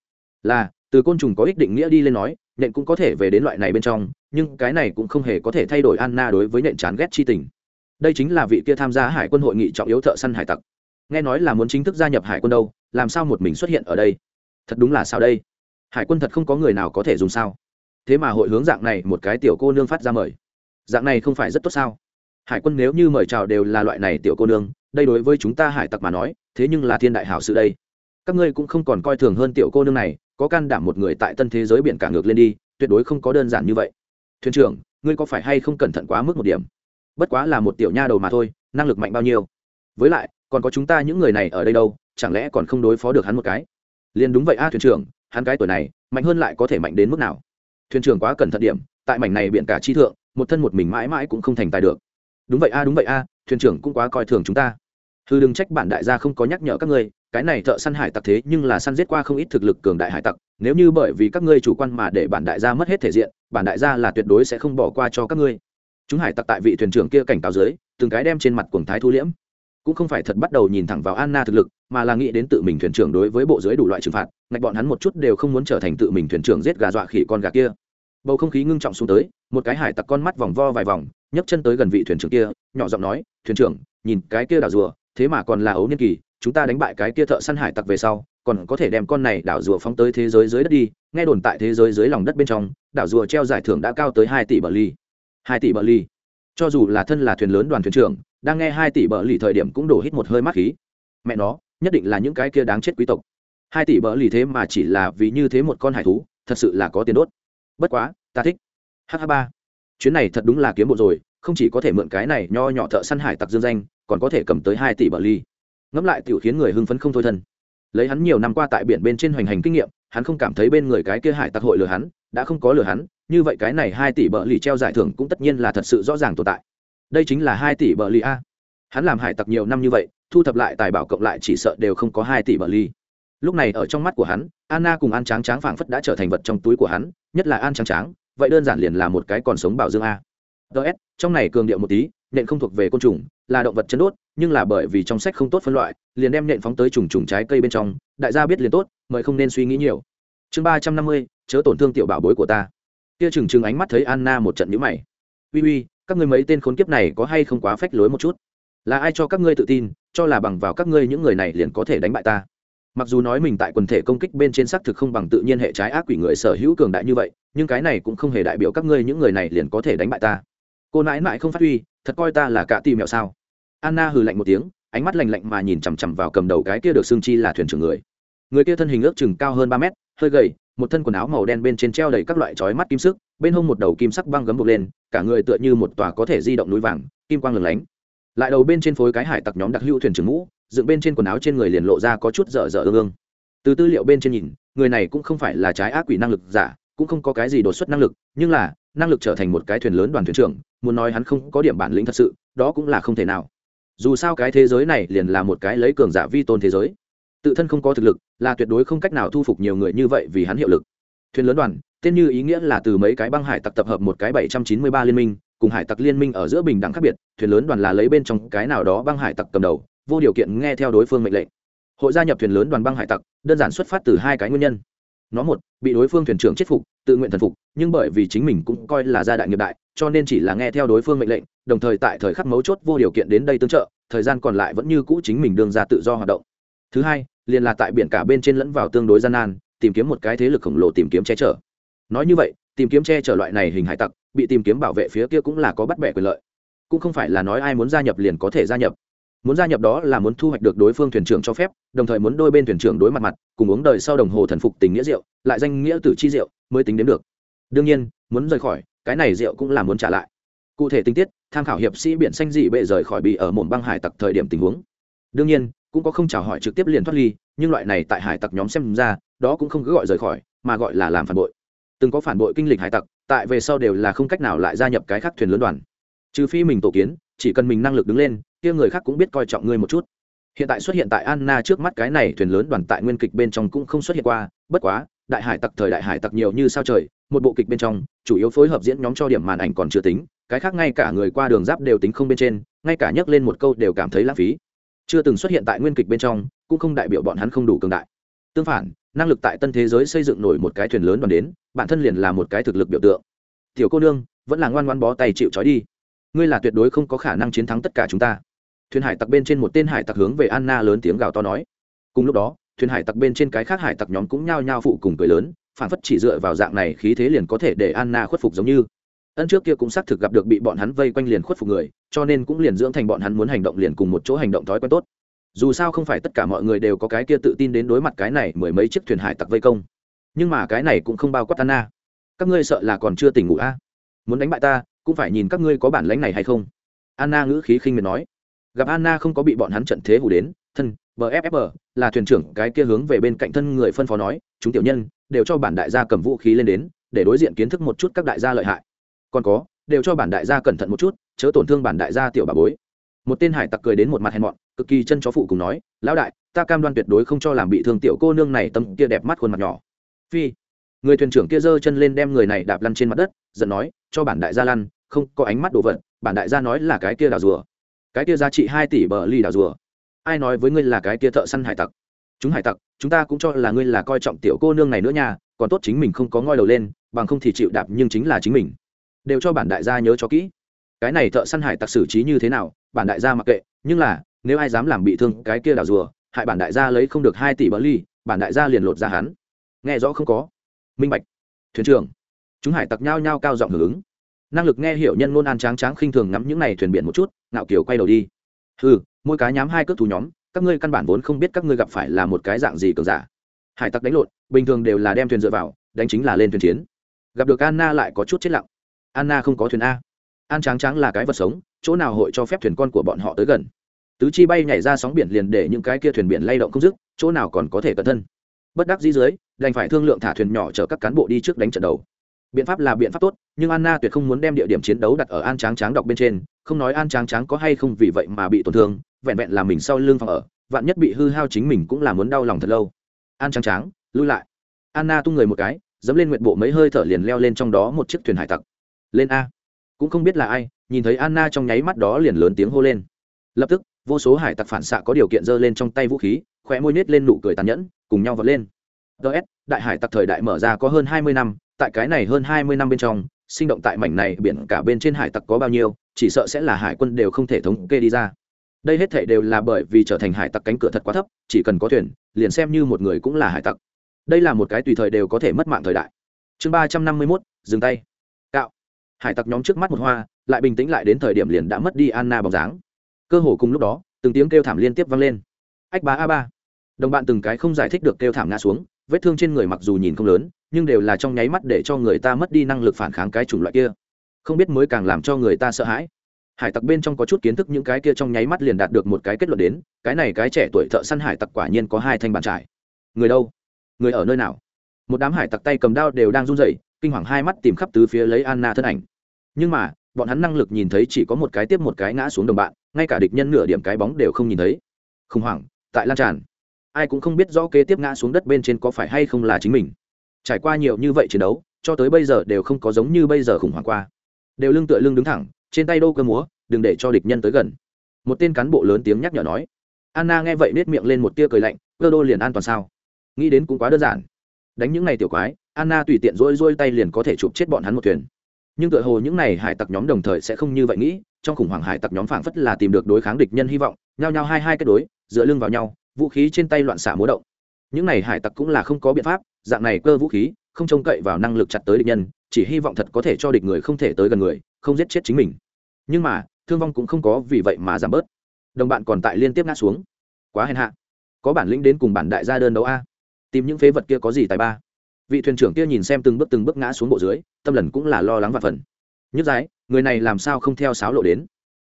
Là, từ côn trùng có ích định nghĩa đi lên nói, nhện cũng có thể về đến loại này bên trong, nhưng cái này cũng không hề có thể thay đổi anna đối với nhện chán ghét chi tình. Đây chính là vị kia tham gia hải quân hội nghị trọng yếu thợ săn hải tặc nghe nói là muốn chính thức gia nhập hải quân đâu, làm sao một mình xuất hiện ở đây? Thật đúng là sao đây? Hải quân thật không có người nào có thể dùng sao? Thế mà hội hướng dạng này một cái tiểu cô nương phát ra mời. Dạng này không phải rất tốt sao? Hải quân nếu như mời chào đều là loại này tiểu cô nương, đây đối với chúng ta hải tặc mà nói, thế nhưng là thiên đại hảo sự đây. Các ngươi cũng không còn coi thường hơn tiểu cô nương này, có can đảm một người tại tân thế giới biển cả ngược lên đi, tuyệt đối không có đơn giản như vậy. Thuyền trưởng, ngươi có phải hay không cẩn thận quá mức một điểm? Bất quá là một tiểu nha đầu mà thôi, năng lực mạnh bao nhiêu? Với lại còn có chúng ta những người này ở đây đâu, chẳng lẽ còn không đối phó được hắn một cái? Liền đúng vậy a, thuyền trưởng, hắn cái tuổi này, mạnh hơn lại có thể mạnh đến mức nào? Thuyền trưởng quá cẩn thận điểm, tại mảnh này biển cả chi thượng, một thân một mình mãi mãi cũng không thành tài được. Đúng vậy a, đúng vậy a, thuyền trưởng cũng quá coi thường chúng ta. Thư đừng trách bản đại gia không có nhắc nhở các ngươi, cái này thợ săn hải tặc thế nhưng là săn giết qua không ít thực lực cường đại hải tặc, nếu như bởi vì các ngươi chủ quan mà để bản đại gia mất hết thể diện, bản đại gia là tuyệt đối sẽ không bỏ qua cho các ngươi. Chúng hải tặc tại vị thuyền trưởng kia cảnh cáo dưới, từng cái đem trên mặt cuồng thái thu liễm cũng không phải thật bắt đầu nhìn thẳng vào anna thực lực, mà là nghĩ đến tự mình thuyền trưởng đối với bộ dưới đủ loại trừng phạt, ngạch bọn hắn một chút đều không muốn trở thành tự mình thuyền trưởng giết gà dọa khỉ con gà kia. Bầu không khí ngưng trọng xuống tới, một cái hải tặc con mắt vòng vo vài vòng, nhấc chân tới gần vị thuyền trưởng kia, nhỏ giọng nói, thuyền trưởng, nhìn cái kia đảo rùa, thế mà còn là ấu niên kỳ, chúng ta đánh bại cái kia thợ săn hải tặc về sau, còn có thể đem con này đảo rùa phóng tới thế giới dưới đất đi. Nghe đồn tại thế giới dưới lòng đất bên trong, đảo rùa treo giải thưởng đã cao tới hai tỷ bờ ly hai tỷ bờ ly cho dù là thân là thuyền lớn đoàn thuyền trưởng đang nghe hai tỷ bờ lì thời điểm cũng đổ hít một hơi mát khí. Mẹ nó, nhất định là những cái kia đáng chết quý tộc. Hai tỷ bờ lì thế mà chỉ là vì như thế một con hải thú, thật sự là có tiền đốt. Bất quá, ta thích. Hh ba. Chuyến này thật đúng là kiếm bộ rồi, không chỉ có thể mượn cái này nho nhỏ thợ săn hải tặc dương danh, còn có thể cầm tới hai tỷ bờ ly ngẫm lại tiểu khiến người hưng phấn không thôi thân. Lấy hắn nhiều năm qua tại biển bên trên hoành hành kinh nghiệm, hắn không cảm thấy bên người cái kia hải tặc hội lừa hắn, đã không có lừa hắn, như vậy cái này hai tỷ bờ lì treo giải thưởng cũng tất nhiên là thật sự rõ ràng tồn tại đây chính là hai tỷ bờ ly a. Hắn làm hải tặc nhiều năm như vậy, thu thập lại tài bảo cộng lại chỉ sợ đều không có hai tỷ bờ ly. Lúc này ở trong mắt của hắn, anna cùng an tráng tráng phảng phất đã trở thành vật trong túi của hắn, nhất là an tráng tráng, vậy đơn giản liền là một cái còn sống bảo dương a. Ts trong này cường điệu một tí nện không thuộc về côn trùng, là động vật chân đốt, nhưng là bởi vì trong sách không tốt phân loại, liền đem nện phóng tới trùng trùng trái cây bên trong, đại gia biết liền tốt, mời không nên suy nghĩ nhiều. Chương ba trăm năm mươi, chớ tổn thương tiểu bảo bối của ta. Kia trừng trừng ánh mắt thấy anna một trận nhữ mày. Uy uy các ngươi mấy tên khốn kiếp này có hay không quá phách lối một chút? Là ai cho các ngươi tự tin, cho là bằng vào các ngươi những người này liền có thể đánh bại ta? Mặc dù nói mình tại quần thể công kích bên trên xác thực không bằng tự nhiên hệ trái ác quỷ người sở hữu cường đại như vậy, nhưng cái này cũng không hề đại biểu các ngươi những người này liền có thể đánh bại ta. Cô nãi nãi không phát huy, thật coi ta là cả tìm mẹo sao? Anna hừ lạnh một tiếng, ánh mắt lạnh lạnh mà nhìn chằm chằm vào cầm đầu cái kia được xương chi là thuyền trưởng người. Người kia thân hình ước chừng cao hơn ba mét, hơi gầy, một thân quần áo màu đen bên trên treo đầy các loại chói mắt kim sức bên hông một đầu kim sắc băng gấm buộc lên, cả người tựa như một tòa có thể di động núi vàng, kim quang lửng lánh. Lại đầu bên trên phối cái hải tặc nhóm đặc hữu thuyền trưởng mũ, dựng bên trên quần áo trên người liền lộ ra có chút dở dở ương ương. Từ tư liệu bên trên nhìn, người này cũng không phải là trái ác quỷ năng lực giả, cũng không có cái gì đột xuất năng lực, nhưng là, năng lực trở thành một cái thuyền lớn đoàn thuyền trưởng, muốn nói hắn không có điểm bản lĩnh thật sự, đó cũng là không thể nào. Dù sao cái thế giới này liền là một cái lấy cường giả vi tôn thế giới. Tự thân không có thực lực, là tuyệt đối không cách nào thu phục nhiều người như vậy vì hắn hiệu lực. Thuyền lớn đoàn tên như ý nghĩa là từ mấy cái băng hải tặc tập hợp một cái bảy trăm chín mươi ba liên minh, cùng hải tặc liên minh ở giữa bình đẳng khác biệt, thuyền lớn đoàn là lấy bên trong cái nào đó băng hải tặc cầm đầu, vô điều kiện nghe theo đối phương mệnh lệnh. Hội gia nhập thuyền lớn đoàn băng hải tặc, đơn giản xuất phát từ hai cái nguyên nhân. Nó một, bị đối phương thuyền trưởng chết phục, tự nguyện thần phục, nhưng bởi vì chính mình cũng coi là gia đại nghiệp đại, cho nên chỉ là nghe theo đối phương mệnh lệnh, đồng thời tại thời khắc mấu chốt vô điều kiện đến đây tương trợ, thời gian còn lại vẫn như cũ chính mình đương ra tự do hoạt động. Thứ hai, liền là tại biển cả bên trên lẫn vào tương đối gian nan, tìm kiếm một cái thế lực khổng lồ tìm kiếm che chở nói như vậy, tìm kiếm che chở loại này hình hải tặc, bị tìm kiếm bảo vệ phía kia cũng là có bắt bẻ quyền lợi. Cũng không phải là nói ai muốn gia nhập liền có thể gia nhập. Muốn gia nhập đó là muốn thu hoạch được đối phương thuyền trưởng cho phép, đồng thời muốn đôi bên thuyền trưởng đối mặt mặt, cùng uống đời sau đồng hồ thần phục tình nghĩa rượu, lại danh nghĩa tử chi rượu mới tính đến được. Đương nhiên, muốn rời khỏi, cái này rượu cũng là muốn trả lại. Cụ thể tình tiết, tham khảo hiệp sĩ biển xanh dị bệ rời khỏi bị ở mồm băng hải tặc thời điểm tình huống. Đương nhiên, cũng có không chào hỏi trực tiếp liền thoát ly, nhưng loại này tại hải tặc nhóm xem ra, đó cũng không cứ gọi rời khỏi, mà gọi là làm phản bội từng có phản bội kinh lịch hải tặc, tại về sau đều là không cách nào lại gia nhập cái khác thuyền lớn đoàn. Trừ phi mình tổ kiến, chỉ cần mình năng lực đứng lên, kia người khác cũng biết coi trọng ngươi một chút. Hiện tại xuất hiện tại anna trước mắt cái này thuyền lớn đoàn tại nguyên kịch bên trong cũng không xuất hiện qua, bất quá, đại hải tặc thời đại hải tặc nhiều như sao trời, một bộ kịch bên trong, chủ yếu phối hợp diễn nhóm cho điểm màn ảnh còn chưa tính, cái khác ngay cả người qua đường giáp đều tính không bên trên, ngay cả nhắc lên một câu đều cảm thấy lãng phí. Chưa từng xuất hiện tại nguyên kịch bên trong, cũng không đại biểu bọn hắn không đủ cường đại. Tương phản năng lực tại tân thế giới xây dựng nổi một cái thuyền lớn đoàn đến, bản thân liền là một cái thực lực biểu tượng. Tiểu cô nương, vẫn là ngoan ngoan bó tay chịu trói đi. Ngươi là tuyệt đối không có khả năng chiến thắng tất cả chúng ta. Thuyền hải tặc bên trên một tên hải tặc hướng về anna lớn tiếng gào to nói. Cùng lúc đó, thuyền hải tặc bên trên cái khác hải tặc nhóm cũng nhao nhao phụ cùng cười lớn, phản phất chỉ dựa vào dạng này khí thế liền có thể để anna khuất phục giống như. Ân trước kia cũng xác thực gặp được bị bọn hắn vây quanh liền khuất phục người, cho nên cũng liền dưỡng thành bọn hắn muốn hành động liền cùng một chỗ hành động thói quen tốt dù sao không phải tất cả mọi người đều có cái kia tự tin đến đối mặt cái này mười mấy chiếc thuyền hải tặc vây công. Nhưng mà cái này cũng không bao quát anna. Các ngươi sợ là còn chưa tỉnh ngủ a? À? muốn đánh bại ta, cũng phải nhìn các ngươi có bản lãnh này hay không? Anna ngữ khí khinh miệt nói. Gặp anna không có bị bọn hắn trận thế hủ đến, thân bff là thuyền trưởng cái kia hướng về bên cạnh thân người phân phó nói, chúng tiểu nhân, đều cho bản đại gia cầm vũ khí lên đến, để đối diện kiến thức một chút các đại gia lợi hại. Còn có, đều cho bản đại gia cẩn thận một chút, chớ tổn thương bản đại gia tiểu bà bối. Một tên hải tặc cười đến một mặt hèn mọn cực kỳ chân chó phụ cùng nói, lão đại, ta cam đoan tuyệt đối không cho làm bị thương tiểu cô nương này tâm kia đẹp mắt khuôn mặt nhỏ. Phi, người thuyền trưởng kia giơ chân lên đem người này đạp lăn trên mặt đất, giận nói, cho bản đại gia lăn, không có ánh mắt đồ vật, bản đại gia nói là cái kia đào rùa. Cái kia giá trị hai tỷ bờ ly đào rùa. Ai nói với ngươi là cái kia thợ săn hải tặc? Chúng hải tặc, chúng ta cũng cho là ngươi là coi trọng tiểu cô nương này nữa nha, còn tốt chính mình không có ngoi đầu lên, bằng không thì chịu đạp nhưng chính là chính mình. Đều cho bản đại gia nhớ cho kỹ. Cái này thợ săn hải tặc xử trí như thế nào, bản đại gia mặc kệ, nhưng là nếu ai dám làm bị thương cái kia đào rùa, hại bản đại gia lấy không được hai tỷ bờ ly, bản đại gia liền lột ra hắn. Nghe rõ không có? Minh bạch, thuyền trưởng. Chúng hải tặc nhao nhao cao giọng hưởng ứng. Năng lực nghe hiểu nhân ngôn an tráng tráng khinh thường ngắm những này thuyền biển một chút, ngạo kiều quay đầu đi. Ừ mỗi cá nhám hai cước thú nhóm, các ngươi căn bản vốn không biết các ngươi gặp phải là một cái dạng gì cường giả. Hải tặc đánh lộn, bình thường đều là đem thuyền dựa vào, đánh chính là lên thuyền chiến. Gặp được anna lại có chút chết lặng. Anna không có thuyền a. An tráng tráng là cái vật sống, chỗ nào hội cho phép thuyền con của bọn họ tới gần? Tứ chi bay nhảy ra sóng biển liền để những cái kia thuyền biển lay động không dứt, chỗ nào còn có thể cẩn thân. Bất đắc dĩ dưới, đành phải thương lượng thả thuyền nhỏ chở các cán bộ đi trước đánh trận đầu. Biện pháp là biện pháp tốt, nhưng anna tuyệt không muốn đem địa điểm chiến đấu đặt ở an tráng tráng đọc bên trên, không nói an tráng tráng có hay không vì vậy mà bị tổn thương, vẹn vẹn là mình sau lưng phòng ở, vạn nhất bị hư hao chính mình cũng là muốn đau lòng thật lâu. An tráng tráng, lui lại. Anna tung người một cái, dẫm lên nguyện bộ mấy hơi thở liền leo lên trong đó một chiếc thuyền hải tặc. Lên a. Cũng không biết là ai, nhìn thấy anna trong nháy mắt đó liền lớn tiếng hô lên. Lập tức vô số hải tặc phản xạ có điều kiện giơ lên trong tay vũ khí, khóe môi nết lên nụ cười tàn nhẫn, cùng nhau vọt lên. Ts đại hải tặc thời đại mở ra có hơn hai mươi năm, tại cái này hơn hai mươi năm bên trong, sinh động tại mảnh này biển cả bên trên hải tặc có bao nhiêu, chỉ sợ sẽ là hải quân đều không thể thống kê đi ra. Đây hết thể đều là bởi vì trở thành hải tặc cánh cửa thật quá thấp, chỉ cần có thuyền, liền xem như một người cũng là hải tặc. Đây là một cái tùy thời đều có thể mất mạng thời đại. Chương ba trăm năm mươi mốt, dừng tay. Cạo. Hải tặc nhóm trước mắt một hoa, lại bình tĩnh lại đến thời điểm liền đã mất đi anna bóng dáng cơ hồ cùng lúc đó, từng tiếng kêu thảm liên tiếp vang lên. Ách ba a ba. Đồng bạn từng cái không giải thích được kêu thảm ngã xuống, vết thương trên người mặc dù nhìn không lớn, nhưng đều là trong nháy mắt để cho người ta mất đi năng lực phản kháng cái chủng loại kia. Không biết mới càng làm cho người ta sợ hãi. Hải tặc bên trong có chút kiến thức những cái kia trong nháy mắt liền đạt được một cái kết luận đến, cái này cái trẻ tuổi thợ săn hải tặc quả nhiên có hai thanh bàn trải. Người đâu? Người ở nơi nào? Một đám hải tặc tay cầm đao đều đang run rẩy, kinh hoàng hai mắt tìm khắp tứ phía lấy anna thân ảnh. Nhưng mà bọn hắn năng lực nhìn thấy chỉ có một cái tiếp một cái ngã xuống đồng bạn, ngay cả địch nhân nửa điểm cái bóng đều không nhìn thấy. Khủng hoảng, tại lan tràn. Ai cũng không biết rõ kế tiếp ngã xuống đất bên trên có phải hay không là chính mình. Trải qua nhiều như vậy chiến đấu, cho tới bây giờ đều không có giống như bây giờ khủng hoảng qua. Đều lưng tựa lưng đứng thẳng, trên tay đô cơ múa, đừng để cho địch nhân tới gần. Một tên cán bộ lớn tiếng nhắc nhở nói. Anna nghe vậy nết miệng lên một tia cười lạnh, cơ đô liền an toàn sao? Nghĩ đến cũng quá đơn giản. Đánh những này tiểu quái, anna tùy tiện rỗi rỗi tay liền có thể chụp chết bọn hắn một thuyền nhưng tựa hồ những này hải tặc nhóm đồng thời sẽ không như vậy nghĩ, trong khủng hoảng hải tặc nhóm phảng phất là tìm được đối kháng địch nhân hy vọng, nhao nhao hai hai kết đối, dựa lưng vào nhau, vũ khí trên tay loạn xả múa động. Những này hải tặc cũng là không có biện pháp, dạng này cơ vũ khí, không trông cậy vào năng lực chặt tới địch nhân, chỉ hy vọng thật có thể cho địch người không thể tới gần người, không giết chết chính mình. Nhưng mà, thương vong cũng không có vì vậy mà giảm bớt. Đồng bạn còn tại liên tiếp ngã xuống. Quá hèn hạ. Có bản lĩnh đến cùng bản đại gia đơn đấu a. Tìm những phế vật kia có gì tài ba? Vị thuyền trưởng kia nhìn xem từng bước từng bước ngã xuống bộ dưới, tâm lần cũng là lo lắng và phần. Nhất giái, người này làm sao không theo sáo lộ đến?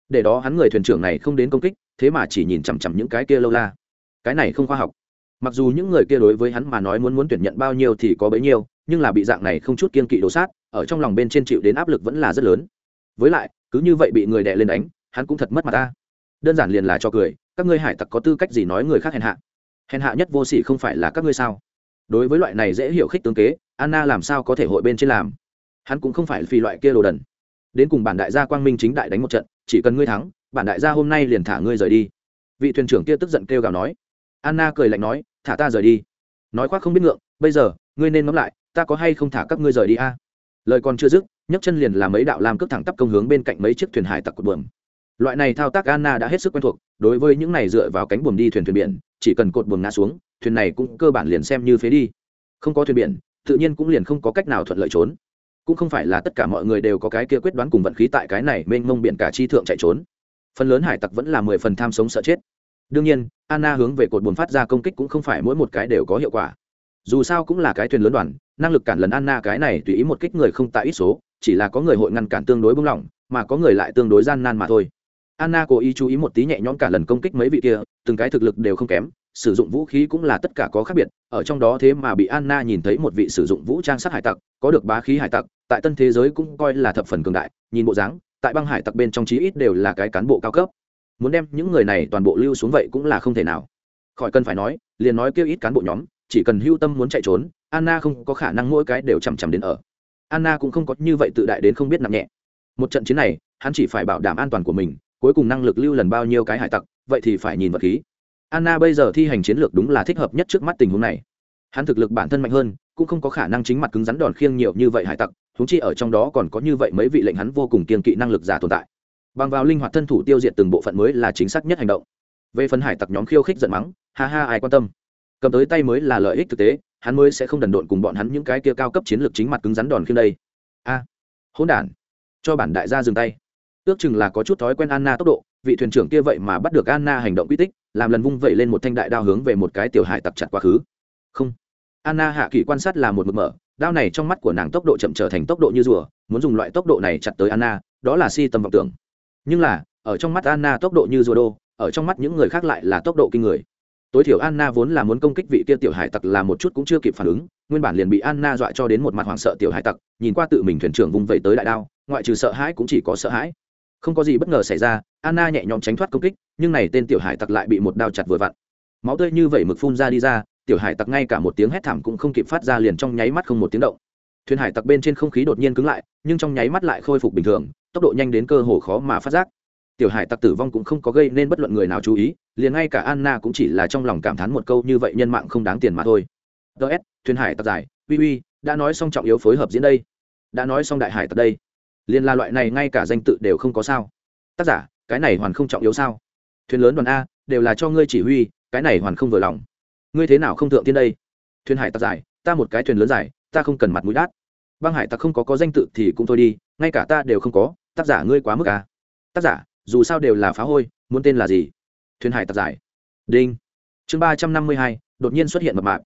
Để đó hắn người thuyền trưởng này không đến công kích, thế mà chỉ nhìn chằm chằm những cái kia lâu la. Cái này không khoa học. Mặc dù những người kia đối với hắn mà nói muốn muốn tuyển nhận bao nhiêu thì có bấy nhiêu, nhưng là bị dạng này không chút kiên kỵ đổ sát, ở trong lòng bên trên chịu đến áp lực vẫn là rất lớn. Với lại, cứ như vậy bị người đè lên đánh, hắn cũng thật mất mặt ta. Đơn giản liền là cho cười, các ngươi hải tặc có tư cách gì nói người khác hèn hạ? Hèn hạ nhất vô sỉ không phải là các ngươi sao? Đối với loại này dễ hiểu khích tướng kế, anna làm sao có thể hội bên trên làm? Hắn cũng không phải vì loại kia đồ đần. Đến cùng bản đại gia quang minh chính đại đánh một trận, chỉ cần ngươi thắng, bản đại gia hôm nay liền thả ngươi rời đi. Vị thuyền trưởng kia tức giận kêu gào nói. Anna cười lạnh nói, thả ta rời đi. Nói khoác không biết ngượng, bây giờ, ngươi nên ngẫm lại, ta có hay không thả các ngươi rời đi a? Lời còn chưa dứt, nhấc chân liền làm mấy đạo lam cước thẳng tắp công hướng bên cạnh mấy chiếc thuyền hải tặc cột buồm. Loại này thao tác anna đã hết sức quen thuộc, đối với những này dựa vào cánh buồm đi thuyền thuyền biển, chỉ cần cột buồm ngã xuống thuyền này cũng cơ bản liền xem như phế đi. Không có thuyền biển, tự nhiên cũng liền không có cách nào thuận lợi trốn. Cũng không phải là tất cả mọi người đều có cái kia quyết đoán cùng vận khí tại cái này mênh mông biển cả chi thượng chạy trốn. Phần lớn hải tặc vẫn là mười phần tham sống sợ chết. Đương nhiên, anna hướng về cột buồn phát ra công kích cũng không phải mỗi một cái đều có hiệu quả. Dù sao cũng là cái thuyền lớn đoàn, năng lực cản lần anna cái này tùy ý một kích người không tại ít số, chỉ là có người hội ngăn cản tương đối bung lỏng, mà có người lại tương đối gian nan mà thôi. Anna cố ý chú ý một tí nhẹ nhõm cả lần công kích mấy vị kia, từng cái thực lực đều không kém sử dụng vũ khí cũng là tất cả có khác biệt, ở trong đó thế mà bị anna nhìn thấy một vị sử dụng vũ trang sát hải tặc, có được bá khí hải tặc, tại tân thế giới cũng coi là thập phần cường đại, nhìn bộ dáng, tại băng hải tặc bên trong chí ít đều là cái cán bộ cao cấp. Muốn đem những người này toàn bộ lưu xuống vậy cũng là không thể nào. Khỏi cần phải nói, liền nói kêu ít cán bộ nhóm, chỉ cần hưu tâm muốn chạy trốn, anna không có khả năng mỗi cái đều chằm chằm đến ở. Anna cũng không có như vậy tự đại đến không biết nặng nhẹ. Một trận chiến này, hắn chỉ phải bảo đảm an toàn của mình, cuối cùng năng lực lưu lần bao nhiêu cái hải tặc, vậy thì phải nhìn vật khí anna bây giờ thi hành chiến lược đúng là thích hợp nhất trước mắt tình huống này. Hắn thực lực bản thân mạnh hơn, cũng không có khả năng chính mặt cứng rắn đòn khiêng nhiều như vậy hải tặc húng chi ở trong đó còn có như vậy mấy vị lệnh hắn vô cùng kiên kỵ năng lực giả tồn tại. Bằng vào linh hoạt thân thủ tiêu diệt từng bộ phận mới là chính xác nhất hành động. Về phần hải tặc nhóm khiêu khích giận mắng, ha ha, ai quan tâm? Cầm tới tay mới là lợi ích thực tế, hắn mới sẽ không đần độn cùng bọn hắn những cái kia cao cấp chiến lược chính mặt cứng rắn đòn khiêng đây. A, hỗn đản, cho bản đại gia dừng tay. Ước chừng là có chút thói quen anna tốc độ, vị thuyền trưởng kia vậy mà bắt được anna hành động quy tích làm lần vung vẩy lên một thanh đại đao hướng về một cái tiểu hải tặc chặt quá khứ. Không. Anna hạ kỳ quan sát là một mực mở, đao này trong mắt của nàng tốc độ chậm trở thành tốc độ như rùa, muốn dùng loại tốc độ này chặt tới anna, đó là si tâm vọng tưởng. Nhưng là, ở trong mắt anna tốc độ như rùa đô, ở trong mắt những người khác lại là tốc độ kinh người. Tối thiểu anna vốn là muốn công kích vị kia tiểu hải tặc là một chút cũng chưa kịp phản ứng, nguyên bản liền bị anna dọa cho đến một mặt hoảng sợ tiểu hải tặc, nhìn qua tự mình thuyền trưởng vung vẩy tới đại đao, ngoại trừ sợ hãi cũng chỉ có sợ hãi không có gì bất ngờ xảy ra anna nhẹ nhõm tránh thoát công kích nhưng này tên tiểu hải tặc lại bị một đao chặt vừa vặn. Máu tươi như vậy mực phun ra đi ra tiểu hải tặc ngay cả một tiếng hét thảm cũng không kịp phát ra liền trong nháy mắt không một tiếng động. Thuyền hải tặc bên trên không khí đột nhiên cứng lại nhưng trong nháy mắt lại khôi phục bình thường tốc độ nhanh đến cơ hồ khó mà phát giác. Tiểu hải tặc tử vong cũng không có gây nên bất luận người nào chú ý liền ngay cả anna cũng chỉ là trong lòng cảm thán một câu như vậy nhân mạng không đáng tiền mà thôi. Ts thuyền hải tặc giải, uy uy đã nói xong trọng yếu phối hợp diễn đây. Đã nói xong đại hải tặc đây liền là loại này ngay cả danh tự đều không có sao. Tác giả, cái này hoàn không trọng yếu sao? Thuyền lớn đoàn a, đều là cho ngươi chỉ huy, cái này hoàn không vừa lòng. Ngươi thế nào không thượng tiên đây? Thuyền hải tặc giải, ta một cái thuyền lớn dài ta không cần mặt mũi đát. Băng hải tặc không có có danh tự thì cũng thôi đi, ngay cả ta đều không có, tác giả ngươi quá mức à tác giả, dù sao đều là phá hôi, muốn tên là gì? Thuyền hải tặc giải. Đinh. Chương ba trăm năm mươi hai, đột nhiên xuất hiện mập mạp.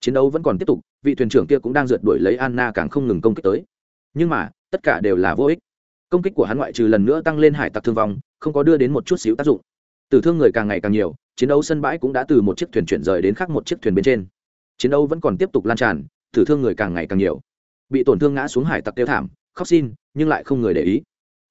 Chiến đấu vẫn còn tiếp tục, vị thuyền trưởng kia cũng đang rượt đuổi lấy anna càng không ngừng công kích tới. Nhưng mà tất cả đều là vô ích. Công kích của hắn ngoại trừ lần nữa tăng lên hải tặc thương vong, không có đưa đến một chút xíu tác dụng. Tử thương người càng ngày càng nhiều, chiến đấu sân bãi cũng đã từ một chiếc thuyền chuyển rời đến khác một chiếc thuyền bên trên. Chiến đấu vẫn còn tiếp tục lan tràn, tử thương người càng ngày càng nhiều. Bị tổn thương ngã xuống hải tặc tiêu thảm, khóc xin, nhưng lại không người để ý.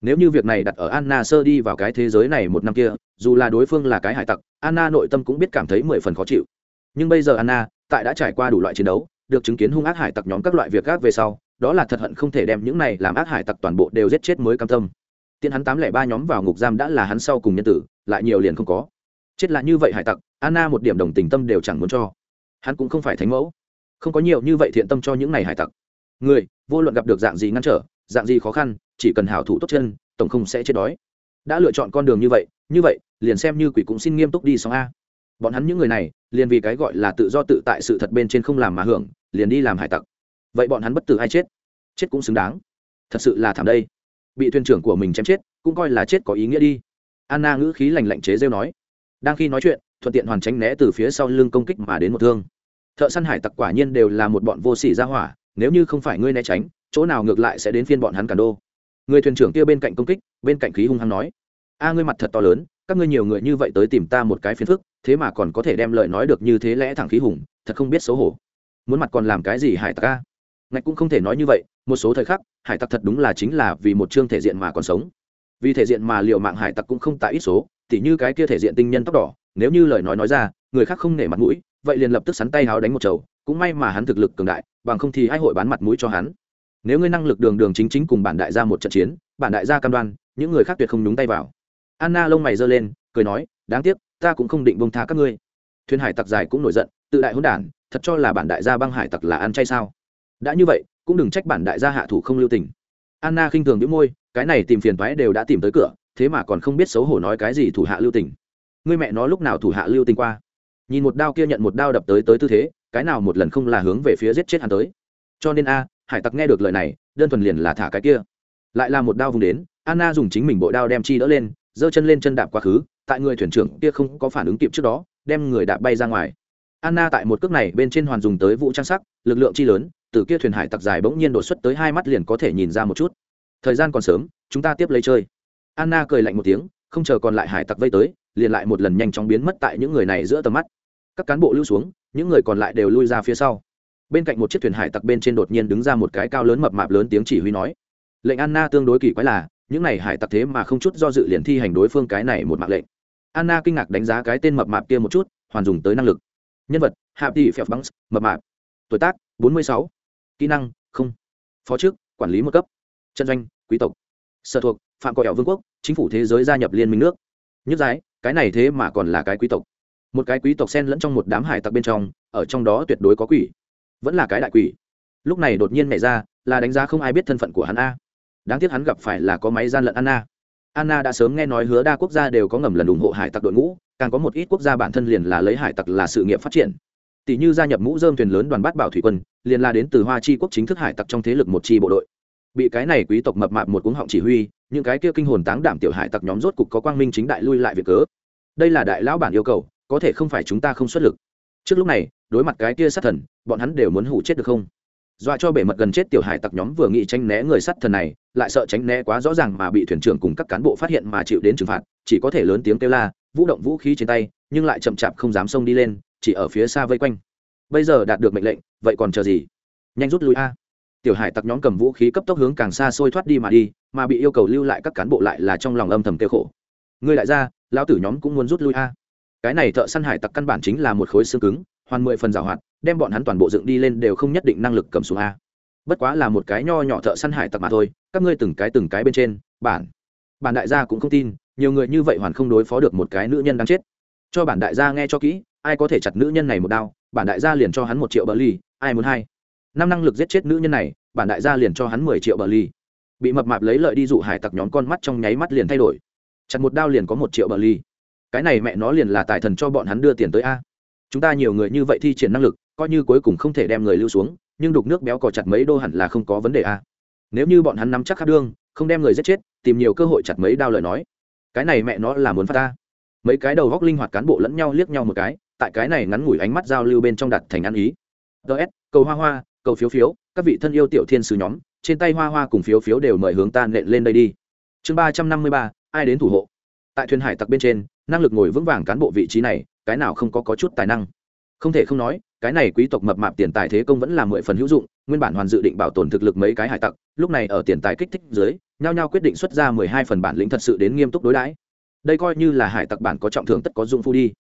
Nếu như việc này đặt ở anna sơ đi vào cái thế giới này một năm kia, dù là đối phương là cái hải tặc, anna nội tâm cũng biết cảm thấy mười phần khó chịu. Nhưng bây giờ anna, tại đã trải qua đủ loại chiến đấu, được chứng kiến hung ác hải tặc nhóm các loại việc gác về sau đó là thật hận không thể đem những này làm ác hải tặc toàn bộ đều giết chết mới cam tâm. Tiên hắn tám lẻ ba nhóm vào ngục giam đã là hắn sau cùng nhân tử, lại nhiều liền không có. Chết là như vậy hải tặc, anna một điểm đồng tình tâm đều chẳng muốn cho. Hắn cũng không phải thánh mẫu. Không có nhiều như vậy thiện tâm cho những này hải tặc. Người, vô luận gặp được dạng gì ngăn trở, dạng gì khó khăn, chỉ cần hảo thủ tốt chân, tổng không sẽ chết đói. Đã lựa chọn con đường như vậy như vậy, liền xem như quỷ cũng xin nghiêm túc đi xong a. Bọn hắn những người này, liền vì cái gọi là tự do tự tại sự thật bên trên không làm mà hưởng, liền đi làm hải tặc vậy bọn hắn bất tử hay chết? Chết cũng xứng đáng. Thật sự là thảm đây. Bị thuyền trưởng của mình chém chết, cũng coi là chết có ý nghĩa đi. Anna ngữ khí lành lạnh chế rêu nói. Đang khi nói chuyện, thuận tiện hoàn tránh né từ phía sau lưng công kích mà đến một thương. Thợ săn hải tặc quả nhiên đều là một bọn vô sỉ ra hỏa, nếu như không phải ngươi né tránh, chỗ nào ngược lại sẽ đến phiên bọn hắn cả đô. Người thuyền trưởng kia bên cạnh công kích, bên cạnh khí hung hăng nói. A, ngươi mặt thật to lớn, các ngươi nhiều người như vậy tới tìm ta một cái phiền phức, thế mà còn có thể đem lời nói được như thế lẽ thẳng khí hùng, thật không biết xấu hổ. Muốn mặt còn làm cái gì hải tặc a? Ngạch cũng không thể nói như vậy, một số thời khắc, hải tặc thật đúng là chính là vì một chương thể diện mà còn sống. Vì thể diện mà liệu mạng hải tặc cũng không tại ít số, tỉ như cái kia thể diện tinh nhân tóc đỏ, nếu như lời nói nói ra, người khác không nể mặt mũi, vậy liền lập tức sắn tay háo đánh một chầu, cũng may mà hắn thực lực cường đại, bằng không thì ai hội bán mặt mũi cho hắn. Nếu ngươi năng lực đường đường chính chính cùng bản đại gia một trận chiến, bản đại gia cam đoan, những người khác tuyệt không nhúng tay vào. Anna lông mày giơ lên, cười nói, đáng tiếc, ta cũng không định bông tha các ngươi. Thuyền hải tặc dài cũng nổi giận, tự đại hỗn đản, thật cho là bản đại gia băng hải tặc là ăn chay sao? Đã như vậy, cũng đừng trách bản đại gia hạ thủ không lưu tình. Anna khinh thường đĩu môi, cái này tìm phiền thoái đều đã tìm tới cửa, thế mà còn không biết xấu hổ nói cái gì thủ hạ lưu tình. Ngươi mẹ nó lúc nào thủ hạ lưu tình qua? Nhìn một đao kia nhận một đao đập tới tới tư thế, cái nào một lần không là hướng về phía giết chết hắn tới. Cho nên a, hải tặc nghe được lời này, đơn thuần liền là thả cái kia. Lại là một đao vùng đến, anna dùng chính mình bộ đao đem chi đỡ lên, giơ chân lên chân đạp quá khứ, tại người thuyền trưởng kia không có phản ứng kịp trước đó, đem người đạp bay ra ngoài. Anna tại một cước này bên trên hoàn dùng tới vũ trang sắc, lực lượng chi lớn từ kia thuyền hải tặc dài bỗng nhiên đột xuất tới hai mắt liền có thể nhìn ra một chút. Thời gian còn sớm, chúng ta tiếp lấy chơi. Anna cười lạnh một tiếng, không chờ còn lại hải tặc vây tới, liền lại một lần nhanh chóng biến mất tại những người này giữa tầm mắt. Các cán bộ lưu xuống, những người còn lại đều lui ra phía sau. Bên cạnh một chiếc thuyền hải tặc bên trên đột nhiên đứng ra một cái cao lớn mập mạp lớn tiếng chỉ huy nói. Lệnh anna tương đối kỳ quái là, những này hải tặc thế mà không chút do dự liền thi hành đối phương cái này một mạng lệnh. Anna kinh ngạc đánh giá cái tên mập mạp kia một chút, hoàn dùng tới năng lực. Nhân vật hạ tỷ phèo băng mập mạp. Tuổi tác, bốn mươi sáu kỹ năng, không. Phó chức, quản lý một cấp. Chân doanh, quý tộc. Sở thuộc, phạm cọ ẻo vương quốc, chính phủ thế giới gia nhập liên minh nước. Nhất giái, cái này thế mà còn là cái quý tộc. Một cái quý tộc sen lẫn trong một đám hải tặc bên trong, ở trong đó tuyệt đối có quỷ. Vẫn là cái đại quỷ. Lúc này đột nhiên nhảy ra, là đánh giá không ai biết thân phận của hắn a. Đáng tiếc hắn gặp phải là có máy gian lận anna. Anna đã sớm nghe nói hứa đa quốc gia đều có ngầm lần ủng hộ hải tặc đội ngũ, càng có một ít quốc gia bản thân liền là lấy hải tặc là sự nghiệp phát triển. Tỷ như gia nhập mũ dơm thuyền lớn đoàn bát bảo thủy quân liền là đến từ hoa chi quốc chính thức hải tặc trong thế lực một chi bộ đội. Bị cái này quý tộc mập mạp một cuống họng chỉ huy, những cái kia kinh hồn táng đảm tiểu hải tặc nhóm rốt cục có quang minh chính đại lui lại việc cớ. Đây là đại lão bản yêu cầu, có thể không phải chúng ta không xuất lực. Trước lúc này, đối mặt cái kia sát thần, bọn hắn đều muốn hủ chết được không? Dọa cho bể mật gần chết tiểu hải tặc nhóm vừa nghĩ tránh né người sát thần này, lại sợ tránh né quá rõ ràng mà bị thuyền trưởng cùng các cán bộ phát hiện mà chịu đến trừng phạt, chỉ có thể lớn tiếng kêu la, vũ động vũ khí trên tay, nhưng lại chậm chạp không dám xông đi lên, chỉ ở phía xa vây quanh bây giờ đạt được mệnh lệnh, vậy còn chờ gì? Nhanh rút lui a. Tiểu hải tặc nhóm cầm vũ khí cấp tốc hướng càng xa xôi thoát đi mà đi, mà bị yêu cầu lưu lại các cán bộ lại là trong lòng âm thầm kêu khổ. Ngươi lại ra lão tử nhóm cũng muốn rút lui a. Cái này thợ săn hải tặc căn bản chính là một khối xương cứng, hoàn mười phần rào hoạt, đem bọn hắn toàn bộ dựng đi lên đều không nhất định năng lực cầm xuống a. Bất quá là một cái nho nhỏ thợ săn hải tặc mà thôi, các ngươi từng cái từng cái bên trên, bản. Bản đại gia cũng không tin, nhiều người như vậy hoàn không đối phó được một cái nữ nhân đáng chết. Cho bản đại gia nghe cho kỹ ai có thể chặt nữ nhân này một đao, bản đại gia liền cho hắn một triệu bờ ly ai muốn hai? Năm năng lực giết chết nữ nhân này, bản đại gia liền cho hắn mười triệu bờ ly bị mập mạp lấy lợi đi dụ hải tặc nhóm con mắt trong nháy mắt liền thay đổi. Chặt một đao liền có một triệu bờ ly cái này mẹ nó liền là tài thần cho bọn hắn đưa tiền tới a. Chúng ta nhiều người như vậy thi triển năng lực, coi như cuối cùng không thể đem người lưu xuống, nhưng đục nước béo cò chặt mấy đô hẳn là không có vấn đề a. Nếu như bọn hắn nắm chắc khắc đương không đem người giết chết, tìm nhiều cơ hội chặt mấy đao lời nói. Cái này mẹ nó là muốn phát ta. Mấy cái đầu góc linh hoạt cán bộ lẫn nhau liếc nhau một cái tại cái này ngắn ngủi ánh mắt giao lưu bên trong đặt thành ăn ý. Ts cầu hoa hoa cầu phiếu phiếu các vị thân yêu tiểu thiên sứ nhóm trên tay hoa hoa cùng phiếu phiếu đều mời hướng ta nện lên đây đi. Chương ba trăm năm mươi ba ai đến thủ hộ? Tại thuyền hải tặc bên trên năng lực ngồi vững vàng cán bộ vị trí này cái nào không có, có chút tài năng? Không thể không nói cái này quý tộc mập mạp tiền tài thế công vẫn là mười phần hữu dụng nguyên bản hoàn dự định bảo tồn thực lực mấy cái hải tặc lúc này ở tiền tài kích thích dưới nhao nhao quyết định xuất ra mười hai phần bản lĩnh thật sự đến nghiêm túc đối đãi. Đây coi như là hải tặc bản có trọng thưởng tất có dụng phu đi.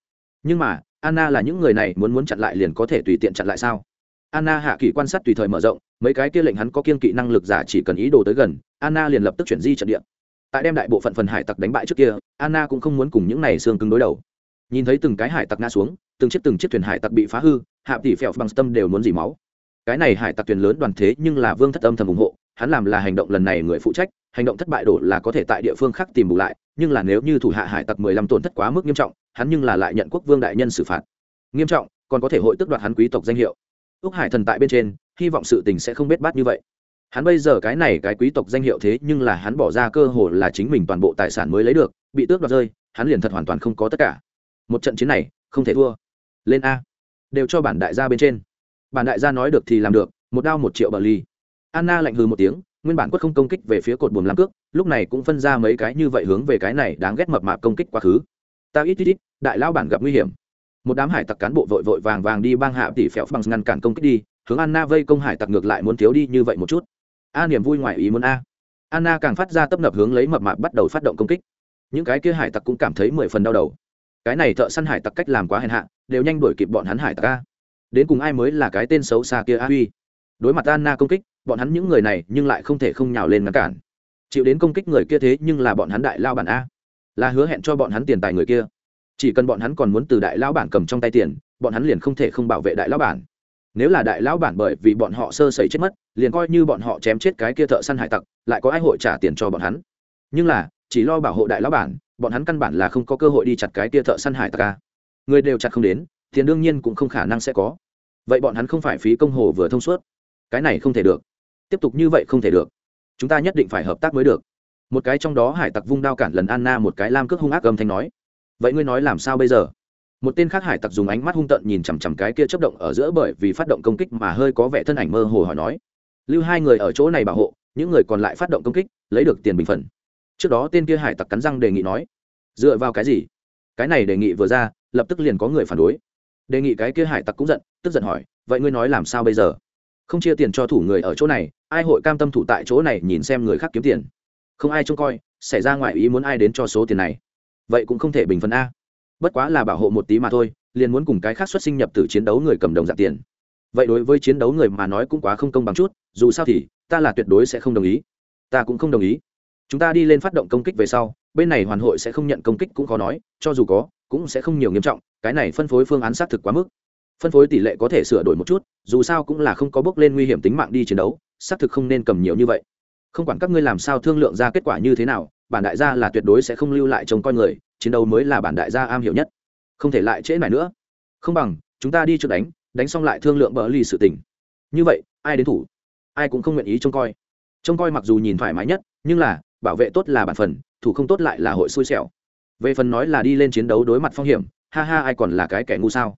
Nhưng mà anna là những người này muốn muốn chặn lại liền có thể tùy tiện chặn lại sao? Anna hạ kỳ quan sát tùy thời mở rộng, mấy cái kia lệnh hắn có kiên kỵ năng lực giả chỉ cần ý đồ tới gần, anna liền lập tức chuyển di trận địa. Tại đem đại bộ phận phần hải tặc đánh bại trước kia, anna cũng không muốn cùng những này xương cứng đối đầu. Nhìn thấy từng cái hải tặc ngã xuống, từng chiếc từng chiếc thuyền hải tặc bị phá hư, hạ tỷ phèo bằng tâm đều muốn dỉ máu. Cái này hải tặc thuyền lớn đoàn thế nhưng là vương thất âm thầm ủng hộ, hắn làm là hành động lần này người phụ trách, hành động thất bại đổ là có thể tại địa phương khác tìm bù lại nhưng là nếu như thủ hạ hải tặc mười lăm tổn thất quá mức nghiêm trọng, hắn nhưng là lại nhận quốc vương đại nhân xử phạt. Nghiêm trọng, còn có thể hội tức đoạt hắn quý tộc danh hiệu. Úc hải thần tại bên trên, hy vọng sự tình sẽ không biết bát như vậy. Hắn bây giờ cái này cái quý tộc danh hiệu thế nhưng là hắn bỏ ra cơ hội là chính mình toàn bộ tài sản mới lấy được, bị tước đoạt rơi, hắn liền thật hoàn toàn không có tất cả. Một trận chiến này, không thể thua. Lên a. Đều cho bản đại gia bên trên. Bản đại gia nói được thì làm được, một đao một triệu bờ ly. Anna lạnh hừ một tiếng nguyên bản quất không công kích về phía cột buồm lam cước, lúc này cũng phân ra mấy cái như vậy hướng về cái này đáng ghét mập mạp công kích quá khứ. Ta ít ít ít, đại lao bản gặp nguy hiểm. Một đám hải tặc cán bộ vội vội vàng vàng đi bang hạ tỷ phèo bằng ngăn cản công kích đi, hướng anna vây công hải tặc ngược lại muốn thiếu đi như vậy một chút. A, niềm vui ngoài ý muốn a. Anna càng phát ra tấp nập hướng lấy mập mạp bắt đầu phát động công kích. Những cái kia hải tặc cũng cảm thấy mười phần đau đầu. Cái này thợ săn hải tặc cách làm quá hèn hạ, đều nhanh đuổi kịp bọn hắn hải tặc a. Đến cùng ai mới là cái tên xấu xa kia a huy? Đối mặt anna công kích bọn hắn những người này nhưng lại không thể không nhào lên ngăn cản. Chịu đến công kích người kia thế nhưng là bọn hắn đại lao bản a. Là hứa hẹn cho bọn hắn tiền tài người kia. Chỉ cần bọn hắn còn muốn từ đại lao bản cầm trong tay tiền, bọn hắn liền không thể không bảo vệ đại lao bản. Nếu là đại lão bản bởi vì bọn họ sơ sẩy chết mất, liền coi như bọn họ chém chết cái kia thợ săn hải tặc, lại có ai hội trả tiền cho bọn hắn? Nhưng là, chỉ lo bảo hộ đại lão bản, bọn hắn căn bản là không có cơ hội đi chặt cái kia thợ săn hải tặc ca người đều chặt không đến, tiền đương nhiên cũng không khả năng sẽ có. Vậy bọn hắn không phải phí công hồ vừa thông suốt. Cái này không thể được tiếp tục như vậy không thể được. Chúng ta nhất định phải hợp tác mới được. Một cái trong đó hải tặc vung đao cản lần anna một cái lam cước hung ác âm thanh nói. Vậy ngươi nói làm sao bây giờ? Một tên khác hải tặc dùng ánh mắt hung tợn nhìn chằm chằm cái kia chấp động ở giữa bởi vì phát động công kích mà hơi có vẻ thân ảnh mơ hồ hỏi nói. Lưu hai người ở chỗ này bảo hộ, những người còn lại phát động công kích, lấy được tiền bình phần. Trước đó tên kia hải tặc cắn răng đề nghị nói. Dựa vào cái gì? Cái này đề nghị vừa ra, lập tức liền có người phản đối. Đề nghị cái kia hải tặc cũng giận, tức giận hỏi, vậy ngươi nói làm sao bây giờ? Không chia tiền cho thủ người ở chỗ này, ai hội cam tâm thủ tại chỗ này nhìn xem người khác kiếm tiền? Không ai trông coi, xảy ra ngoài ý muốn ai đến cho số tiền này. Vậy cũng không thể bình phân a. Bất quá là bảo hộ một tí mà thôi, liền muốn cùng cái khác xuất sinh nhập từ chiến đấu người cầm đồng dạng tiền. Vậy đối với chiến đấu người mà nói cũng quá không công bằng chút, dù sao thì, ta là tuyệt đối sẽ không đồng ý. Ta cũng không đồng ý. Chúng ta đi lên phát động công kích về sau, bên này hoàn hội sẽ không nhận công kích cũng khó nói, cho dù có, cũng sẽ không nhiều nghiêm trọng, cái này phân phối phương án xác thực quá mức phân phối tỷ lệ có thể sửa đổi một chút, dù sao cũng là không có bước lên nguy hiểm tính mạng đi chiến đấu, xác thực không nên cầm nhiều như vậy. Không quản các ngươi làm sao thương lượng ra kết quả như thế nào, bản đại gia là tuyệt đối sẽ không lưu lại trông coi người, chiến đấu mới là bản đại gia am hiểu nhất. Không thể lại trễ này nữa. Không bằng, chúng ta đi trước đánh đánh xong lại thương lượng bờ ly sự tình. Như vậy, ai đến thủ? Ai cũng không nguyện ý trông coi. Trông coi mặc dù nhìn thoải mái nhất, nhưng là, bảo vệ tốt là bản phần, thủ không tốt lại là hội xui xẻo. Về phần nói là đi lên chiến đấu đối mặt phong hiểm, ha ha, ai còn là cái kẻ ngu sao?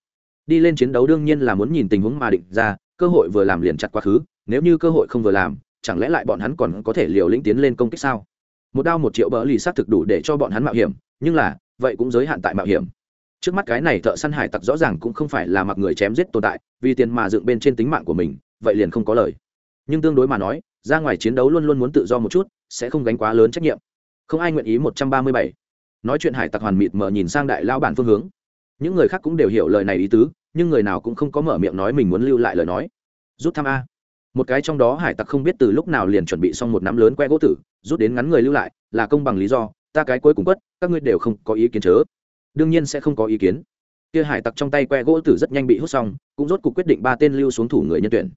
Đi lên chiến đấu đương nhiên là muốn nhìn tình huống mà định ra, cơ hội vừa làm liền chặt quá khứ, nếu như cơ hội không vừa làm, chẳng lẽ lại bọn hắn còn có thể liều lĩnh tiến lên công kích sao? Một đao một triệu bỡ lì xác thực đủ để cho bọn hắn mạo hiểm, nhưng là, vậy cũng giới hạn tại mạo hiểm. Trước mắt cái này thợ săn hải tặc rõ ràng cũng không phải là mặc người chém giết tồn tại, vì tiền mà dựng bên trên tính mạng của mình, vậy liền không có lời. Nhưng tương đối mà nói, ra ngoài chiến đấu luôn luôn muốn tự do một chút, sẽ không gánh quá lớn trách nhiệm. Không ai nguyện ý một trăm ba mươi bảy. Nói chuyện hải tặc hoàn mịt mở nhìn sang đại lao bản phương hướng. Những người khác cũng đều hiểu lời này ý tứ nhưng người nào cũng không có mở miệng nói mình muốn lưu lại lời nói. Rút thăm a. Một cái trong đó hải tặc không biết từ lúc nào liền chuẩn bị xong một nắm lớn que gỗ tử, rút đến ngắn người lưu lại, là công bằng lý do, ta cái cuối cùng quất, các ngươi đều không có ý kiến chớ. Đương nhiên sẽ không có ý kiến. Kia hải tặc trong tay que gỗ tử rất nhanh bị hút xong, cũng rốt cuộc quyết định ba tên lưu xuống thủ người nhân tuyển.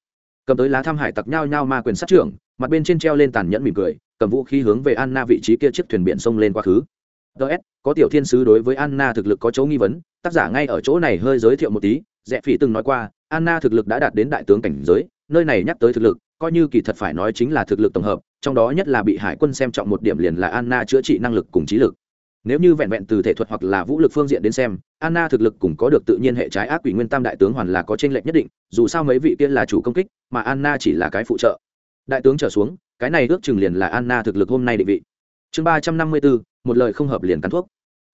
Cầm tới lá thăm hải tặc nhao nhao ma quyền sát trưởng, mặt bên trên treo lên tàn nhẫn mỉm cười, cầm vũ khí hướng về anna vị trí kia chiếc thuyền biển sông lên quá khứ ts có tiểu thiên sứ đối với anna thực lực có chỗ nghi vấn, tác giả ngay ở chỗ này hơi giới thiệu một tí, rẽ phỉ từng nói qua, anna thực lực đã đạt đến đại tướng cảnh giới, nơi này nhắc tới thực lực, coi như kỳ thật phải nói chính là thực lực tổng hợp, trong đó nhất là bị hải quân xem trọng một điểm liền là anna chữa trị năng lực cùng trí lực. Nếu như vẹn vẹn từ thể thuật hoặc là vũ lực phương diện đến xem, anna thực lực cùng có được tự nhiên hệ trái ác quỷ nguyên tam đại tướng hoàn là có tranh lệch nhất định, dù sao mấy vị tiên là chủ công kích, mà anna chỉ là cái phụ trợ. Đại tướng trở xuống, cái này ước chừng liền là anna thực lực hôm nay định vị chương ba trăm năm mươi bốn một lời không hợp liền cắn thuốc.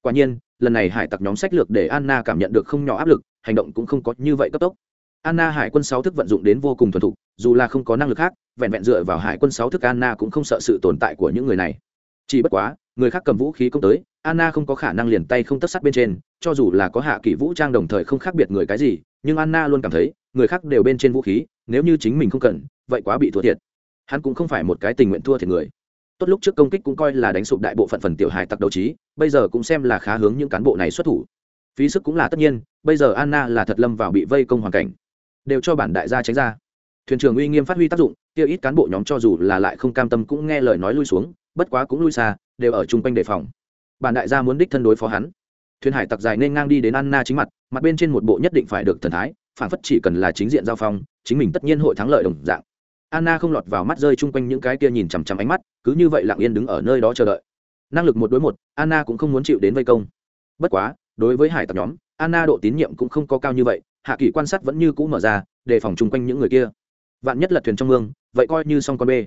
Quả nhiên, lần này hải tặc nhóm sách lược để anna cảm nhận được không nhỏ áp lực, hành động cũng không có như vậy cấp tốc. Anna hải quân sáu thức vận dụng đến vô cùng thuần thục, dù là không có năng lực khác, vẹn vẹn dựa vào hải quân sáu thức anna cũng không sợ sự tồn tại của những người này. Chỉ bất quá, người khác cầm vũ khí công tới, anna không có khả năng liền tay không tất sắt bên trên, cho dù là có hạ kỷ vũ trang đồng thời không khác biệt người cái gì, nhưng anna luôn cảm thấy, người khác đều bên trên vũ khí, nếu như chính mình không cần, vậy quá bị thua thiệt. Hắn cũng không phải một cái tình nguyện thua thiệt người tốt lúc trước công kích cũng coi là đánh sụp đại bộ phận phần tiểu hài tặc đấu trí, bây giờ cũng xem là khá hướng những cán bộ này xuất thủ. Phí sức cũng là tất nhiên, bây giờ anna là thật lâm vào bị vây công hoàn cảnh. Đều cho bản đại gia tránh ra. Thuyền trưởng uy nghiêm phát huy tác dụng tiêu ít cán bộ nhóm cho dù là lại không cam tâm cũng nghe lời nói lui xuống, bất quá cũng lui xa, đều ở chung quanh đề phòng. Bản đại gia muốn đích thân đối phó hắn. Thuyền hải tặc dài nên ngang đi đến anna chính mặt mặt bên trên một bộ nhất định phải được thần thái, phản phất chỉ cần là chính diện giao phong, chính mình tất nhiên hội thắng lợi đồng dạng anna không lọt vào mắt rơi chung quanh những cái kia nhìn chằm chằm ánh mắt, cứ như vậy lặng yên đứng ở nơi đó chờ đợi. Năng lực một đối một, anna cũng không muốn chịu đến vây công. Bất quá, đối với hải tặc nhóm, anna độ tín nhiệm cũng không có cao như vậy, hạ kỳ quan sát vẫn như cũ mở ra, đề phòng chung quanh những người kia. Vạn nhất là thuyền trong mương, vậy coi như xong con bê.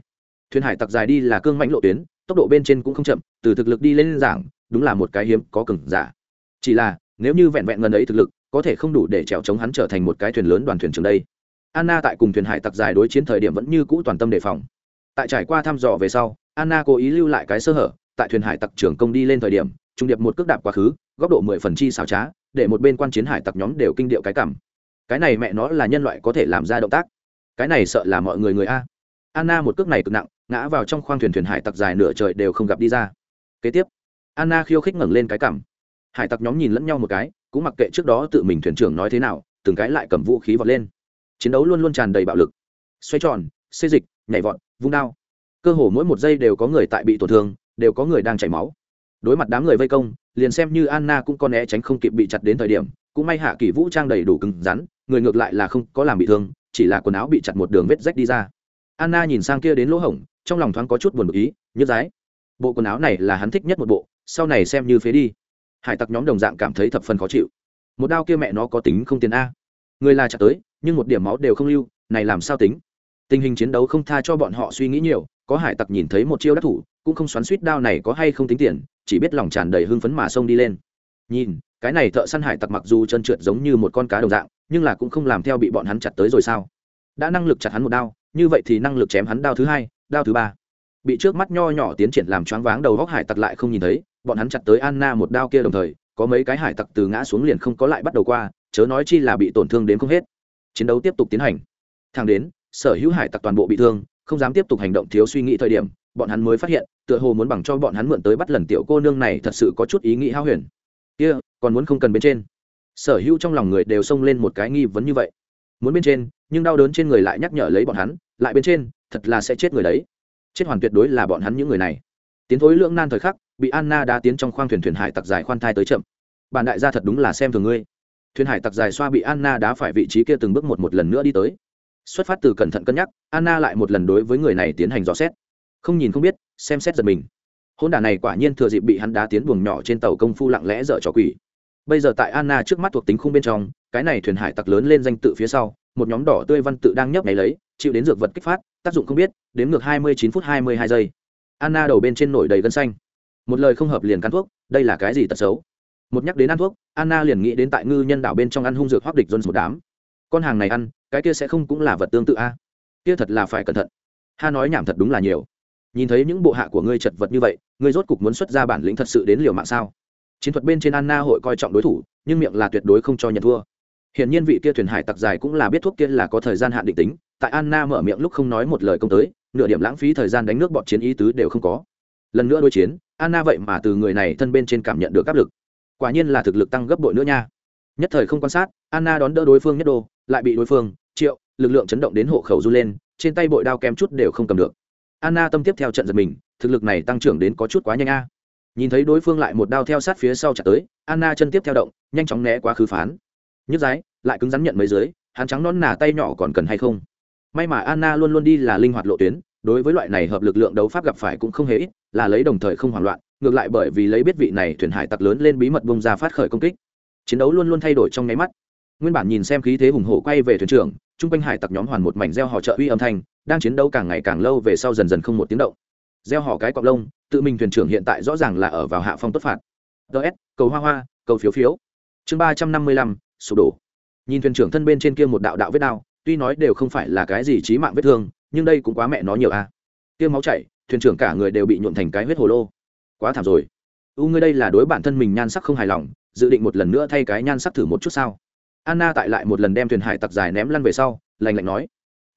Thuyền hải tặc dài đi là cương mãnh lộ tuyến, tốc độ bên trên cũng không chậm, từ thực lực đi lên giảng, đúng là một cái hiếm có cừng giả. Chỉ là, nếu như vẹn vẹn ngần ấy thực lực, có thể không đủ để trèo chống hắn trở thành một cái thuyền lớn đoàn thuyền trường đây anna tại cùng thuyền hải tặc dài đối chiến thời điểm vẫn như cũ toàn tâm đề phòng. Tại trải qua thăm dò về sau, anna cố ý lưu lại cái sơ hở, tại thuyền hải tặc trưởng công đi lên thời điểm, trung điệp một cước đạp quá khứ, góc độ mười phần chi xảo trá, để một bên quan chiến hải tặc nhóm đều kinh điệu cái cảm. Cái này mẹ nó là nhân loại có thể làm ra động tác. Cái này sợ là mọi người người a. Anna một cước này cực nặng, ngã vào trong khoang thuyền thuyền hải tặc dài nửa trời đều không gặp đi ra. Kế tiếp, anna khiêu khích ngẩng lên cái cảm. Hải tặc nhóm nhìn lẫn nhau một cái, cũng mặc kệ trước đó tự mình thuyền trưởng nói thế nào, từng cái lại cầm vũ khí vọt lên chiến đấu luôn luôn tràn đầy bạo lực. Xoay tròn, xê dịch, nhảy vọt, vung đao. Cơ hồ mỗi một giây đều có người tại bị tổn thương, đều có người đang chảy máu. Đối mặt đám người vây công, liền xem như anna cũng con né tránh không kịp bị chặt đến thời điểm, cũng may hạ kỳ vũ trang đầy đủ cứng rắn, người ngược lại là không có làm bị thương, chỉ là quần áo bị chặt một đường vết rách đi ra. Anna nhìn sang kia đến lỗ hổng, trong lòng thoáng có chút buồn bực ý nhức dái. Bộ quần áo này là hắn thích nhất một bộ, sau này xem như phế đi. Hải tặc nhóm đồng dạng cảm thấy thập phần khó chịu. Một đao kia mẹ nó có tính không tiền a người là chặt tới, nhưng một điểm máu đều không lưu, này làm sao tính? Tình hình chiến đấu không tha cho bọn họ suy nghĩ nhiều, có hải tặc nhìn thấy một chiêu đắc thủ, cũng không xoắn suýt đao này có hay không tính tiền, chỉ biết lòng tràn đầy hưng phấn mà xông đi lên. Nhìn, cái này thợ săn hải tặc mặc dù chân trượt giống như một con cá đồng dạng, nhưng là cũng không làm theo bị bọn hắn chặt tới rồi sao? Đã năng lực chặt hắn một đao, như vậy thì năng lực chém hắn đao thứ hai, đao thứ ba. Bị trước mắt nho nhỏ tiến triển làm choáng váng đầu góc hải tặc lại không nhìn thấy, bọn hắn chặt tới anna một đao kia đồng thời, có mấy cái hải tặc từ ngã xuống liền không có lại bắt đầu qua chớ nói chi là bị tổn thương đến không hết. Chiến đấu tiếp tục tiến hành. Thang đến sở hữu hải tặc toàn bộ bị thương không dám tiếp tục hành động thiếu suy nghĩ thời điểm bọn hắn mới phát hiện tựa hồ muốn bằng cho bọn hắn mượn tới bắt lần tiểu cô nương này thật sự có chút ý nghĩ hao huyền. Kia、yeah, còn muốn không cần bên trên. Sở hữu trong lòng người đều xông lên một cái nghi vấn như vậy. Muốn bên trên nhưng đau đớn trên người lại nhắc nhở lấy bọn hắn lại bên trên thật là sẽ chết người đấy. Chết hoàn tuyệt đối là bọn hắn những người này. Tiến thối lưỡng nan thời khắc bị anna đã tiến trong khoang thuyền thuyền hải tặc dài khoan thai tới chậm. Bản đại gia thật đúng là xem thường ngươi thuyền hải tặc dài xoa bị anna đá phải vị trí kia từng bước một một lần nữa đi tới. Xuất phát từ cẩn thận cân nhắc, anna lại một lần đối với người này tiến hành dò xét. Không nhìn không biết, xem xét giật mình. Hôn đả này quả nhiên thừa dịp bị hắn đá tiến buồng nhỏ trên tàu công phu lặng lẽ dở trò quỷ. Bây giờ tại anna trước mắt thuộc tính khung bên trong, cái này thuyền hải tặc lớn lên danh tự phía sau, một nhóm đỏ tươi văn tự đang nhấp nháy lấy, chịu đến dược vật kích phát, tác dụng không biết, đến ngược hai mươi chín phút hai mươi hai giây. Anna đầu bên trên nổi đầy gân xanh. Một lời không hợp liền cắn thuốc, đây là cái gì tật xấu? Một nhắc đến ăn thuốc anna liền nghĩ đến tại ngư nhân đảo bên trong ăn hung dược hoác địch jones một đám. Con hàng này ăn cái kia sẽ không cũng là vật tương tự a. Kia thật là phải cẩn thận. Ha nói nhảm thật đúng là nhiều. Nhìn thấy những bộ hạ của ngươi chật vật như vậy ngươi rốt cục muốn xuất ra bản lĩnh thật sự đến liều mạng sao? Chiến thuật bên trên anna hội coi trọng đối thủ nhưng miệng là tuyệt đối không cho nhận thua. Hiện nhiên vị kia thuyền hải tặc dài cũng là biết thuốc kia là có thời gian hạn định tính, tại Anna mở miệng lúc không nói một lời công tới, nửa điểm lãng phí thời gian đánh nước bọn chiến ý tứ đều không có. Lần nữa đối chiến, Anna vậy mà từ người này thân bên trên cảm nhận được áp lực. Quả nhiên là thực lực tăng gấp bội nữa nha. Nhất thời không quan sát, Anna đón đỡ đối phương nhất đồ, lại bị đối phương, Triệu, lực lượng chấn động đến hộ khẩu du lên, trên tay bội đao kém chút đều không cầm được. Anna tâm tiếp theo trận giật mình, thực lực này tăng trưởng đến có chút quá nhanh a. Nhìn thấy đối phương lại một đao theo sát phía sau chặt tới, Anna chân tiếp theo động, nhanh chóng né quá khứ phán nhức giái lại cứng rắn nhận mấy dưới hắn trắng non nà tay nhỏ còn cần hay không may mà anna luôn luôn đi là linh hoạt lộ tuyến đối với loại này hợp lực lượng đấu pháp gặp phải cũng không hề ít là lấy đồng thời không hoảng loạn ngược lại bởi vì lấy biết vị này thuyền hải tặc lớn lên bí mật bông ra phát khởi công kích. Chiến đấu luôn luôn thay đổi trong nháy mắt. Nguyên bản nhìn xem khí thế hùng hổ quay về thuyền trưởng, chung quanh hải tặc nhóm hoàn một mảnh gieo họ trợ uy âm thanh, đang chiến đấu càng ngày càng lâu về sau dần dần không một tiếng động. Gieo họ cái cọc lông, tự mình thuyền trưởng hiện tại rõ ràng là ở vào hạ phong tốt phạt. Ts cầu hoa hoa, cầu phiếu phiếu. Chương ba trăm năm mươi lăm, sụp đổ. Nhìn thuyền trưởng thân bên trên kia một đạo đạo vết đao, tuy nói đều không phải là cái gì trí mạng vết thương, nhưng đây cũng quá mẹ nó nhiều a. À. kia máu chảy, thuyền trưởng cả người đều bị nhuộn thành cái huyết hồ lô quá thảm rồi. U ngươi đây là đối bản thân mình nhan sắc không hài lòng, dự định một lần nữa thay cái nhan sắc thử một chút sao? Anna tại lại một lần đem thuyền hải tặc dài ném lăn về sau lành lạnh nói.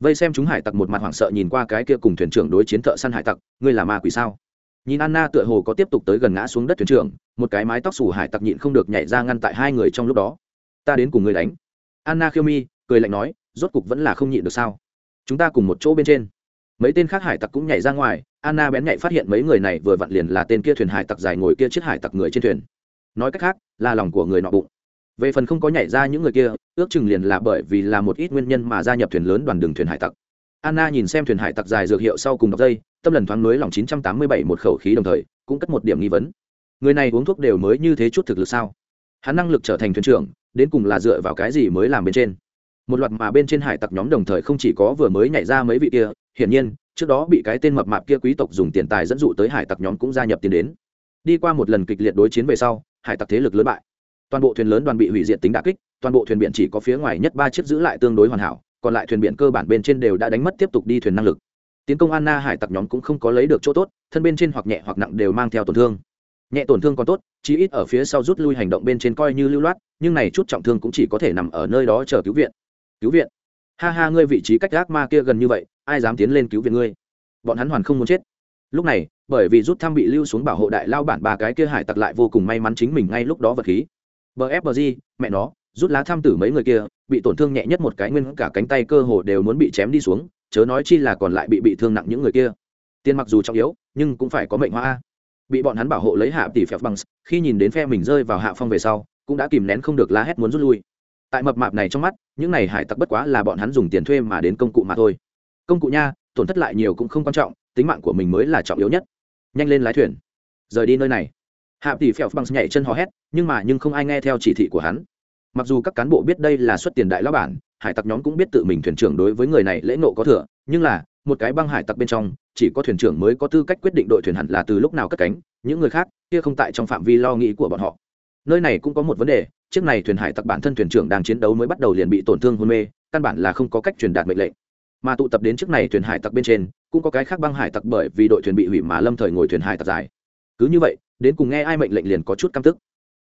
Vây xem chúng hải tặc một mặt hoảng sợ nhìn qua cái kia cùng thuyền trưởng đối chiến thợ săn hải tặc, ngươi là ma quỷ sao? Nhìn anna tựa hồ có tiếp tục tới gần ngã xuống đất thuyền trưởng, một cái mái tóc xù hải tặc nhịn không được nhảy ra ngăn tại hai người trong lúc đó. Ta đến cùng người đánh. Anna khiêu mi, cười lạnh nói, rốt cục vẫn là không nhịn được sao? Chúng ta cùng một chỗ bên trên mấy tên khác hải tặc cũng nhảy ra ngoài, anna bén nhạy phát hiện mấy người này vừa vặn liền là tên kia thuyền hải tặc dài ngồi kia chiếc hải tặc người trên thuyền. Nói cách khác, là lòng của người nọ bụng. Về phần không có nhảy ra những người kia, ước chừng liền là bởi vì là một ít nguyên nhân mà gia nhập thuyền lớn đoàn đường thuyền hải tặc. Anna nhìn xem thuyền hải tặc dài dược hiệu sau cùng đọc dây, tâm lần thoáng nới lòng 987 một khẩu khí đồng thời, cũng cất một điểm nghi vấn. Người này uống thuốc đều mới như thế chút thực lực sao? Hắn năng lực trở thành thuyền trưởng, đến cùng là dựa vào cái gì mới làm bên trên? Một loạt mà bên trên hải tặc nhóm đồng thời không chỉ có vừa mới nhảy ra mấy vị kia hiển nhiên, trước đó bị cái tên mập mạp kia quý tộc dùng tiền tài dẫn dụ tới hải tặc nhóm cũng gia nhập tiền đến. Đi qua một lần kịch liệt đối chiến về sau, hải tặc thế lực lớn bại. Toàn bộ thuyền lớn đoàn bị hủy diệt tính đà kích, toàn bộ thuyền biển chỉ có phía ngoài nhất ba chiếc giữ lại tương đối hoàn hảo, còn lại thuyền biển cơ bản bên trên đều đã đánh mất tiếp tục đi thuyền năng lực. Tiến công anna hải tặc nhóm cũng không có lấy được chỗ tốt, thân bên trên hoặc nhẹ hoặc nặng đều mang theo tổn thương. Nhẹ tổn thương còn tốt, chí ít ở phía sau rút lui hành động bên trên coi như lưu loát, nhưng này chút trọng thương cũng chỉ có thể nằm ở nơi đó chờ cứu viện. Cứu viện ha ha, ngươi vị trí cách gác ma kia gần như vậy, ai dám tiến lên cứu viện ngươi? Bọn hắn hoàn không muốn chết. Lúc này, bởi vì rút thăm bị lưu xuống bảo hộ đại lao bản ba cái kia hải tặc lại vô cùng may mắn chính mình ngay lúc đó vật khí. Bfg mẹ nó, rút lá thăm tử mấy người kia, bị tổn thương nhẹ nhất một cái nguyên cả cánh tay cơ hồ đều muốn bị chém đi xuống, chớ nói chi là còn lại bị bị thương nặng những người kia. Tiền mặc dù trọng yếu, nhưng cũng phải có mệnh hoa. Bị bọn hắn bảo hộ lấy hạ tỷ phép bằng, khi nhìn đến phe mình rơi vào hạ phong về sau, cũng đã kìm nén không được la hét muốn rút lui tại mập mạp này trong mắt, những này hải tặc bất quá là bọn hắn dùng tiền thuê mà đến công cụ mà thôi. Công cụ nha, tổn thất lại nhiều cũng không quan trọng, tính mạng của mình mới là trọng yếu nhất. Nhanh lên lái thuyền. Rời đi nơi này. Hạ tỷ phèo bằng nhảy chân hò hét, nhưng mà nhưng không ai nghe theo chỉ thị của hắn. Mặc dù các cán bộ biết đây là xuất tiền đại lao bản, hải tặc nhóm cũng biết tự mình thuyền trưởng đối với người này lễ nộ có thừa, nhưng là, một cái băng hải tặc bên trong, chỉ có thuyền trưởng mới có tư cách quyết định đội thuyền hẳn là từ lúc nào cất cánh, những người khác, kia không tại trong phạm vi lo nghĩ của bọn họ. Nơi này cũng có một vấn đề chiếc này thuyền hải tặc bản thân thuyền trưởng đang chiến đấu mới bắt đầu liền bị tổn thương hôn mê, căn bản là không có cách truyền đạt mệnh lệnh. Mà tụ tập đến chiếc này thuyền hải tặc bên trên, cũng có cái khác băng hải tặc bởi vì đội thuyền bị hủy mà lâm thời ngồi thuyền hải tặc dài. Cứ như vậy, đến cùng nghe ai mệnh lệnh liền có chút căm tức.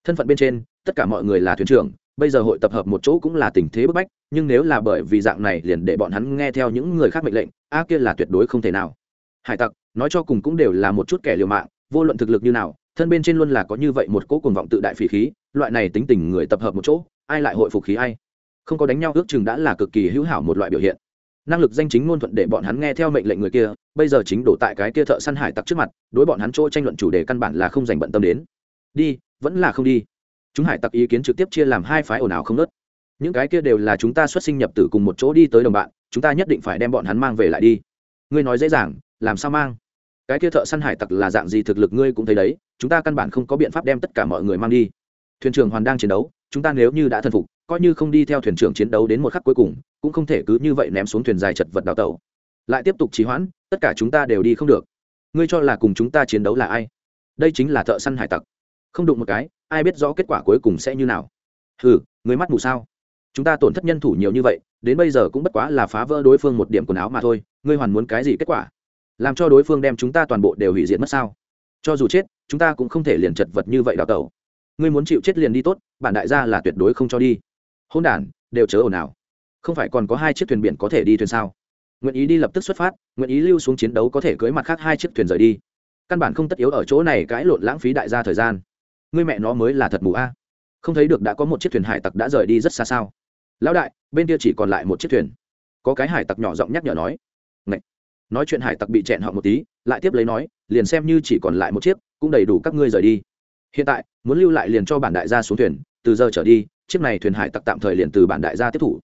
Thân phận bên trên, tất cả mọi người là thuyền trưởng, bây giờ hội tập hợp một chỗ cũng là tình thế bức bách, nhưng nếu là bởi vì dạng này liền để bọn hắn nghe theo những người khác mệnh lệnh, a à, kia là tuyệt đối không thể nào. Hải tặc, nói cho cùng cũng đều là một chút kẻ liều mạng, vô luận thực lực như nào, thân bên trên luôn là có như vậy một cỗ cuồng vọng tự đại phỉ khí loại này tính tình người tập hợp một chỗ, ai lại hội phục khí ai? Không có đánh nhau ước chừng đã là cực kỳ hữu hảo một loại biểu hiện. Năng lực danh chính ngôn thuận để bọn hắn nghe theo mệnh lệnh người kia, bây giờ chính đổ tại cái kia thợ săn hải tặc trước mặt, đối bọn hắn chỗ tranh luận chủ đề căn bản là không dành bận tâm đến. Đi, vẫn là không đi. Chúng hải tặc ý kiến trực tiếp chia làm hai phái ồn ào không nớt những cái kia đều là chúng ta xuất sinh nhập tử cùng một chỗ đi tới đồng bạn, chúng ta nhất định phải đem bọn hắn mang về lại đi. Ngươi nói dễ dàng, làm sao mang? Cái kia thợ săn hải tặc là dạng gì thực lực ngươi cũng thấy đấy, chúng ta căn bản không có biện pháp đem tất cả mọi người mang đi thuyền trưởng hoàn đang chiến đấu, chúng ta nếu như đã thần phục, coi như không đi theo thuyền trưởng chiến đấu đến một khắc cuối cùng, cũng không thể cứ như vậy ném xuống thuyền dài chật vật đào tẩu. Lại tiếp tục trì hoãn, tất cả chúng ta đều đi không được. Ngươi cho là cùng chúng ta chiến đấu là ai? Đây chính là thợ săn hải tặc. Không đụng một cái, ai biết rõ kết quả cuối cùng sẽ như nào? Ừ người mắt mù sao? Chúng ta tổn thất nhân thủ nhiều như vậy, đến bây giờ cũng bất quá là phá vỡ đối phương một điểm quần áo mà thôi, ngươi hoàn muốn cái gì kết quả? Làm cho đối phương đem chúng ta toàn bộ đều hủy diệt mất sao? Cho dù chết, chúng ta cũng không thể liền chật vật như vậy đào tẩu ngươi muốn chịu chết liền đi tốt, bản đại gia là tuyệt đối không cho đi. Hôn đản, đều chớ ồn ào. Không phải còn có hai chiếc thuyền biển có thể đi thuyền sao? Nguyện ý đi lập tức xuất phát, nguyện ý lưu xuống chiến đấu có thể cưới mặt khác hai chiếc thuyền rời đi. Căn bản không tất yếu ở chỗ này cãi lộn lãng phí đại gia thời gian. Ngươi mẹ nó mới là thật mù a. Không thấy được đã có một chiếc thuyền hải tặc đã rời đi rất xa sao? Lão đại, bên kia chỉ còn lại một chiếc thuyền. Có cái hải tặc nhỏ giọng nhắc nhở nói. Ngậy. nói chuyện hải tặc bị chẹn họ một tí, lại tiếp lấy nói, liền xem như chỉ còn lại một chiếc, cũng đầy đủ các ngươi rời đi hiện tại, muốn lưu lại liền cho bản đại gia xuống thuyền, từ giờ trở đi, chiếc này thuyền hải tặc tạm thời liền từ bản đại gia tiếp thủ.